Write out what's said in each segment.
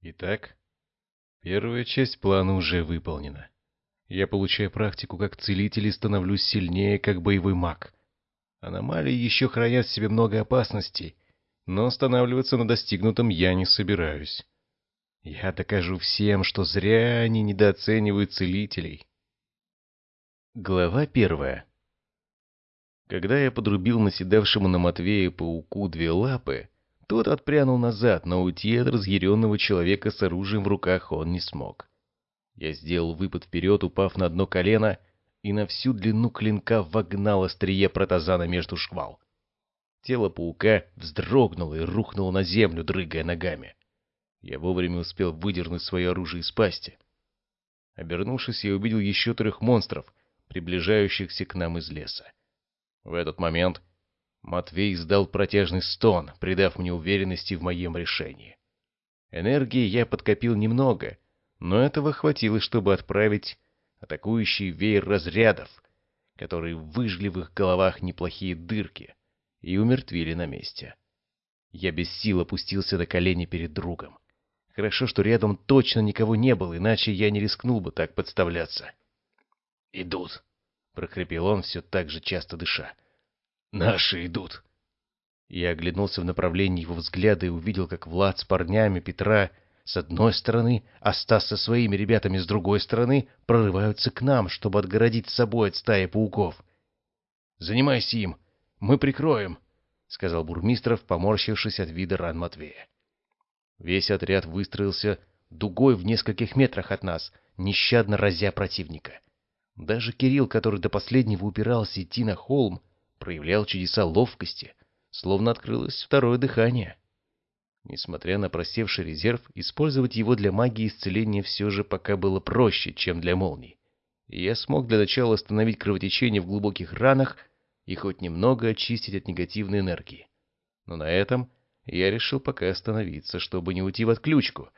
Итак, первая часть плана уже выполнена. Я получаю практику как целитель и становлюсь сильнее, как боевой маг. Аномалии еще хранят в себе много опасностей, но останавливаться на достигнутом я не собираюсь. Я докажу всем, что зря они недооценивают целителей. Глава первая. Когда я подрубил наседавшему на Матвея пауку две лапы, тот отпрянул назад, но уйти от разъяренного человека с оружием в руках он не смог. Я сделал выпад вперед, упав на одно колено, и на всю длину клинка вогнал острие протазана между шквал. Тело паука вздрогнуло и рухнуло на землю, дрыгая ногами. Я вовремя успел выдернуть свое оружие из пасти. Обернувшись, я увидел еще трех монстров, приближающихся к нам из леса. В этот момент Матвей издал протяжный стон, придав мне уверенности в моем решении. Энергии я подкопил немного, но этого хватило, чтобы отправить атакующий веер разрядов, которые выжгли в их головах неплохие дырки и умертвили на месте. Я без сил опустился на колени перед другом. Хорошо, что рядом точно никого не было, иначе я не рискнул бы так подставляться. «Идут!» — прохрипел он, все так же часто дыша. Наши идут. Я оглянулся в направлении его взгляда и увидел, как Влад с парнями Петра с одной стороны, а Стас со своими ребятами с другой стороны прорываются к нам, чтобы отгородить с собой от стаи пауков. «Занимайся им, мы прикроем», — сказал Бурмистров, поморщившись от вида ран Матвея. Весь отряд выстроился дугой в нескольких метрах от нас, нещадно разя противника. Даже Кирилл, который до последнего упирался идти на холм, проявлял чудеса ловкости, словно открылось второе дыхание. Несмотря на просевший резерв, использовать его для магии исцеления все же пока было проще, чем для молний. И я смог для начала остановить кровотечение в глубоких ранах и хоть немного очистить от негативной энергии. Но на этом я решил пока остановиться, чтобы не уйти в отключку.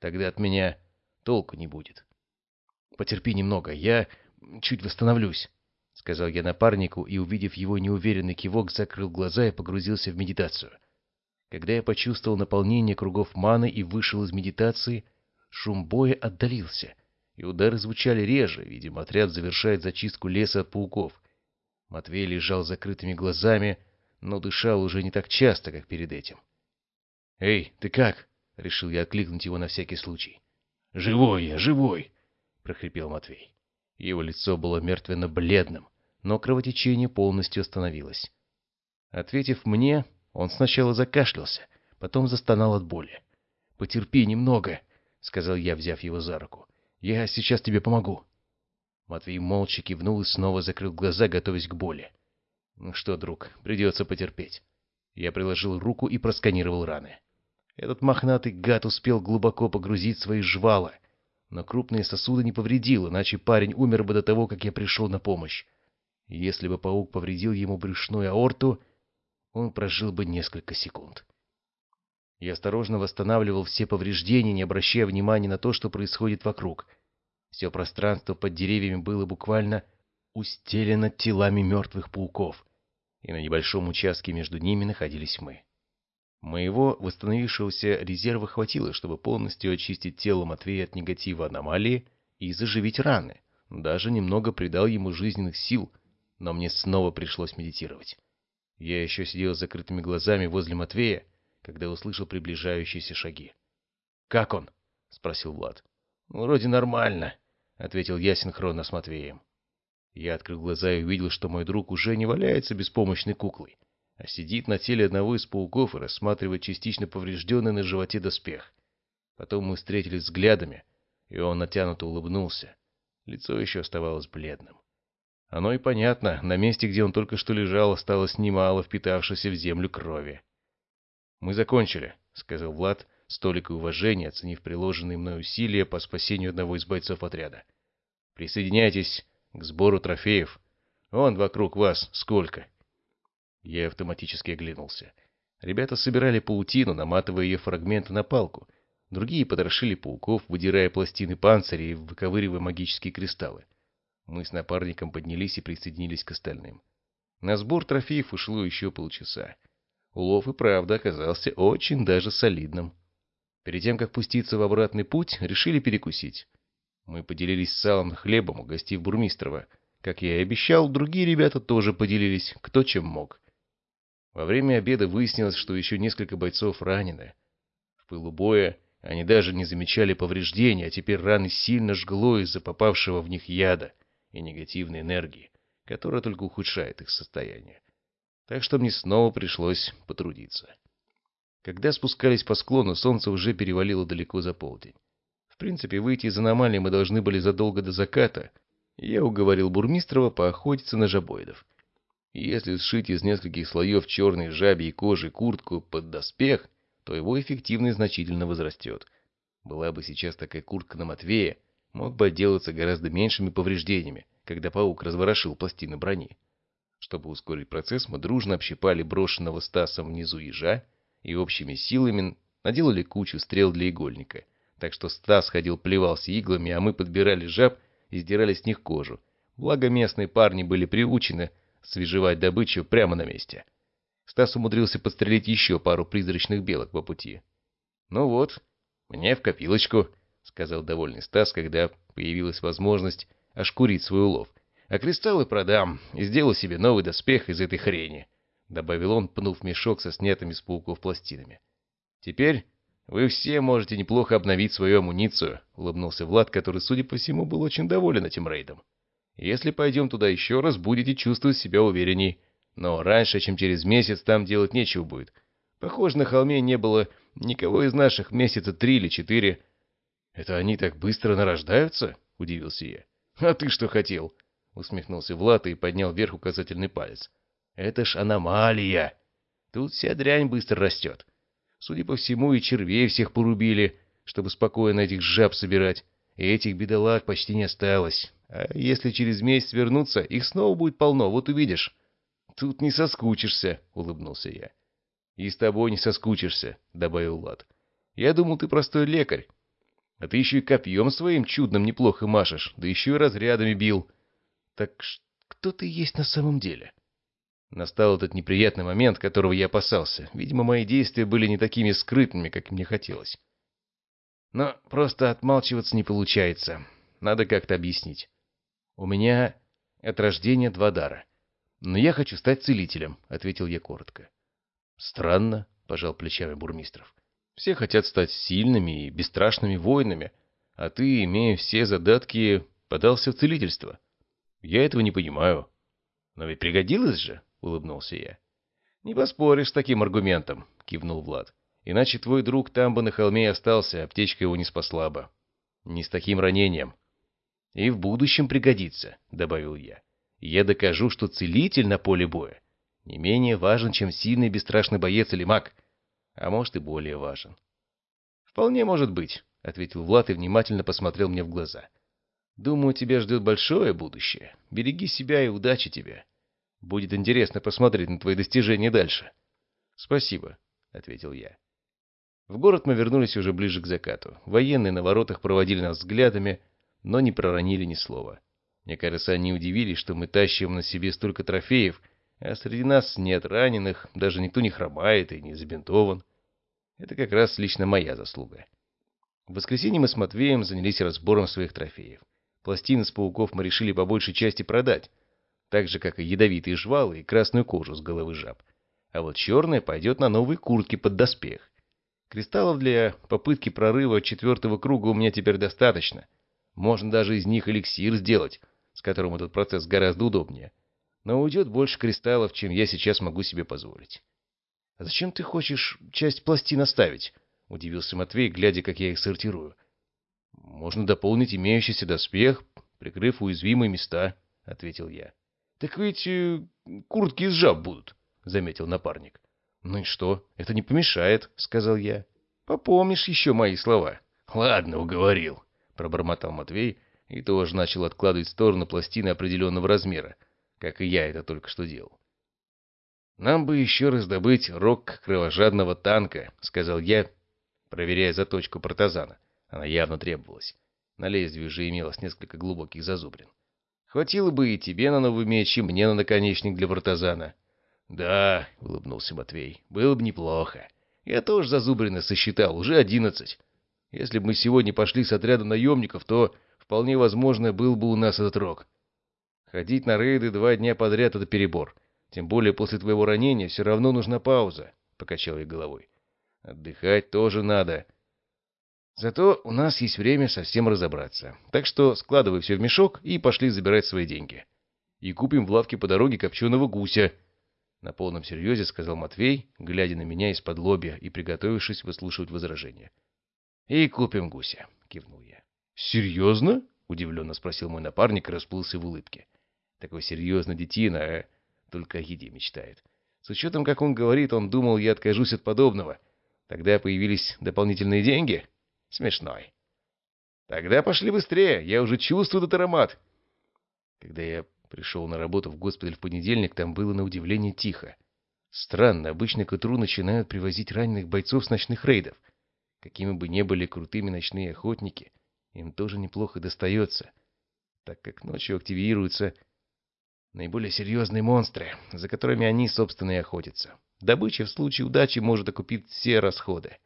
Тогда от меня толку не будет. Потерпи немного, я чуть восстановлюсь сказал я напарнику и, увидев его неуверенный кивок, закрыл глаза и погрузился в медитацию. Когда я почувствовал наполнение кругов маны и вышел из медитации, шум боя отдалился, и удары звучали реже, видимо, отряд завершает зачистку леса от пауков. Матвей лежал с закрытыми глазами, но дышал уже не так часто, как перед этим. «Эй, ты как?» — решил я окликнуть его на всякий случай. «Живой я, живой!» — прохрипел Матвей. Его лицо было мертвенно-бледным, но кровотечение полностью остановилось. Ответив мне, он сначала закашлялся, потом застонал от боли. «Потерпи немного», — сказал я, взяв его за руку. «Я сейчас тебе помогу». Матвей молча кивнул и снова закрыл глаза, готовясь к боли. «Ну что, друг, придется потерпеть». Я приложил руку и просканировал раны. Этот мохнатый гад успел глубоко погрузить свои жвала — но крупные сосуды не повредил, иначе парень умер бы до того, как я пришел на помощь. Если бы паук повредил ему брюшную аорту, он прожил бы несколько секунд. Я осторожно восстанавливал все повреждения, не обращая внимания на то, что происходит вокруг. Все пространство под деревьями было буквально устелено телами мертвых пауков, и на небольшом участке между ними находились мы. Моего восстановившегося резерва хватило, чтобы полностью очистить тело Матвея от негатива аномалии и заживить раны. Даже немного придал ему жизненных сил, но мне снова пришлось медитировать. Я еще сидел с закрытыми глазами возле Матвея, когда услышал приближающиеся шаги. «Как он?» — спросил Влад. «Вроде нормально», — ответил я синхронно с Матвеем. Я открыл глаза и увидел, что мой друг уже не валяется беспомощной куклой а сидит на теле одного из пауков и рассматривает частично поврежденный на животе доспех. Потом мы встретились взглядами, и он натянуто улыбнулся. Лицо еще оставалось бледным. Оно и понятно, на месте, где он только что лежал, осталось немало впитавшейся в землю крови. «Мы закончили», — сказал Влад, с толикой уважения, оценив приложенные мной усилия по спасению одного из бойцов отряда. «Присоединяйтесь к сбору трофеев. Вон вокруг вас сколько». Я автоматически оглянулся. Ребята собирали паутину, наматывая ее фрагменты на палку. Другие потрошили пауков, выдирая пластины панциря и выковыривая магические кристаллы. Мы с напарником поднялись и присоединились к остальным. На сбор трофеев ушло еще полчаса. Улов и правда оказался очень даже солидным. Перед тем, как пуститься в обратный путь, решили перекусить. Мы поделились салом и хлебом, угостив Бурмистрова. Как я и обещал, другие ребята тоже поделились, кто чем мог. Во время обеда выяснилось, что еще несколько бойцов ранены. В пылу боя они даже не замечали повреждений, а теперь раны сильно жгло из-за попавшего в них яда и негативной энергии, которая только ухудшает их состояние. Так что мне снова пришлось потрудиться. Когда спускались по склону, солнце уже перевалило далеко за полдень. В принципе, выйти из аномалии мы должны были задолго до заката, я уговорил Бурмистрова поохотиться на жабоидов. Если сшить из нескольких слоев черной жабьей кожи куртку под доспех, то его эффективность значительно возрастет. Была бы сейчас такая куртка на Матвея, мог бы отделаться гораздо меньшими повреждениями, когда паук разворошил пластины брони. Чтобы ускорить процесс, мы дружно общипали брошенного Стасом внизу ежа, и общими силами наделали кучу стрел для игольника. Так что Стас ходил плевался иглами, а мы подбирали жаб и сдирали с них кожу. Благо местные парни были приучены свежевать добычу прямо на месте. Стас умудрился подстрелить еще пару призрачных белок по пути. «Ну вот, мне в копилочку», — сказал довольный Стас, когда появилась возможность ошкурить свой улов. «А кристаллы продам и сделаю себе новый доспех из этой хрени». — добавил он, пнув мешок со снятыми с пауков пластинами. «Теперь вы все можете неплохо обновить свою амуницию», — улыбнулся Влад, который, судя по всему, был очень доволен этим рейдом. «Если пойдем туда еще раз, будете чувствовать себя уверенней. Но раньше, чем через месяц, там делать нечего будет. Похоже, на холме не было никого из наших месяца три или четыре». «Это они так быстро нарождаются?» — удивился я. «А ты что хотел?» — усмехнулся Влад и поднял вверх указательный палец. Это ж аномалия. Тут вся дрянь быстро растет. Судя по всему, и червей всех порубили, чтобы спокойно этих жаб собирать. И этих бедолаг почти не осталось. А если через месяц вернуться, их снова будет полно, вот увидишь. Тут не соскучишься, — улыбнулся я. И с тобой не соскучишься, — добавил Влад. Я думал, ты простой лекарь. А ты еще и копьем своим чудным неплохо машешь, да еще и разрядами бил. Так кто ты есть на самом деле? Настал этот неприятный момент, которого я опасался. Видимо, мои действия были не такими скрытными, как мне хотелось. Но просто отмалчиваться не получается. Надо как-то объяснить. У меня от рождения два дара. Но я хочу стать целителем, — ответил я коротко. Странно, — пожал плечами Бурмистров. Все хотят стать сильными и бесстрашными воинами, а ты, имея все задатки, подался в целительство. Я этого не понимаю. Но ведь пригодилось же. — улыбнулся я. «Не поспоришь с таким аргументом», — кивнул Влад. «Иначе твой друг там бы на холме остался, аптечка его не спасла бы. Не с таким ранением». «И в будущем пригодится», — добавил я. «Я докажу, что целитель на поле боя не менее важен, чем сильный бесстрашный боец или маг, а может и более важен». «Вполне может быть», — ответил Влад и внимательно посмотрел мне в глаза. «Думаю, тебя ждет большое будущее. Береги себя и удачи тебе». Будет интересно посмотреть на твои достижения дальше. — Спасибо, — ответил я. В город мы вернулись уже ближе к закату. Военные на воротах проводили нас взглядами, но не проронили ни слова. Мне кажется, они удивились, что мы тащим на себе столько трофеев, а среди нас нет раненых, даже никто не хромает и не забинтован. Это как раз лично моя заслуга. В воскресенье мы с Матвеем занялись разбором своих трофеев. Пластины с пауков мы решили по большей части продать, так же, как и ядовитые жвалы и красную кожу с головы жаб. А вот черная пойдет на новые куртки под доспех. Кристаллов для попытки прорыва четвертого круга у меня теперь достаточно. Можно даже из них эликсир сделать, с которым этот процесс гораздо удобнее. Но уйдет больше кристаллов, чем я сейчас могу себе позволить. — А зачем ты хочешь часть пластин оставить? — удивился Матвей, глядя, как я их сортирую. — Можно дополнить имеющийся доспех, прикрыв уязвимые места, — ответил я. «Так ведь э, куртки из жаб будут», — заметил напарник. «Ну и что? Это не помешает», — сказал я. «Попомнишь еще мои слова». «Ладно, уговорил», — пробормотал Матвей и тоже начал откладывать в сторону пластины определенного размера, как и я это только что делал. «Нам бы еще раздобыть рог кровожадного танка», — сказал я, проверяя заточку протазана. Она явно требовалась. На лезвии уже имелось несколько глубоких зазубрин. Хватило бы и тебе на новый меч, и мне на наконечник для вартазана. — Да, — улыбнулся Матвей, — было бы неплохо. Я тоже зазубренно сосчитал, уже одиннадцать. Если бы мы сегодня пошли с отрядом наемников, то вполне возможно был бы у нас этот рог. Ходить на рейды два дня подряд — это перебор. Тем более после твоего ранения все равно нужна пауза, — покачал я головой. Отдыхать тоже надо. Зато у нас есть время совсем разобраться. Так что складывай все в мешок и пошли забирать свои деньги. И купим в лавке по дороге копченого гуся. На полном серьезе сказал Матвей, глядя на меня из-под лобья и приготовившись выслушивать возражения. «И купим гуся», — кивнул я. «Серьезно?» — удивленно спросил мой напарник и расплылся в улыбке. Такой серьезный детина, а только о еде мечтает. С учетом, как он говорит, он думал, я откажусь от подобного. Тогда появились дополнительные деньги? Смешной. Тогда пошли быстрее, я уже чувствую этот аромат. Когда я пришел на работу в госпиталь в понедельник, там было на удивление тихо. Странно, обычно к утру начинают привозить раненых бойцов с ночных рейдов. Какими бы ни были крутыми ночные охотники, им тоже неплохо достается, так как ночью активируются наиболее серьезные монстры, за которыми они, собственно, и охотятся. Добыча в случае удачи может окупить все расходы.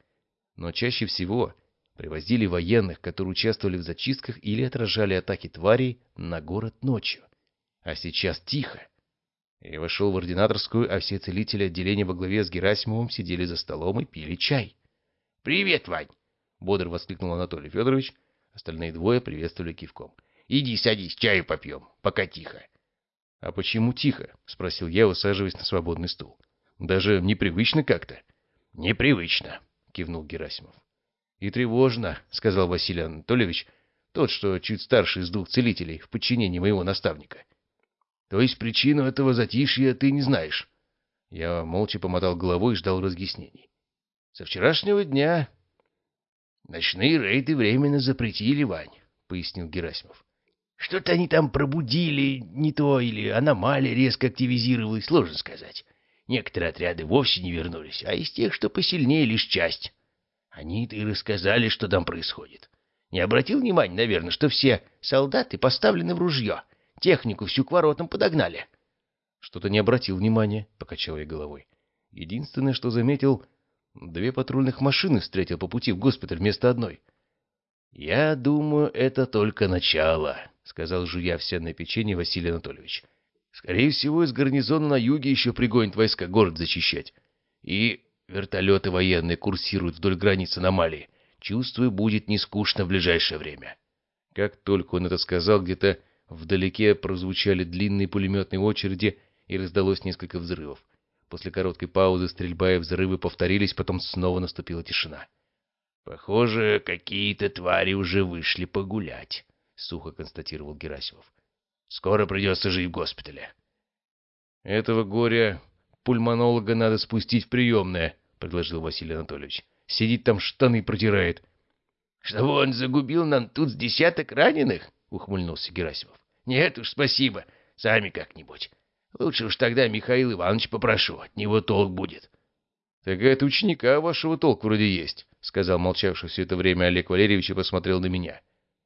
Но чаще всего привозили военных, которые участвовали в зачистках или отражали атаки тварей на город ночью. А сейчас тихо. Я вошел в ординаторскую, а все целители отделения во главе с Герасимовым сидели за столом и пили чай. «Привет, Вань!» — бодро воскликнул Анатолий Федорович. Остальные двое приветствовали кивком. «Иди садись, чаю попьем, пока тихо». «А почему тихо?» — спросил я, усаживаясь на свободный стул. «Даже непривычно как-то». «Непривычно», — кивнул Герасимов. «И тревожно», — сказал Василий Анатольевич, тот, что чуть старше из двух целителей, в подчинении моего наставника. «То есть причину этого затишья ты не знаешь?» Я молча помотал головой и ждал разъяснений. «Со вчерашнего дня...» «Ночные рейды временно запретили, Вань», — пояснил Герасимов. Что-то они там пробудили, не то, или аномалия резко активизировалась, сложно сказать. Некоторые отряды вовсе не вернулись, а из тех, что посильнее, лишь часть. Они-то и рассказали, что там происходит. Не обратил внимания, наверное, что все солдаты поставлены в ружье, технику всю к воротам подогнали. Что-то не обратил внимания, покачал я головой. Единственное, что заметил, две патрульных машины встретил по пути в госпиталь вместо одной. Я думаю, это только начало, — сказал, жуя овсяное печенье Василий Анатольевич. — Скорее всего, из гарнизона на юге еще пригонят войска город зачищать. И вертолеты военные курсируют вдоль границ аномалии. Чувствую, будет не скучно в ближайшее время. Как только он это сказал, где-то вдалеке прозвучали длинные пулеметные очереди и раздалось несколько взрывов. После короткой паузы стрельба и взрывы повторились, потом снова наступила тишина. — Похоже, какие-то твари уже вышли погулять. — сухо констатировал Герасимов. «Скоро придется жить в госпитале». «Этого горя пульмонолога надо спустить в приемное», — предложил Василий Анатольевич. «Сидит там, штаны протирает». «Что он загубил нам тут с десяток раненых?» — ухмыльнулся Герасимов. «Нет уж, спасибо. Сами как-нибудь. Лучше уж тогда Михаил Иванович попрошу, от него толк будет». «Так это ученика вашего толк вроде есть», — сказал молчавший все это время Олег Валерьевич и посмотрел на меня.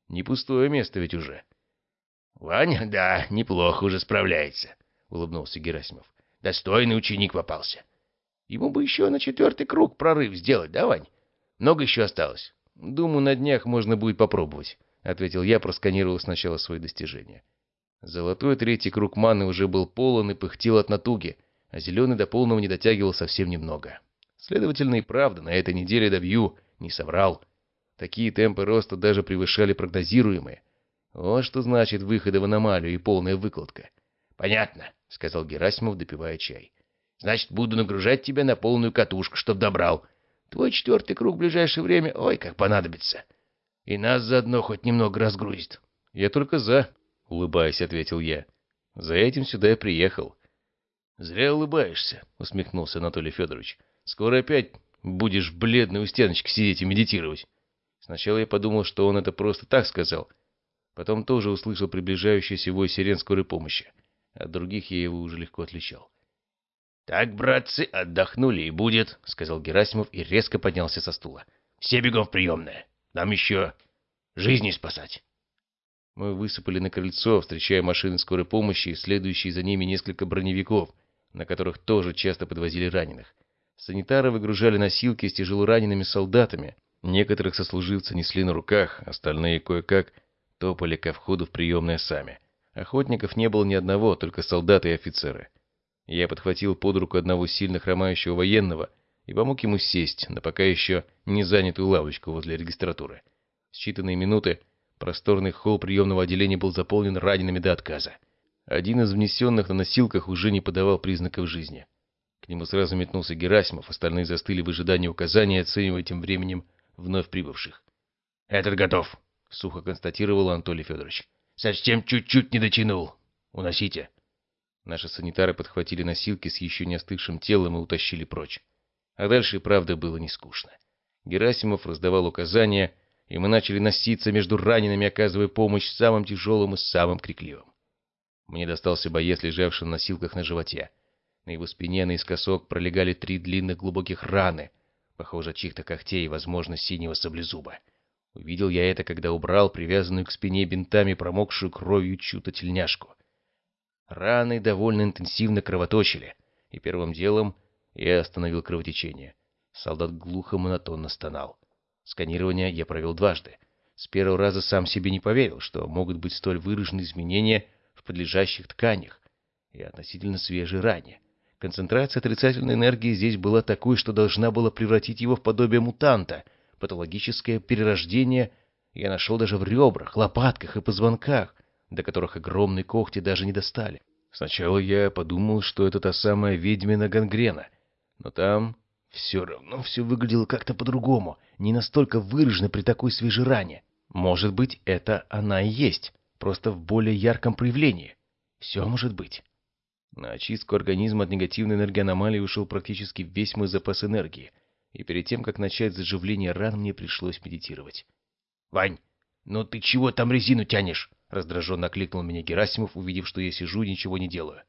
Не пустое место ведь уже. — Ваня, да, неплохо уже справляется, — улыбнулся Герасимов. — Достойный ученик попался. Ему бы еще на четвертый круг прорыв сделать, да, Вань? Много еще осталось? — Думаю, на днях можно будет попробовать, — ответил я, просканировал сначала свои достижения. Золотой третий круг маны уже был полон и пыхтел от натуги, а зеленый до полного не дотягивал совсем немного. Следовательно, и правда, на этой неделе добью, не соврал. — Такие темпы роста даже превышали прогнозируемые. Вот что значит выходы в аномалию и полная выкладка. — Понятно, — сказал Герасимов, допивая чай. — Значит, буду нагружать тебя на полную катушку, чтоб добрал. Твой четвертый круг в ближайшее время, ой, как понадобится. И нас заодно хоть немного разгрузит. — Я только за, — улыбаясь, ответил я. — За этим сюда я приехал. — Зря улыбаешься, — усмехнулся Анатолий Федорович. — Скоро опять будешь бледный у стеночки сидеть и медитировать. Сначала я подумал, что он это просто так сказал. Потом тоже услышал приближающийся вой сирен скорой помощи. От других я его уже легко отличал. — Так, братцы, отдохнули и будет, — сказал Герасимов и резко поднялся со стула. — Все бегом в приемное. Нам еще жизни спасать. Мы высыпали на крыльцо, встречая машины скорой помощи и следующие за ними несколько броневиков, на которых тоже часто подвозили раненых. Санитары выгружали носилки с тяжелоранеными солдатами. Некоторых сослуживцы несли на руках, остальные кое-как топали ко входу в приемное сами. Охотников не было ни одного, только солдаты и офицеры. Я подхватил под руку одного сильно хромающего военного и помог ему сесть на пока еще не занятую лавочку возле регистратуры. В считанные минуты просторный холл приемного отделения был заполнен ранеными до отказа. Один из внесенных на носилках уже не подавал признаков жизни. К нему сразу метнулся Герасимов, остальные застыли в ожидании указания, оценивая тем временем вновь прибывших. «Этот готов», — сухо констатировал Анатолий Федорович. «Совсем чуть-чуть не дотянул. Уносите». Наши санитары подхватили носилки с еще не остывшим телом и утащили прочь. А дальше и правда было не скучно. Герасимов раздавал указания, и мы начали носиться между ранеными, оказывая помощь самым тяжелым и самым крикливым. Мне достался боец, лежавший на носилках на животе. На его спине наискосок пролегали три длинных глубоких раны, похоже, чьих-то когтей и, возможно, синего саблезуба. Увидел я это, когда убрал привязанную к спине бинтами промокшую кровью чью-то тельняшку. Раны довольно интенсивно кровоточили, и первым делом я остановил кровотечение. Солдат глухо монотонно стонал. Сканирование я провел дважды. С первого раза сам себе не поверил, что могут быть столь выраженные изменения в подлежащих тканях и относительно свежей ране. Концентрация отрицательной энергии здесь была такой, что должна была превратить его в подобие мутанта. Патологическое перерождение я нашел даже в ребрах, лопатках и позвонках до которых огромные когти даже не достали. Сначала я подумал, что это та самая ведьмина гангрена, но там все равно все выглядело как-то по-другому, не настолько выражено при такой свежей ране. Может быть, это она и есть, просто в более ярком проявлении. Все может быть. На очистку организма от негативной энергии аномалии ушел практически весь мой запас энергии, и перед тем, как начать заживление ран, мне пришлось медитировать. «Вань, ну ты чего там резину тянешь?» Раздраженно окликнул меня Герасимов, увидев, что я сижу и ничего не делаю.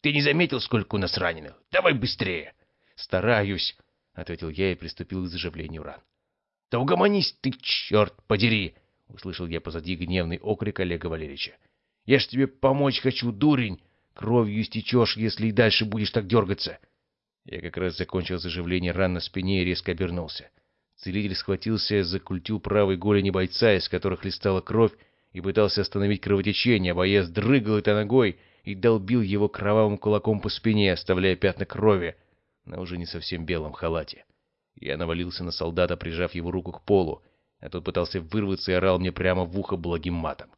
«Ты не заметил, сколько у нас раненых? Давай быстрее!» «Стараюсь!» — ответил я и приступил к заживлению ран. «Да угомонись ты, черт подери!» — услышал я позади гневный окрик Олега Валерьевича. «Я ж тебе помочь хочу, дурень! Кровью истечешь, если и дальше будешь так дергаться!» Я как раз закончил заживление ран на спине и резко обернулся. Целитель схватился за культю правой голени бойца, из которых листала кровь, и пытался остановить кровотечение, а боец дрыгал этой ногой и долбил его кровавым кулаком по спине, оставляя пятна крови на уже не совсем белом халате. Я навалился на солдата, прижав его руку к полу, а тот пытался вырваться и орал мне прямо в ухо благим матом.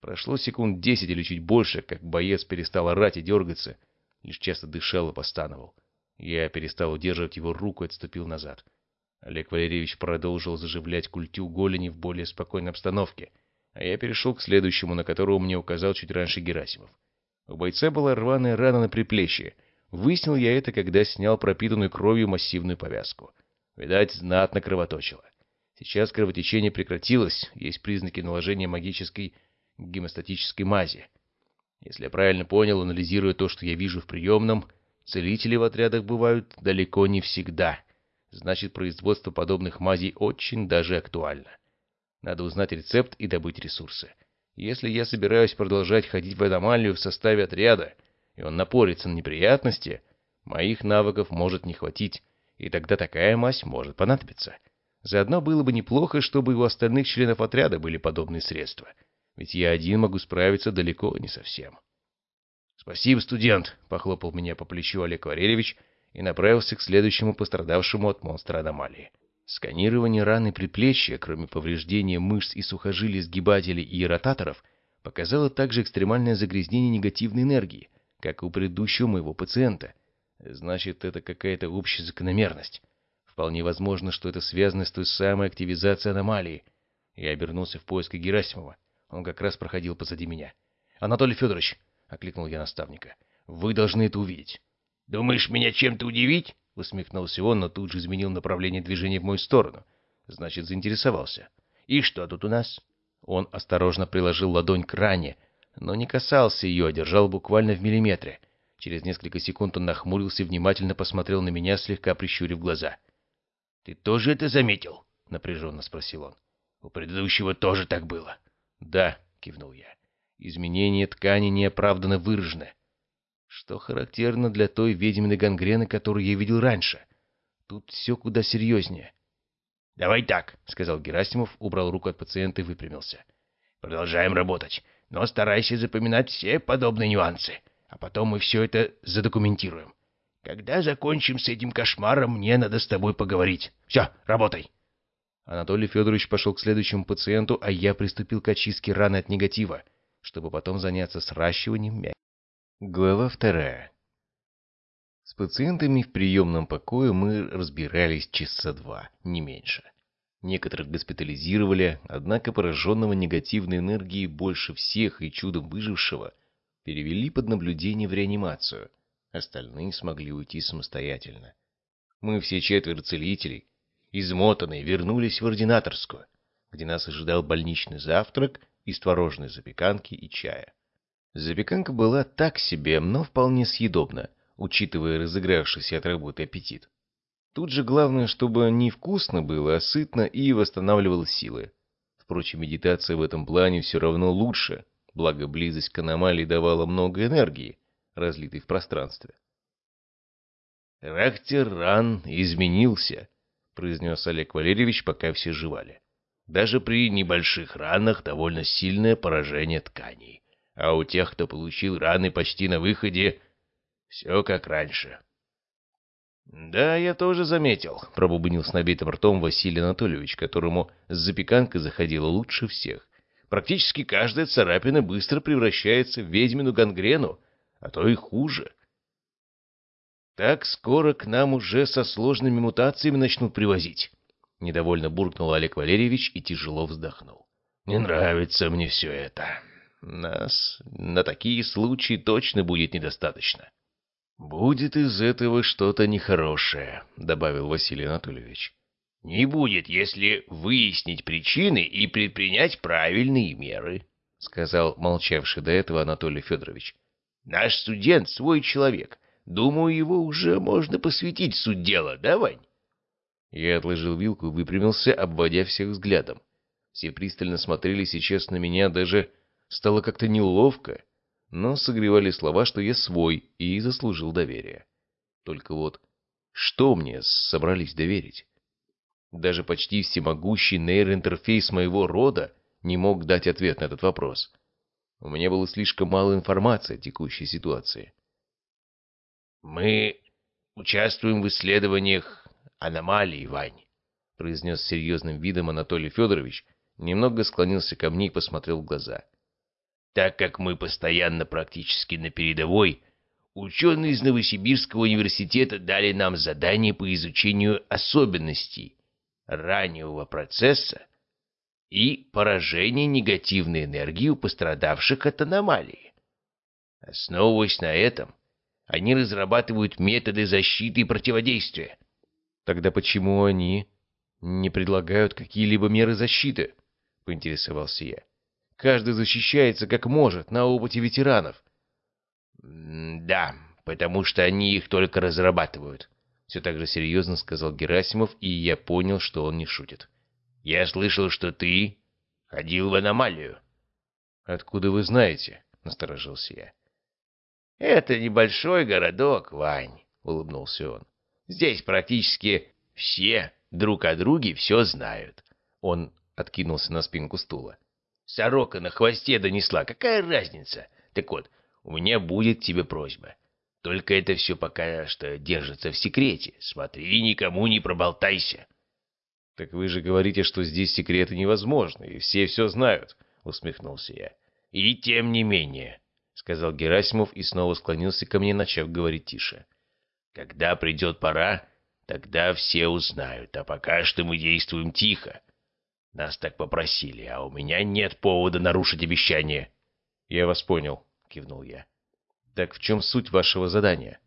Прошло секунд десять или чуть больше, как боец перестал орать и дергаться, лишь часто дышал и постановал. Я перестал удерживать его руку и отступил назад. Олег Валерьевич продолжил заживлять культю голени в более спокойной обстановке — а я перешел к следующему, на которого мне указал чуть раньше Герасимов. У бойца была рваная рана на приплечье. Выяснил я это, когда снял пропитанную кровью массивную повязку. Видать, знатно кровоточило. Сейчас кровотечение прекратилось, есть признаки наложения магической гемостатической мази. Если я правильно понял, анализируя то, что я вижу в приемном, целители в отрядах бывают далеко не всегда. Значит, производство подобных мазей очень даже актуально. Надо узнать рецепт и добыть ресурсы. Если я собираюсь продолжать ходить в аномалию в составе отряда, и он напорится на неприятности, моих навыков может не хватить, и тогда такая мазь может понадобиться. Заодно было бы неплохо, чтобы у остальных членов отряда были подобные средства. Ведь я один могу справиться далеко не совсем. «Спасибо, студент!» — похлопал меня по плечу Олег Валерьевич и направился к следующему пострадавшему от монстра аномалии. Сканирование раны предплечья, кроме повреждения мышц и сухожилий сгибателей и ротаторов, показало также экстремальное загрязнение негативной энергии, как у предыдущего моего пациента. Значит, это какая-то общая закономерность. Вполне возможно, что это связано с той самой активизацией аномалии. Я обернулся в поиске Герасимова. Он как раз проходил позади меня. «Анатолий Федорович!» — окликнул я наставника. «Вы должны это увидеть». «Думаешь, меня чем-то удивить?» — усмехнулся он, но тут же изменил направление движения в мою сторону. Значит, заинтересовался. «И что тут у нас?» Он осторожно приложил ладонь к ране, но не касался ее, а держал буквально в миллиметре. Через несколько секунд он нахмурился и внимательно посмотрел на меня, слегка прищурив глаза. «Ты тоже это заметил?» — напряженно спросил он. «У предыдущего тоже так было?» «Да», — кивнул я. «Изменение ткани неоправданно выражено что характерно для той ведьминой гангрены, которую я видел раньше. Тут все куда серьезнее. «Давай так», — сказал Герасимов, убрал руку от пациента и выпрямился. «Продолжаем работать, но старайся запоминать все подобные нюансы, а потом мы все это задокументируем. Когда закончим с этим кошмаром, мне надо с тобой поговорить. Все, работай!» Анатолий Федорович пошел к следующему пациенту, а я приступил к очистке раны от негатива, чтобы потом заняться сращиванием мяса. Глава вторая. С пациентами в приемном покое мы разбирались часа два, не меньше. Некоторых госпитализировали, однако пораженного негативной энергией больше всех и чудом выжившего перевели под наблюдение в реанимацию. Остальные смогли уйти самостоятельно. Мы все четверо целителей, измотанные, вернулись в ординаторскую, где нас ожидал больничный завтрак из творожной запеканки и чая. Запеканка была так себе, но вполне съедобна, учитывая разыгравшийся от работы аппетит. Тут же главное, чтобы не вкусно было, а сытно и восстанавливало силы. Впрочем, медитация в этом плане все равно лучше, благо близость к аномалии давала много энергии, разлитой в пространстве. «Характер ран изменился», — произнес Олег Валерьевич, пока все жевали. «Даже при небольших ранах довольно сильное поражение тканей. А у тех, кто получил раны почти на выходе, все как раньше». «Да, я тоже заметил», — пробубнил с набитым ртом Василий Анатольевич, которому с запеканкой заходило лучше всех. «Практически каждая царапина быстро превращается в ведьмину гангрену, а то и хуже». Так скоро к нам уже со сложными мутациями начнут привозить. Недовольно буркнул Олег Валерьевич и тяжело вздохнул. Не нравится мне все это. Нас на такие случаи точно будет недостаточно. Будет из этого что-то нехорошее, добавил Василий Анатольевич. Не будет, если выяснить причины и предпринять правильные меры, сказал молчавший до этого Анатолий Федорович. Наш студент свой человек. Думаю, его уже можно посвятить суть дела, да, Вань?» Я отложил вилку и выпрямился, обводя всех взглядом. Все пристально смотрели сейчас на меня, даже стало как-то неловко, но согревали слова, что я свой и заслужил доверие. Только вот, что мне собрались доверить? Даже почти всемогущий нейроинтерфейс моего рода не мог дать ответ на этот вопрос. У меня было слишком мало информации о текущей ситуации. «Мы участвуем в исследованиях аномалий, Вань», — произнес серьезным видом Анатолий Федорович, немного склонился ко мне и посмотрел в глаза. «Так как мы постоянно практически на передовой, ученые из Новосибирского университета дали нам задание по изучению особенностей раннего процесса и поражения негативной энергии у пострадавших от аномалии. Основываясь на этом, они разрабатывают методы защиты и противодействия. Тогда почему они не предлагают какие-либо меры защиты? Поинтересовался я. Каждый защищается как может, на опыте ветеранов. Да, потому что они их только разрабатывают. Все так же серьезно сказал Герасимов, и я понял, что он не шутит. Я слышал, что ты ходил в аномалию. Откуда вы знаете? Насторожился я. «Это небольшой городок, Вань», — улыбнулся он. «Здесь практически все друг о друге все знают». Он откинулся на спинку стула. «Сорока на хвосте донесла. Какая разница? Так вот, у меня будет тебе просьба. Только это все пока что держится в секрете. Смотри, никому не проболтайся». «Так вы же говорите, что здесь секреты невозможны, и все все знают», — усмехнулся я. «И тем не менее», — сказал Герасимов и снова склонился ко мне, начав говорить тише. «Когда придет пора, тогда все узнают, а пока что мы действуем тихо. Нас так попросили, а у меня нет повода нарушить обещание». «Я вас понял», — кивнул я. «Так в чем суть вашего задания?»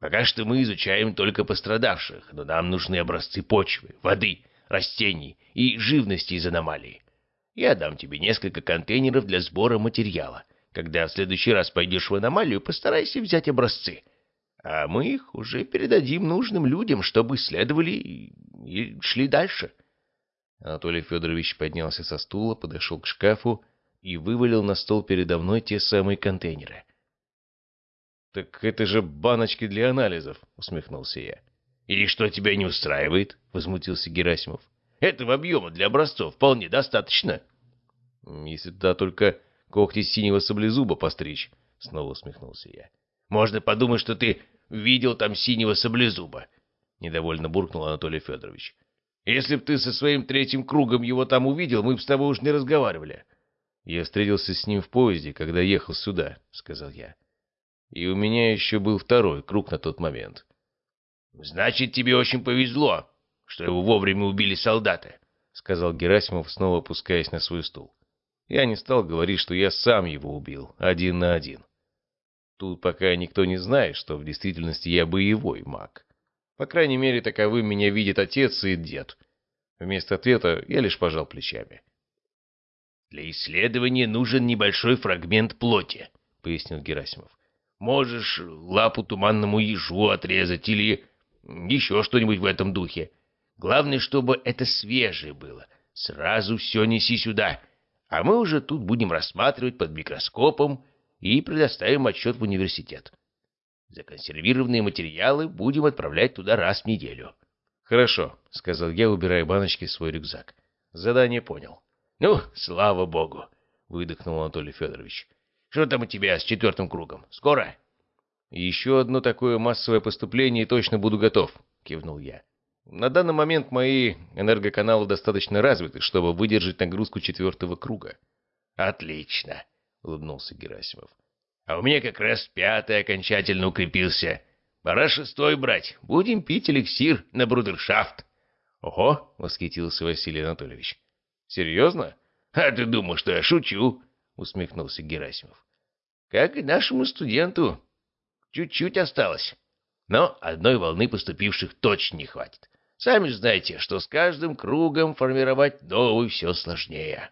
«Пока что мы изучаем только пострадавших, но нам нужны образцы почвы, воды, растений и живности из аномалий. Я дам тебе несколько контейнеров для сбора материала». Когда в следующий раз пойдешь в аномалию, постарайся взять образцы. А мы их уже передадим нужным людям, чтобы исследовали и шли дальше. Анатолий Федорович поднялся со стула, подошел к шкафу и вывалил на стол передо мной те самые контейнеры. «Так это же баночки для анализов», — усмехнулся я. «И что тебя не устраивает?» — возмутился Герасимов. «Этого объема для образцов вполне достаточно». «Если туда только когти синего саблезуба постричь», — снова усмехнулся я. «Можно подумать, что ты видел там синего саблезуба», — недовольно буркнул Анатолий Федорович. «Если б ты со своим третьим кругом его там увидел, мы бы с тобой уж не разговаривали». «Я встретился с ним в поезде, когда ехал сюда», — сказал я. «И у меня еще был второй круг на тот момент». «Значит, тебе очень повезло, что его вовремя убили солдаты», — сказал Герасимов, снова опускаясь на свой стул. Я не стал говорить, что я сам его убил, один на один. Тут пока никто не знает, что в действительности я боевой маг. По крайней мере, таковым меня видит отец и дед. Вместо ответа я лишь пожал плечами. «Для исследования нужен небольшой фрагмент плоти», — пояснил Герасимов. «Можешь лапу туманному ежу отрезать или еще что-нибудь в этом духе. Главное, чтобы это свежее было. Сразу все неси сюда, а мы уже тут будем рассматривать под микроскопом и предоставим отчет в университет. Законсервированные материалы будем отправлять туда раз в неделю. — Хорошо, — сказал я, убирая баночки в свой рюкзак. — Задание понял. — Ну, слава богу, — выдохнул Анатолий Федорович. — Что там у тебя с четвертым кругом? Скоро? — Еще одно такое массовое поступление, и точно буду готов, — кивнул я. На данный момент мои энергоканалы достаточно развиты, чтобы выдержать нагрузку четвертого круга. — Отлично, — улыбнулся Герасимов. — А у меня как раз пятый окончательно укрепился. Пора шестой брать. Будем пить эликсир на брудершафт. — Ого! — восхитился Василий Анатольевич. — Серьезно? — А ты думал, что я шучу? — усмехнулся Герасимов. — Как и нашему студенту. Чуть-чуть осталось. Но одной волны поступивших точно не хватит. Сами знаете, что с каждым кругом формировать новый все сложнее.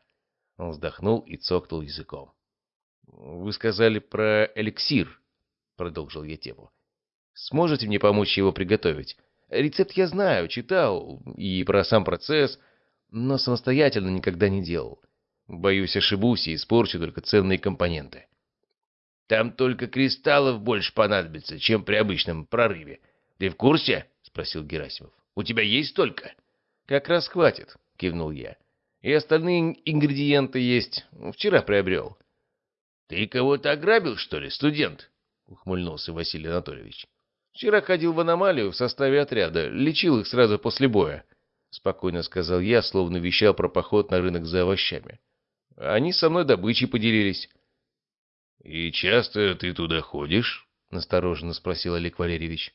Он вздохнул и цокнул языком. «Вы сказали про эликсир», — продолжил я тему. «Сможете мне помочь его приготовить? Рецепт я знаю, читал, и про сам процесс, но самостоятельно никогда не делал. Боюсь, ошибусь и испорчу только ценные компоненты». «Там только кристаллов больше понадобится, чем при обычном прорыве. Ты в курсе?» — спросил Герасимов. У тебя есть столько?» «Как раз хватит», — кивнул я. «И остальные ингредиенты есть. Вчера приобрел». «Ты кого-то ограбил, что ли, студент?» — ухмыльнулся Василий Анатольевич. «Вчера ходил в аномалию в составе отряда, лечил их сразу после боя», — спокойно сказал я, словно вещал про поход на рынок за овощами. «Они со мной добычей поделились». «И часто ты туда ходишь?» — настороженно спросил Олег Валерьевич.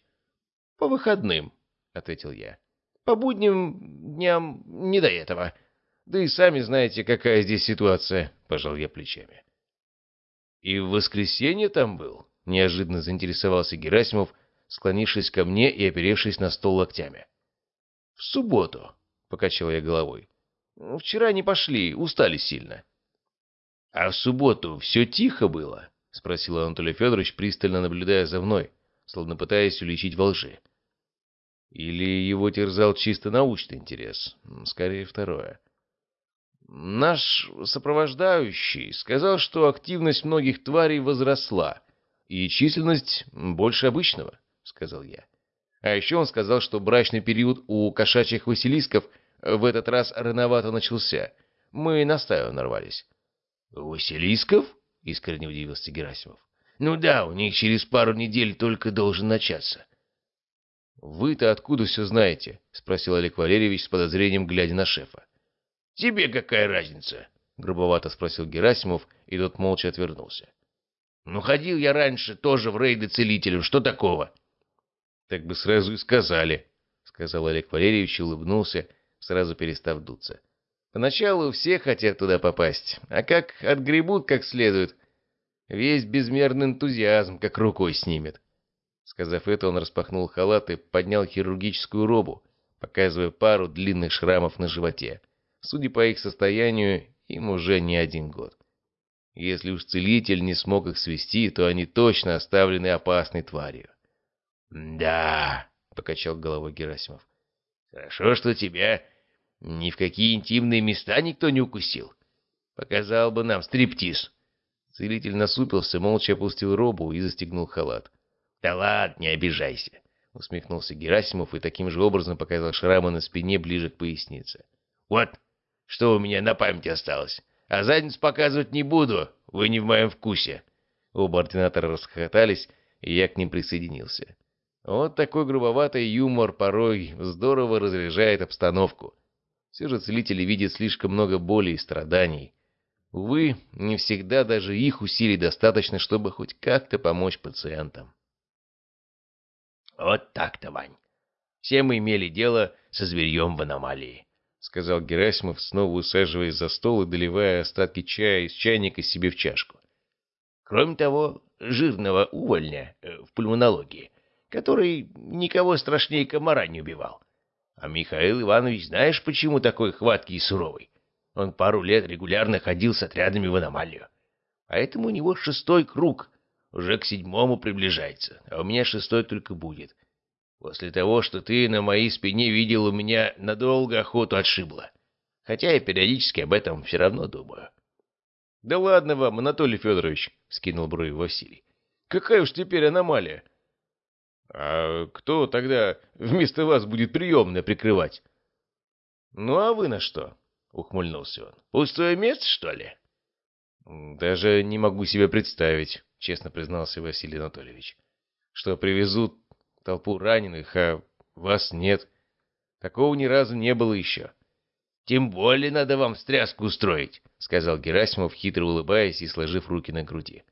«По выходным», — ответил я. «По будним дням не до этого. Да и сами знаете, какая здесь ситуация», — пожал я плечами. «И в воскресенье там был?» — неожиданно заинтересовался Герасимов, склонившись ко мне и оперевшись на стол локтями. «В субботу», — покачал я головой. «Вчера не пошли, устали сильно». «А в субботу все тихо было?» — спросил Анатолий Федорович, пристально наблюдая за мной, словно пытаясь уличить во лжи. Или его терзал чисто научный интерес? Скорее, второе. Наш сопровождающий сказал, что активность многих тварей возросла, и численность больше обычного, — сказал я. А еще он сказал, что брачный период у кошачьих василисков в этот раз рановато начался. Мы на стаю нарвались. — Василисков? — искренне удивился Герасимов. — Ну да, у них через пару недель только должен начаться. «Вы-то откуда все знаете?» — спросил Олег Валерьевич с подозрением, глядя на шефа. «Тебе какая разница?» — грубовато спросил Герасимов, и тот молча отвернулся. «Ну, ходил я раньше тоже в рейды целителем. Что такого?» «Так бы сразу и сказали», — сказал Олег Валерьевич и улыбнулся, сразу перестав дуться. «Поначалу все хотят туда попасть, а как отгребут как следует, весь безмерный энтузиазм как рукой снимет». Сказав это, он распахнул халат и поднял хирургическую робу, показывая пару длинных шрамов на животе. Судя по их состоянию, им уже не один год. Если уж целитель не смог их свести, то они точно оставлены опасной тварью. «Да», — покачал головой Герасимов. «Хорошо, что тебя ни в какие интимные места никто не укусил. Показал бы нам стриптиз». Целитель насупился, молча опустил робу и застегнул халат. Да ладно, не обижайся. — усмехнулся Герасимов и таким же образом показал шрамы на спине ближе к пояснице. «Вот, что у меня на памяти осталось. А задницу показывать не буду, вы не в моем вкусе». Оба ординатора расхохотались, и я к ним присоединился. Вот такой грубоватый юмор порой здорово разряжает обстановку. Все же целители видят слишком много боли и страданий. Увы, не всегда даже их усилий достаточно, чтобы хоть как-то помочь пациентам. «Вот так-то, Вань. Все мы имели дело со зверьем в аномалии», — сказал Герасимов, снова усаживаясь за стол и доливая остатки чая из чайника себе в чашку. «Кроме того, жирного увольня э, в пульмонологии, который никого страшнее комара не убивал. А Михаил Иванович знаешь, почему такой хваткий и суровый? Он пару лет регулярно ходил с отрядами в аномалию. Поэтому у него шестой круг, уже к седьмому приближается, а у меня шестой только будет. После того, что ты на моей спине видел, у меня надолго охоту отшибло. Хотя я периодически об этом все равно думаю. — Да ладно вам, Анатолий Федорович, — скинул брови Василий. — Какая уж теперь аномалия? — А кто тогда вместо вас будет приемное прикрывать? — Ну а вы на что? — ухмыльнулся он. — Пустое место, что ли? — Даже не могу себе представить честно признался Василий Анатольевич. Что привезут толпу раненых, а вас нет. Такого ни разу не было еще. Тем более надо вам встряску устроить, сказал Герасимов, хитро улыбаясь и сложив руки на груди.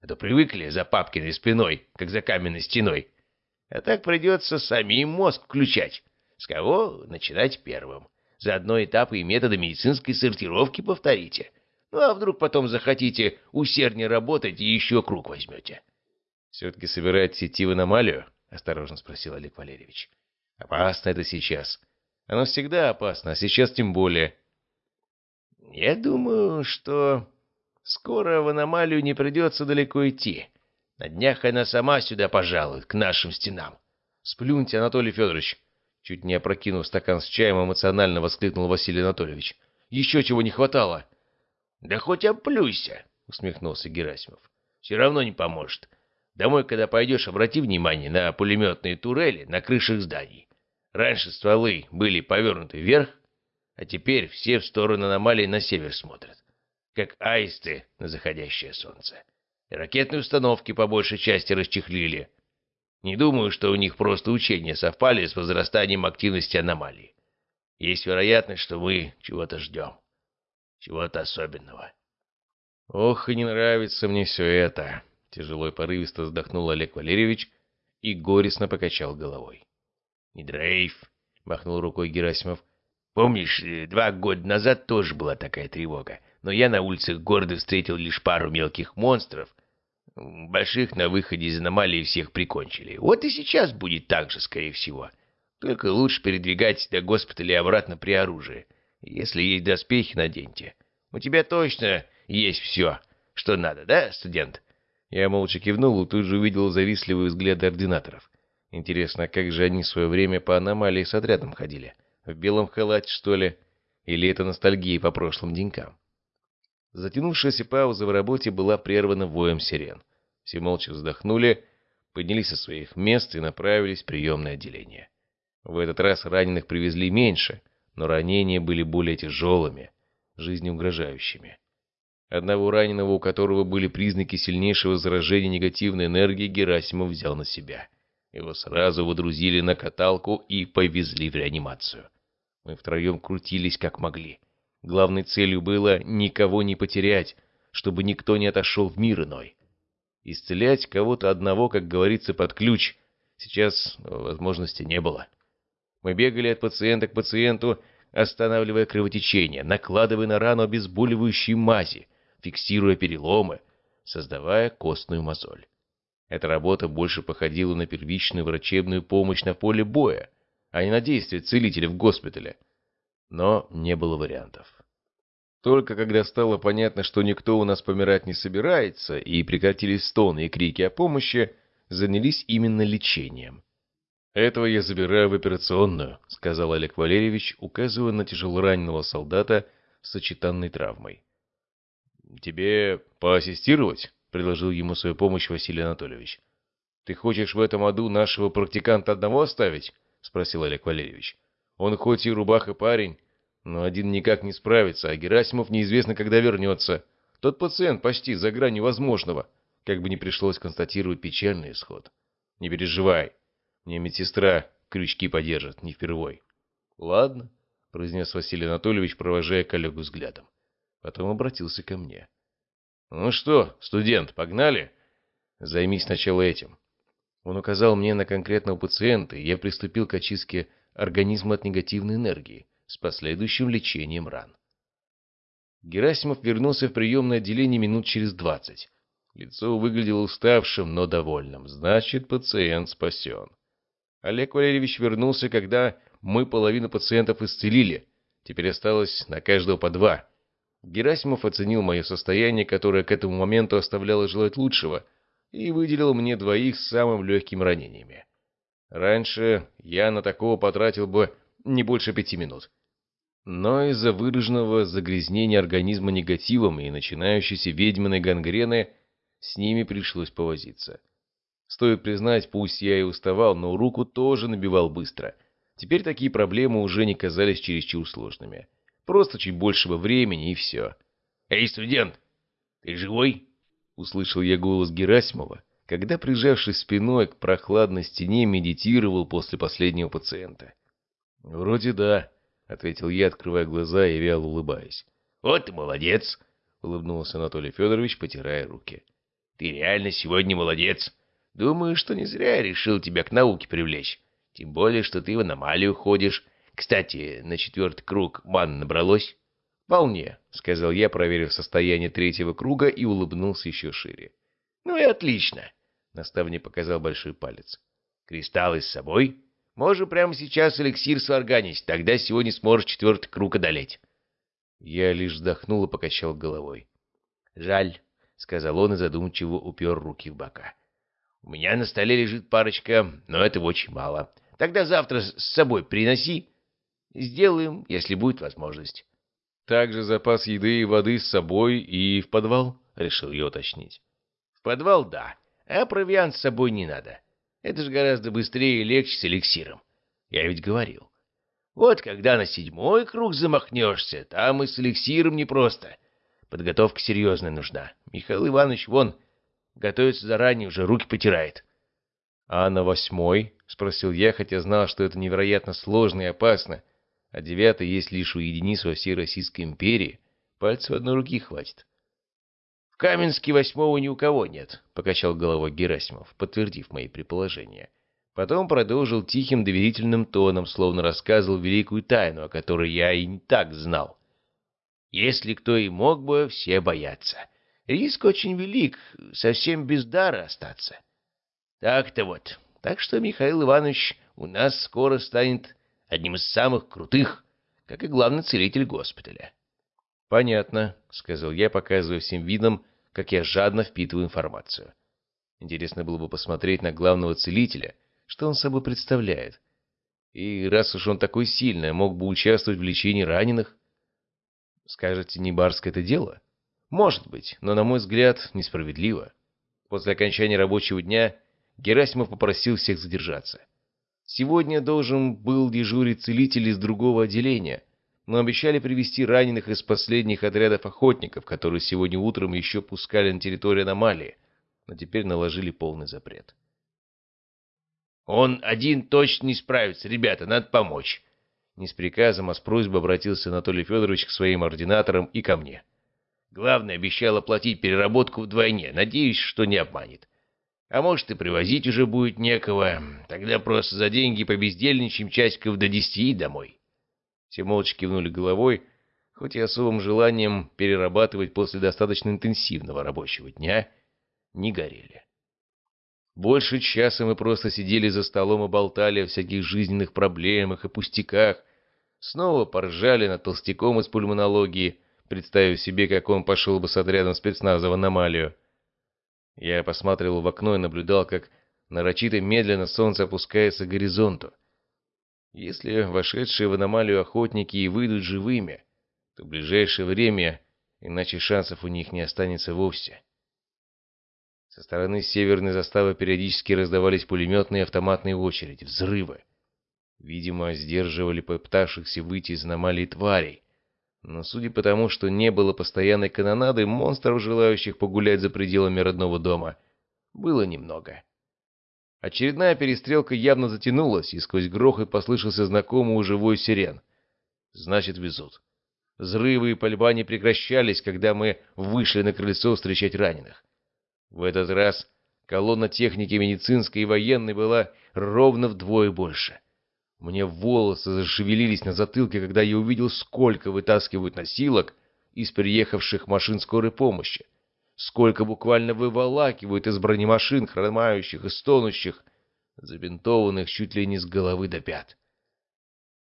А то привыкли за папкиной спиной, как за каменной стеной. А так придется самим мозг включать. С кого начинать первым? Заодно этапы и методы медицинской сортировки повторите. Ну а вдруг потом захотите усерднее работать и еще круг возьмете? — Все-таки собираетесь идти в аномалию? — осторожно спросил Олег Валерьевич. — Опасно это сейчас. Оно всегда опасно, а сейчас тем более. — Я думаю, что скоро в аномалию не придется далеко идти. На днях она сама сюда пожалует, к нашим стенам. — Сплюньте, Анатолий Федорович! Чуть не опрокинув стакан с чаем, эмоционально воскликнул Василий Анатольевич. — Еще чего не хватало! — «Да хоть оплюйся», — усмехнулся Герасимов. «Все равно не поможет. Домой, когда пойдешь, обрати внимание на пулеметные турели на крышах зданий. Раньше стволы были повернуты вверх, а теперь все в сторону аномалии на север смотрят, как аисты на заходящее солнце. И ракетные установки по большей части расчехлили. Не думаю, что у них просто учения совпали с возрастанием активности аномалии. Есть вероятность, что мы чего-то ждем. Чего-то особенного. Ох, и не нравится мне все это. Тяжело и порывисто вздохнул Олег Валерьевич и горестно покачал головой. Не дрейф, махнул рукой Герасимов. Помнишь, э, два года назад тоже была такая тревога, но я на улицах города встретил лишь пару мелких монстров. Больших на выходе из аномалии всех прикончили. Вот и сейчас будет так же, скорее всего. Только лучше передвигать до госпиталя и обратно при оружии. Если есть доспехи, наденьте. У тебя точно есть все, что надо, да, студент?» Я молча кивнул и тут же увидел завистливые взгляды ординаторов. Интересно, а как же они в свое время по аномалии с отрядом ходили? В белом халате, что ли? Или это ностальгия по прошлым денькам? Затянувшаяся пауза в работе была прервана воем сирен. Все молча вздохнули, поднялись со своих мест и направились в приемное отделение. В этот раз раненых привезли меньше, но ранения были более тяжелыми, жизнеугрожающими. Одного раненого, у которого были признаки сильнейшего заражения негативной энергии, Герасимов взял на себя. Его сразу водрузили на каталку и повезли в реанимацию. Мы втроем крутились как могли. Главной целью было никого не потерять, чтобы никто не отошел в мир иной. Исцелять кого-то одного, как говорится, под ключ, сейчас возможности не было. Мы бегали от пациента к пациенту, останавливая кровотечение, накладывая на рану обезболивающие мази, фиксируя переломы, создавая костную мозоль. Эта работа больше походила на первичную врачебную помощь на поле боя, а не на действие целителя в госпитале. Но не было вариантов. Только когда стало понятно, что никто у нас помирать не собирается, и прекратились стоны и крики о помощи, занялись именно лечением. «Этого я забираю в операционную», — сказал Олег Валерьевич, указывая на тяжелораненого солдата с сочетанной травмой. «Тебе поассистировать?» — предложил ему свою помощь Василий Анатольевич. «Ты хочешь в этом аду нашего практиканта одного оставить?» — спросил Олег Валерьевич. «Он хоть и рубаха парень, но один никак не справится, а Герасимов неизвестно, когда вернется. Тот пациент почти за гранью возможного, как бы не пришлось констатировать печальный исход. Не переживай, мне медсестра крючки подержит, не впервой». «Ладно», — произнес Василий Анатольевич, провожая коллегу взглядом. Потом обратился ко мне. «Ну что, студент, погнали? Займись сначала этим». Он указал мне на конкретного пациента, и я приступил к очистке организма от негативной энергии с последующим лечением ран. Герасимов вернулся в приемное отделение минут через двадцать. Лицо выглядело уставшим, но довольным. Значит, пациент спасен. Олег Валерьевич вернулся, когда мы половину пациентов исцелили. Теперь осталось на каждого по два. Герасимов оценил мое состояние, которое к этому моменту оставляло желать лучшего, и выделил мне двоих с самым легкими ранениями. Раньше я на такого потратил бы не больше пяти минут. Но из-за выраженного загрязнения организма негативом и начинающейся ведьминой гангрены с ними пришлось повозиться. Стоит признать, пусть я и уставал, но руку тоже набивал быстро. Теперь такие проблемы уже не казались чересчур сложными. Просто чуть большего времени и все. «Эй, студент, ты живой?» Услышал я голос Герасимова, когда, прижавшись спиной к прохладной стене, медитировал после последнего пациента. «Вроде да», — ответил я, открывая глаза и вяло улыбаясь. «Вот ты молодец!» — улыбнулся Анатолий Федорович, потирая руки. «Ты реально сегодня молодец. Думаю, что не зря я решил тебя к науке привлечь. Тем более, что ты в аномалию ходишь, кстати, на четвертый круг ман набралось? Вполне, сказал я, проверив состояние третьего круга и улыбнулся еще шире. Ну и отлично. Наставник показал большой палец. Кристаллы с собой? Можем прямо сейчас эликсир сварганить, тогда сегодня сможешь четвертый круг одолеть. Я лишь вздохнул и покачал головой. «Жаль», — сказал он и задумчиво упер руки в бока. «У меня на столе лежит парочка, но этого очень мало. Тогда завтра с собой приноси, Сделаем, если будет возможность. Также запас еды и воды с собой и в подвал, решил я уточнить. В подвал, да, а провиант с собой не надо. Это же гораздо быстрее и легче с эликсиром. Я ведь говорил. Вот когда на седьмой круг замахнешься, там и с эликсиром непросто. Подготовка серьезная нужна. Михаил Иванович вон готовится заранее, уже руки потирает. — А на восьмой? — спросил я, хотя знал, что это невероятно сложно и опасно а девятый есть лишь у единиц во всей Российской империи, пальцев одной руки хватит. — В Каменске восьмого ни у кого нет, — покачал головой Герасимов, подтвердив мои предположения. Потом продолжил тихим доверительным тоном, словно рассказывал великую тайну, о которой я и не так знал. Если кто и мог бы, все боятся. Риск очень велик, совсем без дара остаться. Так-то вот. Так что Михаил Иванович у нас скоро станет одним из самых крутых, как и главный целитель госпиталя. «Понятно», — сказал я, показывая всем видом, как я жадно впитываю информацию. Интересно было бы посмотреть на главного целителя, что он собой представляет. И раз уж он такой сильный, мог бы участвовать в лечении раненых. Скажете, не барское это дело? Может быть, но, на мой взгляд, несправедливо. После окончания рабочего дня Герасимов попросил всех задержаться. Сегодня должен был дежурить целитель из другого отделения, но обещали привести раненых из последних отрядов охотников, которые сегодня утром еще пускали на территорию аномалии, но теперь наложили полный запрет. «Он один точно не справится, ребята, надо помочь!» Не с приказом, а с просьбой обратился Анатолий Федорович к своим ординаторам и ко мне. Главное, обещал оплатить переработку вдвойне, надеюсь, что не обманет. А может, и привозить уже будет некого. Тогда просто за деньги побездельничаем часиков до десяти и домой. Все молча кивнули головой, хоть и особым желанием перерабатывать после достаточно интенсивного рабочего дня не горели. Больше часа мы просто сидели за столом и болтали о всяких жизненных проблемах и пустяках. Снова поржали над толстяком из пульмонологии, представив себе, как он пошел бы с отрядом спецназа в аномалию. Я посматривал в окно и наблюдал, как нарочито медленно солнце опускается к горизонту. Если вошедшие в аномалию охотники и выйдут живыми, то в ближайшее время иначе шансов у них не останется вовсе. Со стороны северной заставы периодически раздавались пулеметные и автоматные очереди, взрывы. Видимо, сдерживали попытавшихся выйти из аномалии тварей. Но судя по тому, что не было постоянной канонады, монстров, желающих погулять за пределами родного дома, было немного. Очередная перестрелка явно затянулась, и сквозь грохот послышался знакомый уже вой сирен. Значит, везут. Взрывы и пальба не прекращались, когда мы вышли на крыльцо встречать раненых. В этот раз колонна техники медицинской и военной была ровно вдвое больше. Мне волосы зашевелились на затылке, когда я увидел, сколько вытаскивают носилок из приехавших машин скорой помощи. Сколько буквально выволакивают из бронемашин, хромающих и стонущих, забинтованных чуть ли не с головы до пят.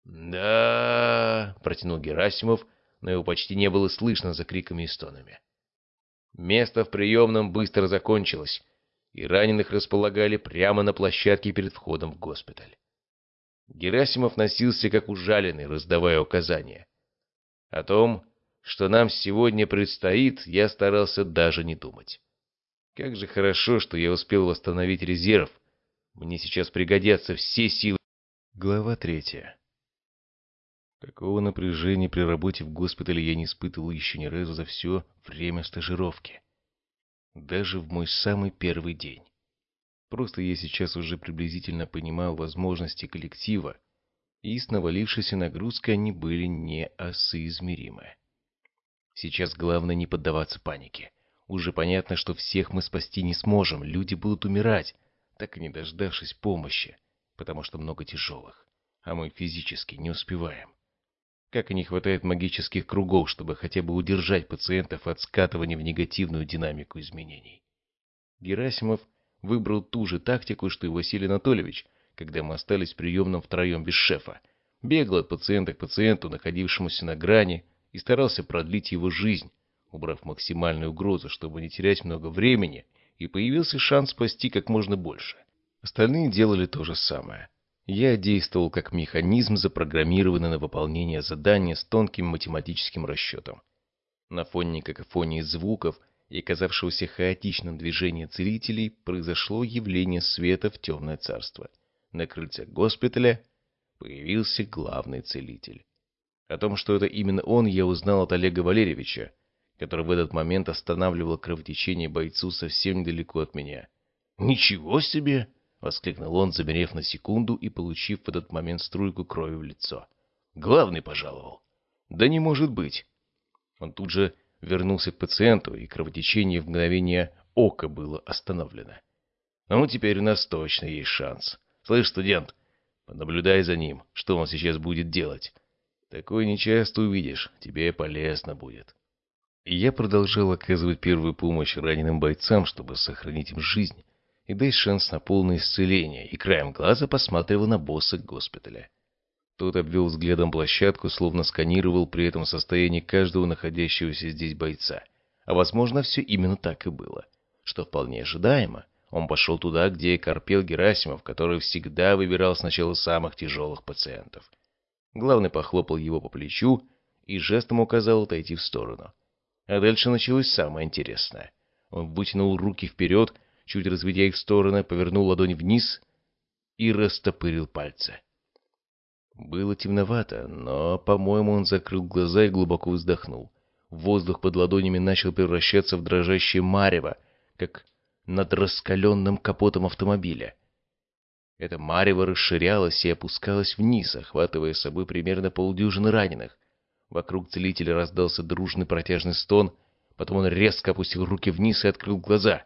«Да...» — протянул Герасимов, но его почти не было слышно за криками и стонами. Место в приемном быстро закончилось, и раненых располагали прямо на площадке перед входом в госпиталь. Герасимов носился как ужаленный, раздавая указания. О том, что нам сегодня предстоит, я старался даже не думать. Как же хорошо, что я успел восстановить резерв. Мне сейчас пригодятся все силы. Глава третья. Такого напряжения при работе в госпитале я не испытывал еще ни разу за все время стажировки. Даже в мой самый первый день. Просто я сейчас уже приблизительно понимал возможности коллектива, и с навалившейся нагрузкой они были неосоизмеримы. Сейчас главное не поддаваться панике. Уже понятно, что всех мы спасти не сможем, люди будут умирать, так и не дождавшись помощи, потому что много тяжелых, а мы физически не успеваем. Как и не хватает магических кругов, чтобы хотя бы удержать пациентов от скатывания в негативную динамику изменений. Герасимов выбрал ту же тактику, что и Василий Анатольевич, когда мы остались приемным втроем без шефа. Бегал от пациента к пациенту, находившемуся на грани, и старался продлить его жизнь, убрав максимальную угрозу, чтобы не терять много времени, и появился шанс спасти как можно больше. Остальные делали то же самое. Я действовал как механизм, запрограммированный на выполнение задания с тонким математическим расчетом. На фоне какофонии звуков и казавшегося хаотичным движения целителей произошло явление света в темное царство. На крыльце госпиталя появился главный целитель. О том, что это именно он, я узнал от Олега Валерьевича, который в этот момент останавливал кровотечение бойцу совсем недалеко от меня. «Ничего себе!» — воскликнул он, замерев на секунду и получив в этот момент струйку крови в лицо. «Главный пожаловал». «Да не может быть». Он тут же вернулся к пациенту, и кровотечение в мгновение ока было остановлено. «Ну, теперь у нас точно есть шанс. Слышь, студент, понаблюдай за ним, что он сейчас будет делать. Такое нечасто увидишь, тебе полезно будет». Я продолжал оказывать первую помощь раненым бойцам, чтобы сохранить им жизнь и дать шанс на полное исцеление, и краем глаза посматривал на босса госпиталя. Тот обвел взглядом площадку, словно сканировал при этом состояние каждого находящегося здесь бойца. А возможно, все именно так и было. Что вполне ожидаемо. Он пошел туда, где корпел Герасимов, который всегда выбирал сначала самых тяжелых пациентов. Главный похлопал его по плечу и жестом указал отойти в сторону. А дальше началось самое интересное. Он вытянул руки вперед, чуть разведя их в стороны, повернул ладонь вниз и растопырил пальцы. Было темновато, но, по-моему, он закрыл глаза и глубоко вздохнул. Воздух под ладонями начал превращаться в дрожащее марево, как над раскаленным капотом автомобиля. Это марево расширялось и опускалось вниз, охватывая собой примерно полдюжины раненых. Вокруг целителя раздался дружный протяжный стон, потом он резко опустил руки вниз и открыл глаза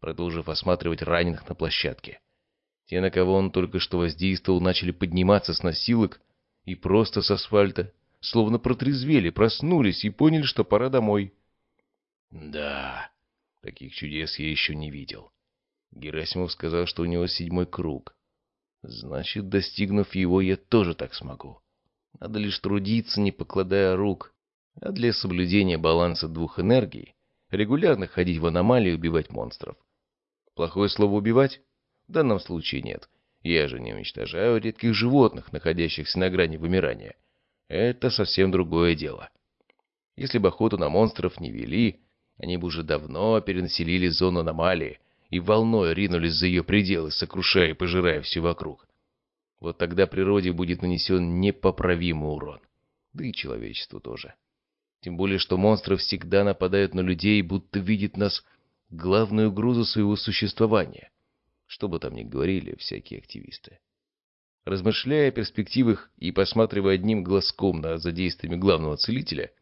продолжив осматривать раненых на площадке. Те, на кого он только что воздействовал, начали подниматься с носилок и просто с асфальта, словно протрезвели, проснулись и поняли, что пора домой. Да, таких чудес я еще не видел. Герасимов сказал, что у него седьмой круг. Значит, достигнув его, я тоже так смогу. Надо лишь трудиться, не покладая рук. А для соблюдения баланса двух энергий регулярно ходить в аномалии и убивать монстров. Плохое слово «убивать»? В данном случае нет. Я же не уничтожаю редких животных, находящихся на грани вымирания. Это совсем другое дело. Если бы охоту на монстров не вели, они бы уже давно перенаселили зону аномалии, и волной ринулись за ее пределы, сокрушая и пожирая все вокруг. Вот тогда природе будет нанесен непоправимый урон. Да и человечеству тоже. Тем более, что монстры всегда нападают на людей, будто видят нас главную грузу своего существования. Что бы там ни говорили всякие активисты. Размышляя о перспективах и посматривая одним глазком на задействиями главного целителя,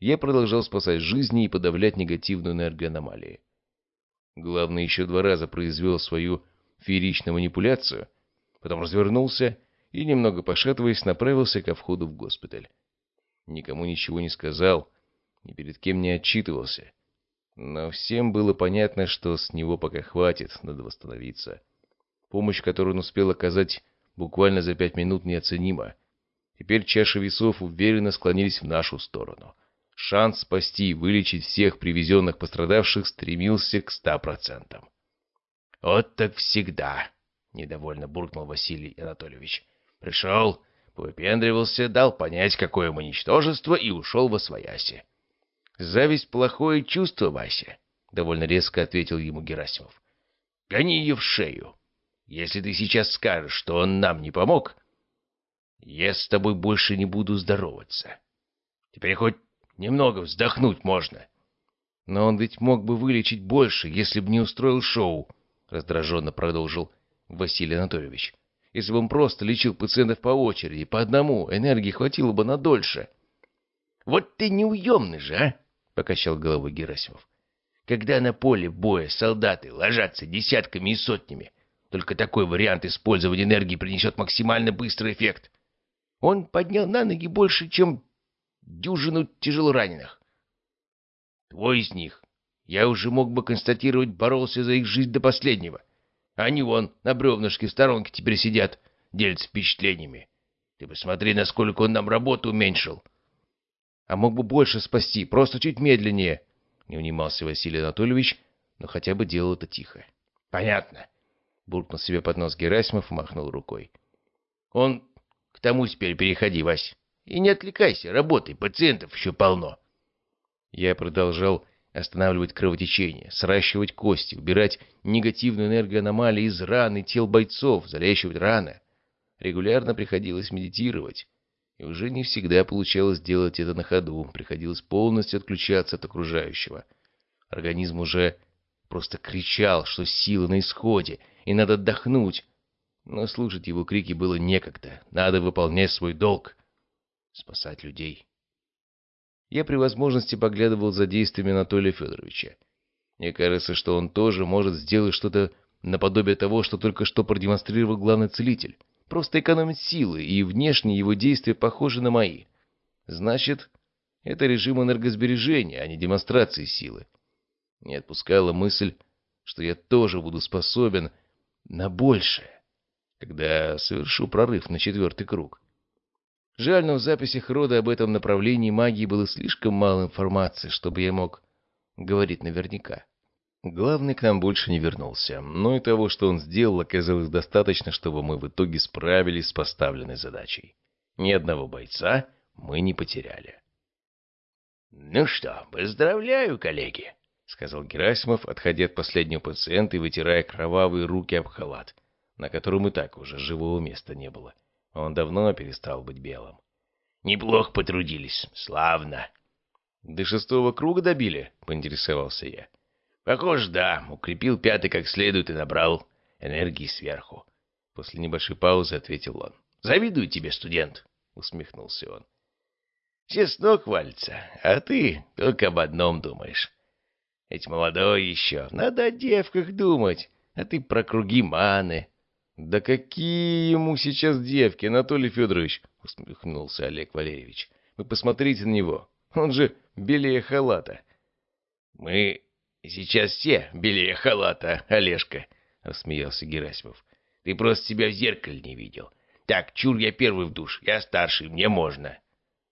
я продолжал спасать жизни и подавлять негативную энергию аномалии. Главный еще два раза произвел свою фееричную манипуляцию, потом развернулся и, немного пошатываясь, направился ко входу в госпиталь. Никому ничего не сказал, ни перед кем не отчитывался. Но всем было понятно, что с него пока хватит, надо восстановиться. Помощь, которую он успел оказать буквально за пять минут, неоценима. Теперь чаши весов уверенно склонились в нашу сторону. Шанс спасти и вылечить всех привезенных пострадавших стремился к ста процентам. «Вот так всегда!» — недовольно буркнул Василий Анатольевич. «Пришел, выпендривался, дал понять, какое мы ничтожество, и ушел во свояси. «Зависть — плохое чувство, Вася», — довольно резко ответил ему Герасимов. «Гони ее в шею. Если ты сейчас скажешь, что он нам не помог, я с тобой больше не буду здороваться. Теперь хоть немного вздохнуть можно». «Но он ведь мог бы вылечить больше, если бы не устроил шоу», — раздраженно продолжил Василий Анатольевич. Если бы он просто лечил пациентов по очереди, по одному, энергии хватило бы на дольше. — Вот ты неуемный же, а! — покачал головой Герасимов. — Когда на поле боя солдаты ложатся десятками и сотнями, только такой вариант использования энергии принесет максимально быстрый эффект. Он поднял на ноги больше, чем дюжину тяжелораненых. Твой из них, я уже мог бы констатировать, боролся за их жизнь до последнего. Они вон на бревнышке в сторонке теперь сидят, делятся впечатлениями. Ты посмотри, насколько он нам работу уменьшил. А мог бы больше спасти, просто чуть медленнее. Не унимался Василий Анатольевич, но хотя бы делал это тихо. Понятно. Буркнул себе под нос Герасимов махнул рукой. Он к тому теперь переходи, Вась. И не отвлекайся, работай, пациентов еще полно. Я продолжал останавливать кровотечение, сращивать кости, убирать негативную энергию аномалии из ран и тел бойцов, залечивать раны. Регулярно приходилось медитировать. И уже не всегда получалось делать это на ходу, приходилось полностью отключаться от окружающего. Организм уже просто кричал, что сила на исходе, и надо отдохнуть. Но слушать его крики было некогда, надо выполнять свой долг — спасать людей. Я при возможности поглядывал за действиями Анатолия Федоровича. Мне кажется, что он тоже может сделать что-то наподобие того, что только что продемонстрировал главный целитель. Просто экономить силы, и внешние его действия похожи на мои. Значит, это режим энергосбережения, а не демонстрации силы. Не отпускала мысль, что я тоже буду способен на большее, когда совершу прорыв на четвертый круг. Жаль, но в записях рода об этом направлении магии было слишком мало информации, чтобы я мог говорить наверняка. Главный к нам больше не вернулся, но и того, что он сделал, оказалось достаточно, чтобы мы в итоге справились с поставленной задачей. Ни одного бойца мы не потеряли. «Ну что, поздравляю, коллеги!» — сказал Герасимов, отходя от последнего пациента и вытирая кровавые руки об халат, на котором и так уже живого места не было. — он давно перестал быть белым. «Неплохо потрудились. Славно». «До шестого круга добили?» — поинтересовался я. «Похоже, да. Укрепил пятый как следует и набрал энергии сверху». После небольшой паузы ответил он. «Завидую тебе, студент», — усмехнулся он. «Все с ног валятся, а ты только об одном думаешь. Ведь молодой еще, надо о девках думать, а ты про круги маны, «Да какие ему сейчас девки, Анатолий Федорович!» — усмехнулся Олег Валерьевич. «Вы посмотрите на него, он же белее халата». «Мы сейчас все белее халата, Олежка!» — рассмеялся Герасимов. «Ты просто себя в зеркале не видел. Так, чур я первый в душ, я старший, мне можно».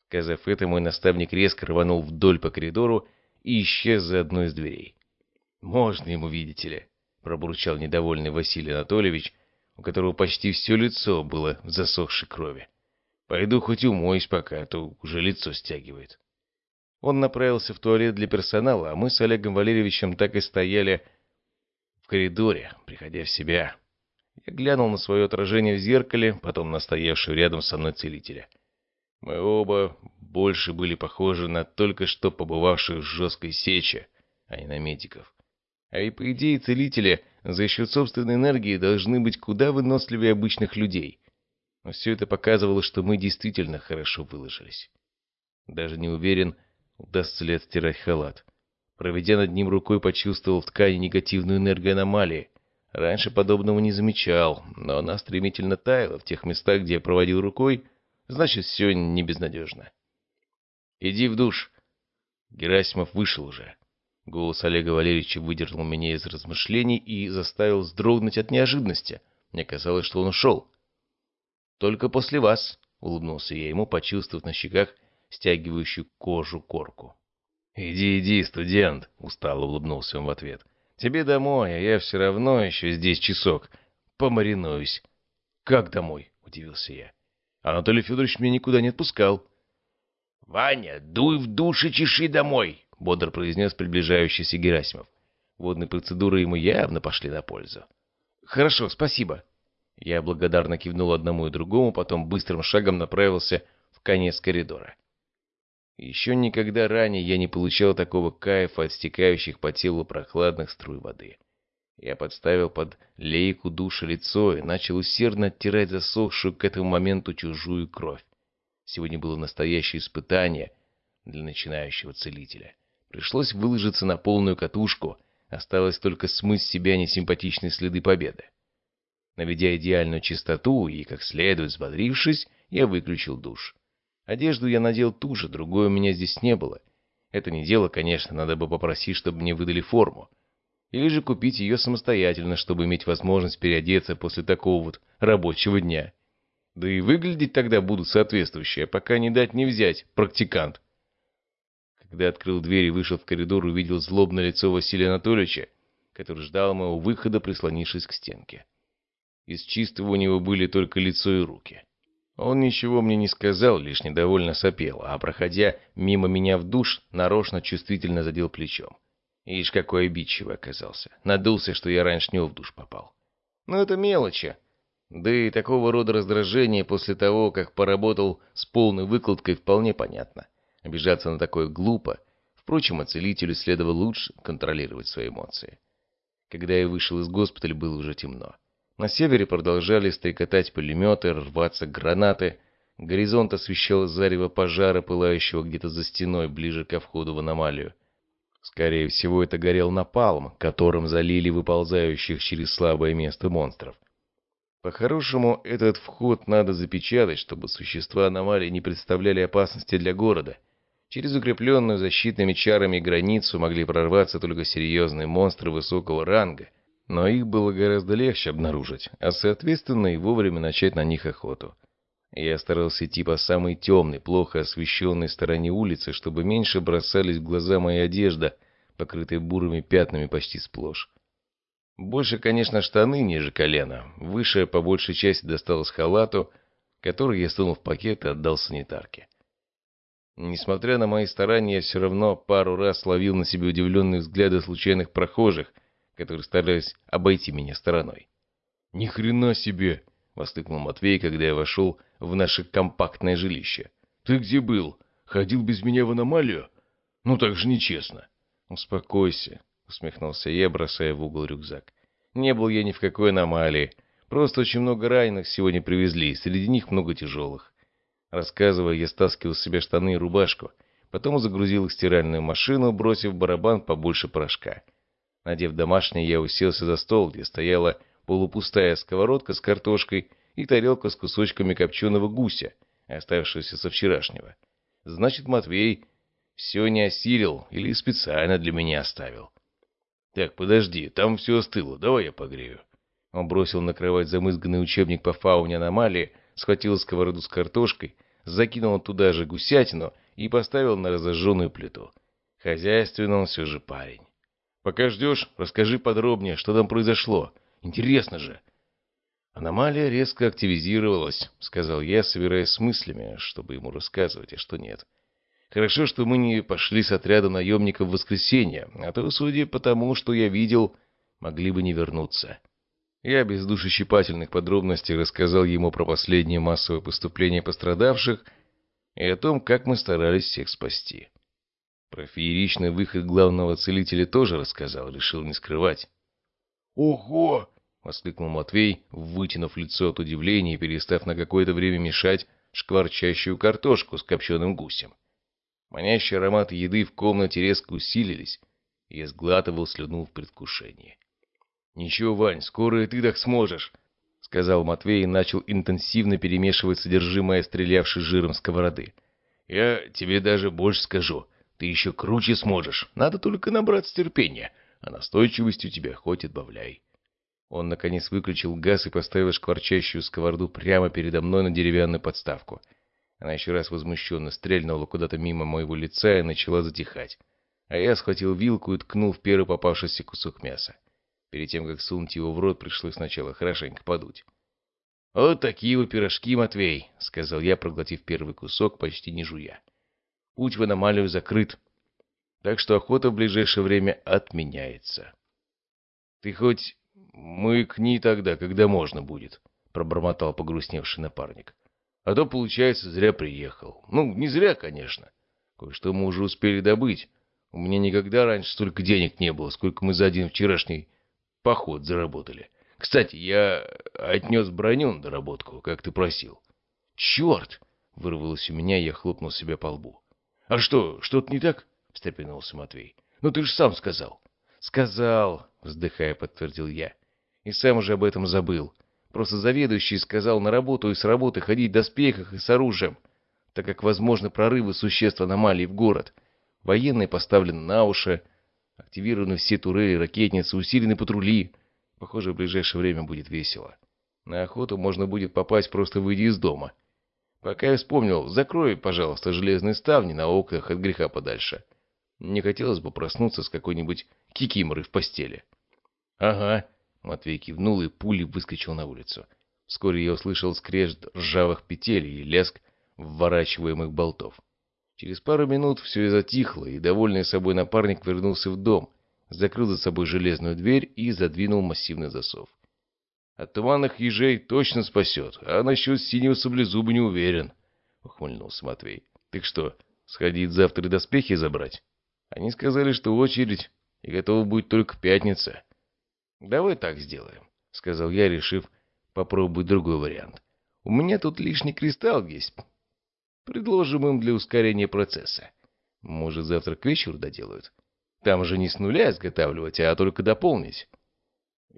Сказав это, мой наставник резко рванул вдоль по коридору и исчез за одной из дверей. «Можно ему, видите ли», — пробурчал недовольный Василий Анатольевич, — у которого почти все лицо было в засохшей крови. «Пойду хоть умоюсь пока, а то уже лицо стягивает». Он направился в туалет для персонала, а мы с Олегом Валерьевичем так и стояли В коридоре, приходя в себя, я глянул на свое отражение в зеркале, потом на стоявшего рядом со мной целителя. Мы оба больше были похожи на только что побывавших в жесткой сече, а не на медиков. А и по идее целители за счет собственной энергии должны быть куда выносливее обычных людей. Но все это показывало, что мы действительно хорошо выложились. Даже не уверен, удастся ли отстирать халат. Проведя над ним рукой, почувствовал в ткани негативную энергию аномалии. Раньше подобного не замечал, но она стремительно таяла в тех местах, где я проводил рукой, значит, все не безнадежно. «Иди в душ!» Герасимов вышел уже. Голос Олега Валерьевича выдернул меня из размышлений и заставил вздрогнуть от неожиданности. Мне казалось, что он ушел. «Только после вас», — улыбнулся я ему, почувствовав на щеках стягивающую кожу корку. «Иди, иди, студент!» — устало улыбнулся он в ответ. «Тебе домой, а я все равно еще здесь часок. Помаринуюсь». «Как домой?» — удивился я. «Анатолий Федорович меня никуда не отпускал». «Ваня, дуй в душ и чеши домой!» — бодро произнес приближающийся Герасимов. Водные процедуры ему явно пошли на пользу. «Хорошо, спасибо». Я благодарно кивнул одному и другому, потом быстрым шагом направился в конец коридора. Еще никогда ранее я не получал такого кайфа от стекающих по телу прохладных струй воды. Я подставил под лейку душа лицо и начал усердно оттирать засохшую к этому моменту чужую кровь. Сегодня было настоящее испытание для начинающего целителя. Пришлось выложиться на полную катушку, осталось только смыть с себя несимпатичные следы победы. Наведя идеальную чистоту и, как следует взбодрившись, я выключил душ. Одежду я надел ту же, другой у меня здесь не было. Это не дело, конечно, надо бы попросить, чтобы мне выдали форму. Или же купить ее самостоятельно, чтобы иметь возможность переодеться после такого вот рабочего дня. Да и выглядеть тогда буду соответствующее, пока не дать не взять, практикант. Когда открыл дверь и вышел в коридор, увидел злобное лицо Василия Анатольевича, который ждал моего выхода, прислонившись к стенке. Из чистого у него были только лицо и руки. Он ничего мне не сказал, лишь недовольно сопел, а, проходя мимо меня в душ, нарочно чувствительно задел плечом. Ишь, какой обидчивый оказался. Надулся, что я раньше него в душ попал. Ну, это мелочи. Да и такого рода раздражение после того, как поработал с полной выкладкой, вполне понятно. Обижаться на такое глупо. Впрочем, оцелителю следовало лучше контролировать свои эмоции. Когда я вышел из госпиталя, было уже темно. На севере продолжали стрекотать пулеметы, рваться гранаты. Горизонт освещал зарево пожара, пылающего где-то за стеной, ближе ко входу в аномалию. Скорее всего, это горел напалм, которым залили выползающих через слабое место монстров. По-хорошему, этот вход надо запечатать, чтобы существа аномалии не представляли опасности для города. Через укрепленную защитными чарами границу могли прорваться только серьезные монстры высокого ранга — но их было гораздо легче обнаружить, а соответственно и вовремя начать на них охоту. Я старался идти по самой темной, плохо освещенной стороне улицы, чтобы меньше бросались в глаза моя одежда, покрытая бурыми пятнами почти сплошь. Больше, конечно, штаны ниже колена. Выше, по большей части, досталось халату, который я сунул в пакет и отдал санитарке. Несмотря на мои старания, я все равно пару раз ловил на себе удивленные взгляды случайных прохожих — которые старались обойти меня стороной. «Ни хрена себе!» — воскликнул Матвей, когда я вошел в наше компактное жилище. «Ты где был? Ходил без меня в аномалию? Ну так же нечестно!» «Успокойся», — усмехнулся я, бросая в угол рюкзак. «Не был я ни в какой аномалии. Просто очень много раненых сегодня привезли, среди них много тяжелых». Рассказывая, я стаскивал с себя штаны и рубашку, потом загрузил их в стиральную машину, бросив барабан побольше порошка. Надев домашний, я уселся за стол, где стояла полупустая сковородка с картошкой и тарелка с кусочками копченого гуся, оставшегося со вчерашнего. Значит, Матвей все не осилил или специально для меня оставил. «Так, подожди, там все остыло, давай я погрею». Он бросил на кровать замызганный учебник по фауне аномалии, схватил сковороду с картошкой, закинул туда же гусятину и поставил на разожженную плиту. Хозяйственный он все же парень. Пока ждешь, расскажи подробнее, что там произошло. Интересно же. Аномалия резко активизировалась, сказал я, собираясь с мыслями, чтобы ему рассказывать, а что нет. Хорошо, что мы не пошли с отрядом наемников в воскресенье, а то, судя по тому, что я видел, могли бы не вернуться. Я без душещипательных подробностей рассказал ему про последнее массовое поступление пострадавших и о том, как мы старались всех спасти. Про фееричный выход главного целителя тоже рассказал, решил не скрывать. «Ого!» — воскликнул Матвей, вытянув лицо от удивления и перестав на какое-то время мешать шкварчащую картошку с копченым гусем. Манящий аромат еды в комнате резко усилились, и я сглатывал слюну в предвкушении. «Ничего, Вань, скоро и ты так сможешь», — сказал Матвей и начал интенсивно перемешивать содержимое стрелявшей жиром сковороды. «Я тебе даже больше скажу. Ты еще круче сможешь. Надо только набраться терпения, а настойчивость у тебя хоть отбавляй». Он, наконец, выключил газ и поставил шкварчащую сковороду прямо передо мной на деревянную подставку. Она еще раз возмущенно стрельнула куда-то мимо моего лица и начала затихать. А я схватил вилку и ткнул в первый попавшийся кусок мяса. Перед тем, как сунуть его в рот, пришлось сначала хорошенько подуть. «Вот такие вот пирожки, Матвей», — сказал я, проглотив первый кусок, почти не жуя. «Путь в аномалию закрыт, так что охота в ближайшее время отменяется». «Ты хоть мыкни тогда, когда можно будет», — пробормотал погрустневший напарник. «А то, получается, зря приехал. Ну, не зря, конечно. Кое-что мы уже успели добыть. У меня никогда раньше столько денег не было, сколько мы за один вчерашний поход заработали. Кстати, я отнес броню на доработку, как ты просил. Черт! Вырвалось у меня, я хлопнул себя по лбу. А что, что-то не так? Встрепенулся Матвей. Ну ты же сам сказал. Сказал, вздыхая, подтвердил я. И сам уже об этом забыл. Просто заведующий сказал на работу и с работы ходить в доспехах и с оружием, так как возможны прорывы существ аномалий в город. Военные поставлены на уши, Активированы все турели, ракетницы, усилены патрули. Похоже, в ближайшее время будет весело. На охоту можно будет попасть, просто выйдя из дома. Пока я вспомнил, закрой, пожалуйста, железные ставни на окнах от греха подальше. Не хотелось бы проснуться с какой-нибудь кикиморой в постели. — Ага, — Матвей кивнул и пулей выскочил на улицу. Вскоре я услышал скрежет ржавых петель и лязг вворачиваемых болтов. Через пару минут все затихло, и довольный собой напарник вернулся в дом, закрыл за собой железную дверь и задвинул массивный засов. «От туманных ежей точно спасет, а насчет синего саблезуба не уверен», — ухмыльнулся Матвей. «Так что, сходить завтра доспехи забрать?» Они сказали, что очередь, и готова будет только пятница. «Давай так сделаем», — сказал я, решив попробовать другой вариант. «У меня тут лишний кристалл есть, Предложим им для ускорения процесса. Может, завтра к вечеру доделают? Там же не с нуля изготавливать, а только дополнить.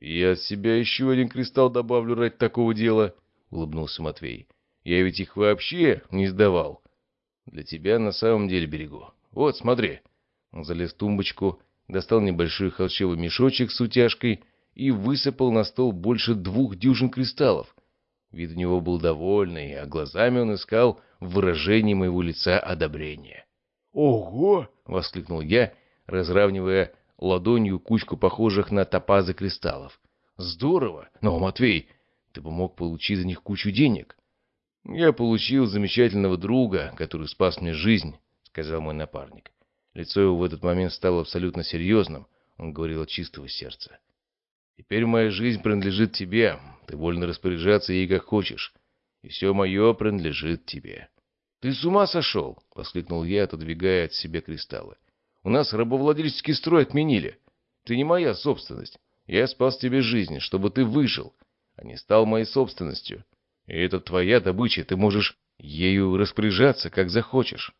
Я от себя еще один кристалл добавлю ради такого дела, улыбнулся Матвей. Я ведь их вообще не сдавал. Для тебя на самом деле берегу. Вот, смотри. Он залез в тумбочку, достал небольшой холщевый мешочек с утяжкой и высыпал на стол больше двух дюжин кристаллов. Вид у него был довольный, а глазами он искал в выражении моего лица одобрение. «Ого!» — воскликнул я, разравнивая ладонью кучку похожих на топазы кристаллов. «Здорово! Но, Матвей, ты бы мог получить за них кучу денег». «Я получил замечательного друга, который спас мне жизнь», — сказал мой напарник. Лицо его в этот момент стало абсолютно серьезным. Он говорил от чистого сердца. «Теперь моя жизнь принадлежит тебе. Ты вольно распоряжаться ей как хочешь и все мое принадлежит тебе». «Ты с ума сошел?» — воскликнул я, отодвигая от себя кристаллы. «У нас рабовладельческий строй отменили. Ты не моя собственность. Я спас тебе жизнь, чтобы ты выжил, а не стал моей собственностью. И это твоя добыча, ты можешь ею распоряжаться, как захочешь».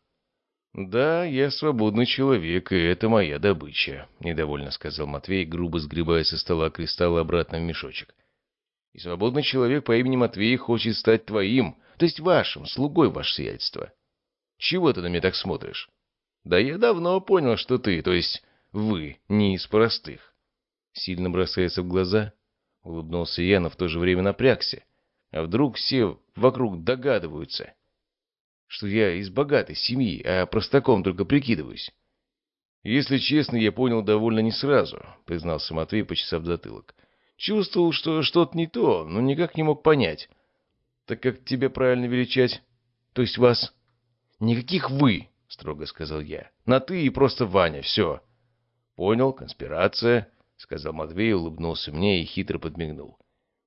«Да, я свободный человек, и это моя добыча», — недовольно сказал Матвей, грубо сгребая со стола кристаллы обратно в мешочек. И свободный человек по имени Матвей хочет стать твоим, то есть вашим, слугой ваше сиятельство. Чего ты на меня так смотришь? Да я давно понял, что ты, то есть вы, не из простых. Сильно бросается в глаза. Улыбнулся я, но в то же время напрягся. А вдруг все вокруг догадываются, что я из богатой семьи, а простаком только прикидываюсь? Если честно, я понял довольно не сразу, признался Матвей, почесав затылок. Чувствовал, что что-то не то, но никак не мог понять. Так как тебе правильно величать? То есть вас? Никаких «вы», — строго сказал я. На «ты» и просто Ваня, все. Понял, конспирация. — сказал Матвей, улыбнулся мне и хитро подмигнул.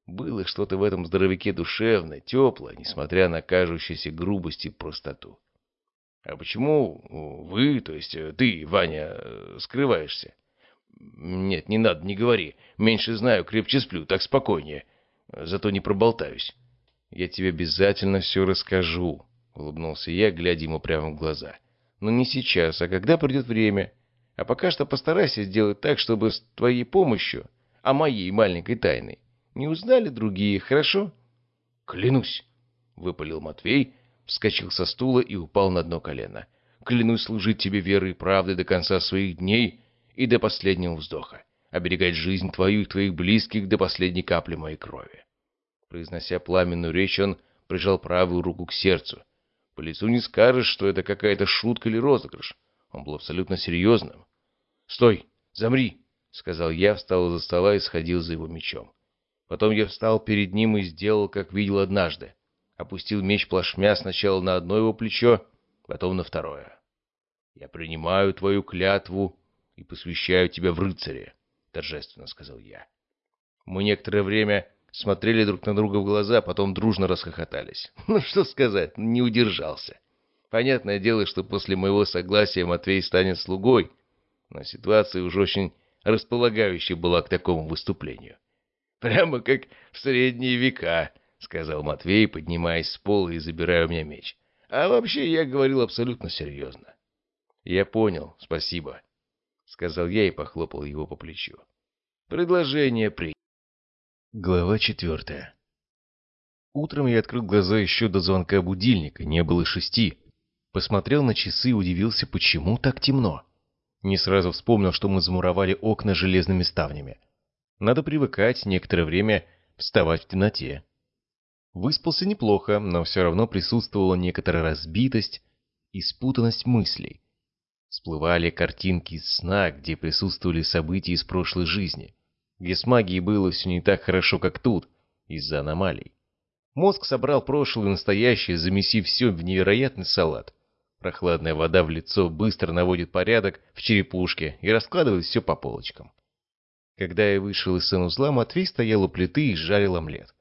Было что-то в этом здоровяке душевное, теплое, несмотря на кажущуюся грубость и простоту. «А почему вы, то есть ты, Ваня, скрываешься?» «Нет, не надо, не говори. Меньше знаю, крепче сплю, так спокойнее. Зато не проболтаюсь». «Я тебе обязательно все расскажу», — улыбнулся я, глядя ему прямо в глаза. «Но не сейчас, а когда придет время. А пока что постарайся сделать так, чтобы с твоей помощью, а моей маленькой тайной, не узнали другие, хорошо?» «Клянусь», — выпалил Матвей, вскочил со стула и упал на дно колено. «Клянусь служить тебе верой и правдой до конца своих дней и до последнего вздоха, оберегать жизнь твою и твоих близких до последней капли моей крови». Произнося пламенную речь, он прижал правую руку к сердцу. По лицу не скажешь, что это какая-то шутка или розыгрыш. Он был абсолютно серьезным. «Стой! Замри!» — сказал я, встал из-за стола и сходил за его мечом. Потом я встал перед ним и сделал, как видел однажды. Опустил меч плашмя сначала на одно его плечо, потом на второе. «Я принимаю твою клятву и посвящаю тебя в рыцаре», — торжественно сказал я. Мы некоторое время смотрели друг на друга в глаза, потом дружно расхохотались. Ну, что сказать, не удержался. Понятное дело, что после моего согласия Матвей станет слугой, но ситуация уже очень располагающая была к такому выступлению. «Прямо как в средние века», — сказал Матвей, поднимаясь с пола и забирая у меня меч. «А вообще я говорил абсолютно серьезно». «Я понял, спасибо», — сказал я и похлопал его по плечу. «Предложение при...» Глава четвертая. Утром я открыл глаза еще до звонка будильника, не было шести. Посмотрел на часы и удивился, почему так темно. Не сразу вспомнил, что мы замуровали окна железными ставнями. Надо привыкать некоторое время вставать в темноте. Выспался неплохо, но все равно присутствовала некоторая разбитость и спутанность мыслей. Всплывали картинки из сна, где присутствовали события из прошлой жизни — где с магией было все не так хорошо, как тут, из-за аномалий. Мозг собрал прошлое и настоящее, замесив все в невероятный салат. Прохладная вода в лицо быстро наводит порядок в черепушке и раскладывает все по полочкам. Когда я вышел из санузла, Матвей стоял у плиты и жарил омлет.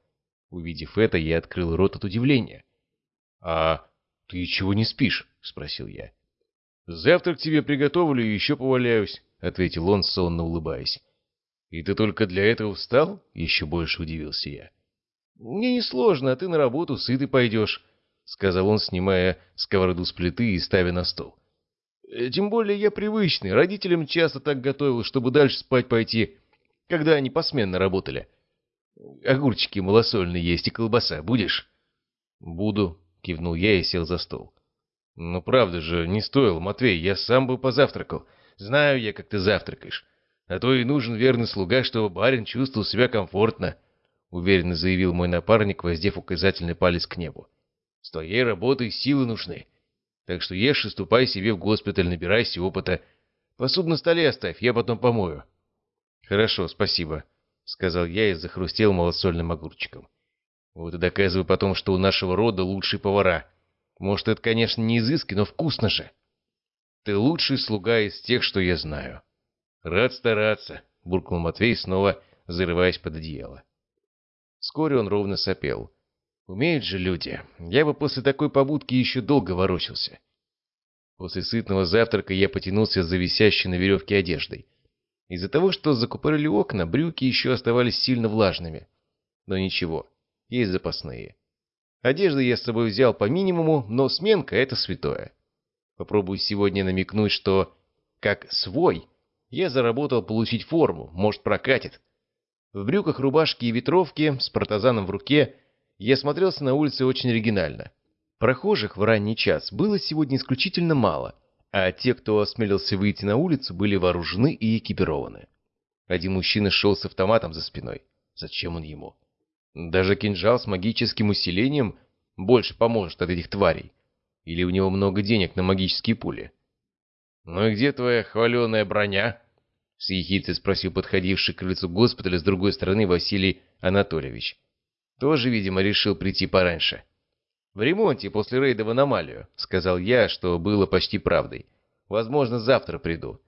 Увидев это, я открыл рот от удивления. — А ты чего не спишь? — спросил я. — Завтрак тебе приготовлю и еще поваляюсь, — ответил он, сонно улыбаясь. «И ты только для этого встал?» — еще больше удивился я. «Мне несложно, а ты на работу сытый пойдешь», — сказал он, снимая сковороду с плиты и ставя на стол. «Э, «Тем более я привычный. Родителям часто так готовил, чтобы дальше спать пойти, когда они посменно работали. Огурчики малосольные есть и колбаса. Будешь?» «Буду», — кивнул я и сел за стол. «Ну правда же, не стоило, Матвей, я сам бы позавтракал. Знаю я, как ты завтракаешь. А то и нужен верный слуга, чтобы барин чувствовал себя комфортно, — уверенно заявил мой напарник, воздев указательный палец к небу. — С твоей работой силы нужны. Так что ешь и ступай себе в госпиталь, набирайся опыта. Посуду на столе оставь, я потом помою. — Хорошо, спасибо, — сказал я и захрустел малосольным огурчиком. Вот и доказывай потом, что у нашего рода лучшие повара. Может, это, конечно, не изыски, но вкусно же. Ты лучший слуга из тех, что я знаю. «Рад стараться», — буркнул Матвей, снова зарываясь под одеяло. Вскоре он ровно сопел. «Умеют же люди. Я бы после такой побудки еще долго ворочался». После сытного завтрака я потянулся за висящей на веревке одеждой. Из-за того, что закупорили окна, брюки еще оставались сильно влажными. Но ничего, есть запасные. Одежды я с собой взял по минимуму, но сменка — это святое. Попробую сегодня намекнуть, что как свой я заработал получить форму, может прокатит. В брюках, рубашке и ветровке, с протазаном в руке, я смотрелся на улице очень оригинально. Прохожих в ранний час было сегодня исключительно мало, а те, кто осмелился выйти на улицу, были вооружены и экипированы. Один мужчина шел с автоматом за спиной. Зачем он ему? Даже кинжал с магическим усилением больше поможет от этих тварей. Или у него много денег на магические пули. «Ну и где твоя хваленая броня?» — с ехицей спросил подходивший к крыльцу госпиталя с другой стороны Василий Анатольевич. Тоже, видимо, решил прийти пораньше. «В ремонте после рейда в аномалию», — сказал я, что было почти правдой. «Возможно, завтра приду».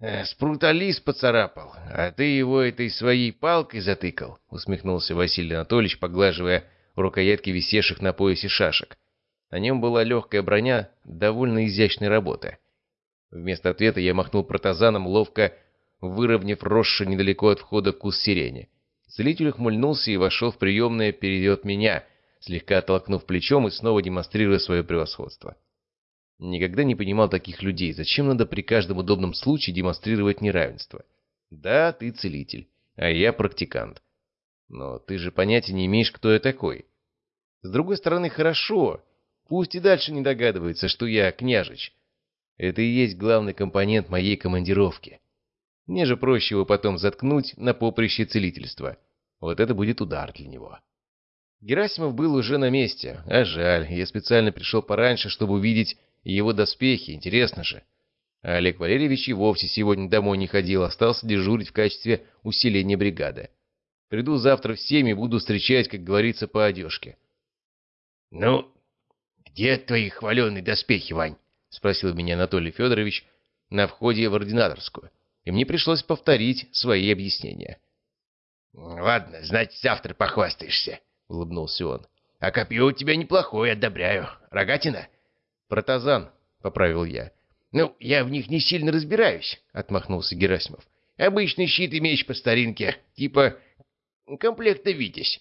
Э, «Спруталис поцарапал, а ты его этой своей палкой затыкал», — усмехнулся Василий Анатольевич, поглаживая рукоятки висевших на поясе шашек. На нем была легкая броня, довольно изящной работы. Вместо ответа я махнул протазаном, ловко выровняв росший недалеко от входа кус сирени. Целитель ухмыльнулся и вошел в приемное перед меня, слегка оттолкнув плечом и снова демонстрируя свое превосходство. Никогда не понимал таких людей. Зачем надо при каждом удобном случае демонстрировать неравенство? Да, ты целитель, а я практикант. Но ты же понятия не имеешь, кто я такой. С другой стороны, хорошо. Пусть и дальше не догадывается, что я княжич. Это и есть главный компонент моей командировки. Мне же проще его потом заткнуть на поприще целительства. Вот это будет удар для него. Герасимов был уже на месте, а жаль, я специально пришел пораньше, чтобы увидеть его доспехи, интересно же. А Олег Валерьевич и вовсе сегодня домой не ходил, остался дежурить в качестве усиления бригады. Приду завтра в семь и буду встречать, как говорится, по одежке. — Ну, где твои хваленые доспехи, Вань? — спросил меня Анатолий Федорович на входе в ординаторскую, и мне пришлось повторить свои объяснения. — Ладно, значит, завтра похвастаешься, — улыбнулся он. — А копье у тебя неплохое, одобряю. Рогатина? — «Протазан», — поправил я. «Ну, я в них не сильно разбираюсь», — отмахнулся Герасимов. «Обычный щит и меч по старинке, типа комплекта «Витязь».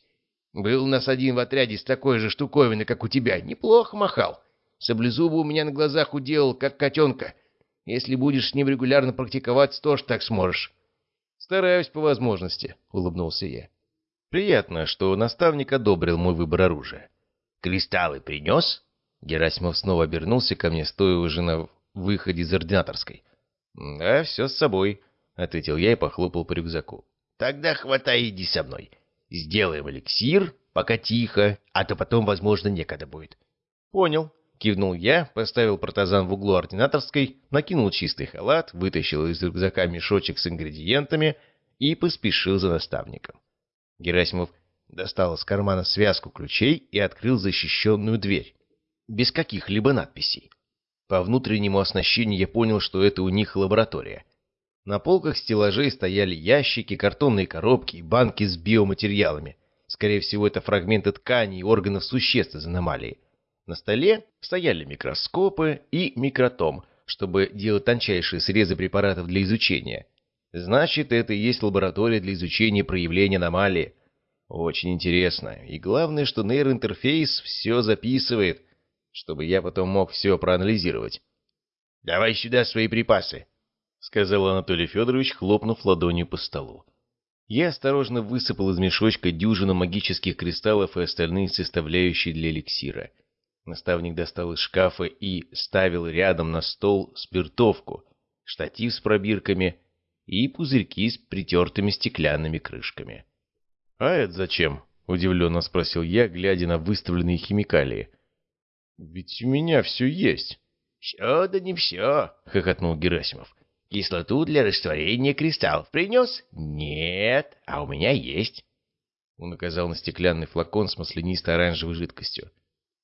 Был у нас один в отряде с такой же штуковиной, как у тебя. Неплохо махал. Саблезубы у меня на глазах уделал, как котенка. Если будешь с ним регулярно практиковаться, тоже так сможешь». «Стараюсь по возможности», — улыбнулся я. «Приятно, что наставник одобрил мой выбор оружия». «Кристаллы принес?» Герасимов снова обернулся ко мне, стоя уже на выходе из ординаторской. «Да, все с собой», — ответил я и похлопал по рюкзаку. «Тогда хватай, иди со мной. Сделаем эликсир, пока тихо, а то потом, возможно, некогда будет». «Понял», — кивнул я, поставил протазан в углу ординаторской, накинул чистый халат, вытащил из рюкзака мешочек с ингредиентами и поспешил за наставником. Герасимов достал из кармана связку ключей и открыл защищенную дверь без каких-либо надписей. По внутреннему оснащению я понял, что это у них лаборатория. На полках стеллажей стояли ящики, картонные коробки и банки с биоматериалами. Скорее всего, это фрагменты тканей и органов существ из аномалии. На столе стояли микроскопы и микротом, чтобы делать тончайшие срезы препаратов для изучения. Значит, это и есть лаборатория для изучения проявления аномалии. Очень интересно. И главное, что нейроинтерфейс все записывает, чтобы я потом мог все проанализировать. «Давай сюда свои припасы», — сказал Анатолий Федорович, хлопнув ладонью по столу. Я осторожно высыпал из мешочка дюжину магических кристаллов и остальные составляющие для эликсира. Наставник достал из шкафа и ставил рядом на стол спиртовку, штатив с пробирками и пузырьки с притертыми стеклянными крышками. «А это зачем?» — удивленно спросил я, глядя на выставленные химикалии. Ведь у меня все есть. — Все да не все, — хохотнул Герасимов. — Кислоту для растворения кристаллов принес? — Нет, а у меня есть. Он указал на стеклянный флакон с маслянистой оранжевой жидкостью.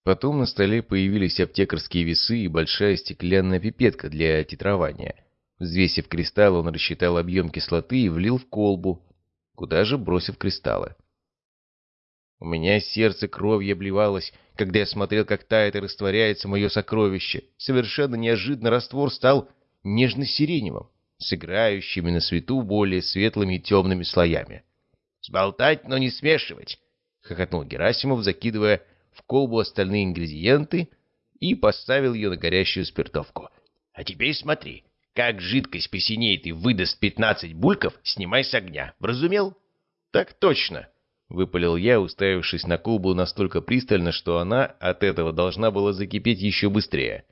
Потом на столе появились аптекарские весы и большая стеклянная пипетка для титрования. Взвесив кристалл, он рассчитал объем кислоты и влил в колбу, куда же бросив кристаллы. У меня сердце кровью обливалось, когда я смотрел, как тает и растворяется мое сокровище. Совершенно неожиданно раствор стал нежно-сиреневым, с на свету более светлыми и темными слоями. «Сболтать, но не смешивать!» — хохотнул Герасимов, закидывая в колбу остальные ингредиенты и поставил ее на горящую спиртовку. «А теперь смотри, как жидкость посинеет и выдаст пятнадцать бульков, снимай с огня. Вразумел?» «Так точно!» — выпалил я, уставившись на колбу настолько пристально, что она от этого должна была закипеть еще быстрее.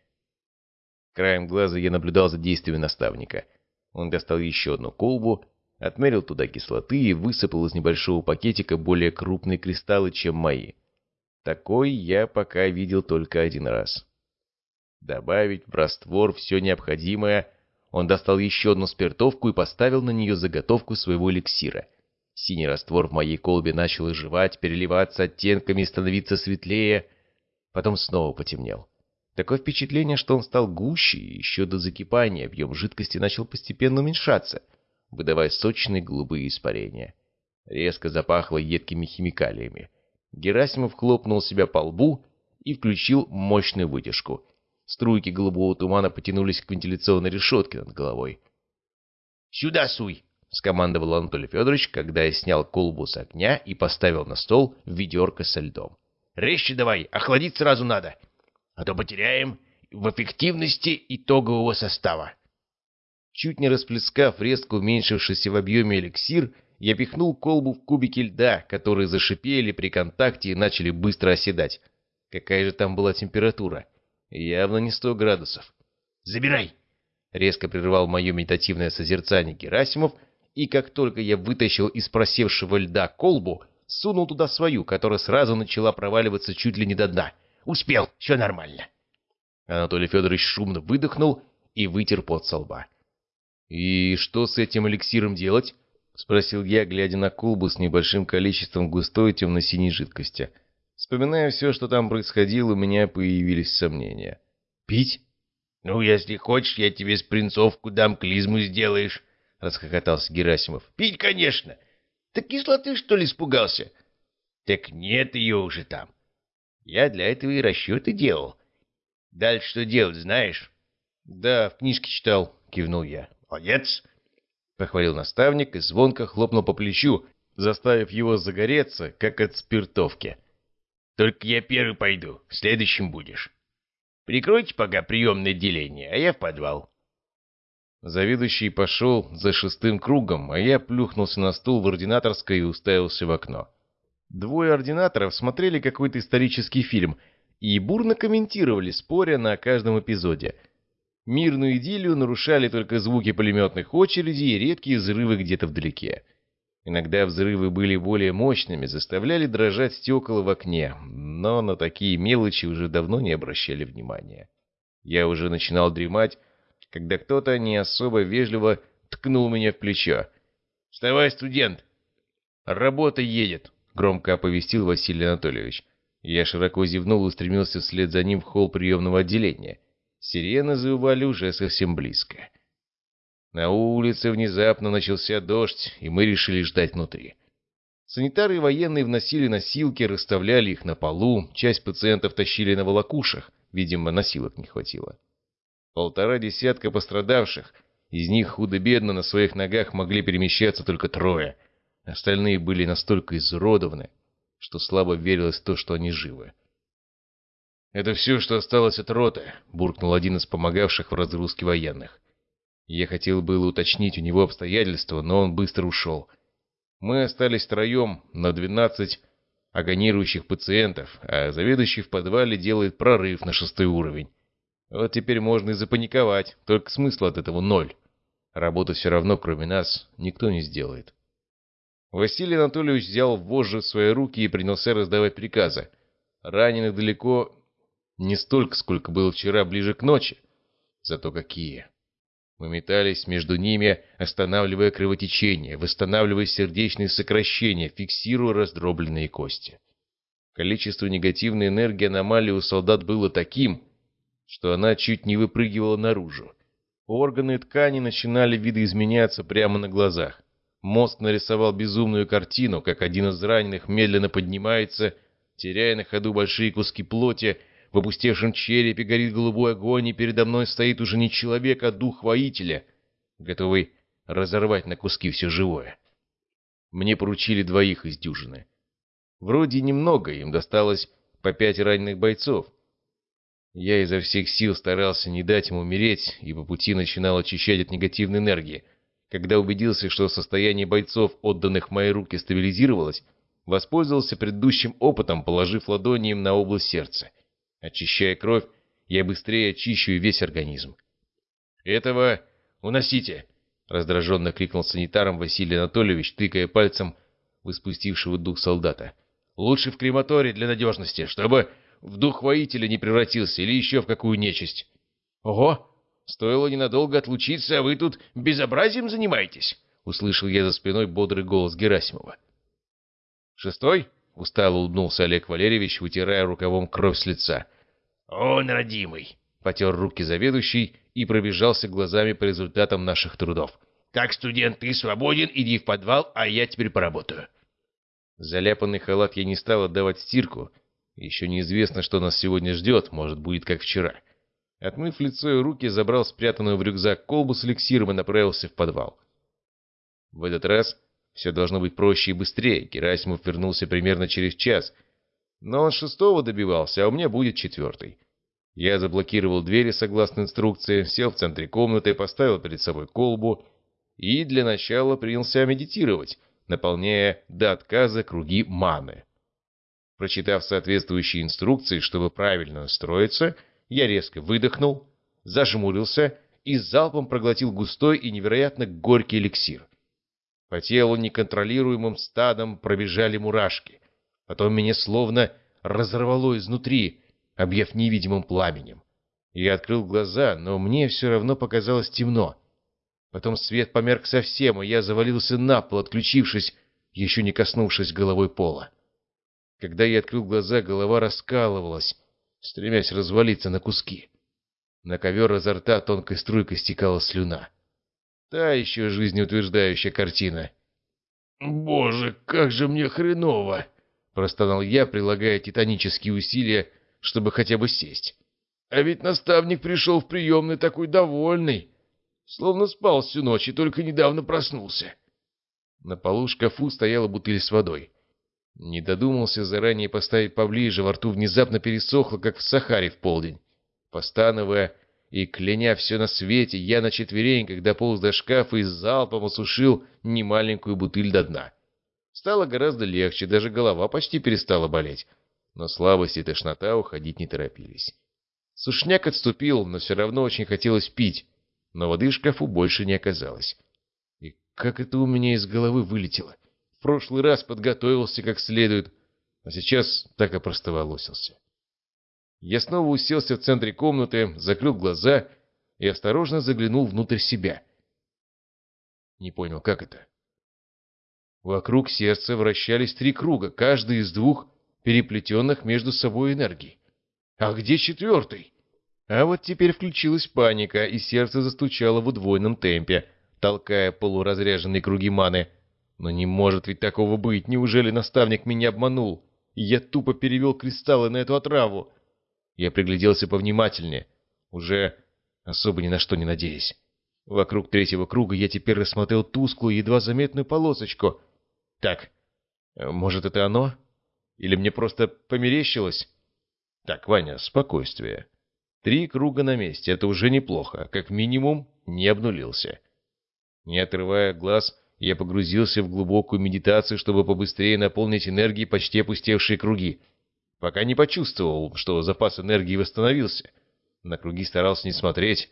Краем глаза я наблюдал за действиями наставника. Он достал еще одну колбу, отмерил туда кислоты и высыпал из небольшого пакетика более крупные кристаллы, чем мои. Такой я пока видел только один раз. Добавить в раствор все необходимое, он достал еще одну спиртовку и поставил на нее заготовку своего эликсира — Синий раствор в моей колбе начал оживать, переливаться оттенками и становиться светлее, потом снова потемнел. Такое впечатление, что он стал гуще, и еще до закипания объем жидкости начал постепенно уменьшаться, выдавая сочные голубые испарения. Резко запахло едкими химикалиями. Герасимов хлопнул себя по лбу и включил мощную вытяжку. Струйки голубого тумана потянулись к вентиляционной решетке над головой. «Сюда суй!» — скомандовал Анатолий Федорович, когда я снял колбу с огня и поставил на стол ведерко со льдом. «Резче давай, охладить сразу надо, а то потеряем в эффективности итогового состава». Чуть не расплескав резко уменьшившийся в объеме эликсир, я пихнул колбу в кубики льда, которые зашипели при контакте и начали быстро оседать. Какая же там была температура? Явно не сто градусов. «Забирай!» Резко прервал мое медитативное созерцание Герасимов, и как только я вытащил из просевшего льда колбу, сунул туда свою, которая сразу начала проваливаться чуть ли не до дна. «Успел, все нормально!» Анатолий Федорович шумно выдохнул и вытер пот со лба. «И что с этим эликсиром делать?» — спросил я, глядя на колбу с небольшим количеством густой темно-синей жидкости. Вспоминая все, что там происходило, у меня появились сомнения. «Пить?» «Ну, если хочешь, я тебе спринцовку дам, клизму сделаешь», — расхохотался Герасимов. «Пить, конечно. Так кислоты, что ли, испугался?» «Так нет ее уже там. Я для этого и расчеты делал. Дальше что делать, знаешь?» «Да, в книжке читал», — кивнул я. «Молодец!» — похвалил наставник и звонко хлопнул по плечу, заставив его загореться, как от спиртовки. «Только я первый пойду, следующим будешь. Прикройте пока приемное отделение, а я в подвал». Заведующий пошел за шестым кругом, а я плюхнулся на стул в ординаторской и уставился в окно. Двое ординаторов смотрели какой-то исторический фильм и бурно комментировали, споря на каждом эпизоде — Мирную идиллию нарушали только звуки пулеметных очередей и редкие взрывы где-то вдалеке. Иногда взрывы были более мощными, заставляли дрожать стекла в окне, но на такие мелочи уже давно не обращали внимания. Я уже начинал дремать, когда кто-то не особо вежливо ткнул меня в плечо. «Вставай, студент! Работа едет!» — громко оповестил Василий Анатольевич. Я широко зевнул и устремился вслед за ним в холл приемного отделения. Сирены завывали уже совсем близко. На улице внезапно начался дождь, и мы решили ждать внутри. Санитары и военные вносили носилки, расставляли их на полу, часть пациентов тащили на волокушах, видимо, носилок не хватило. Полтора десятка пострадавших, из них худо-бедно на своих ногах могли перемещаться только трое. Остальные были настолько изуродованы, что слабо верилось в то, что они живы. «Это все, что осталось от роты», — буркнул один из помогавших в разгрузке военных. Я хотел было уточнить у него обстоятельства, но он быстро ушел. Мы остались втроем на двенадцать агонирующих пациентов, а заведующий в подвале делает прорыв на шестой уровень. Вот теперь можно и запаниковать, только смысла от этого ноль. Работу все равно, кроме нас, никто не сделает. Василий Анатольевич взял вожжи в свои руки и принялся раздавать приказы. Раненых далеко не столько, сколько было вчера ближе к ночи. Зато какие. Мы метались между ними, останавливая кровотечение, восстанавливая сердечные сокращения, фиксируя раздробленные кости. Количество негативной энергии аномалии у солдат было таким, что она чуть не выпрыгивала наружу. Органы и ткани начинали видоизменяться прямо на глазах. Мозг нарисовал безумную картину, как один из раненых медленно поднимается, теряя на ходу большие куски плоти, в опустевшем черепе горит голубой огонь, и передо мной стоит уже не человек, а дух воителя, готовый разорвать на куски все живое. Мне поручили двоих из дюжины. Вроде немного, им досталось по пять раненых бойцов. Я изо всех сил старался не дать им умереть, и по пути начинал очищать от негативной энергии. Когда убедился, что состояние бойцов, отданных в мои руки, стабилизировалось, воспользовался предыдущим опытом, положив ладони им на область сердца. Очищая кровь, я быстрее очищу весь организм. «Этого уносите!» — раздраженно крикнул санитаром Василий Анатольевич, тыкая пальцем в испустившего дух солдата. «Лучше в крематорий для надежности, чтобы в дух воителя не превратился или еще в какую нечисть». «Ого! Стоило ненадолго отлучиться, а вы тут безобразием занимаетесь!» — услышал я за спиной бодрый голос Герасимова. «Шестой?» — устало улыбнулся Олег Валерьевич, вытирая рукавом кровь с лица. «Он родимый!» — потер руки заведующий и пробежался глазами по результатам наших трудов. «Так, студент, ты свободен, иди в подвал, а я теперь поработаю». Заляпанный халат я не стал отдавать стирку. Еще неизвестно, что нас сегодня ждет, может, будет как вчера. Отмыв лицо и руки, забрал спрятанную в рюкзак колбу с эликсиром и направился в подвал. В этот раз все должно быть проще и быстрее. Герасимов вернулся примерно через час. Но он шестого добивался, а у меня будет четвертый. Я заблокировал двери согласно инструкции, сел в центре комнаты, поставил перед собой колбу и для начала принялся медитировать, наполняя до отказа круги маны. Прочитав соответствующие инструкции, чтобы правильно настроиться, я резко выдохнул, зажмурился и залпом проглотил густой и невероятно горький эликсир. По телу неконтролируемым стадом пробежали мурашки. Потом меня словно разорвало изнутри, объяв невидимым пламенем. Я открыл глаза, но мне все равно показалось темно. Потом свет померк совсем, и я завалился на пол, отключившись, еще не коснувшись головой пола. Когда я открыл глаза, голова раскалывалась, стремясь развалиться на куски. На ковер изо рта тонкой струйкой стекала слюна. Та еще жизнеутверждающая картина. «Боже, как же мне хреново!» — простонал я, прилагая титанические усилия, чтобы хотя бы сесть. «А ведь наставник пришел в приемный такой довольный, словно спал всю ночь и только недавно проснулся». На полу шкафу стояла бутыль с водой. Не додумался заранее поставить поближе, во рту внезапно пересохло, как в Сахаре в полдень. Постановая, и, кляня все на свете, я на четвереньках дополз до шкафа и залпом осушил немаленькую бутыль до дна. Стало гораздо легче, даже голова почти перестала болеть. Но слабость и тошнота уходить не торопились. Сушняк отступил, но все равно очень хотелось пить, но воды в шкафу больше не оказалось. И как это у меня из головы вылетело? В прошлый раз подготовился как следует, а сейчас так и простоволосился. Я снова уселся в центре комнаты, закрыл глаза и осторожно заглянул внутрь себя. Не понял, как это? Вокруг сердца вращались три круга, каждый из двух переплетенных между собой энергий. А где четвертый? А вот теперь включилась паника, и сердце застучало в удвоенном темпе, толкая полуразряженные круги маны. Но не может ведь такого быть, неужели наставник меня обманул? Я тупо перевел кристаллы на эту отраву. Я пригляделся повнимательнее, уже особо ни на что не надеясь. Вокруг третьего круга я теперь рассмотрел тусклую, едва заметную полосочку. Так, может, это оно? Или мне просто померещилось? Так, Ваня, спокойствие. Три круга на месте — это уже неплохо, как минимум не обнулился. Не отрывая глаз, я погрузился в глубокую медитацию, чтобы побыстрее наполнить энергией почти опустевшие круги — пока не почувствовал, что запас энергии восстановился. На круги старался не смотреть,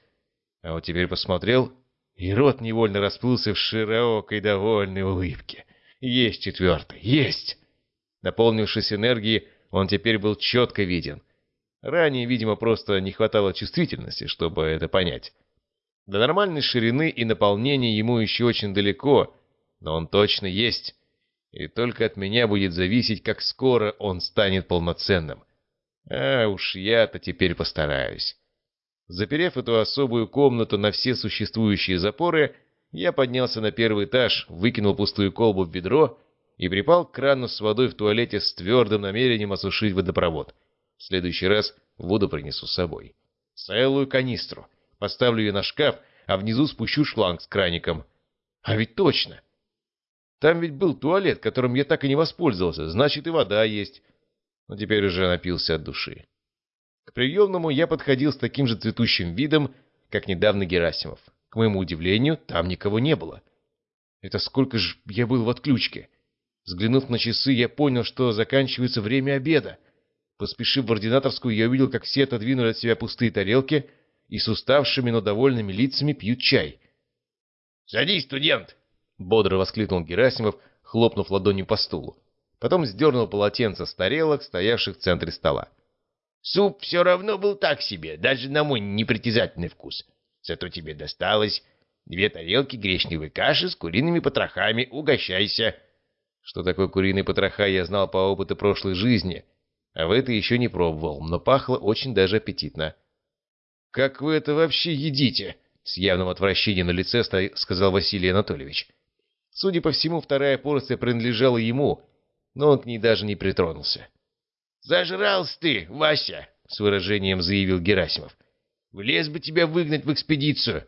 а вот теперь посмотрел, и рот невольно расплылся в широкой довольной улыбке. Есть четвертый, есть! Наполнившись энергией, он теперь был четко виден. Ранее, видимо, просто не хватало чувствительности, чтобы это понять. До нормальной ширины и наполнения ему еще очень далеко, но он точно есть. И только от меня будет зависеть, как скоро он станет полноценным. А уж я-то теперь постараюсь. Заперев эту особую комнату на все существующие запоры, я поднялся на первый этаж, выкинул пустую колбу в ведро и припал к крану с водой в туалете с твердым намерением осушить водопровод. В следующий раз воду принесу с собой. Целую канистру. Поставлю ее на шкаф, а внизу спущу шланг с краником. А ведь точно! Там ведь был туалет, которым я так и не воспользовался, значит и вода есть. Но теперь уже напился от души. К приемному я подходил с таким же цветущим видом, как недавно Герасимов. К моему удивлению, там никого не было. Это сколько же я был в отключке. Взглянув на часы, я понял, что заканчивается время обеда. Поспешив в ординаторскую, я увидел, как все отодвинули от себя пустые тарелки и с уставшими, но довольными лицами пьют чай. «Садись, студент!» Бодро воскликнул Герасимов, хлопнув ладонью по стулу. Потом сдернул полотенце с тарелок, стоявших в центре стола. «Суп все равно был так себе, даже на мой непритязательный вкус. Зато тебе досталось две тарелки гречневой каши с куриными потрохами. Угощайся!» Что такое куриные потроха, я знал по опыту прошлой жизни. А в это еще не пробовал, но пахло очень даже аппетитно. «Как вы это вообще едите?» — с явным отвращением на лице сказал Василий Анатольевич. Судя по всему, вторая порция принадлежала ему, но он к ней даже не притронулся. «Зажрался ты, Вася!» — с выражением заявил Герасимов. «Влез бы тебя выгнать в экспедицию.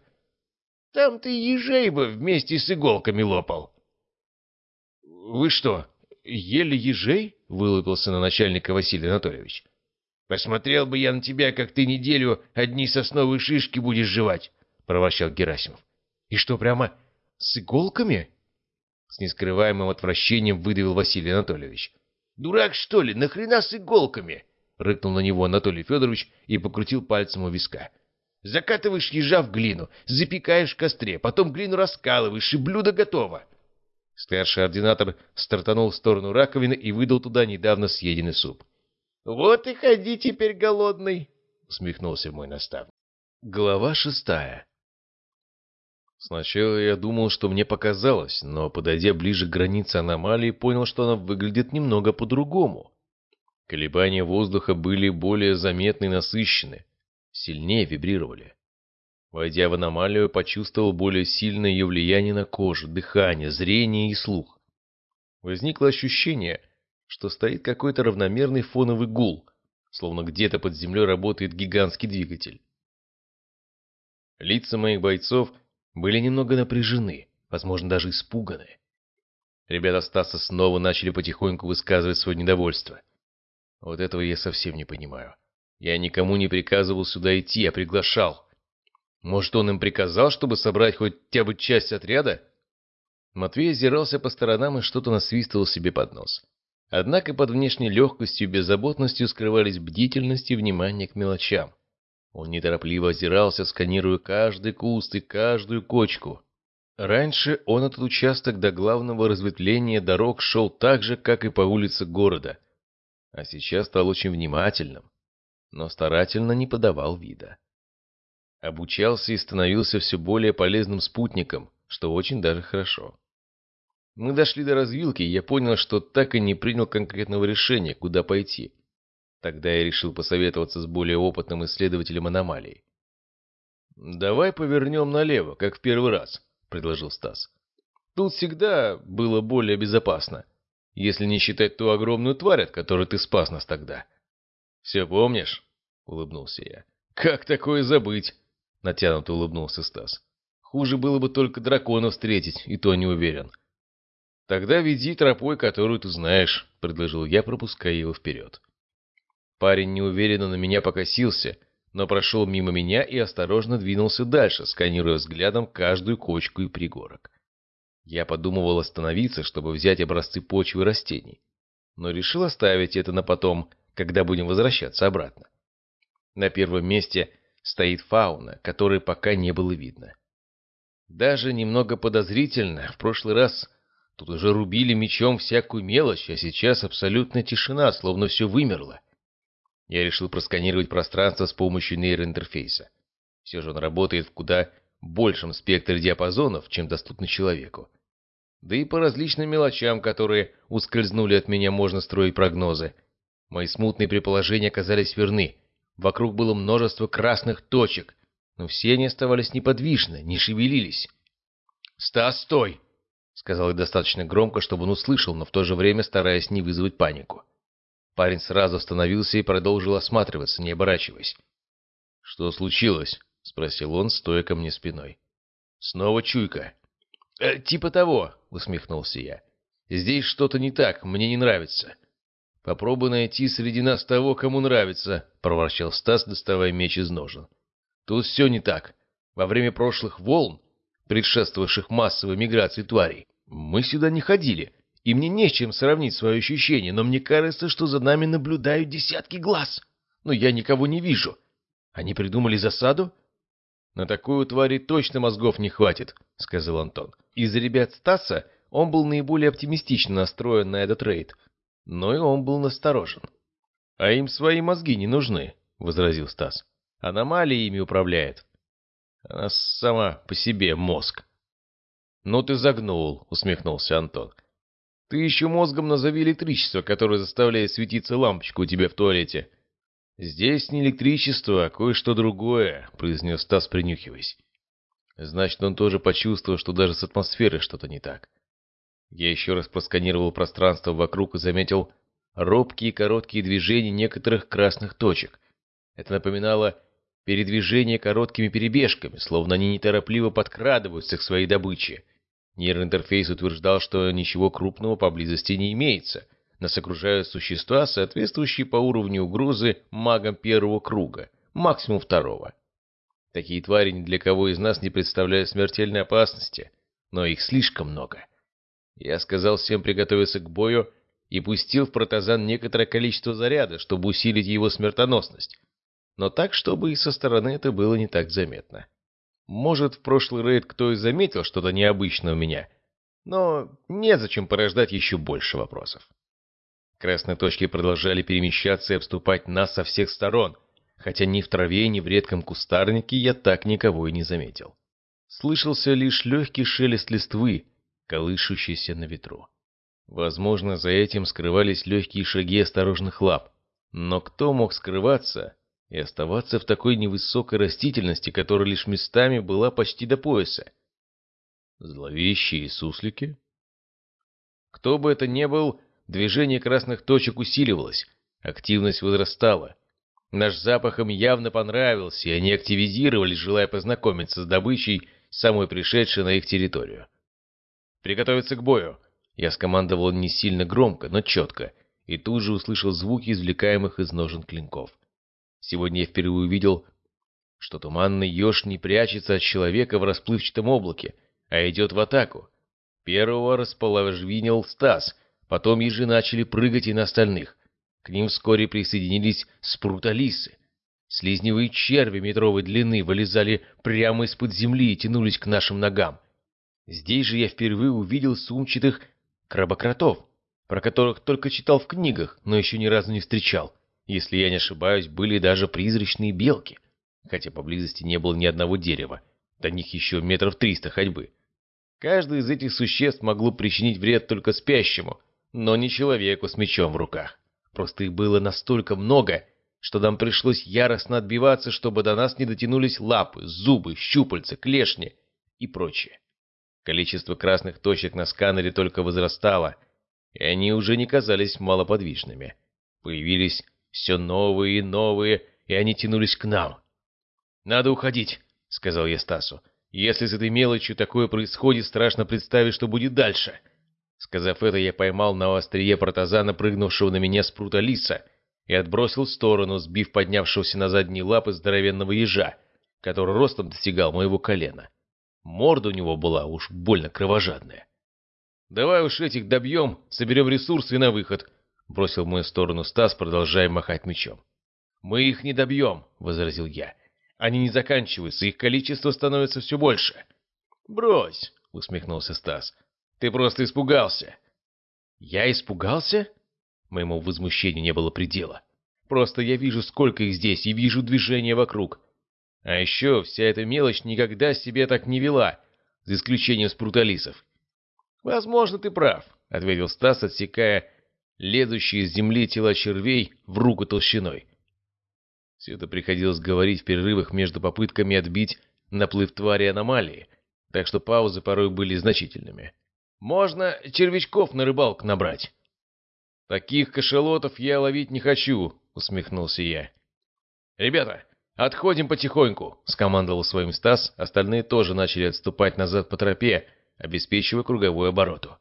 Там ты ежей бы вместе с иголками лопал». «Вы что, ели ежей?» — вылупился на начальника Василий Анатольевич. «Посмотрел бы я на тебя, как ты неделю одни сосновые шишки будешь жевать», — проворчал Герасимов. «И что, прямо с иголками?» С нескрываемым отвращением выдавил Василий Анатольевич. «Дурак, что ли? Нахрена с иголками?» — рыкнул на него Анатолий Федорович и покрутил пальцем у виска. «Закатываешь ежа в глину, запекаешь в костре, потом глину раскалываешь, и блюдо готово». Старший ординатор стартанул в сторону раковины и выдал туда недавно съеденный суп. «Вот и ходи теперь голодный», — усмехнулся мой наставник. Глава шестая Сначала я думал, что мне показалось, но, подойдя ближе к границе аномалии, понял, что она выглядит немного по-другому. Колебания воздуха были более заметны и насыщены, сильнее вибрировали. Войдя в аномалию, почувствовал более сильное ее влияние на кожу, дыхание, зрение и слух. Возникло ощущение, что стоит какой-то равномерный фоновый гул, словно где-то под землей работает гигантский двигатель. Лица моих бойцов — были немного напряжены, возможно, даже испуганы. Ребята Стаса снова начали потихоньку высказывать свое недовольство. Вот этого я совсем не понимаю. Я никому не приказывал сюда идти, а приглашал. Может, он им приказал, чтобы собрать хотя бы часть отряда? Матвей озирался по сторонам и что-то насвистывал себе под нос. Однако под внешней легкостью и беззаботностью скрывались бдительность и внимание к мелочам. Он неторопливо озирался, сканируя каждый куст и каждую кочку. Раньше он этот участок до главного разветвления дорог шел так же, как и по улице города, а сейчас стал очень внимательным, но старательно не подавал вида. Обучался и становился все более полезным спутником, что очень даже хорошо. Мы дошли до развилки, и я понял, что так и не принял конкретного решения, куда пойти. Тогда я решил посоветоваться с более опытным исследователем аномалий. «Давай повернем налево, как в первый раз», — предложил Стас. «Тут всегда было более безопасно, если не считать ту огромную тварь, от которой ты спас нас тогда». «Все помнишь?» — улыбнулся я. «Как такое забыть?» — натянуто улыбнулся Стас. «Хуже было бы только дракона встретить, и то не уверен». «Тогда веди тропой, которую ты знаешь», — предложил я, пропуская его вперед. Парень неуверенно на меня покосился, но прошел мимо меня и осторожно двинулся дальше, сканируя взглядом каждую кочку и пригорок. Я подумывал остановиться, чтобы взять образцы почвы и растений, но решил оставить это на потом, когда будем возвращаться обратно. На первом месте стоит фауна, которой пока не было видно. Даже немного подозрительно, в прошлый раз тут уже рубили мечом всякую мелочь, а сейчас абсолютная тишина, словно все вымерло. Я решил просканировать пространство с помощью нейроинтерфейса. Все же он работает в куда большем спектре диапазонов, чем доступно человеку. Да и по различным мелочам, которые ускользнули от меня, можно строить прогнозы. Мои смутные предположения оказались верны. Вокруг было множество красных точек, но все они оставались неподвижны, не шевелились. «Стас, стой!» — сказал я достаточно громко, чтобы он услышал, но в то же время стараясь не вызвать панику. Парень сразу остановился и продолжил осматриваться, не оборачиваясь. «Что случилось?» — спросил он, стоя ко мне спиной. «Снова чуйка». «Э, «Типа того», — усмехнулся я. «Здесь что-то не так, мне не нравится». «Попробуй найти среди нас того, кому нравится», — проворчал Стас, доставая меч из ножен. «Тут все не так. Во время прошлых волн, предшествовавших массовой миграции тварей, мы сюда не ходили, и мне не с чем сравнить свое ощущение, но мне кажется, что за нами наблюдают десятки глаз. Но я никого не вижу. Они придумали засаду? На такую твари точно мозгов не хватит, сказал Антон. Из ребят Стаса он был наиболее оптимистично настроен на этот рейд, но и он был насторожен. А им свои мозги не нужны, возразил Стас. Аномалия ими управляет. Она сама по себе мозг. «Ну ты загнул», — усмехнулся Антон. Ты еще мозгом назови электричество, которое заставляет светиться лампочка у тебя в туалете. Здесь не электричество, а кое-что другое, произнес Стас, принюхиваясь. Значит, он тоже почувствовал, что даже с атмосферой что-то не так. Я еще раз просканировал пространство вокруг и заметил робкие короткие движения некоторых красных точек. Это напоминало передвижение короткими перебежками, словно они неторопливо подкрадываются к своей добыче. Нейроинтерфейс утверждал, что ничего крупного поблизости не имеется. Нас окружают существа, соответствующие по уровню угрозы магам первого круга, максимум второго. Такие твари ни для кого из нас не представляют смертельной опасности, но их слишком много. Я сказал всем приготовиться к бою и пустил в протазан некоторое количество заряда, чтобы усилить его смертоносность. Но так, чтобы и со стороны это было не так заметно. Может, в прошлый рейд кто и заметил что-то необычное у меня, но незачем порождать еще больше вопросов. Красные точки продолжали перемещаться и обступать нас со всех сторон, хотя ни в траве, ни в редком кустарнике я так никого и не заметил. Слышался лишь легкий шелест листвы, колышущийся на ветру. Возможно, за этим скрывались легкие шаги осторожных лап. Но кто мог скрываться и оставаться в такой невысокой растительности, которая лишь местами была почти до пояса? Зловещие суслики? Кто бы это ни был, движение красных точек усиливалось, активность возрастала. Наш запах им явно понравился, и они активизировались, желая познакомиться с добычей, самой пришедшей на их территорию. «Приготовиться к бою!» Я скомандовал не сильно громко, но четко, и тут же услышал звуки, извлекаемых из ножен клинков. Сегодня я впервые увидел, что туманный еж не прячется от человека в расплывчатом облаке, а идет в атаку. Первого расположвинил Стас, потом ежи начали прыгать и на остальных. К ним вскоре присоединились спруталисы. Слизневые черви метровой длины вылезали прямо из-под земли и тянулись к нашим ногам. Здесь же я впервые увидел сумчатых крабокротов, про которых только читал в книгах, но еще ни разу не встречал. Если я не ошибаюсь, были даже призрачные белки, хотя поблизости не было ни одного дерева, до них еще метров триста ходьбы. Каждое из этих существ могло причинить вред только спящему, но не человеку с мечом в руках. Просто их было настолько много, что нам пришлось яростно отбиваться, чтобы до нас не дотянулись лапы, зубы, щупальца, клешни и прочее. Количество красных точек на сканере только возрастало, и они уже не казались малоподвижными. Появились все новые и новые, и они тянулись к нам. «Надо уходить», — сказал я Стасу. «Если с этой мелочью такое происходит, страшно представить, что будет дальше». Сказав это, я поймал на острие протазана, прыгнувшего на меня с прута лиса, и отбросил в сторону, сбив поднявшегося на задние лапы здоровенного ежа, который ростом достигал моего колена. Морда у него была уж больно кровожадная. «Давай уж этих добьем, соберем ресурсы на выход», — бросил в мою сторону Стас, продолжая махать мечом. «Мы их не добьем», — возразил я. «Они не заканчиваются, их количество становится все больше». «Брось», — усмехнулся Стас. Ты просто испугался. Я испугался? Моему возмущению не было предела. Просто я вижу, сколько их здесь, и вижу движение вокруг. А еще вся эта мелочь никогда себе так не вела, за исключением спруталисов. «Возможно, ты прав», — ответил Стас, отсекая лезущие из земли тела червей в руку толщиной. Все это приходилось говорить в перерывах между попытками отбить наплыв твари аномалии, так что паузы порой были значительными. Можно червячков на рыбалку набрать. Таких кошелотов я ловить не хочу, усмехнулся я. Ребята, отходим потихоньку, скомандовал своим Стас, остальные тоже начали отступать назад по тропе, обеспечивая круговую обороту.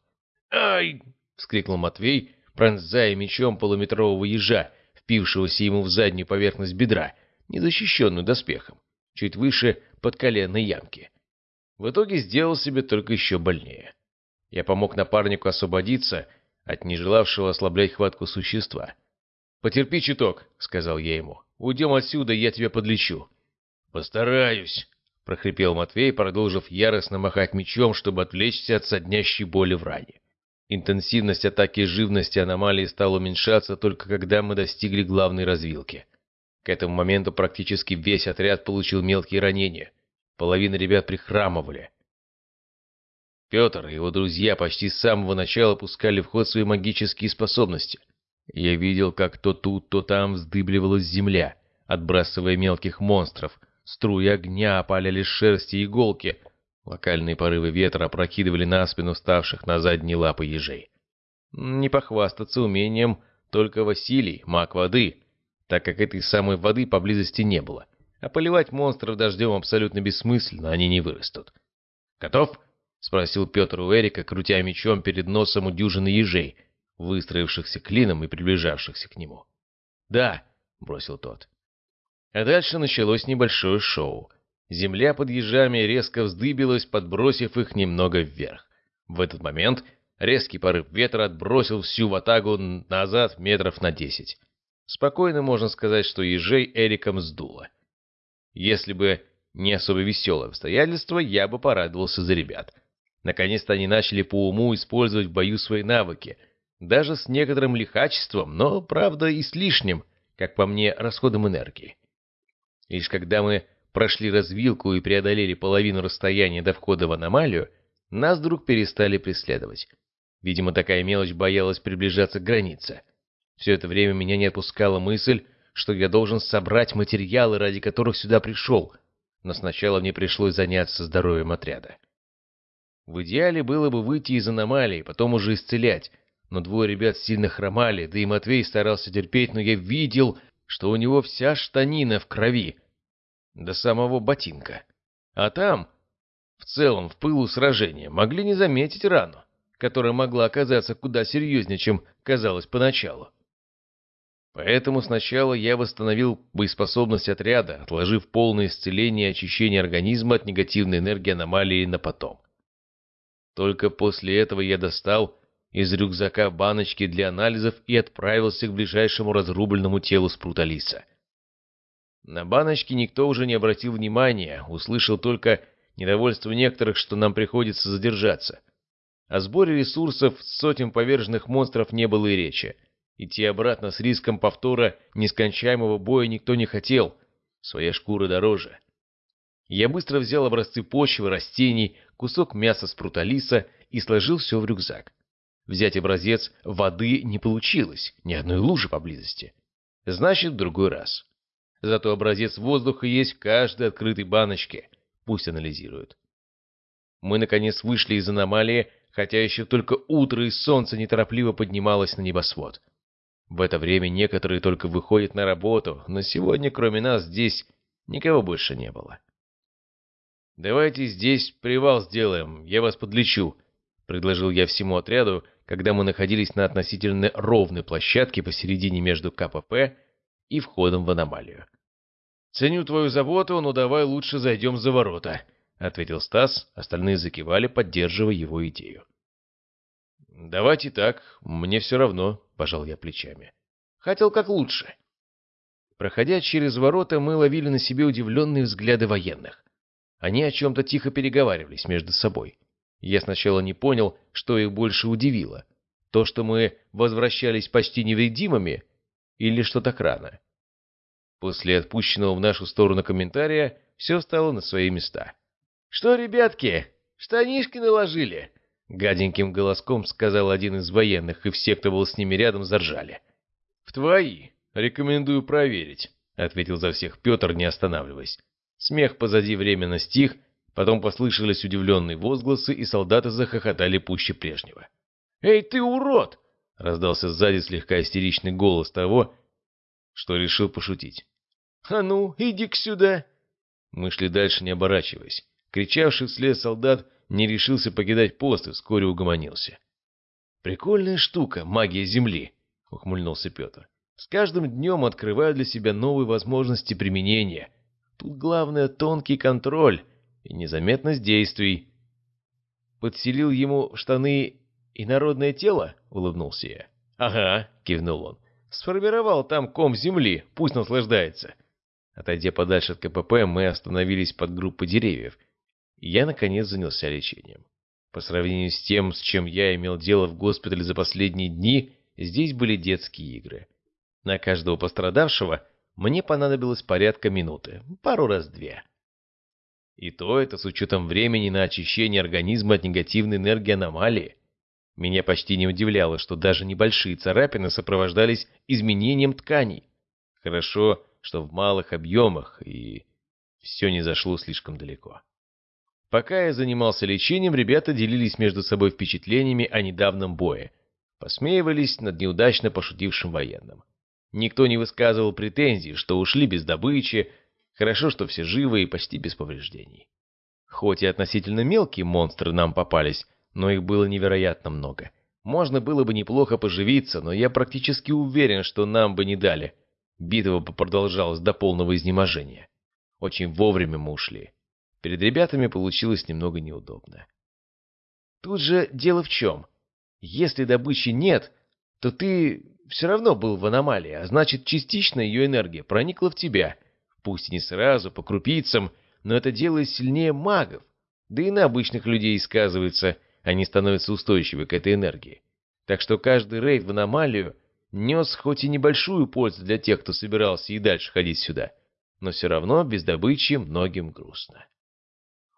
Ай! вскрикнул Матвей, пронзая мечом полуметрового ежа, впившегося ему в заднюю поверхность бедра, незащищенную доспехом, чуть выше подколенной ямки. В итоге сделал себе только еще больнее. Я помог напарнику освободиться от нежелавшего ослаблять хватку существа. «Потерпи чуток», — сказал я ему. «Уйдем отсюда, я тебя подлечу». «Постараюсь», — прохрипел Матвей, продолжив яростно махать мечом, чтобы отвлечься от соднящей боли в ране. Интенсивность атаки живности аномалии стала уменьшаться только когда мы достигли главной развилки. К этому моменту практически весь отряд получил мелкие ранения. Половина ребят прихрамывали. Петр и его друзья почти с самого начала пускали в ход свои магические способности. Я видел, как то тут, то там вздыбливалась земля, отбрасывая мелких монстров. Струи огня опаляли шерсти и иголки. Локальные порывы ветра опрокидывали на спину ставших на задние лапы ежей. Не похвастаться умением только Василий, маг воды, так как этой самой воды поблизости не было. А поливать монстров дождем абсолютно бессмысленно, они не вырастут. «Готов?» — спросил Петр у Эрика, крутя мечом перед носом у дюжины ежей, выстроившихся клином и приближавшихся к нему. «Да», — бросил тот. А дальше началось небольшое шоу. Земля под ежами резко вздыбилась, подбросив их немного вверх. В этот момент резкий порыв ветра отбросил всю ватагу назад метров на десять. Спокойно можно сказать, что ежей Эриком сдуло. Если бы не особо веселое обстоятельство, я бы порадовался за ребят. Наконец-то они начали по уму использовать в бою свои навыки. Даже с некоторым лихачеством, но, правда, и с лишним, как по мне, расходом энергии. Лишь когда мы прошли развилку и преодолели половину расстояния до входа в аномалию, нас вдруг перестали преследовать. Видимо, такая мелочь боялась приближаться к границе. Все это время меня не отпускала мысль, что я должен собрать материалы, ради которых сюда пришел, но сначала мне пришлось заняться здоровьем отряда. В идеале было бы выйти из аномалии, потом уже исцелять, но двое ребят сильно хромали, да и Матвей старался терпеть, но я видел, что у него вся штанина в крови, до самого ботинка. А там, в целом, в пылу сражения, могли не заметить рану, которая могла оказаться куда серьезнее, чем казалось поначалу. Поэтому сначала я восстановил боеспособность отряда, отложив полное исцеление и очищение организма от негативной энергии аномалии на потом. Только после этого я достал из рюкзака баночки для анализов и отправился к ближайшему разрубленному телу спруталиса. На баночки никто уже не обратил внимания, услышал только недовольство некоторых, что нам приходится задержаться. О сборе ресурсов сотен поверженных монстров не было и речи. Идти обратно с риском повтора нескончаемого боя никто не хотел. Своя шкура дороже. Я быстро взял образцы почвы, растений, кусок мяса с пруталиса и сложил все в рюкзак. Взять образец воды не получилось, ни одной лужи поблизости. Значит, в другой раз. Зато образец воздуха есть в каждой открытой баночке. Пусть анализируют. Мы, наконец, вышли из аномалии, хотя еще только утро и солнце неторопливо поднималось на небосвод. В это время некоторые только выходят на работу, но сегодня, кроме нас, здесь никого больше не было. «Давайте здесь привал сделаем, я вас подлечу», — предложил я всему отряду, когда мы находились на относительно ровной площадке посередине между КПП и входом в аномалию. «Ценю твою заботу, но давай лучше зайдем за ворота», — ответил Стас, остальные закивали, поддерживая его идею. «Давайте так, мне все равно», — пожал я плечами. «Хотел как лучше». Проходя через ворота, мы ловили на себе удивленные взгляды военных. Они о чем-то тихо переговаривались между собой. Я сначала не понял, что их больше удивило. То, что мы возвращались почти невредимыми, или что так рано. После отпущенного в нашу сторону комментария все стало на свои места. «Что, ребятки, штанишки наложили?» Гаденьким голоском сказал один из военных, и все, кто был с ними рядом, заржали. «В твои. Рекомендую проверить», — ответил за всех Петр, не останавливаясь. Смех позади временно стих, потом послышались удивленные возгласы, и солдаты захохотали пуще прежнего. «Эй, ты урод!» — раздался сзади слегка истеричный голос того, что решил пошутить. «А ну, иди-ка сюда!» Мы шли дальше, не оборачиваясь. Кричавший вслед солдат не решился покидать пост и вскоре угомонился. «Прикольная штука, магия Земли», — ухмыльнулся Петр. «С каждым днем открываю для себя новые возможности применения. Тут главное тонкий контроль и незаметность действий». «Подселил ему штаны и народное тело?» — улыбнулся я. «Ага», — кивнул он. «Сформировал там ком земли, пусть наслаждается». Отойдя подальше от КПП, мы остановились под группой деревьев — я, наконец, занялся лечением. По сравнению с тем, с чем я имел дело в госпитале за последние дни, здесь были детские игры. На каждого пострадавшего мне понадобилось порядка минуты, пару раз две. И то это с учетом времени на очищение организма от негативной энергии аномалии. Меня почти не удивляло, что даже небольшие царапины сопровождались изменением тканей. Хорошо, что в малых объемах, и все не зашло слишком далеко. Пока я занимался лечением, ребята делились между собой впечатлениями о недавнем бое. Посмеивались над неудачно пошутившим военным. Никто не высказывал претензий, что ушли без добычи, хорошо, что все живы и почти без повреждений. Хоть и относительно мелкие монстры нам попались, но их было невероятно много. Можно было бы неплохо поживиться, но я практически уверен, что нам бы не дали. Битва продолжалась до полного изнеможения. Очень вовремя мы ушли. Перед ребятами получилось немного неудобно. Тут же дело в чем. Если добычи нет, то ты все равно был в аномалии, а значит, частично ее энергия проникла в тебя. Пусть не сразу, по крупицам, но это делает сильнее магов. Да и на обычных людей сказывается, они становятся устойчивы к этой энергии. Так что каждый рейд в аномалию нес хоть и небольшую пользу для тех, кто собирался и дальше ходить сюда, но все равно без добычи многим грустно.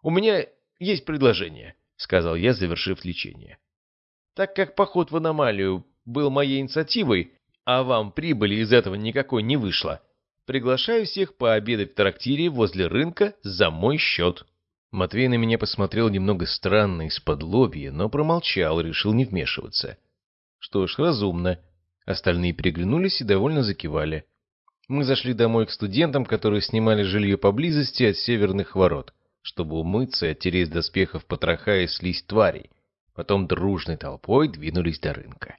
«У меня есть предложение», — сказал я, завершив лечение. «Так как поход в аномалию был моей инициативой, а вам прибыли из этого никакой не вышло, приглашаю всех пообедать в трактире возле рынка за мой счет». Матвей на меня посмотрел немного странно из-под лобья, но промолчал, решил не вмешиваться. Что ж, разумно. Остальные переглянулись и довольно закивали. Мы зашли домой к студентам, которые снимали жилье поблизости от северных ворот, чтобы умыться и оттереть доспехов потроха и слизь тварей. Потом дружной толпой двинулись до рынка.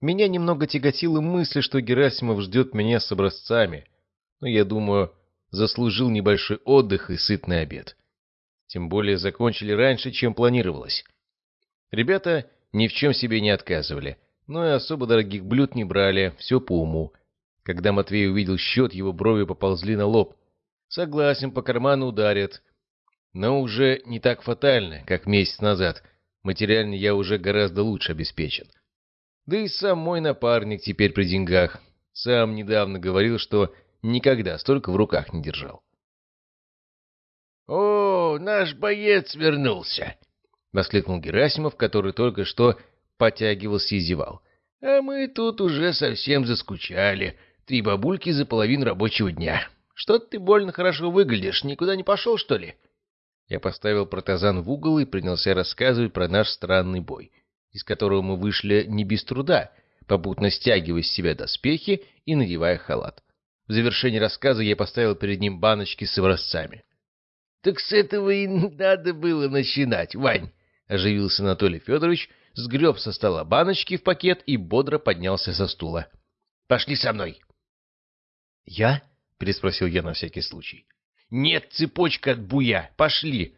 Меня немного тяготила мысль, что Герасимов ждет меня с образцами, но, я думаю, заслужил небольшой отдых и сытный обед. Тем более закончили раньше, чем планировалось. Ребята ни в чем себе не отказывали, но и особо дорогих блюд не брали, все по уму. Когда Матвей увидел счет, его брови поползли на лоб. Согласен, по карману ударят. Но уже не так фатально, как месяц назад. Материально я уже гораздо лучше обеспечен. Да и сам мой напарник теперь при деньгах. Сам недавно говорил, что никогда столько в руках не держал. «О, наш боец вернулся!» — воскликнул Герасимов, который только что потягивался и зевал. «А мы тут уже совсем заскучали. Три бабульки за половину рабочего дня. Что-то ты больно хорошо выглядишь. Никуда не пошел, что ли?» Я поставил протазан в угол и принялся рассказывать про наш странный бой, из которого мы вышли не без труда, попутно стягивая с себя доспехи и надевая халат. В завершении рассказа я поставил перед ним баночки с образцами. Так с этого и надо было начинать, Вань, — оживился Анатолий Федорович, сгреб со стола баночки в пакет и бодро поднялся со стула. — Пошли со мной. — Я? — переспросил я на всякий случай. — Нет, цепочка от буя. Пошли.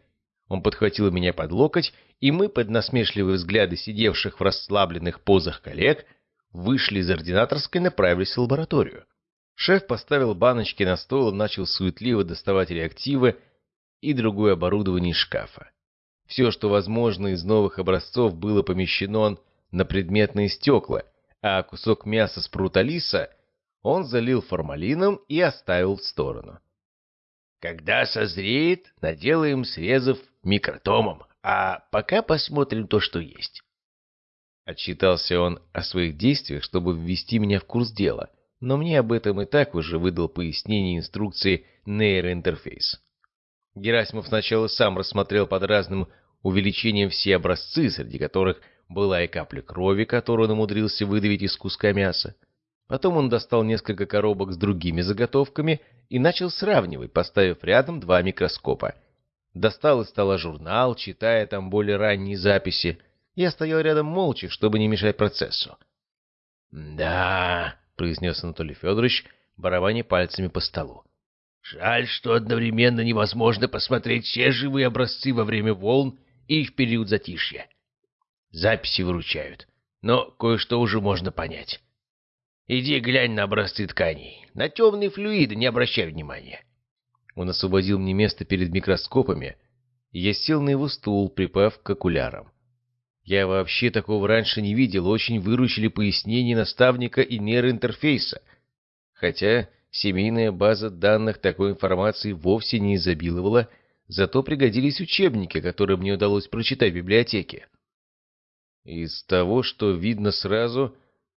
Он подхватил меня под локоть, и мы, под насмешливые взгляды сидевших в расслабленных позах коллег, вышли из ординаторской и направились в лабораторию. Шеф поставил баночки на стол и начал суетливо доставать реактивы, и другое оборудование из шкафа. Все, что возможно из новых образцов, было помещено на предметные стекла, а кусок мяса с пруталиса он залил формалином и оставил в сторону. «Когда созреет, наделаем срезов микротомом, а пока посмотрим то, что есть». Отчитался он о своих действиях, чтобы ввести меня в курс дела, но мне об этом и так уже выдал пояснение инструкции нейроинтерфейс. Герасимов сначала сам рассмотрел под разным увеличением все образцы, среди которых была и капля крови, которую он умудрился выдавить из куска мяса. Потом он достал несколько коробок с другими заготовками и начал сравнивать, поставив рядом два микроскопа. Достал из стола журнал, читая там более ранние записи. Я стоял рядом молча, чтобы не мешать процессу. «Да», — произнес Анатолий Федорович, барабаня пальцами по столу. Жаль, что одновременно невозможно посмотреть все живые образцы во время волн и в период затишья. Записи выручают, но кое-что уже можно понять. Иди глянь на образцы тканей. На темные флюиды не обращай внимания. Он освободил мне место перед микроскопами, и я сел на его стул, припав к окулярам. Я вообще такого раньше не видел, очень выручили пояснения наставника и нейроинтерфейса. Хотя Семейная база данных такой информации вовсе не изобиловала, Зато пригодились учебники, которые мне удалось прочитать в библиотеке. Из того, что видно сразу,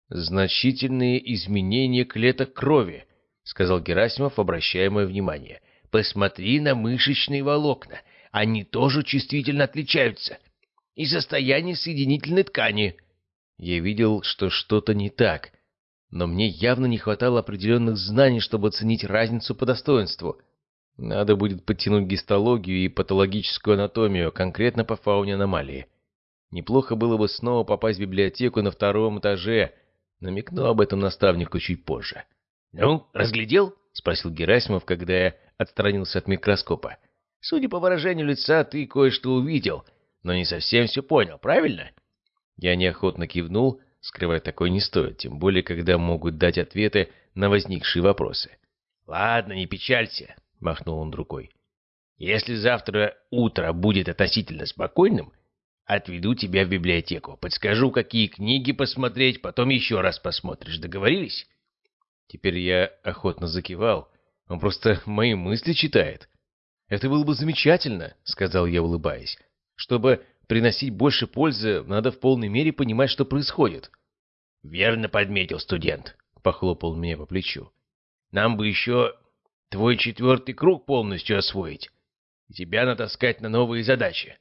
значительные изменения клеток крови, сказал Герасимов, обращая мое внимание. Посмотри на мышечные волокна. Они тоже чувствительно отличаются. И состояние соединительной ткани. Я видел, что что-то не так, но мне явно не хватало определенных знаний, чтобы оценить разницу по достоинству. Надо будет подтянуть гистологию и патологическую анатомию, конкретно по фауне аномалии. Неплохо было бы снова попасть в библиотеку на втором этаже. Намекну об этом наставнику чуть позже. «Ну, разглядел?» — спросил Герасимов, когда я отстранился от микроскопа. «Судя по выражению лица, ты кое-что увидел, но не совсем все понял, правильно?» Я неохотно кивнул, скрывать такое не стоит, тем более, когда могут дать ответы на возникшие вопросы. «Ладно, не печалься», — махнул он рукой. «Если завтра утро будет относительно спокойным, отведу тебя в библиотеку, подскажу, какие книги посмотреть, потом еще раз посмотришь. Договорились?» Теперь я охотно закивал. Он просто мои мысли читает. «Это было бы замечательно», — сказал я, улыбаясь. «Чтобы приносить больше пользы, надо в полной мере понимать, что происходит». «Верно подметил студент», — похлопал меня по плечу. «Нам бы еще твой четвертый круг полностью освоить. И тебя натаскать на новые задачи.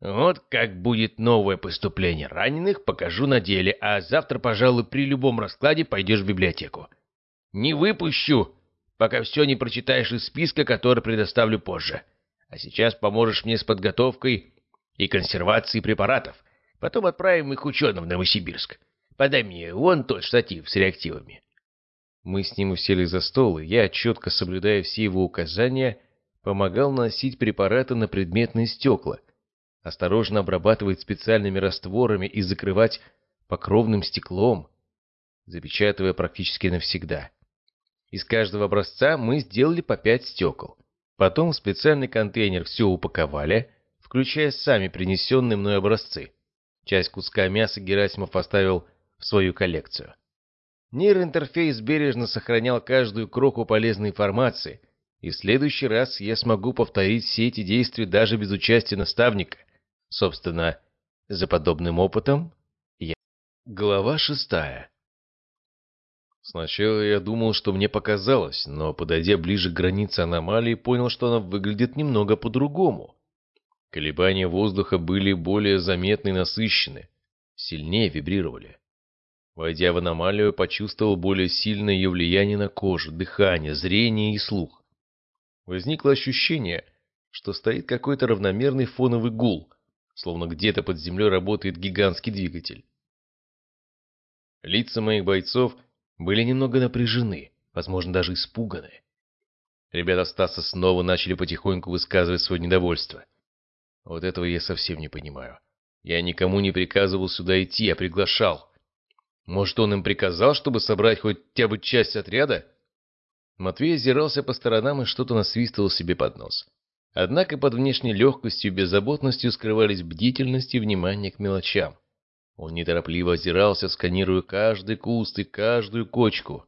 Вот как будет новое поступление раненых, покажу на деле, а завтра, пожалуй, при любом раскладе пойдешь в библиотеку. Не выпущу, пока все не прочитаешь из списка, который предоставлю позже. А сейчас поможешь мне с подготовкой и консервацией препаратов. Потом отправим их ученым в Новосибирск. Подай мне вон тот штатив с реактивами. Мы с ним усели за стол, и я, четко соблюдая все его указания, помогал наносить препараты на предметные стекла — осторожно обрабатывать специальными растворами и закрывать покровным стеклом, запечатывая практически навсегда. Из каждого образца мы сделали по пять стекол. Потом в специальный контейнер все упаковали, включая сами принесенные мной образцы. Часть куска мяса Герасимов оставил в свою коллекцию. Нейроинтерфейс бережно сохранял каждую кроку полезной информации, и в следующий раз я смогу повторить все эти действия даже без участия наставника — Собственно, за подобным опытом я... Глава шестая. Сначала я думал, что мне показалось, но, подойдя ближе к границе аномалии, понял, что она выглядит немного по-другому. Колебания воздуха были более заметны и насыщены, сильнее вибрировали. Войдя в аномалию, почувствовал более сильное ее влияние на кожу, дыхание, зрение и слух. Возникло ощущение, что стоит какой-то равномерный фоновый гул, словно где-то под землей работает гигантский двигатель. Лица моих бойцов были немного напряжены, возможно, даже испуганы. Ребята Стаса снова начали потихоньку высказывать свое недовольство. Вот этого я совсем не понимаю. Я никому не приказывал сюда идти, а приглашал. Может, он им приказал, чтобы собрать хотя бы часть отряда? Матвей озирался по сторонам и что-то насвистывал себе под нос. Однако под внешней легкостью и беззаботностью скрывались бдительность и внимание к мелочам. Он неторопливо озирался, сканируя каждый куст и каждую кочку.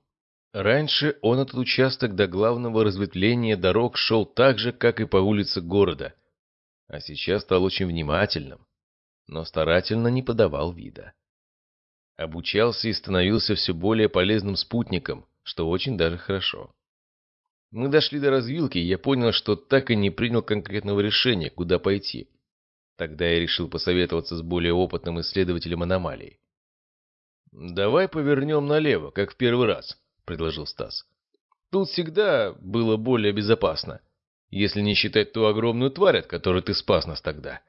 Раньше он этот участок до главного разветвления дорог шел так же, как и по улице города, а сейчас стал очень внимательным, но старательно не подавал вида. Обучался и становился все более полезным спутником, что очень даже хорошо. Мы дошли до развилки, и я понял, что так и не принял конкретного решения, куда пойти. Тогда я решил посоветоваться с более опытным исследователем аномалий. «Давай повернем налево, как в первый раз», — предложил Стас. «Тут всегда было более безопасно, если не считать ту огромную тварь, от которой ты спас нас тогда».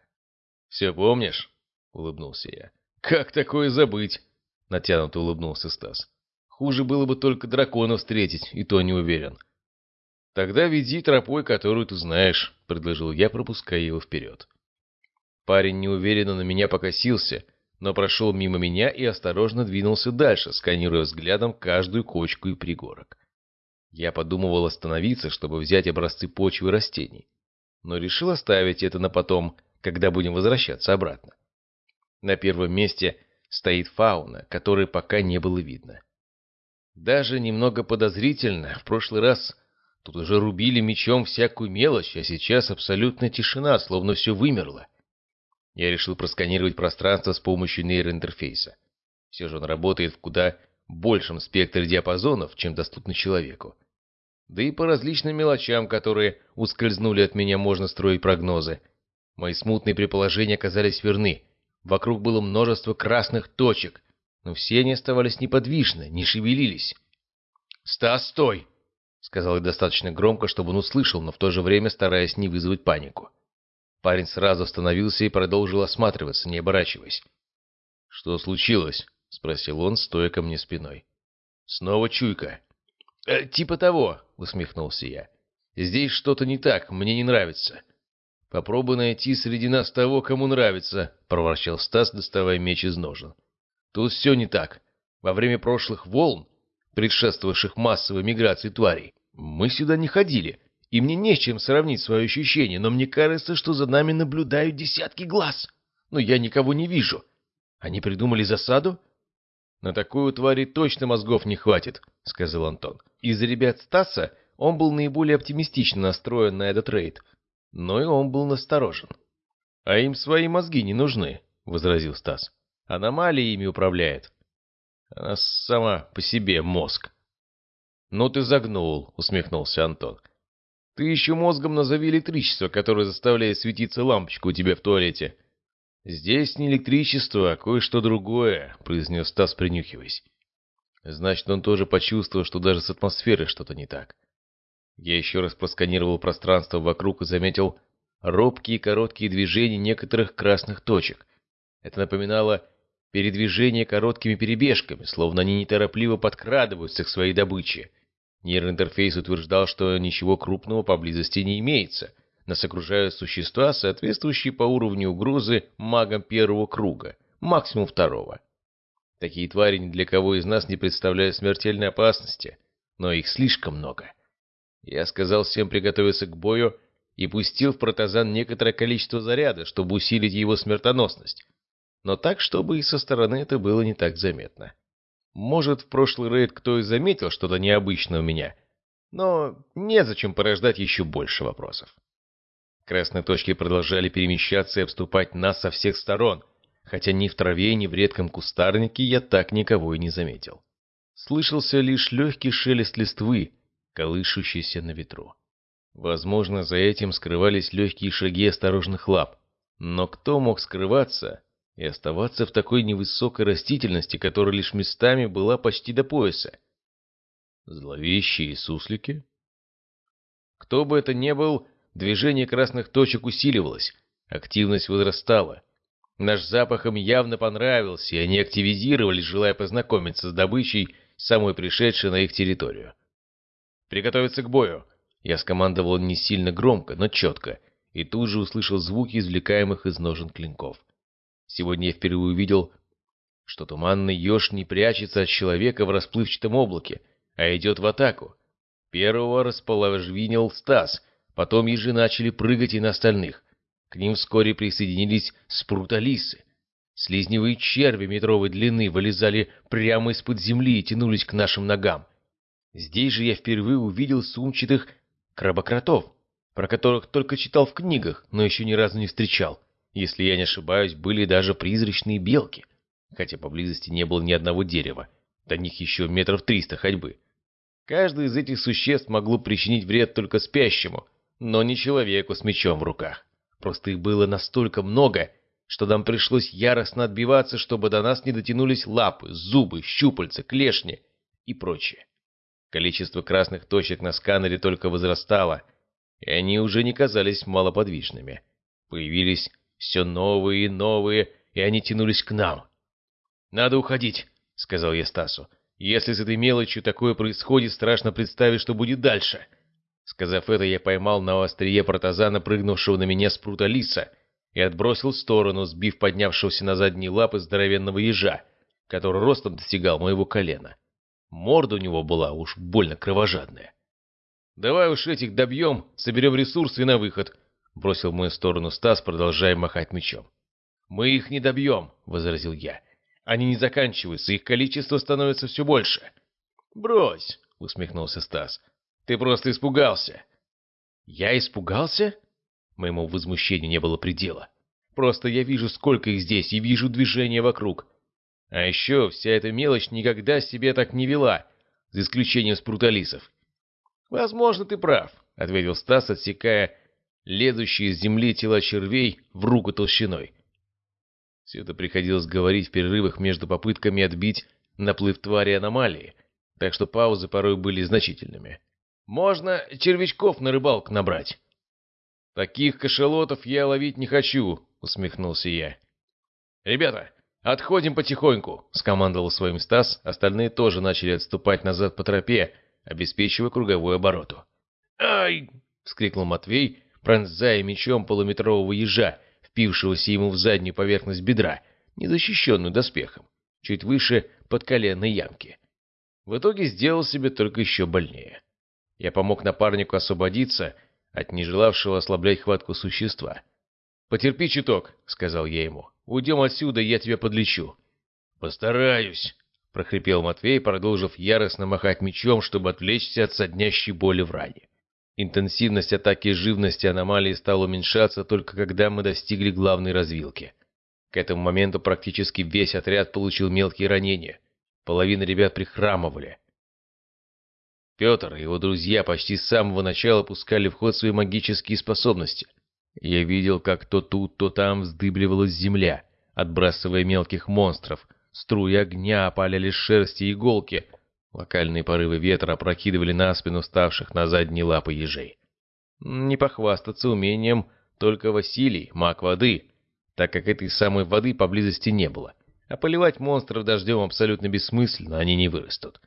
«Все помнишь?» — улыбнулся я. «Как такое забыть?» — натянуто улыбнулся Стас. «Хуже было бы только дракона встретить, и то не уверен». «Тогда веди тропой, которую ты знаешь», — предложил я, пропуская его вперед. Парень неуверенно на меня покосился, но прошел мимо меня и осторожно двинулся дальше, сканируя взглядом каждую кочку и пригорок. Я подумывал остановиться, чтобы взять образцы почвы растений, но решил оставить это на потом, когда будем возвращаться обратно. На первом месте стоит фауна, которой пока не было видно. Даже немного подозрительно, в прошлый раз Тут уже рубили мечом всякую мелочь, а сейчас абсолютная тишина, словно все вымерло. Я решил просканировать пространство с помощью нейроинтерфейса. Все же он работает в куда большем спектре диапазонов, чем доступно человеку. Да и по различным мелочам, которые ускользнули от меня, можно строить прогнозы. Мои смутные предположения оказались верны. Вокруг было множество красных точек, но все они оставались неподвижны, не шевелились. «Стас, стой!» — сказал я достаточно громко, чтобы он услышал, но в то же время стараясь не вызвать панику. Парень сразу остановился и продолжил осматриваться, не оборачиваясь. «Что случилось?» — спросил он, стоя ко мне спиной. «Снова чуйка». «Э, «Типа того», — усмехнулся я. «Здесь что-то не так, мне не нравится». «Попробуй найти среди нас того, кому нравится», — проворчал Стас, доставая меч из ножен. «Тут все не так. Во время прошлых волн, предшествовавших массовой миграции тварей, мы сюда не ходили, и мне не с чем сравнить свое ощущение, но мне кажется, что за нами наблюдают десятки глаз. Но я никого не вижу. Они придумали засаду? На такую твари точно мозгов не хватит, сказал Антон. Из ребят Стаса он был наиболее оптимистично настроен на этот рейд, но и он был насторожен. А им свои мозги не нужны, возразил Стас. Аномалия ими управляет. Она сама по себе мозг. «Ну ты загнул», — усмехнулся Антон. Ты еще мозгом назови электричество, которое заставляет светиться лампочка у тебя в туалете. Здесь не электричество, а кое-что другое, произнес Стас, принюхиваясь. Значит, он тоже почувствовал, что даже с атмосферой что-то не так. Я еще раз просканировал пространство вокруг и заметил робкие короткие движения некоторых красных точек. Это напоминало передвижение короткими перебежками, словно они неторопливо подкрадываются к своей добыче. Нейроинтерфейс утверждал, что ничего крупного поблизости не имеется. Нас окружают существа, соответствующие по уровню угрозы магам первого круга, максимум второго. Такие твари ни для кого из нас не представляют смертельной опасности, но их слишком много. Я сказал всем приготовиться к бою и пустил в протазан некоторое количество заряда, чтобы усилить его смертоносность, но так, чтобы и со стороны это было не так заметно. Может, в прошлый рейд кто и заметил что-то необычное у меня, но незачем порождать еще больше вопросов. Красные точки продолжали перемещаться и обступать нас со всех сторон, хотя ни в траве, ни в редком кустарнике я так никого и не заметил. Слышался лишь легкий шелест листвы, колышущийся на ветру. Возможно, за этим скрывались легкие шаги осторожных лап, но кто мог скрываться, и оставаться в такой невысокой растительности, которая лишь местами была почти до пояса. Зловещие суслики? Кто бы это ни был, движение красных точек усиливалось, активность возрастала. Наш запах им явно понравился, и они активизировались, желая познакомиться с добычей, самой пришедшей на их территорию. «Приготовиться к бою!» Я скомандовал не сильно громко, но четко, и тут же услышал звуки извлекаемых из ножен клинков. Сегодня я впервые увидел, что туманный еж не прячется от человека в расплывчатом облаке, а идет в атаку. Первого расположвинил Стас, потом ежи начали прыгать и на остальных. К ним вскоре присоединились спруталисы. Слизневые черви метровой длины вылезали прямо из-под земли и тянулись к нашим ногам. Здесь же я впервые увидел сумчатых крабокротов, про которых только читал в книгах, но еще ни разу не встречал. Если я не ошибаюсь, были даже призрачные белки, хотя поблизости не было ни одного дерева. До них еще метров триста ходьбы. Каждое из этих существ могло причинить вред только спящему, но не человеку с мечом в руках. Просто их было настолько много, что нам пришлось яростно отбиваться, чтобы до нас не дотянулись лапы, зубы, щупальца, клешни и прочее. Количество красных точек на сканере только возрастало, и они уже не казались малоподвижными. Появились все новые и новые, и они тянулись к нам. «Надо уходить», — сказал я Стасу. «Если с этой мелочью такое происходит, страшно представить, что будет дальше». Сказав это, я поймал на острие протазана, прыгнувшего на меня с прута лиса, и отбросил в сторону, сбив поднявшегося на задние лапы здоровенного ежа, который ростом достигал моего колена. Морда у него была уж больно кровожадная. «Давай уж этих добьем, соберем ресурсы на выход», бросил в мою сторону Стас, продолжая махать мечом. «Мы их не добьем», — возразил я. «Они не заканчиваются, их количество становится все больше». «Брось», — усмехнулся Стас. Ты просто испугался». «Я испугался?» Моему возмущению не было предела. Просто я вижу, сколько их здесь, и вижу движение вокруг. А еще вся эта мелочь никогда себе так не вела, за исключением спруталисов. «Возможно, ты прав», — ответил Стас, отсекая лезущие с земли тела червей в руку толщиной. Все это приходилось говорить в перерывах между попытками отбить наплыв твари аномалии, так что паузы порой были значительными. «Можно червячков на рыбалку набрать». «Таких кашалотов я ловить не хочу», — усмехнулся я. «Ребята, отходим потихоньку», — скомандовал своим Стас, остальные тоже начали отступать назад по тропе, обеспечивая круговую обороту. «Ай!» — вскрикнул Матвей, пронзая мечом полуметрового ежа, впившегося ему в заднюю поверхность бедра, незащищенную доспехом, чуть выше подколенной ямки. В итоге сделал себе только еще больнее. Я помог напарнику освободиться от нежелавшего ослаблять хватку существа. «Потерпи чуток», — сказал я ему. «Уйдем отсюда, я тебя подлечу». «Постараюсь», — прохрипел Матвей, продолжив яростно махать мечом, чтобы отвлечься от соднящей боли в ране. Интенсивность атаки живности аномалии стала уменьшаться только когда мы достигли главной развилки. К этому моменту практически весь отряд получил мелкие ранения. Половина ребят прихрамывали. Петр и его друзья почти с самого начала пускали в ход свои магические способности. Я видел, как то тут, то там вздыбливалась земля, отбрасывая мелких монстров. Струи огня опаляли шерсти и иголки, Локальные порывы ветра опрокидывали на спину ставших на задние лапы ежей. Не похвастаться умением только Василий, маг воды, так как этой самой воды поблизости не было. А поливать монстров дождем абсолютно бессмысленно, они не вырастут.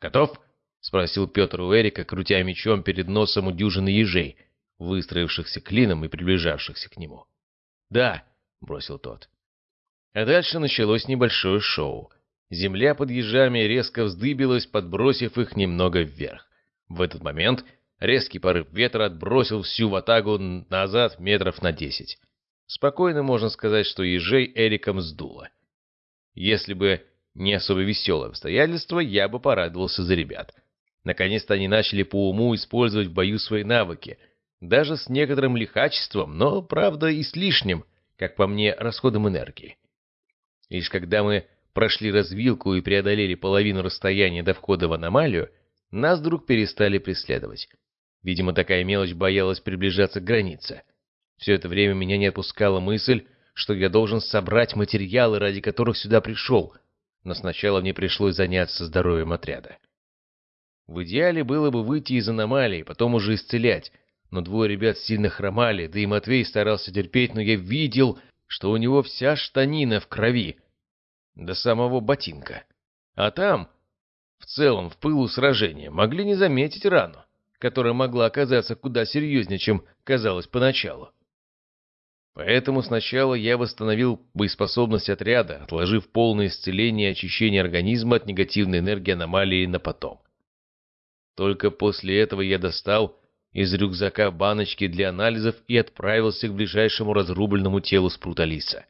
«Готов?» — спросил Петр у Эрика, крутя мечом перед носом у дюжины ежей, выстроившихся клином и приближавшихся к нему. «Да», — бросил тот. А дальше началось небольшое шоу — Земля под ежами резко вздыбилась, подбросив их немного вверх. В этот момент резкий порыв ветра отбросил всю ватагу назад метров на десять. Спокойно можно сказать, что ежей Эриком сдуло. Если бы не особо веселое обстоятельство, я бы порадовался за ребят. Наконец-то они начали по уму использовать в бою свои навыки, даже с некоторым лихачеством, но, правда, и с лишним, как по мне, расходом энергии. Лишь когда мы прошли развилку и преодолели половину расстояния до входа в аномалию, нас вдруг перестали преследовать. Видимо, такая мелочь боялась приближаться к границе. Все это время меня не отпускала мысль, что я должен собрать материалы, ради которых сюда пришел, но сначала мне пришлось заняться здоровьем отряда. В идеале было бы выйти из аномалии, потом уже исцелять, но двое ребят сильно хромали, да и Матвей старался терпеть, но я видел, что у него вся штанина в крови, до самого ботинка. А там, в целом, в пылу сражения, могли не заметить рану, которая могла оказаться куда серьезнее, чем казалось поначалу. Поэтому сначала я восстановил боеспособность отряда, отложив полное исцеление и очищение организма от негативной энергии аномалии на потом. Только после этого я достал из рюкзака баночки для анализов и отправился к ближайшему разрубленному телу спруталиса.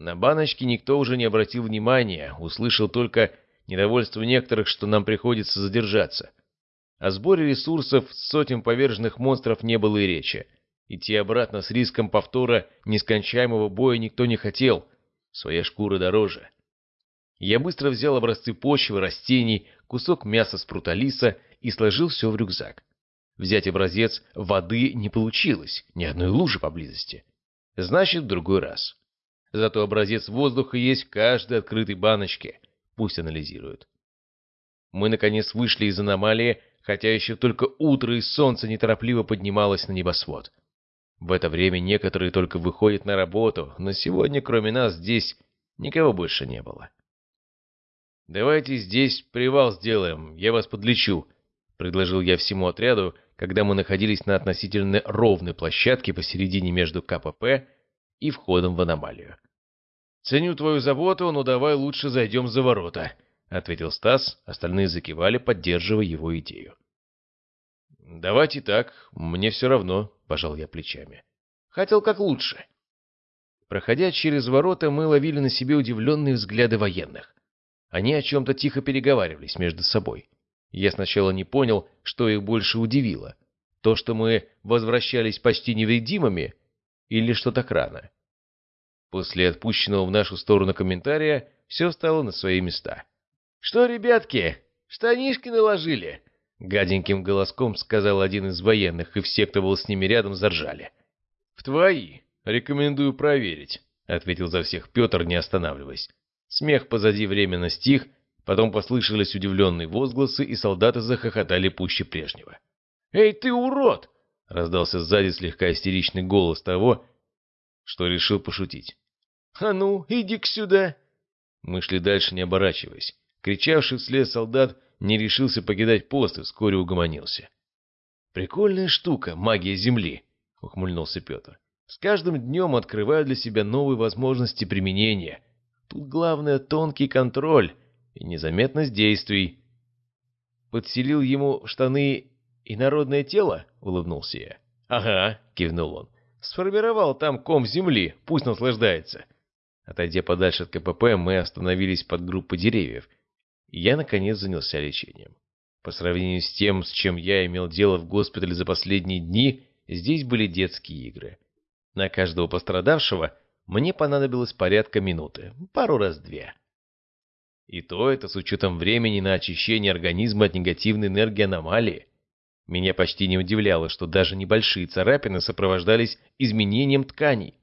На баночки никто уже не обратил внимания, услышал только недовольство некоторых, что нам приходится задержаться. О сборе ресурсов сотен поверженных монстров не было и речи. Идти обратно с риском повтора нескончаемого боя никто не хотел. Своя шкура дороже. Я быстро взял образцы почвы, растений, кусок мяса с пруталиса и сложил все в рюкзак. Взять образец воды не получилось, ни одной лужи поблизости. Значит, в другой раз. Зато образец воздуха есть в каждой открытой баночке. Пусть анализируют. Мы, наконец, вышли из аномалии, хотя еще только утро и солнце неторопливо поднималось на небосвод. В это время некоторые только выходят на работу, но сегодня, кроме нас, здесь никого больше не было. «Давайте здесь привал сделаем, я вас подлечу», — предложил я всему отряду, когда мы находились на относительно ровной площадке посередине между КПП и входом в аномалию. «Ценю твою заботу, но давай лучше зайдем за ворота», — ответил Стас, остальные закивали, поддерживая его идею. «Давайте так, мне все равно», — пожал я плечами. «Хотел как лучше». Проходя через ворота, мы ловили на себе удивленные взгляды военных. Они о чем-то тихо переговаривались между собой. Я сначала не понял, что их больше удивило. То, что мы возвращались почти невредимыми, или что так рано. После отпущенного в нашу сторону комментария все стало на свои места. «Что, ребятки, штанишки наложили?» Гаденьким голоском сказал один из военных, и все, кто был с ними рядом, заржали. «В твои. Рекомендую проверить», — ответил за всех Петр, не останавливаясь. Смех позади временно стих, потом послышались удивленные возгласы, и солдаты захохотали пуще прежнего. «Эй, ты урод!» — раздался сзади слегка истеричный голос того, что решил пошутить. «А ну, иди-ка сюда!» Мы шли дальше, не оборачиваясь. Кричавший вслед солдат не решился покидать пост и вскоре угомонился. «Прикольная штука, магия Земли», — ухмыльнулся Петр. «С каждым днем открываю для себя новые возможности применения. Тут главное тонкий контроль и незаметность действий». «Подселил ему штаны и народное тело?» — улыбнулся я. «Ага», — кивнул он. «Сформировал там ком земли, пусть наслаждается». Отойдя подальше от КПП, мы остановились под группой деревьев, я, наконец, занялся лечением. По сравнению с тем, с чем я имел дело в госпитале за последние дни, здесь были детские игры. На каждого пострадавшего мне понадобилось порядка минуты, пару раз две. И то это с учетом времени на очищение организма от негативной энергии аномалии. Меня почти не удивляло, что даже небольшие царапины сопровождались изменением тканей.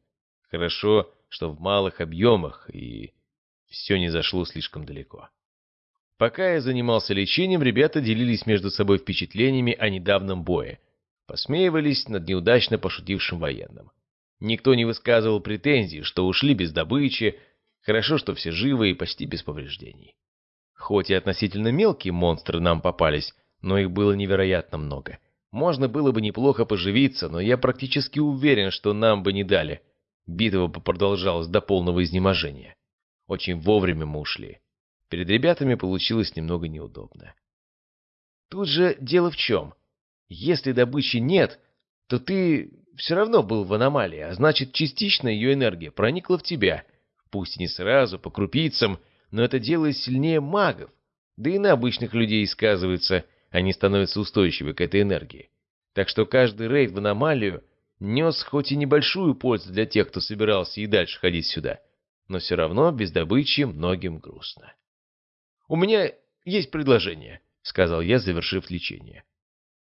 Хорошо, что в малых объемах, и все не зашло слишком далеко. Пока я занимался лечением, ребята делились между собой впечатлениями о недавнем бое, посмеивались над неудачно пошутившим военным. Никто не высказывал претензий, что ушли без добычи, хорошо, что все живы и почти без повреждений. Хоть и относительно мелкие монстры нам попались, но их было невероятно много. Можно было бы неплохо поживиться, но я практически уверен, что нам бы не дали. Битва продолжалась до полного изнеможения. Очень вовремя мы ушли. Перед ребятами получилось немного неудобно. Тут же дело в чем. Если добычи нет, то ты все равно был в аномалии, а значит, частично ее энергия проникла в тебя. Пусть не сразу, по крупицам, но это делает сильнее магов. Да и на обычных людей сказывается, они становятся устойчивы к этой энергии. Так что каждый рейд в аномалию нес хоть и небольшую пользу для тех, кто собирался и дальше ходить сюда, но все равно без добычи многим грустно. «У меня есть предложение», — сказал я, завершив лечение.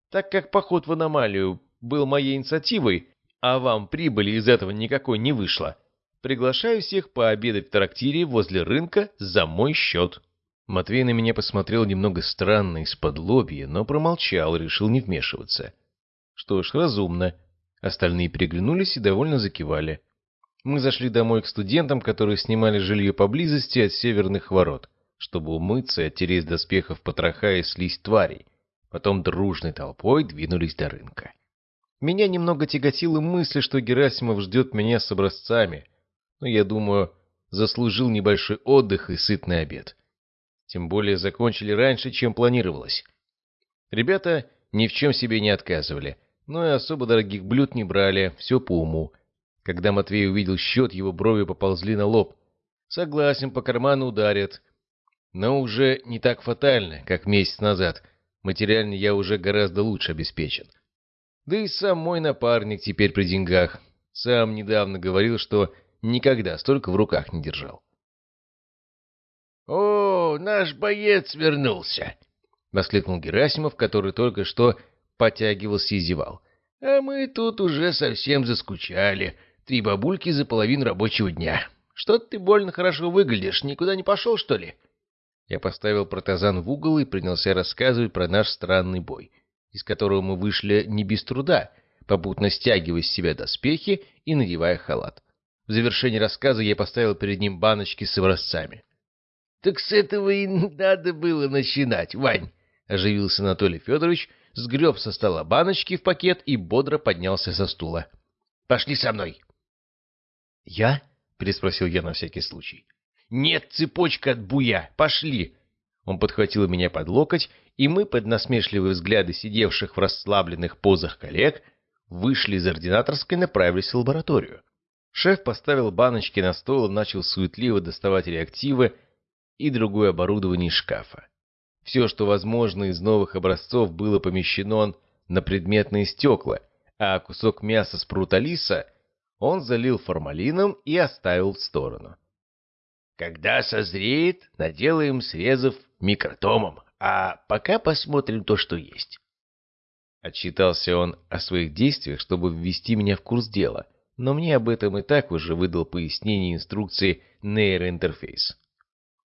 «Так как поход в аномалию был моей инициативой, а вам прибыли из этого никакой не вышло, приглашаю всех пообедать в трактире возле рынка за мой счет». Матвей на меня посмотрел немного странно из-под лобья, но промолчал, решил не вмешиваться. Что ж, разумно. Остальные переглянулись и довольно закивали. Мы зашли домой к студентам, которые снимали жилье поблизости от северных ворот, чтобы умыться и оттереть доспехов потроха и слизь тварей. Потом дружной толпой двинулись до рынка. Меня немного тяготила мысль, что Герасимов ждет меня с образцами, но, я думаю, заслужил небольшой отдых и сытный обед. Тем более закончили раньше, чем планировалось. Ребята ни в чем себе не отказывали — но и особо дорогих блюд не брали, все по уму. Когда Матвей увидел счет, его брови поползли на лоб. Согласен, по карману ударят. Но уже не так фатально, как месяц назад. Материально я уже гораздо лучше обеспечен. Да и сам мой напарник теперь при деньгах. Сам недавно говорил, что никогда столько в руках не держал. «О, наш боец вернулся!» — воскликнул Герасимов, который только что потягивался и зевал. «А мы тут уже совсем заскучали. Три бабульки за половину рабочего дня. Что ты больно хорошо выглядишь, никуда не пошел, что ли?» Я поставил протазан в угол и принялся рассказывать про наш странный бой, из которого мы вышли не без труда, попутно стягивая с себя доспехи и надевая халат. В завершении рассказа я поставил перед ним баночки с образцами. — Так с этого и надо было начинать, Вань, — оживился Анатолий Федорович, сгреб со стола баночки в пакет и бодро поднялся со стула. «Пошли со мной!» «Я?» — переспросил я на всякий случай. «Нет, цепочка от буя! Пошли!» Он подхватил меня под локоть, и мы, под насмешливые взгляды сидевших в расслабленных позах коллег, вышли из ординаторской и направились в лабораторию. Шеф поставил баночки на стол и начал суетливо доставать реактивы и другое оборудование шкафа. Все, что возможно из новых образцов, было помещено на предметные стекла, а кусок мяса с пруталиса он залил формалином и оставил в сторону. Когда созреет, наделаем срезов микротомом, а пока посмотрим то, что есть. Отчитался он о своих действиях, чтобы ввести меня в курс дела, но мне об этом и так уже выдал пояснение инструкции нейроинтерфейс.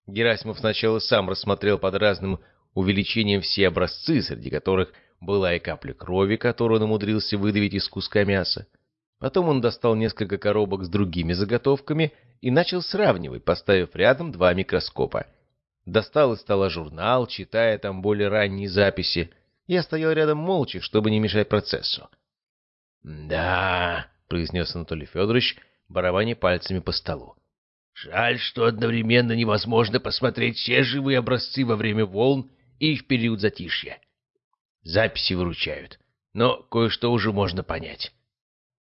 Герасимов сначала сам рассмотрел под разным увеличением все образцы, среди которых была и капля крови, которую он умудрился выдавить из куска мяса. Потом он достал несколько коробок с другими заготовками и начал сравнивать, поставив рядом два микроскопа. Достал из стола журнал, читая там более ранние записи. Я стоял рядом молча, чтобы не мешать процессу. «Да», — произнес Анатолий Федорович, барабаня пальцами по столу. «Жаль, что одновременно невозможно посмотреть все живые образцы во время волн и в период затишья. Записи выручают, но кое-что уже можно понять.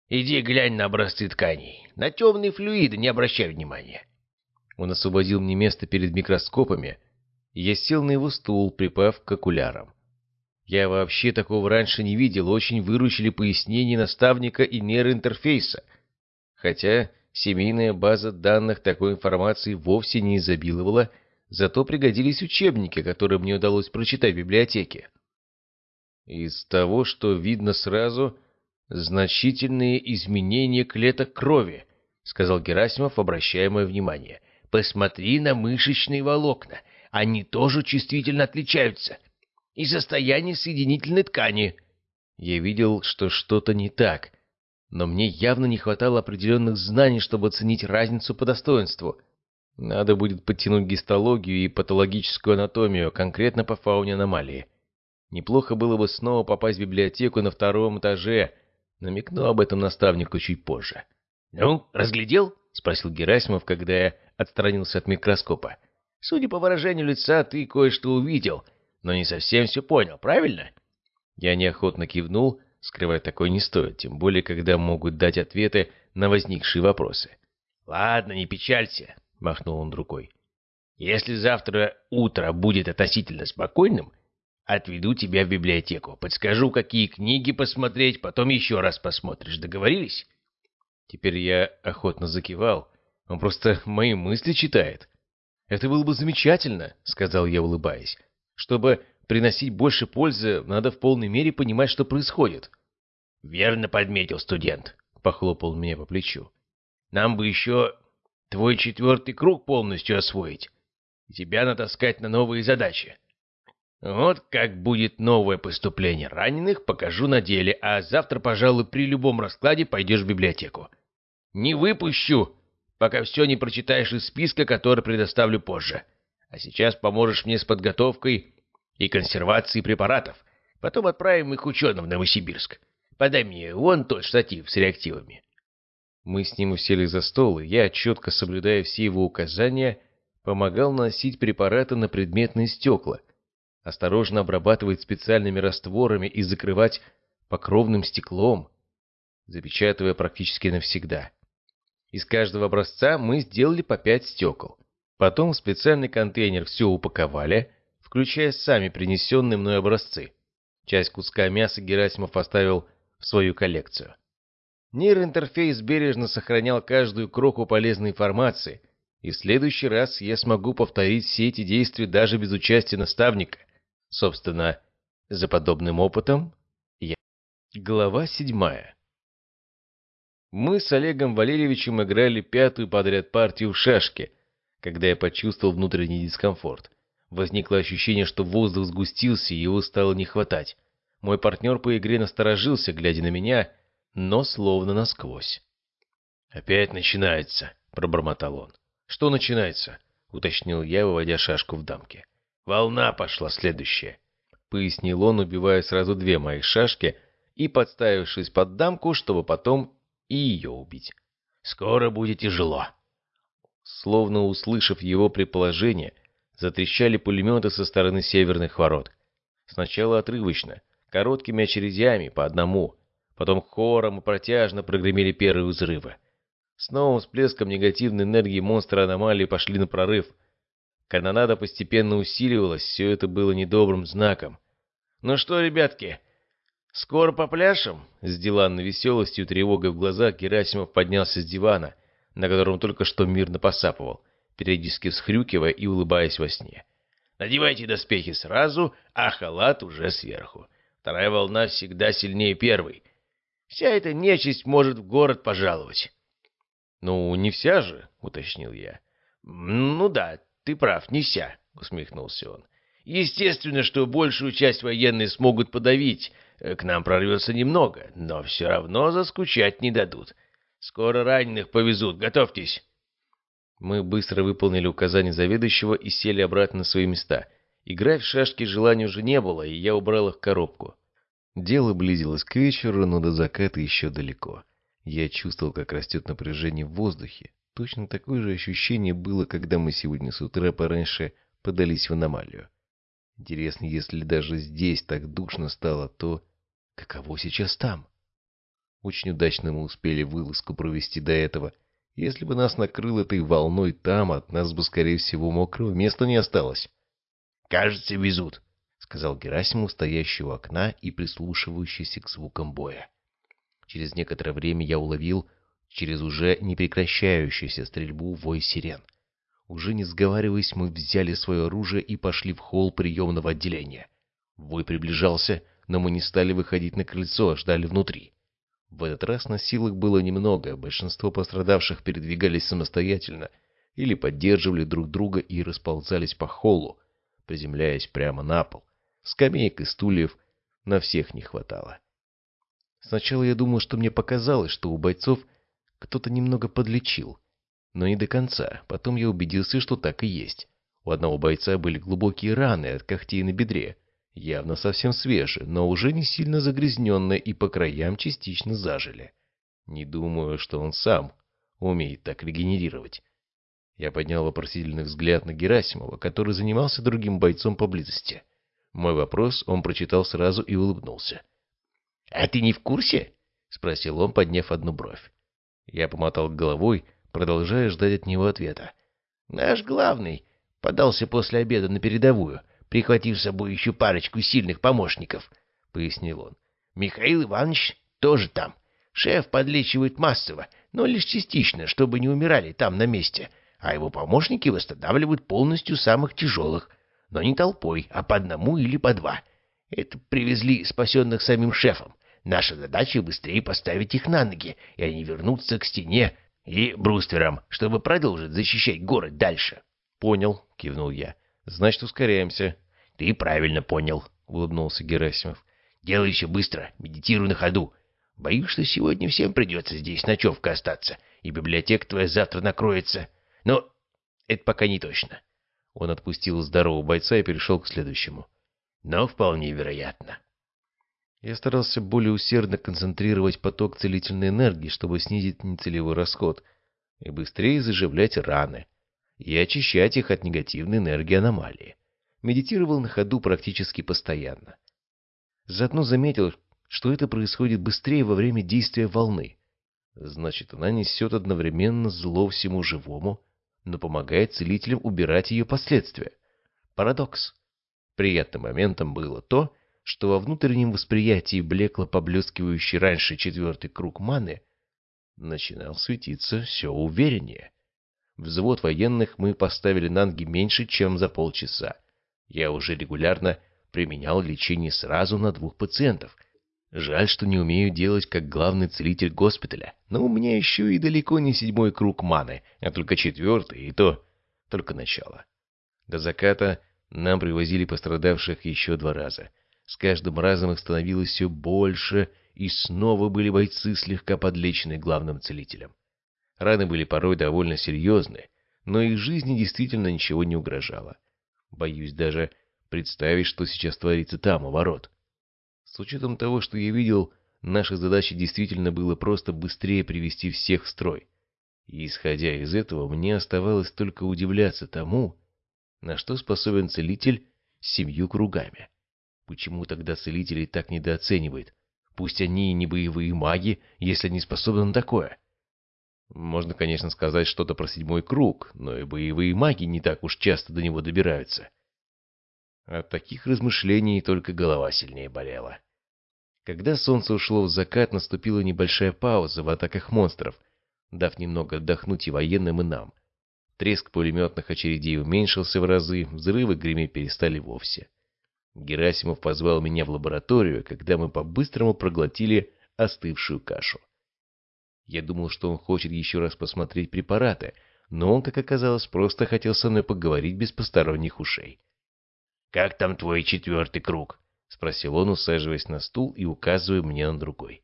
Иди глянь на образцы тканей. На темные флюиды не обращай внимания. Он освободил мне место перед микроскопами, и я сел на его стул, припав к окулярам. Я вообще такого раньше не видел, очень выручили пояснения наставника и нейроинтерфейса. Хотя семейная база данных такой информации вовсе не изобиловала, зато пригодились учебники, которые мне удалось прочитать в библиотеке. Из того, что видно сразу, «Значительные изменения клеток крови», — сказал Герасимов, обращая мое внимание. «Посмотри на мышечные волокна. Они тоже чувствительно отличаются. И состояние соединительной ткани». Я видел, что что-то не так, но мне явно не хватало определенных знаний, чтобы оценить разницу по достоинству. Надо будет подтянуть гистологию и патологическую анатомию, конкретно по фауне аномалии. Неплохо было бы снова попасть в библиотеку на втором этаже, Намекну об этом наставнику чуть позже. «Ну, разглядел?» — спросил Герасимов, когда я отстранился от микроскопа. «Судя по выражению лица, ты кое-что увидел, но не совсем все понял, правильно?» Я неохотно кивнул, скрывать такое не стоит, тем более, когда могут дать ответы на возникшие вопросы. «Ладно, не печалься», — махнул он рукой. «Если завтра утро будет относительно спокойным, Отведу тебя в библиотеку, подскажу, какие книги посмотреть, потом еще раз посмотришь. Договорились?» Теперь я охотно закивал. Он просто мои мысли читает. «Это было бы замечательно», — сказал я, улыбаясь. «Чтобы приносить больше пользы, надо в полной мере понимать, что происходит». «Верно подметил студент», — похлопал меня по плечу. «Нам бы еще твой четвертый круг полностью освоить. И тебя натаскать на новые задачи. Вот как будет новое поступление раненых, покажу на деле, а завтра, пожалуй, при любом раскладе пойдешь в библиотеку. Не выпущу, пока все не прочитаешь из списка, который предоставлю позже. А сейчас поможешь мне с подготовкой и консервацией препаратов. Потом отправим их ученым в Новосибирск. Подай мне вон тот штатив с реактивами. Мы с ним усели за стол, и я, четко соблюдая все его указания, помогал носить препараты на предметные стекла — осторожно обрабатывать специальными растворами и закрывать покровным стеклом, запечатывая практически навсегда. Из каждого образца мы сделали по пять стекол. Потом в специальный контейнер все упаковали, включая сами принесенные мной образцы. Часть куска мяса Герасимов оставил в свою коллекцию. Нейроинтерфейс бережно сохранял каждую кроку полезной информации, и в следующий раз я смогу повторить все эти действия даже без участия наставника — Собственно, за подобным опытом я... Глава седьмая. Мы с Олегом Валерьевичем играли пятую подряд партию в шашки, когда я почувствовал внутренний дискомфорт. Возникло ощущение, что воздух сгустился, и его стало не хватать. Мой партнер по игре насторожился, глядя на меня, но словно насквозь. «Опять начинается», — пробормотал он. «Что начинается?» — уточнил я, выводя шашку в дамке. Волна пошла следующая, — пояснил он, убивая сразу две моих шашки и подставившись под дамку, чтобы потом и ее убить. «Скоро будет тяжело». Словно услышав его предположение, затрещали пулеметы со стороны северных ворот. Сначала отрывочно, короткими очередями, по одному, потом хором и протяжно прогремели первые взрывы. С новым всплеском негативной энергии монстры аномалии пошли на прорыв — Канонада постепенно усиливалась, все это было недобрым знаком. «Ну что, ребятки, скоро попляшем?» С деланной веселостью и тревогой в глазах Герасимов поднялся с дивана, на котором только что мирно посапывал, периодически всхрюкивая и улыбаясь во сне. «Надевайте доспехи сразу, а халат уже сверху. Вторая волна всегда сильнее первой. Вся эта нечисть может в город пожаловать». «Ну, не вся же», — уточнил я. «Ну да, ты прав, не вся», — усмехнулся он. «Естественно, что большую часть военные смогут подавить, э, к нам прорвется немного, но все равно заскучать не дадут. Скоро раненых повезут, готовьтесь». Мы быстро выполнили указания заведующего и сели обратно на свои места. Играть в шашки желания уже не было, и я убрал их в коробку. Дело близилось к вечеру, но до заката еще далеко. Я чувствовал, как растет напряжение в воздухе. Точно такое же ощущение было, когда мы сегодня с утра пораньше подались в аномалию. Интересно, если даже здесь так душно стало, то каково сейчас там? Очень удачно мы успели вылазку провести до этого. Если бы нас накрыл этой волной там, от нас бы, скорее всего, мокрого места не осталось. «Кажется, везут», — сказал Герасимов, стоящий у окна и прислушивающийся к звукам боя. Через некоторое время я уловил через уже не прекращающуюся стрельбу вой сирен. Уже не сговариваясь, мы взяли свое оружие и пошли в холл приемного отделения. Вой приближался, но мы не стали выходить на крыльцо, а ждали внутри. В этот раз насилок было немного, большинство пострадавших передвигались самостоятельно или поддерживали друг друга и расползались по холлу, приземляясь прямо на пол. Скамеек и стульев на всех не хватало. Сначала я думал, что мне показалось, что у бойцов кто-то немного подлечил. Но не до конца. Потом я убедился, что так и есть. У одного бойца были глубокие раны от когтей на бедре. Явно совсем свежие, но уже не сильно загрязненные и по краям частично зажили. Не думаю, что он сам умеет так регенерировать. Я поднял вопросительный взгляд на Герасимова, который занимался другим бойцом поблизости. Мой вопрос он прочитал сразу и улыбнулся. «А ты не в курсе?» — спросил он, подняв одну бровь. Я помотал головой, продолжая ждать от него ответа. «Наш главный подался после обеда на передовую, прихватив с собой еще парочку сильных помощников», — пояснил он. «Михаил Иванович тоже там. Шеф подлечивает массово, но лишь частично, чтобы не умирали там на месте, а его помощники восстанавливают полностью самых тяжелых, но не толпой, а по одному или по два. Это привезли спасенных самим шефом. Наша задача быстрее поставить их на ноги, и они вернутся к стене и брустверам, чтобы продолжить защищать город дальше. — Понял, — кивнул я. — Значит, ускоряемся. — Ты правильно понял, — улыбнулся Герасимов. — Делай еще быстро, медитируй на ходу. Боюсь, что сегодня всем придется здесь ночевка остаться, и библиотека твоя завтра накроется. Но это пока не точно. Он отпустил здорового бойца и перешел к следующему. Но вполне вероятно. Я старался более усердно концентрировать поток целительной энергии, чтобы снизить нецелевой расход, и быстрее заживлять раны, и очищать их от негативной энергии аномалии. Медитировал на ходу практически постоянно. Заодно заметил, что это происходит быстрее во время действия волны. Значит, она несет одновременно зло всему живому, но помогает целителям убирать ее последствия. Парадокс. Приятным моментом было то, что во внутреннем восприятии блекло поблескивающий раньше четвертый круг маны начинал светиться все увереннее. Взвод военных мы поставили на ноги меньше, чем за полчаса. Я уже регулярно применял лечение сразу на двух пациентов. Жаль, что не умею делать как главный целитель госпиталя, но у меня еще и далеко не седьмой круг маны, а только четвертый, и то только начало. До заката нам привозили пострадавших еще два раза — с каждым разом их становилось все больше, и снова были бойцы, слегка подлеченные главным целителем. Раны были порой довольно серьезные, но их жизни действительно ничего не угрожало. Боюсь даже представить, что сейчас творится там, у ворот. С учетом того, что я видел, наша задача действительно было просто быстрее привести всех в строй. И исходя из этого, мне оставалось только удивляться тому, на что способен целитель с семью кругами. Почему тогда целителей так недооценивает? Пусть они и не боевые маги, если они способны на такое. Можно, конечно, сказать что-то про седьмой круг, но и боевые маги не так уж часто до него добираются. От таких размышлений только голова сильнее болела. Когда солнце ушло в закат, наступила небольшая пауза в атаках монстров, дав немного отдохнуть и военным, и нам. Треск пулеметных очередей уменьшился в разы, взрывы греметь перестали вовсе. Герасимов позвал меня в лабораторию, когда мы по-быстрому проглотили остывшую кашу. Я думал, что он хочет еще раз посмотреть препараты, но он, как оказалось, просто хотел со мной поговорить без посторонних ушей. «Как там твой четвертый круг?» — спросил он, усаживаясь на стул и указывая мне на другой.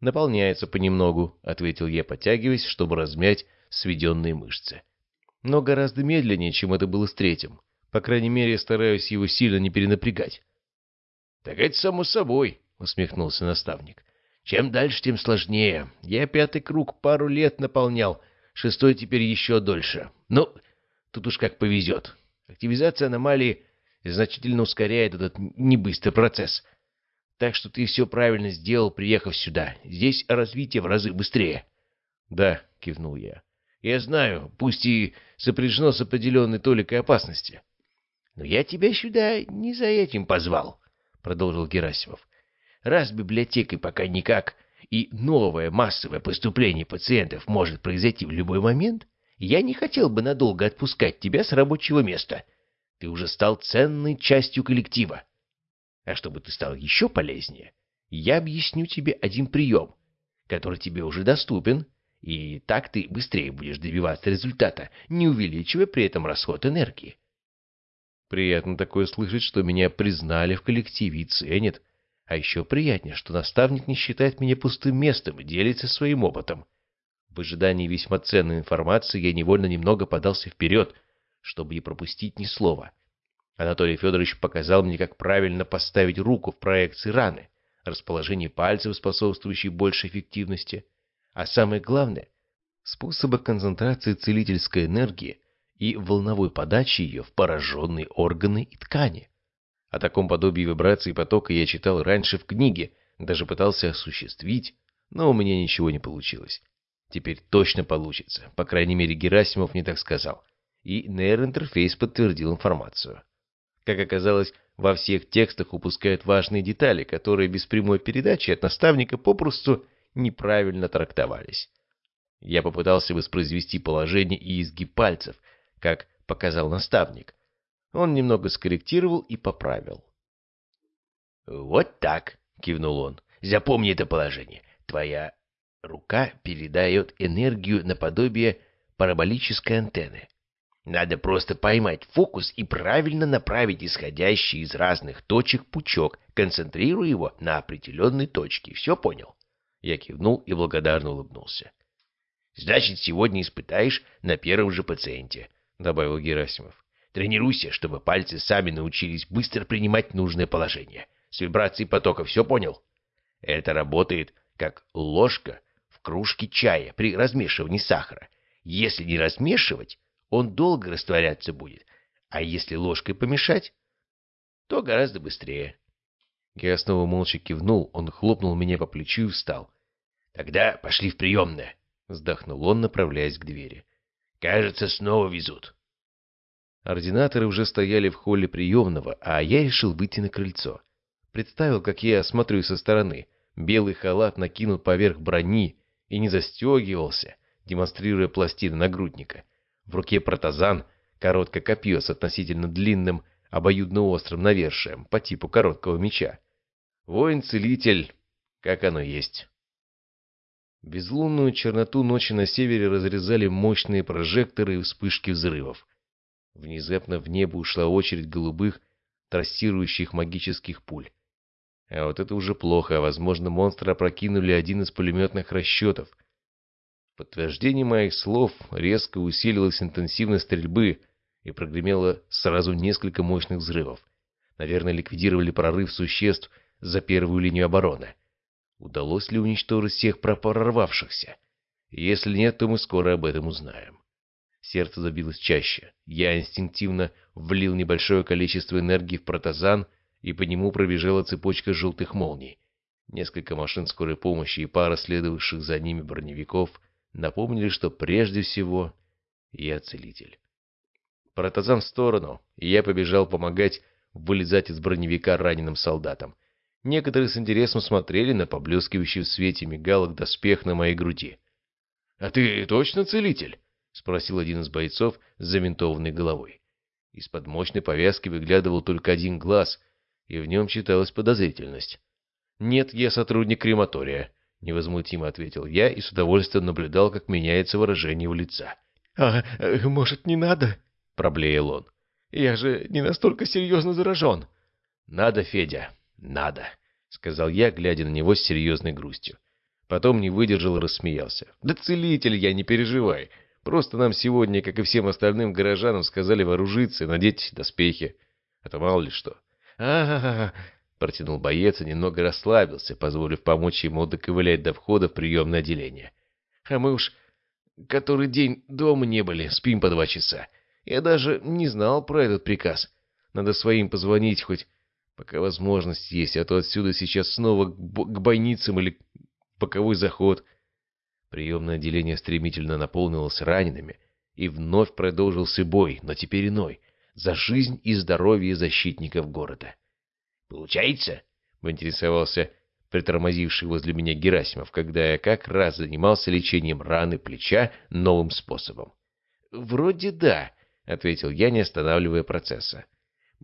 «Наполняется понемногу», — ответил я, потягиваясь, чтобы размять сведенные мышцы. «Но гораздо медленнее, чем это было с третьим. По крайней мере, я стараюсь его сильно не перенапрягать». «Так это само собой», — усмехнулся наставник. «Чем дальше, тем сложнее. Я пятый круг пару лет наполнял, шестой теперь еще дольше. Ну, тут уж как повезет. Активизация аномалии значительно ускоряет этот небыстрый процесс. Так что ты все правильно сделал, приехав сюда. Здесь развитие в разы быстрее. — Да, — кивнул я. — Я знаю, пусть и сопряжено с определенной толикой опасности. — Но я тебя сюда не за этим позвал, — продолжил Герасимов. — Раз библиотекой пока никак, и новое массовое поступление пациентов может произойти в любой момент, я не хотел бы надолго отпускать тебя с рабочего места — ты уже стал ценной частью коллектива. А чтобы ты стал еще полезнее, я объясню тебе один прием, который тебе уже доступен, и так ты быстрее будешь добиваться результата, не увеличивая при этом расход энергии. Приятно такое слышать, что меня признали в коллективе и ценят. А еще приятнее, что наставник не считает меня пустым местом и делится своим опытом. В ожидании весьма ценной информации я невольно немного подался вперед — чтобы не пропустить ни слова. Анатолий Федорович показал мне, как правильно поставить руку в проекции раны, расположение пальцев, способствующие большей эффективности, а самое главное — способы концентрации целительской энергии и волновой подачи ее в пораженные органы и ткани. О таком подобии вибрации потока я читал раньше в книге, даже пытался осуществить, но у меня ничего не получилось. Теперь точно получится, по крайней мере Герасимов мне так сказал — и нейроинтерфейс подтвердил информацию. Как оказалось, во всех текстах упускают важные детали, которые без прямой передачи от наставника попросту неправильно трактовались. Я попытался воспроизвести положение и изгиб пальцев, как показал наставник. Он немного скорректировал и поправил. «Вот так», — кивнул он. «Запомни это положение. Твоя рука передает энергию наподобие параболической антенны. Надо просто поймать фокус и правильно направить исходящий из разных точек пучок, концентрируя его на определенной точке. Все понял? Я кивнул и благодарно улыбнулся. «Значит, сегодня испытаешь на первом же пациенте», — добавил Герасимов. «Тренируйся, чтобы пальцы сами научились быстро принимать нужное положение. С вибрацией потока все понял? Это работает как ложка в кружке чая при размешивании сахара. Если не размешивать, он долго растворяться будет, а если ложкой помешать, то гораздо быстрее. Я снова молча кивнул, он хлопнул меня по плечу и встал. «Тогда пошли в приемное», — вздохнул он, направляясь к двери. «Кажется, снова везут». Ординаторы уже стояли в холле приемного, а я решил выйти на крыльцо. Представил, как я смотрю со стороны. Белый халат накинут поверх брони и не застегивался, демонстрируя пластины нагрудника. В руке протазан, короткое копье с относительно длинным обоюдно-острым навершием по типу короткого меча. Воин-целитель, как оно есть. Безлунную черноту ночи на севере разрезали мощные прожекторы и вспышки взрывов. Внезапно в небо ушла очередь голубых, трассирующих магических пуль. А вот это уже плохо, возможно, монстры опрокинули один из пулеметных расчетов — подтверждение моих слов резко усилилась интенсивность стрельбы и прогремело сразу несколько мощных взрывов. Наверное, ликвидировали прорыв существ за первую линию обороны. Удалось ли уничтожить всех прорвавшихся? Если нет, то мы скоро об этом узнаем. Сердце забилось чаще. Я инстинктивно влил небольшое количество энергии в протазан, и по нему пробежала цепочка желтых молний. Несколько машин скорой помощи и пара следовавших за ними броневиков напомнили, что прежде всего я целитель. Протазан в сторону, и я побежал помогать вылезать из броневика раненым солдатам. Некоторые с интересом смотрели на поблескивающий в свете мигалок доспех на моей груди. — А ты точно целитель? — спросил один из бойцов с завинтованной головой. Из-под мощной повязки выглядывал только один глаз, и в нем читалась подозрительность. «Нет, я сотрудник крематория», — невозмутимо ответил я и с удовольствием наблюдал, как меняется выражение его лица. «А, э, может, не надо?» — проблеял он. «Я же не настолько серьезно заражен». «Надо, Федя, надо», — сказал я, глядя на него с серьезной грустью. Потом не выдержал и рассмеялся. «Да целитель я, не переживай. Просто нам сегодня, как и всем остальным горожанам, сказали вооружиться и надеть доспехи. А то мало ли что». «А-а-а!» — протянул боец и немного расслабился, позволив помочь ему доковылять до входа в приемное отделение. «А мы уж который день дома не были, спим по два часа. Я даже не знал про этот приказ. Надо своим позвонить хоть, пока возможность есть, а то отсюда сейчас снова к, к бойницам или боковой заход». Приемное отделение стремительно наполнилось ранеными, и вновь продолжился бой, но теперь иной, за жизнь и здоровье защитников города. «Получается?» — поинтересовался притормозивший возле меня Герасимов, когда я как раз занимался лечением раны плеча новым способом. «Вроде да», — ответил я, не останавливая процесса.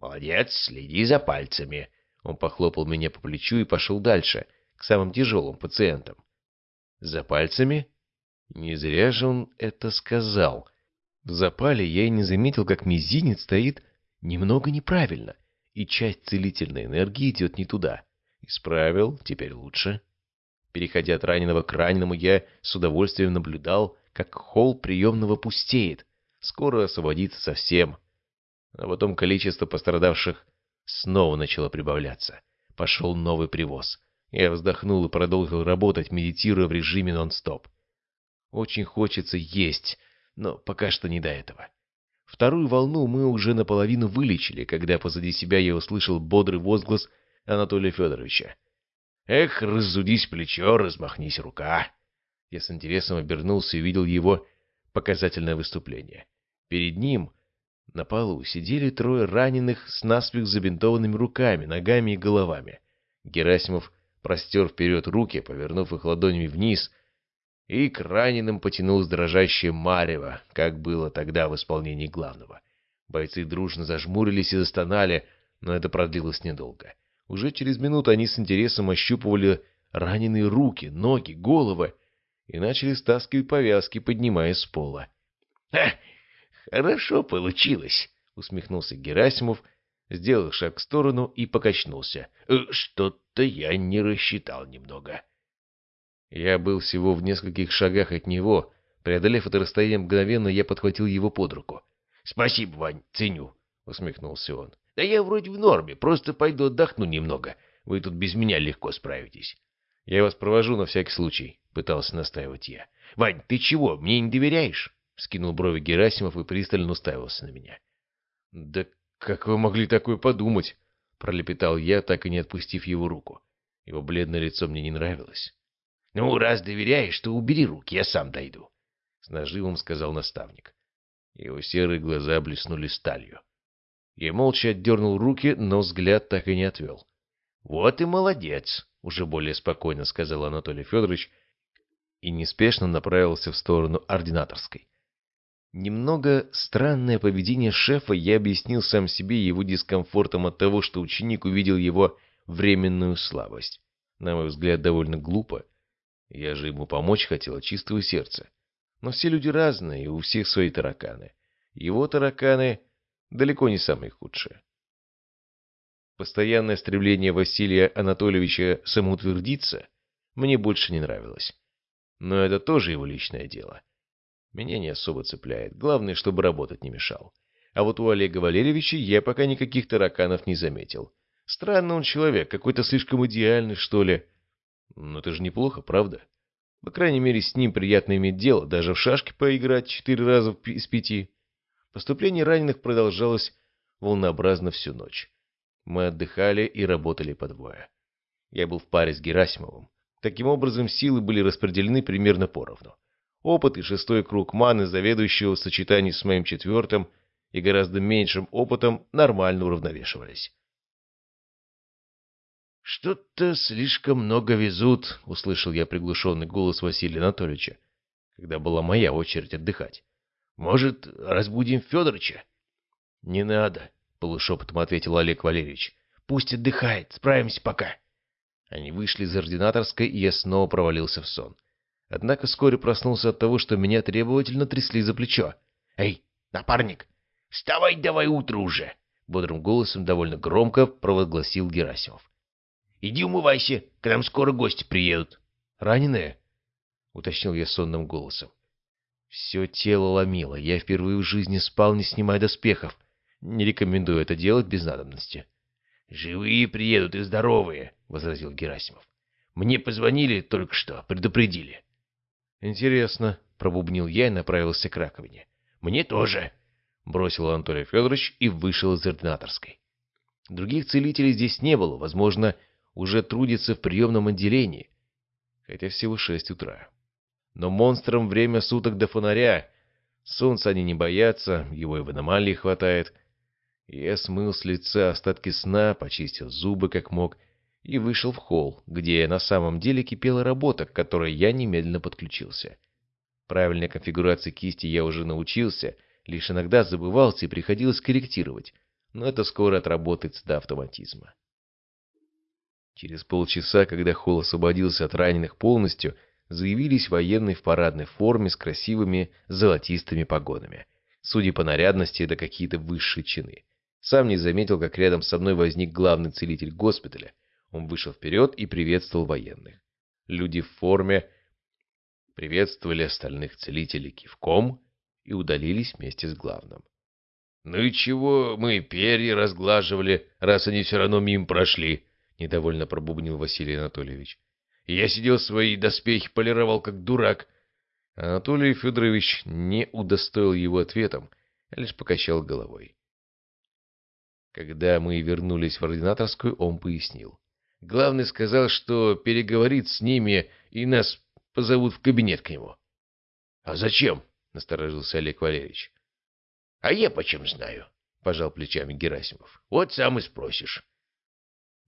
«Молодец, следи за пальцами». Он похлопал меня по плечу и пошел дальше, к самым тяжелым пациентам. «За пальцами?» Не зря же он это сказал. В запале я и не заметил, как мизинец стоит немного неправильно и часть целительной энергии идет не туда. Исправил, теперь лучше. Переходя от раненого к раненому, я с удовольствием наблюдал, как холл приемного пустеет. Скоро освободится совсем. А потом количество пострадавших снова начало прибавляться. Пошел новый привоз. Я вздохнул и продолжил работать, медитируя в режиме нон-стоп. Очень хочется есть, но пока что не до этого. Вторую волну мы уже наполовину вылечили, когда позади себя я услышал бодрый возглас Анатолия Федоровича. «Эх, разудись плечо, размахнись рука!» Я с интересом обернулся и увидел его показательное выступление. Перед ним на полу сидели трое раненых с наспех забинтованными руками, ногами и головами. Герасимов простер вперед руки, повернув их ладонями вниз — и к раненым потянулось дрожащее марево, как было тогда в исполнении главного. Бойцы дружно зажмурились и застонали, но это продлилось недолго. Уже через минуту они с интересом ощупывали раненые руки, ноги, головы и начали стаскивать повязки, поднимаясь с пола. — Хорошо получилось, — усмехнулся Герасимов, сделал шаг в сторону и покачнулся. «Э, — Что-то я не рассчитал немного. — я был всего в нескольких шагах от него. Преодолев это расстояние мгновенно, я подхватил его под руку. — Спасибо, Вань, ценю, — усмехнулся он. — Да я вроде в норме, просто пойду отдохну немного. Вы тут без меня легко справитесь. — Я вас провожу на всякий случай, — пытался настаивать я. — Вань, ты чего, мне не доверяешь? — скинул брови Герасимов и пристально уставился на меня. — Да как вы могли такое подумать? — пролепетал я, так и не отпустив его руку. Его бледное лицо мне не нравилось. «Ну, раз доверяешь, то убери руки, я сам дойду», — с наживом сказал наставник. Его серые глаза блеснули сталью. Я молча отдернул руки, но взгляд так и не отвел. «Вот и молодец», — уже более спокойно сказал Анатолий Федорович и неспешно направился в сторону ординаторской. Немного странное поведение шефа я объяснил сам себе его дискомфортом от того, что ученик увидел его временную слабость. На мой взгляд, довольно глупо я же ему помочь хотел от чистого сердца. Но все люди разные, и у всех свои тараканы. Его тараканы далеко не самые худшие. Постоянное стремление Василия Анатольевича самоутвердиться мне больше не нравилось. Но это тоже его личное дело. Меня не особо цепляет. Главное, чтобы работать не мешал. А вот у Олега Валерьевича я пока никаких тараканов не заметил. Странный он человек, какой-то слишком идеальный, что ли. Но это же неплохо, правда? По крайней мере, с ним приятно иметь дело, даже в шашки поиграть четыре раза из пяти. Поступление раненых продолжалось волнообразно всю ночь. Мы отдыхали и работали по двое. Я был в паре с Герасимовым. Таким образом, силы были распределены примерно поровну. Опыт и шестой круг маны заведующего в сочетании с моим четвертым и гораздо меньшим опытом нормально уравновешивались. «Что-то слишком много везут», — услышал я приглушенный голос Василия Анатольевича, когда была моя очередь отдыхать. «Может, разбудим Федоровича?» «Не надо», — полушепотом ответил Олег Валерьевич. «Пусть отдыхает, справимся пока». Они вышли из ординаторской, и я снова провалился в сон. Однако вскоре проснулся от того, что меня требовательно трясли за плечо. «Эй, напарник, вставай давай утро уже!» Бодрым голосом довольно громко провозгласил Герасимов. Иди умывайся, к нам скоро гости приедут. Раненые? Уточнил я сонным голосом. Все тело ломило. Я впервые в жизни спал, не снимая доспехов. Не рекомендую это делать без надобности. «Живые приедут и здоровые», — возразил Герасимов. «Мне позвонили только что, предупредили». «Интересно», — пробубнил я и направился к раковине. «Мне тоже», — бросил Анатолий Федорович и вышел из ординаторской. Других целителей здесь не было, возможно, уже трудится в приемном отделении, хотя всего шесть утра. Но монстрам время суток до фонаря. Солнца они не боятся, его и в аномалии хватает. Я смыл с лица остатки сна, почистил зубы как мог и вышел в холл, где на самом деле кипела работа, к которой я немедленно подключился. Правильной конфигурации кисти я уже научился, лишь иногда забывался и приходилось корректировать, но это скоро отработается до автоматизма. Через полчаса, когда холл освободился от раненых полностью, заявились военные в парадной форме с красивыми золотистыми погонами. Судя по нарядности, это какие-то высшие чины. Сам не заметил, как рядом со мной возник главный целитель госпиталя. Он вышел вперед и приветствовал военных. Люди в форме приветствовали остальных целителей кивком и удалились вместе с главным. «Ну и чего мы перья разглаживали, раз они все равно мимо прошли?» недовольно пробубнил Василий Анатольевич. Я сидел свои доспехи полировал как дурак. Анатолий Федорович не удостоил его ответом, а лишь покачал головой. Когда мы вернулись в ординаторскую, он пояснил. Главный сказал, что переговорит с ними и нас позовут в кабинет к нему. — А зачем? — насторожился Олег Валерьевич. — А я почем знаю? — пожал плечами Герасимов. — Вот сам и спросишь.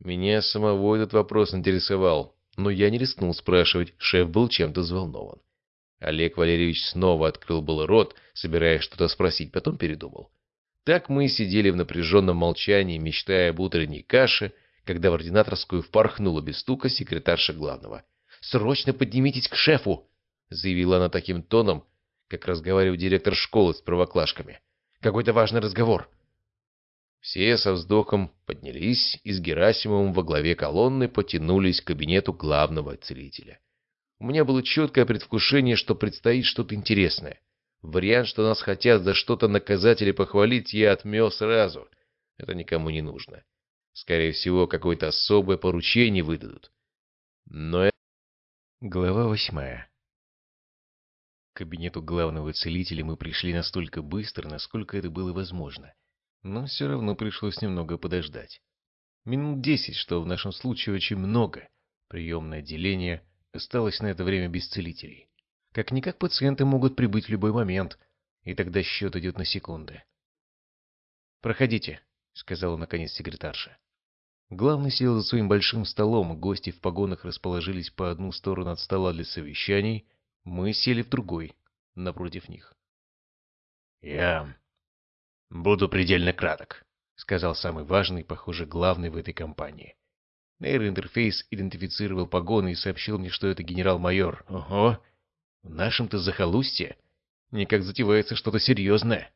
Меня самого этот вопрос интересовал, но я не рискнул спрашивать, шеф был чем-то взволнован. Олег Валерьевич снова открыл был рот, собираясь что-то спросить, потом передумал. Так мы сидели в напряженном молчании, мечтая об утренней каше, когда в ординаторскую впорхнула без стука секретарша главного. «Срочно поднимитесь к шефу!» — заявила она таким тоном, как разговаривал директор школы с правоклашками. «Какой-то важный разговор. Все со вздохом поднялись и с Герасимовым во главе колонны потянулись к кабинету главного целителя. У меня было четкое предвкушение, что предстоит что-то интересное. Вариант, что нас хотят за что-то наказать или похвалить, я отмел сразу. Это никому не нужно. Скорее всего, какое-то особое поручение выдадут. Но это... Глава восьмая. К кабинету главного целителя мы пришли настолько быстро, насколько это было возможно но все равно пришлось немного подождать. Минут десять, что в нашем случае очень много. Приемное отделение осталось на это время без целителей. Как-никак пациенты могут прибыть в любой момент, и тогда счет идет на секунды. «Проходите», — сказала наконец секретарша. Главный сел за своим большим столом, гости в погонах расположились по одну сторону от стола для совещаний, мы сели в другой, напротив них. «Я «Буду предельно краток», — сказал самый важный, похоже, главный в этой компании. Нейроинтерфейс идентифицировал погоны и сообщил мне, что это генерал-майор. Ого! В нашем-то захолустье никак затевается что-то серьезное.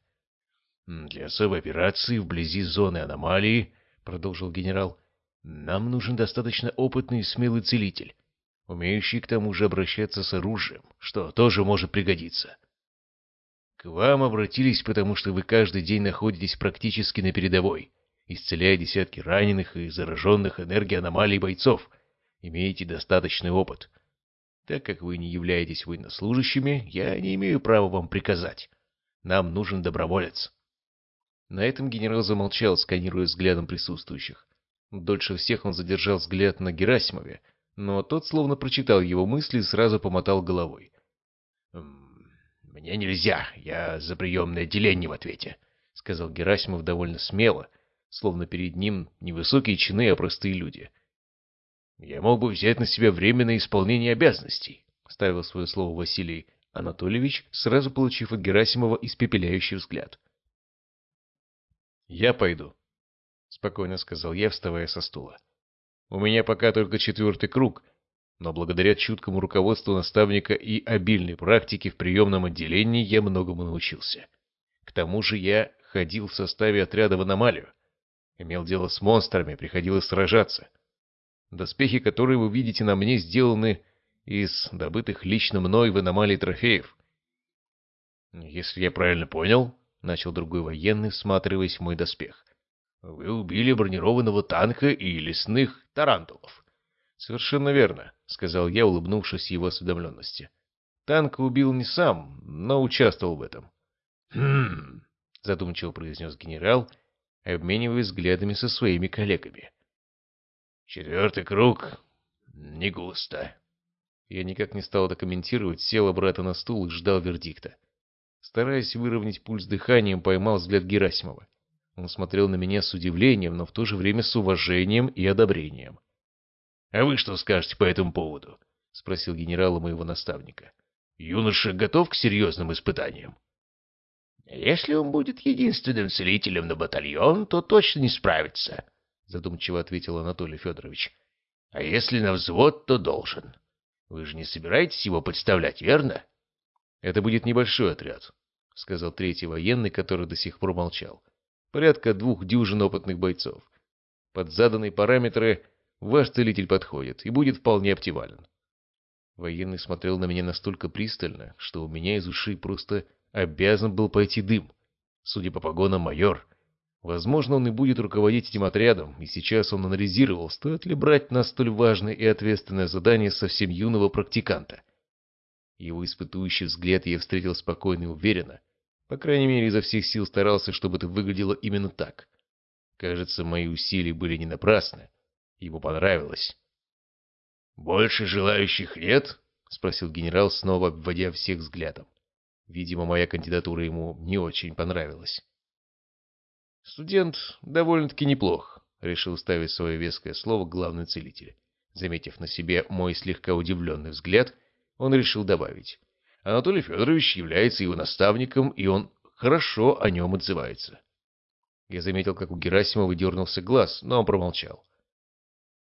«Для особой операции вблизи зоны аномалии», — продолжил генерал, — «нам нужен достаточно опытный и смелый целитель, умеющий к тому же обращаться с оружием, что тоже может пригодиться». К вам обратились, потому что вы каждый день находитесь практически на передовой, исцеляя десятки раненых и зараженных энергией аномалий бойцов. Имеете достаточный опыт. Так как вы не являетесь военнослужащими, я не имею права вам приказать. Нам нужен доброволец. На этом генерал замолчал, сканируя взглядом присутствующих. Дольше всех он задержал взгляд на Герасимове, но тот словно прочитал его мысли и сразу помотал головой. «Мне нельзя, я за приемное отделение в ответе», — сказал Герасимов довольно смело, словно перед ним не высокие чины, а простые люди. «Я мог бы взять на себя временное исполнение обязанностей», — ставил свое слово Василий Анатольевич, сразу получив от Герасимова испепеляющий взгляд. «Я пойду», — спокойно сказал я, вставая со стула. «У меня пока только четвертый круг, но благодаря чуткому руководству наставника и обильной практике в приемном отделении я многому научился. К тому же я ходил в составе отряда в аномалию, имел дело с монстрами, приходилось сражаться. Доспехи, которые вы видите на мне, сделаны из добытых лично мной в аномалии трофеев. «Если я правильно понял», — начал другой военный, всматриваясь в мой доспех, — «вы убили бронированного танка и лесных тарантулов». «Совершенно верно», — сказал я, улыбнувшись его осведомленности. «Танка убил не сам, но участвовал в этом». «Хм...» — задумчиво произнес генерал, обмениваясь взглядами со своими коллегами. «Четвертый круг. Не густо». Я никак не стал это комментировать, сел обратно на стул и ждал вердикта. Стараясь выровнять пульс дыханием, поймал взгляд Герасимова. Он смотрел на меня с удивлением, но в то же время с уважением и одобрением. «А вы что скажете по этому поводу?» — спросил генерал у моего наставника. «Юноша готов к серьезным испытаниям?» «Если он будет единственным целителем на батальон, то точно не справится», — задумчиво ответил Анатолий Федорович. «А если на взвод, то должен. Вы же не собираетесь его подставлять, верно?» «Это будет небольшой отряд», — сказал третий военный, который до сих пор молчал. «Порядка двух дюжин опытных бойцов. Под заданные параметры Ваш целитель подходит и будет вполне оптимален. Военный смотрел на меня настолько пристально, что у меня из ушей просто обязан был пойти дым. Судя по погонам, майор. Возможно, он и будет руководить этим отрядом, и сейчас он анализировал, стоит ли брать на столь важное и ответственное задание совсем юного практиканта. Его испытующий взгляд я встретил спокойно и уверенно. По крайней мере, изо всех сил старался, чтобы это выглядело именно так. Кажется, мои усилия были не напрасны. Ему понравилось. «Больше желающих нет?» — спросил генерал, снова обводя всех взглядом. Видимо, моя кандидатура ему не очень понравилась. «Студент довольно-таки неплох», — решил ставить свое веское слово главный целитель. Заметив на себе мой слегка удивленный взгляд, он решил добавить. «Анатолий Федорович является его наставником, и он хорошо о нем отзывается». Я заметил, как у Герасимова дернулся глаз, но он промолчал.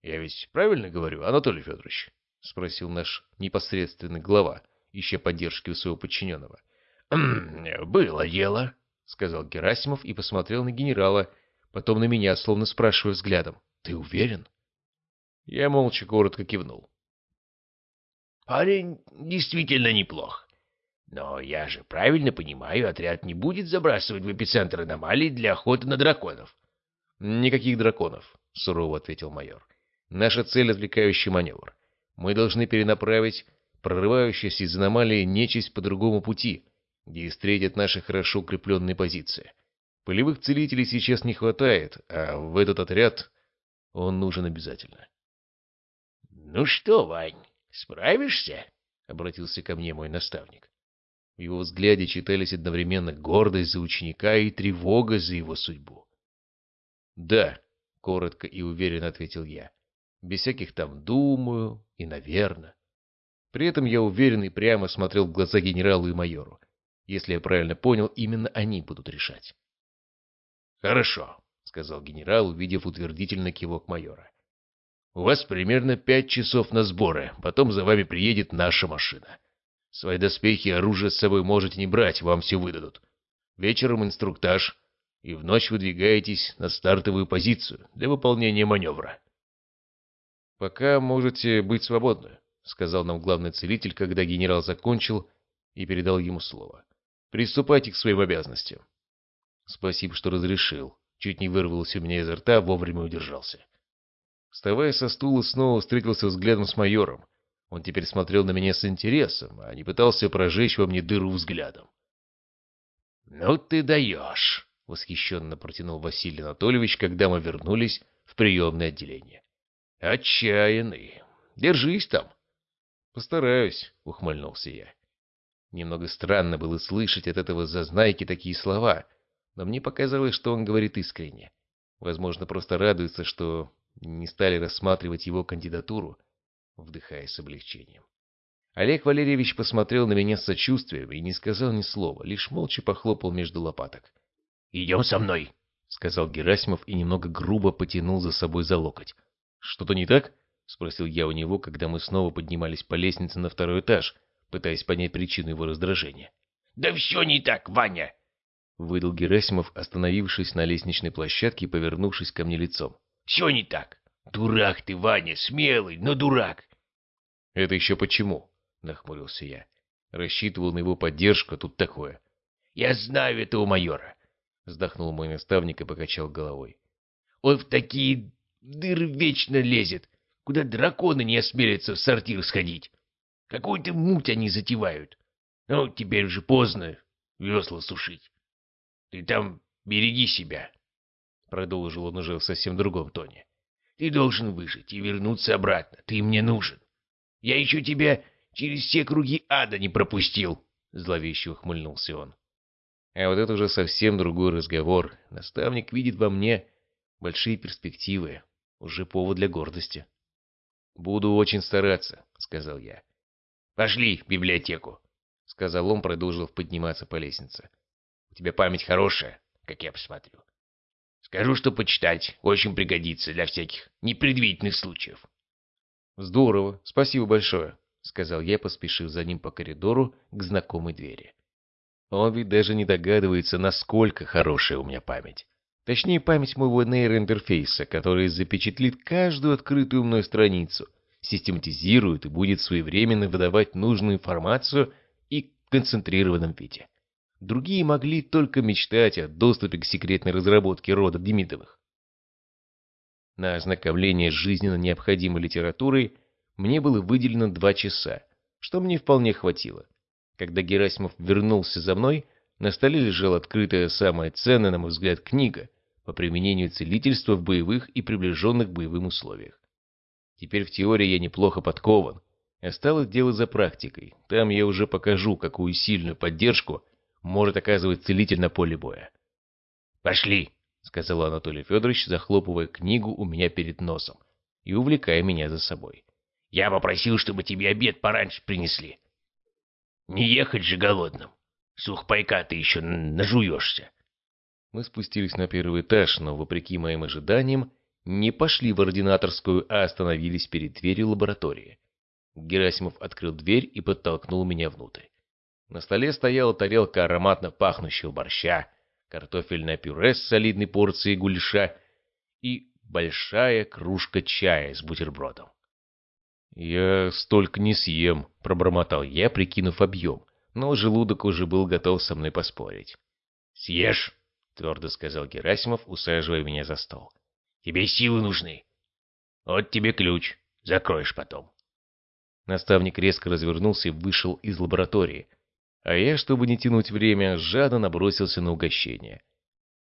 «Я ведь правильно говорю, Анатолий Федорович?» — спросил наш непосредственный глава, ища поддержки у своего подчиненного. «Было дело», — сказал Герасимов и посмотрел на генерала, потом на меня, словно спрашивая взглядом. «Ты уверен?» Я молча коротко кивнул. «Парень действительно неплох. Но я же правильно понимаю, отряд не будет забрасывать в эпицентр аномалий для охоты на драконов». «Никаких драконов», — сурово ответил майор. Наша цель — отвлекающий маневр. Мы должны перенаправить прорывающуюся из аномалии нечисть по другому пути, где и встретят наши хорошо укрепленные позиции. Полевых целителей сейчас не хватает, а в этот отряд он нужен обязательно. — Ну что, Вань, справишься? — обратился ко мне мой наставник. В его взгляде читались одновременно гордость за ученика и тревога за его судьбу. — Да, — коротко и уверенно ответил я без всяких там «думаю» и «наверно». При этом я уверен и прямо смотрел в глаза генералу и майору. Если я правильно понял, именно они будут решать. «Хорошо», — сказал генерал, увидев утвердительно кивок майора. «У вас примерно пять часов на сборы, потом за вами приедет наша машина. Свои доспехи и оружие с собой можете не брать, вам все выдадут. Вечером инструктаж, и в ночь выдвигаетесь на стартовую позицию для выполнения маневра. «Пока можете быть свободны», — сказал нам главный целитель, когда генерал закончил и передал ему слово. «Приступайте к своим обязанностям». «Спасибо, что разрешил». Чуть не вырвался у меня изо рта, вовремя удержался. Вставая со стула, снова встретился взглядом с майором. Он теперь смотрел на меня с интересом, а не пытался прожечь во мне дыру взглядом. «Ну ты даешь!» — восхищенно протянул Василий Анатольевич, когда мы вернулись в приемное отделение. Отчаянный. Держись там. Постараюсь, ухмыльнулся я. Немного странно было слышать от этого зазнайки такие слова, но мне показалось, что он говорит искренне. Возможно, просто радуется, что не стали рассматривать его кандидатуру, вдыхая с облегчением. Олег Валерьевич посмотрел на меня с сочувствием и не сказал ни слова, лишь молча похлопал между лопаток. «Идем со мной», — сказал Герасимов и немного грубо потянул за собой за локоть. «Что-то не так?» — спросил я у него, когда мы снова поднимались по лестнице на второй этаж, пытаясь понять причину его раздражения. «Да все не так, Ваня!» — выдал Герасимов, остановившись на лестничной площадке и повернувшись ко мне лицом. «Все не так. Дурак ты, Ваня, смелый, но дурак!» «Это еще почему?» — нахмурился я. Рассчитывал на его поддержку, а тут такое. «Я знаю этого майора!» — вздохнул мой наставник и покачал головой. «Он в такие дыры вечно лезет, куда драконы не осмелятся в сортир сходить. Какую-то муть они затевают. Ну, теперь уже поздно весла сушить. Ты там береги себя!» Продолжил он уже в совсем другом тоне. «Ты должен выжить и вернуться обратно. Ты мне нужен. Я еще тебя через все круги ада не пропустил!» Зловеще ухмыльнулся он. А вот это уже совсем другой разговор. Наставник видит во мне большие перспективы. Уже повод для гордости. «Буду очень стараться», — сказал я. «Пошли в библиотеку», — сказал он, продолжив подниматься по лестнице. «У тебя память хорошая, как я посмотрю. Скажу, что почитать очень пригодится для всяких непредвиденных случаев». «Здорово, спасибо большое», — сказал я, поспешив за ним по коридору к знакомой двери. Он ведь даже не догадывается, насколько хорошая у меня память. Точнее, память моего нейроинтерфейса, который запечатлит каждую открытую мной страницу, систематизирует и будет своевременно выдавать нужную информацию и в концентрированном виде. Другие могли только мечтать о доступе к секретной разработке рода Демидовых. На ознакомление с жизненно необходимой литературой мне было выделено два часа, что мне вполне хватило. Когда Герасимов вернулся за мной, на столе лежала открытая самая ценная, на мой взгляд, книга по применению целительства в боевых и приближенных боевым условиях. Теперь в теории я неплохо подкован. Осталось дело за практикой. Там я уже покажу, какую сильную поддержку может оказывать целитель на поле боя. «Пошли!» — сказал Анатолий Федорович, захлопывая книгу у меня перед носом и увлекая меня за собой. «Я попросил, чтобы тебе обед пораньше принесли. Не ехать же голодным. Сухпайка ты еще нажуешься. Мы спустились на первый этаж, но, вопреки моим ожиданиям, не пошли в ординаторскую, а остановились перед дверью лаборатории. Герасимов открыл дверь и подтолкнул меня внутрь. На столе стояла тарелка ароматно пахнущего борща, картофельное пюре с солидной порцией гульша и большая кружка чая с бутербродом. «Я столько не съем», — пробормотал я, прикинув объем, но желудок уже был готов со мной поспорить. «Съешь», — твердо сказал Герасимов, усаживая меня за стол. «Тебе силы нужны. Вот тебе ключ. Закроешь потом». Наставник резко развернулся и вышел из лаборатории, а я, чтобы не тянуть время, жадно набросился на угощение.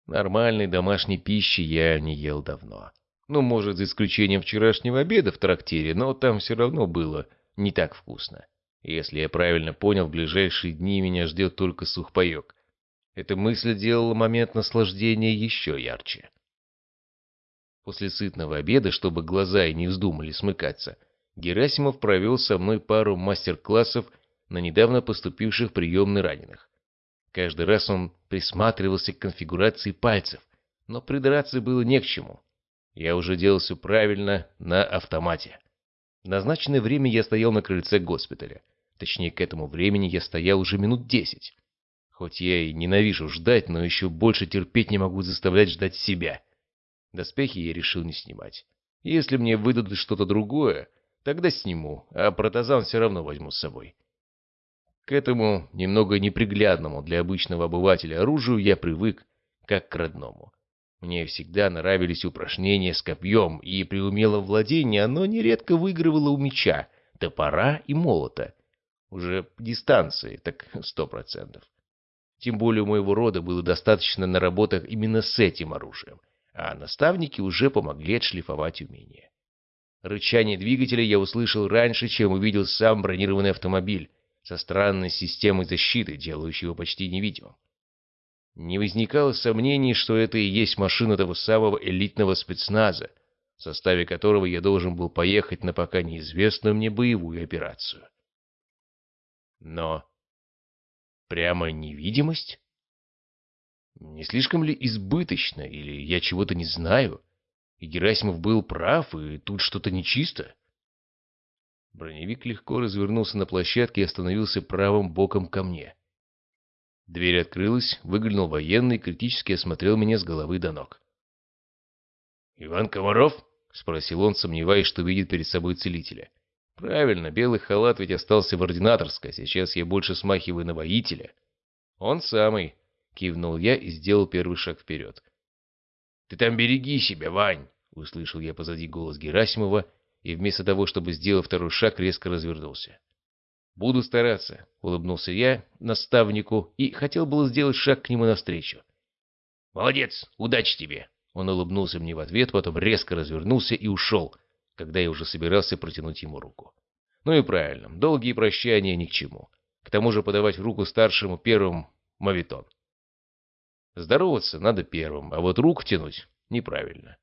Нормальной домашней пищи я не ел давно. Ну, может, за исключением вчерашнего обеда в трактире, но там все равно было не так вкусно. Если я правильно понял, в ближайшие дни меня ждет только сухпайок. Эта мысль делала момент наслаждения еще ярче. После сытного обеда, чтобы глаза и не вздумали смыкаться, Герасимов провел со мной пару мастер-классов на недавно поступивших приемный раненых. Каждый раз он присматривался к конфигурации пальцев, но придраться было не к чему. Я уже делал все правильно на автомате. В назначенное время я стоял на крыльце госпиталя. Точнее, к этому времени я стоял уже минут десять. Хоть я и ненавижу ждать, но еще больше терпеть не могу заставлять ждать себя. Доспехи я решил не снимать. Если мне выдадут что-то другое, тогда сниму, а протазан все равно возьму с собой. К этому немного неприглядному для обычного обывателя оружию я привык, как к родному. Мне всегда нравились упражнения с копьем, и при умелом владении оно нередко выигрывало у меча, топора и молота. Уже по дистанции, так сто процентов. Тем более у моего рода было достаточно наработок именно с этим оружием, а наставники уже помогли отшлифовать умения. Рычание двигателя я услышал раньше, чем увидел сам бронированный автомобиль, со странной системой защиты, делающей его почти невидимым. Не возникало сомнений, что это и есть машина того самого элитного спецназа, в составе которого я должен был поехать на пока неизвестную мне боевую операцию. Но прямо невидимость? Не слишком ли избыточно, или я чего-то не знаю? И Герасимов был прав, и тут что-то нечисто? Броневик легко развернулся на площадке и остановился правым боком ко мне. Дверь открылась, выглянул военный, критически осмотрел меня с головы до ног. «Иван Комаров?» — спросил он, сомневаясь, что видит перед собой целителя. «Правильно, белый халат ведь остался в ординаторской, сейчас я больше смахиваю на воителя». «Он самый», — кивнул я и сделал первый шаг вперед. «Ты там береги себя, Вань!» — услышал я позади голос Герасимова, и вместо того, чтобы сделать второй шаг, резко развернулся. «Буду стараться», — улыбнулся я наставнику и хотел было сделать шаг к нему навстречу. «Молодец! Удачи тебе!» Он улыбнулся мне в ответ, потом резко развернулся и ушел, когда я уже собирался протянуть ему руку. Ну и правильно, долгие прощания ни к чему. К тому же подавать руку старшему первым — мавитон. Здороваться надо первым, а вот руку тянуть — неправильно.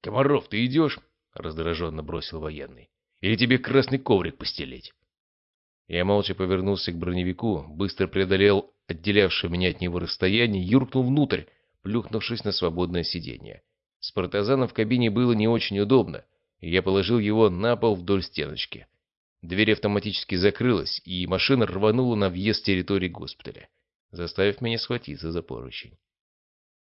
«Комаров, ты идешь?» — раздраженно бросил военный. «Или тебе красный коврик постелить?» Я молча повернулся к броневику, быстро преодолел отделявшее меня от него расстояние, юркнул внутрь, плюхнувшись на свободное сиденье. С партазаном в кабине было не очень удобно, и я положил его на пол вдоль стеночки. Дверь автоматически закрылась, и машина рванула на въезд территории госпиталя, заставив меня схватиться за поручень.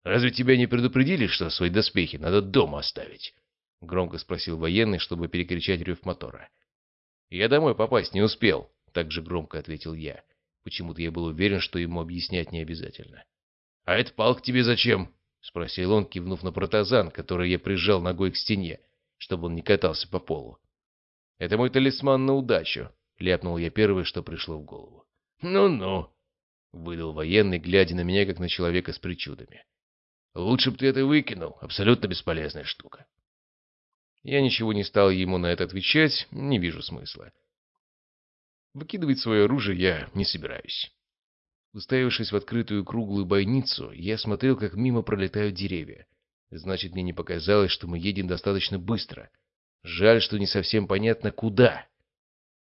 «Разве тебя не предупредили, что свои доспехи надо дома оставить?» — громко спросил военный, чтобы перекричать рев мотора. «Я домой попасть не успел», — также громко ответил я. Почему-то я был уверен, что ему объяснять не обязательно. «А это палка тебе зачем?» — спросил он, кивнув на протазан, который я прижал ногой к стене, чтобы он не катался по полу. «Это мой талисман на удачу», — ляпнул я первое, что пришло в голову. «Ну-ну», — выдал военный, глядя на меня, как на человека с причудами. «Лучше бы ты это выкинул, абсолютно бесполезная штука». Я ничего не стал ему на это отвечать, не вижу смысла. Выкидывать свое оружие я не собираюсь. Уставившись в открытую круглую бойницу, я смотрел, как мимо пролетают деревья. Значит, мне не показалось, что мы едем достаточно быстро. Жаль, что не совсем понятно, куда.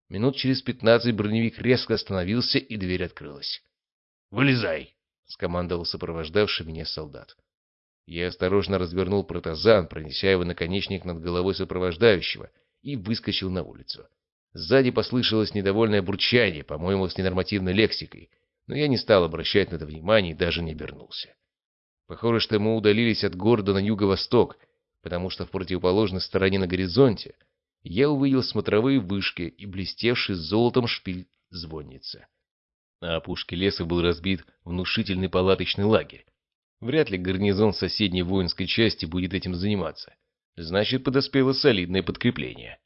Минут через пятнадцать броневик резко остановился, и дверь открылась. «Вылезай!» — скомандовал сопровождавший меня солдат. Я осторожно развернул протазан, пронеся его наконечник над головой сопровождающего, и выскочил на улицу. Сзади послышалось недовольное бурчание, по-моему, с ненормативной лексикой, но я не стал обращать на это внимание и даже не обернулся. Похоже, что мы удалились от города на юго-восток, потому что в противоположной стороне на горизонте я увидел смотровые вышки и блестевший золотом шпиль звонницы. На опушке леса был разбит внушительный палаточный лагерь. Вряд ли гарнизон соседней воинской части будет этим заниматься. Значит, подоспело солидное подкрепление.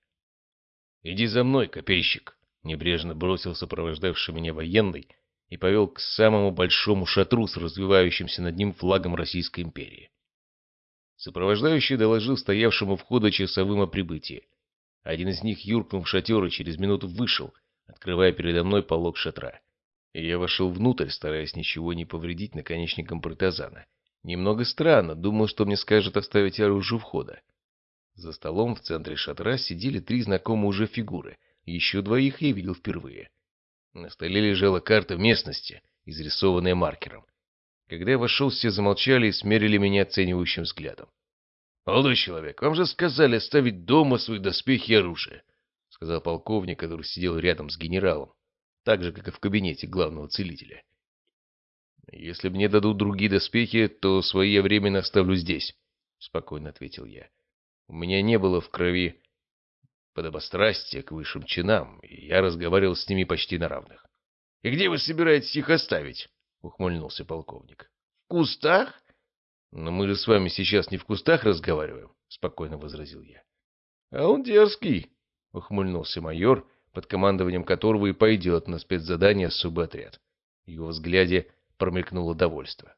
«Иди за мной, копейщик!» — небрежно бросил сопровождавший меня военный и повел к самому большому шатру с развивающимся над ним флагом Российской империи. Сопровождающий доложил стоявшему входа часовым о прибытии. Один из них юркнул в шатер и через минуту вышел, открывая передо мной полог шатра я вошел внутрь, стараясь ничего не повредить наконечником протазана. Немного странно, думал, что мне скажет оставить оружие у входа. За столом в центре шатра сидели три знакомые уже фигуры, еще двоих я видел впервые. На столе лежала карта местности, изрисованная маркером. Когда я вошел, все замолчали и смерили меня оценивающим взглядом. «Молодой человек, вам же сказали оставить дома свои доспехи и оружие», — сказал полковник, который сидел рядом с генералом так же, как и в кабинете главного целителя. «Если мне дадут другие доспехи, то свои я временно оставлю здесь», — спокойно ответил я. «У меня не было в крови подобострастия к высшим чинам, и я разговаривал с ними почти на равных». «И где вы собираетесь их оставить?» — ухмыльнулся полковник. «В кустах?» «Но мы же с вами сейчас не в кустах разговариваем», — спокойно возразил я. «А он дерзкий», — ухмыльнулся майор, — под командованием которого и пойдет на спецзадание особый отряд. В его взгляде промелькнуло довольство.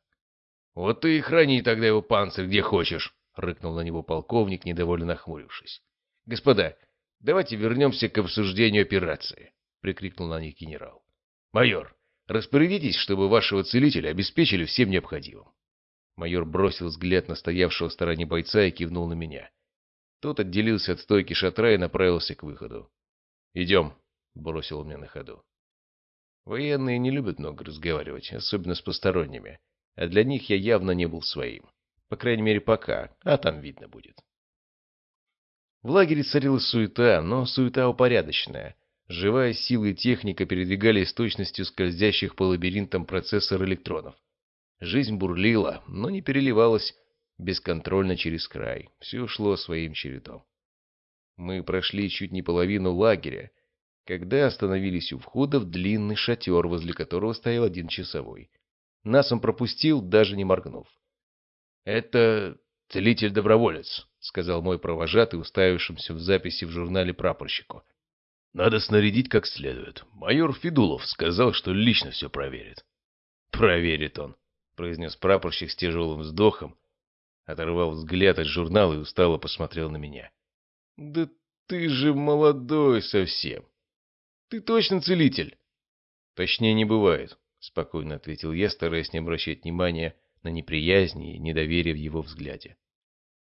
«Вот ты и храни тогда его панцирь где хочешь», — рыкнул на него полковник, недовольно нахмурившись. «Господа, давайте вернемся к обсуждению операции». прикрикнул на них генерал. «Майор, распорядитесь, чтобы вашего целителя обеспечили всем необходимым». Майор бросил взгляд на стоявшего в стороне бойца и кивнул на меня. Тот отделился от стойки шатра и направился к выходу. «Идем», — бросил он мне на ходу. Военные не любят много разговаривать, особенно с посторонними, а для них я явно не был своим. По крайней мере, пока, а там видно будет. В лагере царила суета, но суета упорядоченная. Живая сила и техника передвигались с точностью скользящих по лабиринтам процессор электронов. Жизнь бурлила, но не переливалась бесконтрольно через край. Все шло своим чередом. Мы прошли чуть не половину лагеря, когда остановились у входа в длинный шатер, возле которого стоял один часовой. Нас он пропустил, даже не моргнув. «Это целитель-доброволец», — сказал мой провожатый, уставившимся в записи в журнале прапорщику. «Надо снарядить как следует. Майор Федулов сказал, что лично все проверит». «Проверит он», — произнес прапорщик с тяжелым вздохом, оторвал взгляд от журнала и устало посмотрел на меня. «Да ты же молодой совсем. Ты точно целитель?» «Точнее не бывает», — спокойно ответил я, стараясь не обращать внимания на неприязнь и недоверие в его взгляде.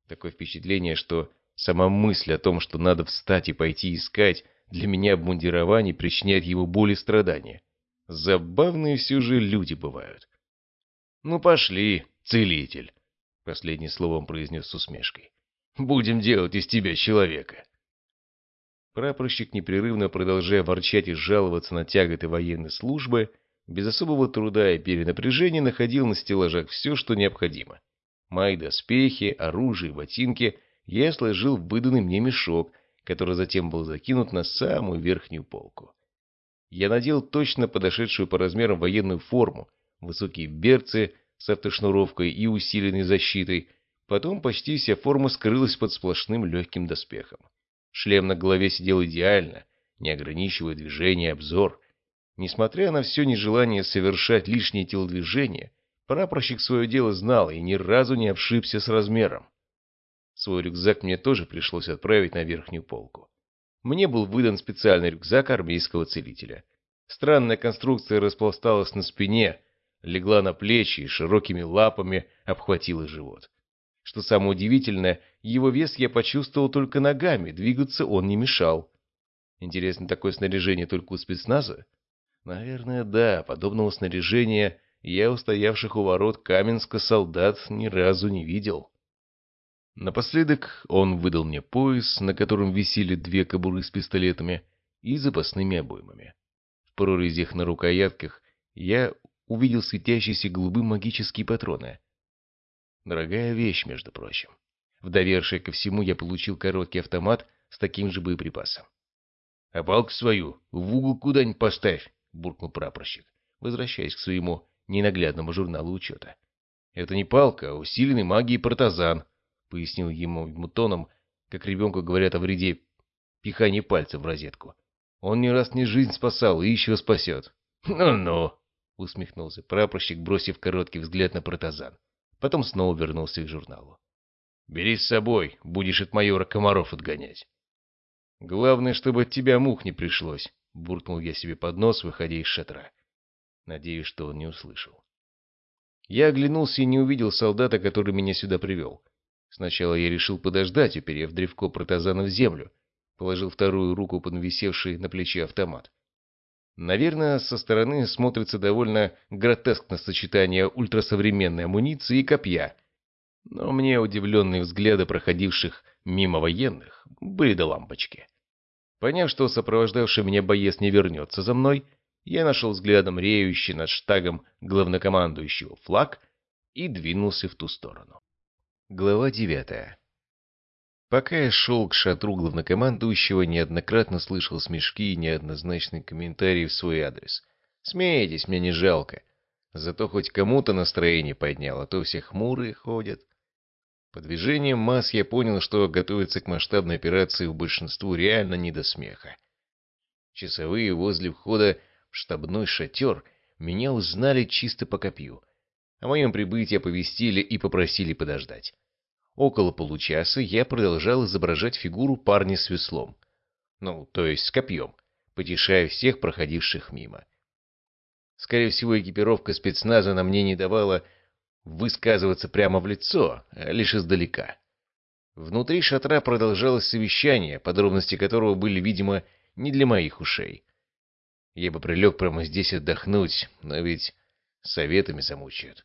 Такое впечатление, что сама мысль о том, что надо встать и пойти искать, для меня обмундирование причиняет его боль и страдания. Забавные все же люди бывают. «Ну пошли, целитель», — последнее слово он произнес с усмешкой. «Будем делать из тебя человека». Прапорщик, непрерывно продолжая ворчать и жаловаться на тяготы военной службы, без особого труда и перенапряжения находил на стеллажах все, что необходимо. Мои доспехи, оружие, ботинки я сложил в выданный мне мешок, который затем был закинут на самую верхнюю полку. Я надел точно подошедшую по размерам военную форму, высокие берцы с автошнуровкой и усиленной защитой, потом почти вся форма скрылась под сплошным легким доспехом. Шлем на голове сидел идеально, не ограничивая движение и обзор. Несмотря на все нежелание совершать лишние телодвижения, прапорщик свое дело знал и ни разу не обшибся с размером. Свой рюкзак мне тоже пришлось отправить на верхнюю полку. Мне был выдан специальный рюкзак армейского целителя. Странная конструкция распласталась на спине, легла на плечи и широкими лапами обхватила живот. Что самое удивительное, его вес я почувствовал только ногами, двигаться он не мешал. Интересно, такое снаряжение только у спецназа? Наверное, да, подобного снаряжения я устоявших у ворот Каменска солдат ни разу не видел. Напоследок он выдал мне пояс, на котором висели две кобуры с пистолетами и запасными обоймами. В прорезях на рукоятках я увидел светящиеся голубым магические патроны. Дорогая вещь, между прочим. В довершие ко всему я получил короткий автомат с таким же боеприпасом. — А палку свою в угол куда-нибудь поставь, — буркнул прапорщик, возвращаясь к своему ненаглядному журналу учета. — Это не палка, а усиленный магией партазан, — пояснил ему тоном, как ребенку говорят о вреде пихания пальца в розетку. Он не раз не жизнь спасал и еще спасет. «Ну-ну», — усмехнулся прапорщик, бросив короткий взгляд на протазан. Потом снова вернулся к журналу. «Бери с собой, будешь от майора комаров отгонять». «Главное, чтобы от тебя мух не пришлось», — буркнул я себе под нос, выходя из шатра. Надеюсь, что он не услышал. Я оглянулся и не увидел солдата, который меня сюда привел. Сначала я решил подождать, уперев древко протазана в землю, положил вторую руку под висевший на плече автомат. Наверное, со стороны смотрится довольно гротескно сочетание ультрасовременной амуниции и копья. Но мне удивленные взгляды проходивших мимо военных были до лампочки. Поняв, что сопровождавший меня боец не вернется за мной, я нашел взглядом реющий над штагом главнокомандующего флаг и двинулся в ту сторону. Глава девятая Пока я шел к шатру главнокомандующего, неоднократно слышал смешки и неоднозначные комментарии в свой адрес. «Смеетесь, мне не жалко. Зато хоть кому-то настроение поднял, а то все хмурые ходят». По движениям масс я понял, что готовиться к масштабной операции у большинству реально не до смеха. Часовые возле входа в штабной шатер меня узнали чисто по копью. О моем прибытии оповестили и попросили подождать. Около получаса я продолжал изображать фигуру парня с веслом. Ну, то есть с копьем. потешая всех проходивших мимо. Скорее всего, экипировка спецназа на мне не давала высказываться прямо в лицо, а лишь издалека. Внутри шатра продолжалось совещание, подробности которого были, видимо, не для моих ушей. Я бы прилег прямо здесь отдохнуть, но ведь советами замучают.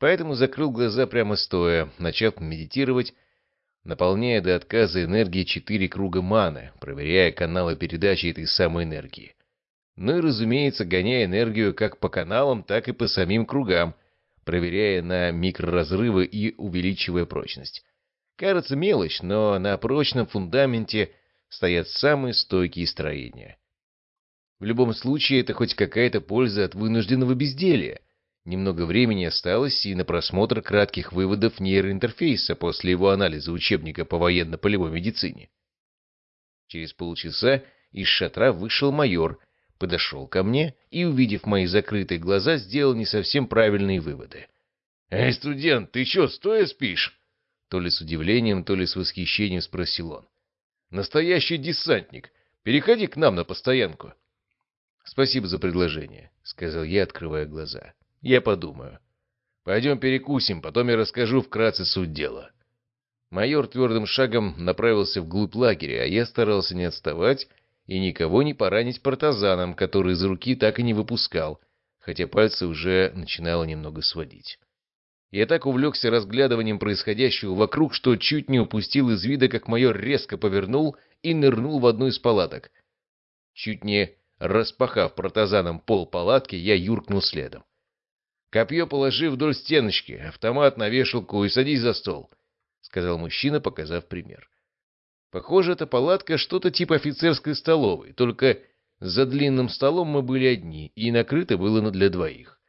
Поэтому закрыл глаза прямо стоя, начав медитировать, наполняя до отказа энергии четыре круга маны, проверяя каналы передачи этой самой энергии. Ну и, разумеется, гоняя энергию как по каналам, так и по самим кругам, проверяя на микроразрывы и увеличивая прочность. Кажется мелочь, но на прочном фундаменте стоят самые стойкие строения. В любом случае, это хоть какая-то польза от вынужденного безделья. Немного времени осталось и на просмотр кратких выводов нейроинтерфейса после его анализа учебника по военно-полевой медицине. Через полчаса из шатра вышел майор, подошел ко мне и, увидев мои закрытые глаза, сделал не совсем правильные выводы. «Эй, студент, ты чё, стоя спишь?» То ли с удивлением, то ли с восхищением спросил он. «Настоящий десантник. Переходи к нам на постоянку». «Спасибо за предложение», — сказал я, открывая глаза. Я подумаю. Пойдем перекусим, потом я расскажу вкратце суть дела. Майор твердым шагом направился вглубь лагеря, а я старался не отставать и никого не поранить партазаном, который из руки так и не выпускал, хотя пальцы уже начинало немного сводить. Я так увлекся разглядыванием происходящего вокруг, что чуть не упустил из вида, как майор резко повернул и нырнул в одну из палаток. Чуть не распахав партазаном пол палатки, я юркнул следом. Копье положи вдоль стеночки, автомат на вешалку и садись за стол, — сказал мужчина, показав пример. Похоже, эта палатка что-то типа офицерской столовой, только за длинным столом мы были одни, и накрыто было для двоих.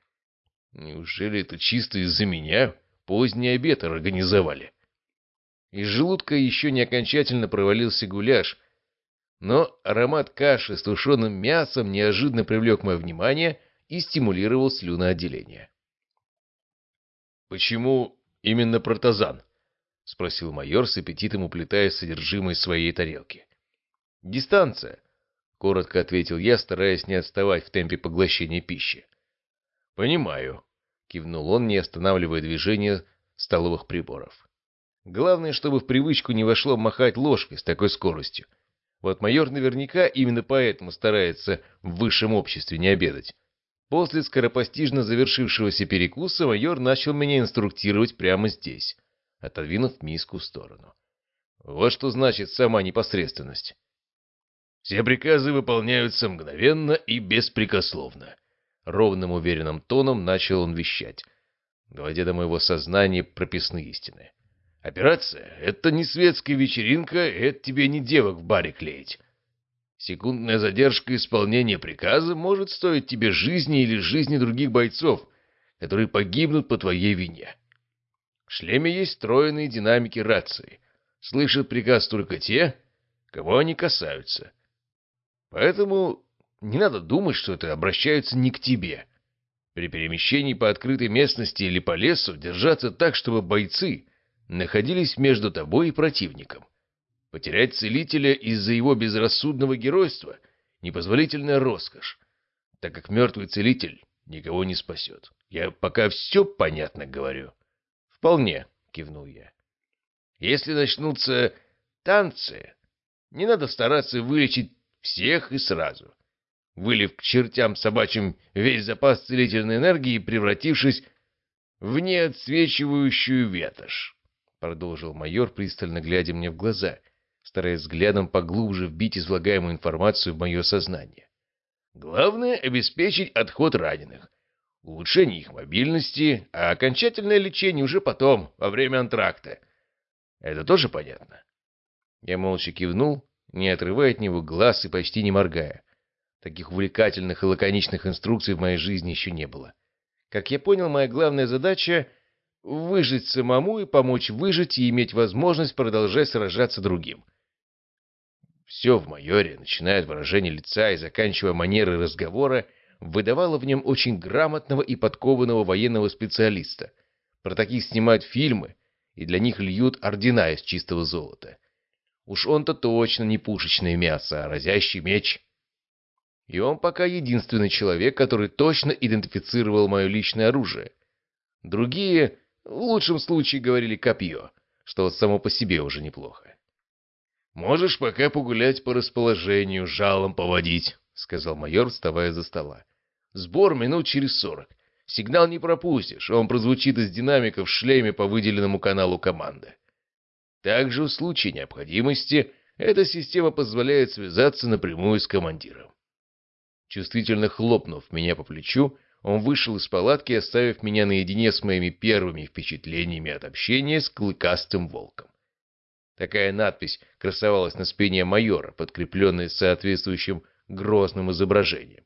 Неужели это чисто из-за меня поздний обед организовали? Из желудка еще не окончательно провалился гуляш, но аромат каши с тушеным мясом неожиданно привлек мое внимание и стимулировал слюноотделение. «Почему именно протазан?» — спросил майор с аппетитом уплетая содержимое своей тарелки. «Дистанция», — коротко ответил я, стараясь не отставать в темпе поглощения пищи. «Понимаю», — кивнул он, не останавливая движение столовых приборов. «Главное, чтобы в привычку не вошло махать ложкой с такой скоростью. Вот майор наверняка именно поэтому старается в высшем обществе не обедать. После скоропостижно завершившегося перекуса майор начал меня инструктировать прямо здесь, отодвинув миску в сторону. Вот что значит сама непосредственность. Все приказы выполняются мгновенно и беспрекословно. Ровным уверенным тоном начал он вещать, доводя до моего сознания прописные истины. Операция — это не светская вечеринка, это тебе не девок в баре клеить. Секундная задержка исполнения приказа может стоить тебе жизни или жизни других бойцов, которые погибнут по твоей вине. В шлеме есть встроенные динамики рации. Слышат приказ только те, кого они касаются. Поэтому не надо думать, что это обращаются не к тебе. При перемещении по открытой местности или по лесу держаться так, чтобы бойцы находились между тобой и противником. Потерять целителя из-за его безрассудного геройства — непозволительная роскошь, так как мертвый целитель никого не спасет. Я пока все понятно говорю. — Вполне, — кивнул я. — Если начнутся танцы, не надо стараться вылечить всех и сразу, вылив к чертям собачьим весь запас целительной энергии превратившись в неотсвечивающую ветошь, — продолжил майор, пристально глядя мне в глаза — стараясь взглядом поглубже вбить излагаемую информацию в мое сознание. Главное — обеспечить отход раненых, улучшение их мобильности, а окончательное лечение уже потом, во время антракта. Это тоже понятно? Я молча кивнул, не отрывая от него глаз и почти не моргая. Таких увлекательных и лаконичных инструкций в моей жизни еще не было. Как я понял, моя главная задача — выжить самому и помочь выжить и иметь возможность продолжать сражаться другим. Все в майоре, начиная от выражения лица и заканчивая манерой разговора, выдавало в нем очень грамотного и подкованного военного специалиста. Про таких снимают фильмы, и для них льют ордена из чистого золота. Уж он-то точно не пушечное мясо, а разящий меч. И он пока единственный человек, который точно идентифицировал мое личное оружие. Другие, в лучшем случае, говорили копье, что само по себе уже неплохо. «Можешь пока погулять по расположению, жалом поводить», — сказал майор, вставая за стола. «Сбор минут через сорок. Сигнал не пропустишь, он прозвучит из динамиков в шлеме по выделенному каналу команды. Также в случае необходимости эта система позволяет связаться напрямую с командиром. Чувствительно хлопнув меня по плечу, он вышел из палатки, оставив меня наедине с моими первыми впечатлениями от общения с клыкастым волком. Такая надпись красовалась на спине майора, подкрепленная соответствующим грозным изображением.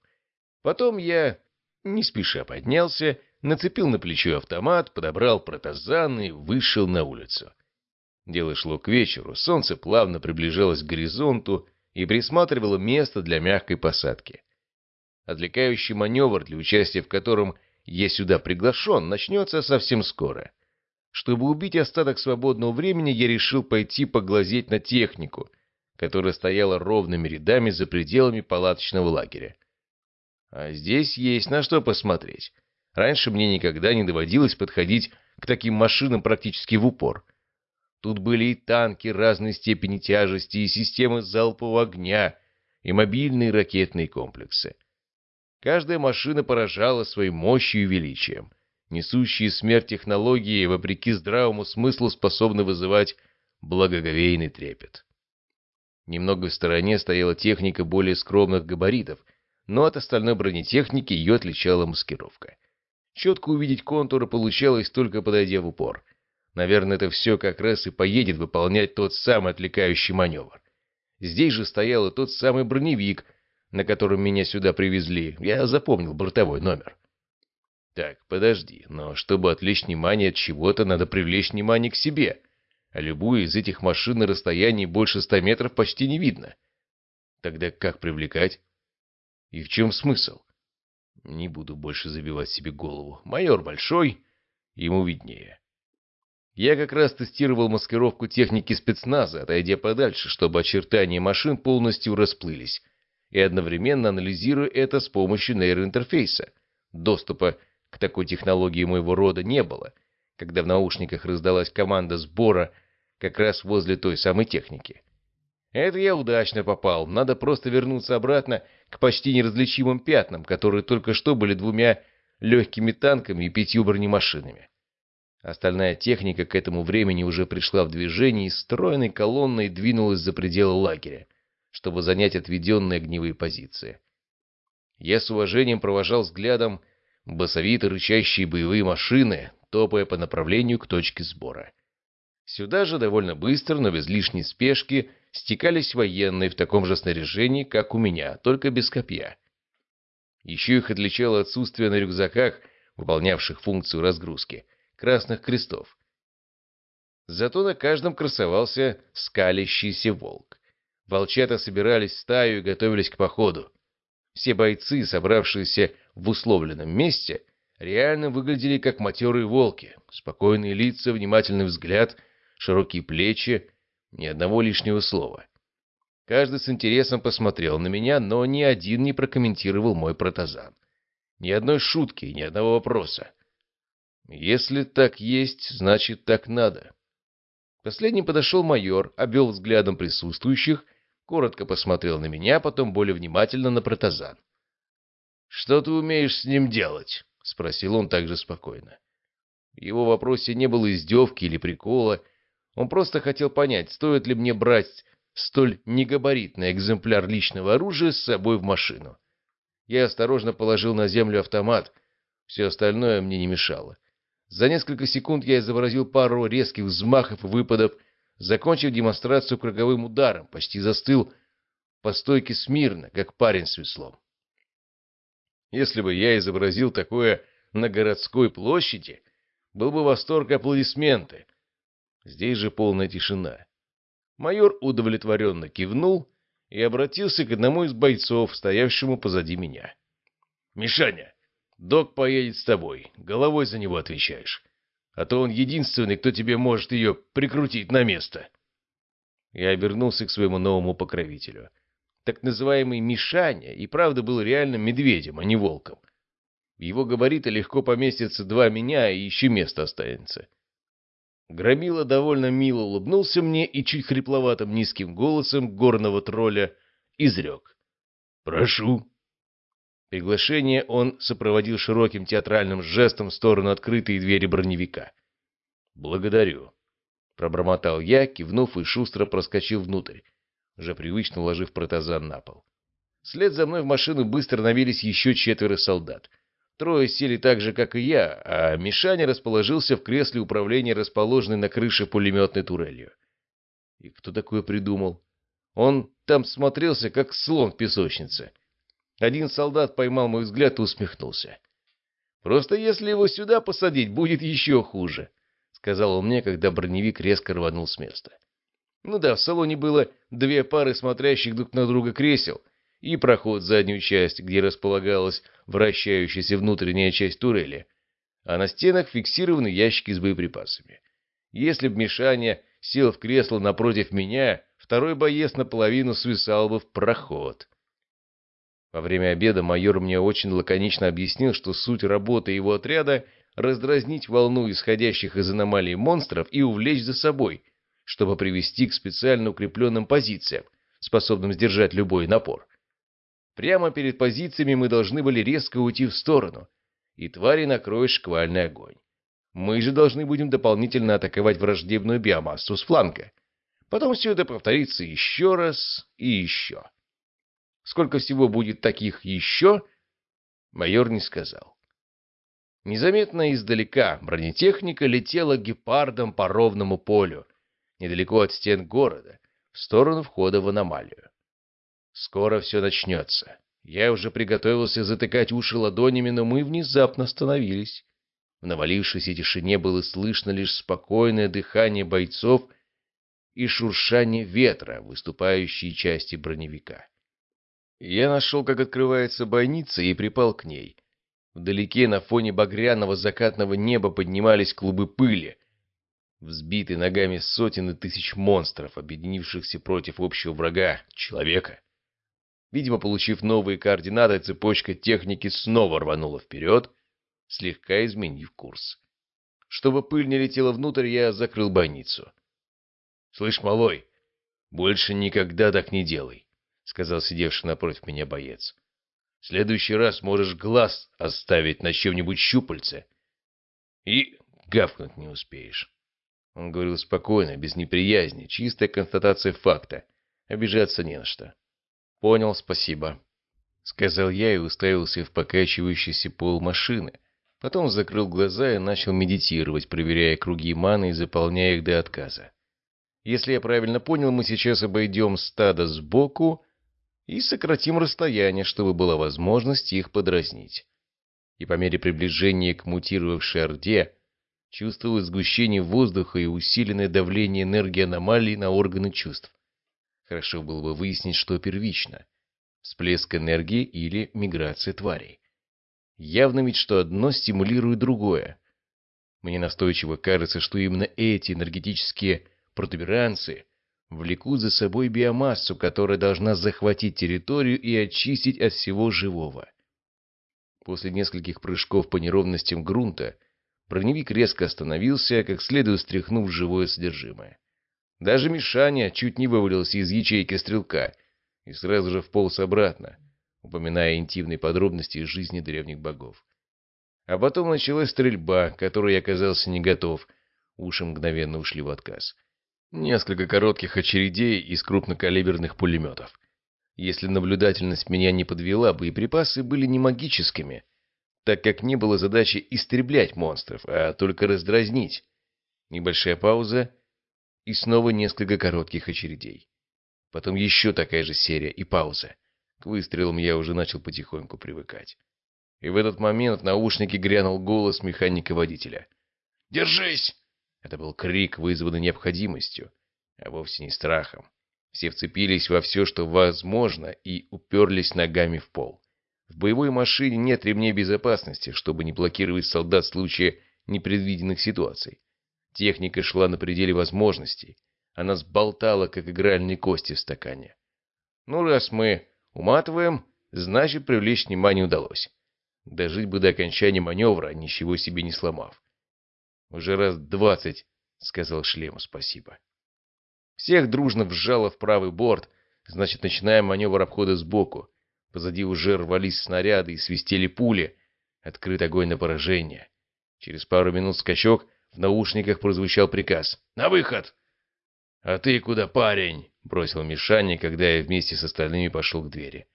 Потом я не спеша поднялся, нацепил на плечо автомат, подобрал протазан и вышел на улицу. Дело шло к вечеру, солнце плавно приближалось к горизонту и присматривало место для мягкой посадки. Отвлекающий маневр, для участия в котором я сюда приглашен, начнется совсем скоро. Чтобы убить остаток свободного времени, я решил пойти поглазеть на технику, которая стояла ровными рядами за пределами палаточного лагеря. А здесь есть на что посмотреть. Раньше мне никогда не доводилось подходить к таким машинам практически в упор. Тут были и танки разной степени тяжести, и системы залпового огня, и мобильные ракетные комплексы. Каждая машина поражала своей мощью и величием. Несущие смерть технологии, вопреки здравому смыслу, способны вызывать благоговейный трепет. Немного в стороне стояла техника более скромных габаритов — но от остальной бронетехники ее отличала маскировка. Четко увидеть контуры получалось только подойдя в упор. Наверное, это все как раз и поедет выполнять тот самый отвлекающий маневр. Здесь же стоял и тот самый броневик, на котором меня сюда привезли. Я запомнил бортовой номер. Так, подожди, но чтобы отвлечь внимание от чего-то, надо привлечь внимание к себе. А любую из этих машин на расстоянии больше ста метров почти не видно. Тогда как привлекать? И в чем смысл? Не буду больше забивать себе голову. Майор большой, ему виднее. Я как раз тестировал маскировку техники спецназа, отойдя подальше, чтобы очертания машин полностью расплылись, и одновременно анализируя это с помощью нейроинтерфейса. Доступа к такой технологии моего рода не было, когда в наушниках раздалась команда сбора как раз возле той самой техники. Это я удачно попал. Надо просто вернуться обратно к почти неразличимым пятнам, которые только что были двумя легкими танками и пятью бронемашинами. Остальная техника к этому времени уже пришла в движение и стройной колонной двинулась за пределы лагеря, чтобы занять отведенные огневые позиции. Я с уважением провожал взглядом басовито рычащие боевые машины, топая по направлению к точке сбора. Сюда же довольно быстро, но без лишней спешки, стекались военные в таком же снаряжении, как у меня, только без копья. Еще их отличало отсутствие на рюкзаках, выполнявших функцию разгрузки, красных крестов. Зато на каждом красовался скалящийся волк. Волчата собирались в стаю и готовились к походу. Все бойцы, собравшиеся в условленном месте, реально выглядели как матерые волки. Спокойные лица, внимательный взгляд, широкие плечи, ни одного лишнего слова. Каждый с интересом посмотрел на меня, но ни один не прокомментировал мой протазан. Ни одной шутки, ни одного вопроса. Если так есть, значит так надо. Последним подошел майор, обвел взглядом присутствующих, коротко посмотрел на меня, потом более внимательно на протазан. «Что ты умеешь с ним делать?» — спросил он также спокойно. В его вопросе не было издевки или прикола, он просто хотел понять, стоит ли мне брать столь негабаритный экземпляр личного оружия с собой в машину. Я осторожно положил на землю автомат, все остальное мне не мешало. За несколько секунд я изобразил пару резких взмахов и выпадов, закончив демонстрацию круговым ударом, почти застыл по стойке смирно, как парень с веслом. Если бы я изобразил такое на городской площади, был бы восторг аплодисменты, Здесь же полная тишина. Майор удовлетворенно кивнул и обратился к одному из бойцов, стоявшему позади меня. «Мишаня, док поедет с тобой, головой за него отвечаешь. А то он единственный, кто тебе может ее прикрутить на место». Я обернулся к своему новому покровителю. Так называемый Мишаня и правда был реальным медведем, а не волком. В его габариты легко поместятся два меня, и еще место останется. Громила довольно мило улыбнулся мне и чуть хрипловатым низким голосом горного тролля изрек. «Прошу». Приглашение он сопроводил широким театральным жестом в сторону открытой двери броневика. «Благодарю», — пробормотал я, кивнув и шустро проскочил внутрь, уже привычно уложив протазан на пол. Вслед за мной в машину быстро навились еще четверо солдат. Трое сели так же, как и я, а Мишаня расположился в кресле управления, расположенной на крыше пулеметной турелью. И кто такое придумал? Он там смотрелся, как слон в песочнице. Один солдат поймал мой взгляд и усмехнулся. «Просто если его сюда посадить, будет еще хуже», — сказал он мне, когда броневик резко рванул с места. Ну да, в салоне было две пары смотрящих друг на друга кресел и проход в заднюю часть, где располагалась вращающаяся внутренняя часть турели, а на стенах фиксированы ящики с боеприпасами. Если б Мишаня сел в кресло напротив меня, второй боец наполовину свисал бы в проход. Во время обеда майор мне очень лаконично объяснил, что суть работы его отряда — раздразнить волну исходящих из аномалий монстров и увлечь за собой, чтобы привести к специально укрепленным позициям, способным сдержать любой напор. Прямо перед позициями мы должны были резко уйти в сторону, и твари накроет шквальный огонь. Мы же должны будем дополнительно атаковать враждебную биомассу с фланга. Потом все это повторится еще раз и еще. Сколько всего будет таких еще, майор не сказал. Незаметно издалека бронетехника летела гепардом по ровному полю, недалеко от стен города, в сторону входа в аномалию. Скоро все начнется. Я уже приготовился затыкать уши ладонями, но мы внезапно остановились. В навалившейся тишине было слышно лишь спокойное дыхание бойцов и шуршание ветра в выступающей части броневика. Я нашел, как открывается бойница, и припал к ней. Вдалеке на фоне багряного закатного неба поднимались клубы пыли, взбитые ногами сотен и тысяч монстров, объединившихся против общего врага — человека. Видимо, получив новые координаты, цепочка техники снова рванула вперед, слегка изменив курс. Чтобы пыль не летела внутрь, я закрыл бойницу. — Слышь, малой, больше никогда так не делай. — сказал сидевший напротив меня боец. — следующий раз можешь глаз оставить на чем-нибудь щупальце. И гавкнуть не успеешь. Он говорил спокойно, без неприязни, чистая констатация факта. Обижаться не на что. — Понял, спасибо. — сказал я и уставился в покачивающийся пол машины. Потом закрыл глаза и начал медитировать, проверяя круги маны и заполняя их до отказа. Если я правильно понял, мы сейчас обойдем стадо сбоку и сократим расстояние, чтобы была возможность их подразнить. И по мере приближения к мутировавшей Орде чувствовалось сгущение воздуха и усиленное давление энергии аномалий на органы чувств. Хорошо было бы выяснить, что первично – всплеск энергии или миграция тварей. Явно ведь, что одно стимулирует другое. Мне настойчиво кажется, что именно эти энергетические протуберанцы – влекут за собой биомассу, которая должна захватить территорию и очистить от всего живого. После нескольких прыжков по неровностям грунта броневик резко остановился, как следует стряхнув живое содержимое. Даже Мишаня чуть не вывалился из ячейки стрелка и сразу же вполз обратно, упоминая интимные подробности из жизни древних богов. А потом началась стрельба, которой я оказался не готов, уши мгновенно ушли в отказ. Несколько коротких очередей из крупнокалиберных пулеметов. Если наблюдательность меня не подвела, боеприпасы были не магическими, так как не было задачи истреблять монстров, а только раздразнить. Небольшая пауза и снова несколько коротких очередей. Потом еще такая же серия и пауза. К выстрелам я уже начал потихоньку привыкать. И в этот момент в наушнике грянул голос механика-водителя. «Держись!» Это был крик, вызванный необходимостью, а вовсе не страхом. Все вцепились во все, что возможно, и уперлись ногами в пол. В боевой машине нет ремней безопасности, чтобы не блокировать солдат в случае непредвиденных ситуаций. Техника шла на пределе возможностей. Она сболтала, как игральные кости в стакане. Ну, раз мы уматываем, значит, привлечь внимание удалось. Дожить бы до окончания маневра, ничего себе не сломав. «Уже раз двадцать», — сказал шлему спасибо. Всех дружно вжало в правый борт, значит, начинаем маневр обхода сбоку. Позади уже рвались снаряды и свистели пули. Открыт огонь на поражение. Через пару минут скачок, в наушниках прозвучал приказ. «На выход!» «А ты куда, парень?» — бросил Мишаня, когда я вместе с остальными пошел к двери.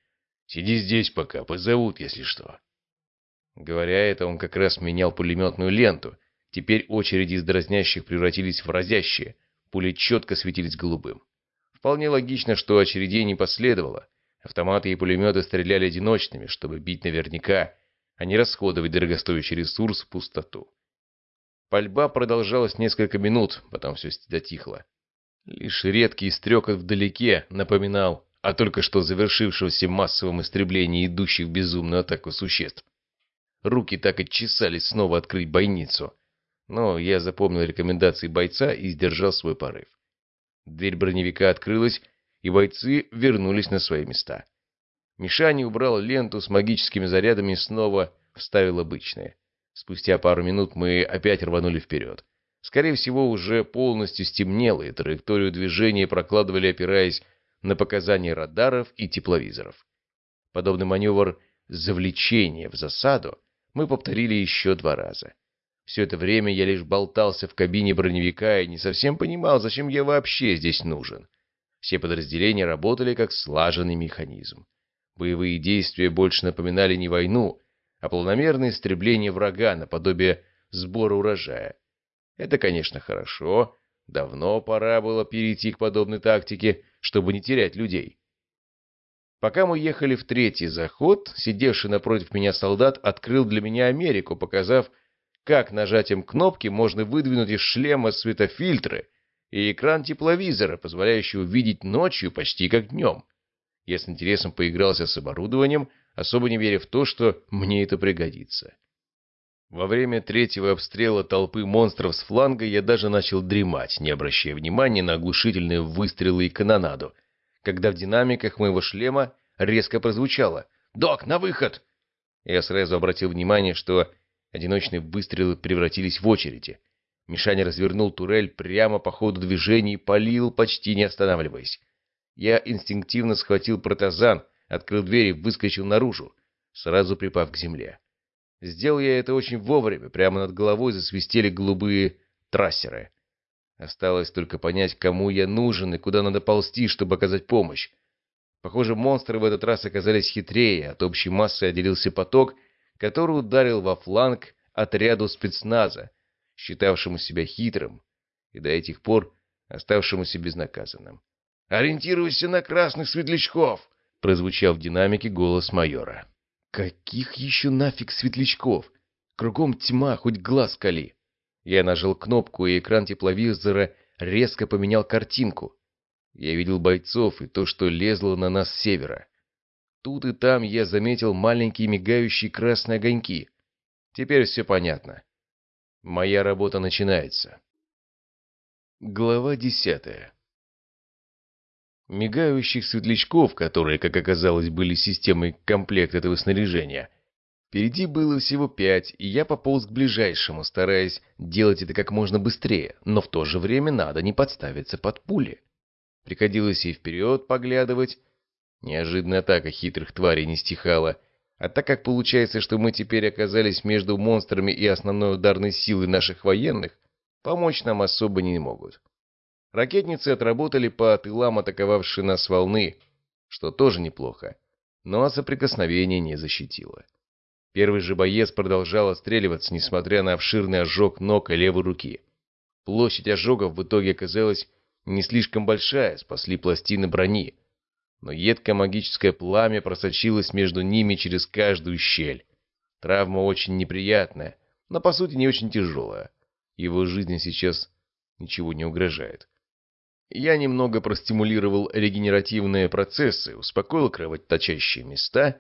«Сиди здесь пока, позовут, если что». Говоря это, он как раз менял пулеметную ленту. Теперь очереди из дразнящих превратились в разящие. Пули четко светились голубым. Вполне логично, что очередей не последовало. Автоматы и пулеметы стреляли одиночными, чтобы бить наверняка, а не расходовать дорогостоящий ресурс в пустоту. Пальба продолжалась несколько минут, потом все затихло. Лишь редкий стрекот вдалеке напоминал о только что завершившемся массовом истреблении идущих в безумную атаку существ. Руки так и чесались снова открыть бойницу. Но я запомнил рекомендации бойца и сдержал свой порыв. Дверь броневика открылась, и бойцы вернулись на свои места. Мишани убрал ленту с магическими зарядами и снова вставил обычные. Спустя пару минут мы опять рванули вперед. Скорее всего, уже полностью стемнело, и траекторию движения прокладывали, опираясь на показания радаров и тепловизоров. Подобный маневр завлечения в засаду мы повторили еще два раза. Все это время я лишь болтался в кабине броневика и не совсем понимал, зачем я вообще здесь нужен. Все подразделения работали как слаженный механизм. Боевые действия больше напоминали не войну, а планомерное истребление врага наподобие сбора урожая. Это, конечно, хорошо. Давно пора было перейти к подобной тактике, чтобы не терять людей. Пока мы ехали в третий заход, сидевший напротив меня солдат открыл для меня Америку, показав, как нажатием кнопки можно выдвинуть из шлема светофильтры и экран тепловизора, позволяющий увидеть ночью почти как днем. Я с интересом поигрался с оборудованием, особо не веря в то, что мне это пригодится. Во время третьего обстрела толпы монстров с фланга я даже начал дремать, не обращая внимания на оглушительные выстрелы и канонаду, когда в динамиках моего шлема резко прозвучало «Док, на выход!». Я сразу обратил внимание, что одиночные выстрелы превратились в очереди. Мишаня развернул турель прямо по ходу движения и палил, почти не останавливаясь. Я инстинктивно схватил протазан, открыл дверь и выскочил наружу, сразу припав к земле. Сделал я это очень вовремя, прямо над головой засвистели голубые трассеры. Осталось только понять, кому я нужен и куда надо ползти, чтобы оказать помощь. Похоже, монстры в этот раз оказались хитрее, от общей массы отделился поток, который ударил во фланг отряду спецназа, считавшему себя хитрым и до этих пор оставшемуся безнаказанным. «Ориентируйся на красных светлячков!» — прозвучал в динамике голос майора. «Каких еще нафиг светлячков? Кругом тьма, хоть глаз кали!» Я нажал кнопку, и экран тепловизора резко поменял картинку. Я видел бойцов и то, что лезло на нас с севера. Тут и там я заметил маленькие мигающие красные огоньки. Теперь все понятно. Моя работа начинается. Глава десятая. Мигающих светлячков, которые, как оказалось, были системой комплекта этого снаряжения, Впереди было всего пять, и я пополз к ближайшему, стараясь делать это как можно быстрее, но в то же время надо не подставиться под пули. Приходилось и вперед поглядывать. Неожиданная атака хитрых тварей не стихала, а так как получается, что мы теперь оказались между монстрами и основной ударной силой наших военных, помочь нам особо не могут. Ракетницы отработали по тылам атаковавшей нас волны, что тоже неплохо, но соприкосновение не защитило. Первый же боец продолжал отстреливаться, несмотря на обширный ожог ног и левой руки. Площадь ожогов в итоге оказалась не слишком большая, спасли пластины брони. Но едкое магическое пламя просочилось между ними через каждую щель. Травма очень неприятная, но по сути не очень тяжелая. Его жизни сейчас ничего не угрожает. Я немного простимулировал регенеративные процессы, успокоил кровоточащие места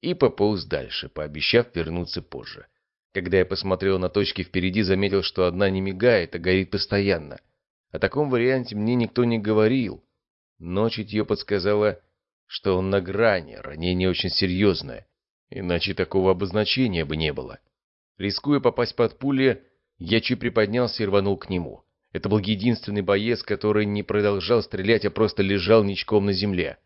и пополз дальше, пообещав вернуться позже. Когда я посмотрел на точки впереди, заметил, что одна не мигает, а горит постоянно. О таком варианте мне никто не говорил, но чутье подсказало, что он на грани, ранение очень серьезное, иначе такого обозначения бы не было. Рискуя попасть под пули, я чуть приподнялся и рванул к нему. Это был единственный боец, который не продолжал стрелять, а просто лежал ничком на земле.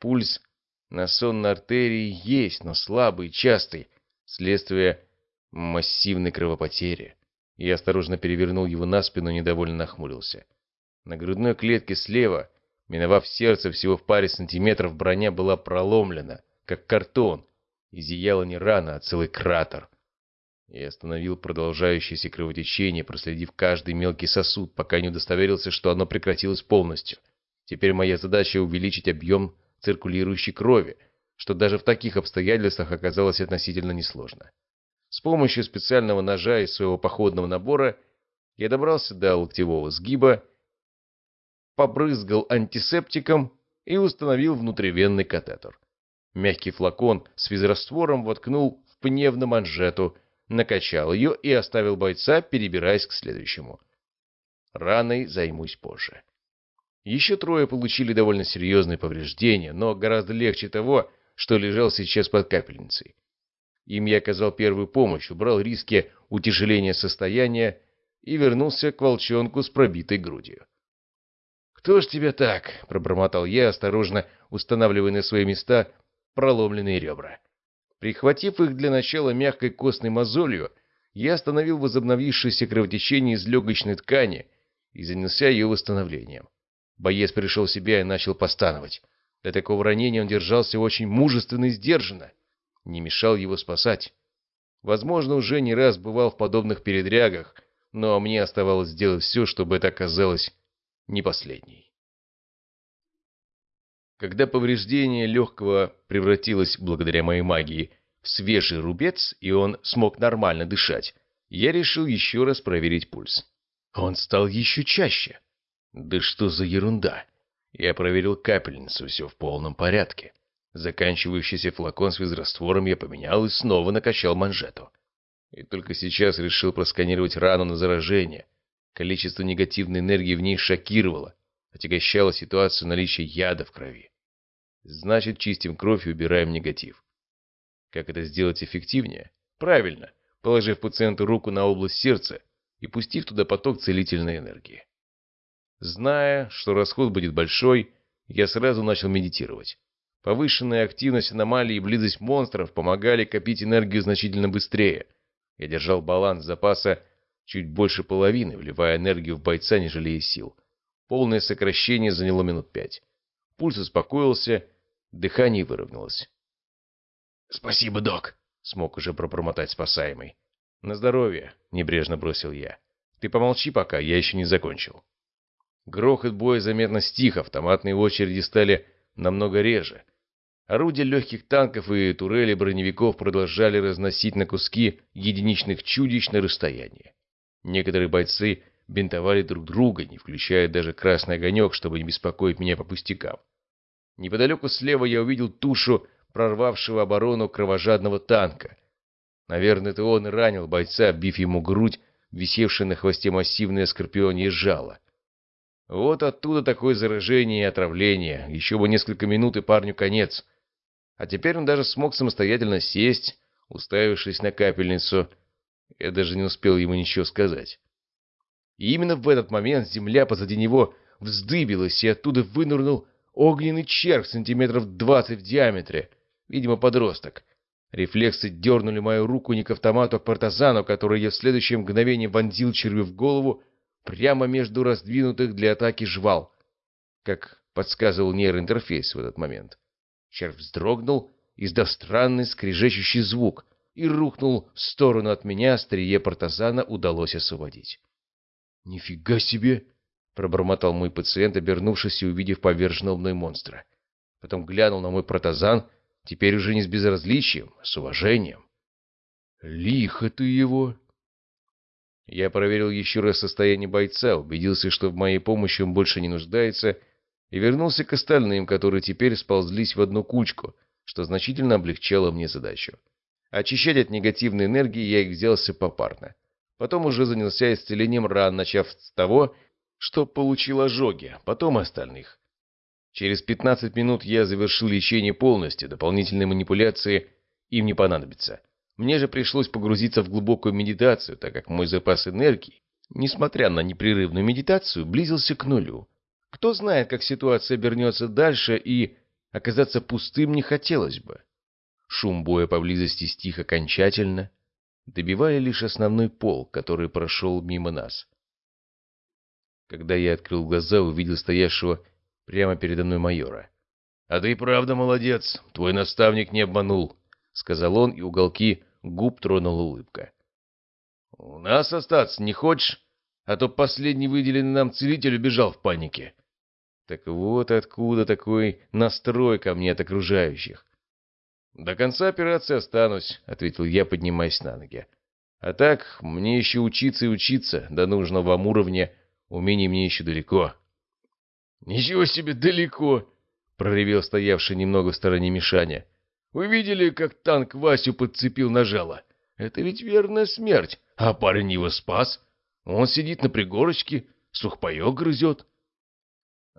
Пульс на сонной артерии есть, но слабый, частый, следствие массивной кровопотери. Я осторожно перевернул его на спину и недовольно нахмурился. На грудной клетке слева, миновав сердце всего в паре сантиметров, броня была проломлена, как картон, и зияла не рана, а целый кратер. Я остановил продолжающееся кровотечение, проследив каждый мелкий сосуд, пока не удостоверился, что оно прекратилось полностью. Теперь моя задача увеличить объем циркулирующей крови, что даже в таких обстоятельствах оказалось относительно несложно. С помощью специального ножа из своего походного набора я добрался до локтевого сгиба, побрызгал антисептиком и установил внутривенный катетер. Мягкий флакон с физраствором воткнул в пневмоманжету, накачал ее и оставил бойца, перебираясь к следующему. Раной займусь позже. Еще трое получили довольно серьезные повреждения, но гораздо легче того, что лежал сейчас под капельницей. Им я оказал первую помощь, убрал риски утяжеления состояния и вернулся к волчонку с пробитой грудью. «Кто ж тебя так?» — пробормотал я, осторожно устанавливая на свои места проломленные ребра. Прихватив их для начала мягкой костной мозолью, я остановил возобновившееся кровотечение из легочной ткани и занялся ее восстановлением. Боец пришел в себя и начал постановать. Для такого ранения он держался очень мужественно и сдержанно. Не мешал его спасать. Возможно, уже не раз бывал в подобных передрягах, но мне оставалось сделать все, чтобы это оказалось не последней. Когда повреждение легкого превратилось, благодаря моей магии, в свежий рубец, и он смог нормально дышать, я решил еще раз проверить пульс. Он стал еще чаще. Да что за ерунда? Я проверил капельницу, все в полном порядке. Заканчивающийся флакон с физраствором я поменял и снова накачал манжету. И только сейчас решил просканировать рану на заражение. Количество негативной энергии в ней шокировало, отягощало ситуацию наличия яда в крови. Значит, чистим кровь и убираем негатив. Как это сделать эффективнее? Правильно, положив пациенту руку на область сердца и пустив туда поток целительной энергии. Зная, что расход будет большой, я сразу начал медитировать. Повышенная активность аномалий и близость монстров помогали копить энергию значительно быстрее. Я держал баланс запаса чуть больше половины, вливая энергию в бойца, не жалея сил. Полное сокращение заняло минут пять. Пульс успокоился, Дыхание выровнялось. «Спасибо, док», — смог уже пробормотать спасаемый. «На здоровье», — небрежно бросил я. «Ты помолчи пока, я еще не закончил». Грохот боя заметно стих, автоматные очереди стали намного реже. Орудия легких танков и турели броневиков продолжали разносить на куски единичных чудищ на расстоянии. Некоторые бойцы бинтовали друг друга, не включая даже красный огонек, чтобы не беспокоить меня по пустякам. Неподалеку слева я увидел тушу прорвавшего оборону кровожадного танка. Наверное, это он ранил бойца, бив ему грудь, висевшее на хвосте массивное скорпионье жало. Вот оттуда такое заражение и отравление. Еще бы несколько минут, и парню конец. А теперь он даже смог самостоятельно сесть, уставившись на капельницу. Я даже не успел ему ничего сказать. И именно в этот момент земля позади него вздыбилась, и оттуда вынырнул Огненный червь сантиметров двадцать в диаметре. Видимо, подросток. Рефлексы дернули мою руку не к автомату, а к партазану, который я в следующее мгновение вонзил червю в голову прямо между раздвинутых для атаки жвал. Как подсказывал нейроинтерфейс в этот момент. Червь вздрогнул, издав странный скрежещущий звук, и рухнул в сторону от меня, острие партазана удалось освободить. «Нифига себе!» — пробормотал мой пациент, обернувшись и увидев поверженного мной монстра. Потом глянул на мой протазан, теперь уже не с безразличием, а с уважением. «Лихо ты его!» Я проверил еще раз состояние бойца, убедился, что в моей помощи он больше не нуждается, и вернулся к остальным, которые теперь сползлись в одну кучку, что значительно облегчало мне задачу. Очищать от негативной энергии я их взялся попарно. Потом уже занялся исцелением ран, начав с того, что получил ожоги, потом остальных. Через 15 минут я завершил лечение полностью, дополнительные манипуляции им не понадобятся. Мне же пришлось погрузиться в глубокую медитацию, так как мой запас энергии, несмотря на непрерывную медитацию, близился к нулю. Кто знает, как ситуация обернется дальше, и оказаться пустым не хотелось бы. Шум боя поблизости стих окончательно, добивая лишь основной пол, который прошел мимо нас. Когда я открыл глаза, увидел стоящего прямо передо мной майора. «А ты правда молодец, твой наставник не обманул», — сказал он, и уголки губ тронула улыбка. «У нас остаться не хочешь? А то последний выделенный нам целитель убежал в панике». Так вот откуда такой настрой ко мне от окружающих. «До конца операции останусь», — ответил я, поднимаясь на ноги. «А так, мне еще учиться и учиться до нужного вам уровня, умений мне еще далеко». «Ничего себе далеко!» — проревел стоявший немного в стороне Мишаня. «Вы видели, как танк Васю подцепил на жало? Это ведь верная смерть, а парень его спас. Он сидит на пригорочке, сухпайок грызет».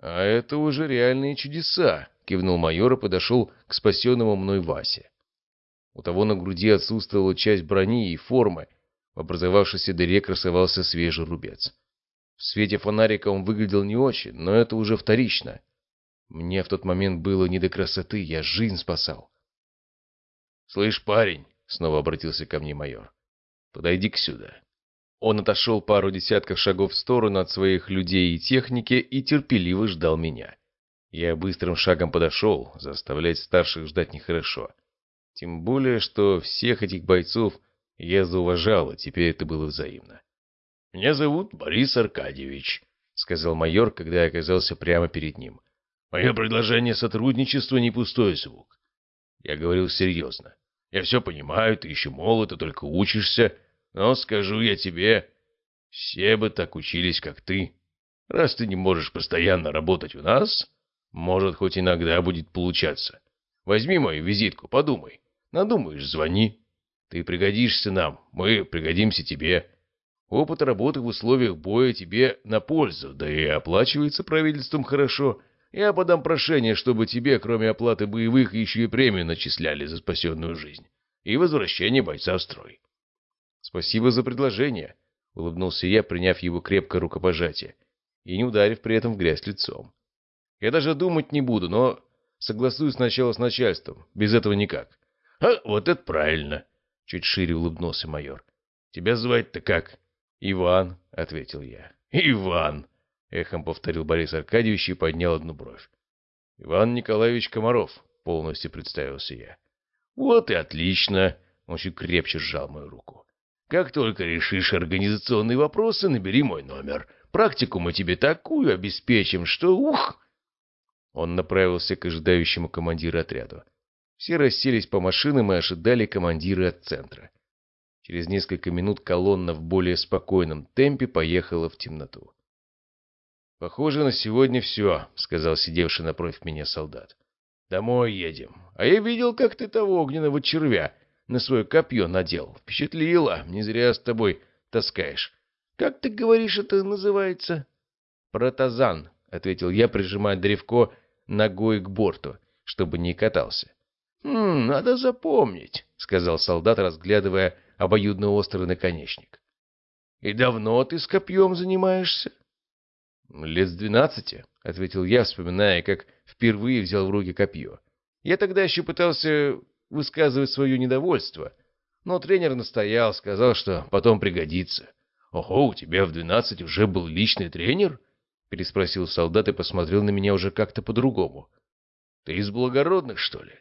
«А это уже реальные чудеса», — кивнул майор и подошел к спасенному мной Васе. У того на груди отсутствовала часть брони и формы, в образовавшейся дыре красовался свежий рубец. В свете фонарика он выглядел не очень, но это уже вторично. Мне в тот момент было не до красоты, я жизнь спасал. «Слышь, парень», — снова обратился ко мне майор, — «подойди-ка сюда». Он отошел пару десятков шагов в сторону от своих людей и техники и терпеливо ждал меня. Я быстрым шагом подошел, заставлять старших ждать нехорошо. Тем более, что всех этих бойцов я зауважал, и теперь это было взаимно. «Меня зовут Борис Аркадьевич», — сказал майор, когда я оказался прямо перед ним. «Мое предложение сотрудничества не пустой звук». Я говорил серьезно. «Я все понимаю, ты еще молод и только учишься, но скажу я тебе, все бы так учились, как ты. Раз ты не можешь постоянно работать у нас, может, хоть иногда будет получаться. Возьми мою визитку, подумай. Надумаешь, звони. Ты пригодишься нам, мы пригодимся тебе». Опыт работы в условиях боя тебе на пользу, да и оплачивается правительством хорошо. Я подам прошение, чтобы тебе, кроме оплаты боевых, еще и премию начисляли за спасенную жизнь. И возвращение бойца в строй. Спасибо за предложение, — улыбнулся я, приняв его крепкое рукопожатие, и не ударив при этом в грязь лицом. Я даже думать не буду, но согласуюсь сначала с начальством. Без этого никак. — А, вот это правильно! — чуть шире улыбнулся майор. — Тебя звать-то как? «Иван», — ответил я. «Иван», — эхом повторил Борис Аркадьевич и поднял одну бровь. «Иван Николаевич Комаров», — полностью представился я. «Вот и отлично», — он чуть крепче сжал мою руку. «Как только решишь организационные вопросы, набери мой номер. Практику мы тебе такую обеспечим, что ух!» Он направился к ожидающему командиру отряду. Все расселись по машинам и ожидали командира от центра. Через несколько минут колонна в более спокойном темпе поехала в темноту. «Похоже, на сегодня все», — сказал сидевший напротив меня солдат. «Домой едем. А я видел, как ты того огненного червя на свое копье надел. Впечатлило. Не зря с тобой таскаешь. Как ты говоришь, это называется?» «Протазан», — ответил я, прижимая древко ногой к борту, чтобы не катался. «Хм, надо запомнить», — сказал солдат, разглядывая обоюдно острый наконечник. «И давно ты с копьем занимаешься?» «Лет с двенадцати», — ответил я, вспоминая, как впервые взял в руки копье. Я тогда еще пытался высказывать свое недовольство, но тренер настоял, сказал, что потом пригодится. «Ого, у тебя в двенадцать уже был личный тренер?» — переспросил солдат и посмотрел на меня уже как-то по-другому. «Ты из благородных, что ли?»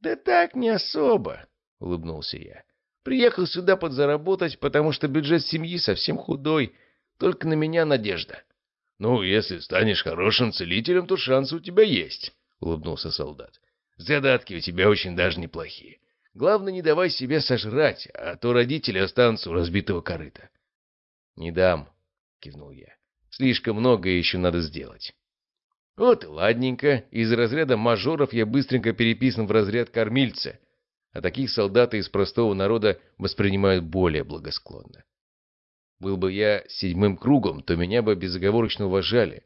«Да так, не особо», — улыбнулся я. Приехал сюда подзаработать, потому что бюджет семьи совсем худой. Только на меня надежда. — Ну, если станешь хорошим целителем, то шансы у тебя есть, — улыбнулся солдат. — Задатки у тебя очень даже неплохие. Главное, не давай себе сожрать, а то родители останутся у разбитого корыта. — Не дам, — кивнул я. — Слишком многое еще надо сделать. Вот ладненько. Из разряда мажоров я быстренько переписан в разряд кормильца — а таких солдаты из простого народа воспринимают более благосклонно. Был бы я седьмым кругом, то меня бы безоговорочно уважали,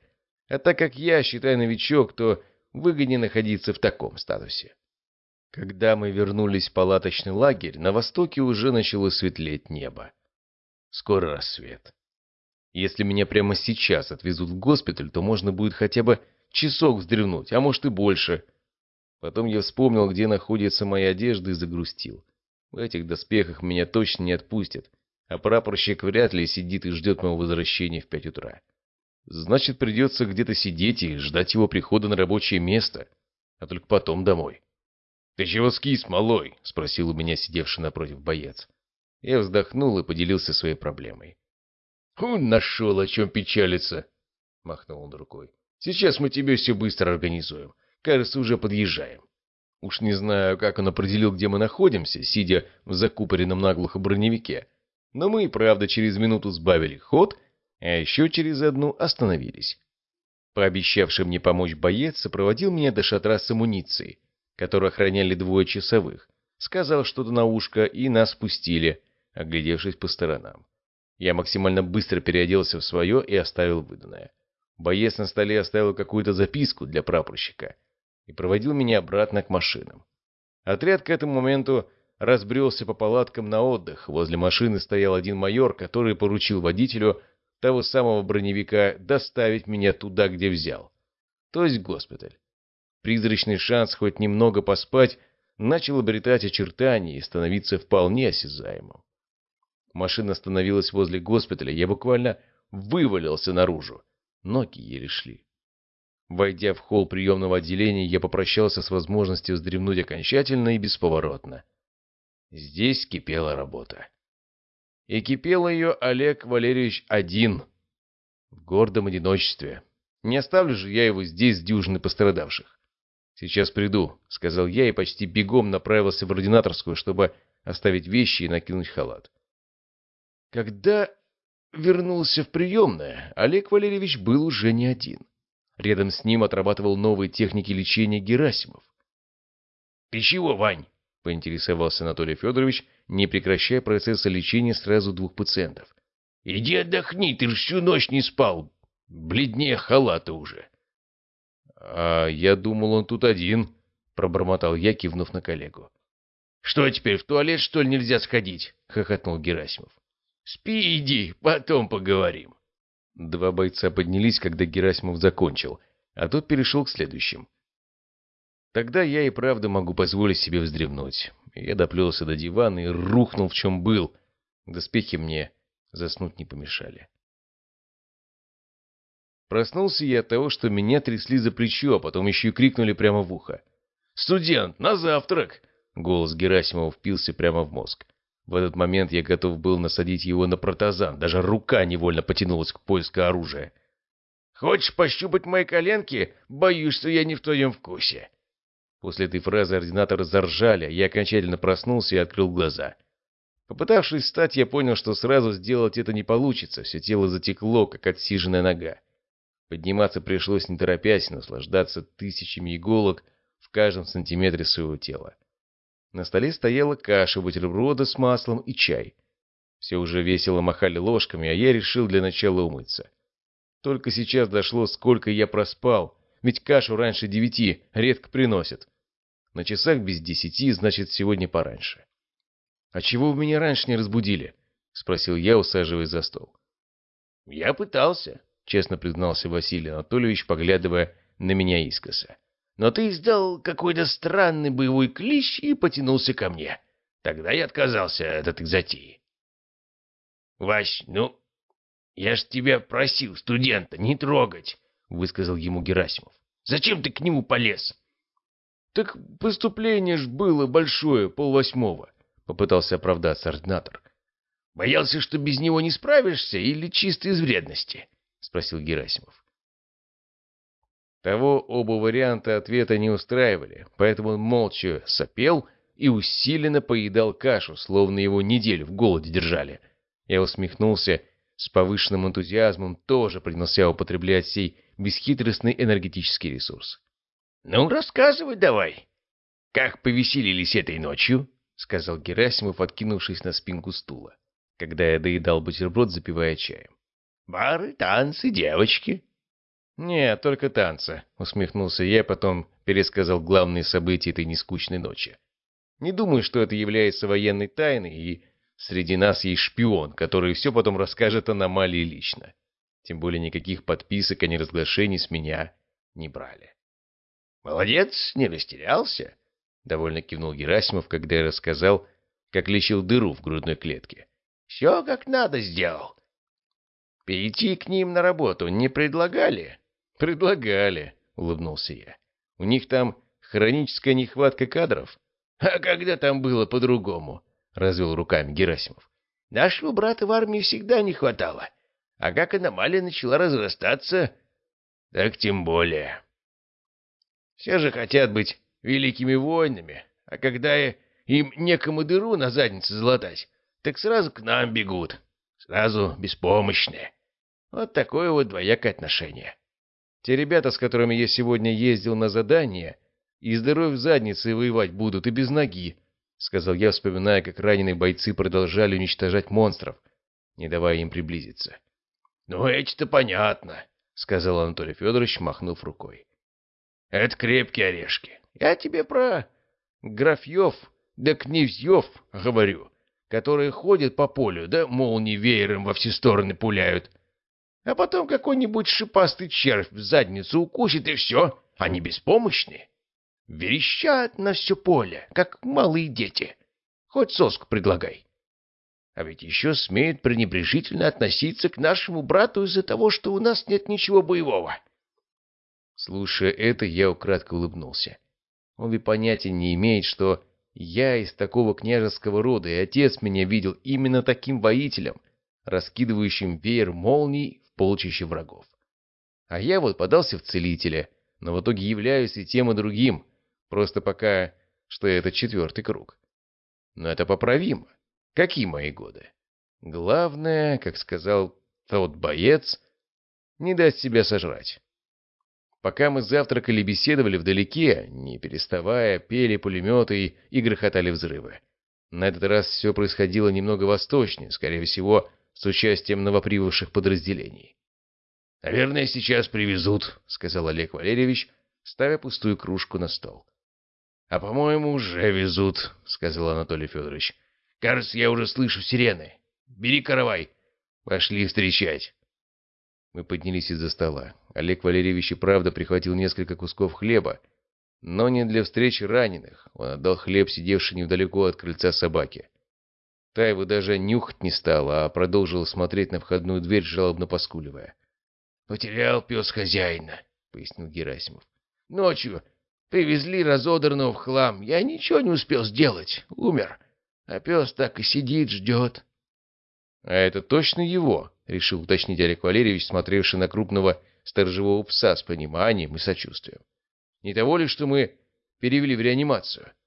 А так как я, считай, новичок, то выгоднее находиться в таком статусе. Когда мы вернулись в палаточный лагерь, на востоке уже начало светлеть небо. Скоро рассвет. Если меня прямо сейчас отвезут в госпиталь, то можно будет хотя бы часок вздремнуть, а может и больше. Потом я вспомнил, где находится моя одежда и загрустил. В этих доспехах меня точно не отпустят, а прапорщик вряд ли сидит и ждет моего возвращения в пять утра. Значит, придется где-то сидеть и ждать его прихода на рабочее место, а только потом домой. — Ты чего скис, малой? — спросил у меня сидевший напротив боец. Я вздохнул и поделился своей проблемой. — Он нашел, о чем печалиться, — махнул он рукой. — Сейчас мы тебе все быстро организуем. Кажется, уже подъезжаем. Уж не знаю, как он определил, где мы находимся, сидя в закупоренном наглухо броневике. Но мы правда через минуту сбавили ход, а еще через одну остановились. Пообещавший мне помочь боец сопроводил меня до шатра с амуницией, которую охраняли двое часовых, сказал что-то на ушко, и нас пустили, оглядевшись по сторонам. Я максимально быстро переоделся в свое и оставил выданное. Боец на столе оставил какую-то записку для прапорщика и проводил меня обратно к машинам. Отряд к этому моменту разбрелся по палаткам на отдых. Возле машины стоял один майор, который поручил водителю того самого броневика доставить меня туда, где взял. То есть госпиталь. Призрачный шанс хоть немного поспать начал обретать очертания и становиться вполне осязаемым. Машина остановилась возле госпиталя, я буквально вывалился наружу. Ноги еле шли. Войдя в холл приемного отделения, я попрощался с возможностью вздремнуть окончательно и бесповоротно. Здесь кипела работа. И кипел ее Олег Валерьевич один, в гордом одиночестве. Не оставлю же я его здесь с дюжины пострадавших. «Сейчас приду», — сказал я и почти бегом направился в ординаторскую, чтобы оставить вещи и накинуть халат. Когда вернулся в приемное, Олег Валерьевич был уже не один. Рядом с ним отрабатывал новые техники лечения Герасимов. «Ты чего, Вань?» — поинтересовался Анатолий Федорович, не прекращая процесса лечения сразу двух пациентов. «Иди отдохни, ты же всю ночь не спал. Бледнее халата уже». «А я думал, он тут один», — пробормотал я, кивнув на коллегу. «Что теперь, в туалет, что ли, нельзя сходить?» — хохотнул Герасимов. «Спи иди, потом поговорим». Два бойца поднялись, когда Герасимов закончил, а тот перешел к следующим. Тогда я и правда могу позволить себе вздремнуть. Я доплелся до дивана и рухнул в чем был. Доспехи мне заснуть не помешали. Проснулся я от того, что меня трясли за плечо, а потом еще и крикнули прямо в ухо. «Студент, на завтрак!» Голос Герасимова впился прямо в мозг. В этот момент я готов был насадить его на протазан, даже рука невольно потянулась к поиску оружия. «Хочешь пощупать мои коленки? Боюсь, что я не в твоем вкусе». После этой фразы ординаторы заржали, я окончательно проснулся и открыл глаза. Попытавшись встать, я понял, что сразу сделать это не получится, все тело затекло, как отсиженная нога. Подниматься пришлось не торопясь, наслаждаться тысячами иголок в каждом сантиметре своего тела. На столе стояла каша, бутерброды с маслом и чай. Все уже весело махали ложками, а я решил для начала умыться. Только сейчас дошло, сколько я проспал, ведь кашу раньше девяти редко приносят. На часах без десяти, значит, сегодня пораньше. — А чего вы меня раньше не разбудили? — спросил я, усаживаясь за стол. — Я пытался, — честно признался Василий Анатольевич, поглядывая на меня искоса но ты издал какой-то странный боевой клич и потянулся ко мне. Тогда я отказался от этой затеи. — Вась, ну, я ж тебя просил, студента, не трогать, — высказал ему Герасимов. — Зачем ты к нему полез? — Так поступление ж было большое, полвосьмого, — попытался оправдаться ординатор. — Боялся, что без него не справишься или чисто из вредности? — спросил Герасимов. Того оба варианта ответа не устраивали, поэтому он молча сопел и усиленно поедал кашу, словно его неделю в голоде держали. Я усмехнулся с повышенным энтузиазмом, тоже принялся употреблять сей бесхитростный энергетический ресурс. — Ну, рассказывай давай. Как повеселились этой ночью? — сказал Герасимов, откинувшись на спинку стула, когда я доедал бутерброд, запивая чаем. — Бары, танцы, девочки. «Нет, только танца», — усмехнулся я, потом пересказал главные события этой нескучной ночи. «Не думаю, что это является военной тайной, и среди нас есть шпион, который все потом расскажет аномалии лично. Тем более никаких подписок о неразглашении с меня не брали». «Молодец, не растерялся», — довольно кивнул Герасимов, когда я рассказал, как лечил дыру в грудной клетке. «Все как надо сделал». «Перейти к ним на работу не предлагали?» «Предлагали», — улыбнулся я. «У них там хроническая нехватка кадров». «А когда там было по-другому?» — развел руками Герасимов. «Нашего брата в армии всегда не хватало. А как аномалия начала разрастаться, так тем более. Все же хотят быть великими воинами, а когда им некому дыру на заднице залатать, так сразу к нам бегут, сразу беспомощные. Вот такое вот двоякое отношение». Те ребята, с которыми я сегодня ездил на задание, и здоровье в заднице воевать будут и без ноги, — сказал я, вспоминая, как раненые бойцы продолжали уничтожать монстров, не давая им приблизиться. — Ну, эти-то понятно, — сказал Анатолий Федорович, махнув рукой. — Это крепкие орешки. Я тебе про графьев да князьев говорю, которые ходят по полю, да молнии веером во все стороны пуляют. — а потом какой-нибудь шипастый червь в задницу укусит, и все, они беспомощны. Верещат на все поле, как малые дети. Хоть соску предлагай. А ведь еще смеют пренебрежительно относиться к нашему брату из-за того, что у нас нет ничего боевого. Слушая это, я украдко улыбнулся. Он ведь понятия не имеет, что я из такого княжеского рода, и отец меня видел именно таким воителем, раскидывающим веер молний полчище врагов. А я вот подался в целителя, но в итоге являюсь и тем, и другим, просто пока что это четвертый круг. Но это поправимо. Какие мои годы? Главное, как сказал тот боец, не дать себя сожрать. Пока мы завтракали и беседовали вдалеке, не переставая, пели пулеметы и грохотали взрывы. На этот раз все происходило немного восточнее, скорее всего, с участием новоприбывших подразделений. «Наверное, сейчас привезут», — сказал Олег Валерьевич, ставя пустую кружку на стол. «А, по-моему, уже везут», — сказал Анатолий Федорович. «Кажется, я уже слышу сирены. Бери каравай. Пошли встречать». Мы поднялись из-за стола. Олег Валерьевич и правда прихватил несколько кусков хлеба, но не для встречи раненых. Он отдал хлеб, сидевший недалеко от крыльца собаки. Та его даже нюхать не стала, а продолжила смотреть на входную дверь, жалобно поскуливая. — Потерял пес хозяина, — пояснил Герасимов. — Ночью привезли разодранного в хлам. Я ничего не успел сделать. Умер. А пес так и сидит, ждет. — А это точно его? — решил уточнить Олег Валерьевич, смотревший на крупного сторожевого пса с пониманием и сочувствием. — Не того ли, что мы перевели в реанимацию? —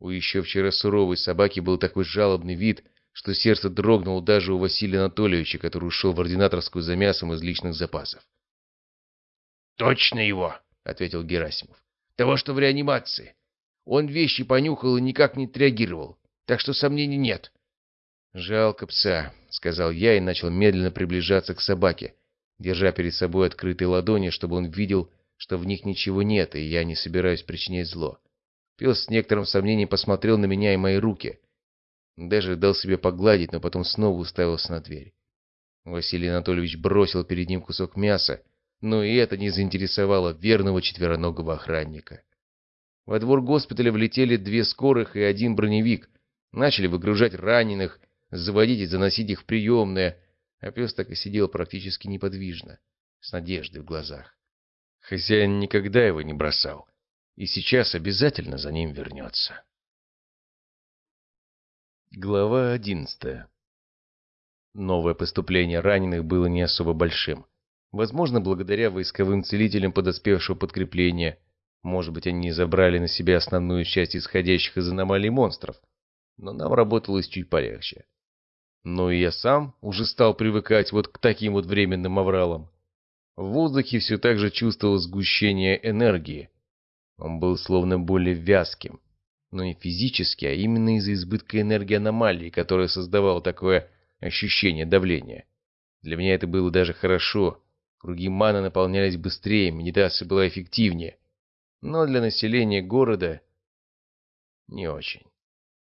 у еще вчера суровой собаки был такой жалобный вид, что сердце дрогнуло даже у Василия Анатольевича, который ушел в ординаторскую за мясом из личных запасов. «Точно его!» — ответил Герасимов. «Того, что в реанимации. Он вещи понюхал и никак не отреагировал, так что сомнений нет». «Жалко пса», — сказал я и начал медленно приближаться к собаке, держа перед собой открытые ладони, чтобы он видел, что в них ничего нет, и я не собираюсь причинять зло. Пес с некоторым сомнением посмотрел на меня и мои руки. Даже дал себе погладить, но потом снова уставился на дверь. Василий Анатольевич бросил перед ним кусок мяса, но и это не заинтересовало верного четвероногого охранника. Во двор госпиталя влетели две скорых и один броневик. Начали выгружать раненых, заводить и заносить их в приемное, а пес так и сидел практически неподвижно, с надеждой в глазах. Хозяин никогда его не бросал и сейчас обязательно за ним вернется. Глава одиннадцатая Новое поступление раненых было не особо большим. Возможно, благодаря войсковым целителям подоспевшего подкрепления, может быть, они забрали на себя основную часть исходящих из аномалий монстров, но нам работалось чуть полегче. Но и я сам уже стал привыкать вот к таким вот временным авралам. В воздухе все так же чувствовал сгущение энергии, он был словно более вязким, но не физически, а именно из-за избытка энергии аномалии, которая создавала такое ощущение давления. Для меня это было даже хорошо. Круги маны наполнялись быстрее, медитация была эффективнее. Но для населения города не очень.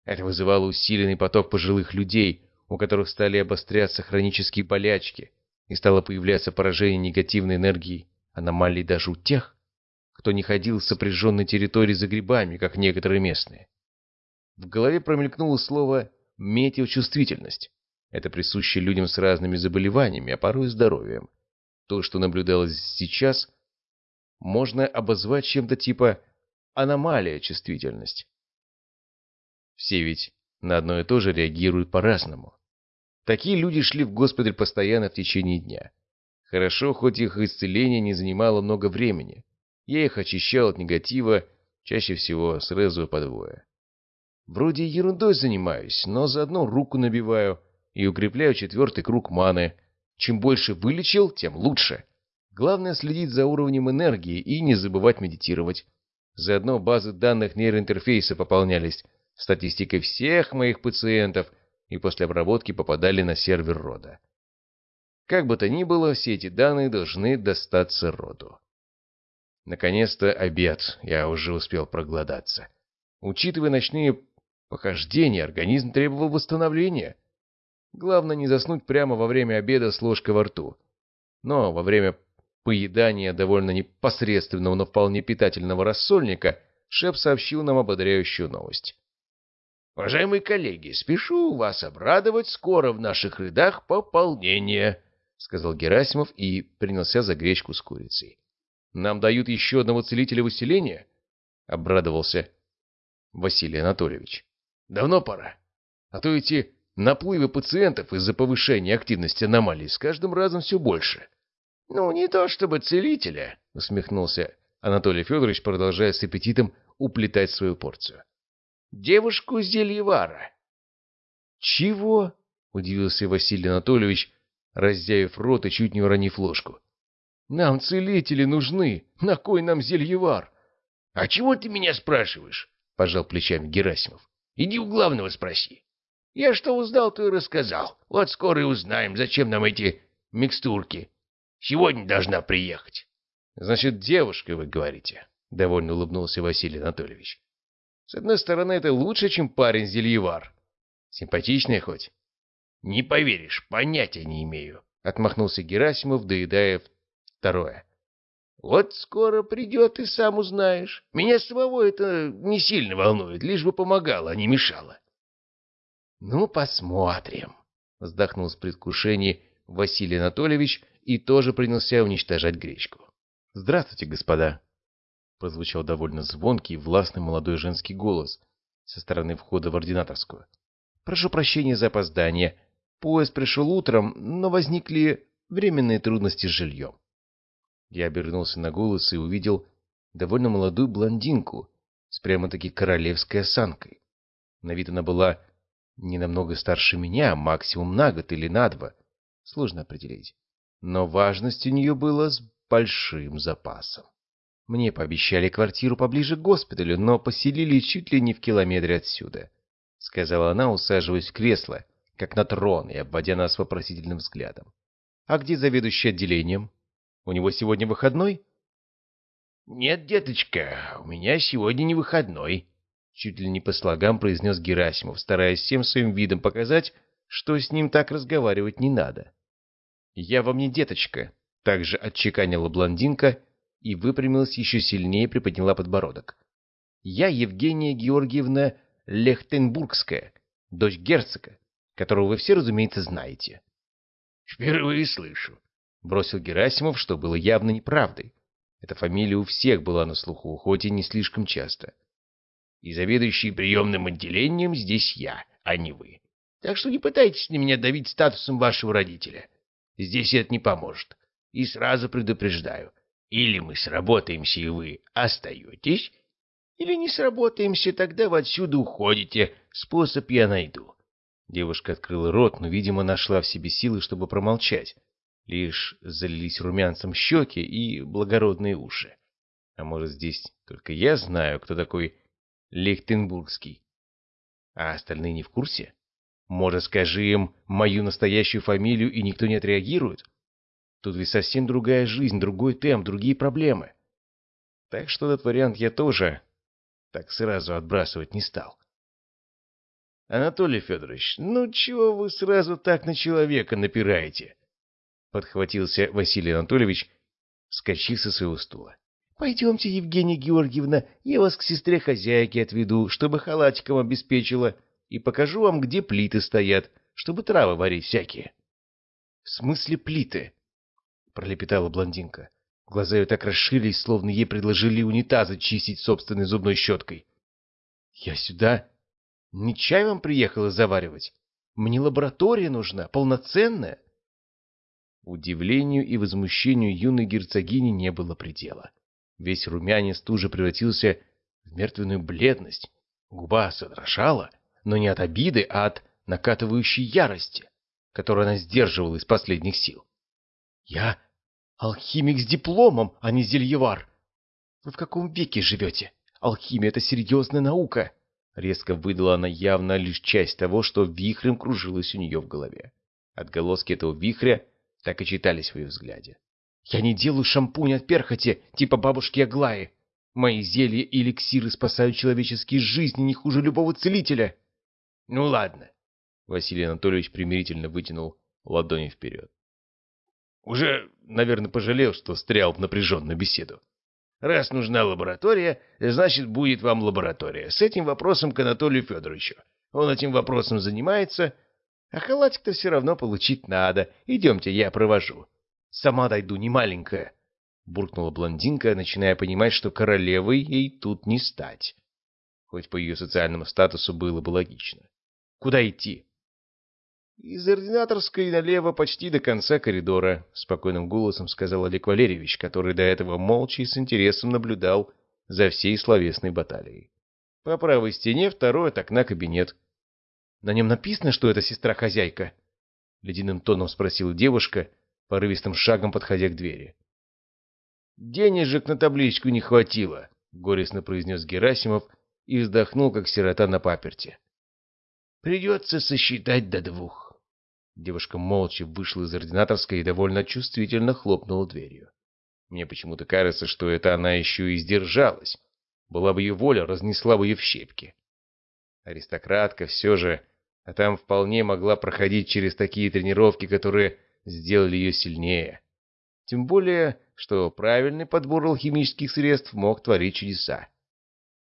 Это вызывало усиленный поток пожилых людей, у которых стали обостряться хронические болячки, и стало появляться поражение негативной энергии аномалий даже у тех, кто не ходил с сопряженной территории за грибами, как некоторые местные. В голове промелькнуло слово «метеочувствительность». Это присуще людям с разными заболеваниями, а порой и здоровьем. То, что наблюдалось сейчас, можно обозвать чем-то типа аномалия чувствительность. Все ведь на одно и то же реагируют по-разному. Такие люди шли в госпиталь постоянно в течение дня. Хорошо, хоть их исцеление не занимало много времени. Я их очищал от негатива, чаще всего сразу по двое. Вроде ерундой занимаюсь, но заодно руку набиваю и укрепляю четвертый круг маны. Чем больше вылечил, тем лучше. Главное следить за уровнем энергии и не забывать медитировать. Заодно базы данных нейроинтерфейса пополнялись статистикой всех моих пациентов и после обработки попадали на сервер рода. Как бы то ни было, все эти данные должны достаться роду. Наконец-то обед, я уже успел проголодаться. Учитывая ночные похождения, организм требовал восстановления. Главное не заснуть прямо во время обеда с ложкой во рту. Но во время поедания довольно непосредственного, но вполне питательного рассольника Шеп сообщил нам ободряющую новость. «Уважаемые коллеги, спешу вас обрадовать, скоро в наших рядах пополнение», — сказал Герасимов и принялся за гречку с курицей. Нам дают еще одного целителя выселения? — обрадовался Василий Анатольевич. — Давно пора. А то эти наплывы пациентов из-за повышения активности аномалий с каждым разом все больше. — Ну, не то чтобы целителя, — усмехнулся Анатолий Федорович, продолжая с аппетитом уплетать свою порцию. — Девушку Зельевара. — Чего? — удивился Василий Анатольевич, раздяев рот и чуть не уронив ложку. Нам целители нужны. На кой нам зельевар? — А чего ты меня спрашиваешь? — пожал плечами Герасимов. — Иди у главного спроси. Я что узнал, то и рассказал. Вот скоро и узнаем, зачем нам эти микстурки. Сегодня должна приехать. — Значит, девушка, вы говорите? — довольно улыбнулся Василий Анатольевич. — С одной стороны, это лучше, чем парень-зельевар. Симпатичный хоть? — Не поверишь, понятия не имею. — отмахнулся Герасимов, доедая Второе. Вот скоро придет и сам узнаешь. Меня самого это не сильно волнует, лишь бы помогало, а не мешало. Ну, посмотрим, вздохнул с предвкушением Василий Анатольевич и тоже принялся уничтожать гречку. Здравствуйте, господа. Прозвучал довольно звонкий властный молодой женский голос со стороны входа в ординаторскую. Прошу прощения за опоздание. Поезд пришел утром, но возникли временные трудности с жильем. Я обернулся на голос и увидел довольно молодую блондинку с прямо-таки королевской осанкой. На вид она была не намного старше меня, максимум на год или на два. Сложно определить. Но важность у нее была с большим запасом. Мне пообещали квартиру поближе к госпиталю, но поселили чуть ли не в километре отсюда, — сказала она, усаживаясь в кресло, как на трон, и обводя нас вопросительным взглядом. — А где заведующий отделением? У него сегодня выходной? Нет, деточка, у меня сегодня не выходной. Чуть ли не по слогам произнес Герасимов, стараясь всем своим видом показать, что с ним так разговаривать не надо. Я вам не деточка, также отчеканила блондинка и выпрямилась еще сильнее, приподняла подбородок. Я Евгения Георгиевна Лехтенбургская, дочь герцога, которого вы все, разумеется, знаете. — Впервые слышу, бросил Герасимов, что было явно неправдой. Эта фамилия у всех была на слуху, хоть и не слишком часто. И заведующий приемным отделением здесь я, а не вы. Так что не пытайтесь на меня давить статусом вашего родителя. Здесь это не поможет. И сразу предупреждаю. Или мы сработаемся, и вы остаетесь, или не сработаемся, тогда вы отсюда уходите. Способ я найду. Девушка открыла рот, но, видимо, нашла в себе силы, чтобы промолчать. Лишь залились румянцем щеки и благородные уши. А может, здесь только я знаю, кто такой Лихтенбургский? А остальные не в курсе? Может, скажи им мою настоящую фамилию, и никто не отреагирует? Тут ведь совсем другая жизнь, другой темп, другие проблемы. Так что этот вариант я тоже так сразу отбрасывать не стал. «Анатолий Федорович, ну чего вы сразу так на человека напираете?» Подхватился Василий Анатольевич, скачив со своего стула. «Пойдемте, Евгения Георгиевна, я вас к сестре хозяйки отведу, чтобы халатиком обеспечила, и покажу вам, где плиты стоят, чтобы травы варить всякие». «В смысле плиты?» — пролепетала блондинка. Глаза ее так расширились, словно ей предложили унитазы чистить собственной зубной щеткой. «Я сюда не чай вам приехала заваривать. Мне лаборатория нужна, полноценная». Удивлению и возмущению юной герцогини не было предела. Весь румянец тут же превратился в мертвенную бледность. Губа содрожала, но не от обиды, а от накатывающей ярости, которую она сдерживала из последних сил. «Я Алхимик с дипломом, а не зельевар. Вы в каком веке живете? Алхимия — это серьезная наука. Резко выдала она явно лишь часть того, что вихрем кружилось у нее в голове. Отголоски этого вихря так и читались в ее взгляде. «Я не делаю шампунь от перхоти, типа бабушки Аглаи. Мои зелья и эликсиры спасают человеческие жизни не хуже любого целителя». «Ну ладно», — Василий Анатольевич примирительно вытянул ладони вперед. Уже, наверное, пожалел, что стрял в напряженную беседу. Раз нужна лаборатория, значит, будет вам лаборатория. С этим вопросом к Анатолию Федоровичу. Он этим вопросом занимается, а халатик-то все равно получить надо. Идемте, я провожу. Сама дойду, не маленькая. Буркнула блондинка, начиная понимать, что королевой ей тут не стать. Хоть по ее социальному статусу было бы логично. Куда идти? «Из ординаторской налево почти до конца коридора», — спокойным голосом сказал Олег Валерьевич, который до этого молча и с интересом наблюдал за всей словесной баталией. «По правой стене второй от окна кабинет». «На нем написано, что это сестра-хозяйка?» — ледяным тоном спросила девушка, порывистым шагом подходя к двери. «Денежек на табличку не хватило», — горестно произнес Герасимов и вздохнул, как сирота на паперте. «Придется сосчитать до двух». Девушка молча вышла из ординаторской и довольно чувствительно хлопнула дверью. Мне почему-то кажется, что это она еще и сдержалась. Была бы ее воля, разнесла бы ее в щепки. Аристократка все же, а там вполне могла проходить через такие тренировки, которые сделали ее сильнее. Тем более, что правильный подбор алхимических средств мог творить чудеса.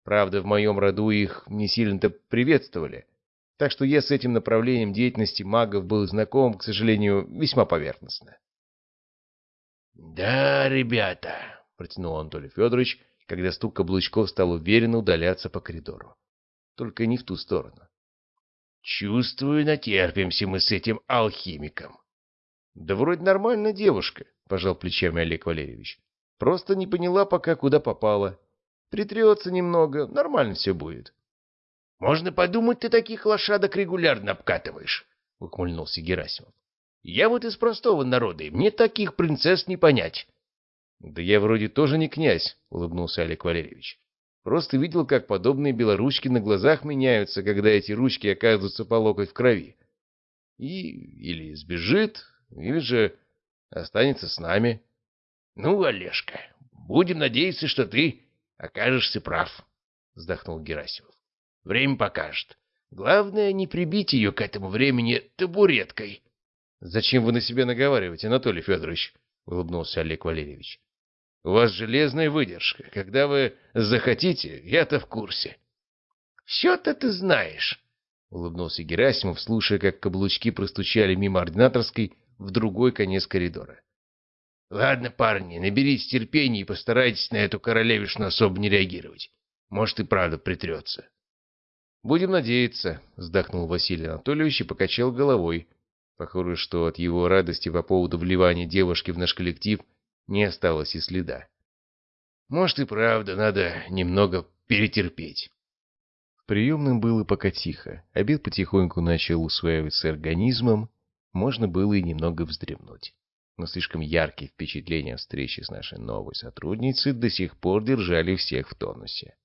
Правда, в моем роду их не сильно-то приветствовали, так что я с этим направлением деятельности магов был знаком, к сожалению, весьма поверхностно. «Да, ребята», — протянул Анатолий Федорович, когда стук каблучков стал уверенно удаляться по коридору. Только не в ту сторону. «Чувствую, натерпимся мы с этим алхимиком». «Да вроде нормальная девушка», — пожал плечами Олег Валерьевич. «Просто не поняла пока, куда попала. Притрется немного, нормально все будет». Можно подумать, ты таких лошадок регулярно обкатываешь, — ухмыльнулся Герасимов. — Я вот из простого народа, и мне таких принцесс не понять. — Да я вроде тоже не князь, — улыбнулся Олег Валерьевич. Просто видел, как подобные белоручки на глазах меняются, когда эти ручки оказываются по локоть в крови. И или сбежит, или же останется с нами. — Ну, Олежка, будем надеяться, что ты окажешься прав, — вздохнул Герасимов. Время покажет. Главное, не прибить ее к этому времени табуреткой. — Зачем вы на себя наговариваете, Анатолий Федорович? — улыбнулся Олег Валерьевич. — У вас железная выдержка. Когда вы захотите, я-то в курсе. — Все-то ты знаешь, — улыбнулся Герасимов, слушая, как каблучки простучали мимо ординаторской в другой конец коридора. — Ладно, парни, наберитесь терпения и постарайтесь на эту королевишну особо не реагировать. Может, и правда притрется. «Будем надеяться», — вздохнул Василий Анатольевич и покачал головой. Похоже, что от его радости по поводу вливания девушки в наш коллектив не осталось и следа. «Может и правда, надо немного перетерпеть». В приемном было пока тихо. Обед потихоньку начал усваиваться организмом. Можно было и немного вздремнуть. Но слишком яркие впечатления встречи с нашей новой сотрудницей до сих пор держали всех в тонусе.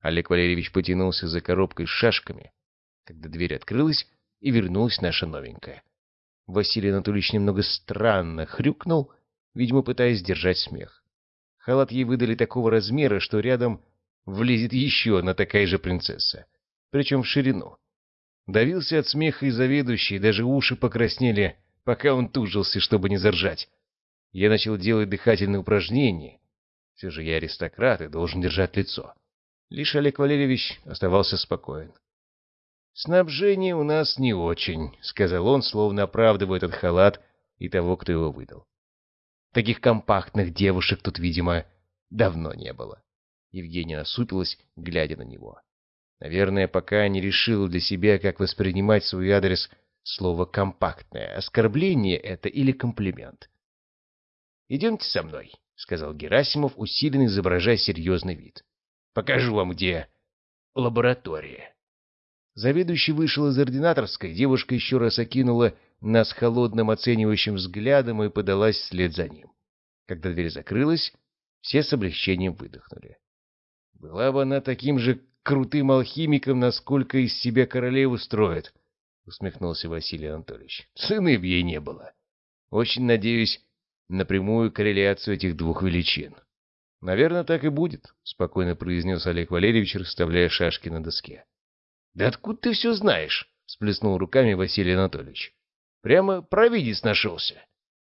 Олег Валерьевич потянулся за коробкой с шашками, когда дверь открылась и вернулась наша новенькая. Василий Анатольевич немного странно хрюкнул, видимо, пытаясь сдержать смех. Халат ей выдали такого размера, что рядом влезет еще одна такая же принцесса, причем в ширину. Давился от смеха и заведующий, даже уши покраснели, пока он тужился, чтобы не заржать. Я начал делать дыхательные упражнения. Все же я аристократ и должен держать лицо. Лишь Олег Валерьевич оставался спокоен. «Снабжение у нас не очень», — сказал он, словно оправдывая этот халат и того, кто его выдал. Таких компактных девушек тут, видимо, давно не было. Евгения насупилась, глядя на него. Наверное, пока не решила для себя, как воспринимать свой адрес слово «компактное». Оскорбление это или комплимент? «Идемте со мной», — сказал Герасимов, усиленно изображая серьезный вид. «Покажу вам, где лаборатория». Заведующий вышел из ординаторской, девушка еще раз окинула нас холодным оценивающим взглядом и подалась вслед за ним. Когда дверь закрылась, все с облегчением выдохнули. Была бы она таким же крутым алхимиком, насколько из себя королеву строит, — усмехнулся Василий Анатольевич. — Сыны в ей не было. Очень надеюсь на прямую корреляцию этих двух величин. — Наверное, так и будет, — спокойно произнес Олег Валерьевич, расставляя шашки на доске. — Да откуда ты все знаешь? — сплеснул руками Василий Анатольевич. — Прямо провидец нашелся.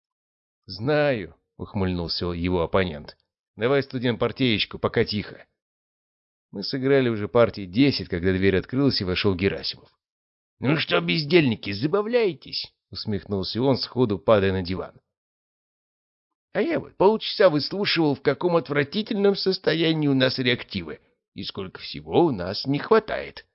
— Знаю, — ухмыльнулся его оппонент. — Давай, студент, партеечку, пока тихо. Мы сыграли уже партии десять, когда дверь открылась и вошел Герасимов. — Ну что, бездельники, забавляетесь? — усмехнулся он, сходу падая на диван. — А я вот полчаса выслушивал, в каком отвратительном состоянии у нас реактивы и сколько всего у нас не хватает.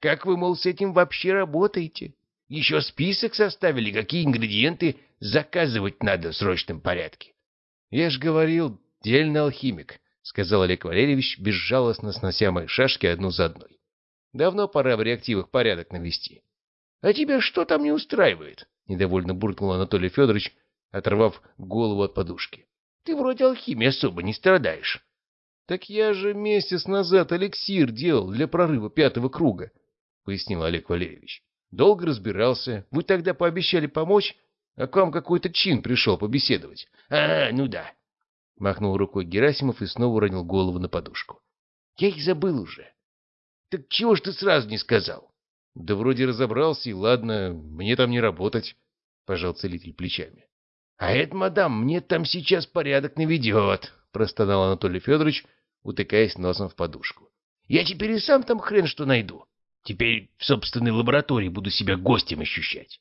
Как вы, мол, с этим вообще работаете? Еще список составили, какие ингредиенты заказывать надо в срочном порядке. — Я ж говорил, дельный алхимик, — сказал Олег Валерьевич, безжалостно снося мои шашки одну за одной. — Давно пора в реактивах порядок навести. — А тебя что там не устраивает? — недовольно буркнул Анатолий Федорович, оторвав голову от подушки. — Ты вроде алхимии особо не страдаешь. — Так я же месяц назад эликсир делал для прорыва пятого круга, — пояснил Олег Валерьевич. — Долго разбирался. Вы тогда пообещали помочь, а к вам какой-то чин пришел побеседовать. — А, ну да. — махнул рукой Герасимов и снова уронил голову на подушку. — Я их забыл уже. — Так чего ж ты сразу не сказал? — Да вроде разобрался, и ладно, мне там не работать, — пожал целитель плечами. — А это, мадам, мне там сейчас порядок наведет, — простонал Анатолий Федорович, утыкаясь носом в подушку. — Я теперь и сам там хрен что найду. Теперь в собственной лаборатории буду себя гостем ощущать.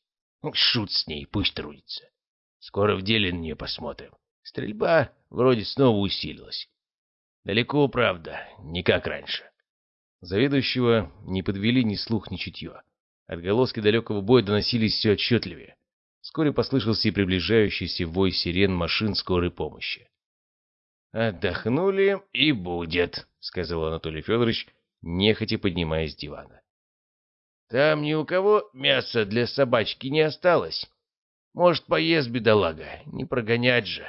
Шут с ней, пусть трудится. Скоро в деле на нее посмотрим. Стрельба вроде снова усилилась. Далеко, правда, не как раньше. Заведующего не подвели ни слух, ни чутье. Отголоски далекого боя доносились все отчетливее. Вскоре послышался и приближающийся вой сирен машин скорой помощи. «Отдохнули и будет», — сказал Анатолий Федорович, нехотя поднимаясь с дивана. «Там ни у кого мяса для собачки не осталось. Может, поест бедолага, не прогонять же».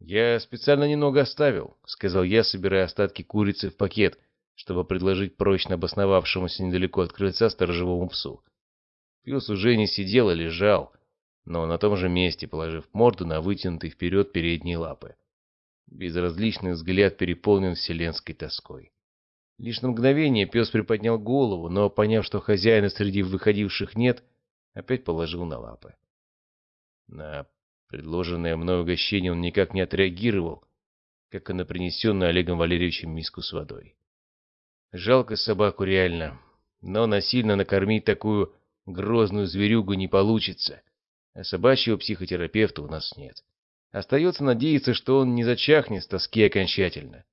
«Я специально немного оставил», — сказал я, собирая остатки курицы в пакет, чтобы предложить прочно обосновавшемуся недалеко от крыльца сторожевому псу. Пес уже не сидел, а лежал, но на том же месте, положив морду на вытянутые вперед передние лапы. Безразличный взгляд переполнен вселенской тоской. Лишь на мгновение пес приподнял голову, но, поняв, что хозяина среди выходивших нет, опять положил на лапы. На Предложенное мною угощение он никак не отреагировал, как и на принесенную Олегом Валерьевичем миску с водой. Жалко собаку реально, но насильно накормить такую грозную зверюгу не получится, а собачьего психотерапевта у нас нет. Остается надеяться, что он не зачахнет с тоски окончательно.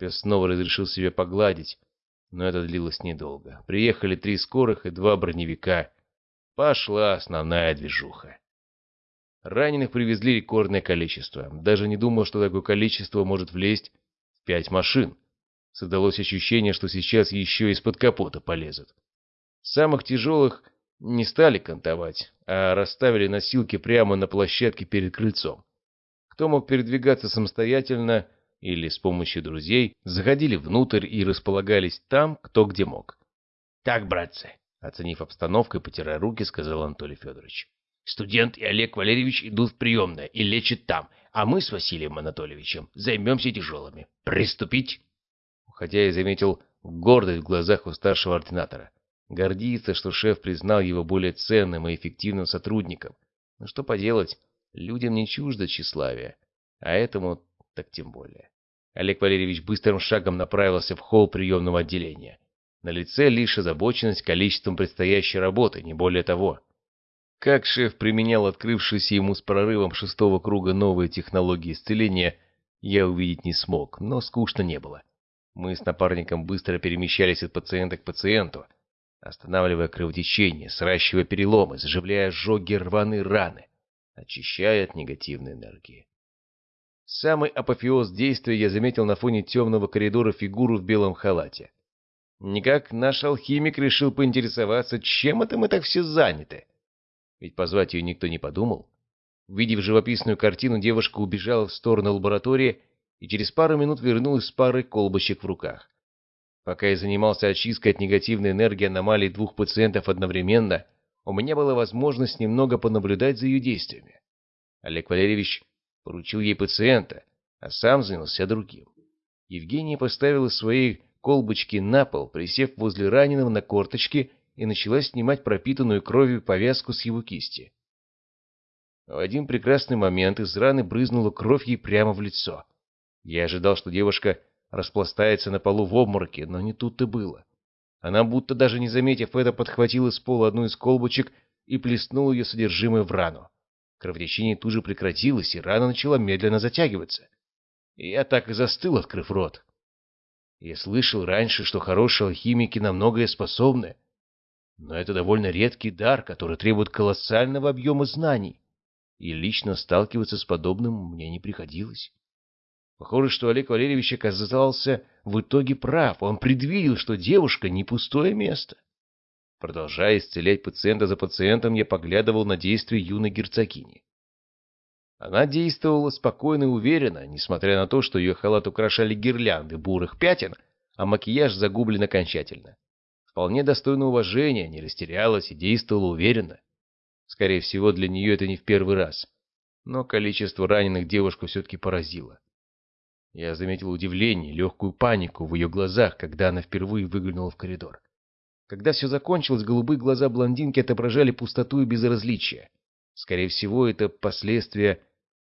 Пес снова разрешил себе погладить, но это длилось недолго. Приехали три скорых и два броневика. Пошла основная движуха. Раненых привезли рекордное количество. Даже не думал, что такое количество может влезть в пять машин. Создалось ощущение, что сейчас еще из-под капота полезут. Самых тяжелых не стали кантовать, а расставили носилки прямо на площадке перед крыльцом. Кто мог передвигаться самостоятельно или с помощью друзей, заходили внутрь и располагались там, кто где мог. — Так, братцы, — оценив обстановку и потирая руки, сказал Анатолий Федорович. Студент и Олег Валерьевич идут в приемное и лечат там, а мы с Василием Анатольевичем займемся тяжелыми. Приступить?» Уходя, я заметил гордость в глазах у старшего ординатора. Гордится, что шеф признал его более ценным и эффективным сотрудником. Но что поделать, людям не чуждо тщеславие, а этому так тем более. Олег Валерьевич быстрым шагом направился в холл приемного отделения. На лице лишь озабоченность количеством предстоящей работы, не более того. Как шеф применял открывшиеся ему с прорывом шестого круга новые технологии исцеления, я увидеть не смог, но скучно не было. Мы с напарником быстро перемещались от пациента к пациенту, останавливая кровотечение, сращивая переломы, заживляя ожоги рваные раны, очищая от негативной энергии. Самый апофеоз действия я заметил на фоне темного коридора фигуру в белом халате. Никак наш алхимик решил поинтересоваться, чем это мы так все заняты. Ведь позвать ее никто не подумал. Увидев живописную картину, девушка убежала в сторону лаборатории и через пару минут вернулась с парой колбочек в руках. Пока я занимался очисткой от негативной энергии аномалий двух пациентов одновременно, у меня была возможность немного понаблюдать за ее действиями. Олег Валерьевич поручил ей пациента, а сам занялся другим. Евгения поставила свои колбочки на пол, присев возле раненого на корточки, и начала снимать пропитанную кровью повязку с его кисти. В один прекрасный момент из раны брызнула кровь ей прямо в лицо. Я ожидал, что девушка распластается на полу в обмороке, но не тут-то было. Она, будто даже не заметив это, подхватила с пола одну из колбочек и плеснула ее содержимое в рану. Кровотечение тут же прекратилось, и рана начала медленно затягиваться. Я так и застыл, открыв рот. Я слышал раньше, что хорошие алхимики на многое способны, но это довольно редкий дар, который требует колоссального объема знаний, и лично сталкиваться с подобным мне не приходилось. Похоже, что Олег Валерьевич оказался в итоге прав, он предвидел, что девушка не пустое место. Продолжая исцелять пациента за пациентом, я поглядывал на действия юной герцогини. Она действовала спокойно и уверенно, несмотря на то, что ее халат украшали гирлянды бурых пятен, а макияж загублен окончательно. Вполне достойно уважения, не растерялась и действовала уверенно. Скорее всего, для нее это не в первый раз. Но количество раненых девушку все-таки поразило. Я заметил удивление, легкую панику в ее глазах, когда она впервые выглянула в коридор. Когда все закончилось, голубые глаза блондинки отображали пустоту и безразличие. Скорее всего, это последствия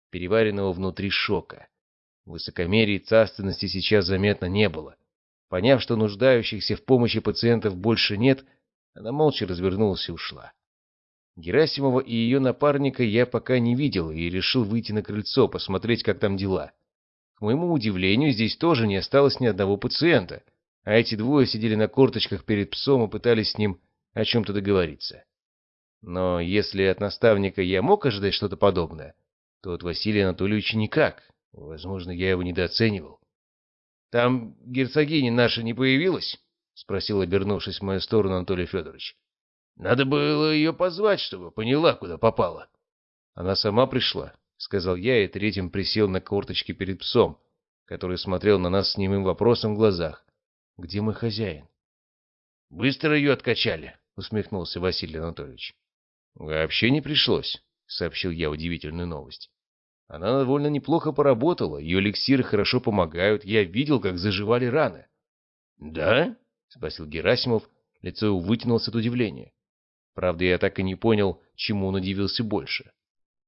переваренного внутри шока. Высокомерия и царственности сейчас заметно не было. Поняв, что нуждающихся в помощи пациентов больше нет, она молча развернулась и ушла. Герасимова и ее напарника я пока не видел и решил выйти на крыльцо, посмотреть, как там дела. К моему удивлению, здесь тоже не осталось ни одного пациента, а эти двое сидели на корточках перед псом и пытались с ним о чем-то договориться. Но если от наставника я мог ожидать что-то подобное, то от Василия Анатольевича никак. Возможно, я его недооценивал. «Там герцогиня наша не появилась?» — спросил, обернувшись в мою сторону Анатолий Федорович. «Надо было ее позвать, чтобы поняла, куда попала». «Она сама пришла», — сказал я и третьим присел на корточки перед псом, который смотрел на нас с немым вопросом в глазах. Где мой хозяин? Быстро ее откачали, усмехнулся Василий Анатольевич. Вообще не пришлось, сообщил я удивительную новость. Она довольно неплохо поработала, ее эликсиры хорошо помогают, я видел, как заживали раны. Да? спросил Герасимов, лицо его вытянулось от удивления. Правда, я так и не понял, чему он удивился больше.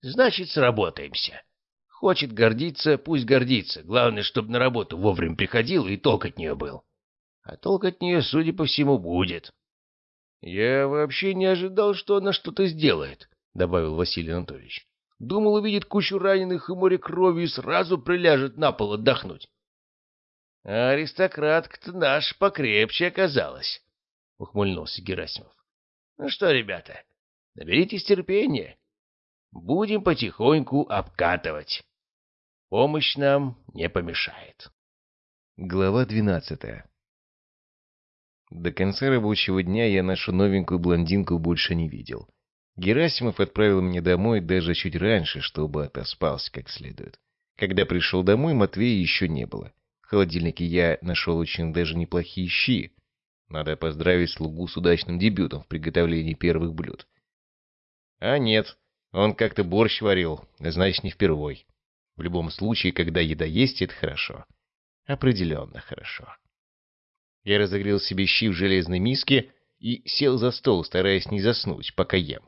Значит, сработаемся. Хочет гордиться, пусть гордится. Главное, чтобы на работу вовремя приходил и толк от нее был. А толк от нее, судя по всему, будет. — Я вообще не ожидал, что она что-то сделает, — добавил Василий Анатольевич. — Думал, увидит кучу раненых и море крови и сразу приляжет на пол отдохнуть. — А аристократка-то наш покрепче оказалась, — ухмыльнулся Герасимов. — Ну что, ребята, наберитесь терпения. Будем потихоньку обкатывать. Помощь нам не помешает. Глава двенадцатая до конца рабочего дня я нашу новенькую блондинку больше не видел. Герасимов отправил меня домой даже чуть раньше, чтобы отоспался как следует. Когда пришел домой, Матвея еще не было. В холодильнике я нашел очень даже неплохие щи. Надо поздравить слугу с удачным дебютом в приготовлении первых блюд. А нет, Он как-то борщ варил, значит, не впервой. В любом случае, когда еда есть, это хорошо. Определенно хорошо. Я разогрел себе щи в железной миске и сел за стол, стараясь не заснуть, пока ем.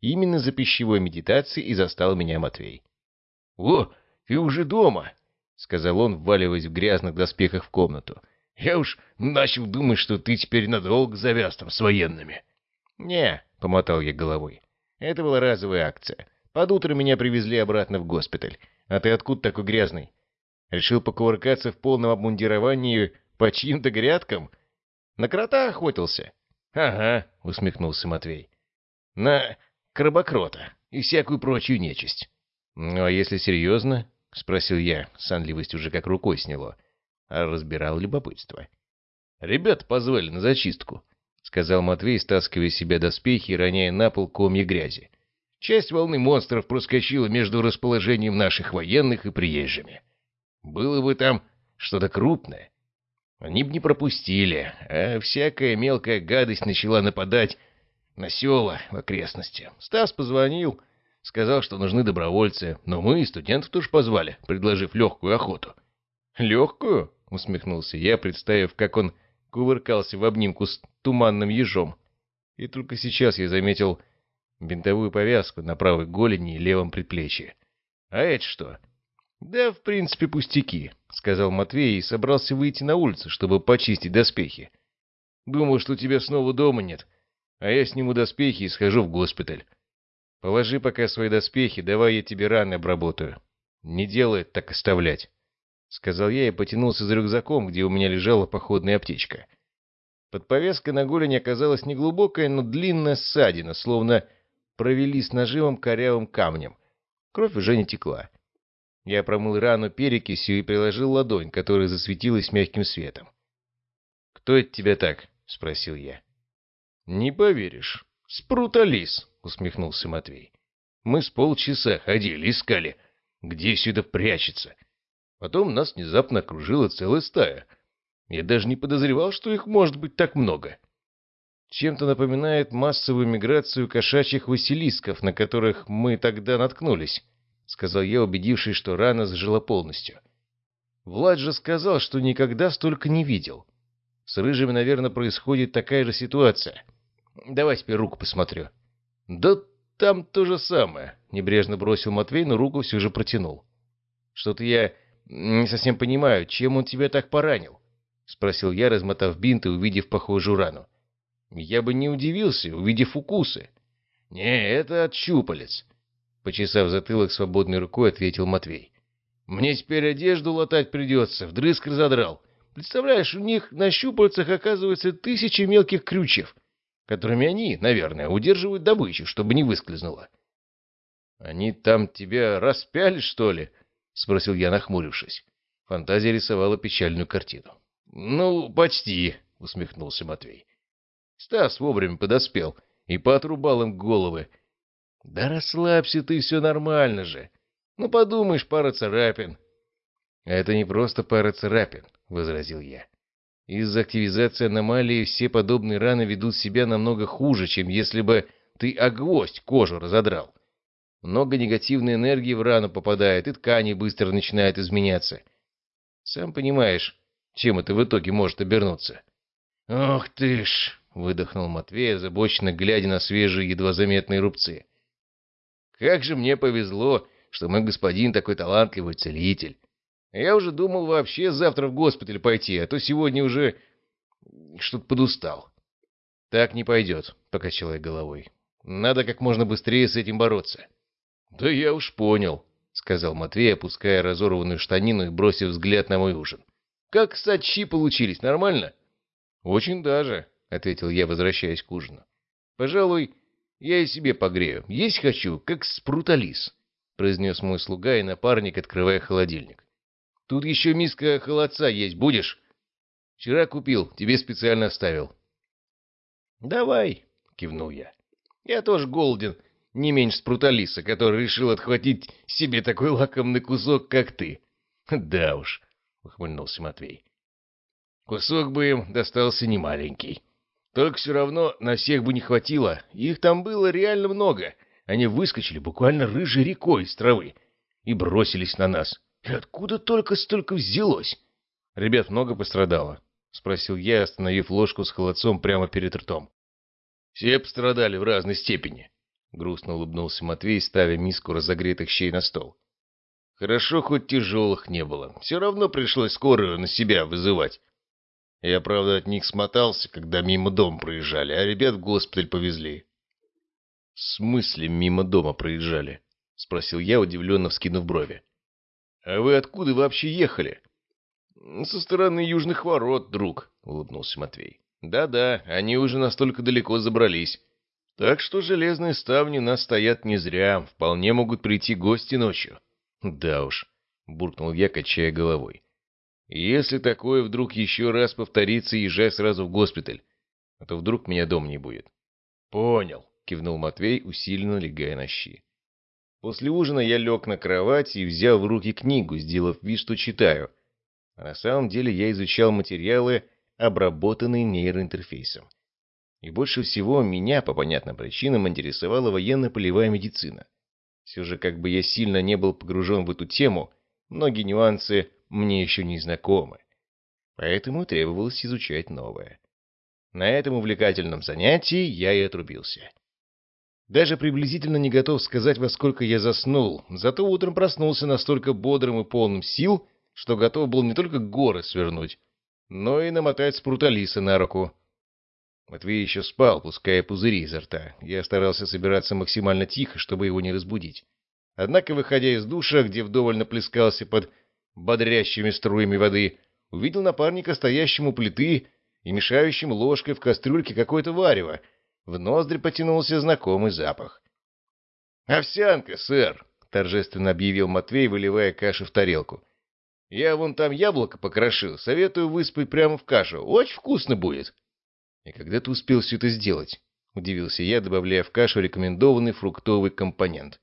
Именно за пищевой медитацией и застал меня Матвей. — О, ты уже дома! — сказал он, вваливаясь в грязных доспехах в комнату. — Я уж начал думать, что ты теперь надолго завяз там с военными. — Не, — помотал я головой. — Это была разовая акция. Под утро меня привезли обратно в госпиталь. А ты откуда такой грязный? Решил покувыркаться в полном обмундировании по чьим-то грядкам? На крота охотился? — Ага, — усмехнулся Матвей. — На крабокрота и всякую прочую нечисть. — Ну, а если серьезно? — спросил я, сонливость уже как рукой сняло. А разбирал любопытство. — Ребят позвали на зачистку, — сказал Матвей, стаскивая себе доспехи и роняя на пол комья грязи. Часть волны монстров проскочила между расположением наших военных и приезжими. Было бы там что-то крупное. Они бы не пропустили, а всякая мелкая гадость начала нападать на села в окрестности. Стас позвонил, сказал, что нужны добровольцы, но мы и студентов тоже позвали, предложив легкую охоту. «Легкую?» — усмехнулся я, представив, как он кувыркался в обнимку с туманным ежом. И только сейчас я заметил бинтовую повязку на правой голени и левом предплечье. «А это что?» «Да, в принципе, пустяки», — сказал Матвей и собрался выйти на улицу, чтобы почистить доспехи. «Думал, что тебя снова дома нет, а я сниму доспехи и схожу в госпиталь. Положи пока свои доспехи, давай я тебе раны обработаю. Не делает так оставлять», — сказал я и потянулся за рюкзаком, где у меня лежала походная аптечка. Под повязкой на голени оказалась неглубокая, но длинная ссадина, словно провели с нажимом корявым камнем. Кровь уже не текла. Я промыл рану перекисью и приложил ладонь, которая засветилась мягким светом. «Кто это тебя так?» — спросил я. «Не поверишь. Спруталис», — усмехнулся Матвей. «Мы с полчаса ходили, искали, где сюда прячется. Потом нас внезапно окружила целая стая. Я даже не подозревал, что их может быть так много чем-то напоминает массовую миграцию кошачьих василисков, на которых мы тогда наткнулись», — сказал я, убедившись, что рана зажила полностью. Влад же сказал, что никогда столько не видел. С рыжими, наверное, происходит такая же ситуация. Давай теперь руку посмотрю. Да там то же самое, небрежно бросил Матвей, но руку все же протянул. Что-то я не совсем понимаю, чем он тебя так поранил? Спросил я, размотав бинт и увидев похожую рану. Я бы не удивился, увидев укусы. Не, это от щупалец. Почесав затылок свободной рукой, ответил Матвей. Мне теперь одежду латать придется, вдрызг разодрал. Представляешь, у них на щупальцах оказывается тысячи мелких крючев, которыми они, наверное, удерживают добычу, чтобы не выскользнула. «Они там тебя распяли, что ли?» — спросил я, нахмурившись. Фантазия рисовала печальную картину. «Ну, почти», — усмехнулся Матвей. Стас вовремя подоспел и поотрубал им головы. Да расслабься ты, все нормально же. Ну, подумаешь, пара царапин. Это не просто пара царапин, возразил я. Из-за активизации аномалии все подобные раны ведут себя намного хуже, чем если бы ты о гвоздь кожу разодрал. Много негативной энергии в рану попадает, и ткани быстро начинают изменяться. Сам понимаешь, чем это в итоге может обернуться. Ох ты ж, — выдохнул Матвей, озабоченно глядя на свежие, едва заметные рубцы. «Как же мне повезло, что мой господин такой талантливый целитель. Я уже думал вообще завтра в госпиталь пойти, а то сегодня уже что-то подустал». «Так не пойдет», — покачал я головой. «Надо как можно быстрее с этим бороться». «Да я уж понял», — сказал Матвей, опуская разорванную штанину и бросив взгляд на мой ужин. «Как сачи получились, нормально?» «Очень даже», — ответил я, возвращаясь к ужину. — Пожалуй, я и себе погрею. Есть хочу, как спруталис, — произнес мой слуга и напарник, открывая холодильник. — Тут еще миска холодца есть, будешь? — Вчера купил, тебе специально оставил. — Давай, — кивнул я. — Я тоже голоден, не меньше спруталиса, который решил отхватить себе такой лакомный кусок, как ты. — Да уж, — ухмыльнулся Матвей. — Кусок бы им достался немаленький. Только все равно на всех бы не хватило. Их там было реально много. Они выскочили буквально рыжей рекой из травы и бросились на нас. И откуда только столько взялось? Ребят, много пострадало? — спросил я, остановив ложку с холодцом прямо перед ртом. «Все пострадали в разной степени», — грустно улыбнулся Матвей, ставя миску разогретых щей на стол. «Хорошо, хоть тяжелых не было. Все равно пришлось скорую на себя вызывать. Я, правда, от них смотался, когда мимо дома проезжали, а ребят в госпиталь повезли». «В смысле мимо дома проезжали?» — спросил я, удивленно вскинув брови. «А вы откуда вообще ехали?» «Со стороны южных ворот, друг», — улыбнулся Матвей. «Да-да, они уже настолько далеко забрались. Так что железные ставни нас стоят не зря, вполне могут прийти гости ночью». «Да уж», — буркнул я, качая головой. «Если такое вдруг еще раз повторится, езжай сразу в госпиталь, а то вдруг меня дом не будет». «Понял», — кивнул Матвей, усиленно легая на щи. После ужина я лег на кровать и взял в руки книгу, сделав вид, что читаю — а на самом деле я изучал материалы, обработанные нейроинтерфейсом. И больше всего меня, по понятным причинам, интересовала военно-полевая медицина. Все же, как бы я сильно не был погружен в эту тему, многие нюансы мне еще не знакомы. Поэтому требовалось изучать новое. На этом увлекательном занятии я и отрубился. Даже приблизительно не готов сказать, во сколько я заснул, зато утром проснулся настолько бодрым и полным сил, что готов был не только горы свернуть, но и намотать спруталиса на руку. Матвей еще спал, пуская пузыри изо рта. Я старался собираться максимально тихо, чтобы его не разбудить. Однако, выходя из душа, где вдоволь наплескался под бодрящими струями воды, увидел напарника, стоящему у плиты и мешающим ложкой в кастрюльке какое-то варево. В ноздри потянулся знакомый запах. «Овсянка, сэр!» — торжественно объявил Матвей, выливая кашу в тарелку. Я вон там яблоко покрошил. Советую выспать прямо в кашу. Очень вкусно будет. И когда ты успел все это сделать? Удивился я, добавляя в кашу рекомендованный фруктовый компонент.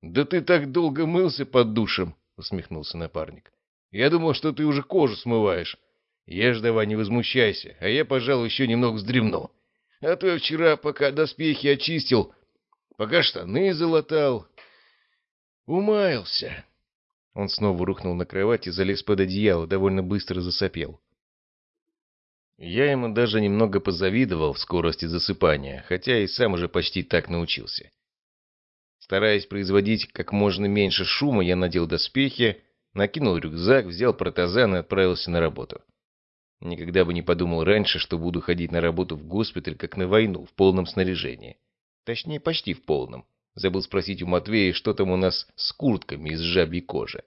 Да ты так долго мылся под душем, усмехнулся напарник. Я думал, что ты уже кожу смываешь. Ешь давай, не возмущайся, а я, пожалуй, еще немного вздремну. А то я вчера, пока доспехи очистил, пока штаны залатал, умаялся. Он снова рухнул на кровать и залез под одеяло, довольно быстро засопел. Я ему даже немного позавидовал в скорости засыпания, хотя и сам уже почти так научился. Стараясь производить как можно меньше шума, я надел доспехи, накинул рюкзак, взял протазан и отправился на работу. Никогда бы не подумал раньше, что буду ходить на работу в госпиталь, как на войну, в полном снаряжении. Точнее, почти в полном. Забыл спросить у Матвея, что там у нас с куртками из жабьей кожи.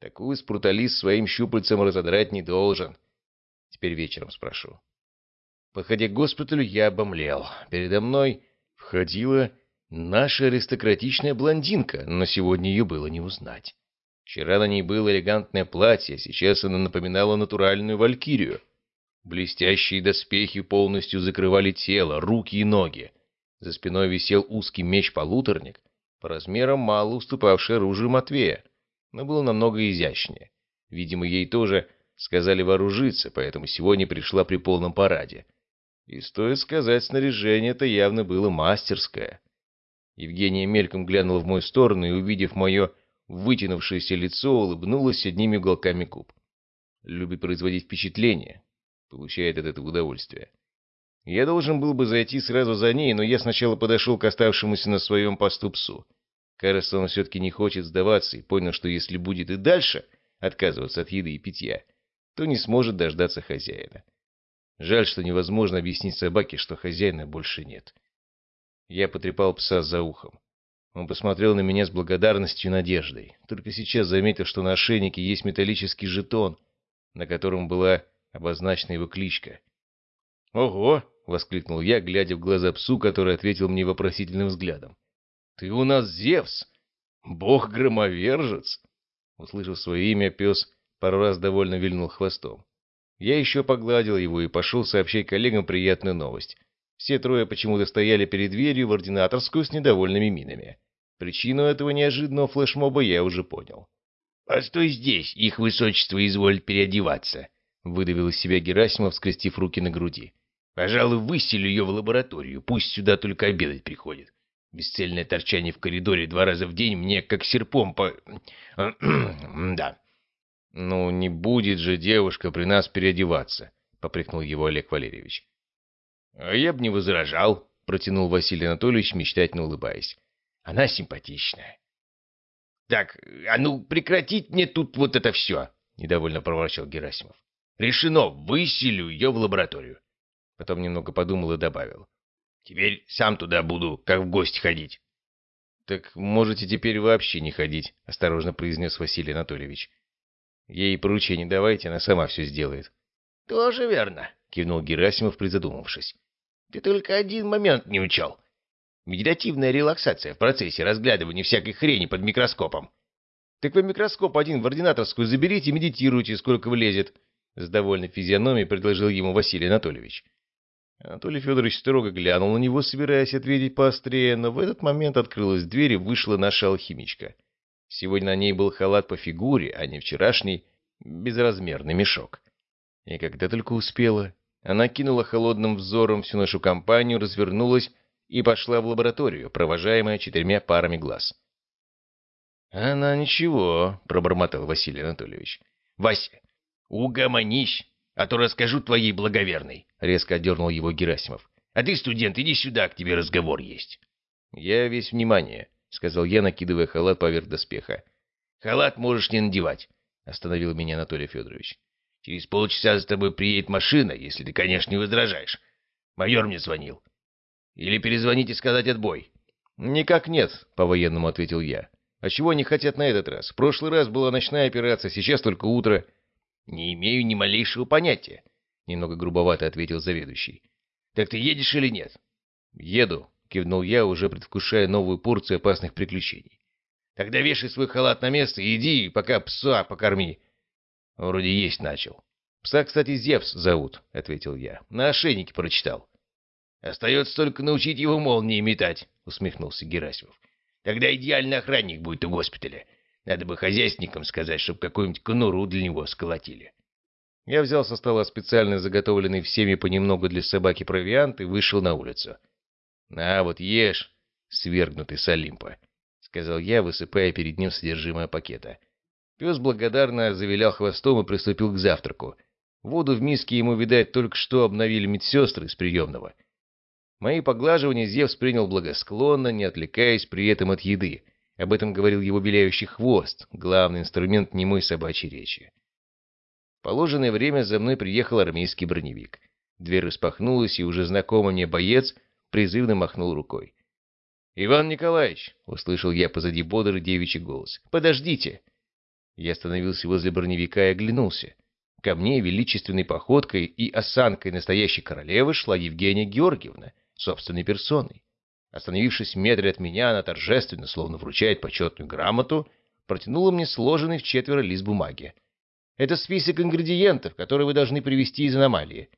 Такую спруталист своим щупальцем разодрать не должен. Теперь вечером спрошу. Подходя к госпиталю, я обомлел. Передо мной входила наша аристократичная блондинка, но сегодня ее было не узнать. Вчера на ней было элегантное платье, сейчас она напоминала натуральную валькирию. Блестящие доспехи полностью закрывали тело, руки и ноги. За спиной висел узкий меч-полуторник, по размерам мало уступавший оружию Матвея, но был намного изящнее. Видимо, ей тоже сказали вооружиться, поэтому сегодня пришла при полном параде. И, стоит сказать, снаряжение-то явно было мастерское. Евгения мельком глянула в мою сторону и, увидев мое вытянувшееся лицо, улыбнулась одними уголками губ. Любит производить впечатление, получает от этого удовольствие. Я должен был бы зайти сразу за ней, но я сначала подошел к оставшемуся на своем посту псу. Кажется, он все-таки не хочет сдаваться и понял, что если будет и дальше отказываться от еды и питья, то не сможет дождаться хозяина. Жаль, что невозможно объяснить собаке, что хозяина больше нет. Я потрепал пса за ухом. Он посмотрел на меня с благодарностью и надеждой. Только сейчас заметил, что на ошейнике есть металлический жетон, на котором была обозначена его кличка. «Ого!» воскликнул я, глядя в глаза псу, который ответил мне вопросительным взглядом. «Ты у нас Зевс! Бог-громовержец!» Услышав свое имя, пес пару раз довольно вильнул хвостом. Я еще погладил его и пошел сообщать коллегам приятную новость. Все трое почему-то стояли перед дверью в ординаторскую с недовольными минами. Причину этого неожиданного флешмоба я уже понял. «Постой здесь, их высочество изволит переодеваться», — выдавил из себя Герасимов, скрестив руки на груди. Пожалуй, выселю ее в лабораторию. Пусть сюда только обедать приходит. Бесцельное торчание в коридоре два раза в день мне как серпом по... да. «Ну, не будет же девушка при нас переодеваться», — попрекнул его Олег Валерьевич. «А я б не возражал», — протянул Василий Анатольевич, мечтательно улыбаясь. «Она симпатичная». «Так, а ну прекратить мне тут вот это все!» — недовольно проворчал Герасимов. «Решено, выселю ее в лабораторию». Потом немного подумал и добавил. «Теперь сам туда буду, как в гости ходить». «Так можете теперь вообще не ходить», — осторожно произнес Василий Анатольевич. «Ей поручение давайте, она сама все сделает». «Тоже верно», — кивнул Герасимов, призадумавшись. «Ты только один момент не учел. Медитативная релаксация в процессе разглядывания всякой хрени под микроскопом». «Так вы микроскоп один в ординаторскую заберите и медитируйте, сколько влезет», — с довольной физиономией предложил ему Василий Анатольевич. Анатолий Федорович строго глянул на него, собираясь ответить поострее, но в этот момент открылась дверь и вышла наша алхимичка. Сегодня на ней был халат по фигуре, а не вчерашний безразмерный мешок. И когда только успела, она кинула холодным взором всю нашу компанию, развернулась и пошла в лабораторию, провожаемая четырьмя парами глаз. «Она ничего», — пробормотал Василий Анатольевич. «Вася, угомонись, а то расскажу твоей благоверной», — резко отдернул его Герасимов. «А ты, студент, иди сюда, к тебе разговор есть». «Я весь внимание», — сказал я, накидывая халат поверх доспеха. «Халат можешь не надевать», — остановил меня Анатолий Федорович. Через полчаса за тобой приедет машина, если ты, конечно, не возражаешь. Майор мне звонил. Или перезвонить и сказать отбой. «Никак нет», — по-военному ответил я. «А чего они хотят на этот раз? В прошлый раз была ночная операция, сейчас только утро». «Не имею ни малейшего понятия», — немного грубовато ответил заведующий. «Так ты едешь или нет?» «Еду», — кивнул я, уже предвкушая новую порцию опасных приключений. «Тогда вешай свой халат на место и иди, пока пса покорми. Вроде есть начал. Пса, кстати, Зевс зовут, — ответил я. На ошейнике прочитал. Остается только научить его молнии метать, — усмехнулся Герасимов. Тогда идеальный охранник будет у госпиталя. Надо бы хозяйственникам сказать, чтобы какую-нибудь конуру для него сколотили. Я взял со стола специально заготовленный всеми понемногу для собаки провиант и вышел на улицу. — На, вот ешь, свергнутый с Олимпа, — сказал я, высыпая перед ним содержимое пакета. Пес благодарно завилял хвостом и приступил к завтраку. Воду в миске ему, видать, только что обновили медсестры из приемного. Мои поглаживания Зевс принял благосклонно, не отвлекаясь при этом от еды. Об этом говорил его беляющий хвост, главный инструмент немой собачьей речи. В положенное время за мной приехал армейский броневик. Дверь распахнулась, и уже знакомый мне боец призывно махнул рукой. «Иван Николаевич!» — услышал я позади бодрый девичий голос. «Подождите!» Я остановился возле броневика и оглянулся. Ко мне величественной походкой и осанкой настоящей королевы шла Евгения Георгиевна, собственной персоной. Остановившись в метре от меня, она торжественно, словно вручает почетную грамоту, протянула мне сложенный в четверо лист бумаги. «Это список ингредиентов, которые вы должны привезти из аномалии».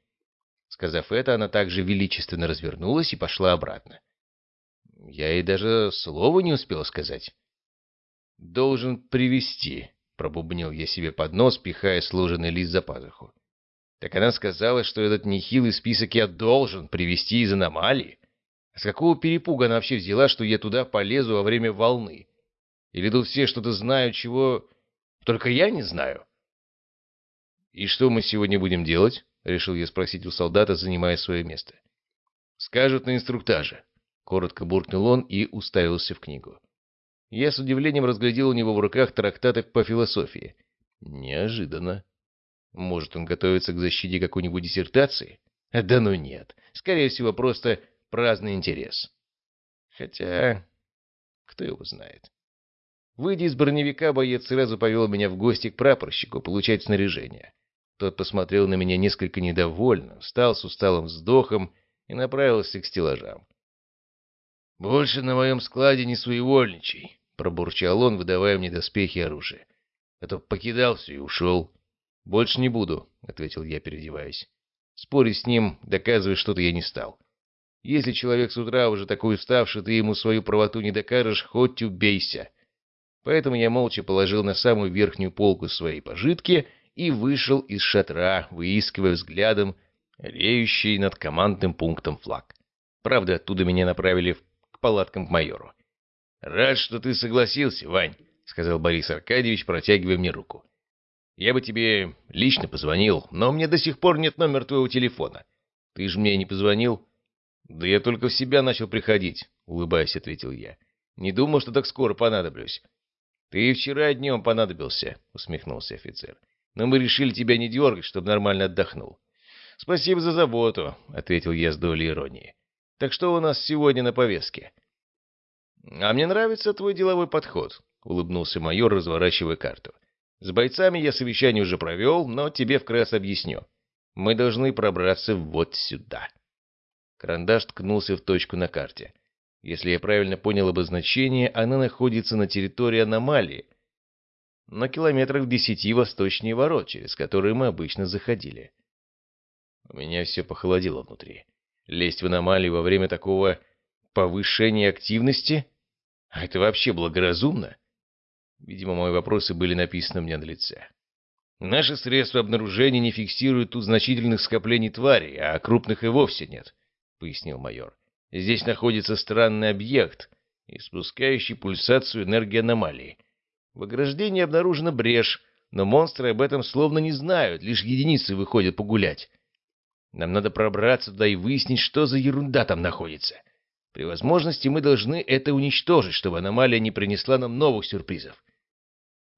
Сказав это, она также величественно развернулась и пошла обратно. Я ей даже слова не успел сказать. «Должен привезти», Пробубнил я себе под нос, пихая сложенный лист за пазуху. Так она сказала, что этот нехилый список я должен привезти из аномалии. С какого перепуга она вообще взяла, что я туда полезу во время волны? Или тут все что-то знают, чего... Только я не знаю. «И что мы сегодня будем делать?» — решил я спросить у солдата, занимая свое место. «Скажут на инструктаже», — коротко буркнул он и уставился в книгу. Я с удивлением разглядел у него в руках трактаты по философии. Неожиданно. Может, он готовится к защите какой-нибудь диссертации? Да ну нет. Скорее всего, просто праздный интерес. Хотя, кто его знает. Выйдя из броневика, боец сразу повел меня в гости к прапорщику получать снаряжение. Тот посмотрел на меня несколько недовольно, встал с усталым вздохом и направился к стеллажам. «Больше на моем складе не своевольничай пробурчал он, выдавая мне доспехи и оружие. А то покидал все и ушел. «Больше не буду», — ответил я, переодеваясь. Спорить с ним, доказывать что-то я не стал. Если человек с утра уже такой уставший, ты ему свою правоту не докажешь, хоть убейся. Поэтому я молча положил на самую верхнюю полку своей пожитки и вышел из шатра, выискивая взглядом реющий над командным пунктом флаг. Правда, оттуда меня направили к палаткам к майору. «Рад, что ты согласился, Вань», — сказал Борис Аркадьевич, протягивая мне руку. «Я бы тебе лично позвонил, но мне до сих пор нет номера твоего телефона. Ты же мне не позвонил?» «Да я только в себя начал приходить», — улыбаясь, ответил я. «Не думал, что так скоро понадоблюсь». «Ты вчера днем понадобился», — усмехнулся офицер. «Но мы решили тебя не дергать, чтобы нормально отдохнул». «Спасибо за заботу», — ответил я с долей иронии. «Так что у нас сегодня на повестке?» «А мне нравится твой деловой подход», — улыбнулся майор, разворачивая карту. «С бойцами я совещание уже провел, но тебе вкратце объясню. Мы должны пробраться вот сюда». Карандаш ткнулся в точку на карте. Если я правильно понял обозначение, она находится на территории аномалии, на километрах в десяти восточнее ворот, через которые мы обычно заходили. У меня все похолодело внутри. Лезть в аномалию во время такого повышения активности? А это вообще благоразумно? Видимо, мои вопросы были написаны мне на лице. Наши средства обнаружения не фиксируют тут значительных скоплений тварей, а крупных и вовсе нет, — пояснил майор. Здесь находится странный объект, испускающий пульсацию энергии аномалии. В ограждении обнаружена брешь, но монстры об этом словно не знают, лишь единицы выходят погулять. Нам надо пробраться туда и выяснить, что за ерунда там находится. При возможности мы должны это уничтожить, чтобы аномалия не принесла нам новых сюрпризов.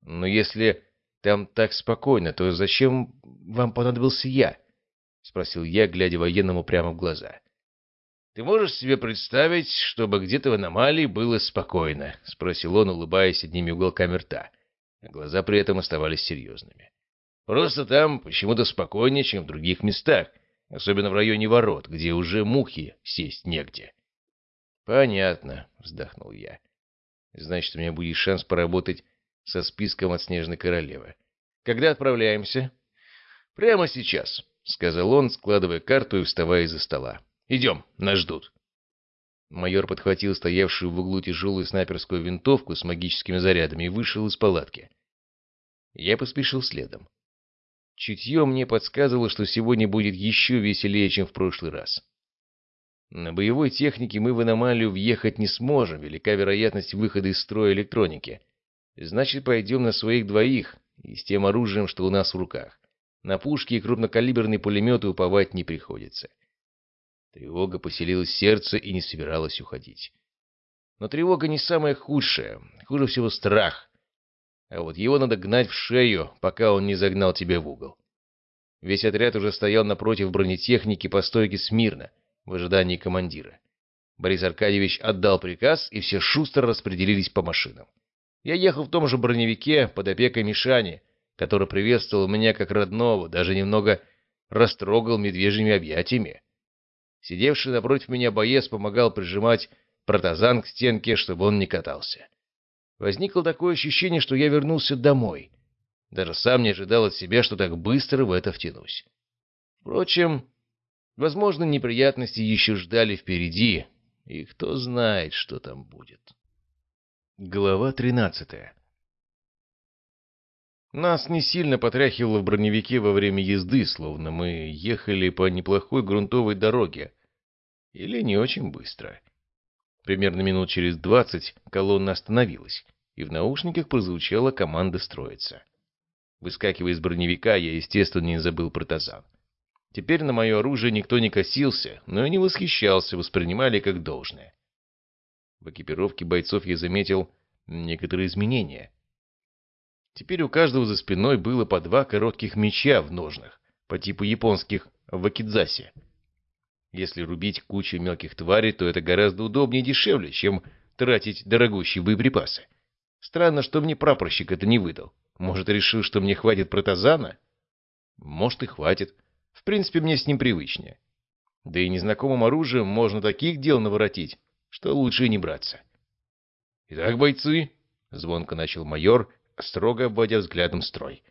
Но если там так спокойно, то зачем вам понадобился я? — спросил я, глядя военному прямо в глаза. — Ты можешь себе представить, чтобы где-то в аномалии было спокойно? — спросил он, улыбаясь одними уголками рта. А глаза при этом оставались серьезными. — Просто там почему-то спокойнее, чем в других местах особенно в районе ворот, где уже мухи сесть негде. «Понятно», — вздохнул я. «Значит, у меня будет шанс поработать со списком от Снежной Королевы. Когда отправляемся?» «Прямо сейчас», — сказал он, складывая карту и вставая из-за стола. «Идем, нас ждут». Майор подхватил стоявшую в углу тяжелую снайперскую винтовку с магическими зарядами и вышел из палатки. Я поспешил следом. Чутье мне подсказывало, что сегодня будет еще веселее, чем в прошлый раз. На боевой технике мы в аномалию въехать не сможем, велика вероятность выхода из строя электроники. Значит, пойдем на своих двоих и с тем оружием, что у нас в руках. На пушки и крупнокалиберные пулеметы уповать не приходится. Тревога поселилась в сердце и не собиралась уходить. Но тревога не самая худшая. Хуже всего страх. А вот его надо гнать в шею, пока он не загнал тебя в угол. Весь отряд уже стоял напротив бронетехники по стойке смирно, в ожидании командира. Борис Аркадьевич отдал приказ, и все шустро распределились по машинам. Я ехал в том же броневике под опекой Мишани, который приветствовал меня как родного, даже немного растрогал медвежьими объятиями. Сидевший напротив меня боец помогал прижимать протазан к стенке, чтобы он не катался. Возникло такое ощущение, что я вернулся домой. Даже сам не ожидал от себя, что так быстро в это втянусь. Впрочем, возможно, неприятности еще ждали впереди, и кто знает, что там будет. Глава тринадцатая Нас не сильно потряхивало в броневике во время езды, словно мы ехали по неплохой грунтовой дороге. Или не очень быстро. Примерно минут через двадцать колонна остановилась и в наушниках прозвучала команда строиться. Выскакивая из броневика, я, естественно, не забыл про тазан. Теперь на мое оружие никто не косился, но и не восхищался, воспринимали как должное. В экипировке бойцов я заметил некоторые изменения. Теперь у каждого за спиной было по два коротких меча в ножнах, по типу японских вакидзаси. Если рубить кучу мелких тварей, то это гораздо удобнее и дешевле, чем тратить дорогущие боеприпасы. Странно, что мне прапорщик это не выдал. Может, решил, что мне хватит протазана? Может, и хватит. В принципе, мне с ним привычнее. Да и незнакомым оружием можно таких дел наворотить, что лучше не браться. «Итак, бойцы», — звонко начал майор, строго обводя взглядом строй.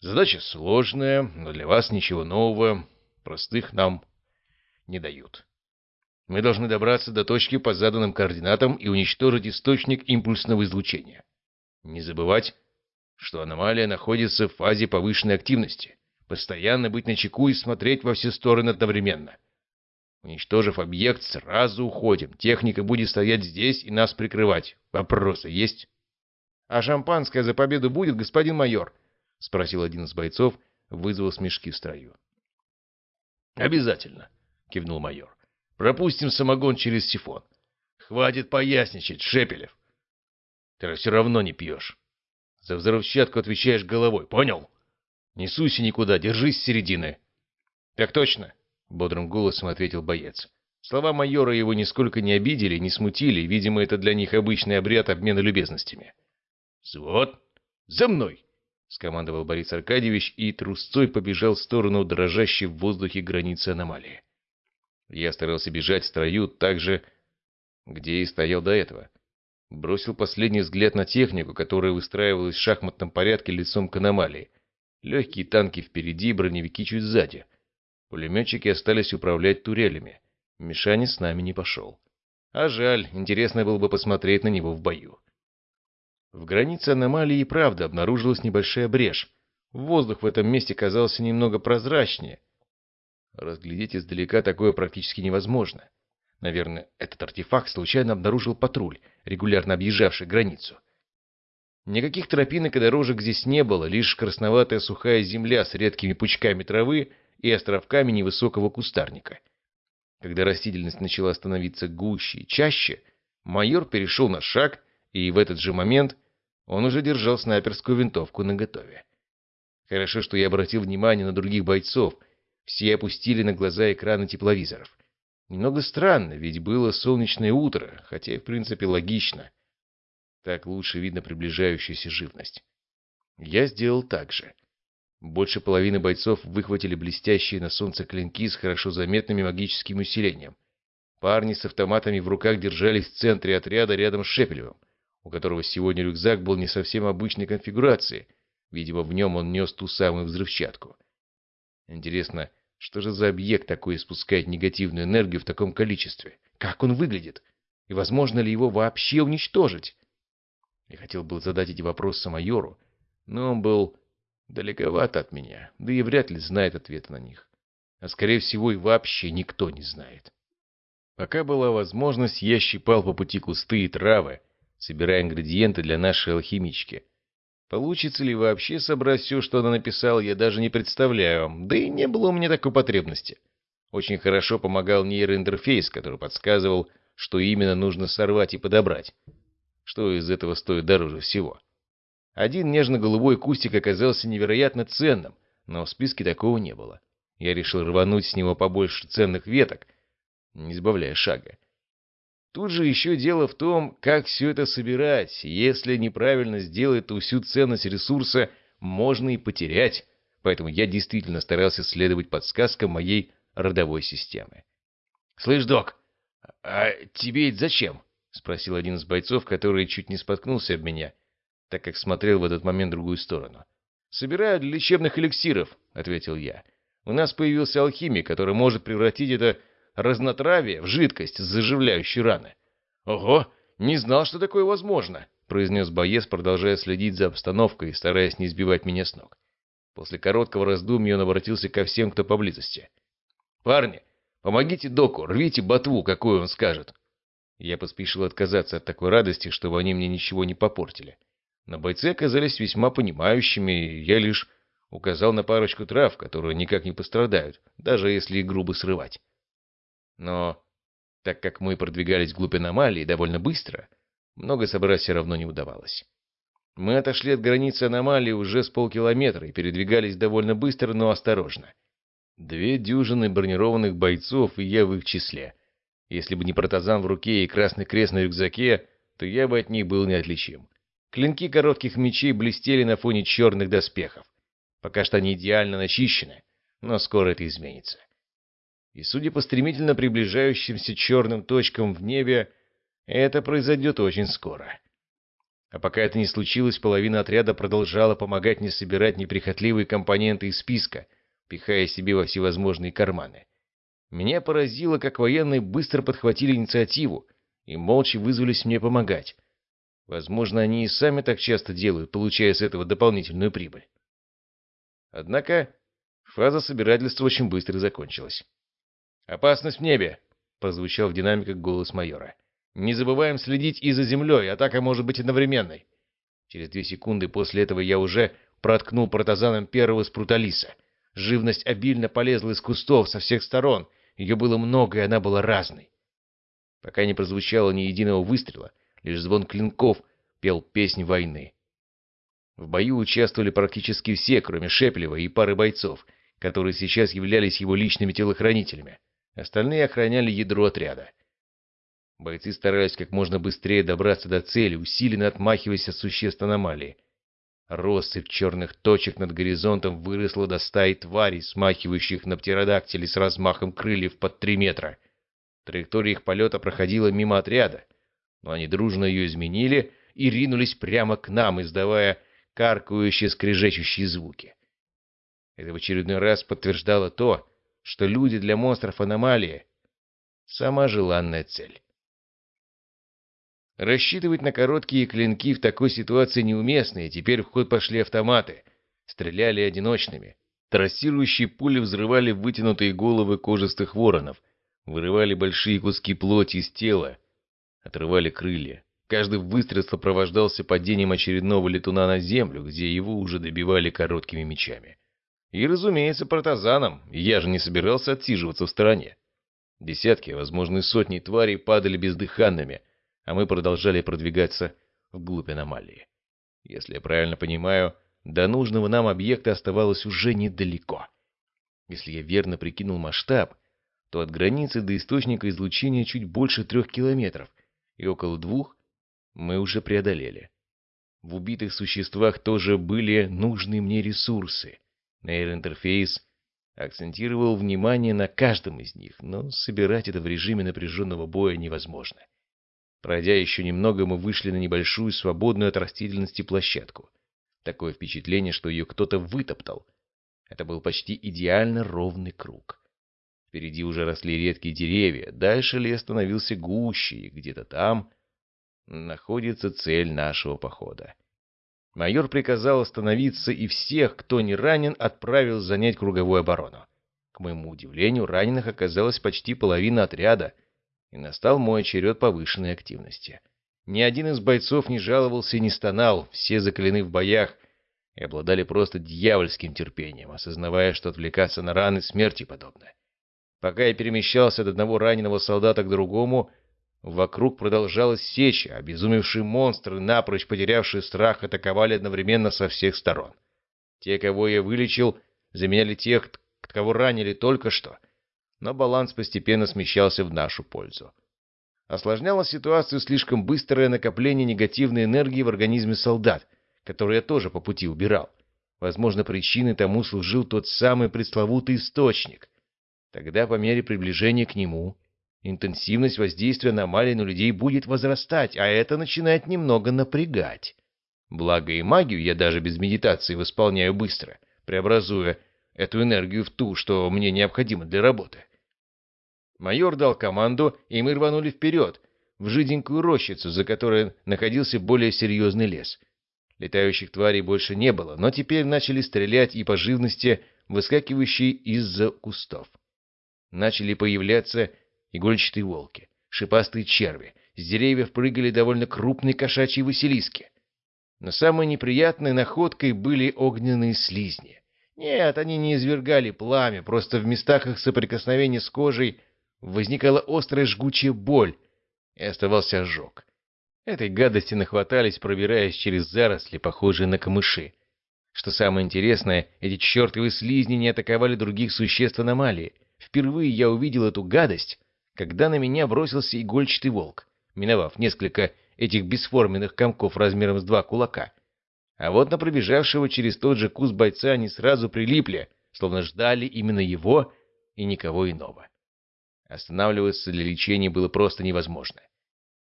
«Задача сложная, но для вас ничего нового, простых нам не дают. Мы должны добраться до точки по заданным координатам и уничтожить источник импульсного излучения. Не забывать, что аномалия находится в фазе повышенной активности. Постоянно быть начеку и смотреть во все стороны одновременно. Уничтожив объект, сразу уходим. Техника будет стоять здесь и нас прикрывать. Вопросы есть? — А шампанское за победу будет, господин майор? — спросил один из бойцов, вызвал смешки в строю. — Обязательно, — кивнул майор. — Пропустим самогон через сифон. Хватит поясничать, Шепелев. Ты все равно не пьешь. За взрывчатку отвечаешь головой, понял? Не суйся никуда, держись середины. — Так точно, — бодрым голосом ответил боец. Слова майора его нисколько не обидели, не смутили, видимо, это для них обычный обряд обмена любезностями. «Свод, за мной!» — скомандовал Борис Аркадьевич и трусцой побежал в сторону дрожащей в воздухе границы аномалии. Я старался бежать в строю так же, где и стоял до этого. Бросил последний взгляд на технику, которая выстраивалась в шахматном порядке лицом к аномалии. Легкие танки впереди, броневики чуть сзади. Пулеметчики остались управлять турелями. Мишаня с нами не пошел. А жаль, интересно было бы посмотреть на него в бою. В границе аномалии и правда обнаружилась небольшая брешь. Воздух в этом месте казался немного прозрачнее. Разглядеть издалека такое практически невозможно. Наверное, этот артефакт случайно обнаружил патруль, регулярно объезжавший границу. Никаких тропинок и дорожек здесь не было, лишь красноватая сухая земля с редкими пучками травы и островками невысокого кустарника. Когда растительность начала становиться гуще и чаще, майор перешел на шаг, и в этот же момент он уже держал снайперскую винтовку наготове. Хорошо, что я обратил внимание на других бойцов. Все опустили на глаза экраны тепловизоров. Немного странно, ведь было солнечное утро, хотя и в принципе логично. Так лучше видно приближающуюся живность. Я сделал так же. Больше половины бойцов выхватили блестящие на солнце клинки с хорошо заметными магическим усилением. Парни с автоматами в руках держались в центре отряда рядом с Шепелевым, у которого сегодня рюкзак был не совсем обычной конфигурации. Видимо, в нем он нес ту самую взрывчатку. Интересно, что же за объект такой испускает негативную энергию в таком количестве? Как он выглядит? И возможно ли его вообще уничтожить? Я хотел был задать эти вопросы майору, но он был далековато от меня, да и вряд ли знает ответы на них. А скорее всего и вообще никто не знает. Пока была возможность, я щипал по пути кусты и травы, собирая ингредиенты для нашей алхимички. Получится ли вообще собрать все, что она написала, я даже не представляю, да и не было у меня такой потребности. Очень хорошо помогал нейроинтерфейс, который подсказывал, что именно нужно сорвать и подобрать. Что из этого стоит дороже всего. Один нежно-голубой кустик оказался невероятно ценным, но в списке такого не было. Я решил рвануть с него побольше ценных веток, не сбавляя шага. Тут же еще дело в том, как все это собирать. Если неправильно сделать, то всю ценность ресурса можно и потерять. Поэтому я действительно старался следовать подсказкам моей родовой системы. «Слышь, док, а тебе это зачем?» — спросил один из бойцов, который чуть не споткнулся об меня так как смотрел в этот момент в другую сторону. «Собираю для лечебных эликсиров», — ответил я. «У нас появился алхимик, который может превратить это разнотравие в жидкость, заживляющую раны». «Ого, не знал, что такое возможно», — произнес боец, продолжая следить за обстановкой и стараясь не сбивать меня с ног. После короткого раздумья он обратился ко всем, кто поблизости. «Парни, помогите доку, рвите ботву, какую он скажет». Я поспешил отказаться от такой радости, чтобы они мне ничего не попортили. Но бойцы оказались весьма понимающими, и я лишь указал на парочку трав, которые никак не пострадают, даже если их грубо срывать. Но так как мы продвигались вглубь аномалии довольно быстро, много собрать все равно не удавалось. Мы отошли от границы аномалии уже с полкилометра и передвигались довольно быстро, но осторожно. Две дюжины бронированных бойцов, и я в их числе. Если бы не протазан в руке и красный крест на рюкзаке, то я бы от них был неотличим. Клинки коротких мечей блестели на фоне черных доспехов. Пока что они идеально начищены, но скоро это изменится. И судя по стремительно приближающимся черным точкам в небе, это произойдет очень скоро. А пока это не случилось, половина отряда продолжала помогать мне собирать неприхотливые компоненты из списка, пихая себе во всевозможные карманы. Меня поразило, как военные быстро подхватили инициативу и молча вызвались мне помогать. Возможно, они и сами так часто делают, получая с этого дополнительную прибыль. Однако фаза собирательства очень быстро закончилась. «Опасность в небе!» — прозвучал в динамиках голос майора. «Не забываем следить и за землей, атака может быть одновременной». Через две секунды после этого я уже проткнул протазаном первого спруталиса. Живность обильно полезла из кустов со всех сторон. Ее было много, и она была разной. Пока не прозвучало ни единого выстрела, лишь звон клинков пел песнь войны. В бою участвовали практически все, кроме Шеплева и пары бойцов, которые сейчас являлись его личными телохранителями. Остальные охраняли ядро отряда. Бойцы старались как можно быстрее добраться до цели, усиленно отмахиваясь от существ аномалии. Россыпь черных точек над горизонтом выросла до стаи тварей, смахивающих на птеродактилей с размахом крыльев под три метра. Траектория их полета проходила мимо отряда, но они дружно ее изменили и ринулись прямо к нам, издавая каркающие, скрежещущие звуки. Это в очередной раз подтверждало то, что люди для монстров аномалии — сама желанная цель. Рассчитывать на короткие клинки в такой ситуации неуместно, и теперь в ход пошли автоматы. Стреляли одиночными. Трассирующие пули взрывали вытянутые головы кожистых воронов, вырывали большие куски плоти из тела, отрывали крылья. Каждый выстрел сопровождался падением очередного летуна на землю, где его уже добивали короткими мечами. И, разумеется, протазаном, я же не собирался отсиживаться в стороне. Десятки, возможно, сотни тварей падали бездыханными — а мы продолжали продвигаться вглубь аномалии. Если я правильно понимаю, до нужного нам объекта оставалось уже недалеко. Если я верно прикинул масштаб, то от границы до источника излучения чуть больше трех километров, и около двух мы уже преодолели. В убитых существах тоже были нужные мне ресурсы. Нейроинтерфейс акцентировал внимание на каждом из них, но собирать это в режиме напряженного боя невозможно. Пройдя еще немного, мы вышли на небольшую, свободную от растительности площадку. Такое впечатление, что ее кто-то вытоптал. Это был почти идеально ровный круг. Впереди уже росли редкие деревья, дальше лес становился гуще, и где-то там находится цель нашего похода. Майор приказал остановиться, и всех, кто не ранен, отправил занять круговую оборону. К моему удивлению, раненых оказалось почти половина отряда — и настал мой черед повышенной активности. Ни один из бойцов не жаловался и не стонал, все закалены в боях и обладали просто дьявольским терпением, осознавая, что отвлекаться на раны смерти подобно. Пока я перемещался от одного раненого солдата к другому, вокруг продолжалась сеча, обезумевшие монстры, напрочь потерявшие страх, атаковали одновременно со всех сторон. Те, кого я вылечил, заменяли тех, кого ранили только что — но баланс постепенно смещался в нашу пользу. Осложняло ситуацию слишком быстрое накопление негативной энергии в организме солдат, который я тоже по пути убирал. Возможно, причиной тому служил тот самый пресловутый источник. Тогда, по мере приближения к нему, интенсивность воздействия аномалий на людей будет возрастать, а это начинает немного напрягать. Благо и магию я даже без медитации восполняю быстро, преобразуя эту энергию в ту, что мне необходимо для работы. Майор дал команду, и мы рванули вперед, в жиденькую рощицу, за которой находился более серьезный лес. Летающих тварей больше не было, но теперь начали стрелять и по живности, выскакивающей из-за кустов. Начали появляться игольчатые волки, шипастые черви, с деревьев прыгали довольно крупные кошачьи василиски. Но самой неприятной находкой были огненные слизни. Нет, они не извергали пламя, просто в местах их соприкосновения с кожей возникала острая жгучая боль, и оставался ожог. Этой гадости нахватались, пробираясь через заросли, похожие на камыши. Что самое интересное, эти чертовы слизни не атаковали других существ аномалии. Впервые я увидел эту гадость, когда на меня бросился игольчатый волк, миновав несколько этих бесформенных комков размером с два кулака. А вот на пробежавшего через тот же куст бойца они сразу прилипли, словно ждали именно его и никого иного. Останавливаться для лечения было просто невозможно.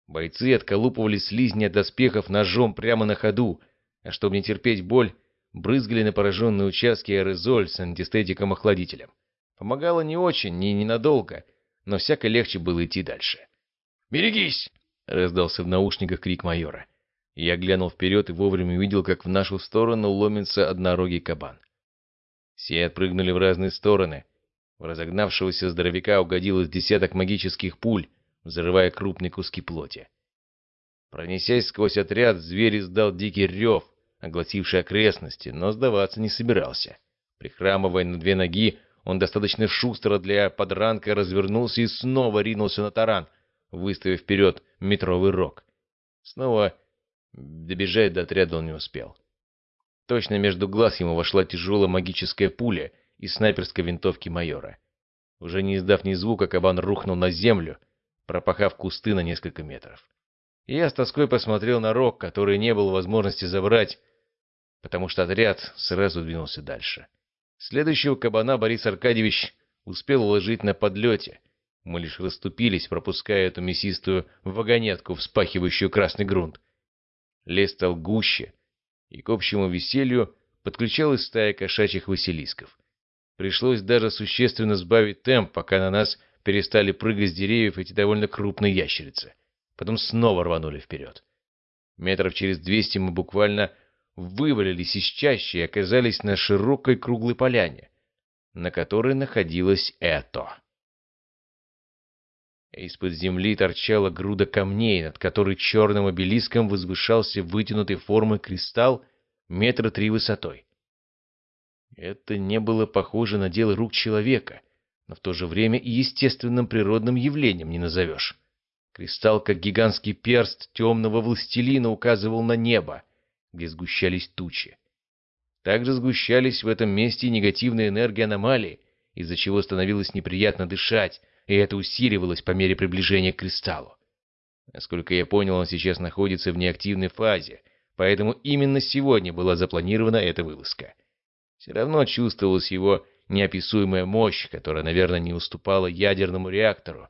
Бойцы отколупывали слизни от доспехов ножом прямо на ходу, а чтобы не терпеть боль, брызгали на пораженные участки аэрозоль с антистетиком-охладителем. Помогало не очень, не ненадолго, но всяко легче было идти дальше. «Берегись!» — раздался в наушниках крик майора. Я глянул вперед и вовремя увидел, как в нашу сторону ломится однорогий кабан. Все отпрыгнули в разные стороны, В разогнавшегося здоровяка угодилось десяток магических пуль, взрывая крупные куски плоти. Пронесясь сквозь отряд, зверь издал дикий рев, огласивший окрестности, но сдаваться не собирался. Прихрамывая на две ноги, он достаточно шустро для подранка развернулся и снова ринулся на таран, выставив вперед метровый рог. Снова добежать до отряда он не успел. Точно между глаз ему вошла тяжелая магическая пуля из снайперской винтовки майора. Уже не издав ни звука, кабан рухнул на землю, пропахав кусты на несколько метров. я с тоской посмотрел на рог, который не было возможности забрать, потому что отряд сразу двинулся дальше. Следующего кабана Борис Аркадьевич успел уложить на подлете. Мы лишь расступились, пропуская эту мясистую вагонетку, вспахивающую красный грунт. Лес стал гуще, и к общему веселью подключалась стая кошачьих василисков. Пришлось даже существенно сбавить темп, пока на нас перестали прыгать с деревьев эти довольно крупные ящерицы. Потом снова рванули вперед. Метров через двести мы буквально вывалились из чащи и оказались на широкой круглой поляне, на которой находилось это. Из-под земли торчала груда камней, над которой черным обелиском возвышался вытянутой формы кристалл метра три высотой. Это не было похоже на дело рук человека, но в то же время и естественным природным явлением не назовешь. Кристалл, как гигантский перст темного властелина, указывал на небо, где сгущались тучи. Также сгущались в этом месте негативные энергии аномалии, из-за чего становилось неприятно дышать, и это усиливалось по мере приближения к кристаллу. Насколько я понял, он сейчас находится в неактивной фазе, поэтому именно сегодня была запланирована эта вылазка. Все равно чувствовалась его неописуемая мощь, которая, наверное, не уступала ядерному реактору,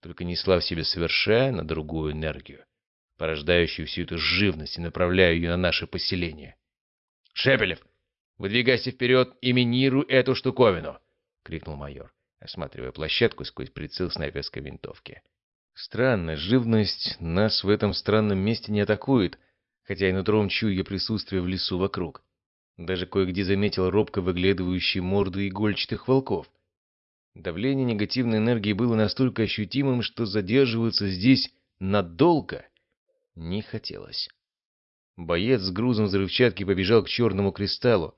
только несла в себе совершенно другую энергию порождающую всю эту живность, и направляю ее на наше поселение. «Шепелев, выдвигайся вперед и минируй эту штуковину!» — крикнул майор, осматривая площадку сквозь прицел снайперской винтовки. «Странно, живность нас в этом странном месте не атакует, хотя и нутром чую ее присутствие в лесу вокруг. Даже кое-где заметил робко выглядывающие морды игольчатых волков. Давление негативной энергии было настолько ощутимым, что задерживаться здесь надолго не хотелось. Боец с грузом взрывчатки побежал к черному кристаллу,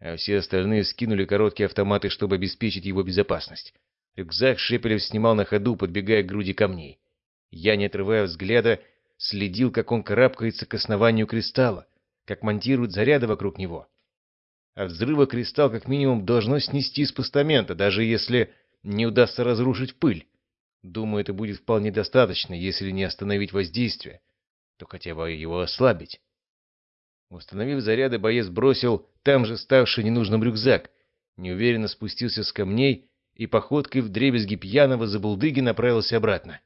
а все остальные скинули короткие автоматы, чтобы обеспечить его безопасность. Рюкзак Шепелев снимал на ходу, подбегая к груди камней. Я, не отрывая взгляда, следил, как он карабкается к основанию кристалла, как монтируют заряды вокруг него. От взрыва кристалл как минимум должно снести с постамента, даже если не удастся разрушить пыль. Думаю, это будет вполне достаточно, если не остановить воздействие, то хотя бы его ослабить. Установив заряды, боец бросил там же ставший ненужным рюкзак, неуверенно спустился с камней и походкой в дребезги пьяного забулдыги направился обратно.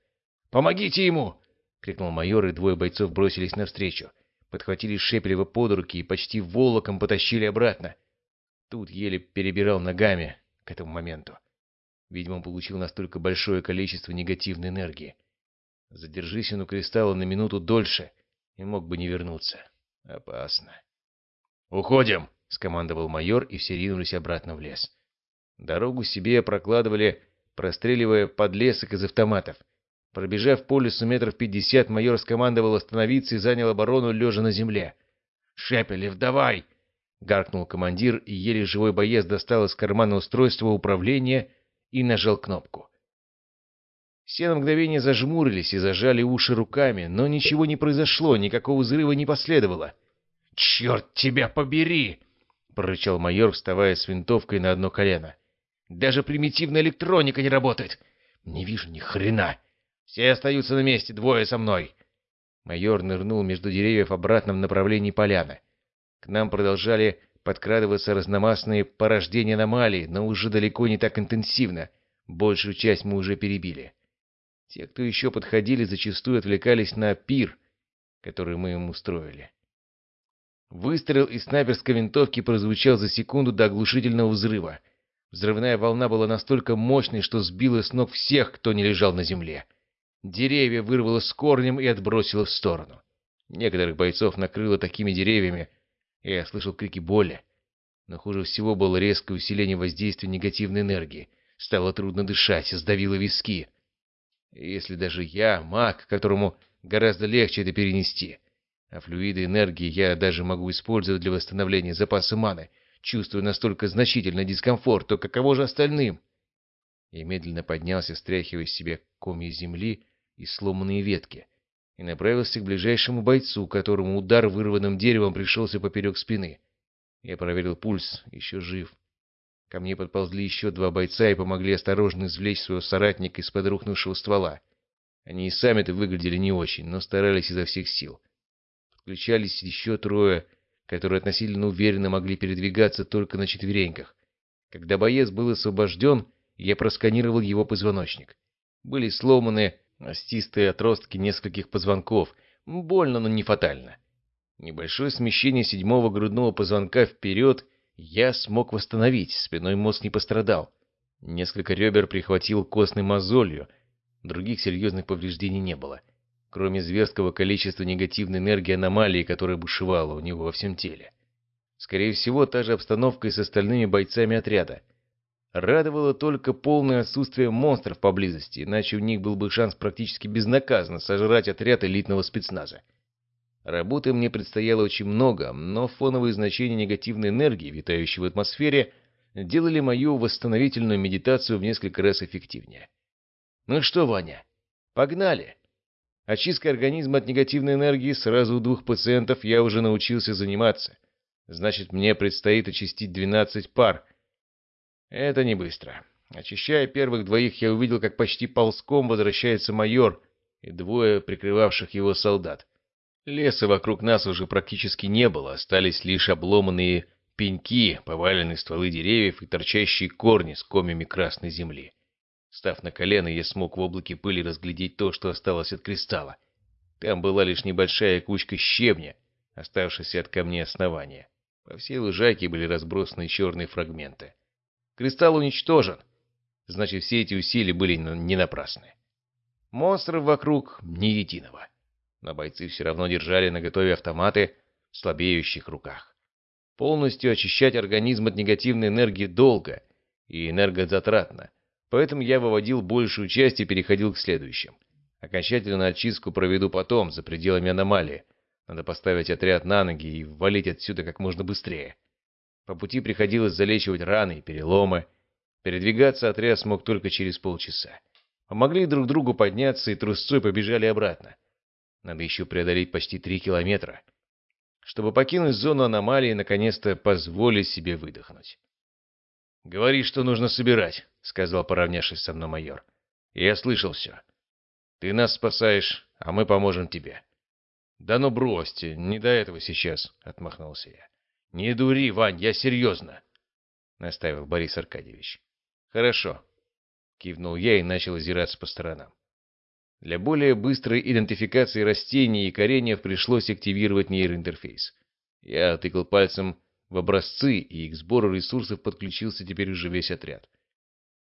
«Помогите ему!» — крикнул майор, и двое бойцов бросились навстречу. Подхватили Шепелева под руки и почти волоком потащили обратно. Тут еле перебирал ногами к этому моменту. Видимо, получил настолько большое количество негативной энергии, Задержись он у кристалла на минуту дольше, и мог бы не вернуться. Опасно. «Уходим!» — скомандовал майор, и все ринулись обратно в лес. Дорогу себе прокладывали, простреливая подлесок из автоматов. Пробежав по лесу метров пятьдесят, майор скомандовал остановиться и занял оборону, лежа на земле. «Шепелев, давай!» — гаркнул командир, и еле живой боец достал из кармана устройство управления и нажал кнопку. Все на мгновение зажмурились и зажали уши руками, но ничего не произошло, никакого взрыва не последовало. «Черт тебя побери!» — прорычал майор, вставая с винтовкой на одно колено. «Даже примитивная электроника не работает! Не вижу ни хрена! Все остаются на месте, двое со мной!» Майор нырнул между деревьев обратно в направлении поляны. К нам продолжали подкрадываться разномастные порождения аномалий, но уже далеко не так интенсивно. Большую часть мы уже перебили. Те, кто еще подходили, зачастую отвлекались на пир, который мы им устроили. Выстрел из снайперской винтовки прозвучал за секунду до оглушительного взрыва. Взрывная волна была настолько мощной, что сбила с ног всех, кто не лежал на земле. Деревья вырвало с корнем и отбросило в сторону. Некоторых бойцов накрыло такими деревьями, и я слышал крики боли. Но хуже всего было резкое усиление воздействия негативной энергии. Стало трудно дышать, сдавило виски. Если даже я, маг, которому гораздо легче это перенести, а флюиды энергии я даже могу использовать для восстановления запаса маны, чувствуя настолько значительный дискомфорт, то каково же остальным? Я медленно поднялся, стряхивая с себя комья земли и сломанные ветки, и направился к ближайшему бойцу, которому удар вырванным деревом пришелся поперек спины. Я проверил пульс, еще жив. Ко мне подползли еще два бойца и помогли осторожно извлечь своего соратника из-под рухнувшего ствола. Они и сами-то выглядели не очень, но старались изо всех сил. Подключались еще трое, которые относительно уверенно могли передвигаться только на четвереньках. Когда боец был освобожден, я просканировал его позвоночник. Были сломаны остистые отростки нескольких позвонков. Больно, но не фатально. Небольшое смещение седьмого грудного позвонка вперед я смог восстановить, спиной мозг не пострадал. Несколько ребер прихватил костной мозолью, других серьезных повреждений не было, кроме зверского количества негативной энергии аномалии, которая бушевала у него во всем теле. Скорее всего, та же обстановка и с остальными бойцами отряда. Радовало только полное отсутствие монстров поблизости, иначе у них был бы шанс практически безнаказанно сожрать отряд элитного спецназа. Работы мне предстояло очень много, но фоновые значения негативной энергии, витающей в атмосфере, делали мою восстановительную медитацию в несколько раз эффективнее. Ну что, Ваня, погнали! Очисткой организма от негативной энергии сразу у двух пациентов я уже научился заниматься. Значит, мне предстоит очистить 12 пар. Это не быстро. Очищая первых двоих, я увидел, как почти ползком возвращается майор и двое прикрывавших его солдат. Леса вокруг нас уже практически не было, остались лишь обломанные пеньки, поваленные стволы деревьев и торчащие корни с комьями красной земли. Став на колено, я смог в облаке пыли разглядеть то, что осталось от кристалла. Там была лишь небольшая кучка щебня, оставшаяся от камней основания. По всей лужайке были разбросаны черные фрагменты. Кристалл уничтожен. Значит, все эти усилия были не напрасны. Монстров вокруг ни единого но бойцы все равно держали наготове автоматы в слабеющих руках. Полностью очищать организм от негативной энергии долго и энергозатратно, поэтому я выводил большую часть и переходил к следующим. Окончательную очистку проведу потом, за пределами аномалии. Надо поставить отряд на ноги и валить отсюда как можно быстрее. По пути приходилось залечивать раны и переломы. Передвигаться отряд смог только через полчаса. Помогли друг другу подняться и трусцой побежали обратно. Надо еще преодолеть почти три километра, чтобы покинуть зону аномалии и наконец-то позволить себе выдохнуть. «Говори, что нужно собирать», — сказал, поравнявшись со мной майор. «Я слышал все. Ты нас спасаешь, а мы поможем тебе». «Да ну бросьте, не до этого сейчас», — отмахнулся я. «Не дури, Вань, я серьезно», — наставил Борис Аркадьевич. «Хорошо», — кивнул я и начал озираться по сторонам. Для более быстрой идентификации растений и кореньев пришлось активировать нейроинтерфейс. Я тыкал пальцем в образцы, и к сбору ресурсов подключился теперь уже весь отряд.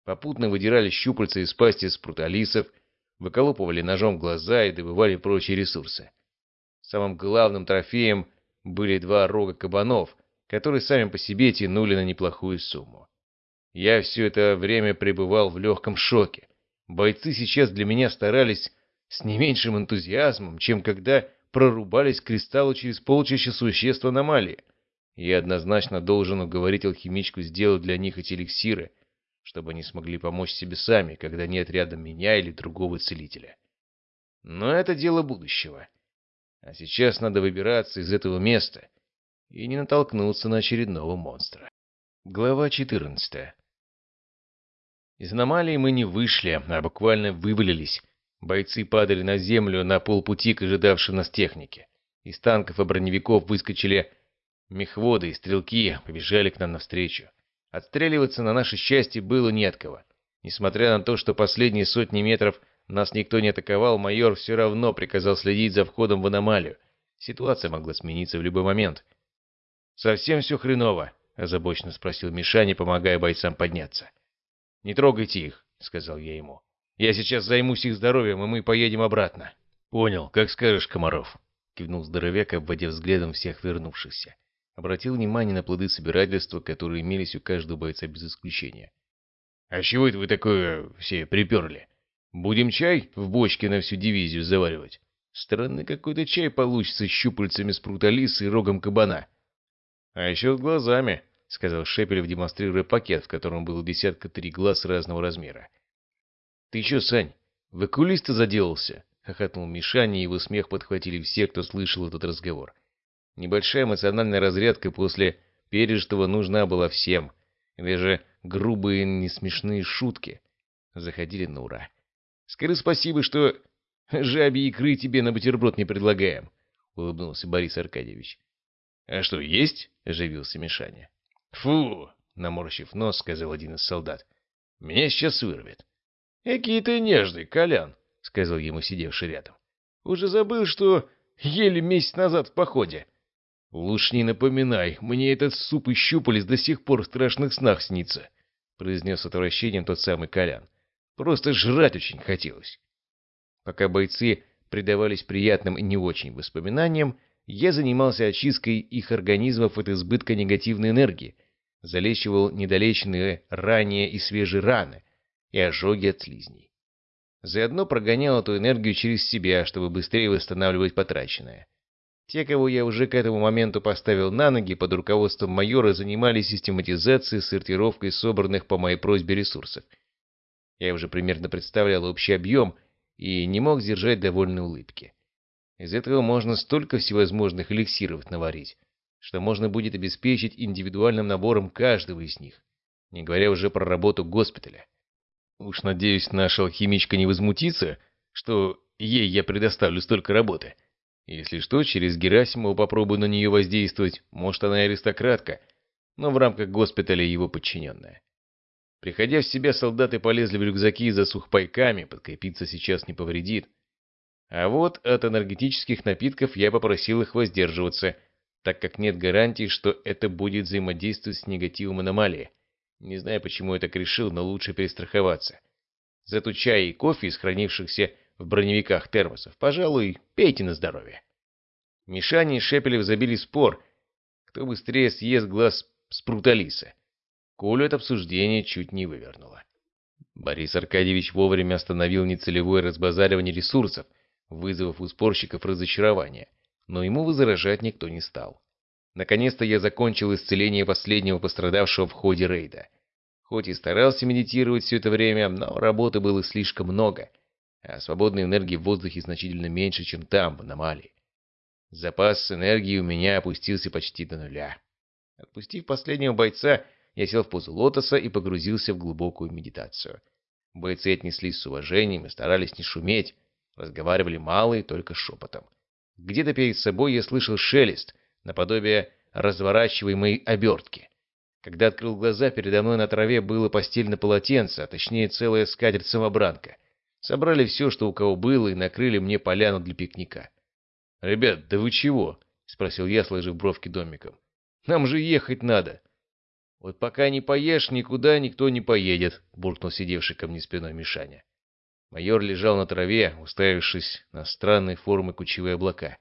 Попутно выдирали щупальца из пасти спруталисов, выколупывали ножом глаза и добывали прочие ресурсы. Самым главным трофеем были два рога кабанов, которые сами по себе тянули на неплохую сумму. Я все это время пребывал в легком шоке. Бойцы сейчас для меня старались с не меньшим энтузиазмом, чем когда прорубались кристаллы через полчища существ аномалии. Я однозначно должен уговорить алхимичку сделать для них эти эликсиры, чтобы они смогли помочь себе сами, когда нет рядом меня или другого целителя. Но это дело будущего. А сейчас надо выбираться из этого места и не натолкнуться на очередного монстра. Глава 14. Из аномалии мы не вышли, а буквально вывалились. Бойцы падали на землю на полпути к ожидавшей нас технике. Из танков и броневиков выскочили мехводы и стрелки, побежали к нам навстречу. Отстреливаться на наше счастье было не от кого. Несмотря на то, что последние сотни метров нас никто не атаковал, майор все равно приказал следить за входом в аномалию. Ситуация могла смениться в любой момент. «Совсем все хреново?» – озабоченно спросил Мишаня, помогая бойцам подняться. «Не трогайте их», — сказал я ему. «Я сейчас займусь их здоровьем, и мы поедем обратно». «Понял, как скажешь, Комаров», — кивнул здоровяк, обводя взглядом всех вернувшихся. Обратил внимание на плоды собирательства, которые имелись у каждого бойца без исключения. А чего это вы такое все приперли? Будем чай в бочке на всю дивизию заваривать? Странный какой-то чай получится с щупальцами спрута лиса и рогом кабана. А еще с глазами, — сказал Шепелев, демонстрируя пакет, в котором было десятка три глаз разного размера. — Ты че, Сань, в окулиста заделался? — хохотнул Мишаня, и его смех подхватили все, кто слышал этот разговор. Небольшая эмоциональная разрядка после пережитого нужна была всем, даже грубые несмешные шутки заходили на ура. Скажи спасибо, что жабьи икры тебе на бутерброд не предлагаем, — улыбнулся Борис Аркадьевич. — А что, есть? — оживился Мишаня. — Фу! — наморщив нос, сказал один из солдат. — Меня сейчас вырвет. — Какие ты нежный, Колян, — сказал ему сидевший рядом. — Уже забыл, что ели месяц назад в походе. — Лучше не напоминай, мне этот суп и щупалец до сих пор в страшных снах снится, — произнес с отвращением тот самый Колян. Просто жрать очень хотелось. Пока бойцы предавались приятным и не очень воспоминаниям, я занимался очисткой их организмов от избытка негативной энергии, залечивал недолеченные ранее и свежие раны и ожоги от слизней. Заодно прогонял эту энергию через себя, чтобы быстрее восстанавливать потраченное. Те, кого я уже к этому моменту поставил на ноги, под руководством майора занимались систематизацией и сортировкой собранных по моей просьбе ресурсов. Я уже примерно представлял общий объем и не мог сдержать довольной улыбки. Из этого можно столько всевозможных эликсиров наварить, что можно будет обеспечить индивидуальным набором каждого из них, не говоря уже про работу госпиталя. Уж надеюсь, наша алхимичка не возмутится, что ей я предоставлю столько работы. Если что, через Герасимова попробую на нее воздействовать, может, она аристократка, но в рамках госпиталя его подчиненная. Приходя в себя, солдаты полезли в рюкзаки за сухпайками, подкрепиться сейчас не повредит. А вот от энергетических напитков я попросил их воздерживаться, так как нет гарантии, что это будет взаимодействовать с негативом аномалии. Не знаю, почему я так решил, но лучше перестраховаться. Зато чай и кофе из хранившихся в броневиках термосов, пожалуй, пейте на здоровье. Мишаня и Шепелев забили спор, кто быстрее съест глаз спруталиса. Колю это обсуждение чуть не вывернуло. Борис Аркадьевич вовремя остановил нецелевое разбазаривание ресурсов — вызвав у спорщиков разочарование, но ему возражать никто не стал. Наконец-то я закончил исцеление последнего пострадавшего в ходе рейда. Хоть и старался медитировать все это время, но работы было слишком много, а свободной энергии в воздухе значительно меньше, чем там, в аномалии. Запас энергии у меня опустился почти до нуля. Отпустив последнего бойца, я сел в позу лотоса и погрузился в глубокую медитацию. Бойцы отнеслись с уважением и старались не шуметь, Разговаривали мало и только шепотом. Где-то перед собой я слышал шелест, наподобие разворачиваемой обертки. Когда открыл глаза, передо мной на траве было постельное полотенце, а точнее целая скатерть-самобранка. Собрали все, что у кого было, и накрыли мне поляну для пикника. «Ребят, да вы чего?» — спросил я, сложив бровки домиком. «Нам же ехать надо». «Вот пока не поешь, никуда никто не поедет», — буркнул сидевший ко мне спиной Мишаня. Майор лежал на траве, уставившись на странные формы кучевые облака.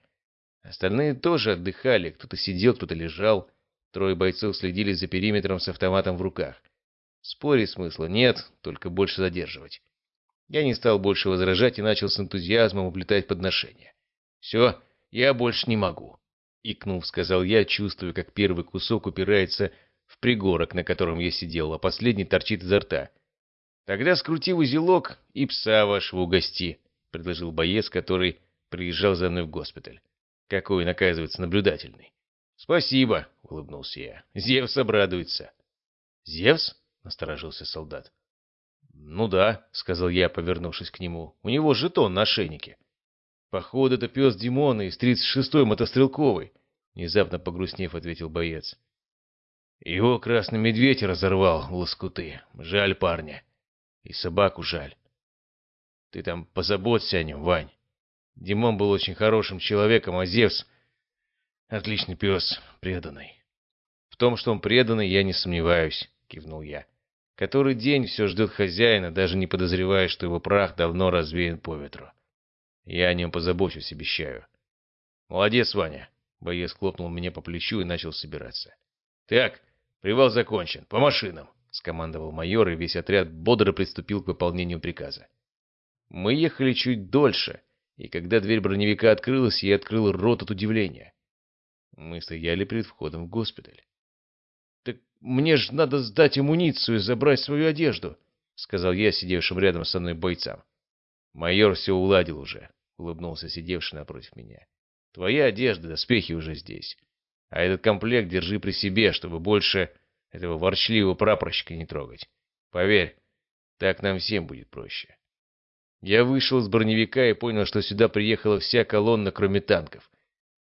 Остальные тоже отдыхали, кто-то сидел, кто-то лежал. Трое бойцов следили за периметром с автоматом в руках. Спорить смысла нет, только больше задерживать. Я не стал больше возражать и начал с энтузиазмом уплетать подношения. «Все, я больше не могу», — икнув, сказал я, чувствуя, как первый кусок упирается в пригорок, на котором я сидел, а последний торчит изо рта. Тогда скрути узелок и пса вашего угости, — предложил боец, который приезжал за мной в госпиталь. Какой, оказывается, наблюдательный. — Спасибо, — улыбнулся я. — Зевс обрадуется. — Зевс? — насторожился солдат. — Ну да, — сказал я, повернувшись к нему. — У него жетон на ошейнике. — Походу, это пес Димона из 36-й мотострелковой, — внезапно погрустнев, ответил боец. — Его красный медведь разорвал лоскуты. Жаль парня. — и собаку жаль. Ты там позаботься о нем, Вань. Димон был очень хорошим человеком, а Зевс — отличный пес, преданный. В том, что он преданный, я не сомневаюсь, кивнул я. Который день все ждет хозяина, даже не подозревая, что его прах давно развеян по ветру. Я о нем позабочусь, обещаю. Молодец, Ваня. Боец хлопнул меня по плечу и начал собираться. Так, привал закончен. По машинам. Скомандовал майор, и весь отряд бодро приступил к выполнению приказа. Мы ехали чуть дольше, и когда дверь броневика открылась, я открыл рот от удивления. Мы стояли перед входом в госпиталь. «Так мне ж надо сдать амуницию и забрать свою одежду», — сказал я сидевшим рядом со мной бойцам. «Майор все уладил уже», — улыбнулся сидевший напротив меня. «Твоя одежда, доспехи уже здесь. А этот комплект держи при себе, чтобы больше этого ворчливого прапорщика не трогать. Поверь, так нам всем будет проще». Я вышел из броневика и понял, что сюда приехала вся колонна, кроме танков.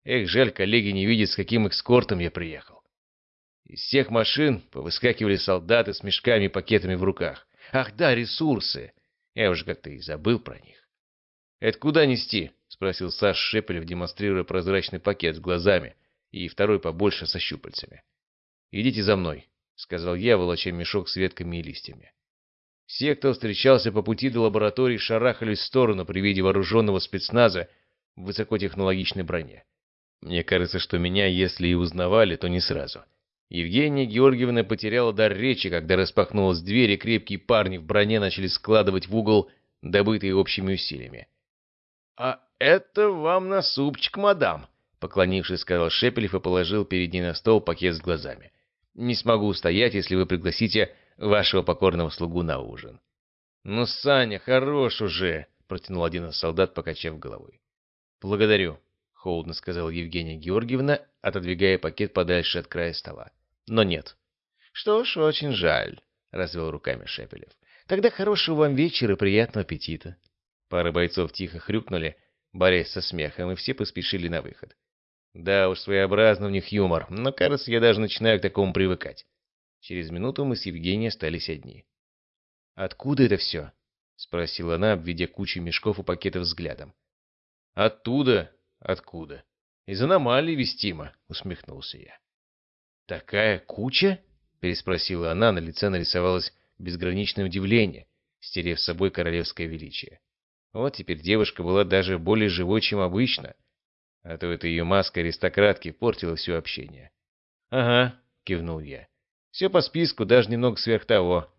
Эх, жаль, коллеги не видят, с каким экскортом я приехал. Из всех машин повыскакивали солдаты с мешками и пакетами в руках. Ах да, ресурсы. Я уже как-то и забыл про них. «Это куда нести?» — спросил Саш Шепелев, демонстрируя прозрачный пакет с глазами и второй побольше со щупальцами. «Идите за мной», — сказал я, волоча мешок с ветками и листьями. Все, кто встречался по пути до лаборатории, шарахались в сторону при виде вооруженного спецназа в высокотехнологичной броне. Мне кажется, что меня, если и узнавали, то не сразу. Евгения Георгиевна потеряла дар речи, когда распахнулась дверь, и крепкие парни в броне начали складывать в угол добытые общими усилиями. «А это вам на супчик, мадам!» Поклонившись, сказал Шепелев и положил перед ней на стол пакет с глазами. «Не смогу устоять, если вы пригласите вашего покорного слугу на ужин». «Ну, Саня, хорош уже!» — протянул один из солдат, покачав головой. «Благодарю», — холодно сказала Евгения Георгиевна, отодвигая пакет подальше от края стола. «Но нет». «Что ж, очень жаль», — развел руками Шепелев. «Тогда хорошего вам вечера и приятного аппетита». Пара бойцов тихо хрюкнули, борясь со смехом, и все поспешили на выход. Да уж, своеобразно в них юмор, но, кажется, я даже начинаю к такому привыкать. Через минуту мы с Евгенией остались одни. «Откуда это все?» — спросила она, обведя кучу мешков и пакетов взглядом. «Оттуда, «Откуда?» «Из аномалии вестимо», — усмехнулся я. «Такая куча?» — переспросила она, на лице нарисовалось безграничное удивление, стерев с собой королевское величие. Вот теперь девушка была даже более живой, чем обычно, а то эта ее маска аристократки портила все общение. «Ага», — кивнул я. «Все по списку, даже немного сверх того».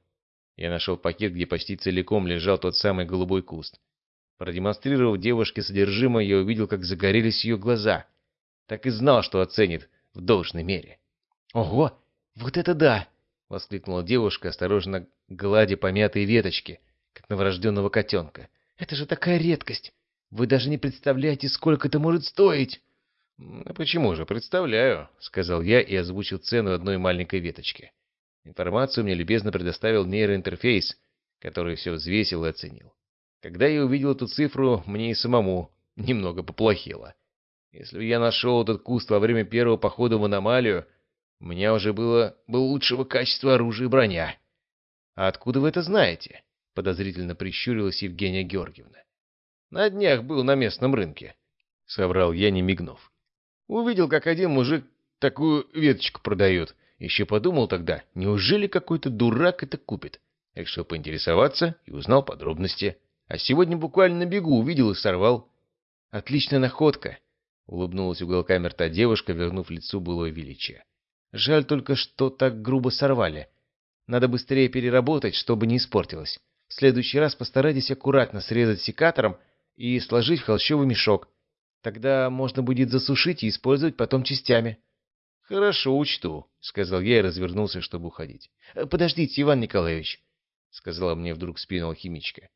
Я нашел пакет, где почти целиком лежал тот самый голубой куст. Продемонстрировав девушке содержимое, я увидел, как загорелись ее глаза. Так и знал, что оценит в должной мере. «Ого! Вот это да!» — воскликнула девушка, осторожно гладя помятые веточки, как новорожденного котенка. «Это же такая редкость! Вы даже не представляете, сколько это может стоить!» «А почему же, представляю», — сказал я и озвучил цену одной маленькой веточки. Информацию мне любезно предоставил нейроинтерфейс, который все взвесил и оценил. Когда я увидел эту цифру, мне и самому немного поплохело. Если бы я нашел этот куст во время первого похода в аномалию, у меня уже было бы лучшего качества оружия и броня. — А откуда вы это знаете? — подозрительно прищурилась Евгения Георгиевна. — На днях был на местном рынке, — соврал я, не мигнув. Увидел, как один мужик такую веточку продает. Еще подумал тогда, неужели какой-то дурак это купит? Решил поинтересоваться и узнал подробности. А сегодня буквально на бегу увидел и сорвал. Отличная находка, улыбнулась уголками рта девушка, вернув лицу былое величие. Жаль только, что так грубо сорвали. Надо быстрее переработать, чтобы не испортилось. В следующий раз постарайтесь аккуратно срезать секатором и сложить в холщовый мешок. Тогда можно будет засушить и использовать потом частями. — Хорошо, учту, — сказал я и развернулся, чтобы уходить. — Подождите, Иван Николаевич, — сказала мне вдруг спину алхимичка.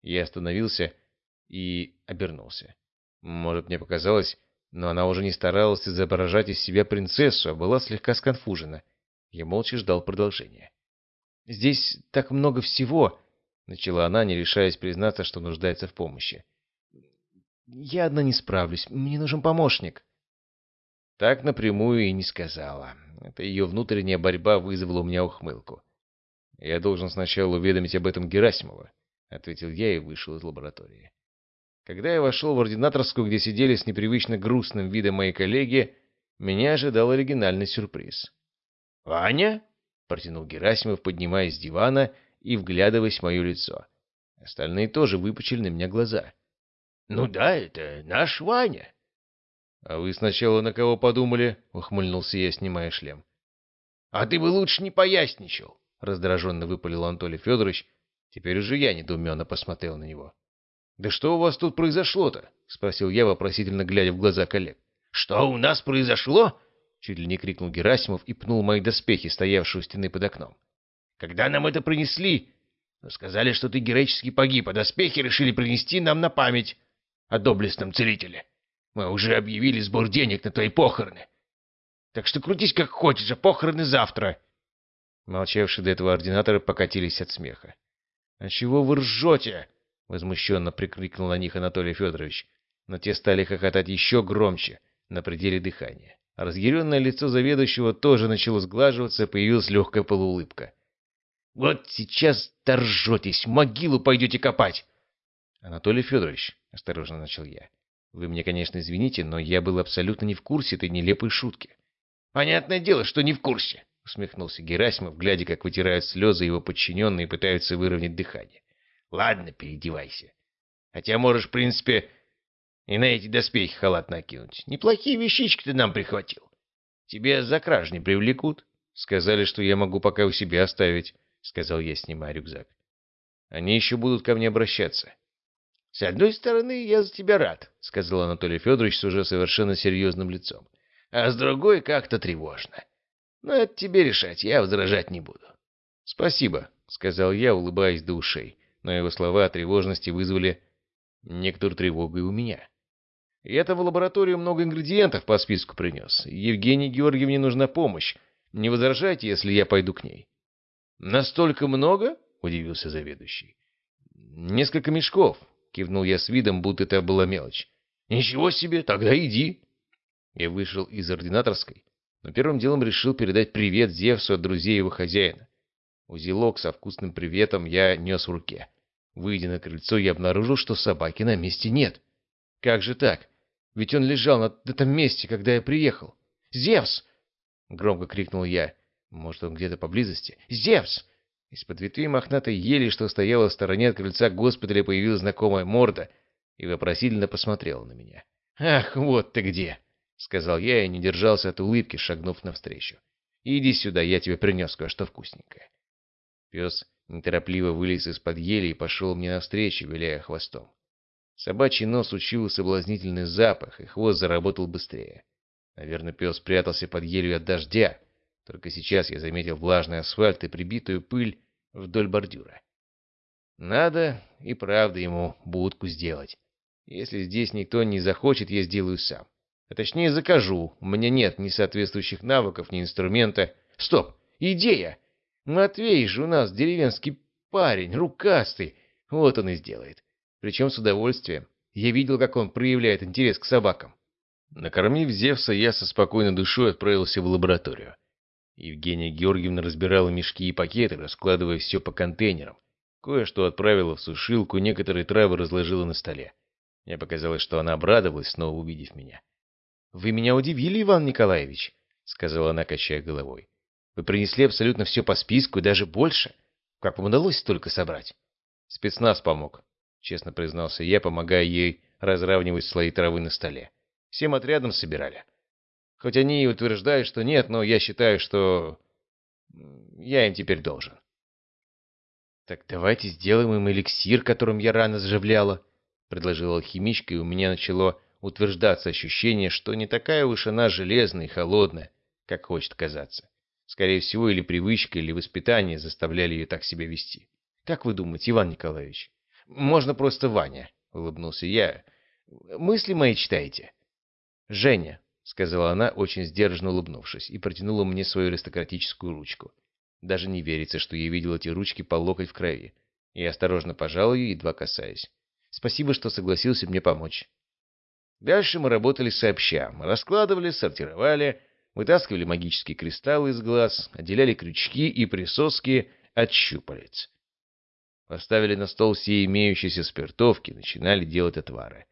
Я остановился и обернулся. Может, мне показалось, но она уже не старалась изображать из себя принцессу, а была слегка сконфужена. Я молча ждал продолжения. «Здесь так много всего», — начала она, не решаясь признаться, что нуждается в помощи. «Я одна не справлюсь. Мне нужен помощник». Так напрямую и не сказала. Это ее внутренняя борьба вызвала у меня ухмылку. Я должен сначала уведомить об этом Герасимова. — ответил я и вышел из лаборатории. Когда я вошел в ординаторскую, где сидели с непривычно грустным видом мои коллеги, меня ожидал оригинальный сюрприз. «Ваня?» — протянул Герасимов, поднимаясь с дивана и вглядываясь в мое лицо. Остальные тоже выпучили на меня глаза. «Ну да, это наш Ваня». «А вы сначала на кого подумали?» — ухмыльнулся я, снимая шлем. «А ты бы лучше не поясничал», — раздраженно выпалил Анатолий Федорович. Теперь уже я недоуменно посмотрел на него. «Да что у вас тут произошло-то?» — спросил я, вопросительно глядя в глаза коллег. «Что у нас произошло?» — чуть ли не крикнул Герасимов и пнул мои доспехи, стоявшие у стены под окном. «Когда нам это принесли, сказали, что ты героически погиб, а доспехи решили принести нам на память о доблестном целителе. Мы уже объявили сбор денег на твои похороны. Так что крутись как хочешь, а похороны завтра». Молчавшие до этого ординаторы покатились от смеха. «А чего вы ржете?» Возмущенно прикрикнул на них Анатолий Федорович. Но те стали хохотать еще громче, на пределе дыхания. Разъяренное лицо заведующего тоже начало сглаживаться, появилась легкая полуулыбка. «Вот сейчас торжетесь, могилу пойдете копать!» «Анатолий Федорович», — осторожно начал я, — «вы мне, конечно, извините, но я был абсолютно не в курсе этой нелепой шутки». «Понятное дело, что не в курсе», — усмехнулся Герасимов, глядя, как вытирают слезы его подчиненные и пытаются выровнять дыхание. Ладно, переодевайся. Хотя можешь, в принципе, и на эти доспехи халат накинуть. Неплохие вещички ты нам прихватил. Тебе за краж не привлекут? Сказали, что я могу пока у себя оставить, — сказал я, снимая рюкзак. Они еще будут ко мне обращаться. — С одной стороны, я за тебя рад, — сказал Анатолий Федорович с уже совершенно серьезным лицом. — А с другой как-то тревожно. Но это тебе решать, я возражать не буду. — Спасибо, — сказал я, улыбаясь до ушей но его слова о тревожности вызвали некоторую тревогу и у меня. Я-то в лабораторию много ингредиентов по списку принес. Евгении Георгиевне нужна помощь. Не возражайте, если я пойду к ней. «Настолько много?» — удивился заведующий. «Несколько мешков», — кивнул я с видом, будто это была мелочь. «Ничего себе, тогда иди». Я вышел из ординаторской, но первым делом решил передать привет Зевсу от друзей его хозяина. Узелок со вкусным приветом я нес в руке. Выйдя на крыльцо, я обнаружил, что собаки на месте нет. Как же так? Ведь он лежал на этом месте, когда я приехал. «Зевс!» — громко крикнул я. Может, он где-то поблизости? «Зевс!» Из-под ветви мохнатой ели, что стояла в стороне от крыльца госпиталя, появилась знакомая морда и вопросительно посмотрела на меня. «Ах, вот ты где!» — сказал я и не держался от улыбки, шагнув навстречу. «Иди сюда, я тебе принес кое-что вкусненькое». Пес неторопливо вылез из-под ели и пошел мне навстречу, виляя хвостом. Собачий нос учил соблазнительный запах, и хвост заработал быстрее. Наверное, пес прятался под елью от дождя. Только сейчас я заметил влажный асфальт и прибитую пыль вдоль бордюра. Надо и правда ему будку сделать. Если здесь никто не захочет, я сделаю сам. А точнее закажу. У меня нет ни соответствующих навыков, ни инструмента. Стоп! Идея! Матвей же у нас деревенский парень, рукастый. Вот он и сделает. Причем с удовольствием. Я видел, как он проявляет интерес к собакам. Накормив Зевса, я со спокойной душой отправился в лабораторию. Евгения Георгиевна разбирала мешки и пакеты, раскладывая все по контейнерам. Кое-что отправила в сушилку, некоторые травы разложила на столе. Мне показалось, что она обрадовалась, снова увидев меня. — Вы меня удивили, Иван Николаевич, — сказала она, качая головой. Вы принесли абсолютно все по списку и даже больше. Как вам удалось столько собрать? Спецназ помог, честно признался я, помогая ей разравнивать слои травы на столе. Всем отрядом собирали. Хоть они и утверждают, что нет, но я считаю, что я им теперь должен. Так давайте сделаем им эликсир, которым я рано заживляла, предложила алхимичка, и у меня начало утверждаться ощущение, что не такая уж она железная и холодная, как хочет казаться. Скорее всего, или привычка, или воспитание заставляли ее так себя вести. Как вы думаете, Иван Николаевич? Можно просто Ваня, улыбнулся я. Мысли мои читаете? Женя, сказала она, очень сдержанно улыбнувшись, и протянула мне свою аристократическую ручку. Даже не верится, что я видел эти ручки по локоть в крови. Я осторожно пожал ее, едва касаясь. Спасибо, что согласился мне помочь. Дальше мы работали сообща. Раскладывали, сортировали, вытаскивали магические кристаллы из глаз, отделяли крючки и присоски от щупалец. Поставили на стол все имеющиеся спиртовки, начинали делать отвары.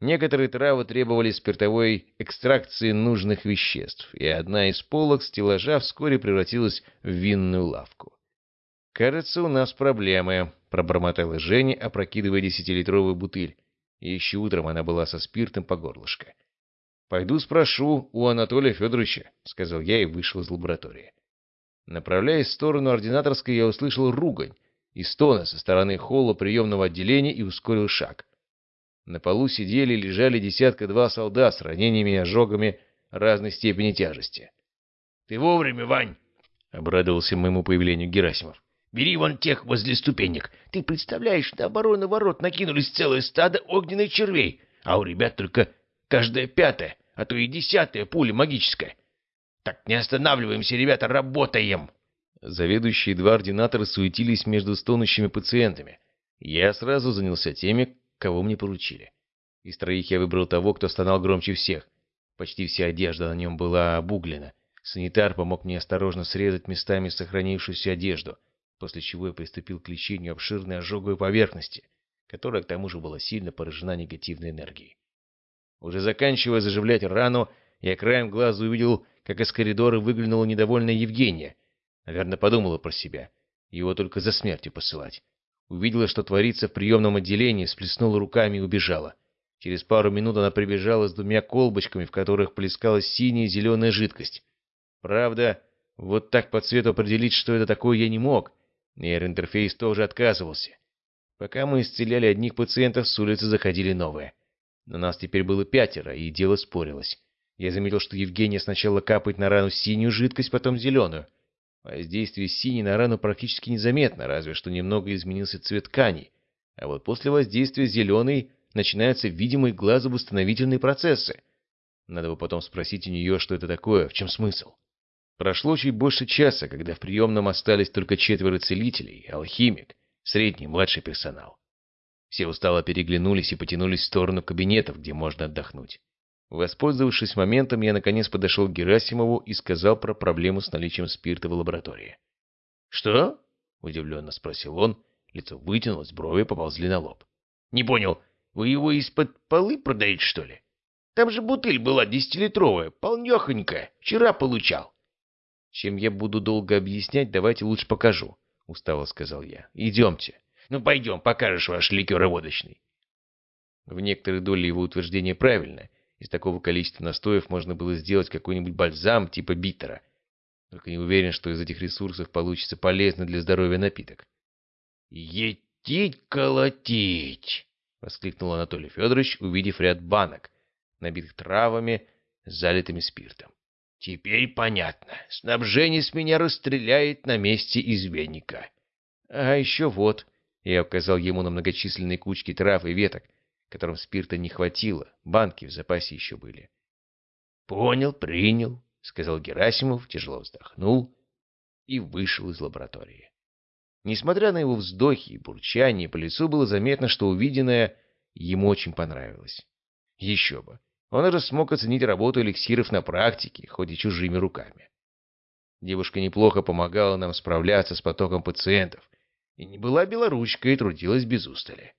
Некоторые травы требовали спиртовой экстракции нужных веществ, и одна из полок стеллажа вскоре превратилась в винную лавку. «Кажется, у нас проблемы», — пробормотала Женя, опрокидывая десятилитровую бутыль. Еще утром она была со спиртом по горлышко. «Пойду спрошу у Анатолия Федоровича», — сказал я и вышел из лаборатории. Направляясь в сторону ординаторской, я услышал ругань и стоны со стороны холла приемного отделения и ускорил шаг. На полу сидели и лежали десятка-два солдат с ранениями и ожогами разной степени тяжести. — Ты вовремя, Вань! — обрадовался моему появлению Герасимов. — Бери вон тех возле ступенек. Ты представляешь, на оборону ворот накинулись целое стадо огненных червей, а у ребят только каждая пятая, а то и десятая пуля магическая. Так не останавливаемся, ребята, работаем!» Заведующие два ординатора суетились между стонущими пациентами. Я сразу занялся теми, кого мне поручили. Из троих я выбрал того, кто стонал громче всех. Почти вся одежда на нем была обуглена. Санитар помог мне осторожно срезать местами сохранившуюся одежду, после чего я приступил к лечению обширной ожоговой поверхности, которая к тому же была сильно поражена негативной энергией. Уже заканчивая заживлять рану, я краем глаза увидел как из коридора выглянула недовольная Евгения. Наверное, подумала про себя. Его только за смертью посылать. Увидела, что творится в приемном отделении, сплеснула руками и убежала. Через пару минут она прибежала с двумя колбочками, в которых плескалась синяя и зеленая жидкость. Правда, вот так по цвету определить, что это такое, я не мог. Нейроинтерфейс тоже отказывался. Пока мы исцеляли одних пациентов, с улицы заходили новые. На нас теперь было пятеро, и дело спорилось. Я заметил, что Евгения сначала капает на рану синюю жидкость, потом зеленую. Воздействие синей на рану практически незаметно, разве что немного изменился цвет тканей. А вот после воздействия зеленой начинаются видимые глазу восстановительные процессы. Надо бы потом спросить у нее, что это такое, в чем смысл. Прошло чуть больше часа, когда в приемном остались только четверо целителей, алхимик, средний, младший персонал. Все устало переглянулись и потянулись в сторону кабинетов, где можно отдохнуть. Воспользовавшись моментом, я наконец подошел к Герасимову и сказал про проблему с наличием спирта в лаборатории. «Что?» — удивленно спросил он. Лицо вытянулось, брови поползли на лоб. «Не понял, вы его из-под полы продаете, что ли? Там же бутыль была десятилитровая, полнехонькая, вчера получал». «Чем я буду долго объяснять, давайте лучше покажу», — устало сказал я. «Идемте». «Ну, пойдем, покажешь ваш ликероводочный». В некоторой доле его утверждение правильное — из такого количества настоев можно было сделать какой-нибудь бальзам типа биттера. Только не уверен, что из этих ресурсов получится полезный для здоровья напиток. «Етить-колотить!» — воскликнул Анатолий Федорович, увидев ряд банок, набитых травами, залитыми спиртом. «Теперь понятно. Снабжение с меня расстреляет на месте изменника». «А еще вот...» — я указал ему на многочисленные кучки трав и веток — которым спирта не хватило, банки в запасе еще были. «Понял, принял», — сказал Герасимов, тяжело вздохнул и вышел из лаборатории. Несмотря на его вздохи и бурчание, по лицу было заметно, что увиденное ему очень понравилось. Еще бы. Он уже смог оценить работу эликсиров на практике, хоть и чужими руками. Девушка неплохо помогала нам справляться с потоком пациентов, и не была белоручкой и трудилась без устали.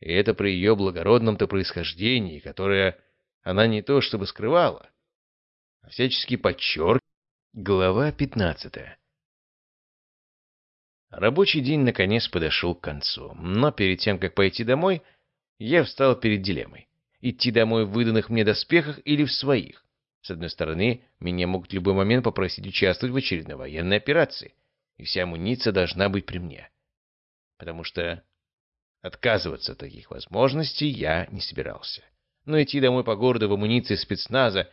И это при ее благородном-то происхождении, которое она не то чтобы скрывала, а всячески подчеркивала. Глава пятнадцатая Рабочий день наконец подошел к концу, но перед тем, как пойти домой, я встал перед дилеммой. Идти домой в выданных мне доспехах или в своих. С одной стороны, меня могут в любой момент попросить участвовать в очередной военной операции, и вся амуниция должна быть при мне. Потому что Отказываться от таких возможностей я не собирался. Но идти домой по городу в амуниции спецназа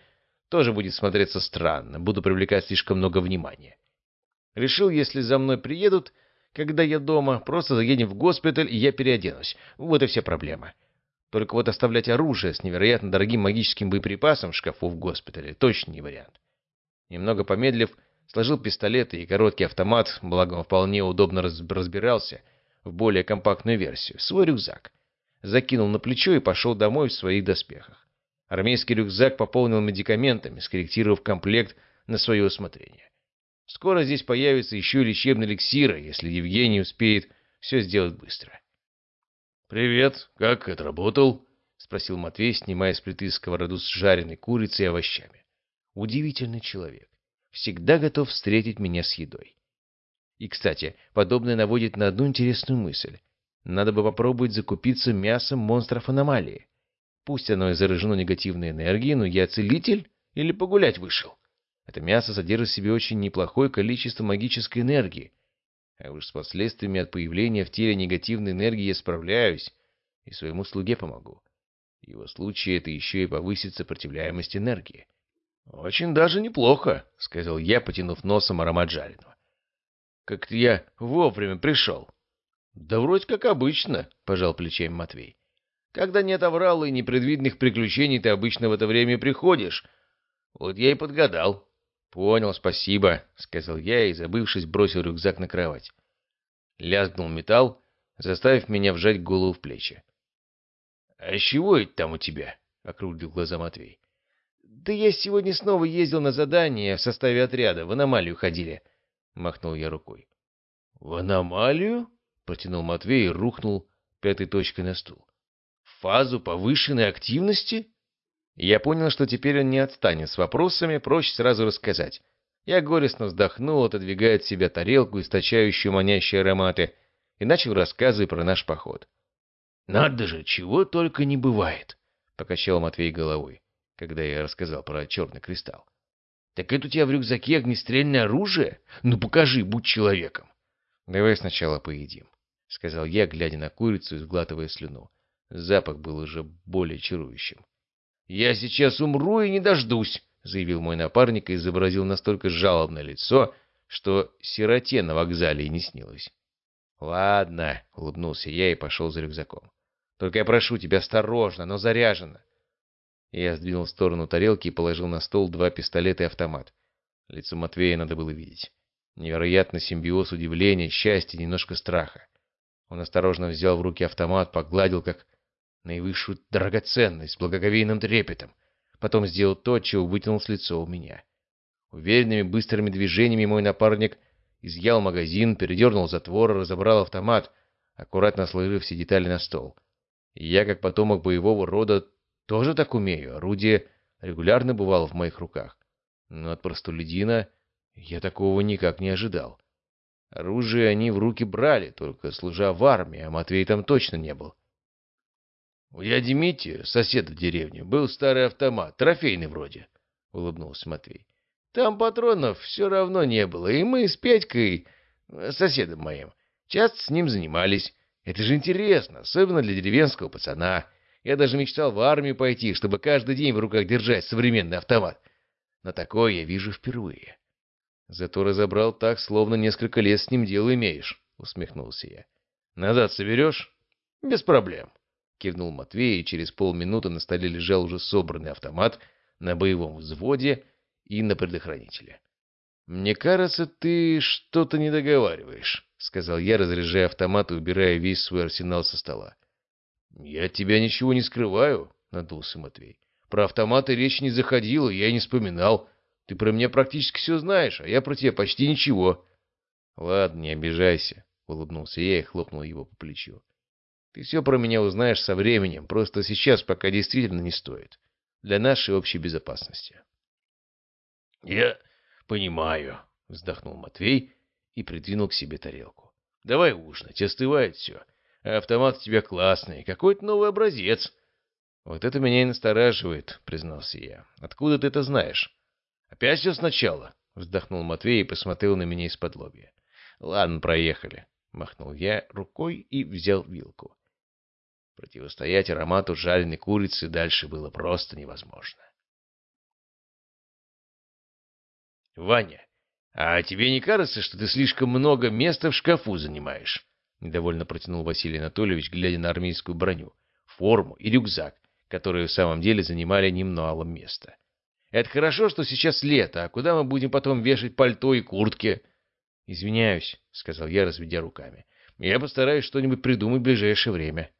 тоже будет смотреться странно, буду привлекать слишком много внимания. Решил, если за мной приедут, когда я дома, просто заедем в госпиталь, и я переоденусь. Вот и вся проблема. Только вот оставлять оружие с невероятно дорогим магическим боеприпасом в шкафу в госпитале точно не вариант. Немного помедлив, сложил пистолеты и короткий автомат, благо он вполне удобно разбирался — в более компактную версию, свой рюкзак. Закинул на плечо и пошел домой в своих доспехах. Армейский рюкзак пополнил медикаментами, скорректировав комплект на свое усмотрение. Скоро здесь появится еще лечебный эликсир, если Евгений успеет все сделать быстро. «Привет, как отработал?» — спросил Матвей, снимая с плиты сковороду с жареной курицей и овощами. Удивительный человек. Всегда готов встретить меня с едой. И, кстати, подобное наводит на одну интересную мысль. Надо бы попробовать закупиться мясом монстров аномалии. Пусть оно и заражено негативной энергией, но я целитель или погулять вышел. Это мясо содержит в себе очень неплохое количество магической энергии. А уж с последствиями от появления в теле негативной энергии я справляюсь и своему слуге помогу. В его случае это еще и повысит сопротивляемость энергии. «Очень даже неплохо», — сказал я, потянув носом аромат жареного. «Как-то я вовремя пришел». «Да вроде как обычно», — пожал плечами Матвей. «Когда нет оврала и непредвиденных приключений, ты обычно в это время приходишь. Вот я и подгадал». «Понял, спасибо», — сказал я и, забывшись, бросил рюкзак на кровать. Лязгнул металл, заставив меня вжать голову в плечи. «А чего это там у тебя?» — округлил глаза Матвей. «Да я сегодня снова ездил на задание в составе отряда, в аномалию ходили», — махнул я рукой. «В аномалию?» — протянул Матвей и рухнул пятой точкой на стул. «В фазу повышенной активности?» Я понял, что теперь он не отстанет с вопросами, проще сразу рассказать. Я горестно вздохнул, отодвигая от себя тарелку, источающую манящие ароматы, и начал рассказывать про наш поход. «Надо же, чего только не бывает!» — покачал Матвей головой, когда я рассказал про черный кристалл. «Так это у тебя в рюкзаке огнестрельное оружие? Ну покажи, будь человеком!» «Давай сначала поедим», — сказал я, глядя на курицу и сглатывая слюну. Запах был уже более чарующим. «Я сейчас умру и не дождусь», — заявил мой напарник и изобразил настолько жалобное лицо, что сироте на вокзале и не снилось. «Ладно», — улыбнулся я и пошел за рюкзаком. Только я прошу тебя осторожно, но заряжено. Я сдвинул в сторону тарелки и положил на стол два пистолета и автомат. Лицо Матвея надо было видеть. Невероятно симбиоз удивления, счастья, немножко страха. Он осторожно взял в руки автомат, погладил как наивысшую драгоценность благоговейным трепетом. Потом сделал то, чего вытянул с лица у меня. Уверенными быстрыми движениями мой напарник изъял магазин, передернул затвор, разобрал автомат, аккуратно сложив все детали на стол. Я, как потомок боевого рода, тоже так умею. Орудие регулярно бывало в моих руках. Но от простолюдина я такого никак не ожидал. Оружие они в руки брали, только служа в армии, а Матвей там точно не был. «У дяди Мити, соседа в деревне, был старый автомат, трофейный вроде», — улыбнулся Матвей. «Там патронов все равно не было, и мы с Петькой, соседом моим, часто с ним занимались. Это же интересно, особенно для деревенского пацана. Я даже мечтал в армию пойти, чтобы каждый день в руках держать современный автомат. Но такое я вижу впервые. Зато разобрал так, словно несколько лет с ним дело имеешь, — усмехнулся я. Назад соберешь? Без проблем. Кивнул Матвей, и через полминуты на столе лежал уже собранный автомат на боевом взводе и на предохранителе. «Мне кажется, ты что-то не договариваешь», — сказал я, разряжая автомат и убирая весь свой арсенал со стола. «Я от тебя ничего не скрываю», — надулся Матвей. «Про автоматы речь не заходила, я не вспоминал. Ты про меня практически все знаешь, а я про тебя почти ничего». «Ладно, не обижайся», — улыбнулся я и хлопнул его по плечу. «Ты все про меня узнаешь со временем, просто сейчас пока действительно не стоит. Для нашей общей безопасности». «Я понимаю», — вздохнул Матвей и придвинул к себе тарелку. «Давай ужинать, остывает все. Автомат у тебя классный, какой-то новый образец». «Вот это меня и настораживает», — признался я. «Откуда ты это знаешь?» «Опять все сначала», — вздохнул Матвей и посмотрел на меня из-под лобья. «Ладно, проехали», — махнул я рукой и взял вилку. Противостоять аромату жареной курицы дальше было просто невозможно. «Ваня, «А тебе не кажется, что ты слишком много места в шкафу занимаешь?» — недовольно протянул Василий Анатольевич, глядя на армейскую броню, форму и рюкзак, которые в самом деле занимали немного места. «Это хорошо, что сейчас лето, а куда мы будем потом вешать пальто и куртки?» «Извиняюсь», — сказал я, разведя руками. «Я постараюсь что-нибудь придумать в ближайшее время».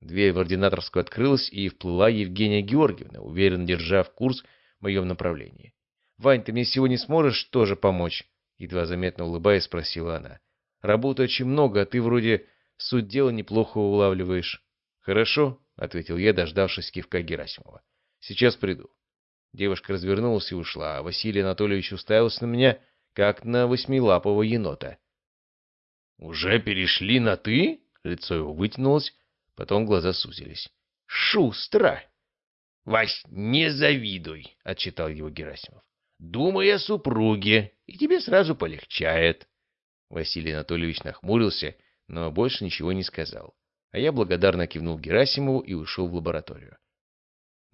Дверь в ординаторскую открылась, и вплыла Евгения Георгиевна, уверенно держа в курс в моем направлении. «Вань, ты мне сегодня сможешь тоже помочь?» Едва заметно улыбаясь, спросила она. «Работы очень много, а ты вроде суть дела неплохо улавливаешь». «Хорошо», — ответил я, дождавшись кивка Герасимова. «Сейчас приду». Девушка развернулась и ушла, а Василий Анатольевич уставился на меня, как на восьмилапого енота. «Уже перешли на «ты»?» Лицо его вытянулось, потом глаза сузились. «Шустро!» «Вась, не завидуй!» — отчитал его Герасимов. Думай о супруге, и тебе сразу полегчает. Василий Анатольевич нахмурился, но больше ничего не сказал. А я благодарно кивнул Герасимову и ушел в лабораторию.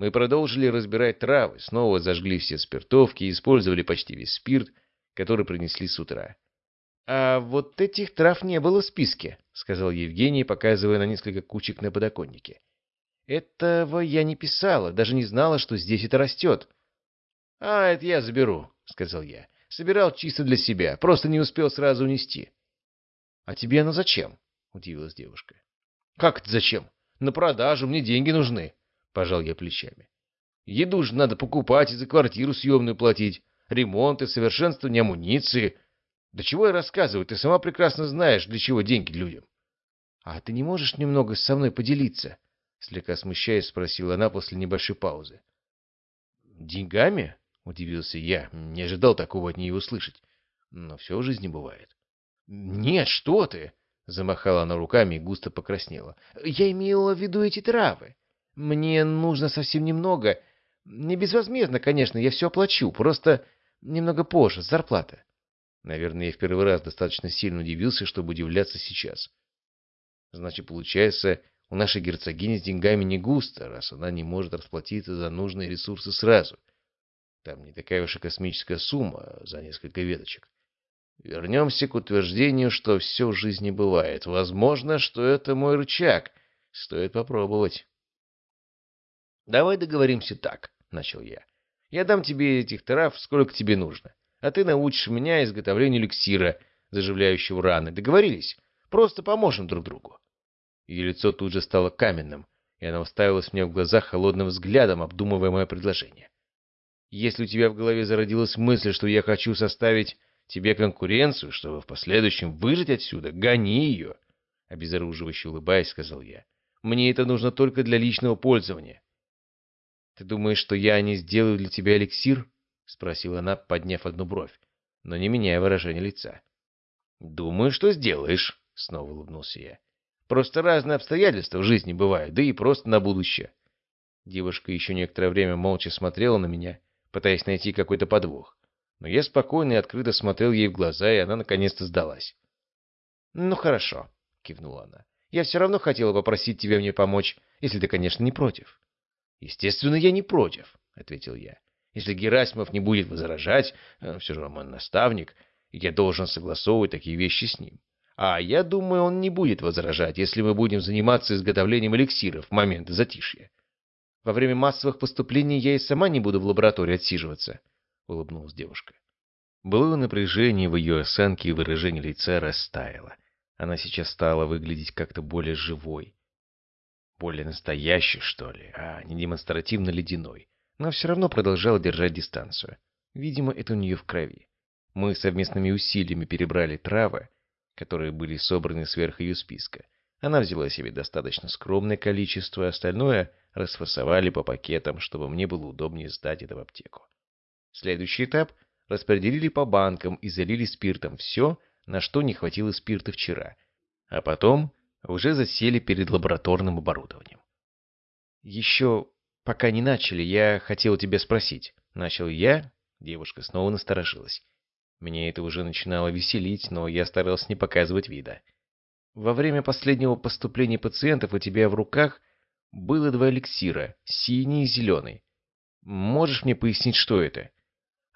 Мы продолжили разбирать травы, снова зажгли все спиртовки и использовали почти весь спирт, который принесли с утра. «А вот этих трав не было в списке», — сказал Евгений, показывая на несколько кучек на подоконнике. «Этого я не писала, даже не знала, что здесь это растет». «А, это я заберу», — сказал я. «Собирал чисто для себя, просто не успел сразу унести». «А тебе оно зачем?» — удивилась девушка. «Как это зачем? На продажу, мне деньги нужны», — пожал я плечами. «Еду же надо покупать и за квартиру съемную платить, ремонт и совершенствование амуниции. Да чего я рассказываю, ты сама прекрасно знаешь, для чего деньги людям». «А ты не можешь немного со мной поделиться?» — слегка смущаясь, спросила она после небольшой паузы. «Деньгами?» — удивился я. Не ожидал такого от нее услышать. Но все в жизни бывает. «Нет, что ты!» — замахала она руками и густо покраснела. «Я имела в виду эти травы. Мне нужно совсем немного. Не безвозмездно, конечно, я все оплачу. Просто немного позже, зарплата». Наверное, я в первый раз достаточно сильно удивился, чтобы удивляться сейчас. Значит, получается, у нашей герцогини с деньгами не густо, раз она не может расплатиться за нужные ресурсы сразу. Там не такая уж и космическая сумма за несколько веточек. Вернемся к утверждению, что все в жизни бывает. Возможно, что это мой рычаг. Стоит попробовать. «Давай договоримся так», — начал я. «Я дам тебе этих трав, сколько тебе нужно, а ты научишь меня изготовлению эликсира, заживляющего раны. Договорились? Просто поможем друг другу». Ее лицо тут же стало каменным, и она уставилась мне в глаза холодным взглядом, обдумывая мое предложение. «Если у тебя в голове зародилась мысль, что я хочу составить тебе конкуренцию, чтобы в последующем выжить отсюда, гони ее!» Обезоруживающе улыбаясь, сказал я. «Мне это нужно только для личного пользования». «Ты думаешь, что я не сделаю для тебя эликсир?» Спросила она, подняв одну бровь, но не меняя выражения лица. «Думаю, что сделаешь», — снова улыбнулся я. «Просто разные обстоятельства в жизни бывают, да и просто на будущее». Девушка еще некоторое время молча смотрела на меня, пытаясь найти какой-то подвох. Но я спокойно и открыто смотрел ей в глаза, и она наконец-то сдалась. «Ну хорошо», — кивнула она. «Я все равно хотела попросить тебя мне помочь, если ты, конечно, не против». «Естественно, я не против», — ответил я. «Если Герасимов не будет возражать, э, все же он наставник, и я должен согласовывать такие вещи с ним. А я думаю, он не будет возражать, если мы будем заниматься изготовлением эликсиров в момент затишья. Во время массовых поступлений я и сама не буду в лаборатории отсиживаться улыбнулась девушка. Былое напряжение в ее осанке и выражении лица растаяло. Она сейчас стала выглядеть как-то более живой. Более настоящей, что ли, а не демонстративно ледяной. Но все равно продолжала держать дистанцию. Видимо, это у нее в крови. Мы совместными усилиями перебрали травы, которые были собраны сверх ее списка. Она взяла себе достаточно скромное количество, остальное расфасовали по пакетам, чтобы мне было удобнее сдать это в аптеку. Следующий этап – распределили по банкам и залили спиртом все, на что не хватило спирта вчера. А потом уже засели перед лабораторным оборудованием. «Еще пока не начали, я хотел тебя спросить». Начал я, девушка снова насторожилась. Меня это уже начинало веселить, но я старался не показывать вида. Во время последнего поступления пациентов у тебя в руках было два эликсира, синий и зеленый. Можешь мне пояснить, что это?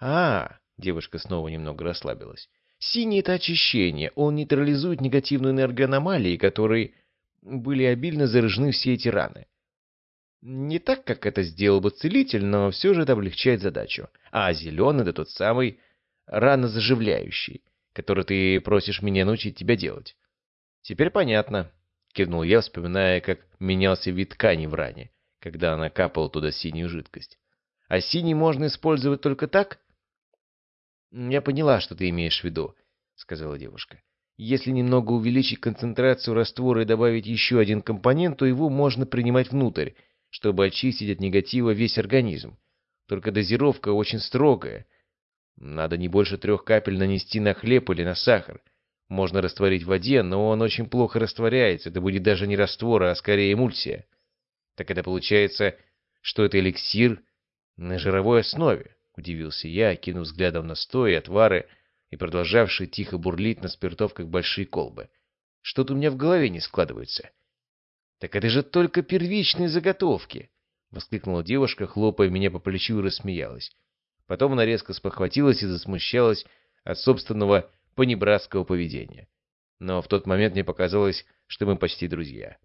А, девушка снова немного расслабилась. Синий — это очищение. Он нейтрализует негативную энергоаномалии, которые были обильно заражены все эти раны. Не так, как это сделал бы целитель, но все же это облегчает задачу. А зеленый — это тот самый ранозаживляющий, который ты просишь меня научить тебя делать. Теперь понятно, — кивнул я, вспоминая, как менялся вид ткани в ране, когда она капала туда синюю жидкость. А синий можно использовать только так? «Я поняла, что ты имеешь в виду», — сказала девушка. «Если немного увеличить концентрацию раствора и добавить еще один компонент, то его можно принимать внутрь, чтобы очистить от негатива весь организм. Только дозировка очень строгая. Надо не больше трех капель нанести на хлеб или на сахар. Можно растворить в воде, но он очень плохо растворяется. Это будет даже не раствор, а скорее эмульсия. Так это получается, что это эликсир на жировой основе. — удивился я, окинув взглядом настой и отвары, и продолжавшие тихо бурлить на спиртовках большие колбы. Что-то у меня в голове не складывается. «Так это же только первичные заготовки!» — воскликнула девушка, хлопая меня по плечу и рассмеялась. Потом она резко спохватилась и засмущалась от собственного понебратского поведения. Но в тот момент мне показалось, что мы почти друзья.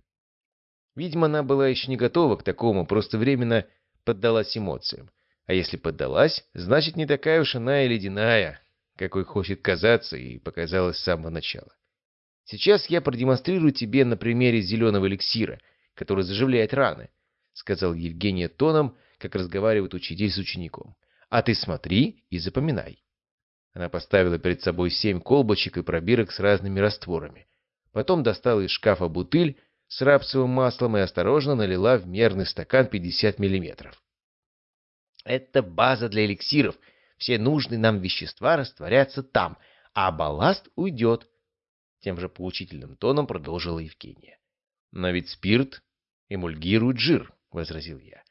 Видимо, она была еще не готова к такому, просто временно поддалась эмоциям. А если поддалась, значит, не такая уж она и ледяная, какой хочет казаться и показалась с самого начала. Сейчас я продемонстрирую тебе на примере зеленого эликсира, который заживляет раны, — сказал Евгения тоном, как разговаривает учитель с учеником. А ты смотри и запоминай. Она поставила перед собой семь колбочек и пробирок с разными растворами. Потом достала из шкафа бутыль с рапсовым маслом и осторожно налила в мерный стакан 50 миллиметров. Это база для эликсиров. Все нужные нам вещества растворятся там, а балласт уйдет. Тем же поучительным тоном продолжила Евгения. Но ведь спирт эмульгирует жир, возразил я.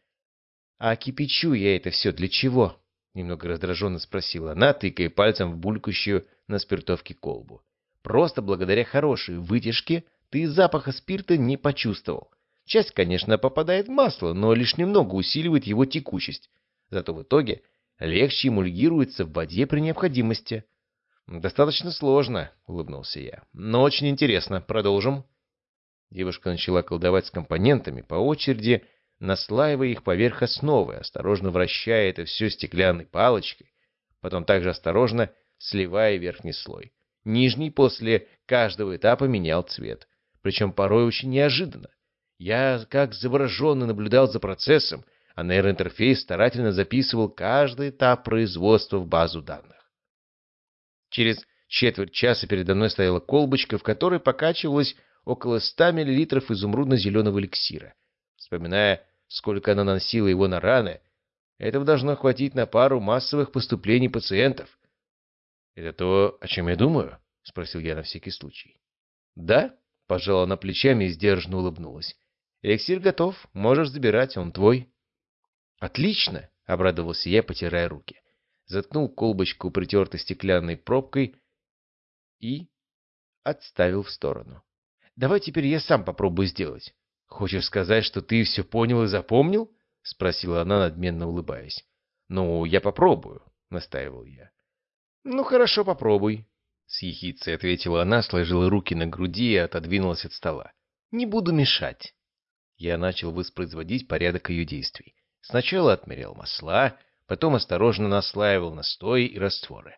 А кипячу я это все для чего? Немного раздраженно спросила она, тыкая пальцем в булькающую на спиртовке колбу. Просто благодаря хорошей вытяжке ты запаха спирта не почувствовал. Часть, конечно, попадает в масло, но лишь немного усиливает его текучесть. Зато в итоге легче эмульгируется в воде при необходимости. «Достаточно сложно», — улыбнулся я. «Но очень интересно. Продолжим». Девушка начала колдовать с компонентами по очереди, наслаивая их поверх основы, осторожно вращая это все стеклянной палочкой, потом также осторожно сливая верхний слой. Нижний после каждого этапа менял цвет, причем порой очень неожиданно. Я, как завороженный, наблюдал за процессом, а нейроинтерфейс старательно записывал каждый этап производства в базу данных. Через четверть часа передо мной стояла колбочка, в которой покачивалось около 100 мл изумрудно-зеленого эликсира. Вспоминая сколько она наносила его на раны, этого должно хватить на пару массовых поступлений пациентов. «Это то, о чем я думаю?» — спросил я на всякий случай. «Да?» — пожала она плечами и сдержанно улыбнулась. «Эликсир готов, можешь забирать, он твой». «Отлично!» — обрадовался я, потирая руки. Заткнул колбочку притертой стеклянной пробкой и отставил в сторону. «Давай теперь я сам попробую сделать. «Хочешь сказать, что ты все понял и запомнил?» — спросила она, надменно улыбаясь. «Ну, я попробую», — настаивал я. «Ну, хорошо, попробуй», — с ехицей ответила она, сложила руки на груди и отодвинулась от стола. «Не буду мешать». Я начал воспроизводить порядок ее действий. Сначала отмерял масла, потом осторожно наслаивал настои и растворы.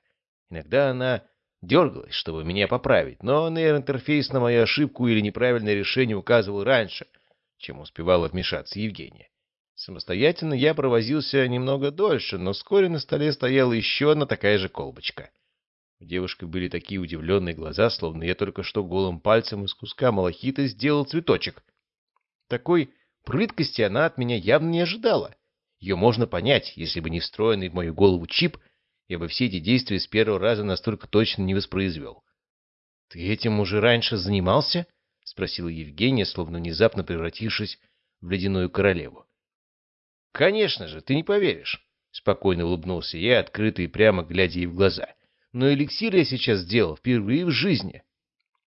Иногда она дергалась, чтобы меня поправить, но нейроинтерфейс на мою ошибку или неправильное решение указывал раньше — чем успевала вмешаться Евгения. Самостоятельно я провозился немного дольше, но вскоре на столе стояла еще одна такая же колбочка. У девушки были такие удивленные глаза, словно я только что голым пальцем из куска малахита сделал цветочек. Такой прыткости она от меня явно не ожидала. Ее можно понять, если бы не встроенный в мою голову чип, я бы все эти действия с первого раза настолько точно не воспроизвел. — Ты этим уже раньше занимался? —— спросила Евгения, словно внезапно превратившись в ледяную королеву. — Конечно же, ты не поверишь, — спокойно улыбнулся я, открыто и прямо глядя ей в глаза. — Но эликсир я сейчас сделал впервые в жизни.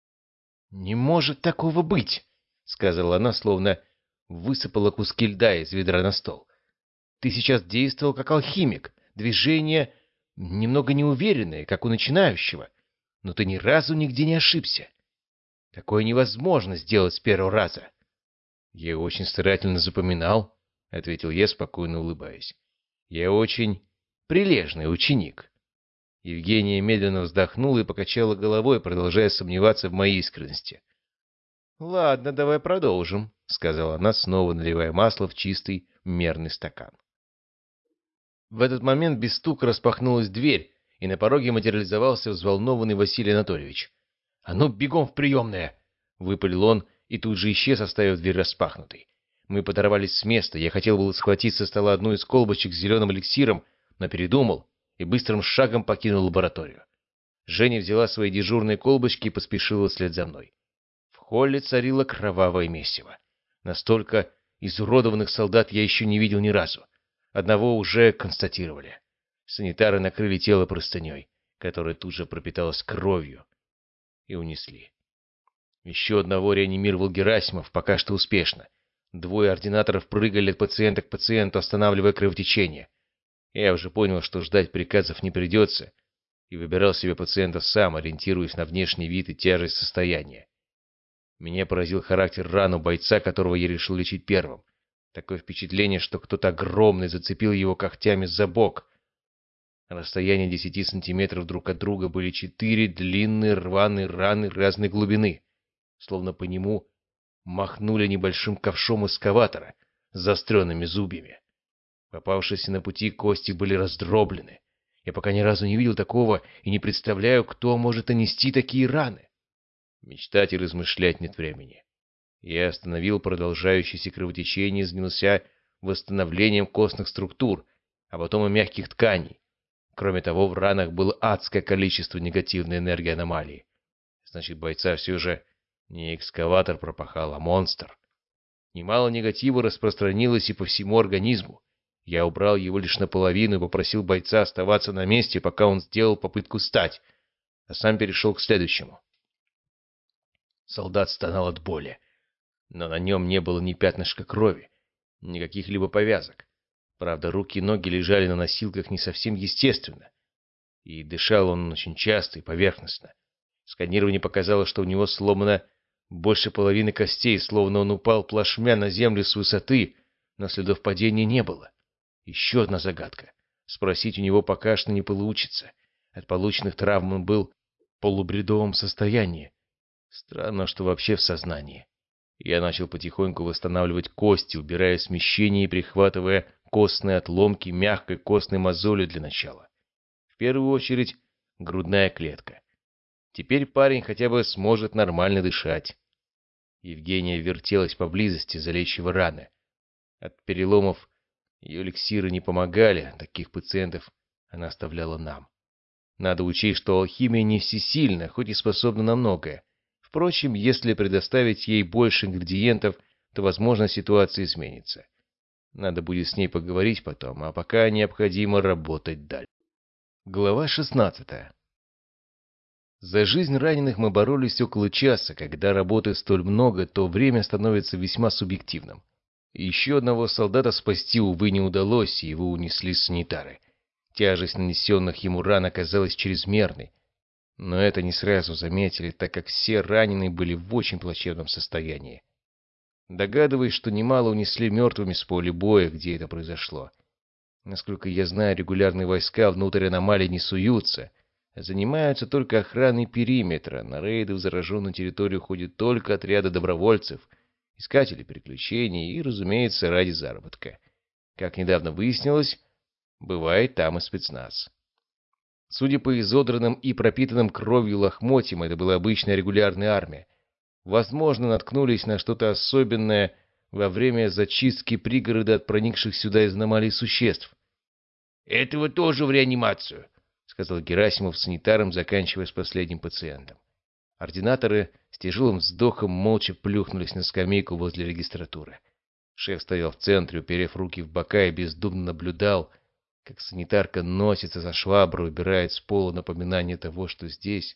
— Не может такого быть, — сказала она, словно высыпала куски льда из ведра на стол. — Ты сейчас действовал как алхимик, движения немного неуверенные, как у начинающего, но ты ни разу нигде не ошибся. Такое невозможно сделать с первого раза. — Я очень старательно запоминал, — ответил я, спокойно улыбаясь. — Я очень прилежный ученик. Евгения медленно вздохнула и покачала головой, продолжая сомневаться в моей искренности. — Ладно, давай продолжим, — сказала она, снова наливая масло в чистый мерный стакан. В этот момент без стука распахнулась дверь, и на пороге материализовался взволнованный Василий Анатольевич. «А ну, бегом в приемное!» — выпалил он и тут же исчез, оставив дверь распахнутой. Мы подорвались с места. Я хотел было схватить со стола одну из колбочек с зеленым эликсиром, но передумал и быстрым шагом покинул лабораторию. Женя взяла свои дежурные колбочки и поспешила вслед за мной. В холле царило кровавое месиво. Настолько изуродованных солдат я еще не видел ни разу. Одного уже констатировали. Санитары накрыли тело простыней, которая тут же пропиталась кровью, и унесли. Еще одного реанимировал Герасимов, пока что успешно. Двое ординаторов прыгали от пациента к пациенту, останавливая кровотечение. Я уже понял, что ждать приказов не придется, и выбирал себе пациента сам, ориентируясь на внешний вид и тяжесть состояния. Меня поразил характер рану бойца, которого я решил лечить первым. Такое впечатление, что кто-то огромный зацепил его когтями за бок. На расстоянии десяти сантиметров друг от друга были четыре длинные рваные раны разной глубины, словно по нему махнули небольшим ковшом эскаватора с заостренными зубьями. Попавшиеся на пути кости были раздроблены. Я пока ни разу не видел такого и не представляю, кто может нанести такие раны. Мечтать и размышлять нет времени. Я остановил продолжающееся кровотечение и занялся восстановлением костных структур, а потом и мягких тканей. Кроме того, в ранах было адское количество негативной энергии аномалии. Значит, бойца все же не экскаватор пропахал, а монстр. Немало негатива распространилось и по всему организму. Я убрал его лишь наполовину и попросил бойца оставаться на месте, пока он сделал попытку встать, а сам перешел к следующему. Солдат стонал от боли, но на нем не было ни пятнышка крови, ни каких-либо повязок. Правда, руки и ноги лежали на носилках не совсем естественно, и дышал он очень часто и поверхностно. Сканирование показало, что у него сломано больше половины костей, словно он упал плашмя на землю с высоты, но следов падения не было. Еще одна загадка. Спросить у него пока что не получится. От полученных травм он был в полубредовом состоянии. Странно, что вообще в сознании. Я начал потихоньку восстанавливать кости, убирая смещение и прихватывая костные отломки мягкой костной мозоли для начала. В первую очередь, грудная клетка. Теперь парень хотя бы сможет нормально дышать. Евгения вертелась поблизости, залечивая раны. От переломов ее эликсиры не помогали, таких пациентов она оставляла нам. Надо учесть, что алхимия не всесильна, хоть и способна на многое. Впрочем, если предоставить ей больше ингредиентов, то, возможно, ситуация изменится. Надо будет с ней поговорить потом, а пока необходимо работать дальше. Глава шестнадцатая. За жизнь раненых мы боролись около часа. Когда работы столь много, то время становится весьма субъективным. Еще одного солдата спасти, увы, не удалось, его унесли санитары. Тяжесть нанесенных ему ран оказалась чрезмерной. Но это не сразу заметили, так как все раненые были в очень плачевном состоянии. Догадываюсь, что немало унесли мертвыми с поля боя, где это произошло. Насколько я знаю, регулярные войска внутрь аномалий не суются — занимаются только охраной периметра. На рейды в зараженную территорию ходят только отряды добровольцев, искателей приключений и, разумеется, ради заработка. Как недавно выяснилось, бывает там и спецназ. Судя по изодранным и пропитанным кровью лохмотьям, это была обычная регулярная армия. Возможно, наткнулись на что-то особенное во время зачистки пригорода от проникших сюда из аномалий существ. «Этого тоже в реанимацию», сказал Герасимов санитаром, заканчивая с последним пациентом. Ординаторы с тяжелым вздохом молча плюхнулись на скамейку возле регистратуры. Шеф стоял в центре, уперев руки в бока и бездумно наблюдал, как санитарка носится за шваброй, убирает с пола напоминание того, что здесь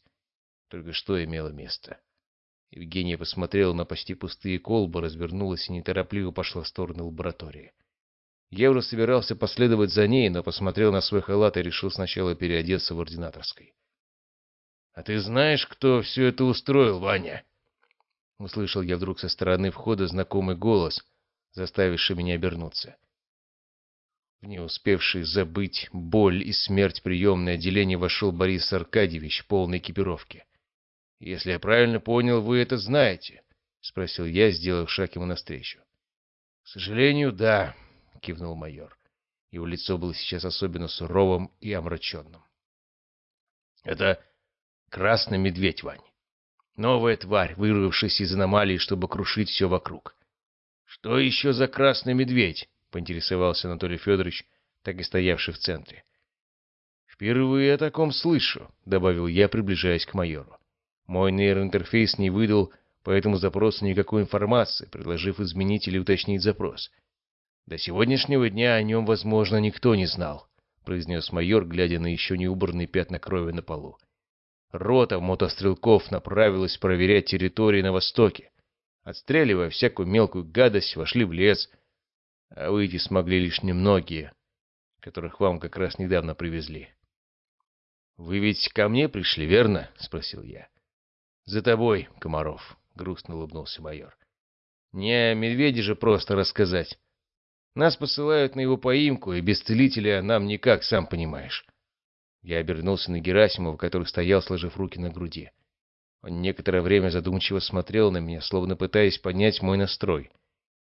только что имело место. Евгения посмотрела на почти пустые колбы, развернулась и неторопливо пошла в сторону лаборатории. Я уже собирался последовать за ней, но посмотрел на свой халат и решил сначала переодеться в ординаторской. — А ты знаешь, кто все это устроил, Ваня? Услышал я вдруг со стороны входа знакомый голос, заставивший меня обернуться. В не успевший забыть боль и смерть приемное отделение вошел Борис Аркадьевич в полной экипировке. — Если я правильно понял, вы это знаете? — спросил я, сделав шаг ему навстречу. — К сожалению, да, — кивнул майор. Его лицо было сейчас особенно суровым и омраченным. — Это красный медведь, Вань. Новая тварь, вырвавшаяся из аномалии, чтобы крушить все вокруг. — Что еще за красный медведь? — поинтересовался Анатолий Федорович, так и стоявший в центре. — Впервые о таком слышу, — добавил я, приближаясь к майору. Мой нейроинтерфейс не выдал по этому запросу никакой информации, предложив изменить или уточнить запрос. — до сегодняшнего дня о нем, возможно, никто не знал. произнес майор, глядя на еще не убранные пятна крови на полу. Рота мотострелков направилась проверять территории на востоке. Отстреливая всякую мелкую гадость, вошли в лес, а выйти смогли лишь немногие, которых вам как раз недавно привезли. — Вы ведь ко мне пришли, верно? — спросил я. — За тобой, Комаров, — грустно улыбнулся майор. — Не медведи же просто рассказать. Нас посылают на его поимку, и без целителя нам никак, сам понимаешь. Я обернулся на Герасимова, который стоял, сложив руки на груди. Он некоторое время задумчиво смотрел на меня, словно пытаясь понять мой настрой.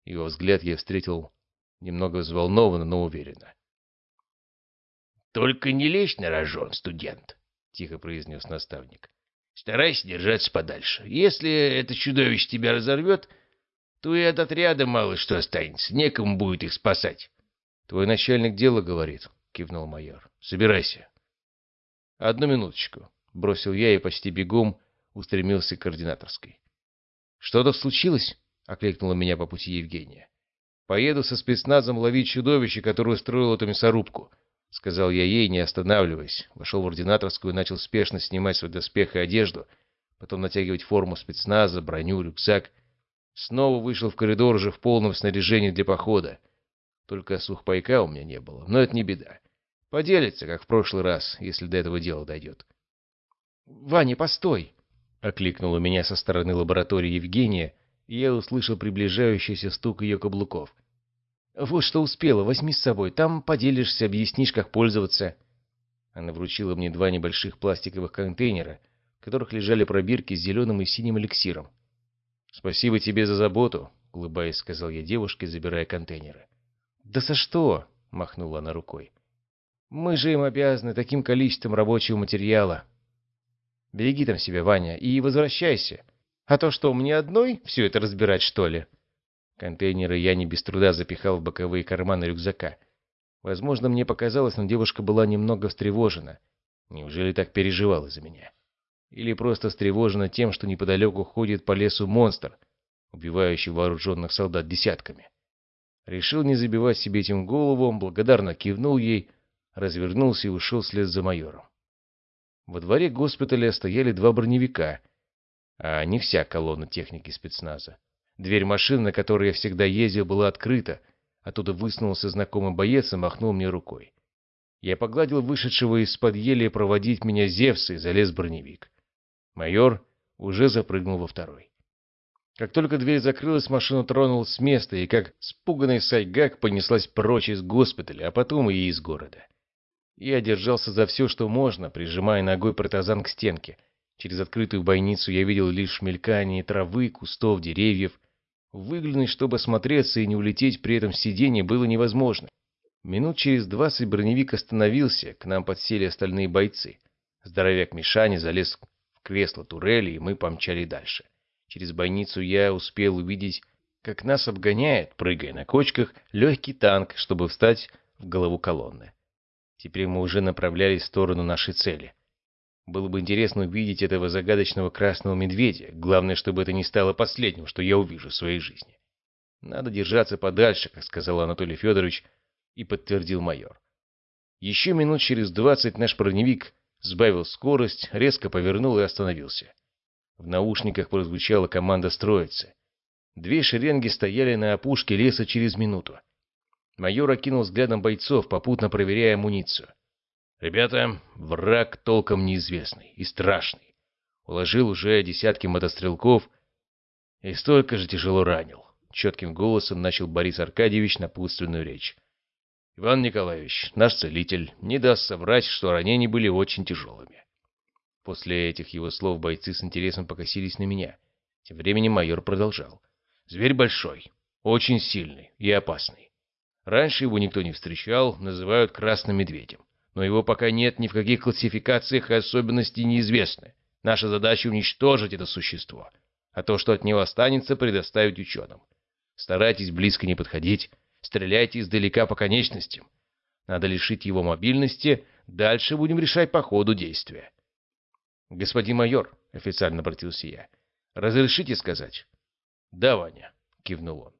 Его взгляд я встретил немного взволнованно, но уверенно. «Только не лезь на рожон, студент», — тихо произнес наставник. «Старайся держаться подальше. Если это чудовище тебя разорвет, то и от отряда мало что останется, некому будет их спасать. — Твой начальник дело говорит, — кивнул майор. — Собирайся. — Одну минуточку, — бросил я и почти бегом устремился к координаторской. — Что-то случилось? — окликнула меня по пути Евгения. — Поеду со спецназом ловить чудовище, которое устроило эту мясорубку, — сказал я ей, не останавливаясь. Вошел в ординаторскую и начал спешно снимать свой доспех и одежду, потом натягивать форму спецназа, броню, рюкзак — Снова вышел в коридор уже в полном снаряжении для похода. Только сухпайка у меня не было, но это не беда. Поделится, как в прошлый раз, если до этого дела дойдет. — Ваня, постой! — окликнула меня со стороны лаборатории Евгения, и я услышал приближающийся стук ее каблуков. — Вот что успела, возьми с собой, там поделишься, объяснишь, как пользоваться. Она вручила мне два небольших пластиковых контейнера, в которых лежали пробирки с зеленым и синим эликсиром. «Спасибо тебе за заботу», — улыбаясь, сказал я девушке, забирая контейнеры. «Да за что?» — махнула она рукой. «Мы же им обязаны таким количеством рабочего материала. Береги там себя, Ваня, и возвращайся. А то что, мне одной все это разбирать, что ли?» Контейнеры я не без труда запихал в боковые карманы рюкзака. Возможно, мне показалось, но девушка была немного встревожена. Неужели так переживала за меня? или просто встревожена тем, что неподалеку ходит по лесу монстр, убивающий вооруженных солдат десятками. Решил не забивать себе этим голову, благодарно кивнул ей, развернулся и ушел вслед за майором. Во дворе госпиталя стояли два броневика, а не вся колонна техники спецназа. Дверь машины, на которой я всегда ездил, была открыта, оттуда высунулся знакомый боец и махнул мне рукой. Я погладил вышедшего из-под ели проводить меня Зевса и залез в броневик. Майор уже запрыгнул во второй. Как только дверь закрылась, машина тронулась с места и, как спуганный сайгак, понеслась прочь из госпиталя, а потом и из города. Я держался за все, что можно, прижимая ногой протазан к стенке. Через открытую бойницу я видел лишь мелькание травы, кустов, деревьев. Выглянуть, чтобы осмотреться и не улететь при этом сиденье, было невозможно. Минут через двадцать броневик остановился, к нам подсели остальные бойцы. Здоровяк Мишани залез кресло турели, и мы помчали дальше. Через бойницу я успел увидеть, как нас обгоняет, прыгая на кочках, легкий танк, чтобы встать в голову колонны. Теперь мы уже направлялись в сторону нашей цели. Было бы интересно увидеть этого загадочного красного медведя. Главное, чтобы это не стало последним, что я увижу в своей жизни. Надо держаться подальше, как сказал Анатолий Федорович, и подтвердил майор. Еще минут через двадцать наш броневик сбавил скорость, резко повернул и остановился. В наушниках прозвучала команда строиться. Две шеренги стояли на опушке леса через минуту. Майор окинул взглядом бойцов, попутно проверяя амуницию. «Ребята, враг толком неизвестный и страшный. Уложил уже десятки мотострелков и столько же тяжело ранил». Четким голосом начал Борис Аркадьевич напутственную речь. Иван Николаевич, наш целитель, не даст соврать, что ранения были очень тяжелыми. После этих его слов бойцы с интересом покосились на меня. Тем временем майор продолжал. Зверь большой, очень сильный и опасный. Раньше его никто не встречал, называют красным медведем. Но его пока нет ни в каких классификациях и особенности неизвестны. Наша задача уничтожить это существо. А то, что от него останется, предоставить ученым. Старайтесь близко не подходить, Стреляйте издалека по конечностям. Надо лишить его мобильности, дальше будем решать по ходу действия. — Господин майор, — официально обратился я, — разрешите сказать? — Да, Ваня, — кивнул он.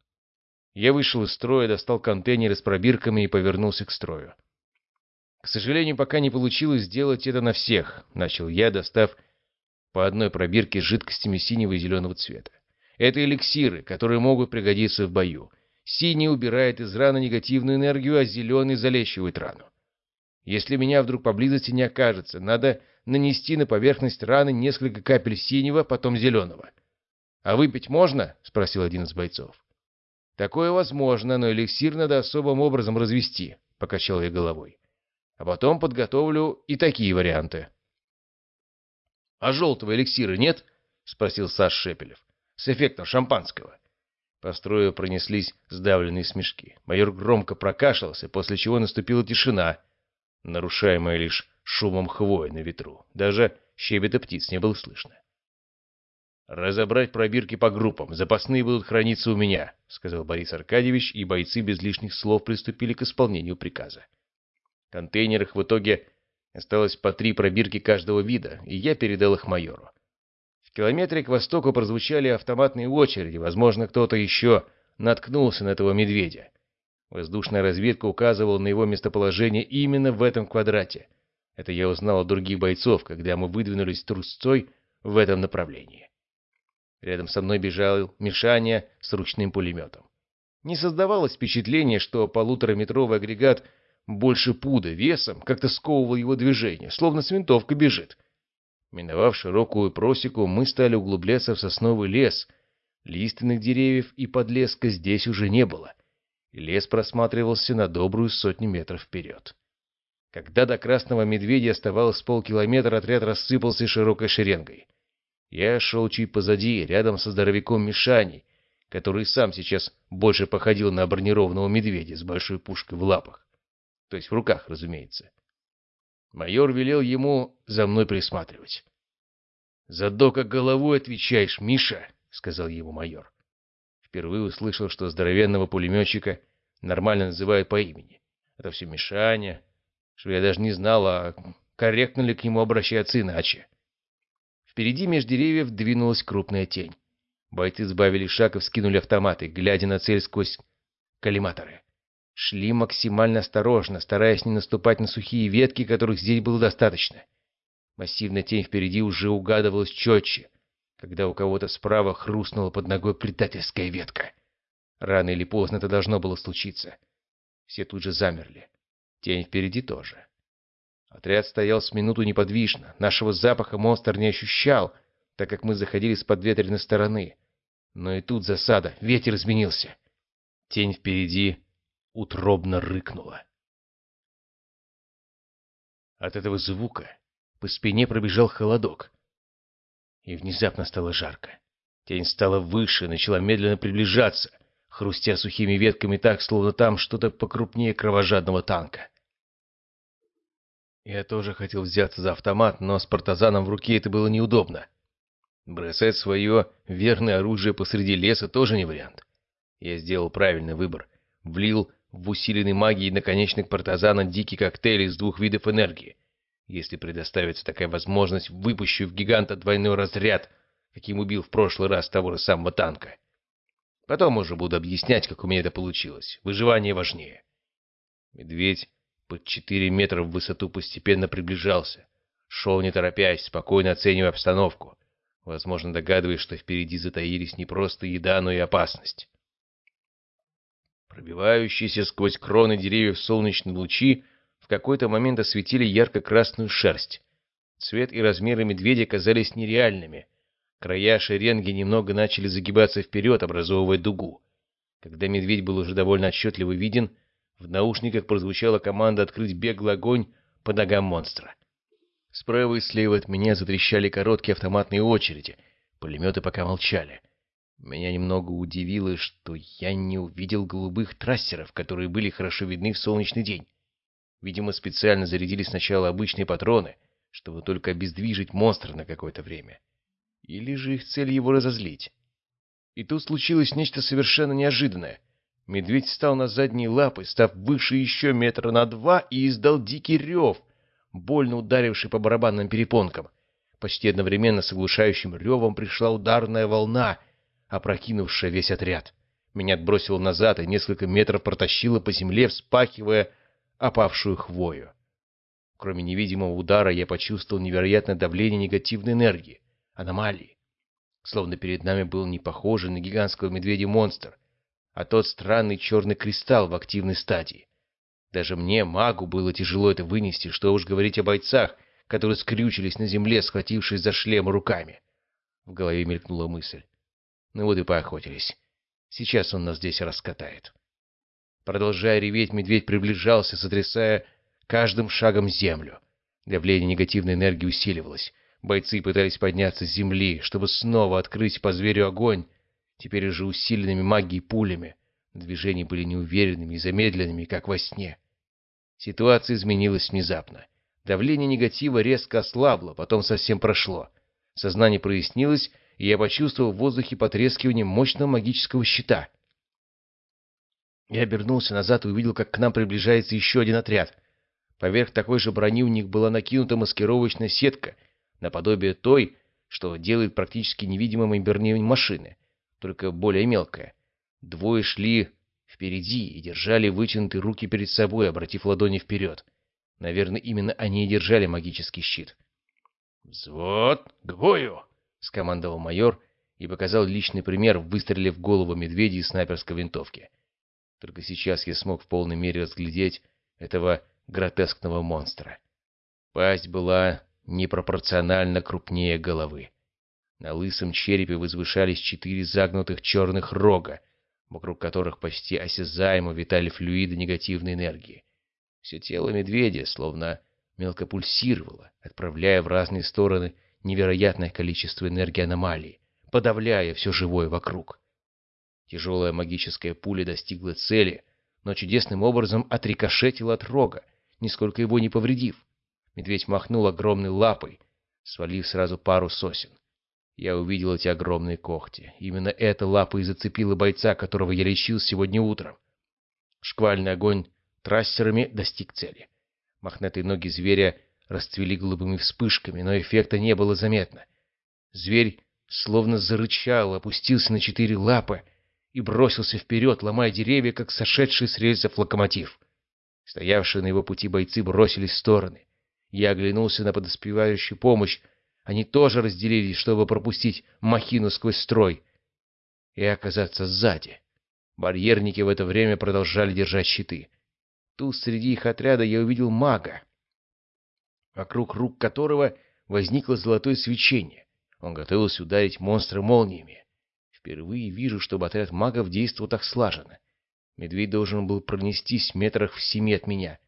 Я вышел из строя, достал контейнеры с пробирками и повернулся к строю. К сожалению, пока не получилось сделать это на всех, начал я, достав по одной пробирке с жидкостями синего и зеленого цвета. Это эликсиры, которые могут пригодиться в бою. Синий убирает из раны негативную энергию, а зеленый залечивает рану. Если меня вдруг поблизости не окажется, надо нанести на поверхность раны несколько капель синего, потом зеленого. «А выпить можно?» — спросил один из бойцов. «Такое возможно, но эликсир надо особым образом развести», — покачал я головой. «А потом подготовлю и такие варианты». «А желтого эликсира нет?» — спросил Саш Шепелев. «С эффектом шампанского». По строю пронеслись сдавленные смешки. Майор громко прокашлялся, после чего наступила тишина, нарушаемая лишь шумом хвои на ветру. Даже щебета птиц не было слышно. «Разобрать пробирки по группам. Запасные будут храниться у меня», — сказал Борис Аркадьевич, и бойцы без лишних слов приступили к исполнению приказа. Контейнерах в итоге осталось по три пробирки каждого вида, и я передал их майору. В километре к востоку прозвучали автоматные очереди, возможно, кто-то еще наткнулся на этого медведя. Воздушная разведка указывала на его местоположение именно в этом квадрате. Это я узнал от других бойцов, когда мы выдвинулись трусцой в этом направлении. Рядом со мной бежал Мишаня с ручным пулеметом. Не создавалось впечатление, что полутораметровый агрегат больше пуда весом как-то сковывал его движение, словно с винтовкой бежит. Миновав широкую просеку, мы стали углубляться в сосновый лес. Лиственных деревьев и подлеска здесь уже не было. Лес просматривался на добрую сотню метров вперед. Когда до красного медведя оставалось полкилометра, отряд рассыпался широкой шеренгой. Я шел чуть позади, рядом со здоровяком Мишаней, который сам сейчас больше походил на бронированного медведя с большой пушкой в лапах. То есть в руках, разумеется. Майор велел ему за мной присматривать. «Задо как головой отвечаешь, Миша», — сказал ему майор. Впервые услышал, что здоровенного пулеметчика нормально называют по имени. Это все Мишаня, что я даже не знал, а корректно ли к нему обращаться иначе. Впереди меж деревьев двинулась крупная тень. Бойцы сбавили шаг и вскинули автоматы, глядя на цель сквозь коллиматоры. Шли максимально осторожно, стараясь не наступать на сухие ветки, которых здесь было достаточно. Массивная тень впереди уже угадывалась четче, когда у кого-то справа хрустнула под ногой предательская ветка. Рано или поздно это должно было случиться. Все тут же замерли. Тень впереди тоже. Отряд стоял с минуту неподвижно. Нашего запаха монстр не ощущал, так как мы заходили с подветренной стороны. Но и тут засада. Ветер изменился. Тень впереди утробно рыкнула. От этого звука по спине пробежал холодок. И внезапно стало жарко. Тень стала выше, начала медленно приближаться, хрустя сухими ветками так, словно там что-то покрупнее кровожадного танка. Я тоже хотел взяться за автомат, но с партазаном в руке это было неудобно. Бросать свое верное оружие посреди леса тоже не вариант. Я сделал правильный выбор. Влил в усиленный магией наконечник партазана дикий коктейль из двух видов энергии. Если предоставится такая возможность, выпущу в гиганта двойной разряд, каким убил в прошлый раз того же самого танка. Потом уже буду объяснять, как у меня это получилось. Выживание важнее. Медведь под четыре метра в высоту постепенно приближался. Шел не торопясь, спокойно оценивая обстановку. Возможно, догадываясь, что впереди затаились не просто еда, но и опасность. Пробивающиеся сквозь кроны деревьев солнечные лучи в какой-то момент осветили ярко-красную шерсть. Цвет и размеры медведя казались нереальными. Края шеренги немного начали загибаться вперед, образовывая дугу. Когда медведь был уже довольно отчетливо виден, в наушниках прозвучала команда открыть беглый огонь по ногам монстра. Справа и слева от меня затрещали короткие автоматные очереди. Пулеметы пока молчали. Меня немного удивило, что я не увидел голубых трассеров, которые были хорошо видны в солнечный день. Видимо, специально зарядили сначала обычные патроны, чтобы только обездвижить монстра на какое-то время. Или же их цель его разозлить. И тут случилось нечто совершенно неожиданное — Медведь встал на задние лапы, став выше еще метра на два, и издал дикий рев, больно ударивший по барабанным перепонкам. Почти одновременно с оглушающим ревом пришла ударная волна, опрокинувшая весь отряд. Меня отбросило назад и несколько метров протащило по земле, вспахивая опавшую хвою. Кроме невидимого удара, я почувствовал невероятное давление негативной энергии, аномалии. Словно перед нами был не похожий на гигантского медведя монстр, а тот странный черный кристалл в активной стадии. Даже мне, магу, было тяжело это вынести, что уж говорить о бойцах, которые скрючились на земле, схватившись за шлем руками. В голове мелькнула мысль. Ну вот и поохотились. Сейчас он нас здесь раскатает. Продолжая реветь, медведь приближался, сотрясая каждым шагом землю. Давление негативной энергии усиливалось. Бойцы пытались подняться с земли, чтобы снова открыть по зверю огонь, теперь уже усиленными магией пулями. Движения были неуверенными и замедленными, как во сне. Ситуация изменилась внезапно. Давление негатива резко ослабло, потом совсем прошло. Сознание прояснилось, и я почувствовал в воздухе потрескивание мощного магического щита. Я обернулся назад и увидел, как к нам приближается еще один отряд. Поверх такой же брони у них была накинута маскировочная сетка, наподобие той, что делает практически невидимыми бронирование машины, только более мелкая. Двое шли впереди и держали вытянутые руки перед собой, обратив ладони вперед. Наверное, именно они и держали магический щит. «Взвод, к бою!» — скомандовал майор и показал личный пример, выстрелив в голову медведя из снайперской винтовки. Только сейчас я смог в полной мере разглядеть этого гротескного монстра. Пасть была непропорционально крупнее головы. На лысом черепе возвышались четыре загнутых черных рога, вокруг которых почти осязаемо витали флюиды негативной энергии. Все тело медведя словно мелко пульсировало, отправляя в разные стороны невероятное количество энергии аномалии, подавляя все живое вокруг. Тяжелая магическая пуля достигла цели, но чудесным образом отрикошетила от рога, нисколько его не повредив. Медведь махнул огромной лапой, свалив сразу пару сосен. Я увидел эти огромные когти. Именно эта лапа и зацепила бойца, которого я лечил сегодня утром. Шквальный огонь трассерами достиг цели. Мохнатые ноги зверя расцвели голубыми вспышками, но эффекта не было заметно. Зверь словно зарычал, опустился на четыре лапы и бросился вперед, ломая деревья, как сошедший с рельсов локомотив. Стоявшие на его пути бойцы бросились в стороны. Я оглянулся на подоспевающую помощь. Они тоже разделились, чтобы пропустить махину сквозь строй и оказаться сзади. Барьерники в это время продолжали держать щиты. Тут среди их отряда я увидел мага, вокруг рук которого возникло золотое свечение. Он готовился ударить монстра молниями. Впервые вижу, чтобы отряд магов действовал так слаженно. Медведь должен был пронестись метрах в семи от меня.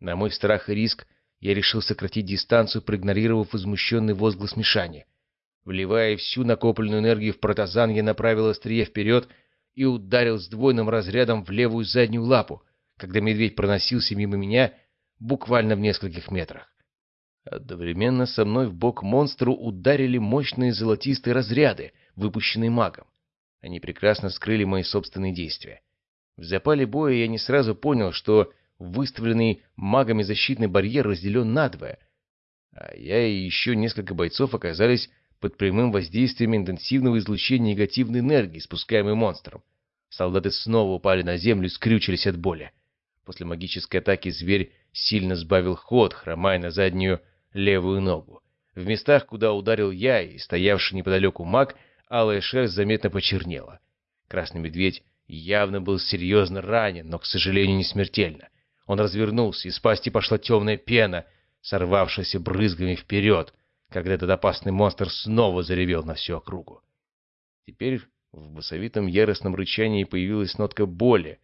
На мой страх и риск я решил сократить дистанцию, проигнорировав возмущенный возглас Мишани. Вливая всю накопленную энергию в протазан, я направил острие вперед и ударил сдвоенным разрядом в левую заднюю лапу, когда медведь проносился мимо меня буквально в нескольких метрах. Одновременно со мной в бок монстру ударили мощные золотистые разряды, выпущенные магом. Они прекрасно скрыли мои собственные действия. В запале боя я не сразу понял, что выставленный магами защитный барьер разделен надвое, а я и еще несколько бойцов оказались под прямым воздействием интенсивного излучения негативной энергии, спускаемой монстром. Солдаты снова упали на землю и скрючились от боли. После магической атаки зверь сильно сбавил ход, хромая на заднюю левую ногу. В местах, куда ударил я и стоявший неподалеку маг, алая шерсть заметно почернела. Красный медведь явно был серьезно ранен, но, к сожалению, не смертельно. Он развернулся, из пасти пошла темная пена, сорвавшаяся брызгами вперед, когда этот опасный монстр снова заревел на всю округу. Теперь в басовитом яростном рычании появилась нотка боли,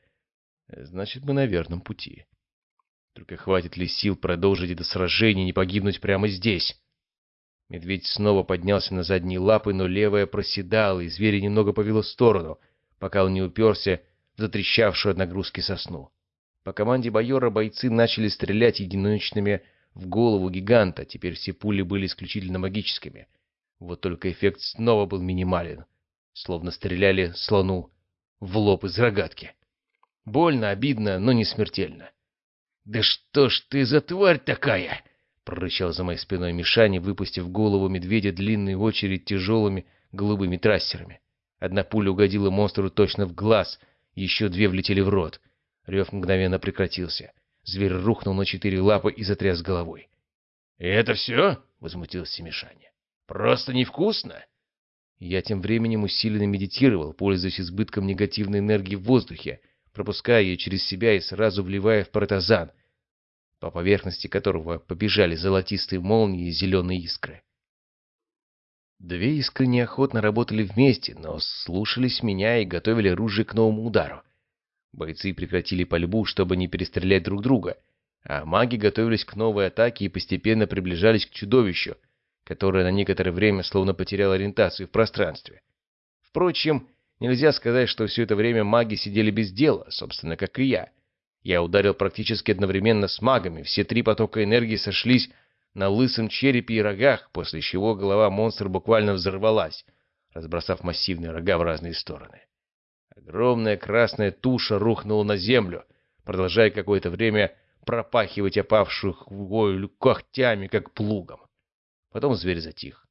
Значит, мы на верном пути. Только хватит ли сил продолжить это сражение и не погибнуть прямо здесь? Медведь снова поднялся на задние лапы, но левая проседала, и зверя немного повело в сторону, пока он не уперся в затрещавшую от нагрузки сосну. По команде майора бойцы начали стрелять единочными в голову гиганта, теперь все пули были исключительно магическими. Вот только эффект снова был минимален, словно стреляли слону в лоб из рогатки. Больно, обидно, но не смертельно. «Да что ж ты за тварь такая?» — прорычал за моей спиной Мишани, выпустив голову медведя длинной очередь тяжелыми голубыми трассерами. Одна пуля угодила монстру точно в глаз, еще две влетели в рот. Рев мгновенно прекратился. Зверь рухнул на четыре лапы и затряс головой. — Это все? — возмутился Мишаня. — Просто невкусно? Я тем временем усиленно медитировал, пользуясь избытком негативной энергии в воздухе, пропуская ее через себя и сразу вливая в протазан, по поверхности которого побежали золотистые молнии и зеленые искры. Две искры неохотно работали вместе, но слушались меня и готовили оружие к новому удару. Бойцы прекратили пальбу, чтобы не перестрелять друг друга, а маги готовились к новой атаке и постепенно приближались к чудовищу, которое на некоторое время словно потеряло ориентацию в пространстве. Впрочем, нельзя сказать, что все это время маги сидели без дела, собственно, как и я. Я ударил практически одновременно с магами, все три потока энергии сошлись на лысом черепе и рогах, после чего голова монстра буквально взорвалась, разбросав массивные рога в разные стороны. Огромная красная туша рухнула на землю, продолжая какое-то время пропахивать опавшую хвою когтями, как плугом. Потом зверь затих.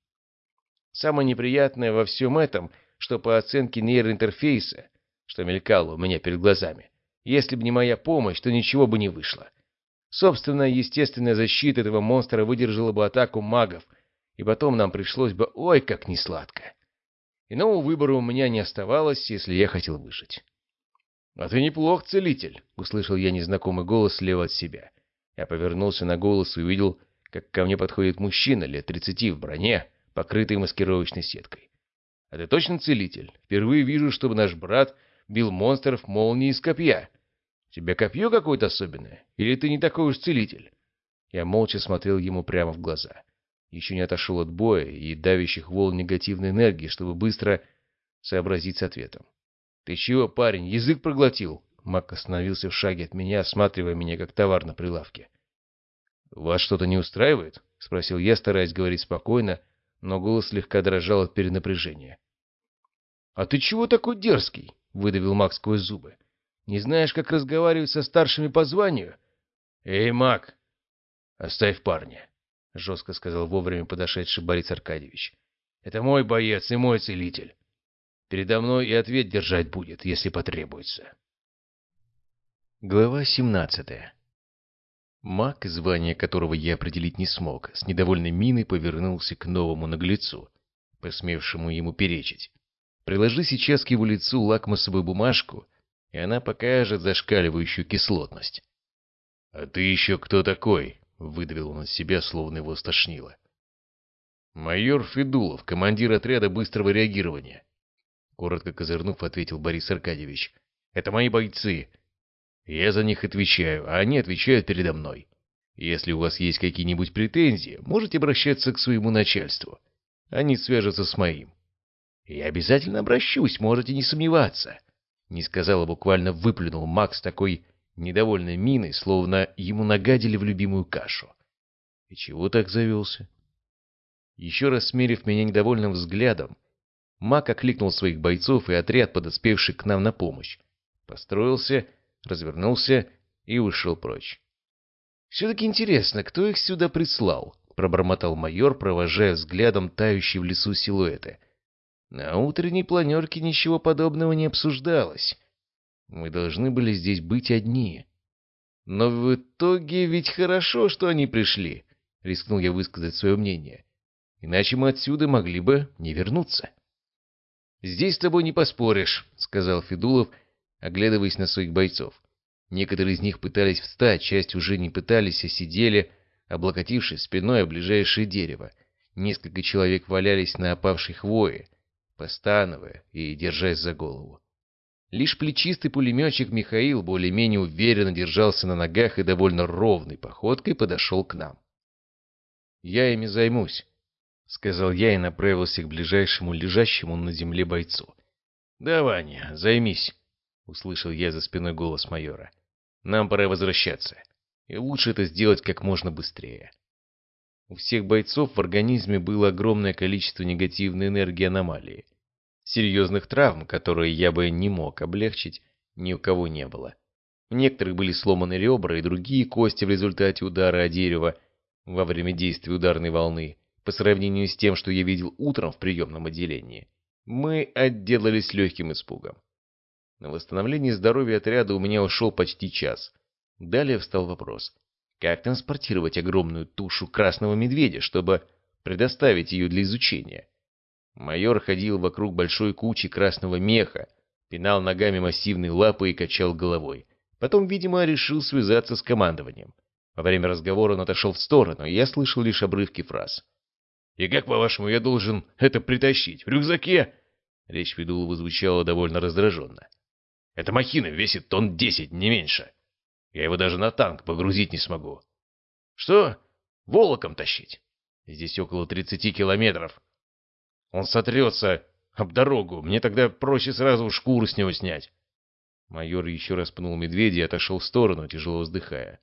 Самое неприятное во всем этом, что по оценке нейроинтерфейса, что мелькало у меня перед глазами, если бы не моя помощь, то ничего бы не вышло. Собственная естественная защита этого монстра выдержала бы атаку магов, и потом нам пришлось бы ой как несладко. Иного выбора у меня не оставалось, если я хотел выжить. — А ты неплох, целитель, — услышал я незнакомый голос слева от себя. Я повернулся на голос и увидел, как ко мне подходит мужчина лет тридцати в броне, покрытой маскировочной сеткой. — А ты точно целитель? Впервые вижу, чтобы наш брат бил монстров молнией из копья. У тебя копье какое-то особенное? Или ты не такой уж целитель? Я молча смотрел ему прямо в глаза. — еще не отошел от боя и давящих волн негативной энергии, чтобы быстро сообразить с ответом. «Ты чего, парень, язык проглотил?» Мак остановился в шаге от меня, осматривая меня как товар на прилавке. «Вас что-то не устраивает?» — спросил я, стараясь говорить спокойно, но голос слегка дрожал от перенапряжения. «А ты чего такой дерзкий?» — выдавил Мак сквозь зубы. «Не знаешь, как разговаривать со старшими по званию?» «Эй, Мак, оставь парня!» — жестко сказал вовремя подошедший Борис Аркадьевич. «Это мой боец и мой целитель. Передо мной и ответ держать будет, если потребуется». Глава 17 Маг, звание которого я определить не смог, с недовольной миной повернулся к новому наглецу, посмевшему ему перечить. Приложи сейчас к его лицу лакмусовую бумажку, и она покажет зашкаливающую кислотность. — А ты еще кто такой? — выдавил он из себя, словно его стошнило. «Майор Федулов, командир отряда быстрого реагирования», — коротко козырнув, ответил Борис Аркадьевич. «Это мои бойцы. Я за них отвечаю, а они отвечают передо мной. Если у вас есть какие-нибудь претензии, можете обращаться к своему начальству. Они свяжутся с моим». «Я обязательно обращусь, можете не сомневаться», — не сказал, а буквально выплюнул Макс такой недовольной миной, словно ему нагадили в любимую кашу. И чего так завелся? Еще раз смерив меня недовольным взглядом, Мак окликнул своих бойцов и отряд, подоспевший к нам на помощь. Построился, развернулся и ушел прочь. «Все-таки интересно, кто их сюда прислал?» — пробормотал майор, провожая взглядом тающие в лесу силуэты. На утренней планерке ничего подобного не обсуждалось. Мы должны были здесь быть одни. Но в итоге ведь хорошо, что они пришли, — рискнул я высказать свое мнение. Иначе мы отсюда могли бы не вернуться. — Здесь с тобой не поспоришь, — сказал Федулов, оглядываясь на своих бойцов. Некоторые из них пытались встать, часть уже не пытались, а сидели, облокотившись спиной о ближайшее дерево. Несколько человек валялись на опавшей хвое, постановая и держась за голову. Лишь плечистый пулеметчик Михаил более-менее уверенно держался на ногах и довольно ровной походкой подошел к нам. «Я ими займусь», — сказал я и направился к ближайшему лежащему на земле бойцу. «Да, Ваня, займись», — услышал я за спиной голос майора. «Нам пора возвращаться, и лучше это сделать как можно быстрее». У всех бойцов в организме было огромное количество негативной энергии аномалии — Серьезных травм, которые я бы не мог облегчить, ни у кого не было. У некоторых были сломаны ребра и другие кости в результате удара о дерево во время действия ударной волны, по сравнению с тем, что я видел утром в приемном отделении. Мы отделались легким испугом. На восстановление здоровья отряда у меня ушел почти час. Далее встал вопрос. Как транспортировать огромную тушу красного медведя, чтобы предоставить ее для изучения? Майор ходил вокруг большой кучи красного меха, пинал ногами массивные лапы и качал головой. Потом, видимо, решил связаться с командованием. Во время разговора он отошел в сторону, и я слышал лишь обрывки фраз. «И как, по-вашему, я должен это притащить? В рюкзаке?» Речь Федулова звучала довольно раздраженно. «Эта махина весит тонн десять, не меньше. Я его даже на танк погрузить не смогу. Что? Волоком тащить? Здесь около тридцати километров. Он сотрется об дорогу. Мне тогда проще сразу шкуру с него снять. Майор еще раз пнул медведя и отошел в сторону, тяжело вздыхая.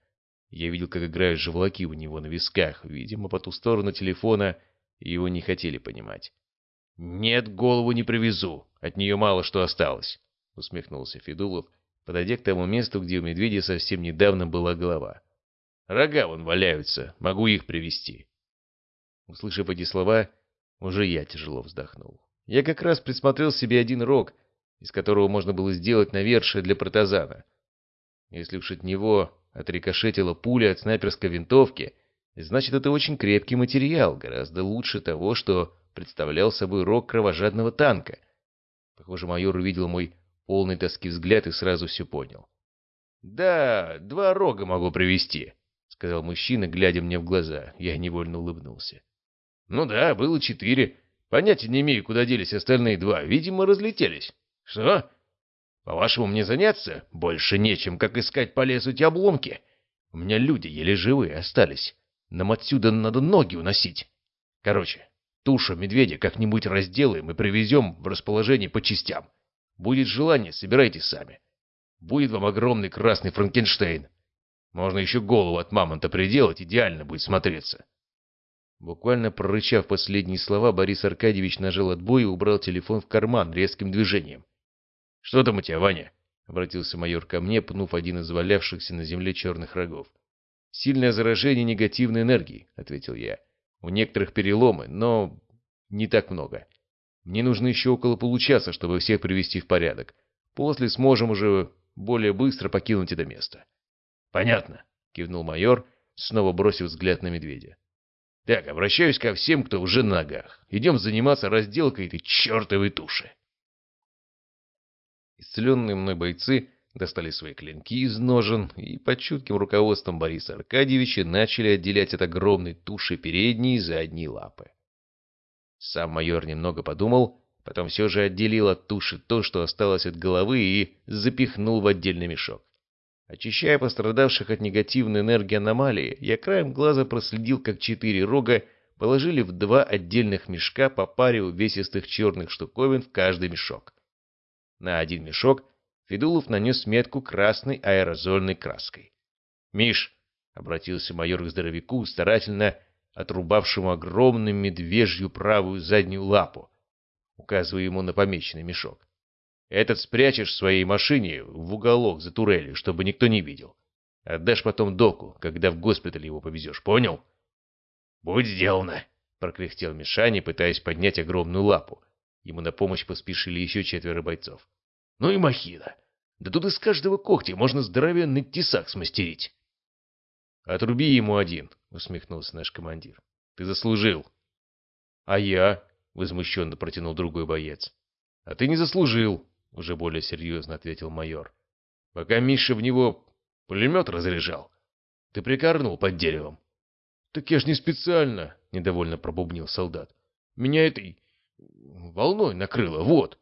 Я видел, как играют живлаки у него на висках. Видимо, по ту сторону телефона его не хотели понимать. «Нет, голову не привезу. От нее мало что осталось», — усмехнулся Федулов, подойдя к тому месту, где у медведя совсем недавно была голова. «Рога вон валяются. Могу их привести. Услышав эти слова, уже я тяжело вздохнул. Я как раз присмотрел себе один рог, из которого можно было сделать навершие для протазана. Если уж от него отрикошетила пуля от снайперской винтовки, значит, это очень крепкий материал, гораздо лучше того, что представлял собой рог кровожадного танка. Похоже, майор увидел мой полный тоски взгляд и сразу все понял. «Да, два рога могу привести, сказал мужчина, глядя мне в глаза. Я невольно улыбнулся. «Ну да, было четыре. Понятия не имею, куда делись остальные два. Видимо, разлетелись. Что? По-вашему, мне заняться? Больше нечем, как искать по лесу эти обломки. У меня люди еле живые остались. Нам отсюда надо ноги уносить. Короче, тушу медведя как-нибудь разделаем и привезем в расположение по частям. Будет желание, собирайте сами. Будет вам огромный красный Франкенштейн. Можно еще голову от мамонта приделать, идеально будет смотреться. Буквально прорычав последние слова, Борис Аркадьевич нажал отбой и убрал телефон в карман резким движением. — Что там у тебя, Ваня? — обратился майор ко мне, пнув один из валявшихся на земле черных рогов. — Сильное заражение негативной энергии, — ответил я. — У некоторых переломы, но не так много. Мне нужно еще около получаса, чтобы всех привести в порядок. После сможем уже более быстро покинуть это место. — Понятно, — кивнул майор, снова бросив взгляд на медведя. — Так, обращаюсь ко всем, кто уже на ногах. Идем заниматься разделкой этой чертовой туши. Исцеленные мной бойцы достали свои клинки из ножен и под чутким руководством Бориса Аркадьевича начали отделять от огромной туши передние и задние лапы. Сам майор немного подумал, потом все же отделил от туши то, что осталось от головы, и запихнул в отдельный мешок. Очищая пострадавших от негативной энергии аномалии, я краем глаза проследил, как четыре рога положили в два отдельных мешка по паре увесистых черных штуковин в каждый мешок. На один мешок Федулов нанес метку красной аэрозольной краской. «Миш!» — обратился майор к здоровяку, старательно отрубавшему огромную медвежью правую заднюю лапу, указывая ему на помеченный мешок. «Этот спрячешь в своей машине в уголок за турелью, чтобы никто не видел. Отдашь потом доку, когда в госпиталь его повезешь, понял?» «Будь сделано!» — прокряхтел Мишаня, пытаясь поднять огромную лапу. Ему на помощь поспешили еще четверо бойцов. «Ну и махина! Да тут из каждого когтя можно здоровенный тесак смастерить!» «Отруби ему один», — усмехнулся наш командир. «Ты заслужил». «А я?» — возмущенно протянул другой боец. «А ты не заслужил», — уже более серьезно ответил майор. «Пока Миша в него пулемет разряжал, ты прикорнул под деревом». «Так я ж не специально», — недовольно пробубнил солдат. «Меня этой волной накрыло, вот».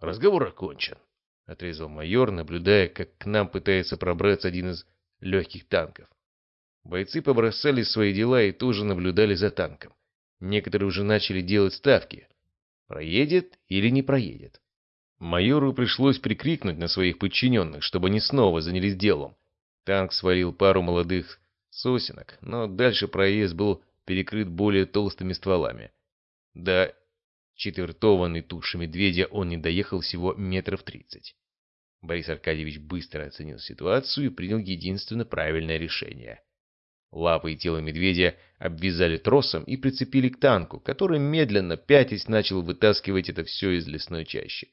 «Разговор окончен», — отрезал майор, наблюдая, как к нам пытается пробраться один из легких танков. Бойцы побросали свои дела и тоже наблюдали за танком. Некоторые уже начали делать ставки. Проедет или не проедет. Майору пришлось прикрикнуть на своих подчиненных, чтобы они снова занялись делом. Танк свалил пару молодых сосенок, но дальше проезд был перекрыт более толстыми стволами. До четвертованной туши медведя он не доехал всего метров тридцать. Борис Аркадьевич быстро оценил ситуацию и принял единственно правильное решение. Лапы и тело медведя обвязали тросом и прицепили к танку, который медленно, пятясь, начал вытаскивать это все из лесной чащи.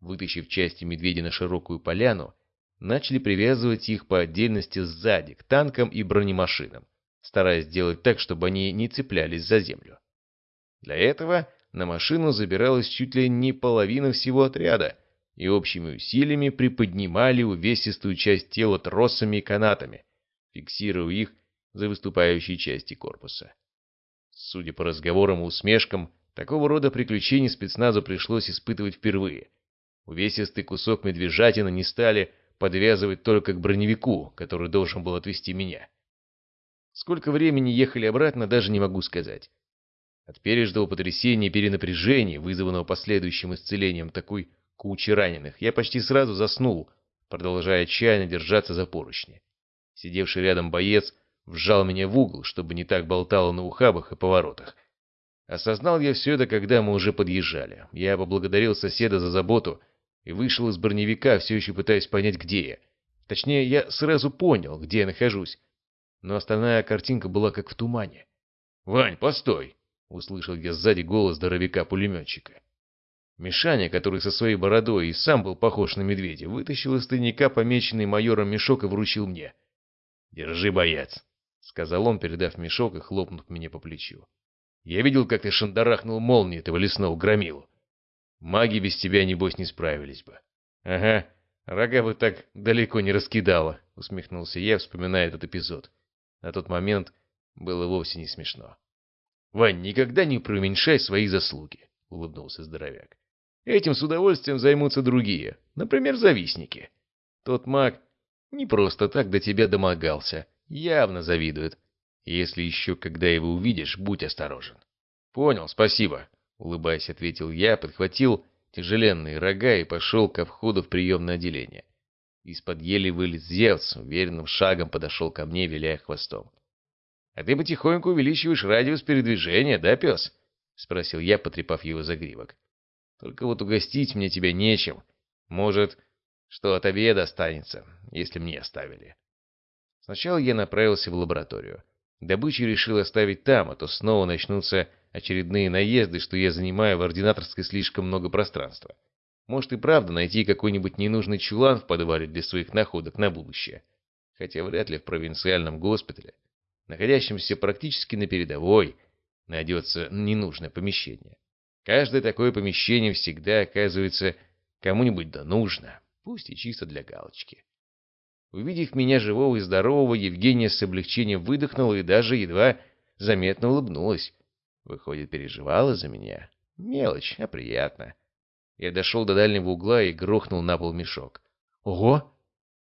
Вытащив части медведя на широкую поляну, начали привязывать их по отдельности сзади, к танкам и бронемашинам, стараясь сделать так, чтобы они не цеплялись за землю. Для этого на машину забиралась чуть ли не половина всего отряда, и общими усилиями приподнимали увесистую часть тела тросами и канатами, фиксируя их за выступающие части корпуса. Судя по разговорам и усмешкам, такого рода приключений спецназу пришлось испытывать впервые. Увесистый кусок медвежатины не стали подвязывать только к броневику, который должен был отвезти меня. Сколько времени ехали обратно, даже не могу сказать. От пережитого потрясения и перенапряжения, вызванного последующим исцелением такой кучи раненых, я почти сразу заснул, продолжая отчаянно держаться за поручни. Сидевший рядом боец вжал меня в угол, чтобы не так болтало на ухабах и поворотах. Осознал я все это, когда мы уже подъезжали. Я поблагодарил соседа за заботу и вышел из броневика, все еще пытаясь понять, где я. Точнее, я сразу понял, где я нахожусь. Но остальная картинка была как в тумане. «Вань, постой!» — услышал я сзади голос здоровяка-пулеметчика. Мишаня, который со своей бородой и сам был похож на медведя, вытащил из тайника помеченный майором мешок и вручил мне. «Держи, боец!» — сказал он, передав мешок и хлопнув меня по плечу. «Я видел, как ты шандарахнул молнии этого лесного громилу. Маги без тебя, небось, не справились бы». «Ага, рога бы так далеко не раскидала», — усмехнулся я, вспоминая этот эпизод. На тот момент было вовсе не смешно. «Вань, никогда не преуменьшай свои заслуги», — улыбнулся здоровяк. «Этим с удовольствием займутся другие, например, завистники. Тот маг не просто так до тебя домогался, явно завидует. Если еще когда его увидишь, будь осторожен». «Понял, спасибо», — улыбаясь, ответил я, подхватил тяжеленные рога и пошел ко входу в приемное отделение. Из-под ели вылез Зевс, уверенным шагом подошел ко мне, виляя хвостом. — А ты потихоньку увеличиваешь радиус передвижения, да, пес? — спросил я, потрепав его за гривок. — Только вот угостить мне тебя нечем. Может, что от обеда останется, если мне оставили. Сначала я направился в лабораторию. Добычу решил оставить там, а то снова начнутся очередные наезды, что я занимаю в ординаторской слишком много пространства. Может и правда найти какой-нибудь ненужный чулан в подвале для своих находок на будущее. Хотя вряд ли в провинциальном госпитале находящемся практически на передовой, найдется ненужное помещение. Каждое такое помещение всегда оказывается кому-нибудь да нужно, пусть и чисто для галочки. Увидев меня живого и здорового, Евгения с облегчением выдохнула и даже едва заметно улыбнулась. Выходит, переживала за меня. Мелочь, а приятно. Я дошел до дальнего угла и грохнул на пол мешок. «Ого!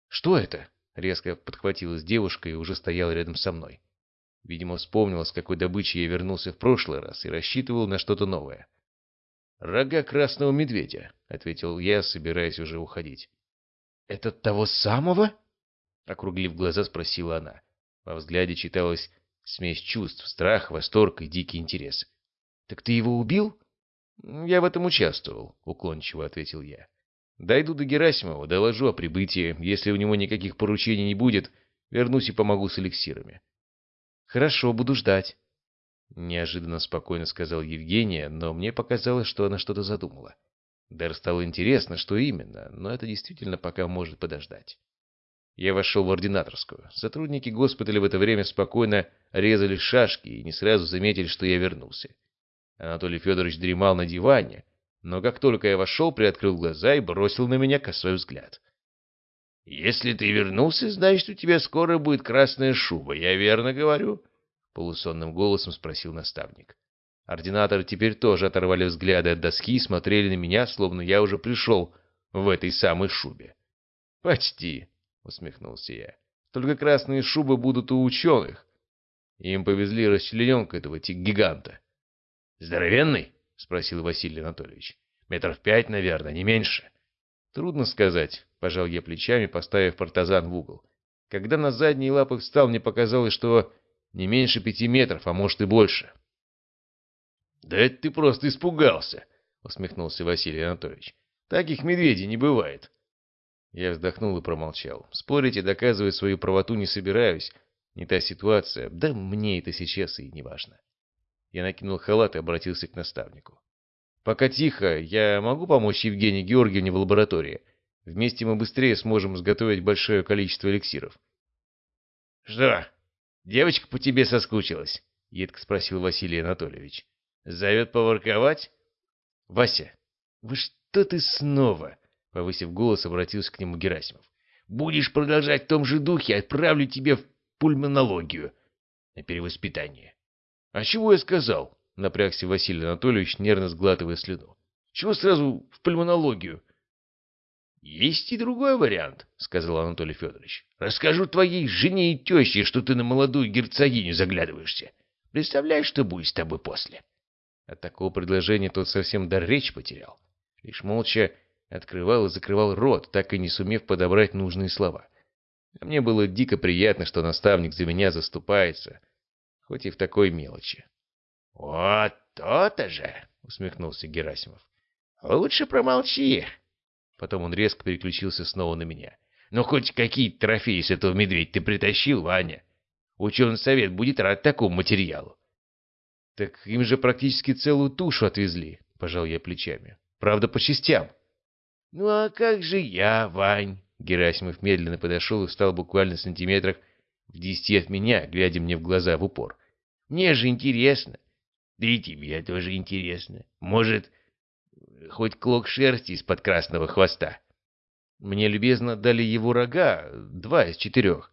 Что это?» Резко подхватилась девушка и уже стояла рядом со мной. Видимо, вспомнил, с какой добычей я вернулся в прошлый раз и рассчитывал на что-то новое. «Рога красного медведя», — ответил я, собираясь уже уходить. «Это того самого?» — округлив глаза, спросила она. Во взгляде читалась смесь чувств, страх, восторг и дикий интерес. «Так ты его убил?» «Я в этом участвовал», — уклончиво ответил я. «Дойду до Герасимова, доложу о прибытии. Если у него никаких поручений не будет, вернусь и помогу с эликсирами». «Хорошо, буду ждать», — неожиданно спокойно сказал Евгения, но мне показалось, что она что-то задумала. Даже стало интересно, что именно, но это действительно пока может подождать. Я вошел в ординаторскую. Сотрудники госпиталя в это время спокойно резали шашки и не сразу заметили, что я вернулся. Анатолий Федорович дремал на диване, но как только я вошел, приоткрыл глаза и бросил на меня косой взгляд. «Если ты вернулся, значит, у тебя скоро будет красная шуба, я верно говорю?» — полусонным голосом спросил наставник. Ординаторы теперь тоже оторвали взгляды от доски и смотрели на меня, словно я уже пришел в этой самой шубе. «Почти», — усмехнулся я. «Только красные шубы будут у ученых. Им повезли расчлененка этого гиганта». «Здоровенный?» — спросил Василий Анатольевич. «Метров пять, наверное, не меньше». «Трудно сказать», — пожал я плечами, поставив партазан в угол. Когда на задние лапы встал, мне показалось, что не меньше пяти метров, а может и больше. «Да это ты просто испугался», — усмехнулся Василий Анатольевич. «Таких медведей не бывает». Я вздохнул и промолчал. Спорить и доказывать свою правоту не собираюсь. Не та ситуация, да мне это сейчас и не важно. Я накинул халат и обратился к наставнику. «Пока тихо, я могу помочь Евгении Георгиевне в лаборатории? Вместе мы быстрее сможем изготовить большое количество эликсиров. — Что, девочка по тебе соскучилась? — едко спросил Василий Анатольевич. — Зовет поворковать? — Вася, вы что ты снова? — повысив голос, обратился к нему Герасимов. — Будешь продолжать в том же духе, отправлю тебя в пульмонологию на перевоспитание. — А чего я сказал? — напрягся Василий Анатольевич, нервно сглатывая слюну. — Чего сразу в пульмонологию? — Есть и другой вариант, — сказал Анатолий Федорович. — Расскажу твоей жене и теще, что ты на молодую герцогиню заглядываешься. Представляешь, что будет с тобой после? От такого предложения тот совсем дар речь потерял. Лишь молча открывал и закрывал рот, так и не сумев подобрать нужные слова. А мне было дико приятно, что наставник за меня заступается, хоть и в такой мелочи. — Вот то-то же! — усмехнулся Герасимов. — Лучше промолчи. Потом он резко переключился снова на меня. — Ну, хоть какие-то трофеи с этого медведя ты притащил, Ваня? Ученый совет будет рад такому материалу. — Так им же практически целую тушу отвезли, — пожал я плечами. — Правда, по частям. — Ну, а как же я, Вань? Герасимов медленно подошел и встал буквально в сантиметрах в десяти от меня, глядя мне в глаза в упор. — Мне же интересно. Да и тебе тоже интересно. Может, хоть клок шерсти из-под красного хвоста? Мне любезно дали его рога, два из четырех.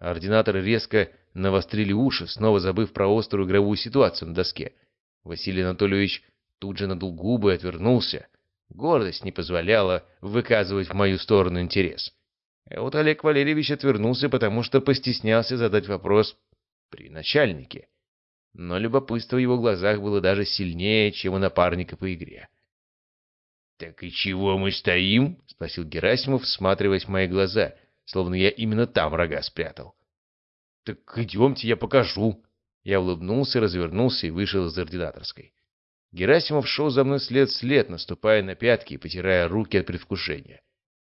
Ординаторы резко навострили уши, снова забыв про острую игровую ситуацию на доске. Василий Анатольевич тут же надул губы и отвернулся. Гордость не позволяла выказывать в мою сторону интерес. А вот Олег Валерьевич отвернулся, потому что постеснялся задать вопрос при начальнике. Но любопытство в его глазах было даже сильнее, чем у напарника по игре. «Так и чего мы стоим?» — спросил Герасимов, всматриваясь в мои глаза, словно я именно там рога спрятал. «Так идемте, я покажу». Я улыбнулся, развернулся и вышел из ординаторской. Герасимов шел за мной след в след, наступая на пятки и потирая руки от предвкушения.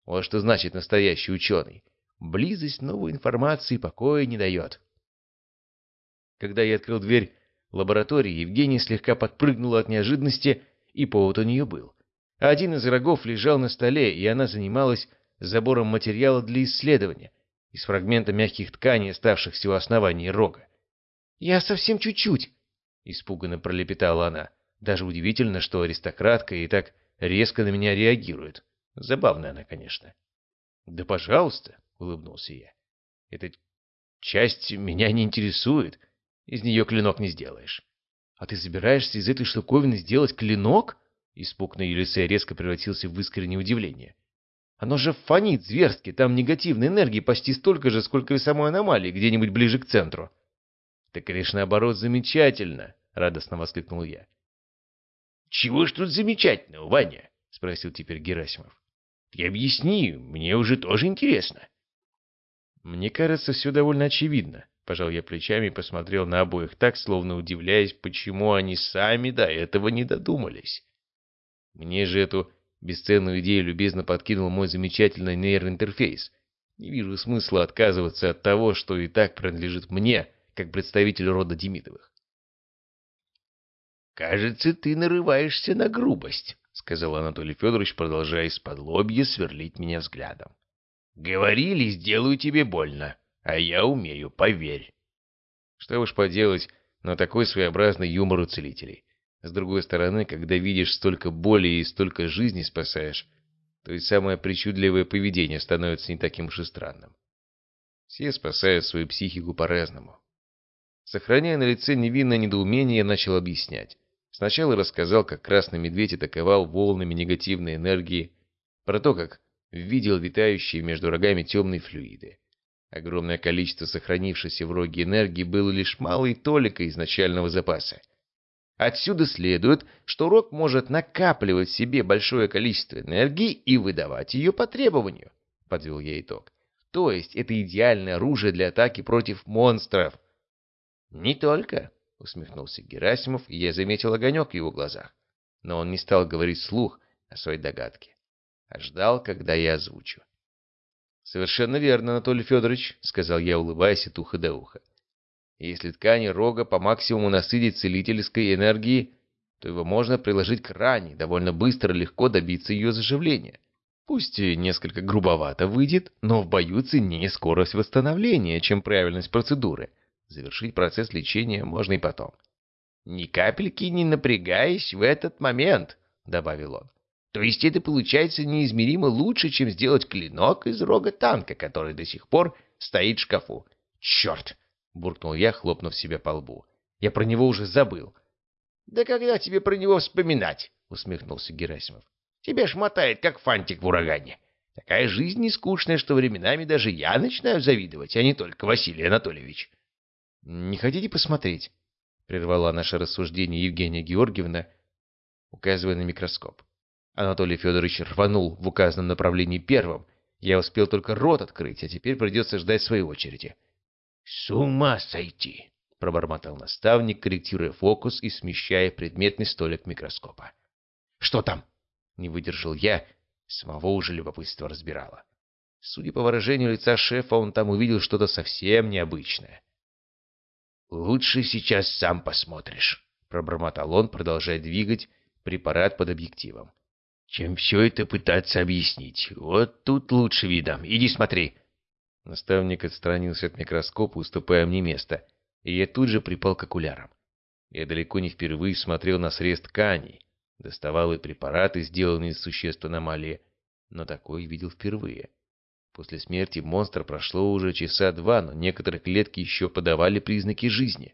Вот что значит настоящий ученый. Близость новой информации покоя не дает. Когда я открыл дверь лаборатории, Евгения слегка подпрыгнула от неожиданности, и повод у нее был. Один из рогов лежал на столе, и она занималась забором материала для исследования из фрагмента мягких тканей, оставшихся у основания рога. «Я совсем чуть-чуть», — испуганно пролепетала она. Даже удивительно, что аристократка и так резко на меня реагирует. Забавная она, конечно. «Да пожалуйста», — улыбнулся я. «Эта часть меня не интересует. Из нее клинок не сделаешь». «А ты собираешься из этой штуковины сделать клинок?» Испуг на Елисея резко превратился в искреннее удивление. Оно же фонит зверски, там негативной энергии почти столько же, сколько и самой аномалии, где-нибудь ближе к центру. — Так лишь наоборот замечательно, — радостно воскликнул я. — Чего ж тут замечательного, Ваня? — спросил теперь Герасимов. — Ты объясни, мне уже тоже интересно. — Мне кажется, все довольно очевидно, — пожал я плечами и посмотрел на обоих так, словно удивляясь, почему они сами до этого не додумались. Мне же эту Бесценную идею любезно подкинул мой замечательный нейроинтерфейс. Не вижу смысла отказываться от того, что и так принадлежит мне, как представителю рода Демидовых. «Кажется, ты нарываешься на грубость», — сказал Анатолий Федорович, продолжая из-под лобья сверлить меня взглядом. «Говорили, сделаю тебе больно, а я умею, поверь». Что уж поделать, но такой своеобразный юмор у целителей. С другой стороны, когда видишь столько боли и столько жизней спасаешь, то и самое причудливое поведение становится не таким уж и странным. Все спасают свою психику по-разному. Сохраняя на лице невинное недоумение, я начал объяснять. Сначала рассказал, как красный медведь атаковал волнами негативной энергии, про то, как видел витающие между рогами темные флюиды. Огромное количество сохранившейся в роге энергии было лишь малой толикой изначального запаса. Отсюда следует, что рог может накапливать в себе большое количество энергии и выдавать ее по требованию, подвел я итог. То есть это идеальное оружие для атаки против монстров. Не только, усмехнулся Герасимов, и я заметил огонек в его глазах. Но он не стал говорить вслух о своей догадке, а ждал, когда я озвучу. «Совершенно верно, Анатолий Федорович», — сказал я, улыбаясь от уха до уха. Если ткани рога по максимуму насытить целительской энергией, то его можно приложить к ране, довольно быстро и легко добиться ее заживления. Пусть и несколько грубовато выйдет, но в бою ценнее скорость восстановления, чем правильность процедуры. Завершить процесс лечения можно и потом. «Ни капельки не напрягаясь в этот момент», — добавил он. «То есть это получается неизмеримо лучше, чем сделать клинок из рога танка, который до сих пор стоит в шкафу». «Черт!» — буркнул я, хлопнув себя по лбу. «Я про него уже забыл». «Да когда тебе про него вспоминать?» — усмехнулся Герасимов. Тебя ж мотает, как фантик в урагане. Такая жизнь не скучная, что временами даже я начинаю завидовать, а не только Василий Анатольевич. — Не хотите посмотреть? — прервала наше рассуждение Евгения Георгиевна, указывая на микроскоп. Анатолий Федорович рванул в указанном направлении первым. Я успел только рот открыть, а теперь придется ждать своей очереди. — С ума сойти! — пробормотал наставник, корректируя фокус и смещая предметный столик микроскопа. — Что там? Не выдержал я, самого уже любопытство разбирало. Судя по выражению лица шефа, он там увидел что-то совсем необычное. «Лучше сейчас сам посмотришь», — пробормотал он, продолжая двигать препарат под объективом. «Чем все это пытаться объяснить? Вот тут лучше видно. Иди смотри». Наставник отстранился от микроскопа, уступая мне место, и я тут же припал к окулярам. Я далеко не впервые смотрел на срез тканей, Доставал и препараты, сделанные из существ аномалии, но такой видел впервые. После смерти монстра прошло уже часа два, но некоторые клетки еще подавали признаки жизни.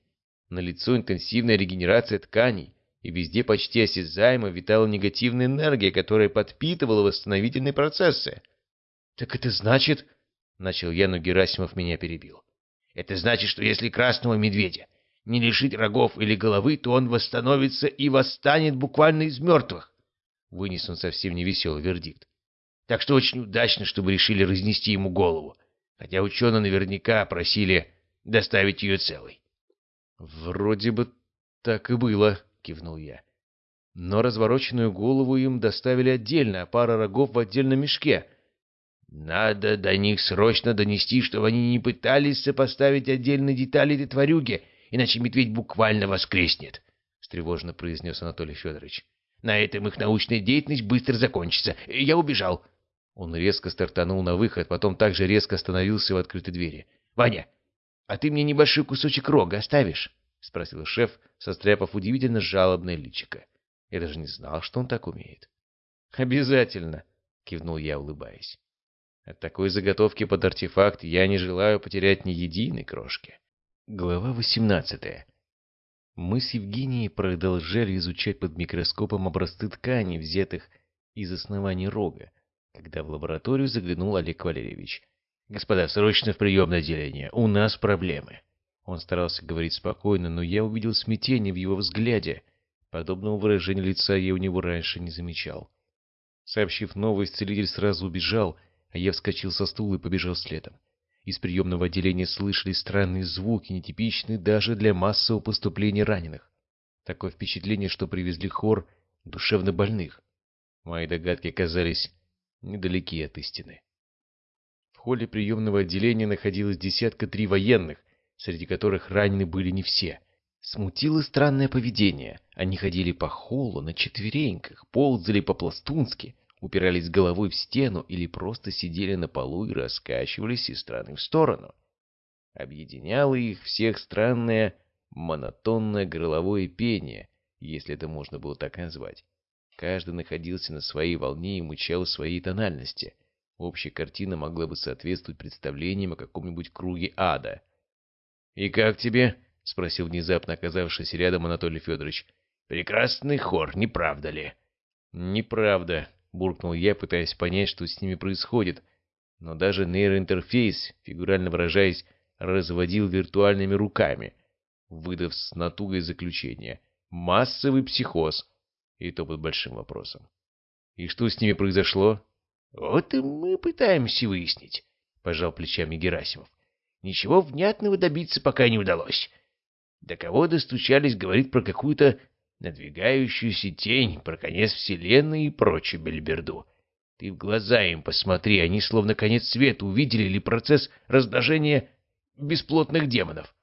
На лицо интенсивная регенерация тканей, и везде почти осязаемо витала негативная энергия, которая подпитывала восстановительные процессы. «Так это значит...» — начал я, но Герасимов меня перебил. «Это значит, что если красного медведя не лишить рогов или головы, то он восстановится и восстанет буквально из мертвых. Вынес он совсем невеселый вердикт. Так что очень удачно, что вы решили разнести ему голову, хотя ученые наверняка просили доставить ее целой. — Вроде бы так и было, — кивнул я. Но развороченную голову им доставили отдельно, а пара рогов в отдельном мешке. Надо до них срочно донести, чтобы они не пытались сопоставить отдельные детали этой тварюги, иначе медведь буквально воскреснет, — встревоженно произнес Анатолий Федорович. — На этом их научная деятельность быстро закончится. Я убежал. Он резко стартанул на выход, потом также резко остановился в открытой двери. — Ваня, а ты мне небольшой кусочек рога оставишь? — спросил шеф, состряпав удивительно жалобное личико. Я даже не знал, что он так умеет. — Обязательно, — кивнул я, улыбаясь. От такой заготовки под артефакт я не желаю потерять ни единой крошки. Глава 18. Мы с Евгенией продолжали изучать под микроскопом образцы тканей, взятых из основания рога, когда в лабораторию заглянул Олег Валерьевич. «Господа, срочно в приемное отделение. У нас проблемы». Он старался говорить спокойно, но я увидел смятение в его взгляде. Подобного выражения лица я у него раньше не замечал. Сообщив новость, целитель сразу убежал, а я вскочил со стула и побежал следом. Из приемного отделения слышались странные звуки, нетипичные даже для массового поступления раненых. Такое впечатление, что привезли хор душевно больных. Мои догадки оказались недалеки от истины. В холле приемного отделения находилось десятка три военных, среди которых ранены были не все. Смутило странное поведение. Они ходили по холлу на четвереньках, ползали по-пластунски, упирались головой в стену или просто сидели на полу и раскачивались из стороны в сторону. Объединяло их всех странное монотонное горловое пение, если это можно было так назвать. Каждый находился на своей волне и мычал в своей тональности. Общая картина могла бы соответствовать представлениям о каком-нибудь круге ада. «И как тебе?» — спросил внезапно оказавшийся рядом Анатолий Федорович. «Прекрасный хор, не правда ли?» «Неправда», буркнул я, пытаясь понять, что с ними происходит. Но даже нейроинтерфейс, фигурально выражаясь, разводил виртуальными руками, выдав с натугой заключение. Массовый психоз. И то под большим вопросом. И что с ними произошло? Вот и мы пытаемся выяснить, пожал плечами Герасимов. Ничего внятного добиться пока не удалось. До кого достучались, говорит про какую-то надвигающуюся тень, про конец вселенной и прочую бельберду. Ты в глаза им посмотри, они словно конец света увидели или процесс размножения бесплотных демонов.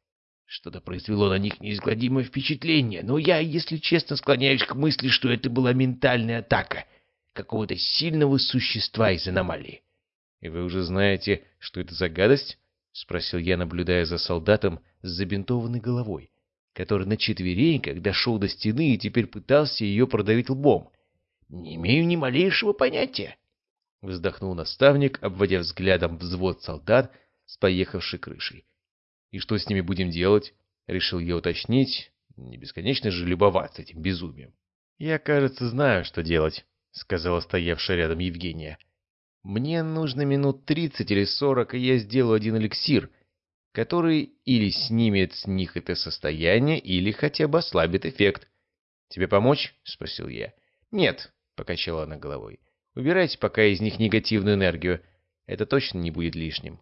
Что-то произвело на них неизгладимое впечатление, но я, если честно, склоняюсь к мысли, что это была ментальная атака. какого-то сильного существа из аномалии. — И вы уже знаете, что это за гадость? — спросил я, наблюдая за солдатом с забинтованной головой, который на четвереньках дошел до стены и теперь пытался ее продавить лбом. — Не имею ни малейшего понятия. Вздохнул наставник, обводя взглядом взвод солдат с поехавшей крышей. «И что с ними будем делать?» — решил я уточнить. Не бесконечно же любоваться этим безумием. «Я, кажется, знаю, что делать», — сказала стоявшая рядом Евгения. «Мне нужно минут тридцать или сорок, и я сделаю один эликсир, который или снимет с них это состояние, или хотя бы ослабит эффект. «Тебе помочь?» — спросил я. «Нет», — покачала она головой. Убирайте пока из них негативную энергию. Это точно не будет лишним.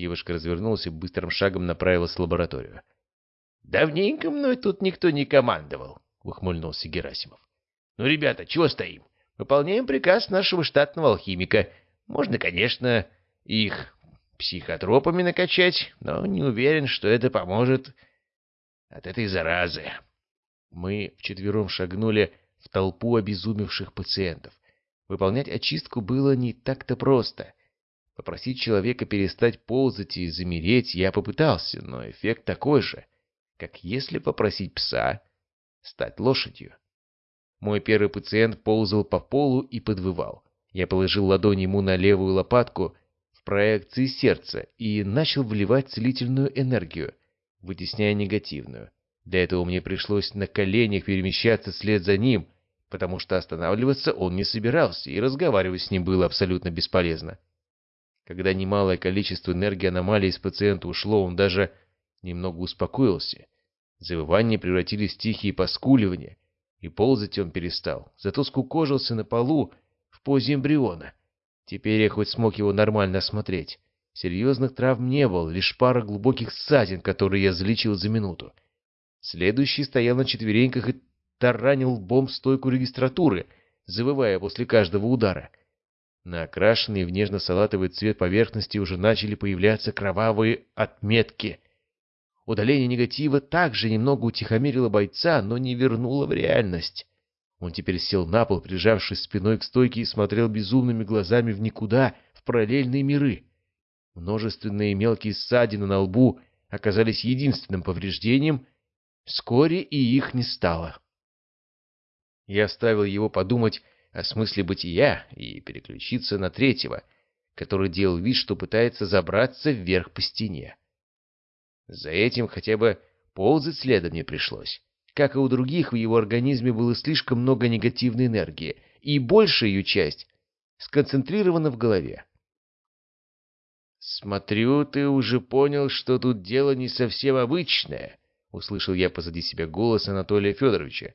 Девушка развернулась и быстрым шагом направилась в лабораторию. «Давненько мной тут никто не командовал», — ухмыльнулся Герасимов. «Ну, ребята, чего стоим? Выполняем приказ нашего штатного алхимика. Можно, конечно, их психотропами накачать, но не уверен, что это поможет от этой заразы». Мы вчетвером шагнули в толпу обезумевших пациентов. Выполнять очистку было не так-то просто. Попросить человека перестать ползать и замереть я попытался, но эффект такой же, как если попросить пса стать лошадью. Мой первый пациент ползал по полу и подвывал. Я положил ладонь ему на левую лопатку в проекции сердца и начал вливать целительную энергию, вытесняя негативную. Для этого мне пришлось на коленях перемещаться вслед за ним — потому что останавливаться он не собирался, и разговаривать с ним было абсолютно бесполезно. Когда немалое количество энергии аномалии из пациента ушло, он даже немного успокоился. Завывания превратились в тихие поскуливания, и ползать он перестал, зато скукожился на полу в позе эмбриона. Теперь я хоть смог его нормально осмотреть. Серьезных травм не было, лишь пара глубоких ссадин, которые я залечил за минуту. Следующий стоял на четвереньках и таранил лбом стойку регистратуры, завывая после каждого удара. На окрашенной в нежно-салатовый цвет поверхности уже начали появляться кровавые отметки. Удаление негатива также немного утихомирило бойца, но не вернуло в реальность. Он теперь сел на пол, прижавшись спиной к стойке, и смотрел безумными глазами в никуда, в параллельные миры. Множественные мелкие ссадины на лбу оказались единственным повреждением, вскоре и их не стало. Я оставил его подумать о смысле бытия и переключиться на третьего, который делал вид, что пытается забраться вверх по стене. За этим хотя бы ползать следом не пришлось. Как и у других, в его организме было слишком много негативной энергии, и большая ее часть сконцентрирована в голове. «Смотрю, ты уже понял, что тут дело не совсем обычное», — услышал я позади себя голос Анатолия Федоровича,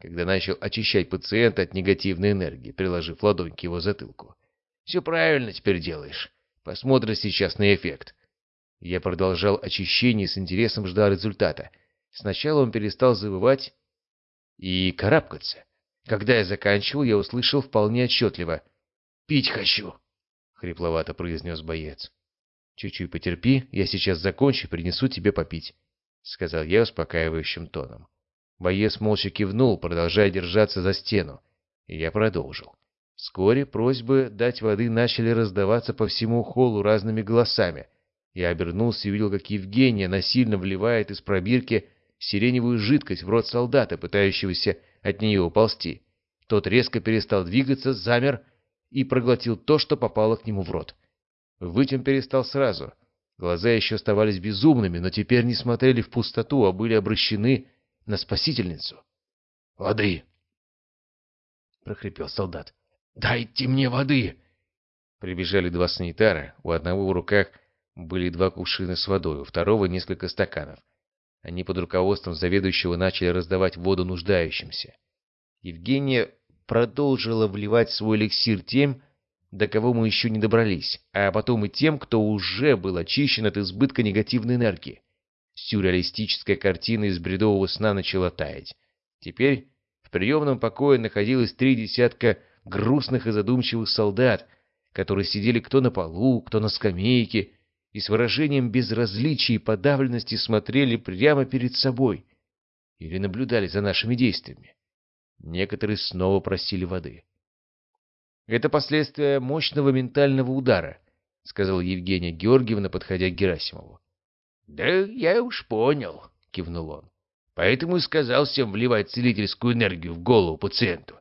когда начал очищать пациента от негативной энергии, приложив ладонь к его затылку. «Все правильно теперь делаешь. Посмотрим сейчас на эффект». Я продолжал очищение с интересом ждал результата. Сначала он перестал завывать и карабкаться. Когда я заканчивал, я услышал вполне отчетливо. «Пить хочу!» — хрипловато произнес боец. «Чуть-чуть потерпи, я сейчас закончу и принесу тебе попить», — сказал я успокаивающим тоном. Боец молча кивнул, продолжая держаться за стену. И я продолжил. Вскоре просьбы дать воды начали раздаваться по всему холлу разными голосами. Я обернулся и увидел, как Евгения насильно вливает из пробирки сиреневую жидкость в рот солдата, пытающегося от нее уползти. Тот резко перестал двигаться, замер и проглотил то, что попало к нему в рот. Выть перестал сразу. Глаза еще оставались безумными, но теперь не смотрели в пустоту, а были обращены на спасительницу. «Воды!» — прохрипел солдат. «Дайте мне воды!» Прибежали два санитара. У одного в руках были два кувшина с водой, у второго несколько стаканов. Они под руководством заведующего начали раздавать воду нуждающимся. Евгения продолжила вливать свой эликсир тем, до кого мы еще не добрались, а потом и тем, кто уже был очищен от избытка негативной энергии. Сюрреалистическая картина из бредового сна начала таять. Теперь в приемном покое находилось три десятка грустных и задумчивых солдат, которые сидели кто на полу, кто на скамейке, и с выражением безразличия и подавленности смотрели прямо перед собой или наблюдали за нашими действиями. Некоторые снова просили воды. Это последствия мощного ментального удара, — сказала Евгения Георгиевна, подходя к Герасимову. — Да я уж понял, — кивнул он. — Поэтому и сказал всем вливать целительскую энергию в голову пациенту.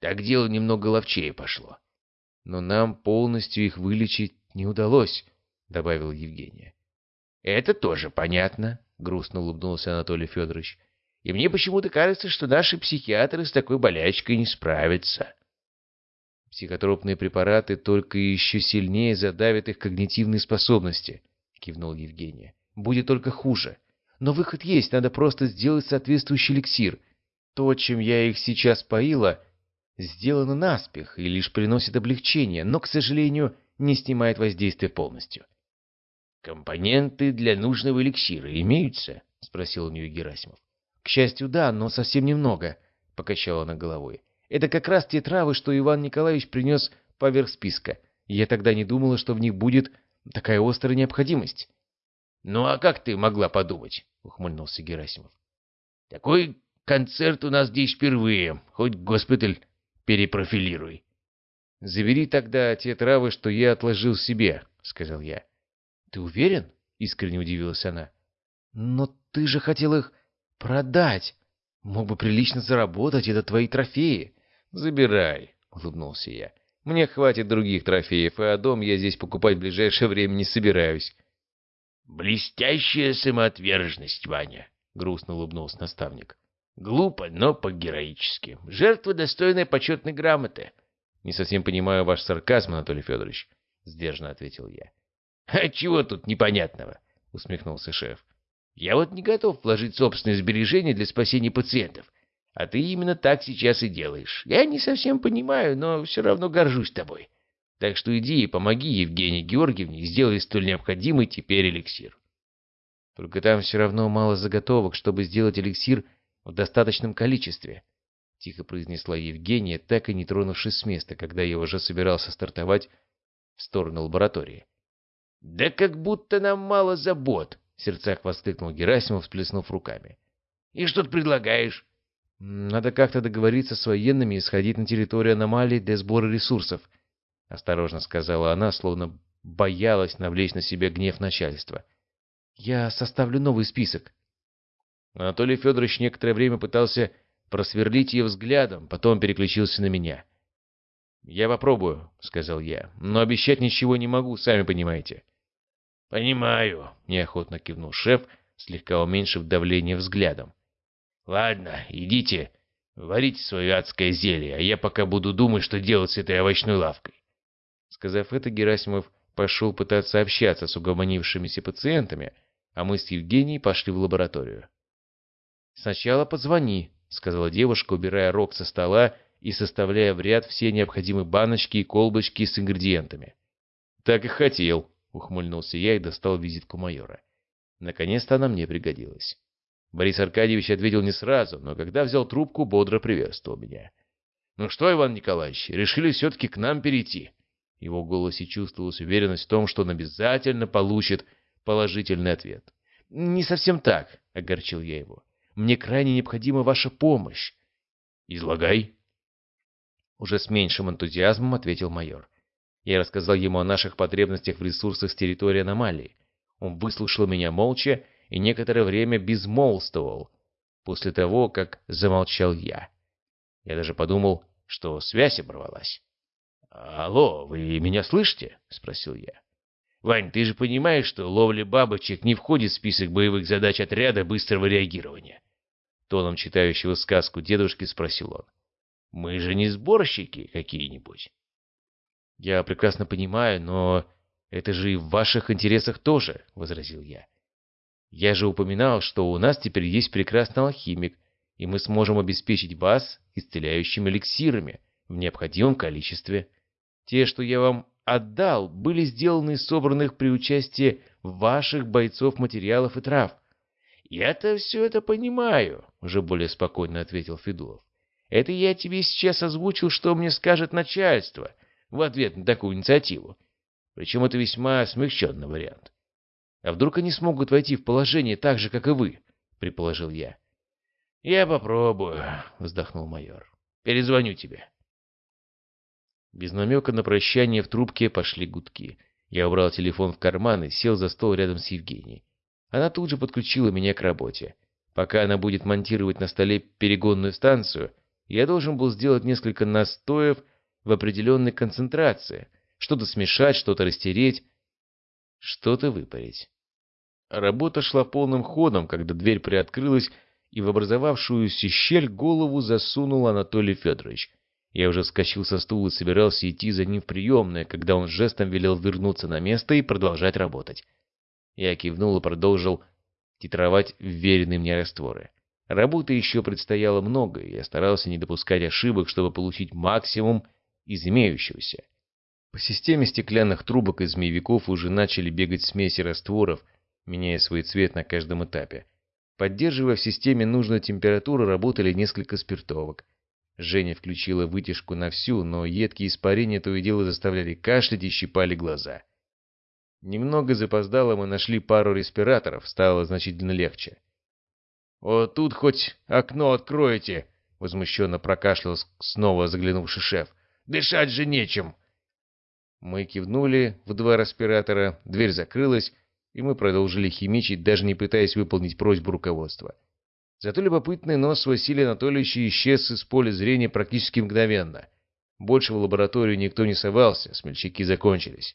Так дело немного ловчее пошло. — Но нам полностью их вылечить не удалось, — добавила Евгения. — Это тоже понятно, — грустно улыбнулся Анатолий Федорович. — И мне почему-то кажется, что наши психиатры с такой болячкой не справятся. Психотропные препараты только еще сильнее задавят их когнитивные способности, — кивнул Евгения. — Будет только хуже. Но выход есть, надо просто сделать соответствующий эликсир. То, чем я их сейчас поила, сделано наспех и лишь приносит облегчение, но, к сожалению, не снимает воздействие полностью. «Компоненты для нужного эликсира имеются?» — спросил у нее Герасимов. «К счастью, да, но совсем немного», — покачала она головой. «Это как раз те травы, что Иван Николаевич принес поверх списка. Я тогда не думала, что в них будет такая острая необходимость». «Ну а как ты могла подумать?» — ухмыльнулся Герасимов. «Такой концерт у нас здесь впервые, хоть госпиталь перепрофилируй». «Забери тогда те травы, что я отложил себе», — сказал я. «Ты уверен?» — искренне удивилась она. «Но ты же хотел их продать. Мог бы прилично заработать, это твои трофеи». «Забирай», — улыбнулся я. «Мне хватит других трофеев, а дом я здесь покупать в ближайшее время не собираюсь». «Блестящая самоотверженность, Ваня», — грустно улыбнулся наставник. «Глупо, но по-героически. Жертва, достойная почетной грамоты». «Не совсем понимаю ваш сарказм, Анатолий Федорович», — сдержанно ответил я. «А чего тут непонятного?» — усмехнулся шеф. «Я вот не готов вложить собственные сбережения для спасения пациентов. А ты именно так сейчас и делаешь. Я не совсем понимаю, но все равно горжусь тобой. Так что иди и помоги Евгении Георгиевне и сделай столь необходимый теперь эликсир». «Только там все равно мало заготовок, чтобы сделать эликсир в достаточном количестве», — тихо произнесла Евгения, так и не тронувшись с места, когда я уже собирался стартовать в сторону лаборатории. «Да как будто нам мало забот!» — в сердцах воскликнул Герасимов, всплеснув руками. «И что ты предлагаешь?» «Надо как-то договориться с военными и сходить на территорию аномалии для сбора ресурсов», — осторожно сказала она, словно боялась навлечь на себя гнев начальства. «Я составлю новый список». Анатолий Федорович некоторое время пытался просверлить ее взглядом, потом переключился на меня. «Я попробую», — сказал я, — «но обещать ничего не могу, сами понимаете». «Понимаю», — неохотно кивнул шеф, слегка уменьшив давление взглядом. «Ладно, идите, варите свое адское зелье, а я пока буду думать, что делать с этой овощной лавкой». Сказав это, Герасимов пошел пытаться общаться с угомонившимися пациентами, а мы с Евгенией пошли в лабораторию. «Сначала позвони», — сказала девушка, убирая рог со стола и составляя в ряд все необходимые баночки и колбочки с ингредиентами. «Так и хотел», Ухмыльнулся я и достал визитку майора. Наконец-то она мне пригодилась. Борис Аркадьевич ответил не сразу, но когда взял трубку, бодро приветствовал меня. «Ну что, Иван Николаевич, решили все-таки к нам перейти?» Его голосе чувствовалась уверенность в том, что он обязательно получит положительный ответ. «Не совсем так», — огорчил я его. «Мне крайне необходима ваша помощь». «Излагай». Уже с меньшим энтузиазмом ответил майор. Я рассказал ему о наших потребностях в ресурсах с территории аномалии. Он выслушал меня молча и некоторое время безмолвствовал, после того, как замолчал я. Я даже подумал, что связь оборвалась. «Алло, вы меня слышите?» — спросил я. «Вань, ты же понимаешь, что ловля бабочек не входит в список боевых задач отряда быстрого реагирования?» Тоном читающего сказку дедушки спросил он. «Мы же не сборщики какие-нибудь». «Я прекрасно понимаю, но это же и в ваших интересах тоже», — возразил я. «Я же упоминал, что у нас теперь есть прекрасный алхимик, и мы сможем обеспечить вас исцеляющими эликсирами в необходимом количестве. Те, что я вам отдал, были сделаны из собранных при участии ваших бойцов материалов и трав». «Я-то все это понимаю», — уже более спокойно ответил Федулов. «Это я тебе сейчас озвучил, что мне скажет начальство» в ответ на такую инициативу. Причем это весьма смягченный вариант. А вдруг они смогут войти в положение так же, как и вы, предположил я. Я попробую, вздохнул майор. Перезвоню тебе. Без намека на прощание в трубке пошли гудки. Я убрал телефон в карман и сел за стол рядом с Евгенией. Она тут же подключила меня к работе. Пока она будет монтировать на столе перегонную станцию, я должен был сделать несколько настоев в определенной концентрации, что-то смешать, что-то растереть, что-то выпарить. Работа шла полным ходом, когда дверь приоткрылась, и в образовавшуюся щель голову засунул Анатолий Федорович. Я уже вскочил со стула и собирался идти за ним в приемное, когда он жестом велел вернуться на место и продолжать работать. Я кивнул и продолжил титровать вверенные мне растворы. Работы еще предстояло много, и я старался не допускать ошибок, чтобы получить максимум из имеющегося. По системе стеклянных трубок из змеевиков уже начали бегать смеси растворов, меняя свой цвет на каждом этапе. Поддерживая в системе нужную температуру, работали несколько спиртовок. Женя включила вытяжку на всю, но едкие испарения то и дело заставляли кашлять и щипали глаза. Немного запоздало мы нашли пару респираторов, стало значительно легче. «Вот тут хоть окно откроете!» — возмущенно прокашлял снова заглянувший шеф. «Дышать же нечем!» Мы кивнули в два респиратора, дверь закрылась, и мы продолжили химичить, даже не пытаясь выполнить просьбу руководства. Зато любопытный нос Василия Анатольевича исчез из поля зрения практически мгновенно. Больше в лабораторию никто не совался, смельчаки закончились.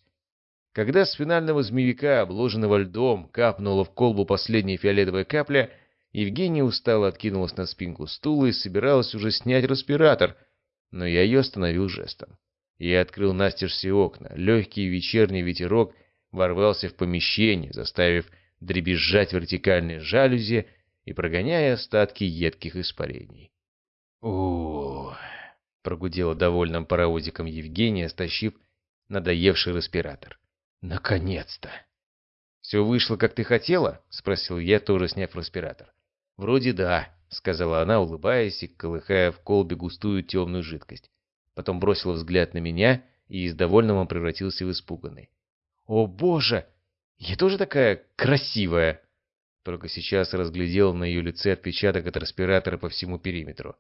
Когда с финального змеевика, обложенного льдом, капнула в колбу последняя фиолетовая капля, Евгения устало откинулась на спинку стула и собиралась уже снять респиратор, но я ее остановил жестом. Я открыл настежь все окна. Легкий вечерний ветерок ворвался в помещение, заставив дребезжать вертикальные жалюзи и прогоняя остатки едких испарений. у прогудела довольным паровозиком Евгения, стащив надоевший респиратор. «Наконец-то!» «Все вышло, как ты хотела?» — спросил я, тоже сняв респиратор. «Вроде да», — сказала она, улыбаясь и колыхая в колбе густую темную жидкость потом бросила взгляд на меня и из довольного превратился в испуганный. «О боже! Я тоже такая красивая!» Только сейчас разглядел на ее лице отпечаток от респиратора по всему периметру.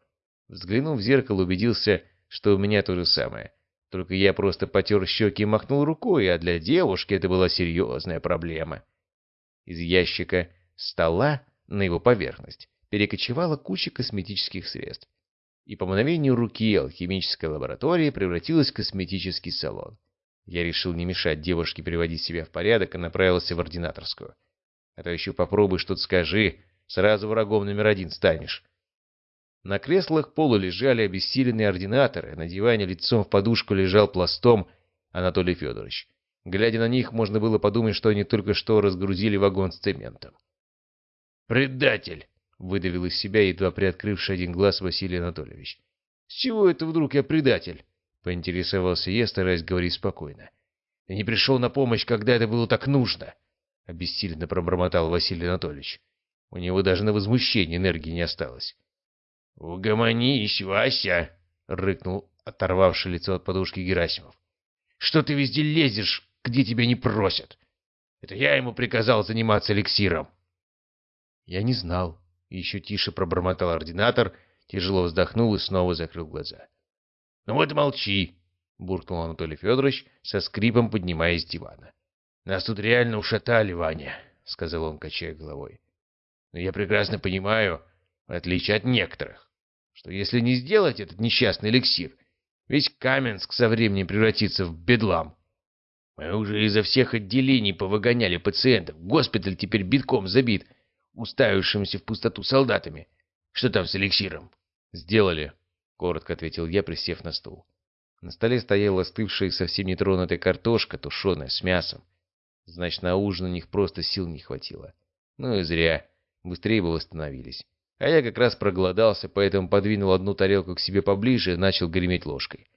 Взглянув в зеркало, убедился, что у меня то же самое. Только я просто потер щеки и махнул рукой, а для девушки это была серьезная проблема. Из ящика стола на его поверхность перекочевала куча косметических средств и по мгновению руки алхимическая лаборатория превратилась в косметический салон. Я решил не мешать девушке приводить себя в порядок и направился в ординаторскую. А то еще попробуй что-то скажи, сразу врагом номер один станешь. На креслах пола лежали обессиленные ординаторы, на диване лицом в подушку лежал пластом Анатолий Федорович. Глядя на них, можно было подумать, что они только что разгрузили вагон с цементом. «Предатель!» Выдавил из себя едва приоткрывший один глаз Василий Анатольевич. «С чего это вдруг я предатель?» — поинтересовался я, стараясь говорить спокойно. «Я не пришел на помощь, когда это было так нужно!» — обессиленно пробормотал Василий Анатольевич. У него даже на возмущение энергии не осталось. «Угомонись, Вася!» — рыкнул оторвавший лицо от подушки Герасимов. «Что ты везде лезешь, где тебя не просят? Это я ему приказал заниматься эликсиром!» «Я не знал», еще тише пробормотал ординатор, тяжело вздохнул и снова закрыл глаза. «Ну вот молчи!» — буркнул Анатолий Федорович, со скрипом поднимаясь с дивана. «Нас тут реально ушатали, Ваня», — сказал он, качая головой. «Но я прекрасно понимаю, в отличие от некоторых, что если не сделать этот несчастный эликсир, весь Каменск со временем превратится в бедлам. Мы уже изо всех отделений повыгоняли пациентов, госпиталь теперь битком забит» уставившимися в пустоту солдатами. Что там с эликсиром? Сделали, коротко ответил я, присев на стул. На столе стояла остывшая и совсем нетронутая картошка, тушеная, с мясом. Значит, на ужин у них просто сил не хватило. Ну и зря. Быстрее бы восстановились. А я как раз проголодался, поэтому подвинул одну тарелку к себе поближе и начал греметь ложкой.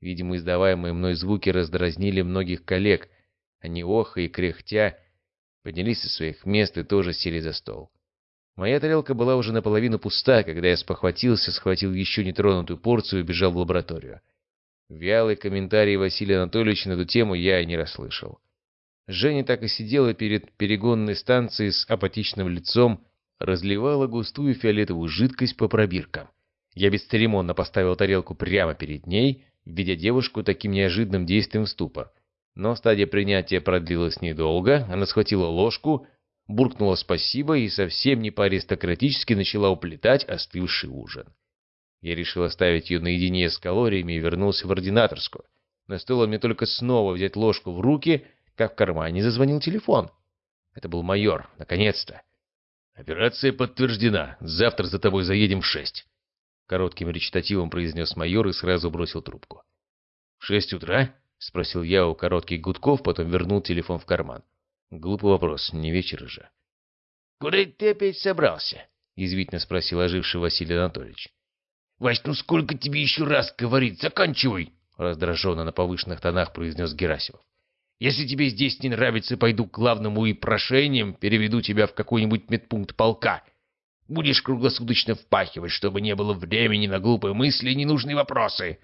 Видимо, издаваемые мной звуки раздразнили многих коллег. Они охо и кряхтя поднялись со своих мест и тоже сели за стол. Моя тарелка была уже наполовину пуста, когда я спохватился, схватил еще нетронутую порцию и бежал в лабораторию. Вялый комментарий Василия Анатольевича на эту тему я и не расслышал. Женя так и сидела перед перегонной станцией с апатичным лицом, разливала густую фиолетовую жидкость по пробиркам. Я бесцеремонно поставил тарелку прямо перед ней, введя девушку таким неожиданным действием в ступор. Но стадия принятия продлилась недолго, она схватила ложку, буркнула спасибо и совсем не по-аристократически начала уплетать остывший ужин. Я решил оставить ее наедине с калориями и вернулся в ординаторскую. Но стоило мне только снова взять ложку в руки, как в кармане зазвонил телефон. Это был майор, наконец-то. «Операция подтверждена. Завтра за тобой заедем в шесть». Коротким речитативом произнес майор и сразу бросил трубку. «В шесть утра?» — спросил я у коротких гудков, потом вернул телефон в карман. Глупый вопрос, не вечер же. «Куда ты опять собрался?» — язвительно спросил оживший Василий Анатольевич. «Вась, ну сколько тебе еще раз говорить? Заканчивай!» — раздраженно на повышенных тонах произнес Герасимов. «Если тебе здесь не нравится, пойду к главному и прошением переведу тебя в какой-нибудь медпункт полка. Будешь круглосуточно впахивать, чтобы не было времени на глупые мысли и ненужные вопросы».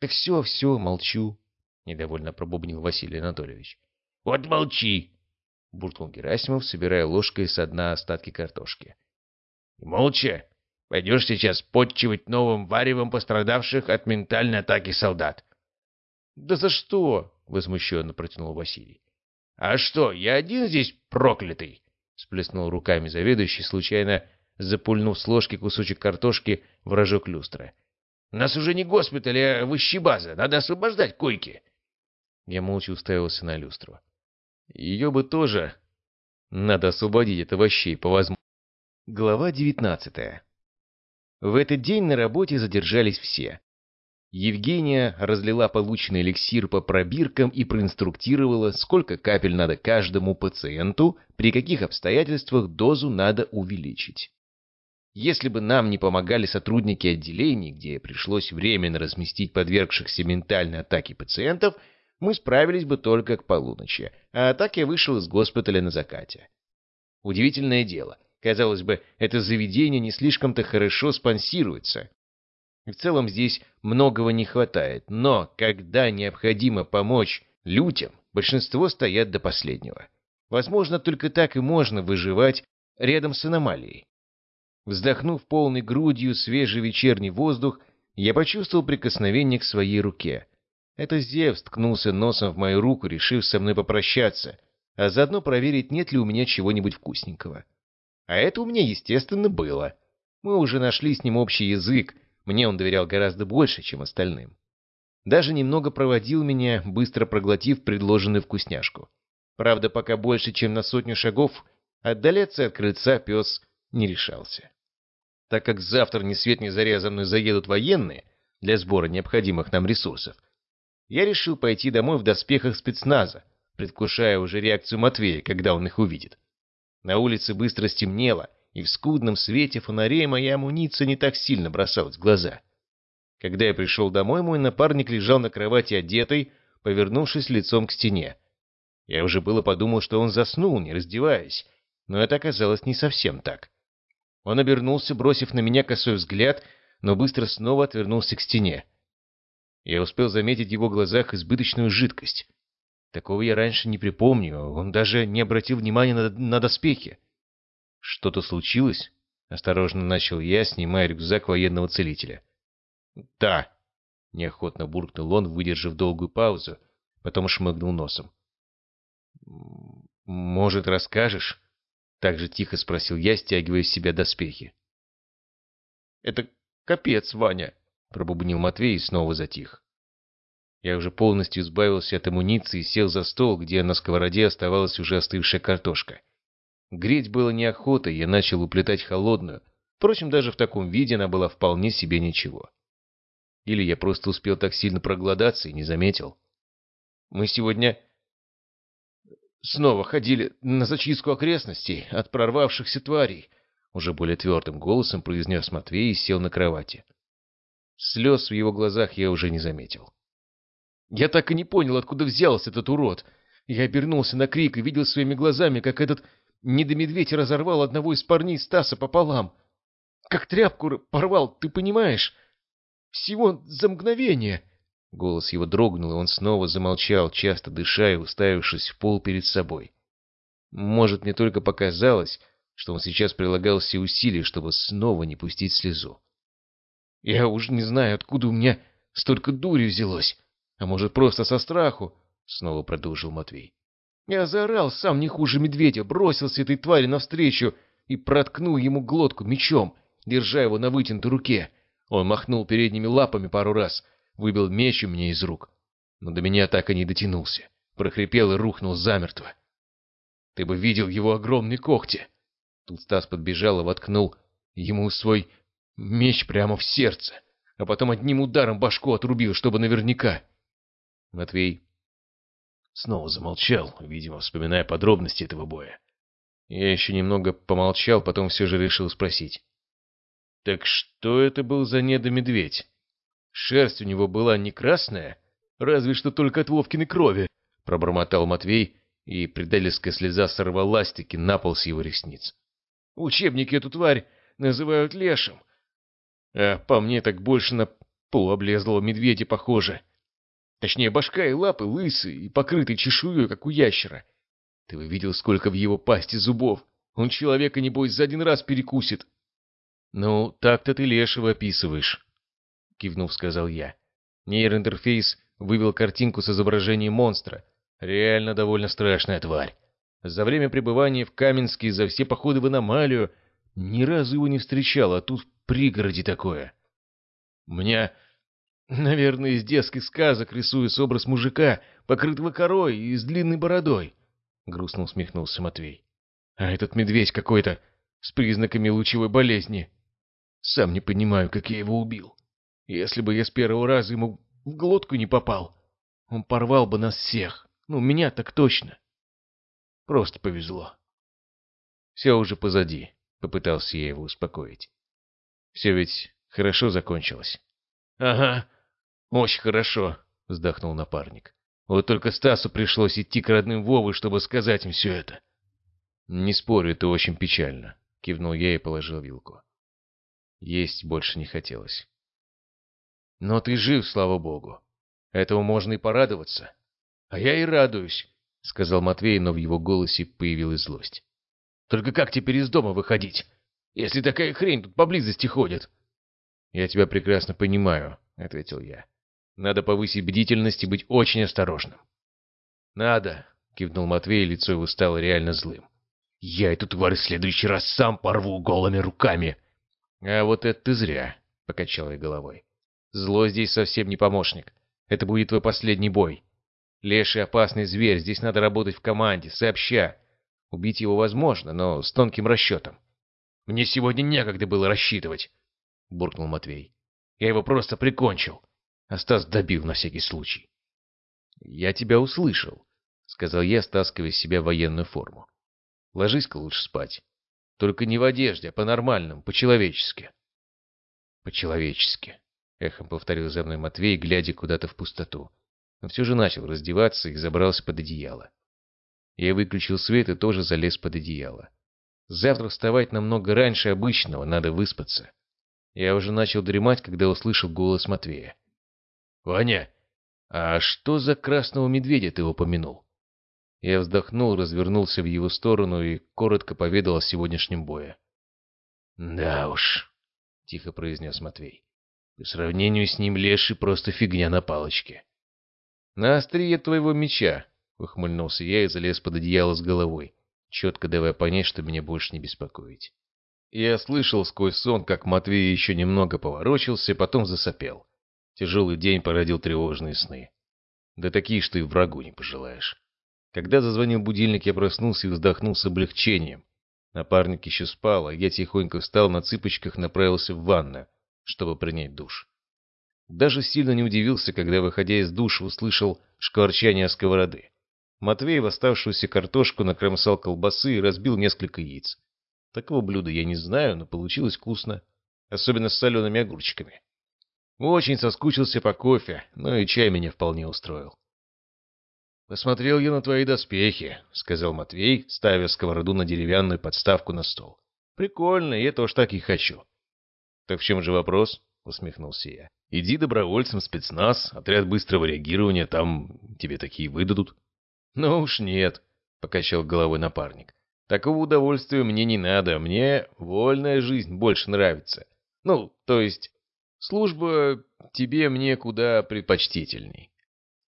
«Да все, все, молчу», — недовольно пробубнил Василий Анатольевич. «Вот молчи!» — буркнул Герасимов, собирая ложкой со дна остатки картошки. «Молча Пойдешь сейчас подчивать новым варевом пострадавших от ментальной атаки солдат. — Да за что? — возмущенно протянул Василий. — А что, я один здесь проклятый? — сплеснул руками заведующий, случайно запульнув с ложки кусочек картошки в рожок люстры. — Нас уже не госпиталь, а база. Надо освобождать койки. Я молча уставился на люстру. Ее бы тоже... Надо освободить это вощей по возможности. Глава девятнадцатая. В этот день на работе задержались все. Евгения разлила полученный эликсир по пробиркам и проинструктировала, сколько капель надо каждому пациенту, при каких обстоятельствах дозу надо увеличить. Если бы нам не помогали сотрудники отделений, где пришлось временно разместить подвергшихся ментальной атаке пациентов, мы справились бы только к полуночи, а так я вышел из госпиталя на закате. Удивительное дело — Казалось бы, это заведение не слишком-то хорошо спонсируется. В целом здесь многого не хватает, но когда необходимо помочь людям, большинство стоят до последнего. Возможно, только так и можно выживать рядом с аномалией. Вздохнув полной грудью свежий вечерний воздух, я почувствовал прикосновение к своей руке. Это Зевс ткнулся носом в мою руку, решив со мной попрощаться, а заодно проверить, нет ли у меня чего-нибудь вкусненького. А это у меня, естественно, было. Мы уже нашли с ним общий язык, мне он доверял гораздо больше, чем остальным. Даже немного проводил меня, быстро проглотив предложенную вкусняшку. Правда, пока больше, чем на сотню шагов, отдаляться от крыльца пес не решался. Так как завтра ни свет ни заря за мной заедут военные для сбора необходимых нам ресурсов, я решил пойти домой в доспехах спецназа, предвкушая уже реакцию Матвея, когда он их увидит. На улице быстро стемнело, и в скудном свете фонарей моя амуниция не так сильно бросалась в глаза. Когда я пришел домой, мой напарник лежал на кровати одетый, повернувшись лицом к стене. Я уже было подумал, что он заснул, не раздеваясь, но это оказалось не совсем так. Он обернулся, бросив на меня косой взгляд, но быстро снова отвернулся к стене. Я успел заметить в его глазах избыточную жидкость. Такого я раньше не припомню, он даже не обратил внимания на, на доспехи. Что-то случилось? Осторожно начал я, снимая рюкзак военного целителя. Да, неохотно буркнул он, выдержав долгую паузу, потом шмыгнул носом. Может, расскажешь? Так же тихо спросил я, стягивая с себя доспехи. Это капец, Ваня, пробубнил Матвей и снова затих. Я уже полностью избавился от амуниции и сел за стол, где на сковороде оставалась уже остывшая картошка. Греть было неохота, я начал уплетать холодную. Впрочем, даже в таком виде она была вполне себе ничего. Или я просто успел так сильно проголодаться и не заметил. Мы сегодня снова ходили на зачистку окрестностей от прорвавшихся тварей, уже более твердым голосом произнес Матвей и сел на кровати. Слез в его глазах я уже не заметил. Я так и не понял, откуда взялся этот урод. Я обернулся на крик и видел своими глазами, как этот недомедведь разорвал одного из парней Стаса пополам. Как тряпку порвал, ты понимаешь? Всего за мгновение. Голос его дрогнул, и он снова замолчал, часто дыша и уставившись в пол перед собой. Может, мне только показалось, что он сейчас прилагал все усилия, чтобы снова не пустить слезу. Я уж не знаю, откуда у меня столько дури взялось? А может, просто со страху?» — снова продолжил Матвей. Я заорал, сам не хуже медведя, бросился этой твари навстречу и проткнул ему глотку мечом, держа его на вытянутой руке. Он махнул передними лапами пару раз, выбил меч у меня из рук. Но до меня так и не дотянулся. Прохрипел и рухнул замертво. Ты бы видел его огромные когти. Тут Стас подбежал и воткнул ему свой меч прямо в сердце, а потом одним ударом башку отрубил, чтобы наверняка. Матвей снова замолчал, видимо, вспоминая подробности этого боя. Я еще немного помолчал, потом все же решил спросить. Так что это был за недомедведь? Шерсть у него была не красная, разве что только от Вовкиной крови, пробормотал Матвей, и предательская слеза сорвалась-таки на пол с его ресниц. Учебники эту тварь называют лешим. А по мне так больше на полуоблезлого медведя похоже. Точнее, башка и лапы лысые и покрыты чешуей, как у ящера. Ты бы видел, сколько в его пасти зубов. Он человека, небось, за один раз перекусит. — Ну, так-то ты лешего описываешь, — кивнув, сказал я. Нейроинтерфейс вывел картинку с изображением монстра. Реально довольно страшная тварь. За время пребывания в Каменске, за все походы в аномалию, ни разу его не встречал, а тут в пригороде такое. У меня, наверное, из детских сказок рисуется образ мужика, покрытого корой и с длинной бородой. Грустно усмехнулся Матвей. А этот медведь какой-то с признаками лучевой болезни. Сам не понимаю, как я его убил. Если бы я с первого раза ему в глотку не попал, он порвал бы нас всех. Ну, меня так точно. Просто повезло. Все уже позади, попытался я его успокоить. Все ведь хорошо закончилось. Ага, очень хорошо, вздохнул напарник. Вот только Стасу пришлось идти к родным Вовы, чтобы сказать им все это. Не спорю, это очень печально, кивнул я и положил вилку. Есть больше не хотелось. Но ты жив, слава богу. Этому можно и порадоваться. А я и радуюсь, сказал Матвей, но в его голосе появилась злость. Только как теперь из дома выходить, если такая хрень тут поблизости ходит? Я тебя прекрасно понимаю, ответил я. Надо повысить бдительность и быть очень осторожным. Надо, кивнул Матвей, лицо его стало реально злым. Я эту тварь в следующий раз сам порву голыми руками. А вот это ты зря, покачал я головой. Зло здесь совсем не помощник. Это будет твой последний бой. Леший опасный зверь, здесь надо работать в команде, сообща. Убить его возможно, но с тонким расчетом. Мне сегодня некогда было рассчитывать, буркнул Матвей. Я его просто прикончил. А Стас добил на всякий случай. Я тебя услышал, сказал я, стаскивая с себя военную форму. Ложись-ка лучше спать. Только не в одежде, а по-нормальному, по-человечески. По-человечески, эхом повторил за мной Матвей, глядя куда-то в пустоту. Но все же начал раздеваться и забрался под одеяло. Я выключил свет и тоже залез под одеяло. Завтра вставать намного раньше обычного, надо выспаться. Я уже начал дремать, когда услышал голос Матвея. «Ваня, а что за красного медведя ты упомянул?» Я вздохнул, развернулся в его сторону и коротко поведал о сегодняшнем бое. «Да уж», — тихо произнес Матвей. «По сравнению с ним леший просто фигня на палочке». «На острие твоего меча», — ухмыльнулся я и залез под одеяло с головой, четко давая понять, что меня больше не беспокоить. Я слышал сквозь сон, как Матвей еще немного поворочился, потом засопел. Тяжелый день породил тревожные сны. Да такие, что и врагу не пожелаешь. Когда зазвонил будильник, я проснулся и вздохнул с облегчением. Напарник еще спал, а я тихонько встал на цыпочках направился в ванну, чтобы принять душ. Даже сильно не удивился, когда, выходя из душа, услышал шкварчание сковороды. Матвей в оставшуюся картошку накромсал колбасы и разбил несколько яиц. Такого блюда я не знаю, но получилось вкусно. Особенно с солеными огурчиками. Очень соскучился по кофе, но и чай меня вполне устроил. «Посмотрел я на твои доспехи», — сказал Матвей, ставя сковороду на деревянную подставку на стол. «Прикольно, я тоже так и хочу». «Так в чем же вопрос?» — усмехнулся я. «Иди добровольцем спецназ, отряд быстрого реагирования, там тебе такие выдадут». «Ну уж нет», — покачал головой напарник. «Такого удовольствия мне не надо, мне вольная жизнь больше нравится. Ну, то есть, Служба тебе мне куда предпочтительней.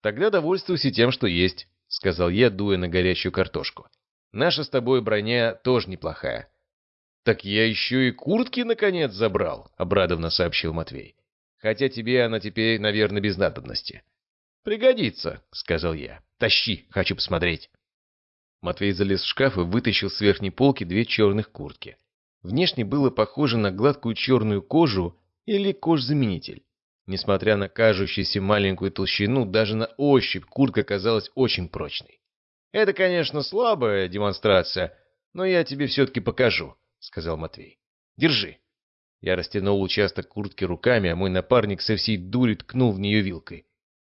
Тогда довольствуйся тем, что есть, — сказал я, дуя на горячую картошку. Наша с тобой броня тоже неплохая. Так я еще и куртки, наконец, забрал, — обрадованно сообщил Матвей. Хотя тебе она теперь, наверное, без надобности. Пригодится, — сказал я. Тащи, хочу посмотреть. Матвей залез в шкаф и вытащил с верхней полки две черных куртки. Внешне было похоже на гладкую черную кожу или кожзаменитель. Несмотря на кажущуюся маленькую толщину, даже на ощупь куртка казалась очень прочной. «Это, конечно, слабая демонстрация, но я тебе все-таки покажу», — сказал Матвей. «Держи». Я растянул участок куртки руками, а мой напарник со всей дури ткнул в нее вилкой.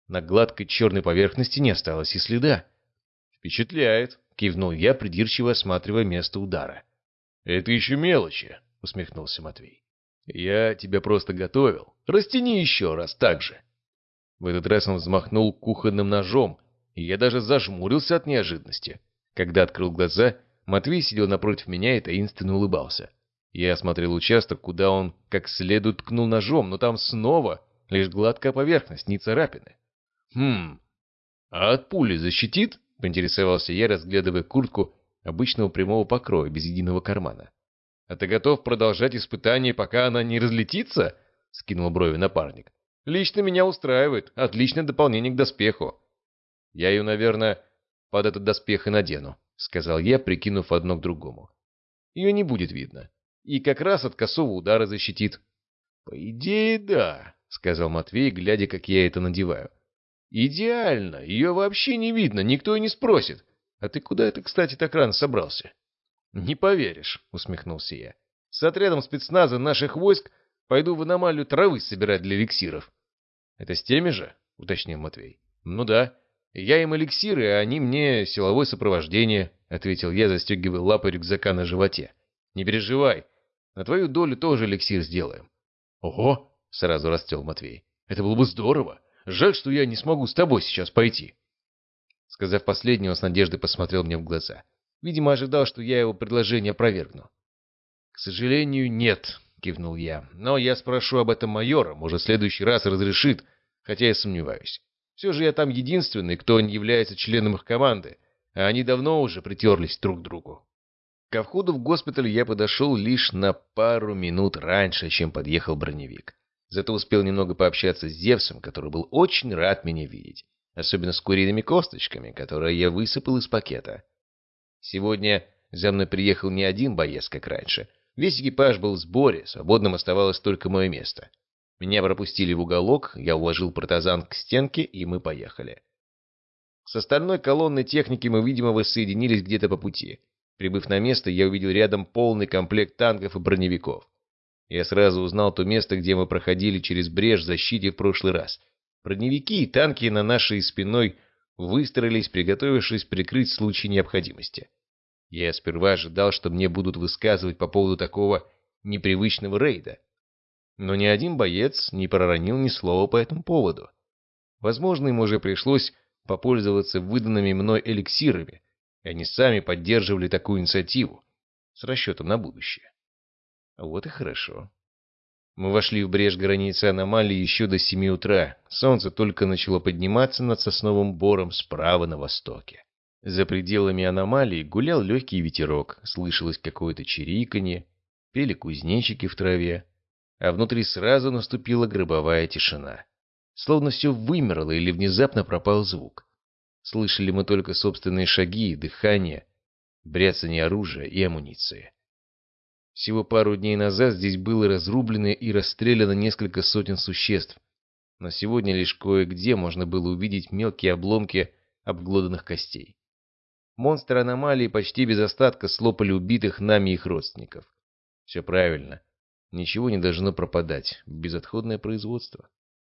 На гладкой черной поверхности не осталось и следа. «Впечатляет», — кивнул я, придирчиво осматривая место удара. «Это еще мелочи», — усмехнулся Матвей. «Я тебя просто готовил. Растяни еще раз так же». В этот раз он взмахнул кухонным ножом, и я даже зажмурился от неожиданности. Когда открыл глаза, Матвей сидел напротив меня и таинственно улыбался. Я осмотрел участок, куда он как следует ткнул ножом, но там снова лишь гладкая поверхность, не царапины. «Хм, а от пули защитит?» — поинтересовался я, разглядывая куртку обычного прямого покроя, без единого кармана. «А ты готов продолжать испытание, пока она не разлетится?» — скинул брови напарник. «Лично меня устраивает. Отличное дополнение к доспеху». «Я ее, наверное, под этот доспех и надену», — сказал я, прикинув одно к другому. «Ее не будет видно. И как раз от косого удара защитит». «По идее, да», — сказал Матвей, глядя, как я это надеваю. «Идеально. Ее вообще не видно, никто и не спросит. А ты куда это, кстати, так рано собрался?» «Не поверишь», — усмехнулся я. «С отрядом спецназа наших войск пойду в аномалию травы собирать для эликсиров». «Это с теми же?» — уточнил Матвей. «Ну да. Я им эликсиры, а они мне силовое сопровождение», — ответил я, застегивая лапы рюкзака на животе. «Не переживай. На твою долю тоже эликсир сделаем». «Ого!» — сразу расцвел Матвей. «Это было бы здорово. Жаль, что я не смогу с тобой сейчас пойти». Сказав последнее, он с надеждой посмотрел мне в глаза. Видимо, ожидал, что я его предложение опровергну. «К сожалению, нет», — кивнул я. «Но я спрошу об этом майора, может, в следующий раз разрешит, хотя я сомневаюсь. Все же я там единственный, кто не является членом их команды, а они давно уже притерлись друг к другу». Ко входу в госпиталь я подошел лишь на пару минут раньше, чем подъехал броневик. Зато успел немного пообщаться с Зевсом, который был очень рад меня видеть. Особенно с куриными косточками, которые я высыпал из пакета. Сегодня за мной приехал не один боец, как раньше. Весь экипаж был в сборе, свободным оставалось только мое место. Меня пропустили в уголок, я уложил протазан к стенке, и мы поехали. С остальной колонной техники мы, видимо, воссоединились где-то по пути. Прибыв на место, я увидел рядом полный комплект танков и броневиков. Я сразу узнал то место, где мы проходили через брешь в защите в прошлый раз. Броневики и танки на нашей спиной выстроились, приготовившись прикрыть в случае необходимости. Я сперва ожидал, что мне будут высказывать по поводу такого непривычного рейда. Но ни один боец не проронил ни слова по этому поводу. Возможно, им уже пришлось попользоваться выданными мной эликсирами, и они сами поддерживали такую инициативу с расчетом на будущее. Вот и хорошо. Мы вошли в брешь границы аномалии еще до семи утра. Солнце только начало подниматься над сосновым бором справа на востоке. За пределами аномалии гулял легкий ветерок, слышалось какое-то чириканье, пели кузнечики в траве, а внутри сразу наступила гробовая тишина. Словно все вымерло или внезапно пропал звук. Слышали мы только собственные шаги, дыхание, бряцание оружия и амуниции. Всего пару дней назад здесь было разрублено и расстреляно несколько сотен существ. Но сегодня лишь кое-где можно было увидеть мелкие обломки обглоданных костей. Монстры аномалии почти без остатка слопали убитых нами их родственников. Все правильно. Ничего не должно пропадать. Безотходное производство.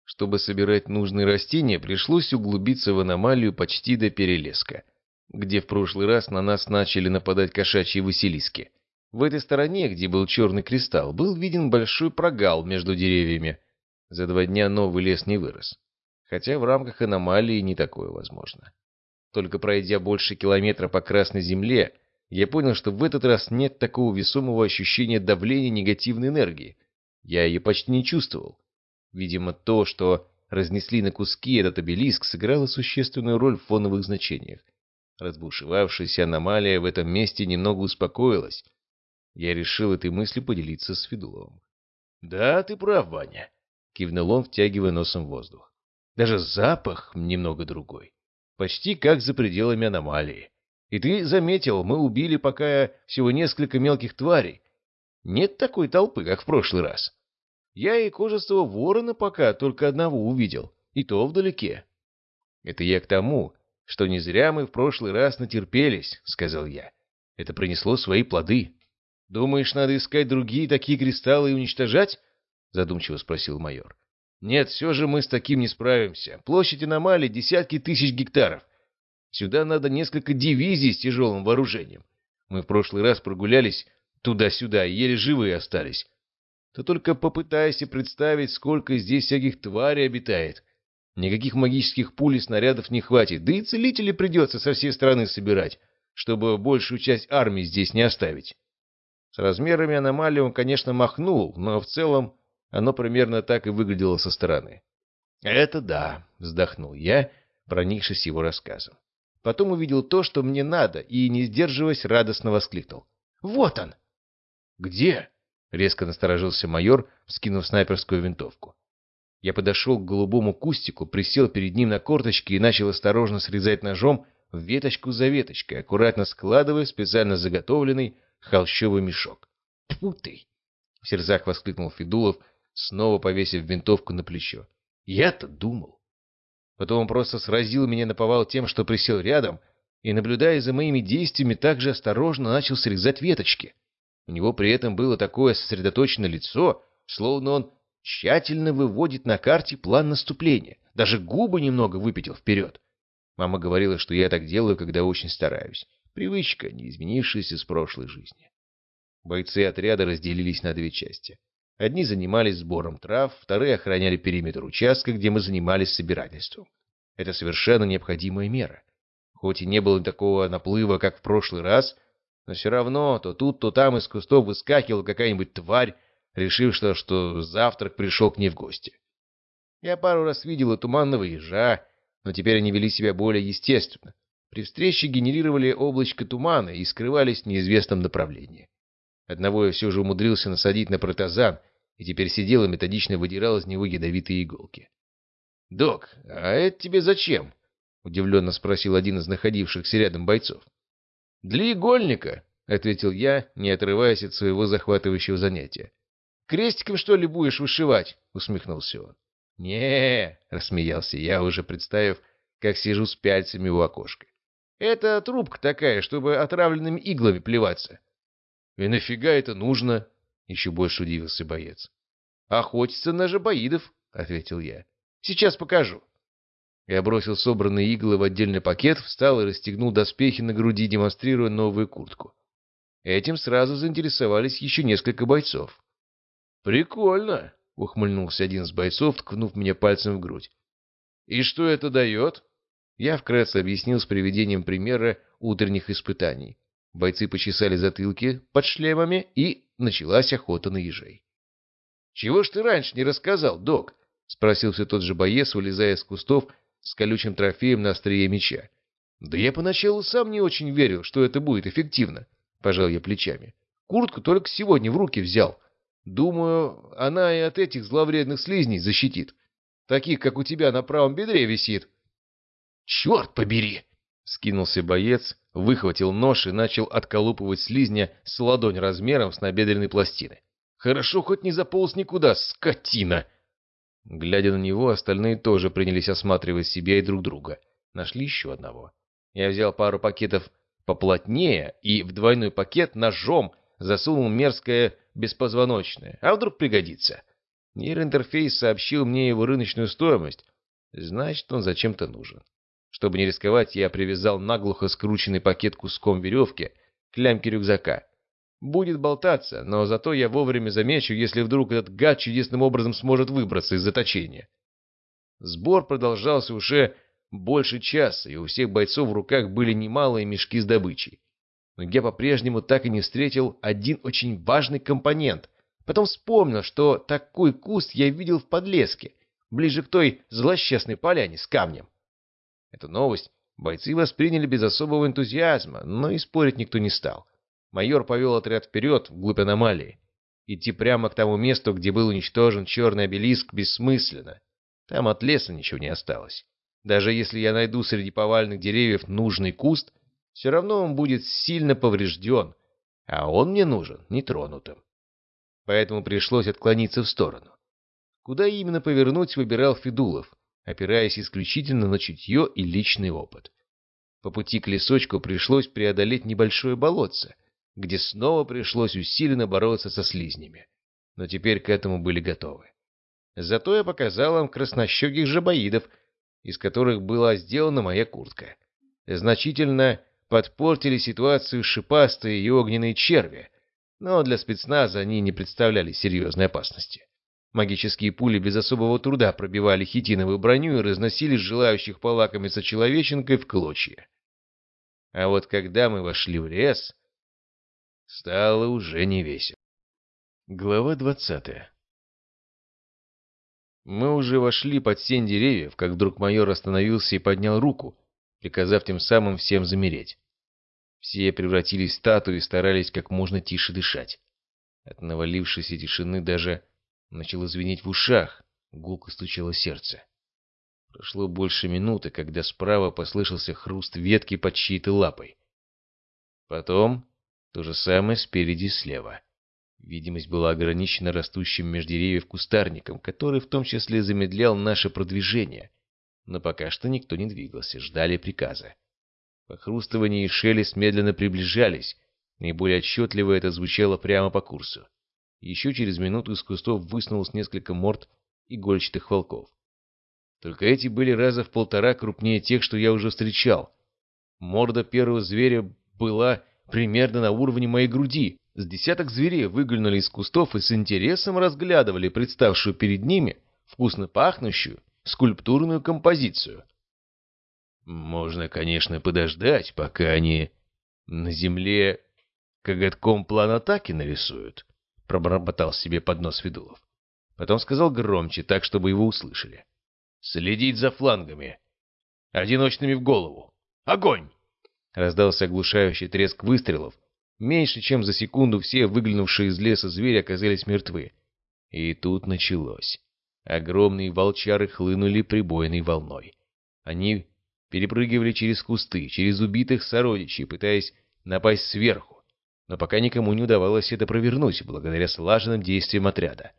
Чтобы собирать нужные растения, пришлось углубиться в аномалию почти до перелеска, где в прошлый раз на нас начали нападать кошачьи василиски. В этой стороне, где был черный кристалл, был виден большой прогал между деревьями. За два дня новый лес не вырос. Хотя в рамках аномалии не такое возможно. Только пройдя больше километра по Красной Земле, я понял, что в этот раз нет такого весомого ощущения давления негативной энергии. Я ее почти не чувствовал. Видимо, то, что разнесли на куски этот обелиск, сыграло существенную роль в фоновых значениях. Разбушевавшаяся аномалия в этом месте немного успокоилась. Я решил этой мыслью поделиться с Федуловым. «Да, ты прав, Ваня», — кивнул он, втягивая носом воздух. «Даже запах немного другой. Почти как за пределами аномалии. И ты заметил, мы убили пока всего несколько мелких тварей. Нет такой толпы, как в прошлый раз. Я и кожистого ворона пока только одного увидел, и то вдалеке. Это я к тому, что не зря мы в прошлый раз натерпелись, — сказал я. Это принесло свои плоды. Думаешь, надо искать другие такие кристаллы и уничтожать? — задумчиво спросил майор. Нет, все же мы с таким не справимся. Площадь аномалии — десятки тысяч гектаров. Сюда надо несколько дивизий с тяжелым вооружением. Мы в прошлый раз прогулялись туда-сюда и еле живые остались. Ты только попытайся представить, сколько здесь всяких тварей обитает. Никаких магических пуль и снарядов не хватит, да и целителей придется со всей страны собирать, чтобы большую часть армии здесь не оставить. С размерами аномалии он, конечно, махнул, но в целом оно примерно так и выглядело со стороны. «Это да», — вздохнул я, проникшись его рассказом. Потом увидел то, что мне надо, и, не сдерживаясь, радостно воскликнул. «Вот он!» «Где?» Резко насторожился майор, вскинув снайперскую винтовку. Я подошел к голубому кустику, присел перед ним на корточки и начал осторожно срезать ножом веточку за веточкой, аккуратно складывая специально заготовленный холщовый мешок. «Тьфу ты!» — в сердцах воскликнул Федулов, снова повесив винтовку на плечо. «Я-то думал!» Потом он просто сразил меня на повал тем, что присел рядом, и, наблюдая за моими действиями, также осторожно начал срезать веточки. У него при этом было такое сосредоточенное лицо, словно он тщательно выводит на карте план наступления, даже губы немного выпятил вперед. Мама говорила, что я так делаю, когда очень стараюсь. Привычка, не изменившаяся с прошлой жизни. Бойцы отряда разделились на две части. Одни занимались сбором трав, вторые охраняли периметр участка, где мы занимались собирательством. Это совершенно необходимая мера. Хоть и не было такого наплыва, как в прошлый раз, но все равно то тут, то там из кустов выскакивала какая-нибудь тварь, решившая, что завтрак пришел к ней в гости. Я пару раз видел и туманного ежа, но теперь они вели себя более естественно. При встрече генерировали облачко тумана и скрывались в неизвестном направлении. Одного я все же умудрился насадить на протазан, и теперь сидел и методично выдирал из него ядовитые иголки. — Док, а это тебе зачем? — удивленно спросил один из находившихся рядом бойцов. «Для игольника», — ответил я, не отрываясь от своего захватывающего занятия. «Крестиком, что ли, будешь вышивать?» — усмехнулся он. не рассмеялся я, уже представив, как сижу с пяльцами у окошка. «Это трубка такая, чтобы отравленными иглами плеваться». «И нафига это нужно?» — еще больше удивился боец. «Охотиться на жабоидов», — ответил я. «Сейчас покажу». Я бросил собранные иглы в отдельный пакет, встал и расстегнул доспехи на груди, демонстрируя новую куртку. Этим сразу заинтересовались еще несколько бойцов. «Прикольно!» — ухмыльнулся один из бойцов, ткнув меня пальцем в грудь. «И что это дает?» Я вкратце объяснил с приведением примера утренних испытаний. Бойцы почесали затылки под шлемами, и началась охота на ежей. «Чего ж ты раньше не рассказал, док?» — спросил все тот же боец, вылезая из кустов с колючим трофеем на острие меча. «Да я поначалу сам не очень верил, что это будет эффективно», — пожал я плечами. «Куртку только сегодня в руки взял. Думаю, она и от этих зловредных слизней защитит. Таких, как у тебя на правом бедре висит». «Черт побери!» — скинулся боец, выхватил нож и начал отколупывать слизня с ладонь размером с набедренной пластины. «Хорошо, хоть не заполз никуда, скотина!» Глядя на него, остальные тоже принялись осматривать себя и друг друга. Нашли еще одного. Я взял пару пакетов поплотнее и в двойной пакет ножом засунул мерзкое беспозвоночное. А вдруг пригодится? Нейроинтерфейс сообщил мне его рыночную стоимость. Значит, он зачем-то нужен. Чтобы не рисковать, я привязал наглухо скрученный пакет куском веревки к лямке рюкзака. Будет болтаться, но зато я вовремя замечу, если вдруг этот гад чудесным образом сможет выбраться из заточения. Сбор продолжался уже больше часа, и у всех бойцов в руках были немалые мешки с добычей. Но я по-прежнему так и не встретил один очень важный компонент, Потом вспомнил, что такой куст я видел в подлеске, ближе к той злосчастной поляне с камнем. Эту новость бойцы восприняли без особого энтузиазма, но и спорить никто не стал. Майор повел отряд вперед, вглубь аномалии. Идти прямо к тому месту, где был уничтожен черный обелиск, бессмысленно. Там от леса ничего не осталось. Даже если я найду среди повальных деревьев нужный куст, все равно он будет сильно поврежден, а он мне нужен нетронутым. Поэтому пришлось отклониться в сторону. Куда именно повернуть, выбирал Федулов, опираясь исключительно на чутье и личный опыт. По пути к лесочку пришлось преодолеть небольшое болотце, где снова пришлось усиленно бороться со слизнями. Но теперь к этому были готовы. Зато я показал им краснощеких жабоидов, из которых была сделана моя куртка. Значительно подпортили ситуацию шипастые и огненные черви, но для спецназа они не представляли серьезной опасности. Магические пули без особого труда пробивали хитиновую броню и разносили желающих полакомиться человеченкой в клочья. А вот когда мы вошли в лес, стало уже не весело. Глава двадцатая Мы уже вошли под сень деревьев, как вдруг майор остановился и поднял руку, приказав тем самым всем замереть. Все превратились в статуи и старались как можно тише дышать. От навалившейся тишины даже начало звенеть в ушах, гулко стучало сердце. Прошло больше минуты, когда справа послышался хруст ветки под чьей-то лапой. Потом то же самое спереди слева. Видимость была ограничена растущим между деревьев кустарником, который в том числе замедлял наше продвижение. Но пока что никто не двигался, ждали приказа. Похрустывание и шелест медленно приближались. Наиболее отчетливо это звучало прямо по курсу. Еще через минуту из кустов высунулось несколько морд игольчатых волков. Только эти были раза в полтора крупнее тех, что я уже встречал. Морда первого зверя была примерно на уровне моей груди. С десяток зверей выглянули из кустов и с интересом разглядывали представшую перед ними вкусно пахнущую скульптурную композицию. Можно, конечно, подождать, пока они на земле коготком план атаки нарисуют, — пробормотал себе под нос Федулов. Потом сказал громче, так, чтобы его услышали. — Следить за флангами. Одиночными в голову. Огонь! Раздался оглушающий треск выстрелов. Меньше чем за секунду все выглянувшие из леса звери оказались мертвы. И тут началось. Огромные волчары хлынули прибойной волной. Они перепрыгивали через кусты, через убитых сородичей, пытаясь напасть сверху. Но пока никому не удавалось это провернуть, благодаря слаженным действиям отряда.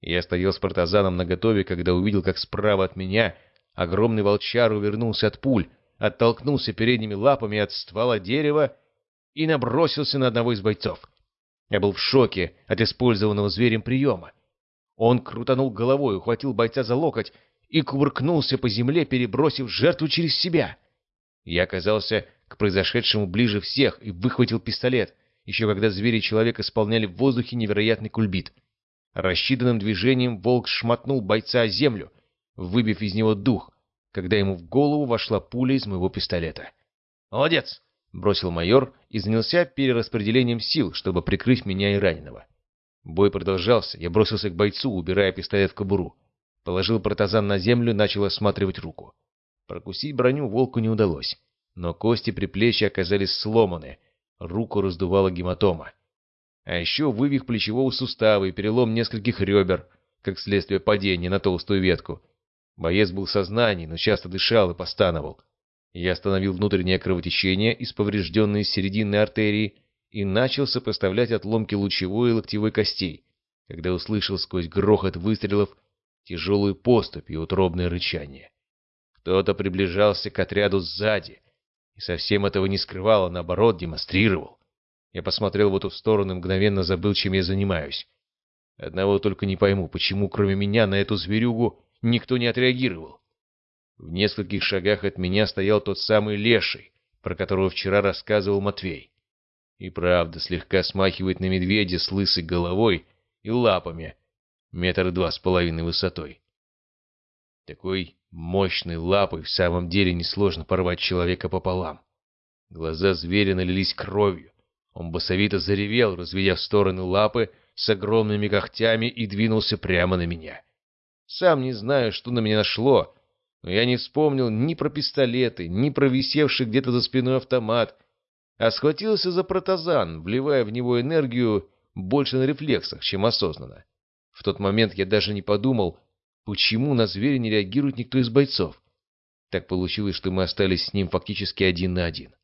Я стоял с партазаном наготове, когда увидел, как справа от меня огромный волчар увернулся от пуль, оттолкнулся передними лапами от ствола дерева и набросился на одного из бойцов. Я был в шоке от использованного зверем приема. Он крутанул головой, ухватил бойца за локоть и кувыркнулся по земле, перебросив жертву через себя. Я оказался к произошедшему ближе всех и выхватил пистолет, еще когда звери человек исполняли в воздухе невероятный кульбит. Рассчитанным движением волк шмотнул бойца о землю, выбив из него дух, когда ему в голову вошла пуля из моего пистолета. «Молодец!» — бросил майор и занялся перераспределением сил, чтобы прикрыть меня и раненого. Бой продолжался, я бросился к бойцу, убирая пистолет в кобуру. Положил протазан на землю, начал осматривать руку. Прокусить броню волку не удалось, но кости при плече оказались сломаны, руку раздувала гематома. А еще вывих плечевого сустава и перелом нескольких ребер, как следствие падения на толстую ветку. Боец был в сознании, но часто дышал и постановал. Я остановил внутреннее кровотечение из поврежденной серединной артерии и начал сопоставлять отломки лучевой и локтевой костей, когда услышал сквозь грохот выстрелов тяжелую поступь и утробное рычание. Кто-то приближался к отряду сзади, и совсем этого не скрывал, а наоборот демонстрировал. Я посмотрел в эту сторону и мгновенно забыл, чем я занимаюсь. Одного только не пойму, почему кроме меня на эту зверюгу никто не отреагировал. В нескольких шагах от меня стоял тот самый леший, про которого вчера рассказывал Матвей. И правда, слегка смахивает на медведя с лысой головой и лапами, метр два с половиной высотой. Такой мощной лапой в самом деле несложно порвать человека пополам. Глаза зверя налились кровью. Он басовито заревел, разведя в стороны лапы, с огромными когтями и двинулся прямо на меня. Сам не знаю, что на меня нашло, но я не вспомнил ни про пистолеты, ни про висевший где-то за спиной автомат, а схватился за протазан, вливая в него энергию больше на рефлексах, чем осознанно. В тот момент я даже не подумал, почему на зверя не реагирует никто из бойцов. Так получилось, что мы остались с ним фактически один на один.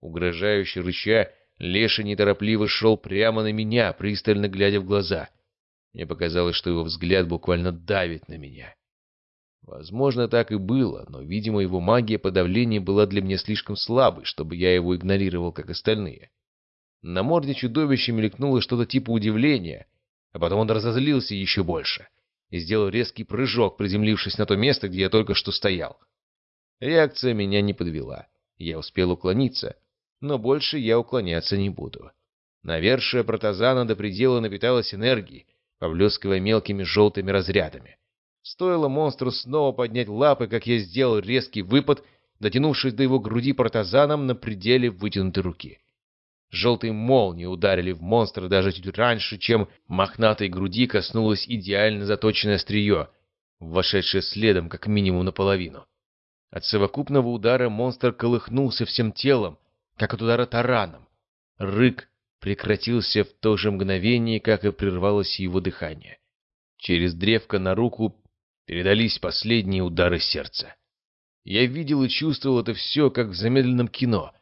Угрожающе рыча, Леша неторопливо шел прямо на меня, пристально глядя в глаза. Мне показалось, что его взгляд буквально давит на меня. Возможно, так и было, но, видимо, его магия подавления была для меня слишком слабой, чтобы я его игнорировал, как остальные. На морде чудовища мелькнуло что-то типа удивления, а потом он разозлился еще больше и сделал резкий прыжок, приземлившись на то место, где я только что стоял. Реакция меня не подвела. Я успел уклониться, но больше я уклоняться не буду. Навершие протазана до предела напиталась энергией, поблескивая мелкими желтыми разрядами. Стоило монстру снова поднять лапы, как я сделал резкий выпад, дотянувшись до его груди протазаном на пределе вытянутой руки. Желтые молнии ударили в монстра даже чуть раньше, чем мохнатой груди коснулось идеально заточенное острие, вошедшее следом как минимум наполовину. От совокупного удара монстр колыхнулся всем телом, как от удара тараном. Рык прекратился в то же мгновение, как и прервалось его дыхание. Через древко на руку передались последние удары сердца. Я видел и чувствовал это все, как в замедленном кино.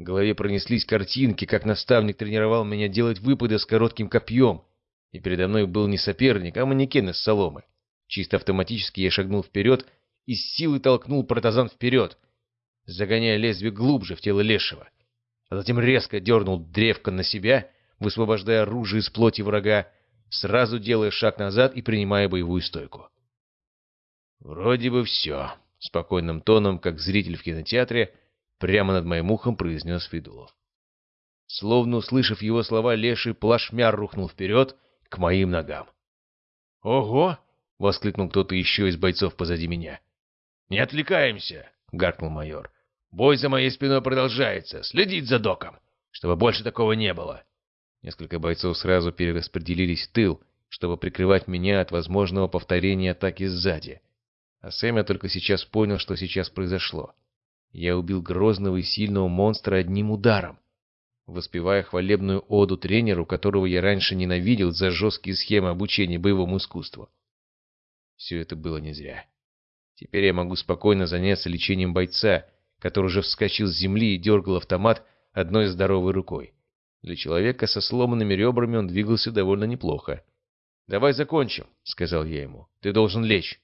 В голове пронеслись картинки, как наставник тренировал меня делать выпады с коротким копьем, и передо мной был не соперник, а манекен из соломы. Чисто автоматически я шагнул вперед и с силой толкнул протазан вперед, загоняя лезвие глубже в тело лешего а затем резко дернул древко на себя, высвобождая оружие из плоти врага, сразу делая шаг назад и принимая боевую стойку. «Вроде бы все», — спокойным тоном, как зритель в кинотеатре, прямо над моим ухом произнес Федулов. Словно услышав его слова, леший плашмя рухнул вперед к моим ногам. «Ого!» — воскликнул кто-то еще из бойцов позади меня. «Не отвлекаемся!» — гаркнул майор. Бой за моей спиной продолжается. Следить за доком, чтобы больше такого не было. Несколько бойцов сразу перераспределились в тыл, чтобы прикрывать меня от возможного повторения атаки сзади. А Сэм я только сейчас понял, что сейчас произошло. Я убил грозного и сильного монстра одним ударом, воспевая хвалебную оду тренеру, которого я раньше ненавидел за жесткие схемы обучения боевому искусству. Все это было не зря. Теперь я могу спокойно заняться лечением бойца, который уже вскочил с земли и дергал автомат одной здоровой рукой. Для человека со сломанными ребрами он двигался довольно неплохо. «Давай закончим», — сказал я ему. «Ты должен лечь».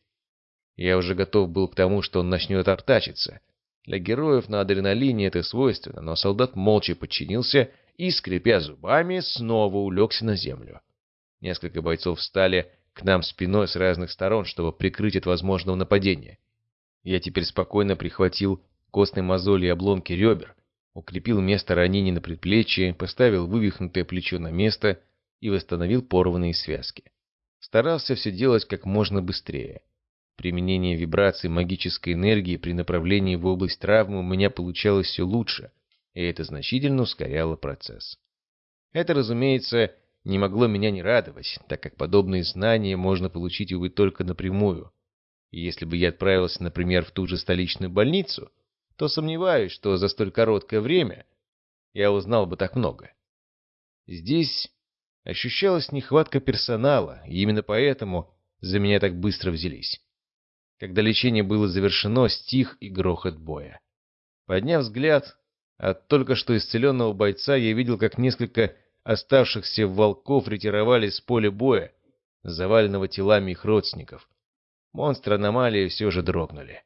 Я уже готов был к тому, что он начнет артачиться. Для героев на адреналине это свойственно, но солдат молча подчинился и, скрипя зубами, снова улегся на землю. Несколько бойцов встали к нам спиной с разных сторон, чтобы прикрыть от возможного нападения. Я теперь спокойно прихватил костной мозоли и обломки ребер, укрепил место ранения на предплечье, поставил вывихнутое плечо на место и восстановил порванные связки. Старался все делать как можно быстрее. Применение вибраций магической энергии при направлении в область травмы у меня получалось все лучше, и это значительно ускоряло процесс. Это, разумеется, не могло меня не радовать, так как подобные знания можно получить, увы, только напрямую. И если бы я отправился, например, в ту же столичную больницу, то сомневаюсь, что за столь короткое время я узнал бы так много. Здесь ощущалась нехватка персонала, и именно поэтому за меня так быстро взялись. Когда лечение было завершено, стих и грохот боя. Подняв взгляд от только что исцеленного бойца, я видел, как несколько оставшихся волков ретировались с поля боя, заваленного телами их родственников. Монстры аномалии все же дрогнули.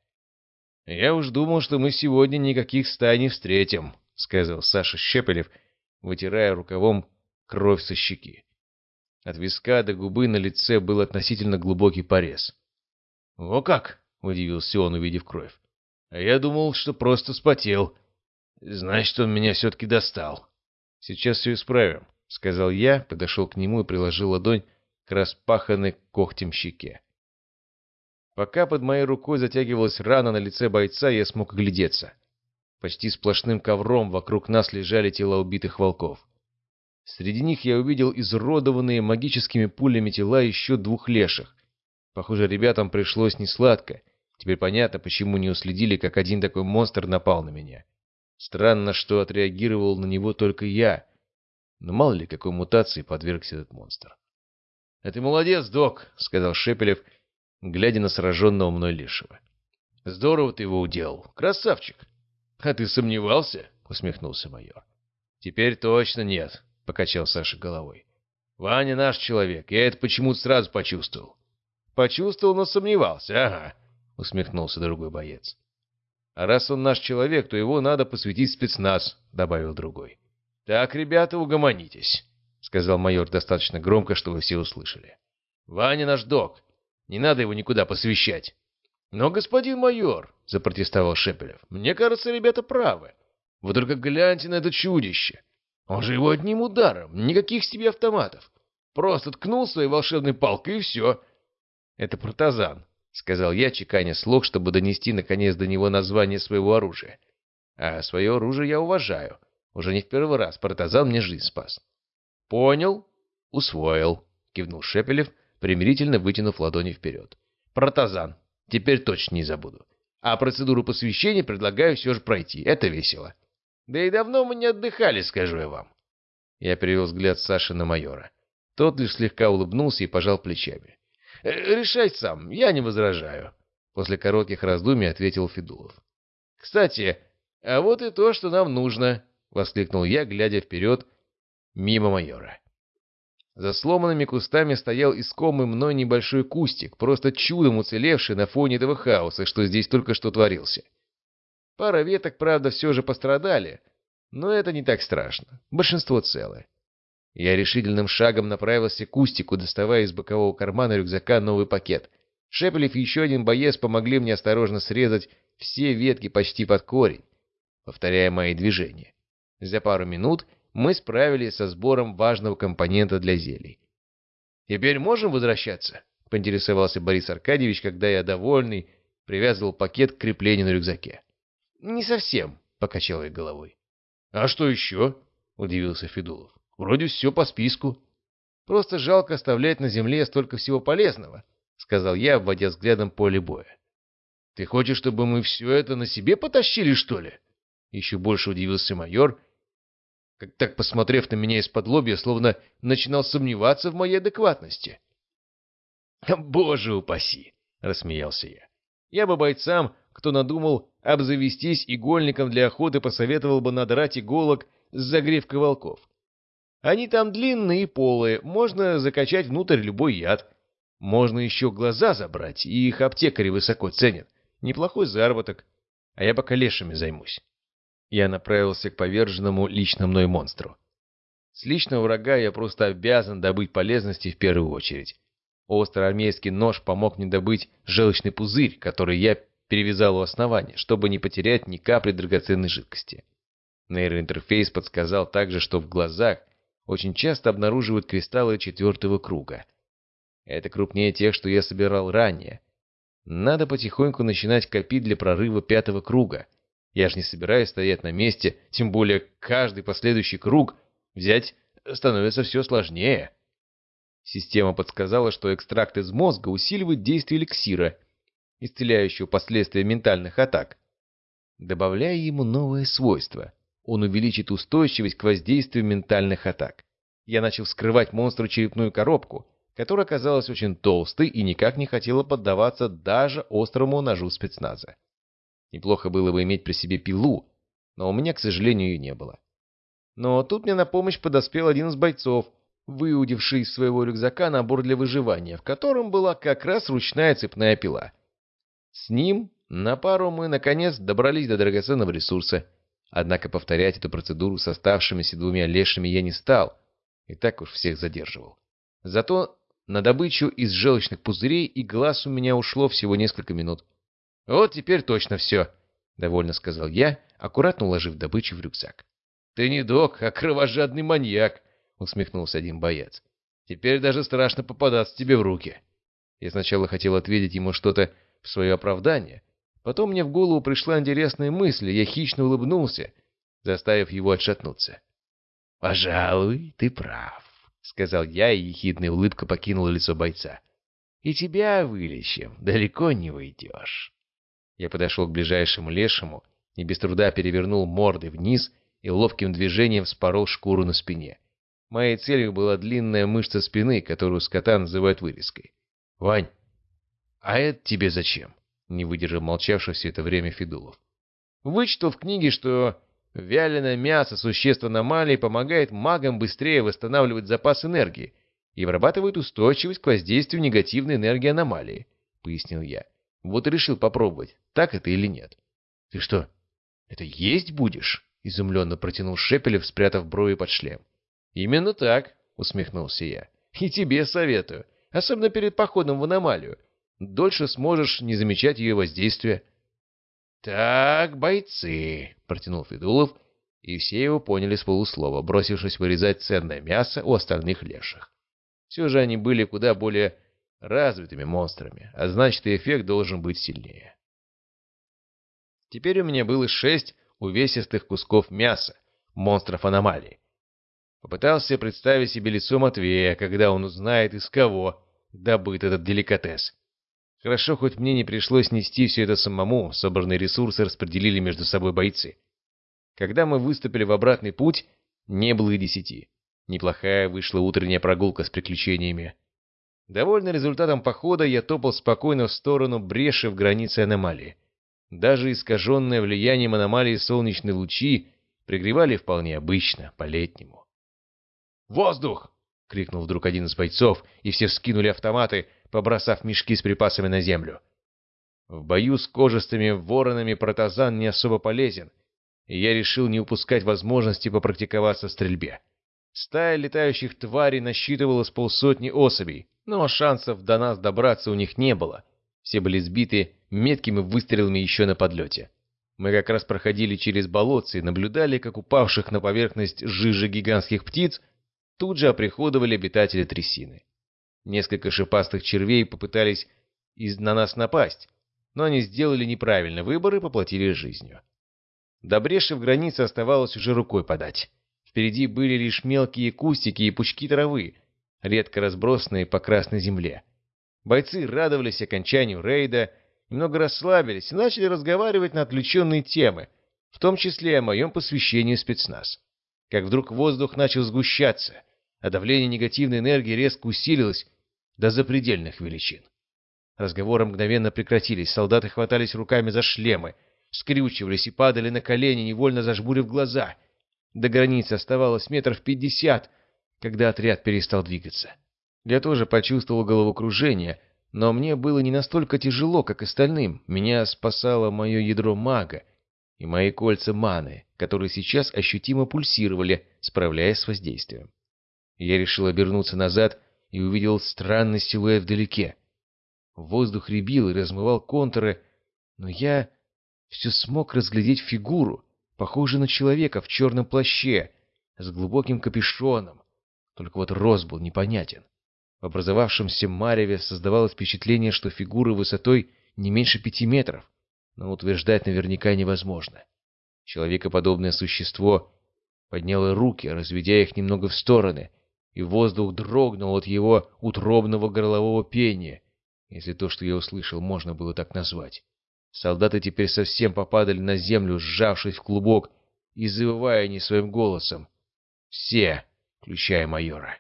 «Я уж думал, что мы сегодня никаких стай не встретим», — сказал Саша Щепелев, вытирая рукавом кровь со щеки. От виска до губы на лице был относительно глубокий порез. «О как!» — удивился он, увидев кровь. «А я думал, что просто спотел. Значит, он меня все-таки достал». «Сейчас все исправим», — сказал я, подошел к нему и приложил ладонь к распаханной когтем щеке. Пока под моей рукой затягивалась рана на лице бойца, я смог оглядеться. Почти сплошным ковром вокруг нас лежали тела убитых волков. Среди них я увидел изуродованные магическими пулями тела еще двух леших. Похоже, ребятам пришлось несладко. Теперь понятно, почему не уследили, как один такой монстр напал на меня. Странно, что отреагировал на него только я. Но мало ли, какой мутации подвергся этот монстр. — Это молодец, док, — сказал Шепелев, глядя на сраженного мной лешего. — Здорово ты его уделал. Красавчик. — А ты сомневался? — усмехнулся майор. — Теперь точно нет, — покачал Саша головой. — Ваня наш человек, я это почему-то сразу почувствовал. — Почувствовал, но сомневался, ага, — усмехнулся другой боец. А раз он наш человек, то его надо посвятить спецназ, — добавил другой. — Так, ребята, угомонитесь, — сказал майор достаточно громко, чтобы все услышали. — Ваня наш док. Не надо его никуда посвящать. — Но, господин майор, — запротестовал Шепелев, — мне кажется, ребята правы. Вы только гляньте на это чудище. Он же его одним ударом, никаких себе автоматов. Просто ткнул своей волшебной палкой и все. — Это протазан, — сказал я, чеканя слог, чтобы донести наконец до него название своего оружия. А свое оружие я уважаю. Уже не в первый раз протазан мне жизнь спас. — Понял? — Усвоил, — кивнул Шепелев, примирительно вытянув ладони вперед. — Протазан. Теперь точно не забуду. А процедуру посвящения предлагаю все же пройти. Это весело. Да и давно мы не отдыхали, скажу я вам. Я перевел взгляд Саши на майора. Тот лишь слегка улыбнулся и пожал плечами. Э, «Решай сам, я не возражаю», — после коротких раздумий ответил Федулов. «Кстати, а вот и то, что нам нужно», — воскликнул я, глядя вперед мимо майора. За сломанными кустами стоял искомый мной небольшой кустик, просто чудом уцелевший на фоне этого хаоса, что здесь только что творился. Пара веток, правда, все же пострадали, но это не так страшно, большинство целое. Я решительным шагом направился к кустику, доставая из бокового кармана рюкзака новый пакет. Шепелев и еще один боец помогли мне осторожно срезать все ветки почти под корень, повторяя мои движения. За пару минут мы справились со сбором важного компонента для зелий. «Теперь можем возвращаться?» — поинтересовался Борис Аркадьевич, когда я, довольный, привязывал пакет к креплению на рюкзаке. «Не совсем», — покачал я головой. «А что еще?» — удивился Федулов. Вроде все по списку. Просто жалко оставлять на земле столько всего полезного, сказал я, обводя взглядом поле боя. Ты хочешь, чтобы мы все это на себе потащили, что ли? Еще больше удивился майор, как так посмотрев на меня из-под лобья, словно начинал сомневаться в моей адекватности. «Боже упаси!» — рассмеялся я. «Я бы бойцам, кто надумал обзавестись игольником для охоты, посоветовал бы надрать иголок с загревкой волков. Они там длинные и полые, можно закачать внутрь любой яд. Можно еще глаза забрать, и их аптекари высоко ценят. Неплохой заработок. А я пока лешими займусь. Я направился к поверженному лично мной монстру. С личного врага я просто обязан добыть полезности в первую очередь. Острый армейский нож помог мне добыть желчный пузырь, который я перевязал у основания, чтобы не потерять ни капли драгоценной жидкости. Нейроинтерфейс подсказал также, что в глазах очень часто обнаруживают кристаллы четвертого круга. Это крупнее тех, что я собирал ранее. Надо потихоньку начинать копить для прорыва пятого круга. Я ж не собираюсь стоять на месте, тем более каждый последующий круг взять становится все сложнее. Система подсказала, что экстракт из мозга усиливает действие эликсира, исцеляющего последствия ментальных атак. Добавляя ему новое свойство — он увеличит устойчивость к воздействию ментальных атак. Я начал вскрывать монстру черепную коробку, которая оказалась очень толстой и никак не хотела поддаваться даже острому ножу спецназа. Неплохо было бы иметь при себе пилу, но у меня, к сожалению, ее не было. Но тут мне на помощь подоспел один из бойцов, выудивший из своего рюкзака набор для выживания, в котором была как раз ручная цепная пила. С ним на пару мы, наконец, добрались до драгоценного ресурса — Однако повторять эту процедуру с оставшимися двумя лешими я не стал, и так уж всех задерживал. Зато на добычу из желчных пузырей и глаз у меня ушло всего несколько минут. «Вот теперь точно все», — довольно сказал я, аккуратно уложив добычу в рюкзак. «Ты не док, а кровожадный маньяк», — усмехнулся один боец. «Теперь даже страшно попадаться тебе в руки». Я сначала хотел ответить ему что-то в свое оправдание, Потом мне в голову пришла интересная мысль, и я хищно улыбнулся, заставив его отшатнуться. «Пожалуй, ты прав», — сказал я, и ехидная улыбка покинула лицо бойца. «И тебя вылечим, далеко не уйдешь». Я подошел к ближайшему лешему и без труда перевернул мордой вниз и ловким движением вспорол шкуру на спине. Моей целью была длинная мышца спины, которую скота называют вырезкой. «Вань, а это тебе зачем?» — не выдержал молчавший все это время Федулов. Вычитал в книге, что вяленое мясо существ аномалии помогает магам быстрее восстанавливать запас энергии и вырабатывает устойчивость к воздействию негативной энергии аномалии, — пояснил я. Вот и решил попробовать, так это или нет. — Ты что, это есть будешь? — изумленно протянул Шепелев, спрятав брови под шлем. «Именно так», — усмехнулся я. «И тебе советую, особенно перед походом в аномалию. Дольше сможешь не замечать ее воздействия». «Так, бойцы», — протянул Федулов, и все его поняли с полуслова, бросившись вырезать ценное мясо у остальных леших. Все же они были куда более развитыми монстрами, а значит и эффект должен быть сильнее. Теперь у меня было шесть увесистых кусков мяса, монстров аномалии. Попытался представить себе лицо Матвея, когда он узнает, из кого добыт этот деликатес. Хорошо, хоть мне не пришлось нести все это самому, собранные ресурсы распределили между собой бойцы. Когда мы выступили в обратный путь, не было и десяти. Неплохая вышла утренняя прогулка с приключениями. Довольный результатом похода, я топал спокойно в сторону бреши в границе аномалии. Даже искаженное влиянием аномалии солнечные лучи пригревали вполне обычно, по-летнему. «Воздух!» — крикнул вдруг один из бойцов, и все вскинули автоматы, побросав мешки с припасами на землю. В бою с кожистыми воронами протазан не особо полезен, и я решил не упускать возможности попрактиковаться в стрельбе. Стая летающих тварей насчитывала с полсотни особей, но шансов до нас добраться у них не было. Все были сбиты меткими выстрелами еще на подлете. Мы как раз проходили через болотцы и наблюдали, как упавших на поверхность жижи гигантских птиц тут же оприходовали обитатели трясины. Несколько шипастых червей попытались из на нас напасть, но они сделали неправильный выбор и поплатили жизнью. До бреши в границе оставалось уже рукой подать. Впереди были лишь мелкие кустики и пучки травы, редко разбросанные по красной земле. Бойцы радовались окончанию рейда, немного расслабились и начали разговаривать на отвлеченные темы, в том числе о моем посвящении спецназ. Как вдруг воздух начал сгущаться, а давление негативной энергии резко усилилось до запредельных величин. Разговоры мгновенно прекратились, солдаты хватались руками за шлемы, скрючивались и падали на колени, невольно зажмурив глаза. До границы оставалось метров пятьдесят, когда отряд перестал двигаться. Я тоже почувствовал головокружение, но мне было не настолько тяжело, как остальным. Меня спасало мое ядро мага и мои кольца маны, которые сейчас ощутимо пульсировали, справляясь с воздействием. Я решил обернуться назад и увидел странный силуэт вдалеке. Воздух рябил и размывал контуры, но я все смог разглядеть фигуру, похожую на человека в черном плаще, с глубоким капюшоном. Только вот рост был непонятен. В образовавшемся мареве создавалось впечатление, что фигура высотой не меньше пяти метров, но утверждать наверняка невозможно. Человекоподобное существо подняло руки, разведя их немного в стороны, и воздух дрогнул от его утробного горлового пения, если то, что я услышал, можно было так назвать. Солдаты теперь совсем попадали на землю, сжавшись в клубок и завывая не своим голосом. Все, включая майора.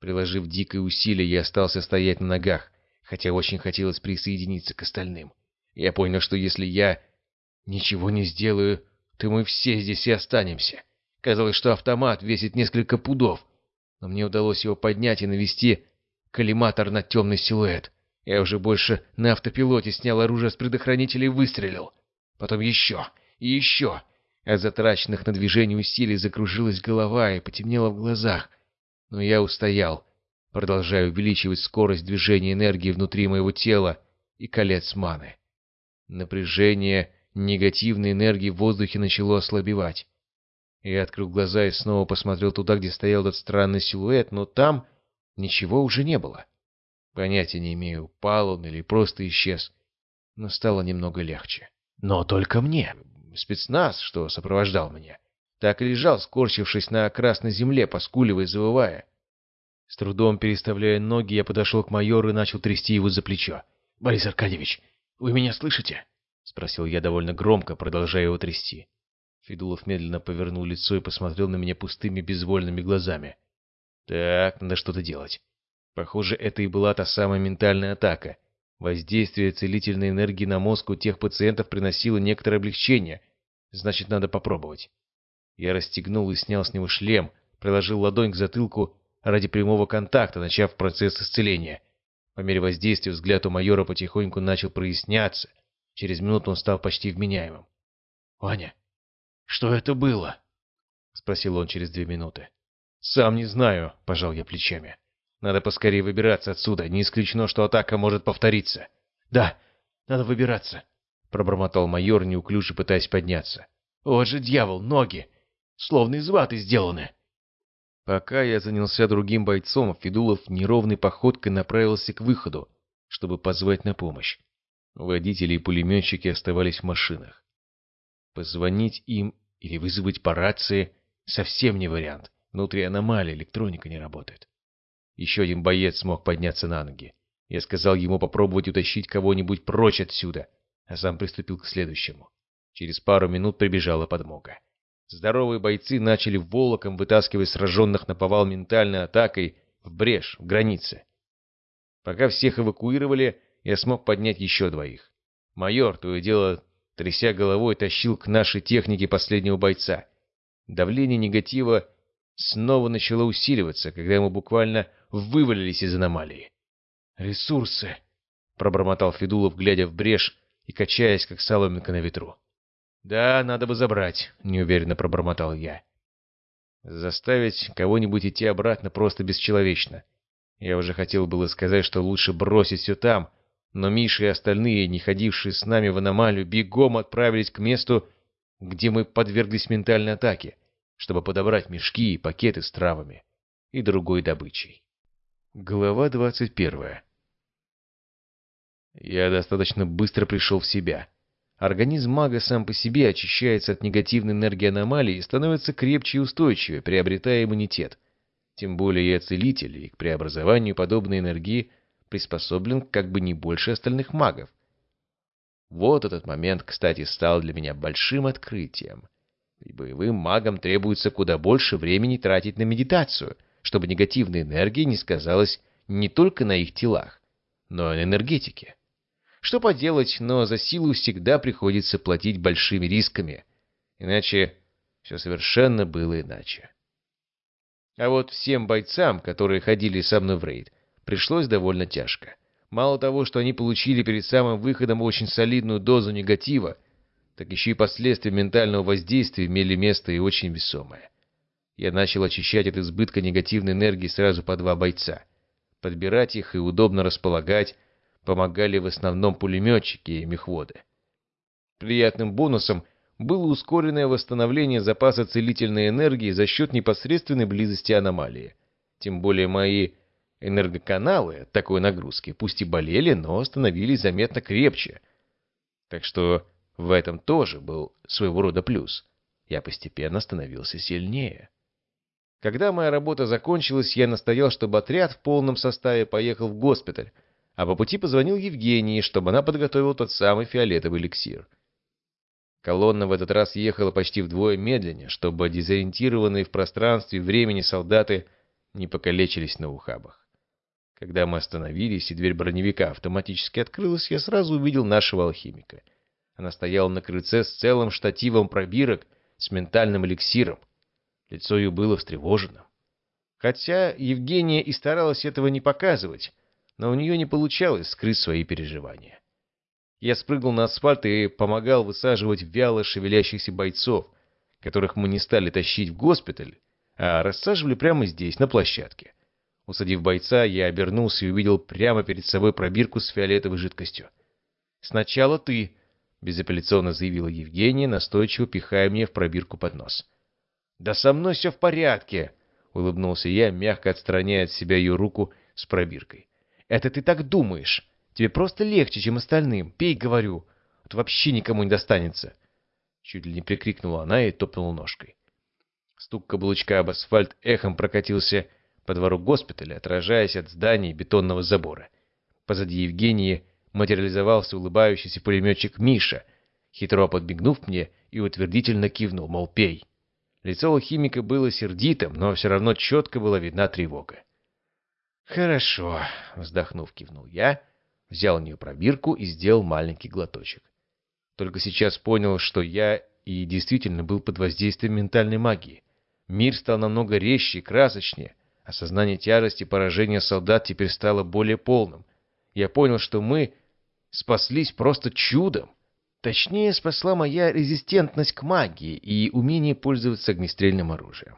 Приложив дикое усилие, я остался стоять на ногах, хотя очень хотелось присоединиться к остальным. Я понял, что если я ничего не сделаю, то мы все здесь и останемся. Казалось, что автомат весит несколько пудов, но мне удалось его поднять и навести коллиматор на темный силуэт. Я уже больше на автопилоте снял оружие с предохранителя и выстрелил. Потом еще и еще. От затраченных на движение усилий закружилась голова и потемнело в глазах. Но я устоял, продолжая увеличивать скорость движения энергии внутри моего тела и колец маны. Напряжение негативной энергии в воздухе начало ослабевать. Я открыл глаза и снова посмотрел туда, где стоял этот странный силуэт, но там ничего уже не было. Понятия не имею, упал он или просто исчез, но стало немного легче. Но только мне. Спецназ, что сопровождал меня, так и лежал, скорчившись на красной земле, поскуливая и завывая. С трудом переставляя ноги, я подошел к майору и начал трясти его за плечо. — Борис Аркадьевич, вы меня слышите? — спросил я довольно громко, продолжая его трясти. Федулов медленно повернул лицо и посмотрел на меня пустыми безвольными глазами. Так, надо что-то делать. Похоже, это и была та самая ментальная атака. Воздействие целительной энергии на мозг у тех пациентов приносило некоторое облегчение. Значит, надо попробовать. Я расстегнул и снял с него шлем, приложил ладонь к затылку ради прямого контакта, начав процесс исцеления. По мере воздействия взгляд у майора потихоньку начал проясняться. Через минуту он стал почти вменяемым. «Ваня, что это было?» — спросил он через две минуты. «Сам не знаю», — пожал я плечами. «Надо поскорее выбираться отсюда. Не исключено, что атака может повториться». «Да, надо выбираться», — пробормотал майор, неуклюже пытаясь подняться. «Вот же дьявол, ноги! Словно из ваты сделаны!» Пока я занялся другим бойцом, Федулов неровной походкой направился к выходу, чтобы позвать на помощь. Водители и пулеметчики оставались в машинах. Позвонить им или вызвать по рации совсем не вариант. Внутри аномалии электроника не работает. Еще один боец смог подняться на ноги. Я сказал ему попробовать утащить кого-нибудь прочь отсюда, а сам приступил к следующему. Через пару минут прибежала подмога. Здоровые бойцы начали волоком вытаскивать сраженных на повал ментальной атакой в брешь, в границе. Пока всех эвакуировали, я смог поднять еще двоих. Майор, то и дело, тряся головой, тащил к нашей технике последнего бойца. Давление негатива снова начало усиливаться, когда мы буквально вывалились из аномалии. «Ресурсы!» — пробормотал Федулов, глядя в брешь и качаясь, как соломинка на ветру. «Да, надо бы забрать», — неуверенно пробормотал я. Заставить кого-нибудь идти обратно просто бесчеловечно. Я уже хотел было сказать, что лучше бросить все там, но Миша и остальные, не ходившие с нами в аномалию, бегом отправились к месту, где мы подверглись ментальной атаке чтобы подобрать мешки и пакеты с травами и другой добычей. Глава двадцать первая. Я достаточно быстро пришел в себя. Организм мага сам по себе очищается от негативной энергии аномалии и становится крепче и устойчивее, приобретая иммунитет. Тем более я целитель, и к преобразованию подобной энергии приспособлен как бы не больше остальных магов. Вот этот момент, кстати, стал для меня большим открытием. И боевым магам требуется куда больше времени тратить на медитацию, чтобы негативная энергия не сказалась не только на их телах, но и на энергетике. Что поделать, но за силу всегда приходится платить большими рисками. Иначе все совершенно было иначе. А вот всем бойцам, которые ходили со мной в рейд, пришлось довольно тяжко. Мало того, что они получили перед самым выходом очень солидную дозу негатива, так еще и последствия ментального воздействия имели место и очень весомое. Я начал очищать от избытка негативной энергии сразу по два бойца. Подбирать их и удобно располагать помогали в основном пулеметчики и мехводы. Приятным бонусом было ускоренное восстановление запаса целительной энергии за счет непосредственной близости аномалии. Тем более мои энергоканалы от такой нагрузки пусть и болели, но становились заметно крепче. Так что в этом тоже был своего рода плюс. Я постепенно становился сильнее. Когда моя работа закончилась, я настоял, чтобы отряд в полном составе поехал в госпиталь, а по пути позвонил Евгении, чтобы она подготовила тот самый фиолетовый эликсир. Колонна в этот раз ехала почти вдвое медленнее, чтобы дезориентированные в пространстве и времени солдаты не покалечились на ухабах. Когда мы остановились, и дверь броневика автоматически открылась, я сразу увидел нашего алхимика — она стояла на крыльце с целым штативом пробирок с ментальным эликсиром. Лицо ее было встревоженным. Хотя Евгения и старалась этого не показывать, но у нее не получалось скрыть свои переживания. Я спрыгнул на асфальт и помогал высаживать вяло шевелящихся бойцов, которых мы не стали тащить в госпиталь, а рассаживали прямо здесь, на площадке. Усадив бойца, я обернулся и увидел прямо перед собой пробирку с фиолетовой жидкостью. «Сначала ты», безапелляционно заявила Евгения, настойчиво пихая мне в пробирку под нос. «Да со мной все в порядке!» — улыбнулся я, мягко отстраняя от себя ее руку с пробиркой. «Это ты так думаешь. Тебе просто легче, чем остальным. Пей, говорю. А то вообще никому не достанется!» Чуть ли не прикрикнула она и топнула ножкой. Стук каблучка об асфальт эхом прокатился по двору госпиталя, отражаясь от зданий бетонного забора. Позади Евгении материализовался улыбающийся пулеметчик Миша, хитро подмигнув мне и утвердительно кивнул, мол, пей. Лицо у химика было сердитым, но все равно четко была видна тревога. «Хорошо», — вздохнув, кивнул я, взял у нее пробирку и сделал маленький глоточек. Только сейчас понял, что я и действительно был под воздействием ментальной магии. Мир стал намного резче и красочнее. Осознание тяжести поражения солдат теперь стало более полным. Я понял, что мы спаслись просто чудом. Точнее, спасла моя резистентность к магии и умение пользоваться огнестрельным оружием.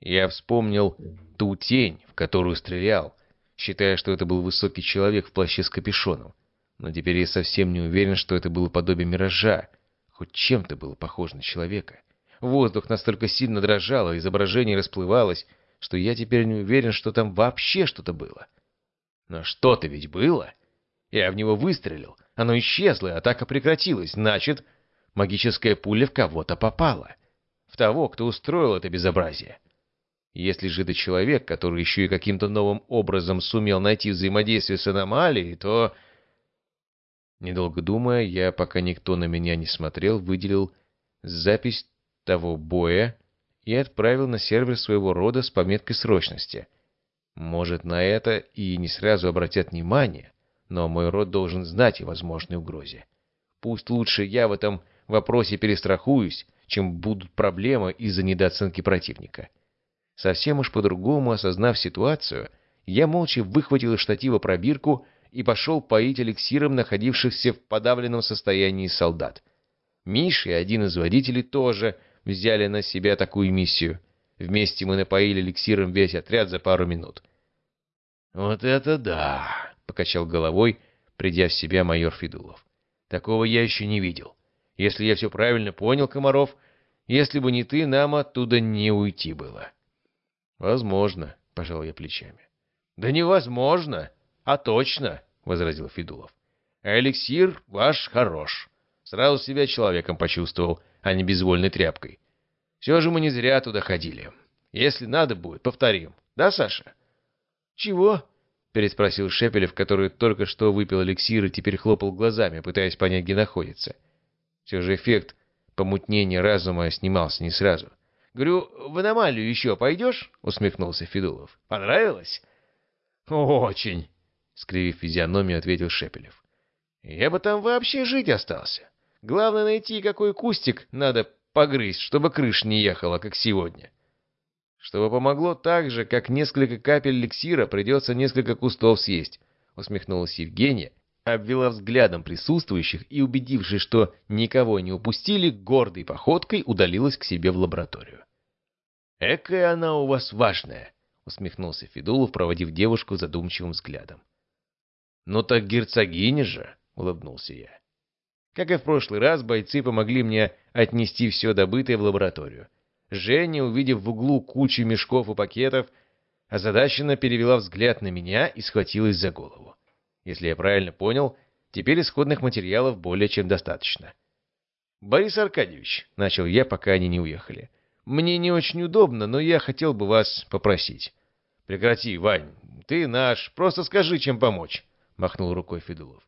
Я вспомнил ту тень, в которую стрелял, считая, что это был высокий человек в плаще с капюшоном. Но теперь я совсем не уверен, что это было подобие миража, хоть чем-то было похоже на человека. Воздух настолько сильно дрожал, а изображение расплывалось, что я теперь не уверен, что там вообще что-то было. Но что-то ведь было. Я в него выстрелил, оно исчезло, атака прекратилась, значит, магическая пуля в кого-то попала. В того, кто устроил это безобразие. Если же это человек, который еще и каким-то новым образом сумел найти взаимодействие с аномалией, то... Недолго думая, я, пока никто на меня не смотрел, выделил запись того боя и отправил на сервер своего рода с пометкой срочности. Может, на это и не сразу обратят внимание, но мой род должен знать о возможной угрозе. Пусть лучше я в этом вопросе перестрахуюсь, чем будут проблемы из-за недооценки противника. Совсем уж по-другому осознав ситуацию, я молча выхватил из штатива пробирку и пошел поить эликсиром находившихся в подавленном состоянии солдат. Миш и один из водителей тоже взяли на себя такую миссию. Вместе мы напоили эликсиром весь отряд за пару минут. «Вот это да!» — покачал головой, придя в себя майор Федулов. «Такого я еще не видел. Если я все правильно понял, Комаров, если бы не ты, нам оттуда не уйти было». «Возможно», — пожал я плечами. «Да невозможно, а точно», — возразил Федулов. «Эликсир ваш хорош. Сразу себя человеком почувствовал, а не безвольной тряпкой. Все же мы не зря туда ходили. Если надо будет, повторим. Да, Саша? Чего? Переспросил Шепелев, который только что выпил эликсир и теперь хлопал глазами, пытаясь понять, где находится. Все же эффект помутнения разума снимался не сразу. «Говорю, в аномалию еще пойдешь?» — усмехнулся Федулов. «Понравилось?» «Очень!» — скривив физиономию, ответил Шепелев. «Я бы там вообще жить остался. Главное найти, какой кустик надо погрызть, чтобы крыша не ехала, как сегодня. Чтобы помогло так же, как несколько капель эликсира, придется несколько кустов съесть, усмехнулась Евгения, обвела взглядом присутствующих и, убедившись, что никого не упустили, гордой походкой удалилась к себе в лабораторию. «Экая она у вас важная», — усмехнулся Федулов, проводив девушку задумчивым взглядом. «Ну так герцогиня же», — улыбнулся я. Как и в прошлый раз, бойцы помогли мне отнести все добытое в лабораторию. Женя, увидев в углу кучу мешков и пакетов, озадаченно перевела взгляд на меня и схватилась за голову. Если я правильно понял, теперь исходных материалов более чем достаточно. «Борис Аркадьевич», — начал я, пока они не уехали, — «мне не очень удобно, но я хотел бы вас попросить». «Прекрати, Вань, ты наш, просто скажи, чем помочь», — махнул рукой Федулов.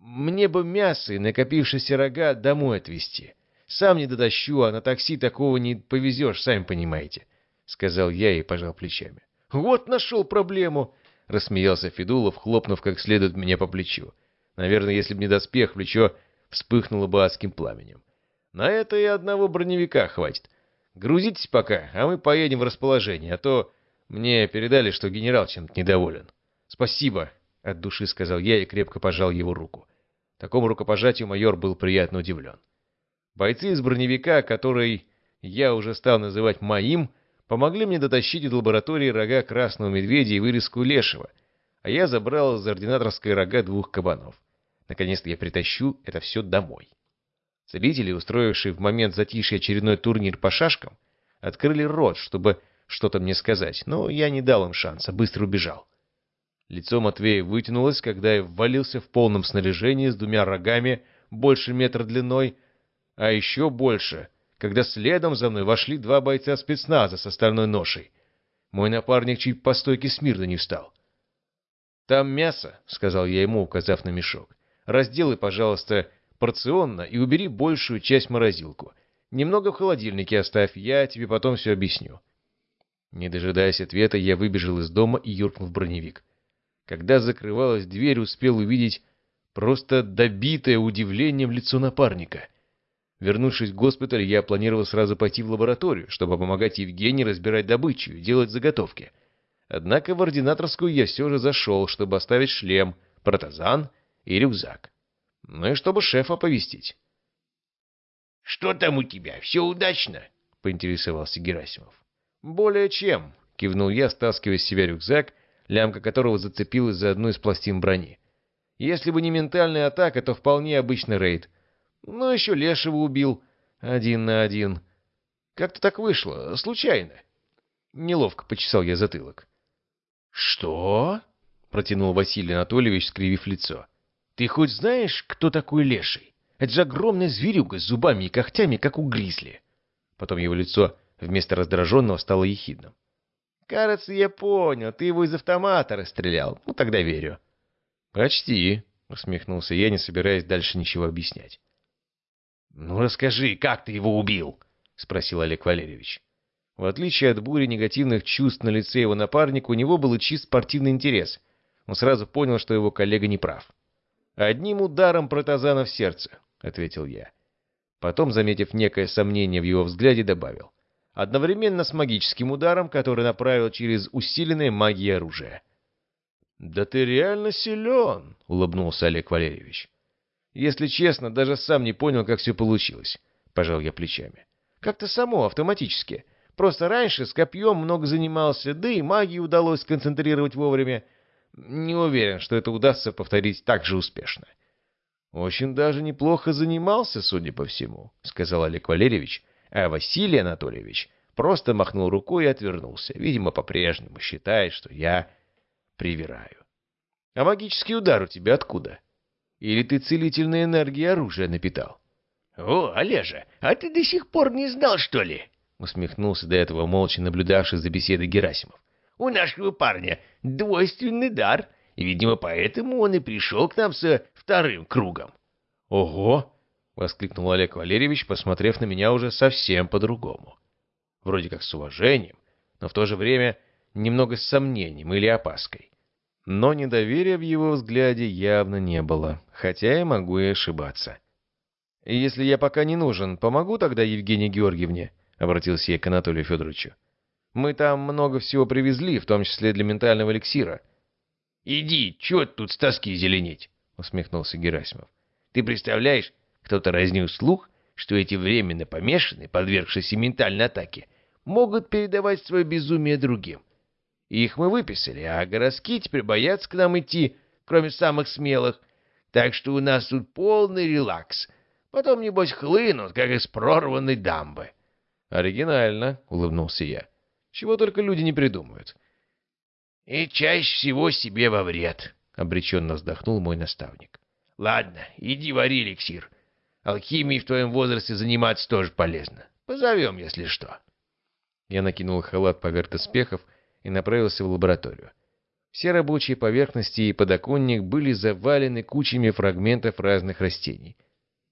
Мне бы мясо и накопившиеся рога домой отвезти. Сам не дотащу, а на такси такого не повезешь, сами понимаете», — сказал я и пожал плечами. «Вот нашел проблему!» — рассмеялся Федулов, хлопнув как следует меня по плечу. Наверное, если бы не доспех, плечо вспыхнуло бы адским пламенем. «На это и одного броневика хватит. Грузитесь пока, а мы поедем в расположение, а то мне передали, что генерал чем-то недоволен». «Спасибо», — от души сказал я и крепко пожал его руку. Такому рукопожатию майор был приятно удивлен. Бойцы из броневика, который я уже стал называть моим, помогли мне дотащить из лаборатории рога красного медведя и вырезку лешего, а я забрал из ординаторской рога двух кабанов. Наконец-то я притащу это все домой. Целители, устроившие в момент затишья очередной турнир по шашкам, открыли рот, чтобы что-то мне сказать, но я не дал им шанса, быстро убежал. Лицо Матвея вытянулось, когда я ввалился в полном снаряжении с двумя рогами больше метра длиной, а еще больше, когда следом за мной вошли два бойца спецназа с остальной ношей. Мой напарник чуть по стойке смирно не встал. «Там мясо», — сказал я ему, указав на мешок. «Разделай, пожалуйста, порционно и убери большую часть морозилку. Немного в холодильнике оставь, я тебе потом все объясню». Не дожидаясь ответа, я выбежал из дома и юркнул в броневик. Когда закрывалась дверь, успел увидеть просто добитое удивлением лицо напарника. Вернувшись в госпиталь, я планировал сразу пойти в лабораторию, чтобы помогать Евгении разбирать добычу и делать заготовки. Однако в ординаторскую я все же зашел, чтобы оставить шлем, протазан и рюкзак. Ну и чтобы шефа повестить. — Что там у тебя? Все удачно? — поинтересовался Герасимов. — Более чем, — кивнул я, стаскивая с себя рюкзак, лямка которого зацепилась за одну из пластин брони. Если бы не ментальная атака, то вполне обычный рейд. Но еще Лешего убил один на один. Как-то так вышло, случайно. Неловко почесал я затылок. «Что?» — протянул Василий Анатольевич, скривив лицо. «Ты хоть знаешь, кто такой леший? Это же огромная зверюга с зубами и когтями, как у гризли». Потом его лицо вместо раздраженного стало ехидным. «Кажется, я понял, ты его из автомата расстрелял. Ну, тогда верю». «Почти», — усмехнулся я, не собираясь дальше ничего объяснять. «Ну, расскажи, как ты его убил?» — спросил Олег Валерьевич. В отличие от бури негативных чувств на лице его напарника, у него был чист спортивный интерес. Он сразу понял, что его коллега не прав. «Одним ударом протазана в сердце», — ответил я. Потом, заметив некое сомнение в его взгляде, добавил. «Одновременно с магическим ударом, который направил через усиленное магией оружие». «Да ты реально силен», — улыбнулся Олег Валерьевич. «Если честно, даже сам не понял, как все получилось», — пожал я плечами. «Как-то само, автоматически». Просто раньше с копьем много занимался, да и магию удалось сконцентрировать вовремя. Не уверен, что это удастся повторить так же успешно. «Очень даже неплохо занимался, судя по всему», — сказал Олег Валерьевич, а Василий Анатольевич просто махнул рукой и отвернулся, видимо, по-прежнему считая, что я привираю. «А магический удар у тебя откуда? Или ты целительной энергией оружия напитал?» «О, Олежа, а ты до сих пор не знал, что ли?» — усмехнулся до этого молча наблюдавший за беседой Герасимов. «У нашего парня двойственный дар, и, видимо, поэтому он и пришел к нам со вторым кругом». «Ого!» — воскликнул Олег Валерьевич, посмотрев на меня уже совсем по-другому. Вроде как с уважением, но в то же время немного с сомнением или опаской. Но недоверия в его взгляде явно не было, хотя я могу и ошибаться. «Если я пока не нужен, помогу тогда Евгении Георгиевне?» — обратился я к Анатолию Федоровичу. «Мы там много всего привезли, в том числе для ментального эликсира». «Иди, чего тут с тоски зеленеть?» — усмехнулся Герасимов. «Ты представляешь, кто-то разнил слух, что эти временно помешанные, подвергшиеся ментальной атаке, могут передавать свое безумие другим. Их мы выписали, а городские теперь боятся к нам идти, кроме самых смелых. Так что у нас тут полный релакс. Потом, небось, хлынут, как из прорванной дамбы». «Оригинально», — улыбнулся я. «Чего только люди не придумают». «И чаще всего себе во вред», — обреченно вздохнул мой наставник. «Ладно, иди вари эликсир. Алхимией в твоем возрасте заниматься тоже полезно. Позовем, если что». Я накинул халат поверх доспехов и направился в лабораторию. Все рабочие поверхности и подоконник были завалены кучами фрагментов разных растений.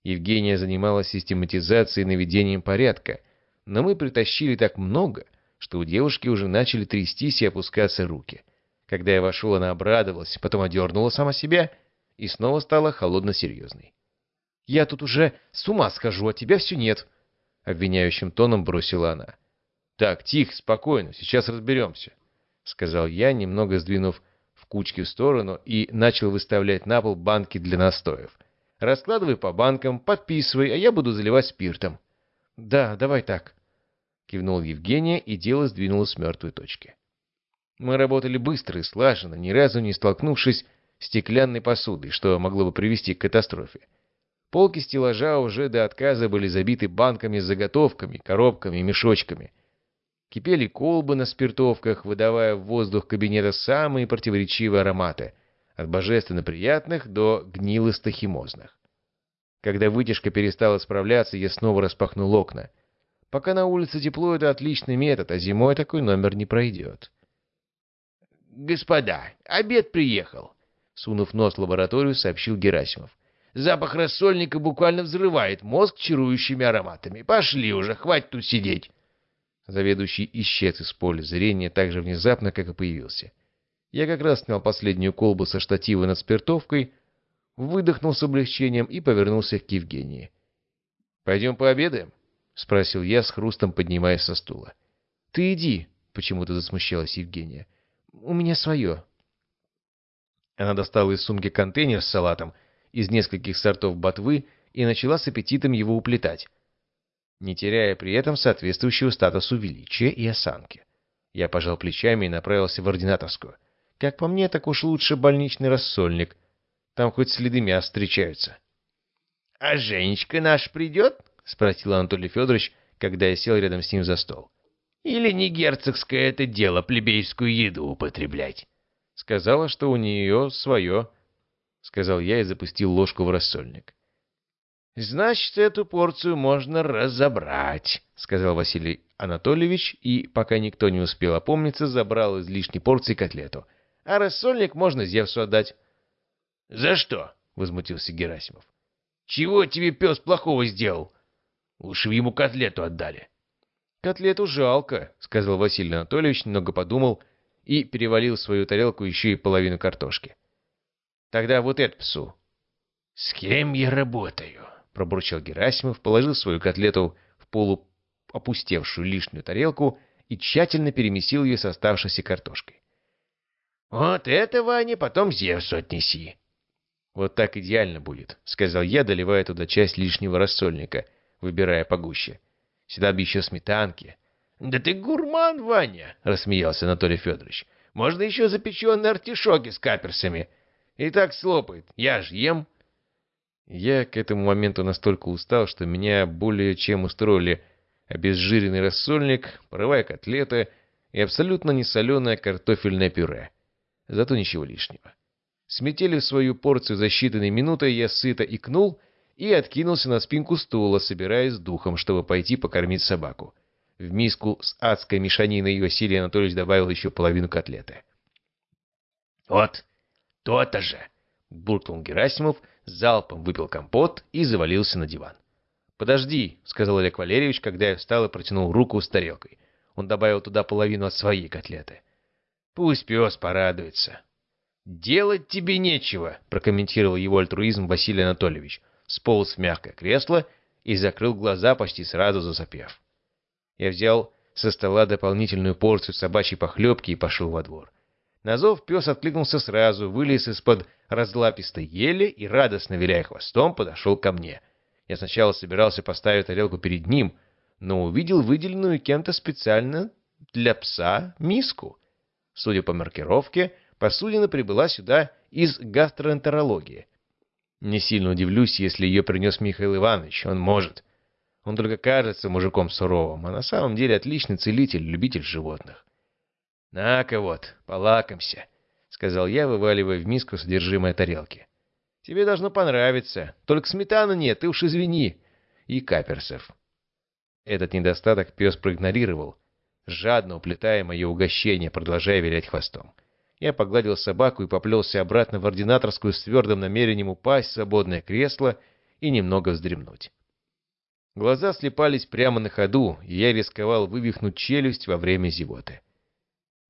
Евгения занималась систематизацией и наведением порядка, но мы притащили так много, что у девушки уже начали трястись и опускаться руки. Когда я вошел, она обрадовалась, потом одернула сама себя и снова стала холодно-серьезной. «Я тут уже с ума схожу, а тебя все нет», — обвиняющим тоном бросила она. «Так, тихо, спокойно, сейчас разберемся», — сказал я, немного сдвинув в кучки в сторону и начал выставлять на пол банки для настоев. «Раскладывай по банкам, подписывай, а я буду заливать спиртом». «Да, давай так», — кивнул Евгения, и дело сдвинулось с мертвой точки. Мы работали быстро и слаженно, ни разу не столкнувшись с стеклянной посудой, что могло бы привести к катастрофе. Полки стеллажа уже до отказа были забиты банками с заготовками, коробками и мешочками. Кипели колбы на спиртовках, выдавая в воздух кабинета самые противоречивые ароматы, от божественно приятных до гнилосто-химозных. Когда вытяжка перестала справляться, я снова распахнул окна — Пока на улице тепло, это отличный метод, а зимой такой номер не пройдет. «Господа, обед приехал!» Сунув нос в лабораторию, сообщил Герасимов. «Запах рассольника буквально взрывает мозг чарующими ароматами. Пошли уже, хватит тут сидеть!» Заведующий исчез из поля зрения так же внезапно, как и появился. Я как раз снял последнюю колбу со штатива над спиртовкой, выдохнул с облегчением и повернулся к Евгении. «Пойдем пообедаем?» — спросил я с хрустом, поднимаясь со стула. «Ты иди», — почему-то засмущалась Евгения. «У меня свое». Она достала из сумки контейнер с салатом из нескольких сортов ботвы и начала с аппетитом его уплетать, не теряя при этом соответствующего статусу величия и осанки. Я пожал плечами и направился в ординаторскую. Как по мне, так уж лучше больничный рассольник. Там хоть следы мяс встречаются. — А Женечка наш придет? — спросил Анатолий Федорович, когда я сел рядом с ним за стол. — Или не герцогское это дело плебейскую еду употреблять? Сказала, что у нее свое, — сказал я и запустил ложку в рассольник. — Значит, эту порцию можно разобрать, — сказал Василий Анатольевич, и, пока никто не успел опомниться, забрал из лишней порции котлету. А рассольник можно Зевсу отдать. — За что? — возмутился Герасимов. — Чего тебе пес плохого сделал? Лучше ему котлету отдали. — Котлету жалко, — сказал Василий Анатольевич, немного подумал и перевалил свою тарелку еще и половину картошки. — Тогда вот это псу. — С кем я работаю? пробурчал Герасимов, положил свою котлету в полу опустевшую лишнюю тарелку и тщательно перемесил ее с оставшейся картошкой. «Вот это, Ваня, потом Зевсу отнеси». «Вот так идеально будет», — сказал я, доливая туда часть лишнего рассольника, выбирая погуще. «Сюда бы еще сметанки». «Да ты гурман, Ваня!» — рассмеялся Анатолий Федорович. «Можно еще запеченные артишоки с каперсами. И так слопает. Я ж ем». Я к этому моменту настолько устал, что меня более чем устроили обезжиренный рассольник, паровая котлета и абсолютно несоленое картофельное пюре. Зато ничего лишнего. Сметели свою порцию за считанные минуты, я сыто икнул и откинулся на спинку стула, собираясь духом, чтобы пойти покормить собаку. В миску с адской мешаниной Василий Анатольевич добавил еще половину котлеты. «Вот, то-то же!» — буркнул Герасимов — залпом выпил компот и завалился на диван. «Подожди», — сказал Олег Валерьевич, когда я встал и протянул руку с тарелкой. Он добавил туда половину от своей котлеты. «Пусть пес порадуется». «Делать тебе нечего», — прокомментировал его альтруизм Василий Анатольевич. Сполз в мягкое кресло и закрыл глаза, почти сразу засопев. Я взял со стола дополнительную порцию собачьей похлебки и пошел во двор. На зов пес откликнулся сразу, вылез из-под разлапистой ели и, радостно виляя хвостом, подошел ко мне. Я сначала собирался поставить тарелку перед ним, но увидел выделенную кем-то специально для пса миску. Судя по маркировке, посудина прибыла сюда из гастроэнтерологии. Не сильно удивлюсь, если ее принес Михаил Иванович, он может. Он только кажется мужиком суровым, а на самом деле отличный целитель, любитель животных. «На-ка вот, полакомься», — сказал я, вываливая в миску содержимое тарелки. «Тебе должно понравиться. Только сметаны нет, ты уж извини. И каперсов». Этот недостаток пес проигнорировал, жадно уплетая мое угощение, продолжая вилять хвостом. Я погладил собаку и поплелся обратно в ординаторскую с твердым намерением упасть в свободное кресло и немного вздремнуть. Глаза слепались прямо на ходу, и я рисковал вывихнуть челюсть во время зевоты.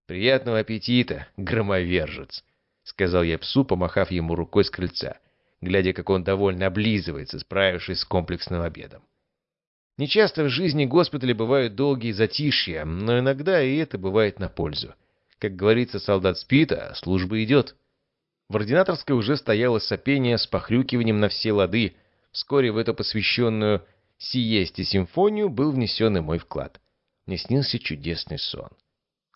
«Приятного аппетита, громовержец!» — сказал я псу, помахав ему рукой с крыльца, глядя, как он довольно облизывается, справившись с комплексным обедом. Нечасто в жизни госпиталя бывают долгие затишья, но иногда и это бывает на пользу. Как говорится, солдат спит, а служба идет. В ординаторской уже стояло сопение с похрюкиванием на все лады. Вскоре в эту посвященную сиесте симфонию был внесен и мой вклад. Мне снился чудесный сон.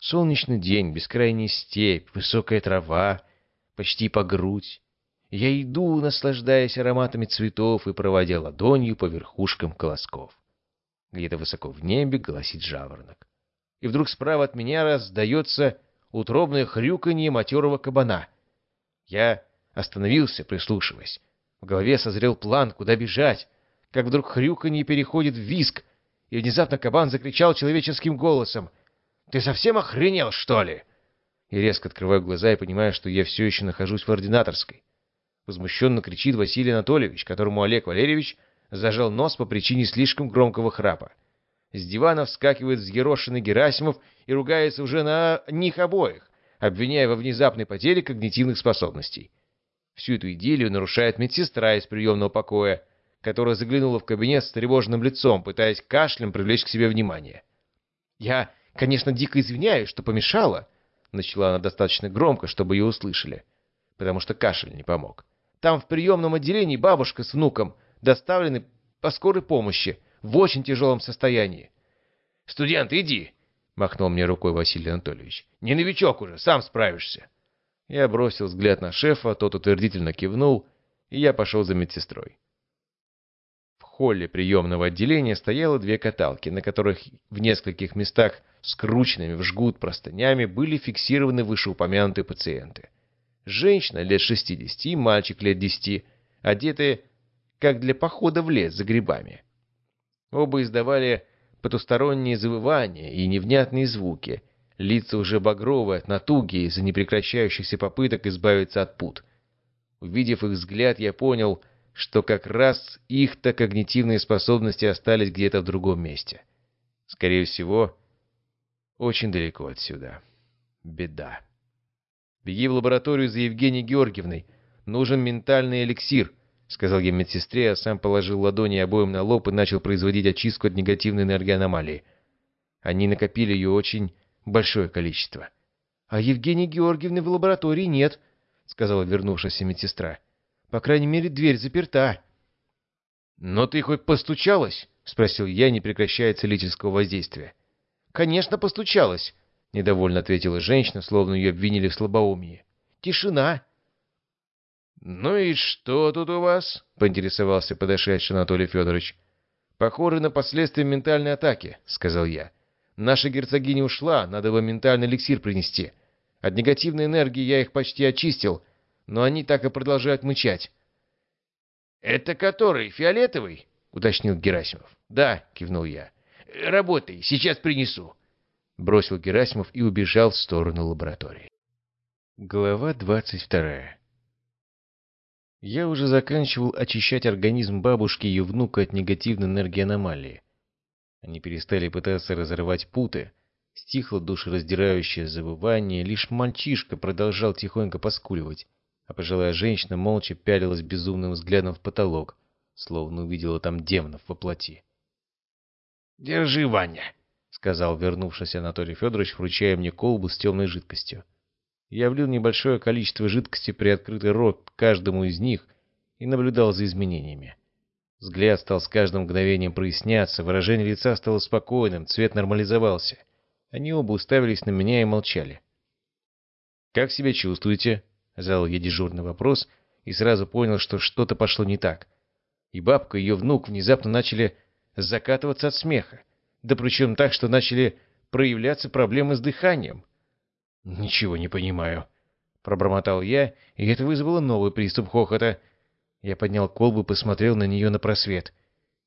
Солнечный день, бескрайняя степь, высокая трава, почти по грудь. Я иду, наслаждаясь ароматами цветов и проводя ладонью по верхушкам колосков. Где-то высоко в небе голосит жаворонок. И вдруг справа от меня раздается утробное хрюканье матерого кабана. Я остановился, прислушиваясь. В голове созрел план, куда бежать, как вдруг хрюканье переходит в виск, и внезапно кабан закричал человеческим голосом. «Ты совсем охренел, что ли?» И резко открываю глаза и понимаю, что я все еще нахожусь в ординаторской. Возмущенно кричит Василий Анатольевич, которому Олег Валерьевич зажал нос по причине слишком громкого храпа. С дивана вскакивает взъерошенный Герасимов и ругается уже на них обоих, обвиняя во внезапной потере когнитивных способностей. Всю эту идиллию нарушает медсестра из приемного покоя, которая заглянула в кабинет с тревожным лицом, пытаясь кашлем привлечь к себе внимание. «Я, конечно, дико извиняюсь, что помешала», — начала она достаточно громко, чтобы ее услышали, потому что кашель не помог. «Там в приемном отделении бабушка с внуком доставлены по скорой помощи в очень тяжелом состоянии». «Студент, иди!» — махнул мне рукой Василий Анатольевич. «Не новичок уже, сам справишься». Я бросил взгляд на шефа, тот утвердительно кивнул, и я пошел за медсестрой холле приемного отделения стояло две каталки, на которых в нескольких местах скрученными в жгут простынями были фиксированы вышеупомянутые пациенты. Женщина лет 60 и мальчик лет 10, одетые как для похода в лес за грибами. Оба издавали потусторонние завывания и невнятные звуки, лица уже багровые от натуги из-за непрекращающихся попыток избавиться от пут. Увидев их взгляд, я понял, что как раз их-то когнитивные способности остались где-то в другом месте. Скорее всего, очень далеко отсюда. Беда. «Беги в лабораторию за Евгенией Георгиевной. Нужен ментальный эликсир», — сказал я медсестре, а сам положил ладони обоим на лоб и начал производить очистку от негативной энергии аномалии. Они накопили ее очень большое количество. «А Евгении Георгиевны в лаборатории нет», — сказала вернувшаяся медсестра. По крайней мере, дверь заперта. «Но ты хоть постучалась?» — спросил я, не прекращая целительского воздействия. «Конечно, постучалась», — недовольно ответила женщина, словно ее обвинили в слабоумии. «Тишина». «Ну и что тут у вас?» — поинтересовался подошедший Анатолий Федорович. «Похоже на последствия ментальной атаки», — сказал я. «Наша герцогиня ушла, надо бы ментальный эликсир принести. От негативной энергии я их почти очистил, но они так и продолжают мычать. «Это который, фиолетовый?» — уточнил Герасимов. «Да», — кивнул я. «Работай, сейчас принесу», — бросил Герасимов и убежал в сторону лаборатории. Глава двадцать вторая Я уже заканчивал очищать организм бабушки и ее внука от негативной энергии аномалии. Они перестали пытаться разорвать путы, стихло душераздирающее забывание, лишь мальчишка продолжал тихонько поскуливать а пожилая женщина молча пялилась безумным взглядом в потолок, словно увидела там демонов во плоти. «Держи, Ваня!» — сказал вернувшийся Анатолий Федорович, вручая мне колбу с темной жидкостью. Я влил небольшое количество жидкости при открытый рот каждому из них и наблюдал за изменениями. Взгляд стал с каждым мгновением проясняться, выражение лица стало спокойным, цвет нормализовался. Они оба уставились на меня и молчали. «Как себя чувствуете?» Задал я дежурный вопрос и сразу понял, что что-то пошло не так. И бабка и ее внук внезапно начали закатываться от смеха. Да причем так, что начали проявляться проблемы с дыханием. «Ничего не понимаю», — пробормотал я, и это вызвало новый приступ хохота. Я поднял колбу и посмотрел на нее на просвет.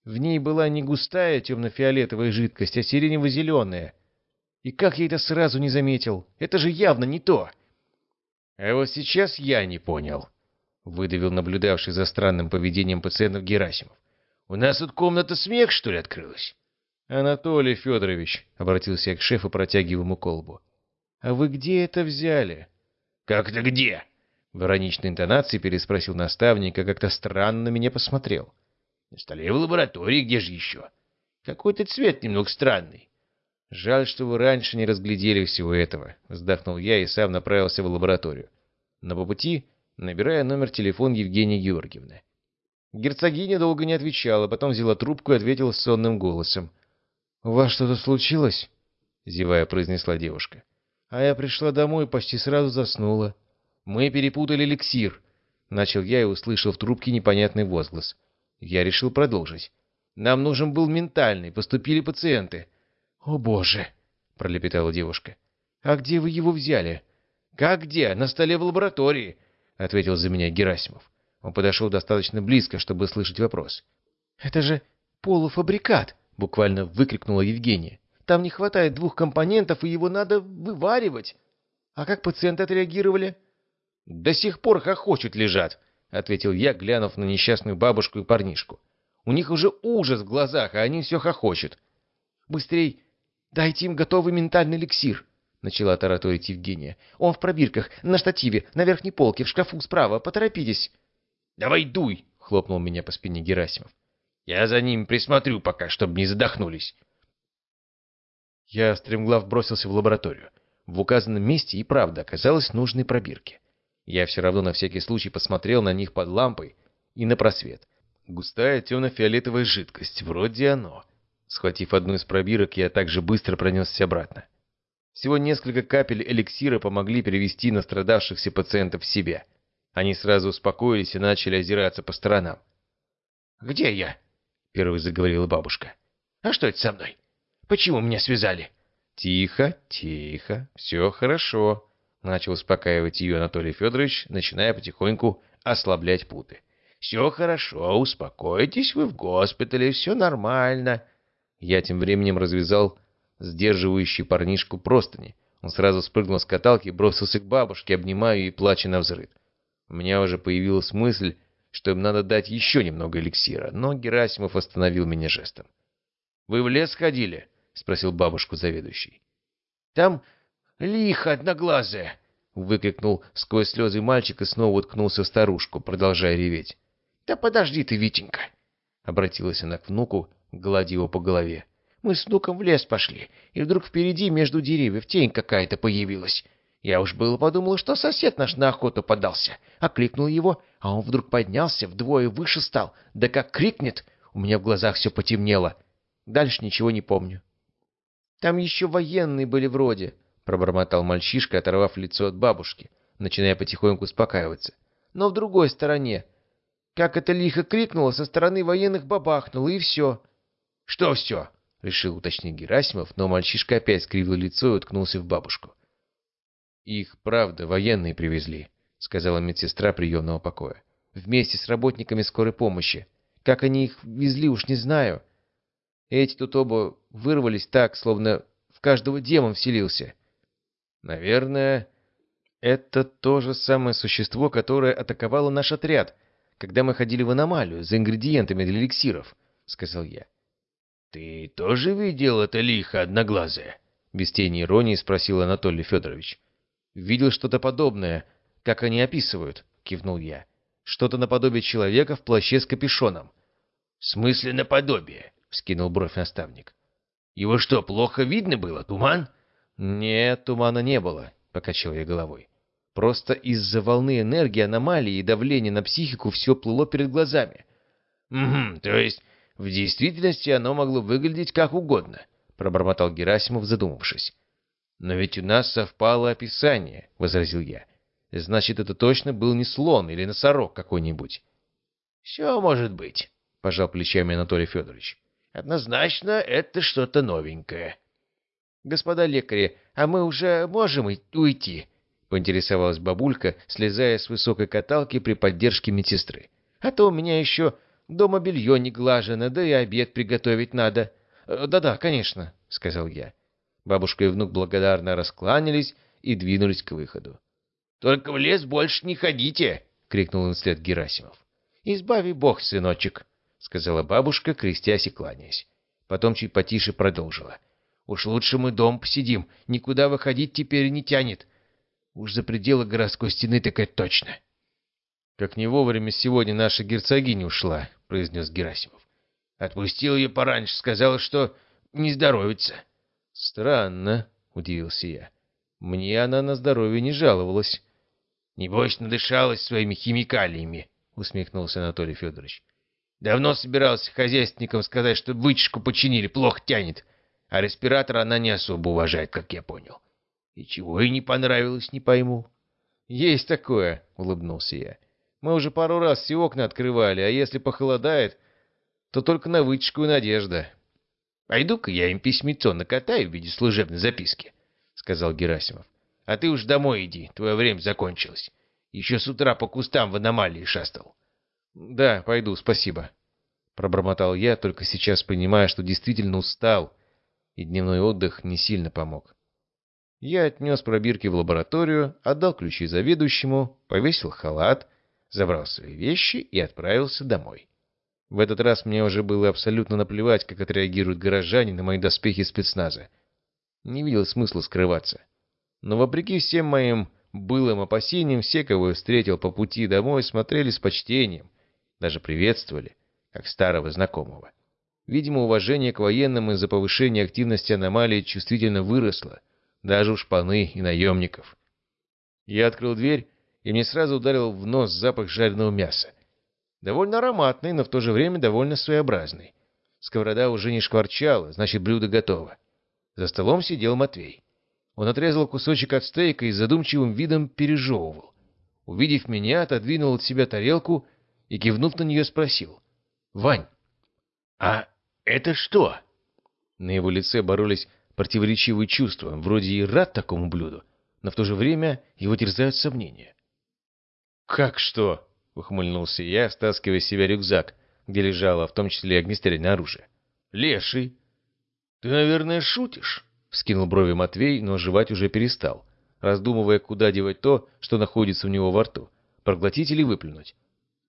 В ней была не густая темно-фиолетовая жидкость, а сиренево-зеленая. И как я это сразу не заметил? Это же явно не то! А вот сейчас я не понял, выдавил наблюдавший за странным поведением пациентов Герасимов. У нас тут комната смех, что ли, открылась? Анатолий Федорович, обратился я к шефу, протягивая ему колбу. А вы где это взяли? Как-то где? В ироничной интонации переспросил наставник, а как-то странно на меня посмотрел. На столе в лаборатории, где же еще? Какой-то цвет немного странный. «Жаль, что вы раньше не разглядели всего этого», — вздохнул я и сам направился в лабораторию. Но по пути, набирая номер телефона Евгении Георгиевны. Герцогиня долго не отвечала, потом взяла трубку и ответила сонным голосом. «У вас что-то случилось?» — зевая произнесла девушка. «А я пришла домой и почти сразу заснула. Мы перепутали эликсир», — начал я и услышал в трубке непонятный возглас. Я решил продолжить. «Нам нужен был ментальный, поступили пациенты». «О, боже!» — пролепетала девушка. «А где вы его взяли?» «Как где? На столе в лаборатории», — ответил за меня Герасимов. Он подошел достаточно близко, чтобы слышать вопрос. «Это же полуфабрикат», —— буквально выкрикнула Евгения. «Там не хватает двух компонентов, и его надо вываривать. А как пациенты отреагировали?» «До сих пор хохочут лежат», — ответил я, глянув на несчастную бабушку и парнишку. «У них уже ужас в глазах, а они все хохочут». «Быстрей дайте им готовый ментальный эликсир», — начала тараторить Евгения. «Он в пробирках, на штативе, на верхней полке, в шкафу справа. Поторопитесь». «Давай дуй!» — хлопнул меня по спине Герасимов. «Я за ним присмотрю пока, чтобы не задохнулись». Я стремглав бросился в лабораторию. В указанном месте и правда оказалось нужной пробирки. Я все равно на всякий случай посмотрел на них под лампой и на просвет. Густая темно-фиолетовая жидкость, вроде оно. Схватив одну из пробирок, я также быстро пронесся обратно. Всего несколько капель эликсира помогли перевести настрадавшихся пациентов в себя. Они сразу успокоились и начали озираться по сторонам. «Где я?» — первой заговорила бабушка. «А что это со мной? Почему меня связали?» «Тихо, тихо, все хорошо», — начал успокаивать ее Анатолий Федорович, начиная потихоньку ослаблять путы. «Все хорошо, успокойтесь, вы в госпитале, все нормально». Я тем временем развязал сдерживающий парнишку простыни. Он сразу спрыгнул с каталки бросился к бабушке, обнимая ее и плача на взрыв. У меня уже появилась мысль, что им надо дать еще немного эликсира, но Герасимов остановил меня жестом. «Вы в лес ходили?» — спросил бабушку заведующий. «Там лихо одноглазая!» — выкрикнул сквозь слезы мальчик и снова уткнулся в старушку, продолжая реветь. «Да подожди ты, Витенька!» — обратилась она к внуку, гладя его по голове. «Мы с внуком в лес пошли, и вдруг впереди между деревьев тень какая-то появилась. Я уж было подумал, что сосед наш на охоту подался. Окликнул его, а он вдруг поднялся, вдвое выше стал. Да как крикнет, у меня в глазах все потемнело. Дальше ничего не помню. Там еще военные были вроде, пробормотал мальчишка, оторвав лицо от бабушки, начиная потихоньку успокаиваться. Но в другой стороне. Как это лихо крикнуло, со стороны военных бабахнуло, и все. Что все? Решил уточнить Герасимов, но мальчишка опять скривил лицо и уткнулся в бабушку. «Их, правда, военные привезли», — сказала медсестра приемного покоя. «Вместе с работниками скорой помощи. Как они их везли, уж не знаю. Эти тут оба вырвались так, словно в каждого демон вселился. Наверное, это то же самое существо, которое атаковало наш отряд, когда мы ходили в аномалию за ингредиентами для эликсиров», — сказал я. «Ты тоже видел это лихо одноглазое?» — без тени иронии спросил Анатолий Федорович. «Видел что-то подобное, как они описывают», — кивнул я. «Что-то наподобие человека в плаще с капюшоном». «В смысле наподобие?» — вскинул бровь наставник. «Его что, плохо видно было? Туман?» «Нет, тумана не было», — покачал я головой. «Просто из-за волны энергии, аномалии и давления на психику все плыло перед глазами». «Угу, то есть в действительности оно могло выглядеть как угодно», — пробормотал Герасимов, задумавшись. «Но ведь у нас совпало описание», — возразил я. «Значит, это точно был не слон или носорог какой-нибудь». «Все может быть», — пожал плечами Анатолий Федорович. «Однозначно, это что-то новенькое». «Господа лекари, а мы уже можем уйти?» — поинтересовалась бабулька, слезая с высокой каталки при поддержке медсестры. «А то у меня еще дома белье не глажено, да и обед приготовить надо». «Да-да, конечно», — сказал я. Бабушка и внук благодарно раскланялись и двинулись к выходу. «Только в лес больше не ходите!» — крикнул им вслед Герасимов. «Избави бог, сыночек!» — сказала бабушка, крестясь и кланяясь. Потом чуть потише продолжила. «Уж лучше мы дом посидим, никуда выходить теперь не тянет. Уж за пределы городской стены так это точно!» «Как не вовремя сегодня наша герцогиня ушла», — произнес Герасимов. «Отпустил ее пораньше, сказала, что не здоровится». «Странно», — удивился я. «Мне она на здоровье не жаловалась». «Небось, надышалась своими химикалиями», — усмехнулся Анатолий Федорович. «Давно собирался хозяйственникам сказать, что вытяжку починили, плохо тянет, а респиратор она не особо уважает, как я понял. И чего ей не понравилось, не пойму». «Есть такое», — улыбнулся я. «Мы уже пару раз все окна открывали, а если похолодает, то только на вытяжку и надежда». «Пойду-ка я им письмецо накатаю в виде служебной записки», — сказал Герасимов. «А ты уж домой иди, твое время закончилось. Еще с утра по кустам в аномалии шастал». «Да, пойду, спасибо». Пробормотал я, только сейчас понимая, что действительно устал, и дневной отдых не сильно помог. Я отнес пробирки в лабораторию, отдал ключи заведующему, повесил халат, забрал свои вещи и отправился домой. В этот раз мне уже было абсолютно наплевать, как отреагируют горожане на мои доспехи спецназа. Не видел смысла скрываться. Но вопреки всем моим былым опасениям, все, кого я встретил по пути домой, смотрели с почтением, даже приветствовали, как старого знакомого. Видимо, уважение к военным из-за повышения активности аномалии чувствительно выросло, даже у шпаны и наемников. Я открыл дверь, и мне сразу ударил в нос запах жареного мяса. Довольно ароматный, но в то же время довольно своеобразный. Сковорода уже не шкварчала, значит, блюдо готово. За столом сидел Матвей. Он отрезал кусочек от стейка и задумчивым видом пережевывал. Увидев меня, отодвинул от себя тарелку и, кивнув на нее, спросил. «Вань, а это что?» На его лице боролись противоречивые чувства, вроде и рад такому блюду, но в то же время его терзают сомнения. «Как что?» — ухмыльнулся я, стаскивая с себя рюкзак, где лежало в том числе огнестрельное оружие. «Леший!» «Ты, наверное, шутишь?» — вскинул брови Матвей, но жевать уже перестал, раздумывая, куда девать то, что находится у него во рту, проглотить или выплюнуть.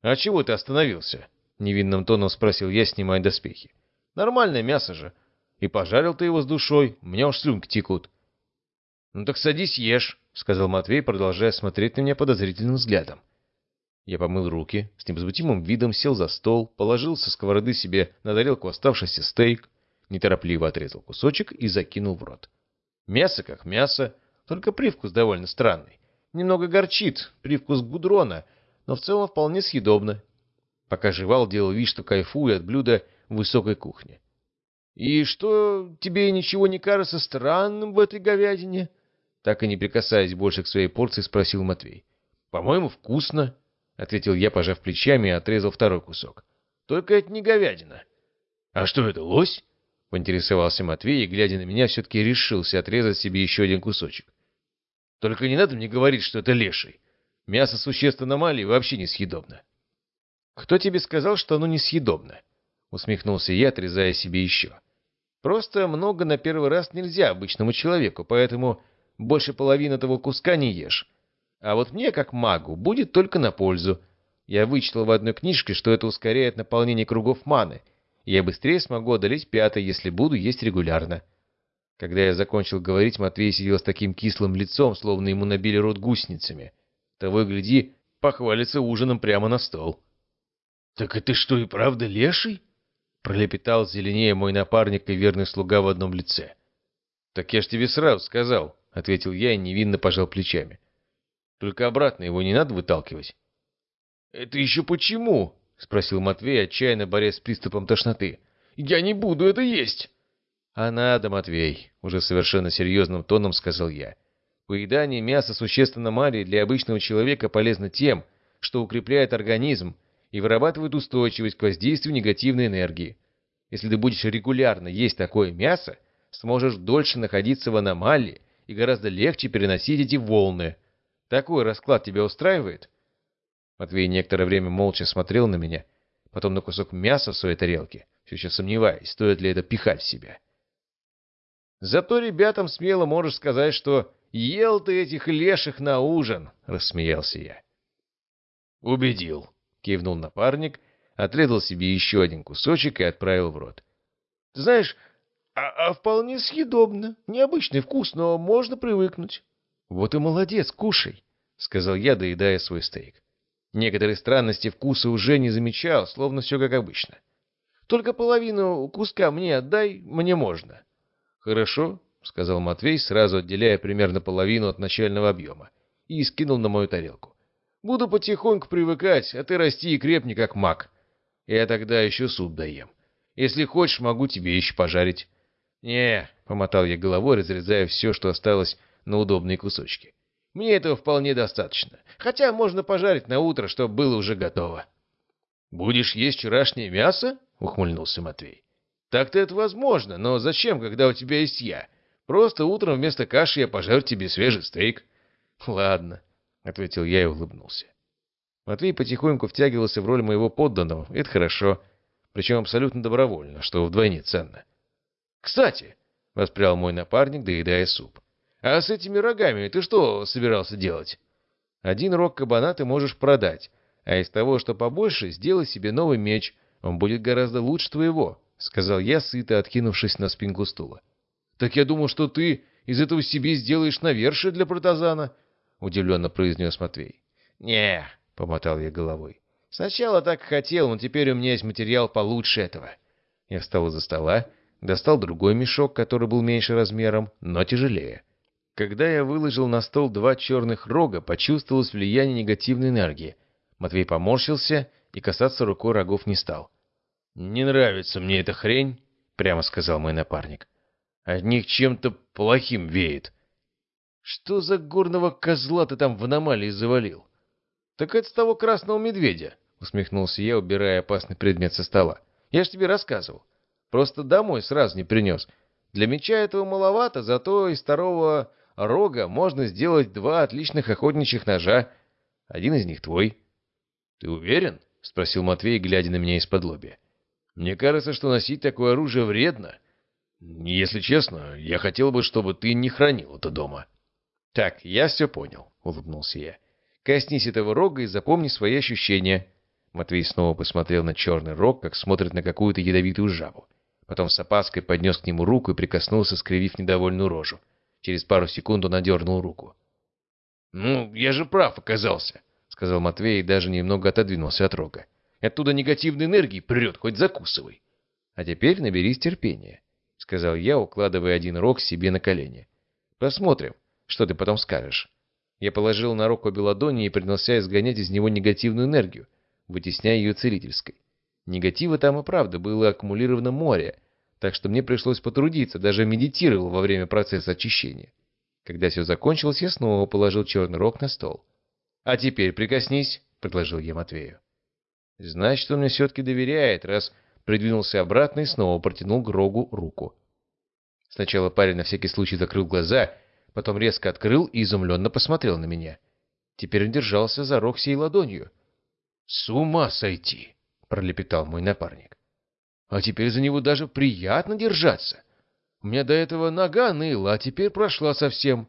«А чего ты остановился?» — невинным тоном спросил я, снимая доспехи. «Нормальное мясо же. И пожарил ты его с душой, у меня уж слюнки текут». «Ну так садись, ешь», — сказал Матвей, продолжая смотреть на меня подозрительным взглядом. Я помыл руки, с невозмутимым видом сел за стол, положил со сковороды себе на тарелку оставшийся стейк, неторопливо отрезал кусочек и закинул в рот. Мясо как мясо, только привкус довольно странный. Немного горчит, привкус гудрона, но в целом вполне съедобно. Пока жевал, делал вид, что кайфую от блюда высокой кухни. «И что, тебе ничего не кажется странным в этой говядине?» Так и не прикасаясь больше к своей порции, спросил Матвей. «По-моему, вкусно», — ответил я, пожав плечами, и отрезал второй кусок. «Только это не говядина». «А что это, лось?» — поинтересовался Матвей, и, глядя на меня, все-таки решился отрезать себе еще один кусочек. «Только не надо мне говорить, что это леший. Мясо существ аномалии вообще несъедобно». «Кто тебе сказал, что оно несъедобно?» — усмехнулся я, отрезая себе еще. «Просто много на первый раз нельзя обычному человеку, поэтому больше половины этого куска не ешь. А вот мне, как магу, будет только на пользу. Я вычитал в одной книжке, что это ускоряет наполнение кругов маны, и я быстрее смогу одолеть пятый, если буду есть регулярно». Когда я закончил говорить, Матвей сидел с таким кислым лицом, словно ему набили рот гусеницами. Того и гляди, похвалится ужином прямо на стол. «Так это что, и правда леший?» Пролепетал зеленее мой напарник и верный слуга в одном лице. «Так я ж тебе сразу сказал», — ответил я и невинно пожал плечами. «Только обратно его не надо выталкивать». «Это еще почему?» — спросил Матвей, отчаянно борясь с приступом тошноты. «Я не буду это есть!» «А надо, Матвей», — уже совершенно серьезным тоном сказал я. «Поедание мяса существ аномалии для обычного человека полезно тем, что укрепляет организм, и вырабатывают устойчивость к воздействию негативной энергии. Если ты будешь регулярно есть такое мясо, сможешь дольше находиться в аномалии и гораздо легче переносить эти волны. Такой расклад тебя устраивает?» Матвей некоторое время молча смотрел на меня, потом на кусок мяса в своей тарелке, все еще сомневаясь, стоит ли это пихать в себя. «Зато ребятам смело можешь сказать, что ел ты этих леших на ужин», — рассмеялся я. «Убедил», кивнул напарник, отрезал себе еще один кусочек и отправил в рот. — Знаешь, а, а вполне съедобно. Необычный вкус, но можно привыкнуть. — Вот и молодец, кушай, — сказал я, доедая свой стейк. Некоторые странности вкуса уже не замечал, словно все как обычно. Только половину куска мне отдай, мне можно. — Хорошо, — сказал Матвей, сразу отделяя примерно половину от начального объема, и скинул на мою тарелку. Буду потихоньку привыкать, а ты расти и крепни, как маг. Я тогда еще суп доем. Если хочешь, могу тебе еще пожарить. Не, — помотал я головой, разрезая все, что осталось на удобные кусочки. Мне этого вполне достаточно. Хотя можно пожарить на утро, чтобы было уже готово. «Будешь есть вчерашнее мясо?» — ухмыльнулся Матвей. «Так-то это возможно, но зачем, когда у тебя есть я? Просто утром вместо каши я пожарю тебе свежий стейк». «Ладно», — ответил я и улыбнулся. Матвей потихоньку втягивался в роль моего подданного, это хорошо. Причем абсолютно добровольно, что вдвойне ценно. «Кстати», — воспрял мой напарник, доедая суп, «а с этими рогами ты что собирался делать?» «Один рог кабана ты можешь продать, а из того, что побольше, сделай себе новый меч, он будет гораздо лучше твоего», — сказал я, сыто откинувшись на спинку стула. «Так я думал, что ты из этого себе сделаешь навершие для протазана», — удивленно произнес Матвей. не помотал я головой. «Сначала так хотел, но теперь у меня есть материал получше этого». Я встал из-за стола, достал другой мешок, который был меньше размером, но тяжелее. Когда я выложил на стол два черных рога, почувствовалось влияние негативной энергии. Матвей поморщился и касаться рукой рогов не стал. «Не нравится мне эта хрень», — прямо сказал мой напарник. «От них чем-то плохим веет». «Что за горного козла ты там в аномалии завалил?» «Так это с того красного медведя», — усмехнулся я, убирая опасный предмет со стола. «Я ж тебе рассказывал. Просто домой сразу не принес. Для меча этого маловато, зато из второго рога можно сделать два отличных охотничьих ножа. Один из них твой». «Ты уверен?» — спросил Матвей, глядя на меня из-под лобья. Мне кажется, что носить такое оружие вредно. Если честно, я хотел бы, чтобы ты не хранил это дома. Так, я все понял, улыбнулся я. Коснись этого рога и запомни свои ощущения. Матвей снова посмотрел на черный рог, как смотрит на какую-то ядовитую жабу. Потом с опаской поднес к нему руку и прикоснулся, скривив недовольную рожу. Через пару секунд он одернул руку. «Ну, я же прав оказался», — сказал Матвей и даже немного отодвинулся от рога. Оттуда негативной энергии прет, хоть закусывай. А теперь наберись терпения, — сказал я, укладывая один рог себе на колени. Посмотрим, что ты потом скажешь. Я положил на рог обе ладони и принялся изгонять из него негативную энергию, вытесняя ее целительской. Негатива там и правда было аккумулировано море, так что мне пришлось потрудиться, даже медитировал во время процесса очищения. Когда все закончилось, я снова положил черный рог на стол. «А теперь прикоснись», — предложил я Матвею. Значит, он мне все-таки доверяет, раз придвинулся обратно и снова протянул Грогу руку. Сначала парень на всякий случай закрыл глаза, потом резко открыл и изумленно посмотрел на меня. Теперь он держался за рог сей ладонью. — С ума сойти! — пролепетал мой напарник. — А теперь за него даже приятно держаться. У меня до этого нога ныла, а теперь прошла совсем.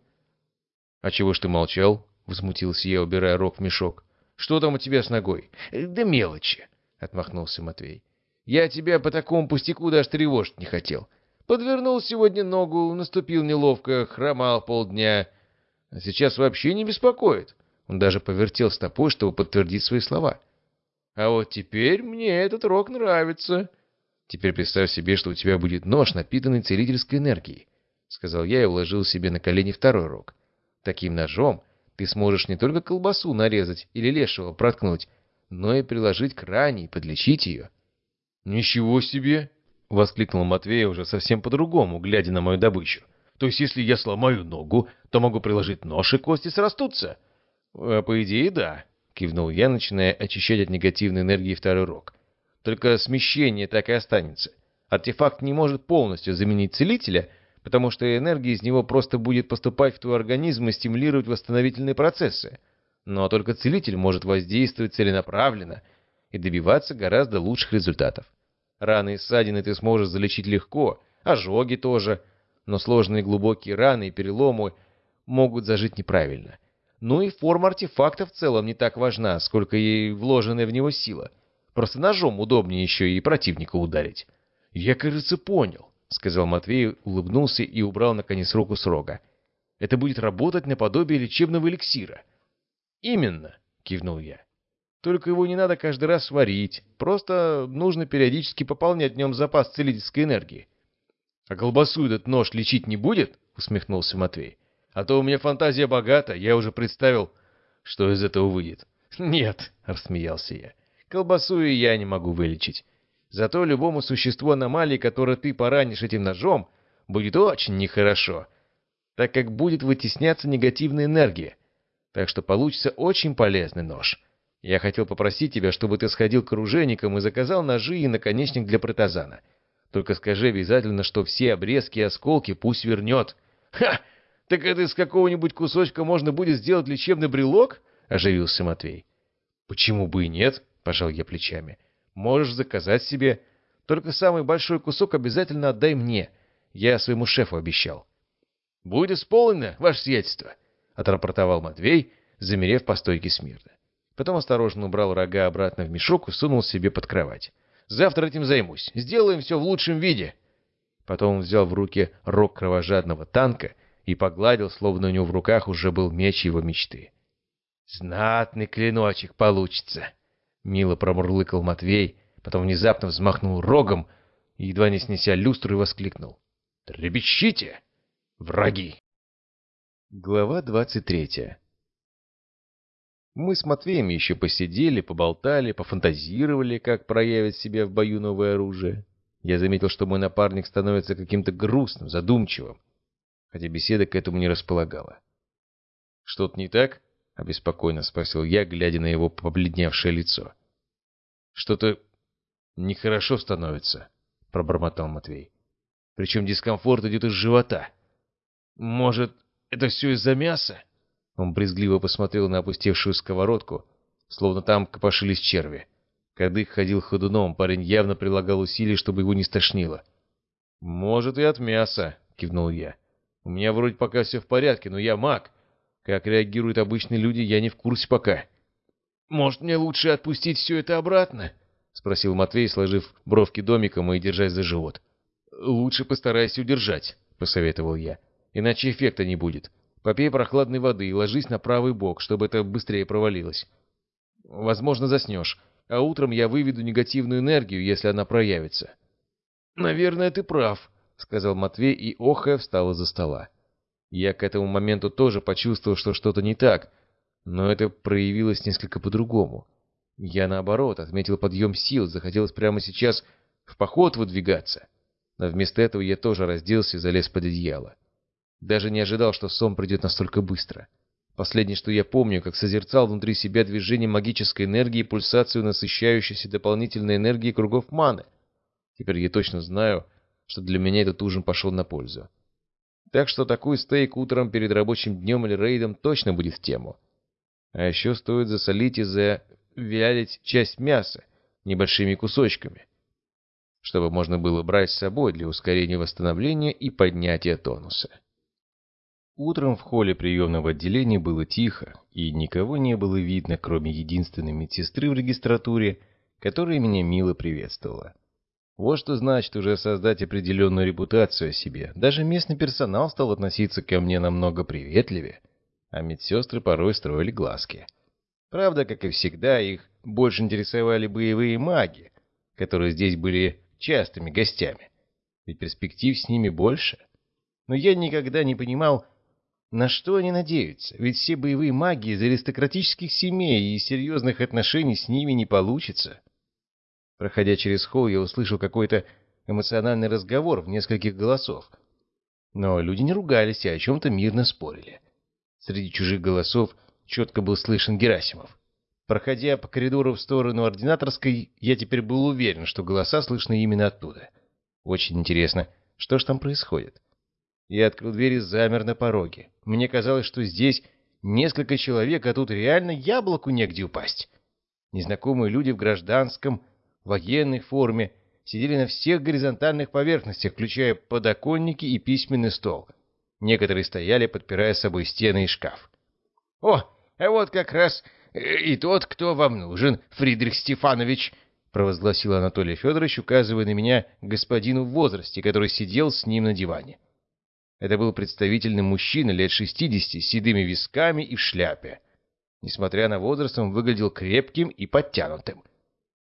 — А чего ж ты молчал? — возмутился я, убирая рог в мешок. Что там у тебя с ногой? Э, да мелочи, отмахнулся Матвей. Я тебя по такому пустяку даже тревожить не хотел. Подвернул сегодня ногу, наступил неловко, хромал полдня. А сейчас вообще не беспокоит. Он даже повертел стопой, чтобы подтвердить свои слова. А вот теперь мне этот рог нравится. Теперь представь себе, что у тебя будет нож, напитанный целительской энергией, — сказал я и уложил себе на колени второй рог. Таким ножом ты сможешь не только колбасу нарезать или лешего проткнуть, но и приложить к ране и подлечить ее. «Ничего себе!» — воскликнул Матвей уже совсем по-другому, глядя на мою добычу. «То есть, если я сломаю ногу, то могу приложить нож, и кости срастутся?» «А по идее, да», — кивнул я, начиная очищать от негативной энергии второй рог. «Только смещение так и останется. Артефакт не может полностью заменить целителя, потому что энергия из него просто будет поступать в твой организм и стимулировать восстановительные процессы. Но только целитель может воздействовать целенаправленно и добиваться гораздо лучших результатов. Раны и ссадины ты сможешь залечить легко, ожоги тоже, но сложные глубокие раны и переломы могут зажить неправильно. Ну и форма артефакта в целом не так важна, сколько ей вложенная в него сила. Просто ножом удобнее еще и противника ударить. Я, кажется, понял. — сказал Матвей, улыбнулся и убрал, наконец, руку с рога. «Это будет работать наподобие лечебного эликсира». «Именно», — кивнул я. «Только его не надо каждый раз сварить, просто нужно периодически пополнять в нем запас целительской энергии». «А колбасу этот нож лечить не будет?» — усмехнулся Матвей. «А то у меня фантазия богата, я уже представил, что из этого выйдет». «Нет», — рассмеялся я, — «колбасу и я не могу вылечить». Зато любому существу аномалии, которое ты поранишь этим ножом, будет очень нехорошо, так как будет вытесняться негативная энергия. Так что получится очень полезный нож. Я хотел попросить тебя, чтобы ты сходил к оружейникам и заказал ножи и наконечник для протазана. Только скажи обязательно, что все обрезки и осколки пусть вернет. Ха! Так это из какого-нибудь кусочка можно будет сделать лечебный брелок? Оживился Матвей. Почему бы и нет? Пожал я плечами. Можешь заказать себе. Только самый большой кусок обязательно отдай мне. Я своему шефу обещал». «Будет исполнено, ваше сиятельство», — отрапортовал Матвей, замерев по стойке смирно. Потом осторожно убрал рога обратно в мешок и сунул себе под кровать. «Завтра этим займусь. Сделаем все в лучшем виде». Потом он взял в руки рог кровожадного танка и погладил, словно у него в руках уже был меч его мечты. «Знатный клиночек получится!» — мило промурлыкал Матвей, потом внезапно взмахнул рогом и, едва не снеся люстру, воскликнул. «Трепещите, враги!» Глава двадцать третья мы с Матвеем еще посидели, поболтали, пофантазировали, как проявить себя в бою новое оружие. Я заметил, что мой напарник становится каким-то грустным, задумчивым, хотя беседа к этому не располагала. «Что-то не так?» — обеспокоенно спросил я, глядя на его побледневшее лицо. «Что-то нехорошо становится», — пробормотал Матвей. «Причем дискомфорт идет из живота. Может, это все из-за мяса?» Он брезгливо посмотрел на опустевшую сковородку, словно там копошились черви. Кадык ходил ходуном, парень явно прилагал усилия, чтобы его не стошнило. «Может, и от мяса», — кивнул я. «У меня вроде пока все в порядке, но я маг. Как реагируют обычные люди, я не в курсе пока». «Может, мне лучше отпустить все это обратно?» — спросил Матвей, сложив бровки домиком и держась за живот. «Лучше постарайся удержать», — посоветовал я. «Иначе эффекта не будет. Попей прохладной воды и ложись на правый бок, чтобы это быстрее провалилось. Возможно, заснешь, а утром я выведу негативную энергию, если она проявится. «Наверное, ты прав», — сказал Матвей и, охая, встал из-за стола. Я к этому моменту тоже почувствовал, что что-то не так, но это проявилось несколько по-другому. Я, наоборот, отметил подъем сил, захотелось прямо сейчас в поход выдвигаться. Но вместо этого я тоже разделся и залез под одеяло. Даже не ожидал, что сон придет настолько быстро. Последнее, что я помню, как созерцал внутри себя движение магической энергии и пульсацию насыщающейся дополнительной энергии кругов маны. Теперь я точно знаю, что для меня этот ужин пошел на пользу. Так что такой стейк утром перед рабочим днем или рейдом точно будет в тему. А еще стоит засолить и завялить часть мяса небольшими кусочками, чтобы можно было брать с собой для ускорения восстановления и поднятия тонуса. Утром в холле приемного отделения было тихо, и никого не было видно, кроме единственной медсестры в регистратуре, которая меня мило приветствовала. Вот что значит уже создать определенную репутацию о себе. Даже местный персонал стал относиться ко мне намного приветливее, а медсестры порой строили глазки. Правда, как и всегда, их больше интересовали боевые маги, которые здесь были частыми гостями. Ведь перспектив с ними больше. Но я никогда не понимал, на что они надеются? Ведь все боевые маги из аристократических семей и серьезных отношений с ними не получится. Проходя через холл, я услышал какой-то эмоциональный разговор в нескольких голосов. Но люди не ругались, а о чем-то мирно спорили. Среди чужих голосов четко был слышен Герасимов. Проходя по коридору в сторону ординаторской, я теперь был уверен, что голоса слышны именно оттуда. Очень интересно, что ж там происходит? Я открыл дверь и замер на пороге. Мне казалось, что здесь несколько человек, а тут реально яблоку негде упасть. Незнакомые люди в гражданском, военной форме сидели на всех горизонтальных поверхностях, включая подоконники и письменный стол. Некоторые стояли, подпирая с собой стены и шкаф. «О, а вот как раз э, и тот, кто вам нужен, Фридрих Стефанович!» провозгласил Анатолий Федорович, указывая на меня господину в возрасте, который сидел с ним на диване. Это был представительный мужчина лет шестидесяти, с седыми висками и в шляпе. Несмотря на возраст, он выглядел крепким и подтянутым.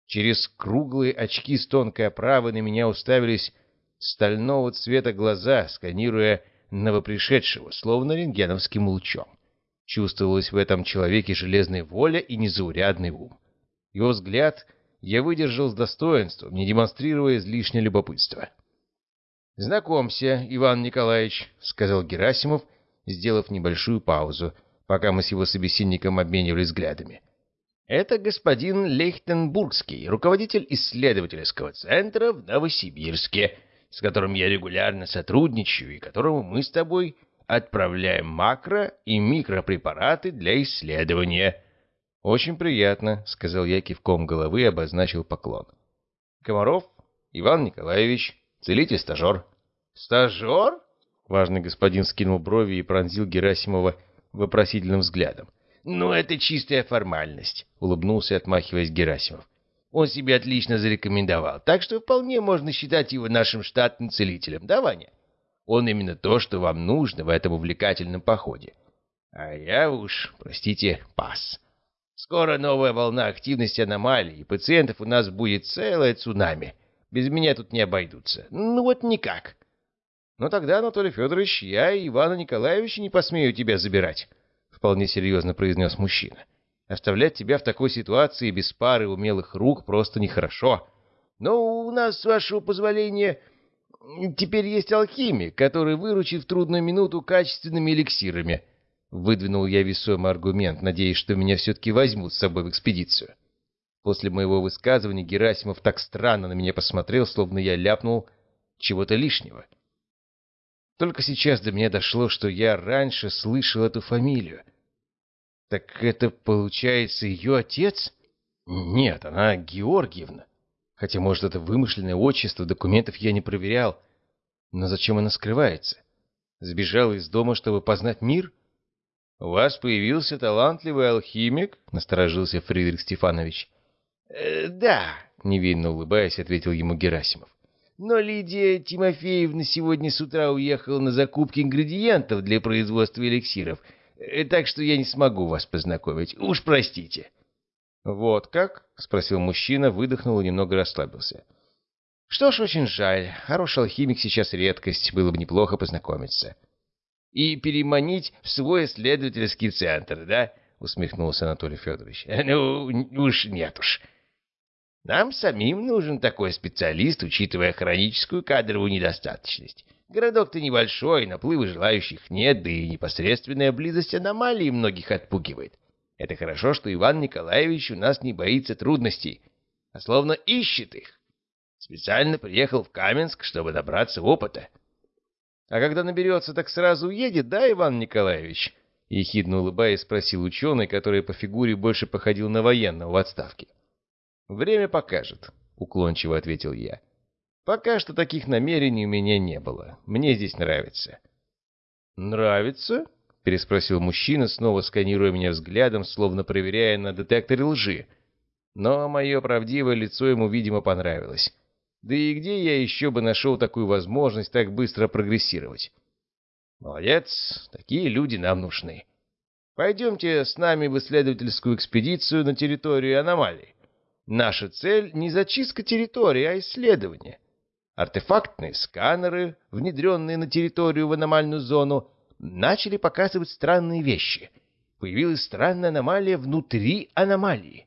Через круглые очки с тонкой оправой на меня уставились стального цвета глаза, сканируя новопришедшего, словно рентгеновским лучом. Чувствовалась в этом человеке железная воля и незаурядный ум. Его взгляд я выдержал с достоинством, не демонстрируя излишнее любопытство. «Знакомься, Иван Николаевич», — сказал Герасимов, сделав небольшую паузу, пока мы с его собеседником обменивались взглядами. «Это господин Лейхтенбургский, руководитель исследовательского центра в Новосибирске, с которым я регулярно сотрудничаю и которому мы с тобой отправляем макро- и микропрепараты для исследования». «Очень приятно», — сказал я кивком головы и обозначил поклон. «Комаров, Иван Николаевич, целитель-стажер». «Стажер?» Важный господин скинул брови и пронзил Герасимова вопросительным взглядом. «Ну, это чистая формальность», — улыбнулся, отмахиваясь Герасимов. «Он себя отлично зарекомендовал, так что вполне можно считать его нашим штатным целителем, да, Ваня? Он именно то, что вам нужно в этом увлекательном походе. А я уж, простите, пас. Скоро новая волна активности аномалий, и пациентов у нас будет целое цунами. Без меня тут не обойдутся. Ну вот никак». «Ну тогда, Анатолий Федорович, я и Ивана Николаевича не посмею тебя забирать», — вполне серьезно произнес мужчина. «Оставлять тебя в такой ситуации без пары умелых рук просто нехорошо. Но у нас, с вашего позволения, теперь есть алхимик, который выручит в трудную минуту качественными эликсирами». Выдвинул я весомый аргумент, надеясь, что меня все-таки возьмут с собой в экспедицию. После моего высказывания Герасимов так странно на меня посмотрел, словно я ляпнул чего-то лишнего. Только сейчас до меня дошло, что я раньше слышал эту фамилию. Так это, получается, ее отец? Нет, она Георгиевна. Хотя, может, это вымышленное отчество, документов я не проверял. Но зачем она скрывается? Сбежала из дома, чтобы познать мир? «У вас появился талантливый алхимик?» — насторожился Фридрих Стефанович. «Э, «Да», — невинно улыбаясь, ответил ему Герасимов. Но Лидия Тимофеевна сегодня с утра уехала на закупки ингредиентов для производства эликсиров, так что я не смогу вас познакомить. Уж простите». «Вот как?» — спросил мужчина, выдохнул и немного расслабился. «Что ж, очень жаль. Хороший алхимик сейчас редкость, было бы неплохо познакомиться». «И переманить в свой исследовательский центр, да?» — усмехнулся Анатолий Федорович. «Ну, уж нет уж». Нам самим нужен такой специалист, учитывая хроническую кадровую недостаточность. Городок-то небольшой, наплыва желающих нет, да и непосредственная близость аномалии многих отпугивает. Это хорошо, что Иван Николаевич у нас не боится трудностей, а словно ищет их. Специально приехал в Каменск, чтобы набраться опыта. — А когда наберется, так сразу уедет, да, Иван Николаевич? — ехидно улыбаясь спросил ученый, который по фигуре больше походил на военного в отставке. «Время покажет», — уклончиво ответил я. «Пока что таких намерений у меня не было. Мне здесь нравится». «Нравится?» — переспросил мужчина, снова сканируя меня взглядом, словно проверяя на детекторе лжи. Но мое правдивое лицо ему, видимо, понравилось. Да и где я еще бы нашел такую возможность так быстро прогрессировать? Молодец, такие люди нам нужны. Пойдемте с нами в исследовательскую экспедицию на территорию аномалий. Наша цель не зачистка территории, а исследование. Артефактные сканеры, внедренные на территорию в аномальную зону, начали показывать странные вещи. Появилась странная аномалия внутри аномалии.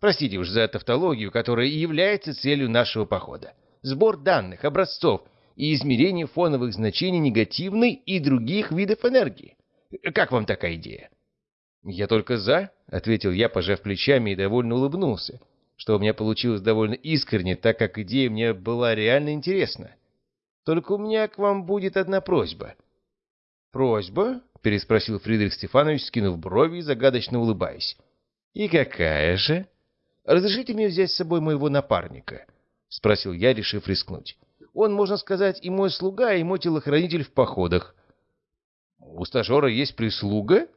Простите уж за тавтологию, которая и является целью нашего похода. Сбор данных, образцов и измерение фоновых значений негативной и других видов энергии. Как вам такая идея? «Я только за», — ответил я, пожав плечами и довольно улыбнулся, что у меня получилось довольно искренне, так как идея мне была реально интересна. «Только у меня к вам будет одна просьба». «Просьба?» — переспросил Фридрих Стефанович, скинув брови и загадочно улыбаясь. «И какая же?» «Разрешите мне взять с собой моего напарника?» — спросил я, решив рискнуть. «Он, можно сказать, и мой слуга, и мой телохранитель в походах». «У стажера есть прислуга?»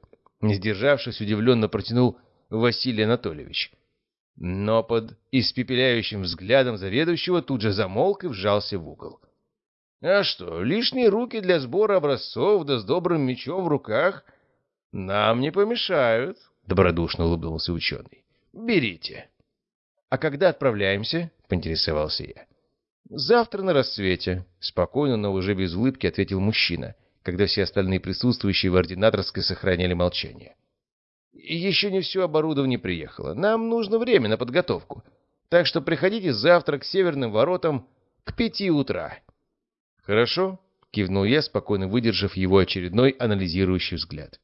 Не сдержавшись, удивленно протянул Василий Анатольевич. Но под испепеляющим взглядом заведующего тут же замолк и вжался в угол. «А что, лишние руки для сбора образцов, да с добрым мечом в руках нам не помешают», — добродушно улыбнулся ученый. «Берите». «А когда отправляемся?» — поинтересовался я. «Завтра на рассвете», — спокойно, но уже без улыбки ответил мужчина — когда все остальные присутствующие в ординаторской сохраняли молчание. Еще не все оборудование приехало. Нам нужно время на подготовку. Так что приходите завтра к северным воротам к пяти утра. Хорошо, кивнул я, спокойно выдержав его очередной анализирующий взгляд.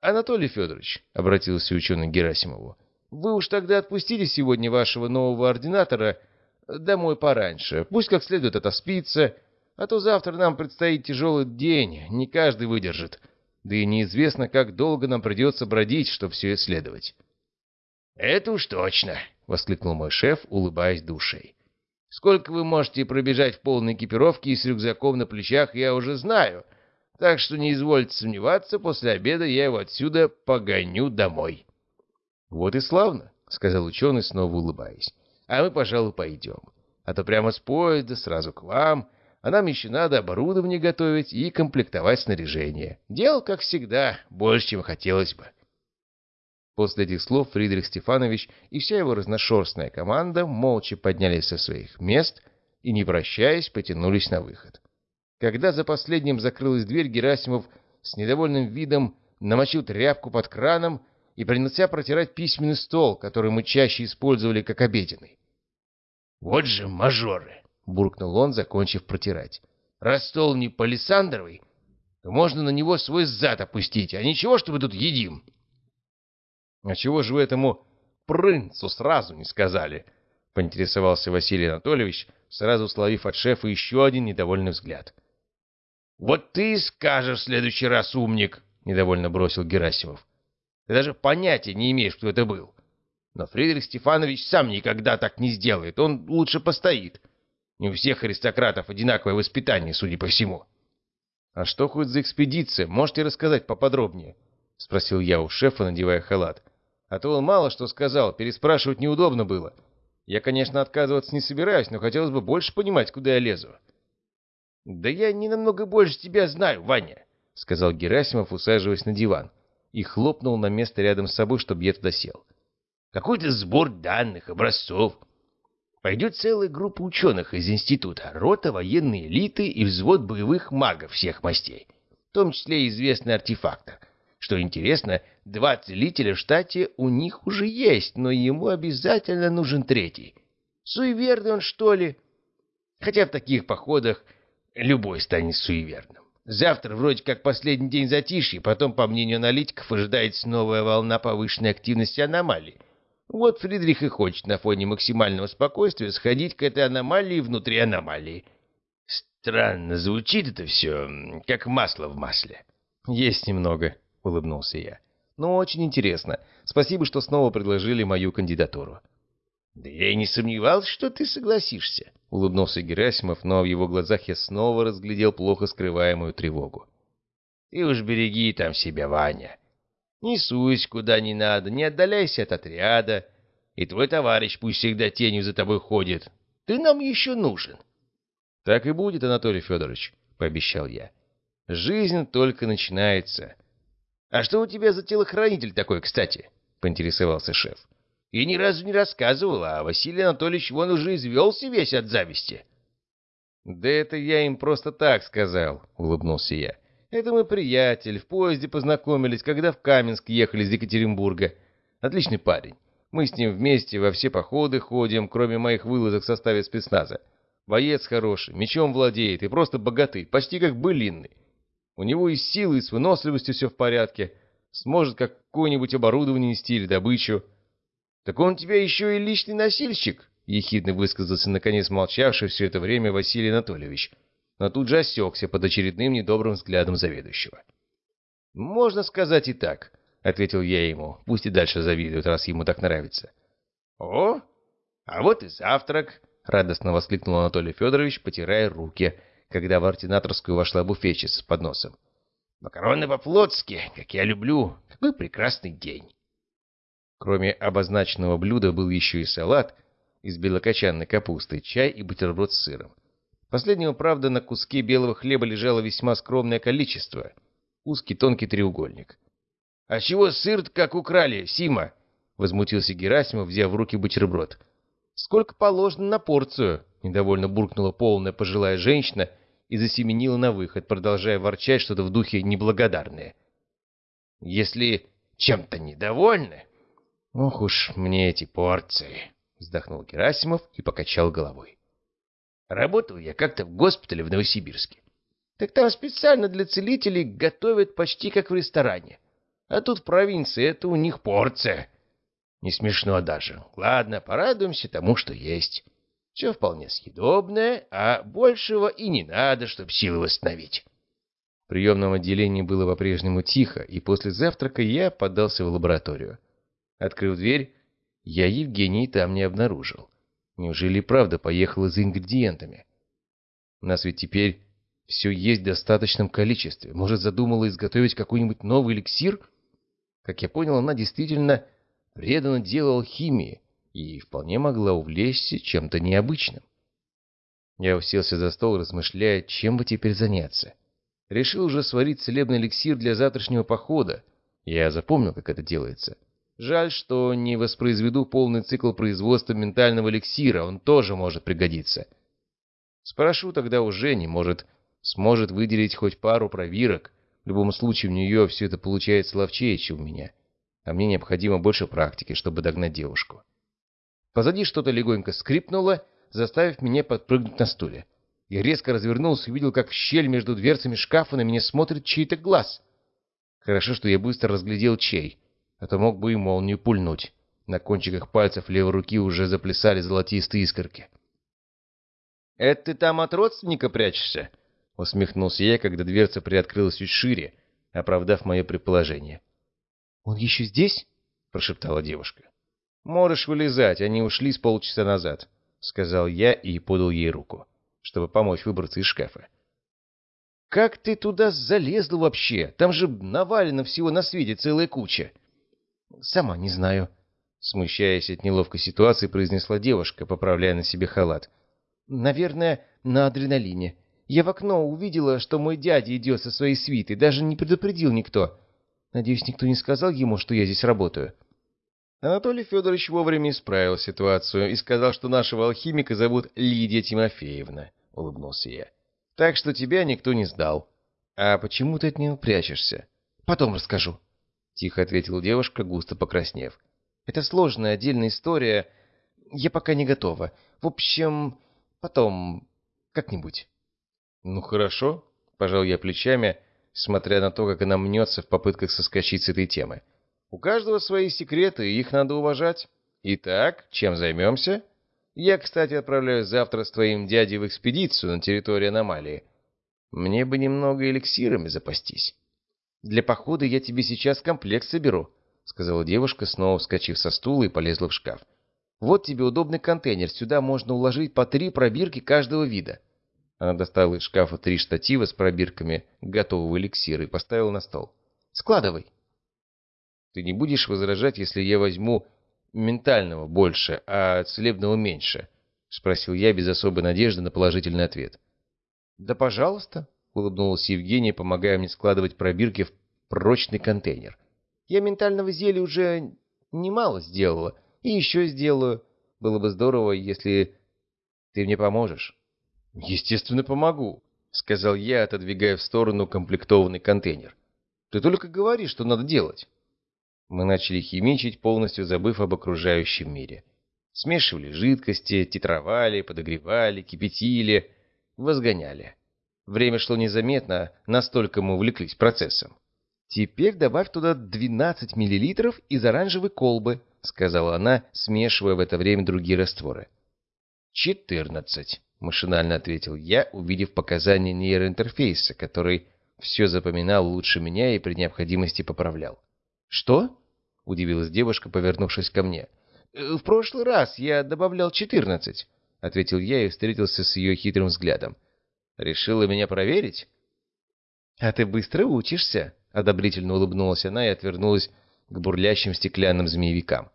Анатолий Федорович, обратился ученый Герасимову, вы уж тогда отпустите сегодня вашего нового ординатора домой пораньше. Пусть как следует отоспится, а то завтра нам предстоит тяжелый день, не каждый выдержит. Да и неизвестно, как долго нам придется бродить, чтобы все исследовать. — Это уж точно! — воскликнул мой шеф, улыбаясь душей. Сколько вы можете пробежать в полной экипировке и с рюкзаком на плечах, я уже знаю. Так что не извольте сомневаться, после обеда я его отсюда погоню домой. — Вот и славно, — сказал ученый, снова улыбаясь. — А мы, пожалуй, пойдем. А то прямо с поезда сразу к вам, а нам еще надо оборудование готовить и комплектовать снаряжение. Дело, как всегда, больше, чем хотелось бы. После этих слов Фридрих Стефанович и вся его разношерстная команда молча поднялись со своих мест и, не прощаясь, потянулись на выход. Когда за последним закрылась дверь, Герасимов с недовольным видом намочил тряпку под краном и принялся протирать письменный стол, который мы чаще использовали как обеденный. «Вот же мажоры!» — буркнул он, закончив протирать. «Раз стол не палисандровый, то можно на него свой зад опустить, а ничего, что мы тут едим!» «А чего же вы этому принцу сразу не сказали?» — поинтересовался Василий Анатольевич, сразу словив от шефа еще один недовольный взгляд. «Вот ты и скажешь в следующий раз, умник!» — недовольно бросил Герасимов. «Ты даже понятия не имеешь, кто это был. Но Фридрих Стефанович сам никогда так не сделает, он лучше постоит. Не у всех аристократов одинаковое воспитание, судя по всему». «А что хоть за экспедиция? Можете рассказать поподробнее?» — спросил я у шефа, надевая халат. А то он мало что сказал, переспрашивать неудобно было. Я, конечно, отказываться не собираюсь, но хотелось бы больше понимать, куда я лезу. — Да я не намного больше тебя знаю, Ваня, — сказал Герасимов, усаживаясь на диван, и хлопнул на место рядом с собой, чтобы я туда сел. — Какой-то сбор данных, образцов. Пойдет целая группа ученых из института, рота военной элиты и взвод боевых магов всех мастей, в том числе известный артефактор — что интересно, два целителя в штате у них уже есть, но ему обязательно нужен третий. Суеверный он, что ли? Хотя в таких походах любой станет суеверным. Завтра вроде как последний день затишья, потом, по мнению аналитиков, ожидается новая волна повышенной активности аномалий. Вот Фридрих и хочет на фоне максимального спокойствия сходить к этой аномалии внутри аномалии. Странно звучит это все, как масло в масле. Есть немного, — улыбнулся я. «Ну, очень интересно. Спасибо, что снова предложили мою кандидатуру». «Да я и не сомневался, что ты согласишься», — улыбнулся Герасимов, но в его глазах я снова разглядел плохо скрываемую тревогу. «Ты уж береги там себя, Ваня. Не суйся куда не надо, не отдаляйся от отряда, и твой товарищ пусть всегда тенью за тобой ходит. Ты нам еще нужен». «Так и будет, Анатолий Федорович», — пообещал я. «Жизнь только начинается». «А что у тебя за телохранитель такой, кстати?» — поинтересовался шеф. «И ни разу не рассказывал, а Василий Анатольевич вон уже извелся весь от зависти». «Да это я им просто так сказал», — улыбнулся я. «Это мой приятель, в поезде познакомились, когда в Каменск ехали из Екатеринбурга. Отличный парень. Мы с ним вместе во все походы ходим, кроме моих вылазок в составе спецназа. Боец хороший, мечом владеет и просто богатый, почти как былинный. У него и с силой, и с выносливостью все в порядке. Сможет какое-нибудь оборудование нести или добычу. — Так он у тебя еще и личный носильщик? — ехидно высказался наконец молчавший все это время Василий Анатольевич. Но тут же осекся под очередным недобрым взглядом заведующего. — Можно сказать и так, — ответил я ему. Пусть и дальше завидуют, раз ему так нравится. — О, а вот и завтрак! — радостно воскликнул Анатолий Федорович, потирая руки — когда в ординаторскую вошла буфетчица с подносом. «Макароны по-флотски, как я люблю. Какой прекрасный день!» Кроме обозначенного блюда был еще и салат из белокочанной капусты, чай и бутерброд с сыром. Последнего, правда, на куске белого хлеба лежало весьма скромное количество. Узкий тонкий треугольник. «А чего сыр как украли, Сима?» — возмутился Герасимов, взяв в руки бутерброд. «Сколько положено на порцию?» — недовольно буркнула полная пожилая женщина — и засеменила на выход, продолжая ворчать что-то в духе неблагодарное. «Если чем-то недовольны...» «Ох уж мне эти порции!» — вздохнул Герасимов и покачал головой. «Работал я как-то в госпитале в Новосибирске. Так там специально для целителей готовят почти как в ресторане. А тут в провинции это у них порция. Не смешно даже. Ладно, порадуемся тому, что есть. Все вполне съедобное, а большего и не надо, чтобы силы восстановить. В приемном отделении было по-прежнему тихо, и после завтрака я подался в лабораторию. Открыв дверь, я Евгений там не обнаружил. Неужели правда поехала за ингредиентами? У нас ведь теперь все есть в достаточном количестве. Может, задумала изготовить какой-нибудь новый эликсир? Как я понял, она действительно преданно делала химии и вполне могла увлечься чем-то необычным. Я уселся за стол, размышляя, чем бы теперь заняться. Решил уже сварить целебный эликсир для завтрашнего похода. Я запомнил, как это делается. Жаль, что не воспроизведу полный цикл производства ментального эликсира, он тоже может пригодиться. Спрошу тогда у Жени, может, сможет выделить хоть пару пробирок. В любом случае, у нее все это получается ловчее, чем у меня. А мне необходимо больше практики, чтобы догнать девушку. Позади что-то легонько скрипнуло, заставив меня подпрыгнуть на стуле. Я резко развернулся и увидел, как в щель между дверцами шкафа на меня смотрит чей-то глаз. Хорошо, что я быстро разглядел чей, а то мог бы и молнию пульнуть. На кончиках пальцев левой руки уже заплясали золотистые искорки. «Это ты там от родственника прячешься?» — усмехнулся я, когда дверца приоткрылась чуть шире, оправдав мое предположение. «Он еще здесь?» — прошептала девушка. «Можешь вылезать, они ушли с полчаса назад», — сказал я и подал ей руку, чтобы помочь выбраться из шкафа. «Как ты туда залезла вообще? Там же навалено всего на свете целая куча». «Сама не знаю», — смущаясь от неловкой ситуации, произнесла девушка, поправляя на себе халат. «Наверное, на адреналине. Я в окно увидела, что мой дядя идет со своей свитой, даже не предупредил никто. Надеюсь, никто не сказал ему, что я здесь работаю». Анатолий Федорович вовремя исправил ситуацию и сказал, что нашего алхимика зовут Лидия Тимофеевна, — улыбнулся я. — Так что тебя никто не сдал. — А почему ты от него прячешься? — Потом расскажу, — тихо ответила девушка, густо покраснев. — Это сложная отдельная история. Я пока не готова. В общем, потом... как-нибудь. — Ну, хорошо, — пожал я плечами, смотря на то, как она мнется в попытках соскочить с этой темы. — у каждого свои секреты, их надо уважать. Итак, чем займемся? Я, кстати, отправляюсь завтра с твоим дядей в экспедицию на территорию аномалии. Мне бы немного эликсирами запастись. Для похода я тебе сейчас комплект соберу, — сказала девушка, снова вскочив со стула и полезла в шкаф. Вот тебе удобный контейнер, сюда можно уложить по три пробирки каждого вида. Она достала из шкафа три штатива с пробирками готового эликсира и поставила на стол. Складывай. Ты не будешь возражать, если я возьму ментального больше, а целебного меньше?» — спросил я без особой надежды на положительный ответ. «Да пожалуйста», — улыбнулась Евгения, помогая мне складывать пробирки в прочный контейнер. «Я ментального зелья уже немало сделала, и еще сделаю. Было бы здорово, если ты мне поможешь». «Естественно, помогу», — сказал я, отодвигая в сторону комплектованный контейнер. «Ты только говори, что надо делать». Мы начали химичить, полностью забыв об окружающем мире. Смешивали жидкости, титровали, подогревали, кипятили, возгоняли. Время шло незаметно, настолько мы увлеклись процессом. «Теперь добавь туда 12 мл из оранжевой колбы», — сказала она, смешивая в это время другие растворы. «Четырнадцать», — машинально ответил я, увидев показания нейроинтерфейса, который все запоминал лучше меня и при необходимости поправлял. «Что?» — удивилась девушка, повернувшись ко мне. «Э, «В прошлый раз я добавлял четырнадцать», — ответил я и встретился с ее хитрым взглядом. «Решила меня проверить?» «А ты быстро учишься», — одобрительно улыбнулась она и отвернулась к бурлящим стеклянным змеевикам.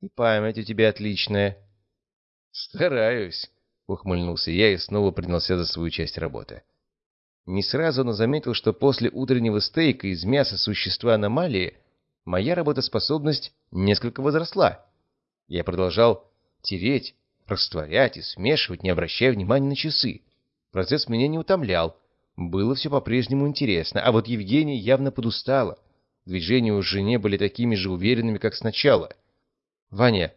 «И память у тебя отличная». «Стараюсь», — ухмыльнулся я и снова принялся за свою часть работы. Не сразу он заметил, что после утреннего стейка из мяса существа аномалии моя работоспособность несколько возросла. Я продолжал тереть, растворять и смешивать, не обращая внимания на часы. Процесс меня не утомлял. Было все по-прежнему интересно, а вот Евгения явно подустала. Движения уже не были такими же уверенными, как сначала. «Ваня,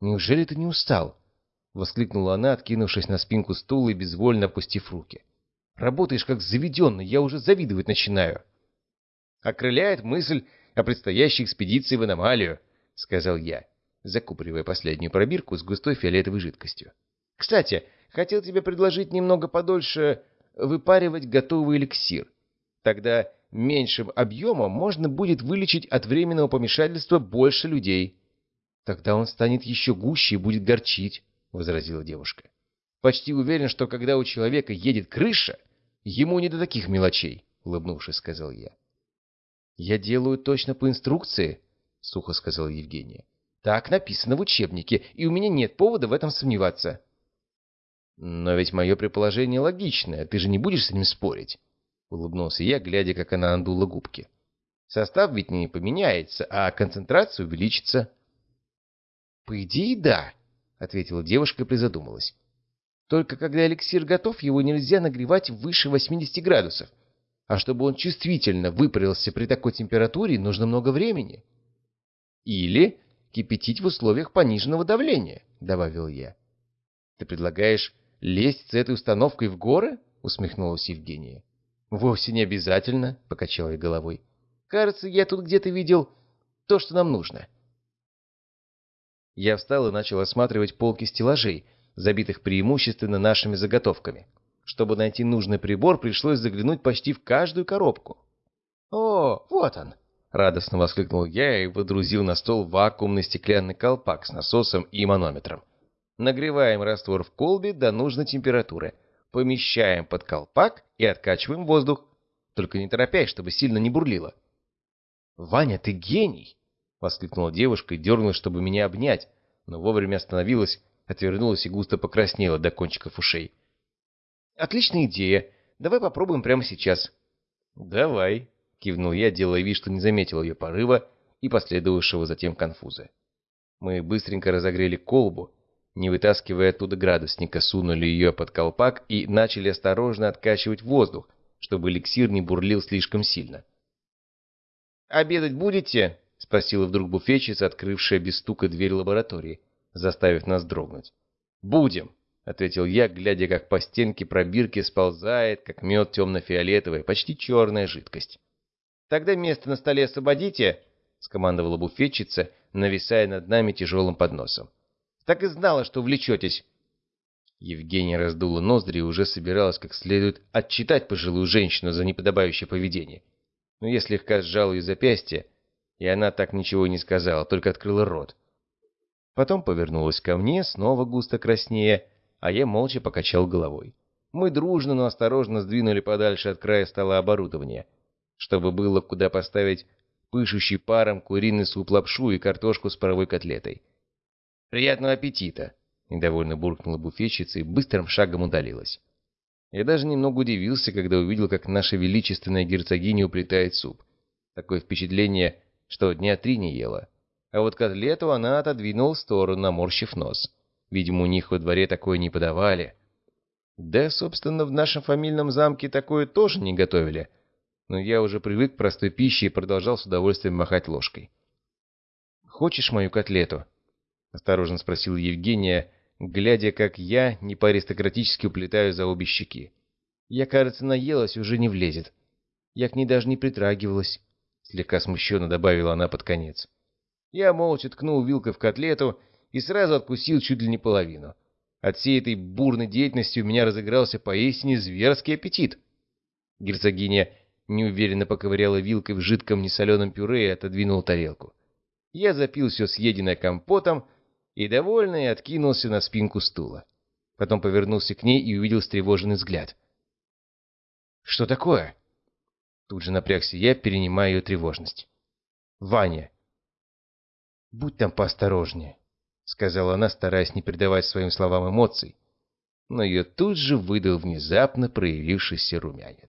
неужели ты не устал?» — воскликнула она, откинувшись на спинку стула и безвольно опустив руки. «Работаешь как заведенный, я уже завидовать начинаю». Окрыляет мысль о предстоящей экспедиции в аномалию», — сказал я, закупоривая последнюю пробирку с густой фиолетовой жидкостью. «Кстати, хотел тебе предложить немного подольше выпаривать готовый эликсир. Тогда меньшим объемом можно будет вылечить от временного помешательства больше людей. Тогда он станет еще гуще и будет горчить», — возразила девушка. «Почти уверен, что когда у человека едет крыша, ему не до таких мелочей», — улыбнувшись, сказал я. «Я делаю точно по инструкции», — сухо сказала Евгения. «Так написано в учебнике, и у меня нет повода в этом сомневаться». «Но ведь мое предположение логичное, ты же не будешь с ним спорить?» — улыбнулся я, глядя, как она надула губки. «Состав ведь не поменяется, а концентрация увеличится». «По идее, да», — ответила девушка и призадумалась. «Только когда эликсир готов, его нельзя нагревать выше 80 градусов. А чтобы он чувствительно выпарился при такой температуре, нужно много времени». «Или кипятить в условиях пониженного давления», — добавил я. «Ты предлагаешь лезть с этой установкой в горы?» — усмехнулась Евгения. «Вовсе не обязательно», — покачала я головой. «Кажется, я тут где-то видел то, что нам нужно». Я встал и начал осматривать полки стеллажей, забитых преимущественно нашими заготовками. Чтобы найти нужный прибор, пришлось заглянуть почти в каждую коробку. «О, вот он!» — радостно воскликнул я и водрузил на стол вакуумный стеклянный колпак с насосом и манометром. Нагреваем раствор в колбе до нужной температуры, помещаем под колпак и откачиваем воздух. Только не торопясь, чтобы сильно не бурлило. «Ваня, ты гений!» — воскликнула девушка и дернулась, чтобы меня обнять, но вовремя остановилась, отвернулась и густо покраснела до кончиков ушей. «Отличная идея. Давай попробуем прямо сейчас». «Давай», — кивнул я, делая вид, что не заметил ее порыва и последовавшего затем конфуза. Мы быстренько разогрели колбу, не вытаскивая оттуда градусника, сунули ее под колпак и начали осторожно откачивать воздух, чтобы эликсир не бурлил слишком сильно. «Обедать будете?» — спросила вдруг буфетчица, открывшая без стука дверь лаборатории, заставив нас дрогнуть. «Будем», — ответил я, глядя, как по стенке пробирки сползает, как мед темно-фиолетовая, почти черная жидкость. «Тогда место на столе освободите», — скомандовала буфетчица, нависая над нами тяжелым подносом. Так и знала, что влечетесь. Евгения раздула ноздри и уже собиралась как следует отчитать пожилую женщину за неподобающее поведение. Но я слегка сжал ее запястье, и она так ничего не сказала, только открыла рот. Потом повернулась ко мне, снова густо краснее, а я молча покачал головой. Мы дружно, но осторожно сдвинули подальше от края стола оборудования, чтобы было куда поставить пышущий паром куриный суп-лапшу и картошку с паровой котлетой. «Приятного аппетита!» — недовольно буркнула буфетчица и быстрым шагом удалилась. Я даже немного удивился, когда увидел, как наша величественная герцогиня уплетает суп. Такое впечатление, что дня три не ела. А вот котлету она отодвинула в сторону, наморщив нос. Видимо, у них во дворе такое не подавали. Да, собственно, в нашем фамильном замке такое тоже не готовили. Но я уже привык к простой пище и продолжал с удовольствием махать ложкой. «Хочешь мою котлету?» — осторожно спросил Евгения, глядя, как я не по-аристократически уплетаю за обе щеки. «Я, кажется, наелась, уже не влезет. Я к ней даже не притрагивалась», — слегка смущенно добавила она под конец. Я молча ткнул вилкой в котлету и сразу откусил чуть ли не половину. От всей этой бурной деятельности у меня разыгрался поистине зверский аппетит. Герцогиня неуверенно поковыряла вилкой в жидком несоленом пюре и отодвинула тарелку. Я запил все съеденное компотом, и, довольный, откинулся на спинку стула. Потом повернулся к ней и увидел встревоженный взгляд. «Что такое?» Тут же напрягся я, перенимая ее тревожность. «Ваня!» «Будь там поосторожнее», — сказала она, стараясь не придавать своим словам эмоций, но ее тут же выдал внезапно проявившийся румянец.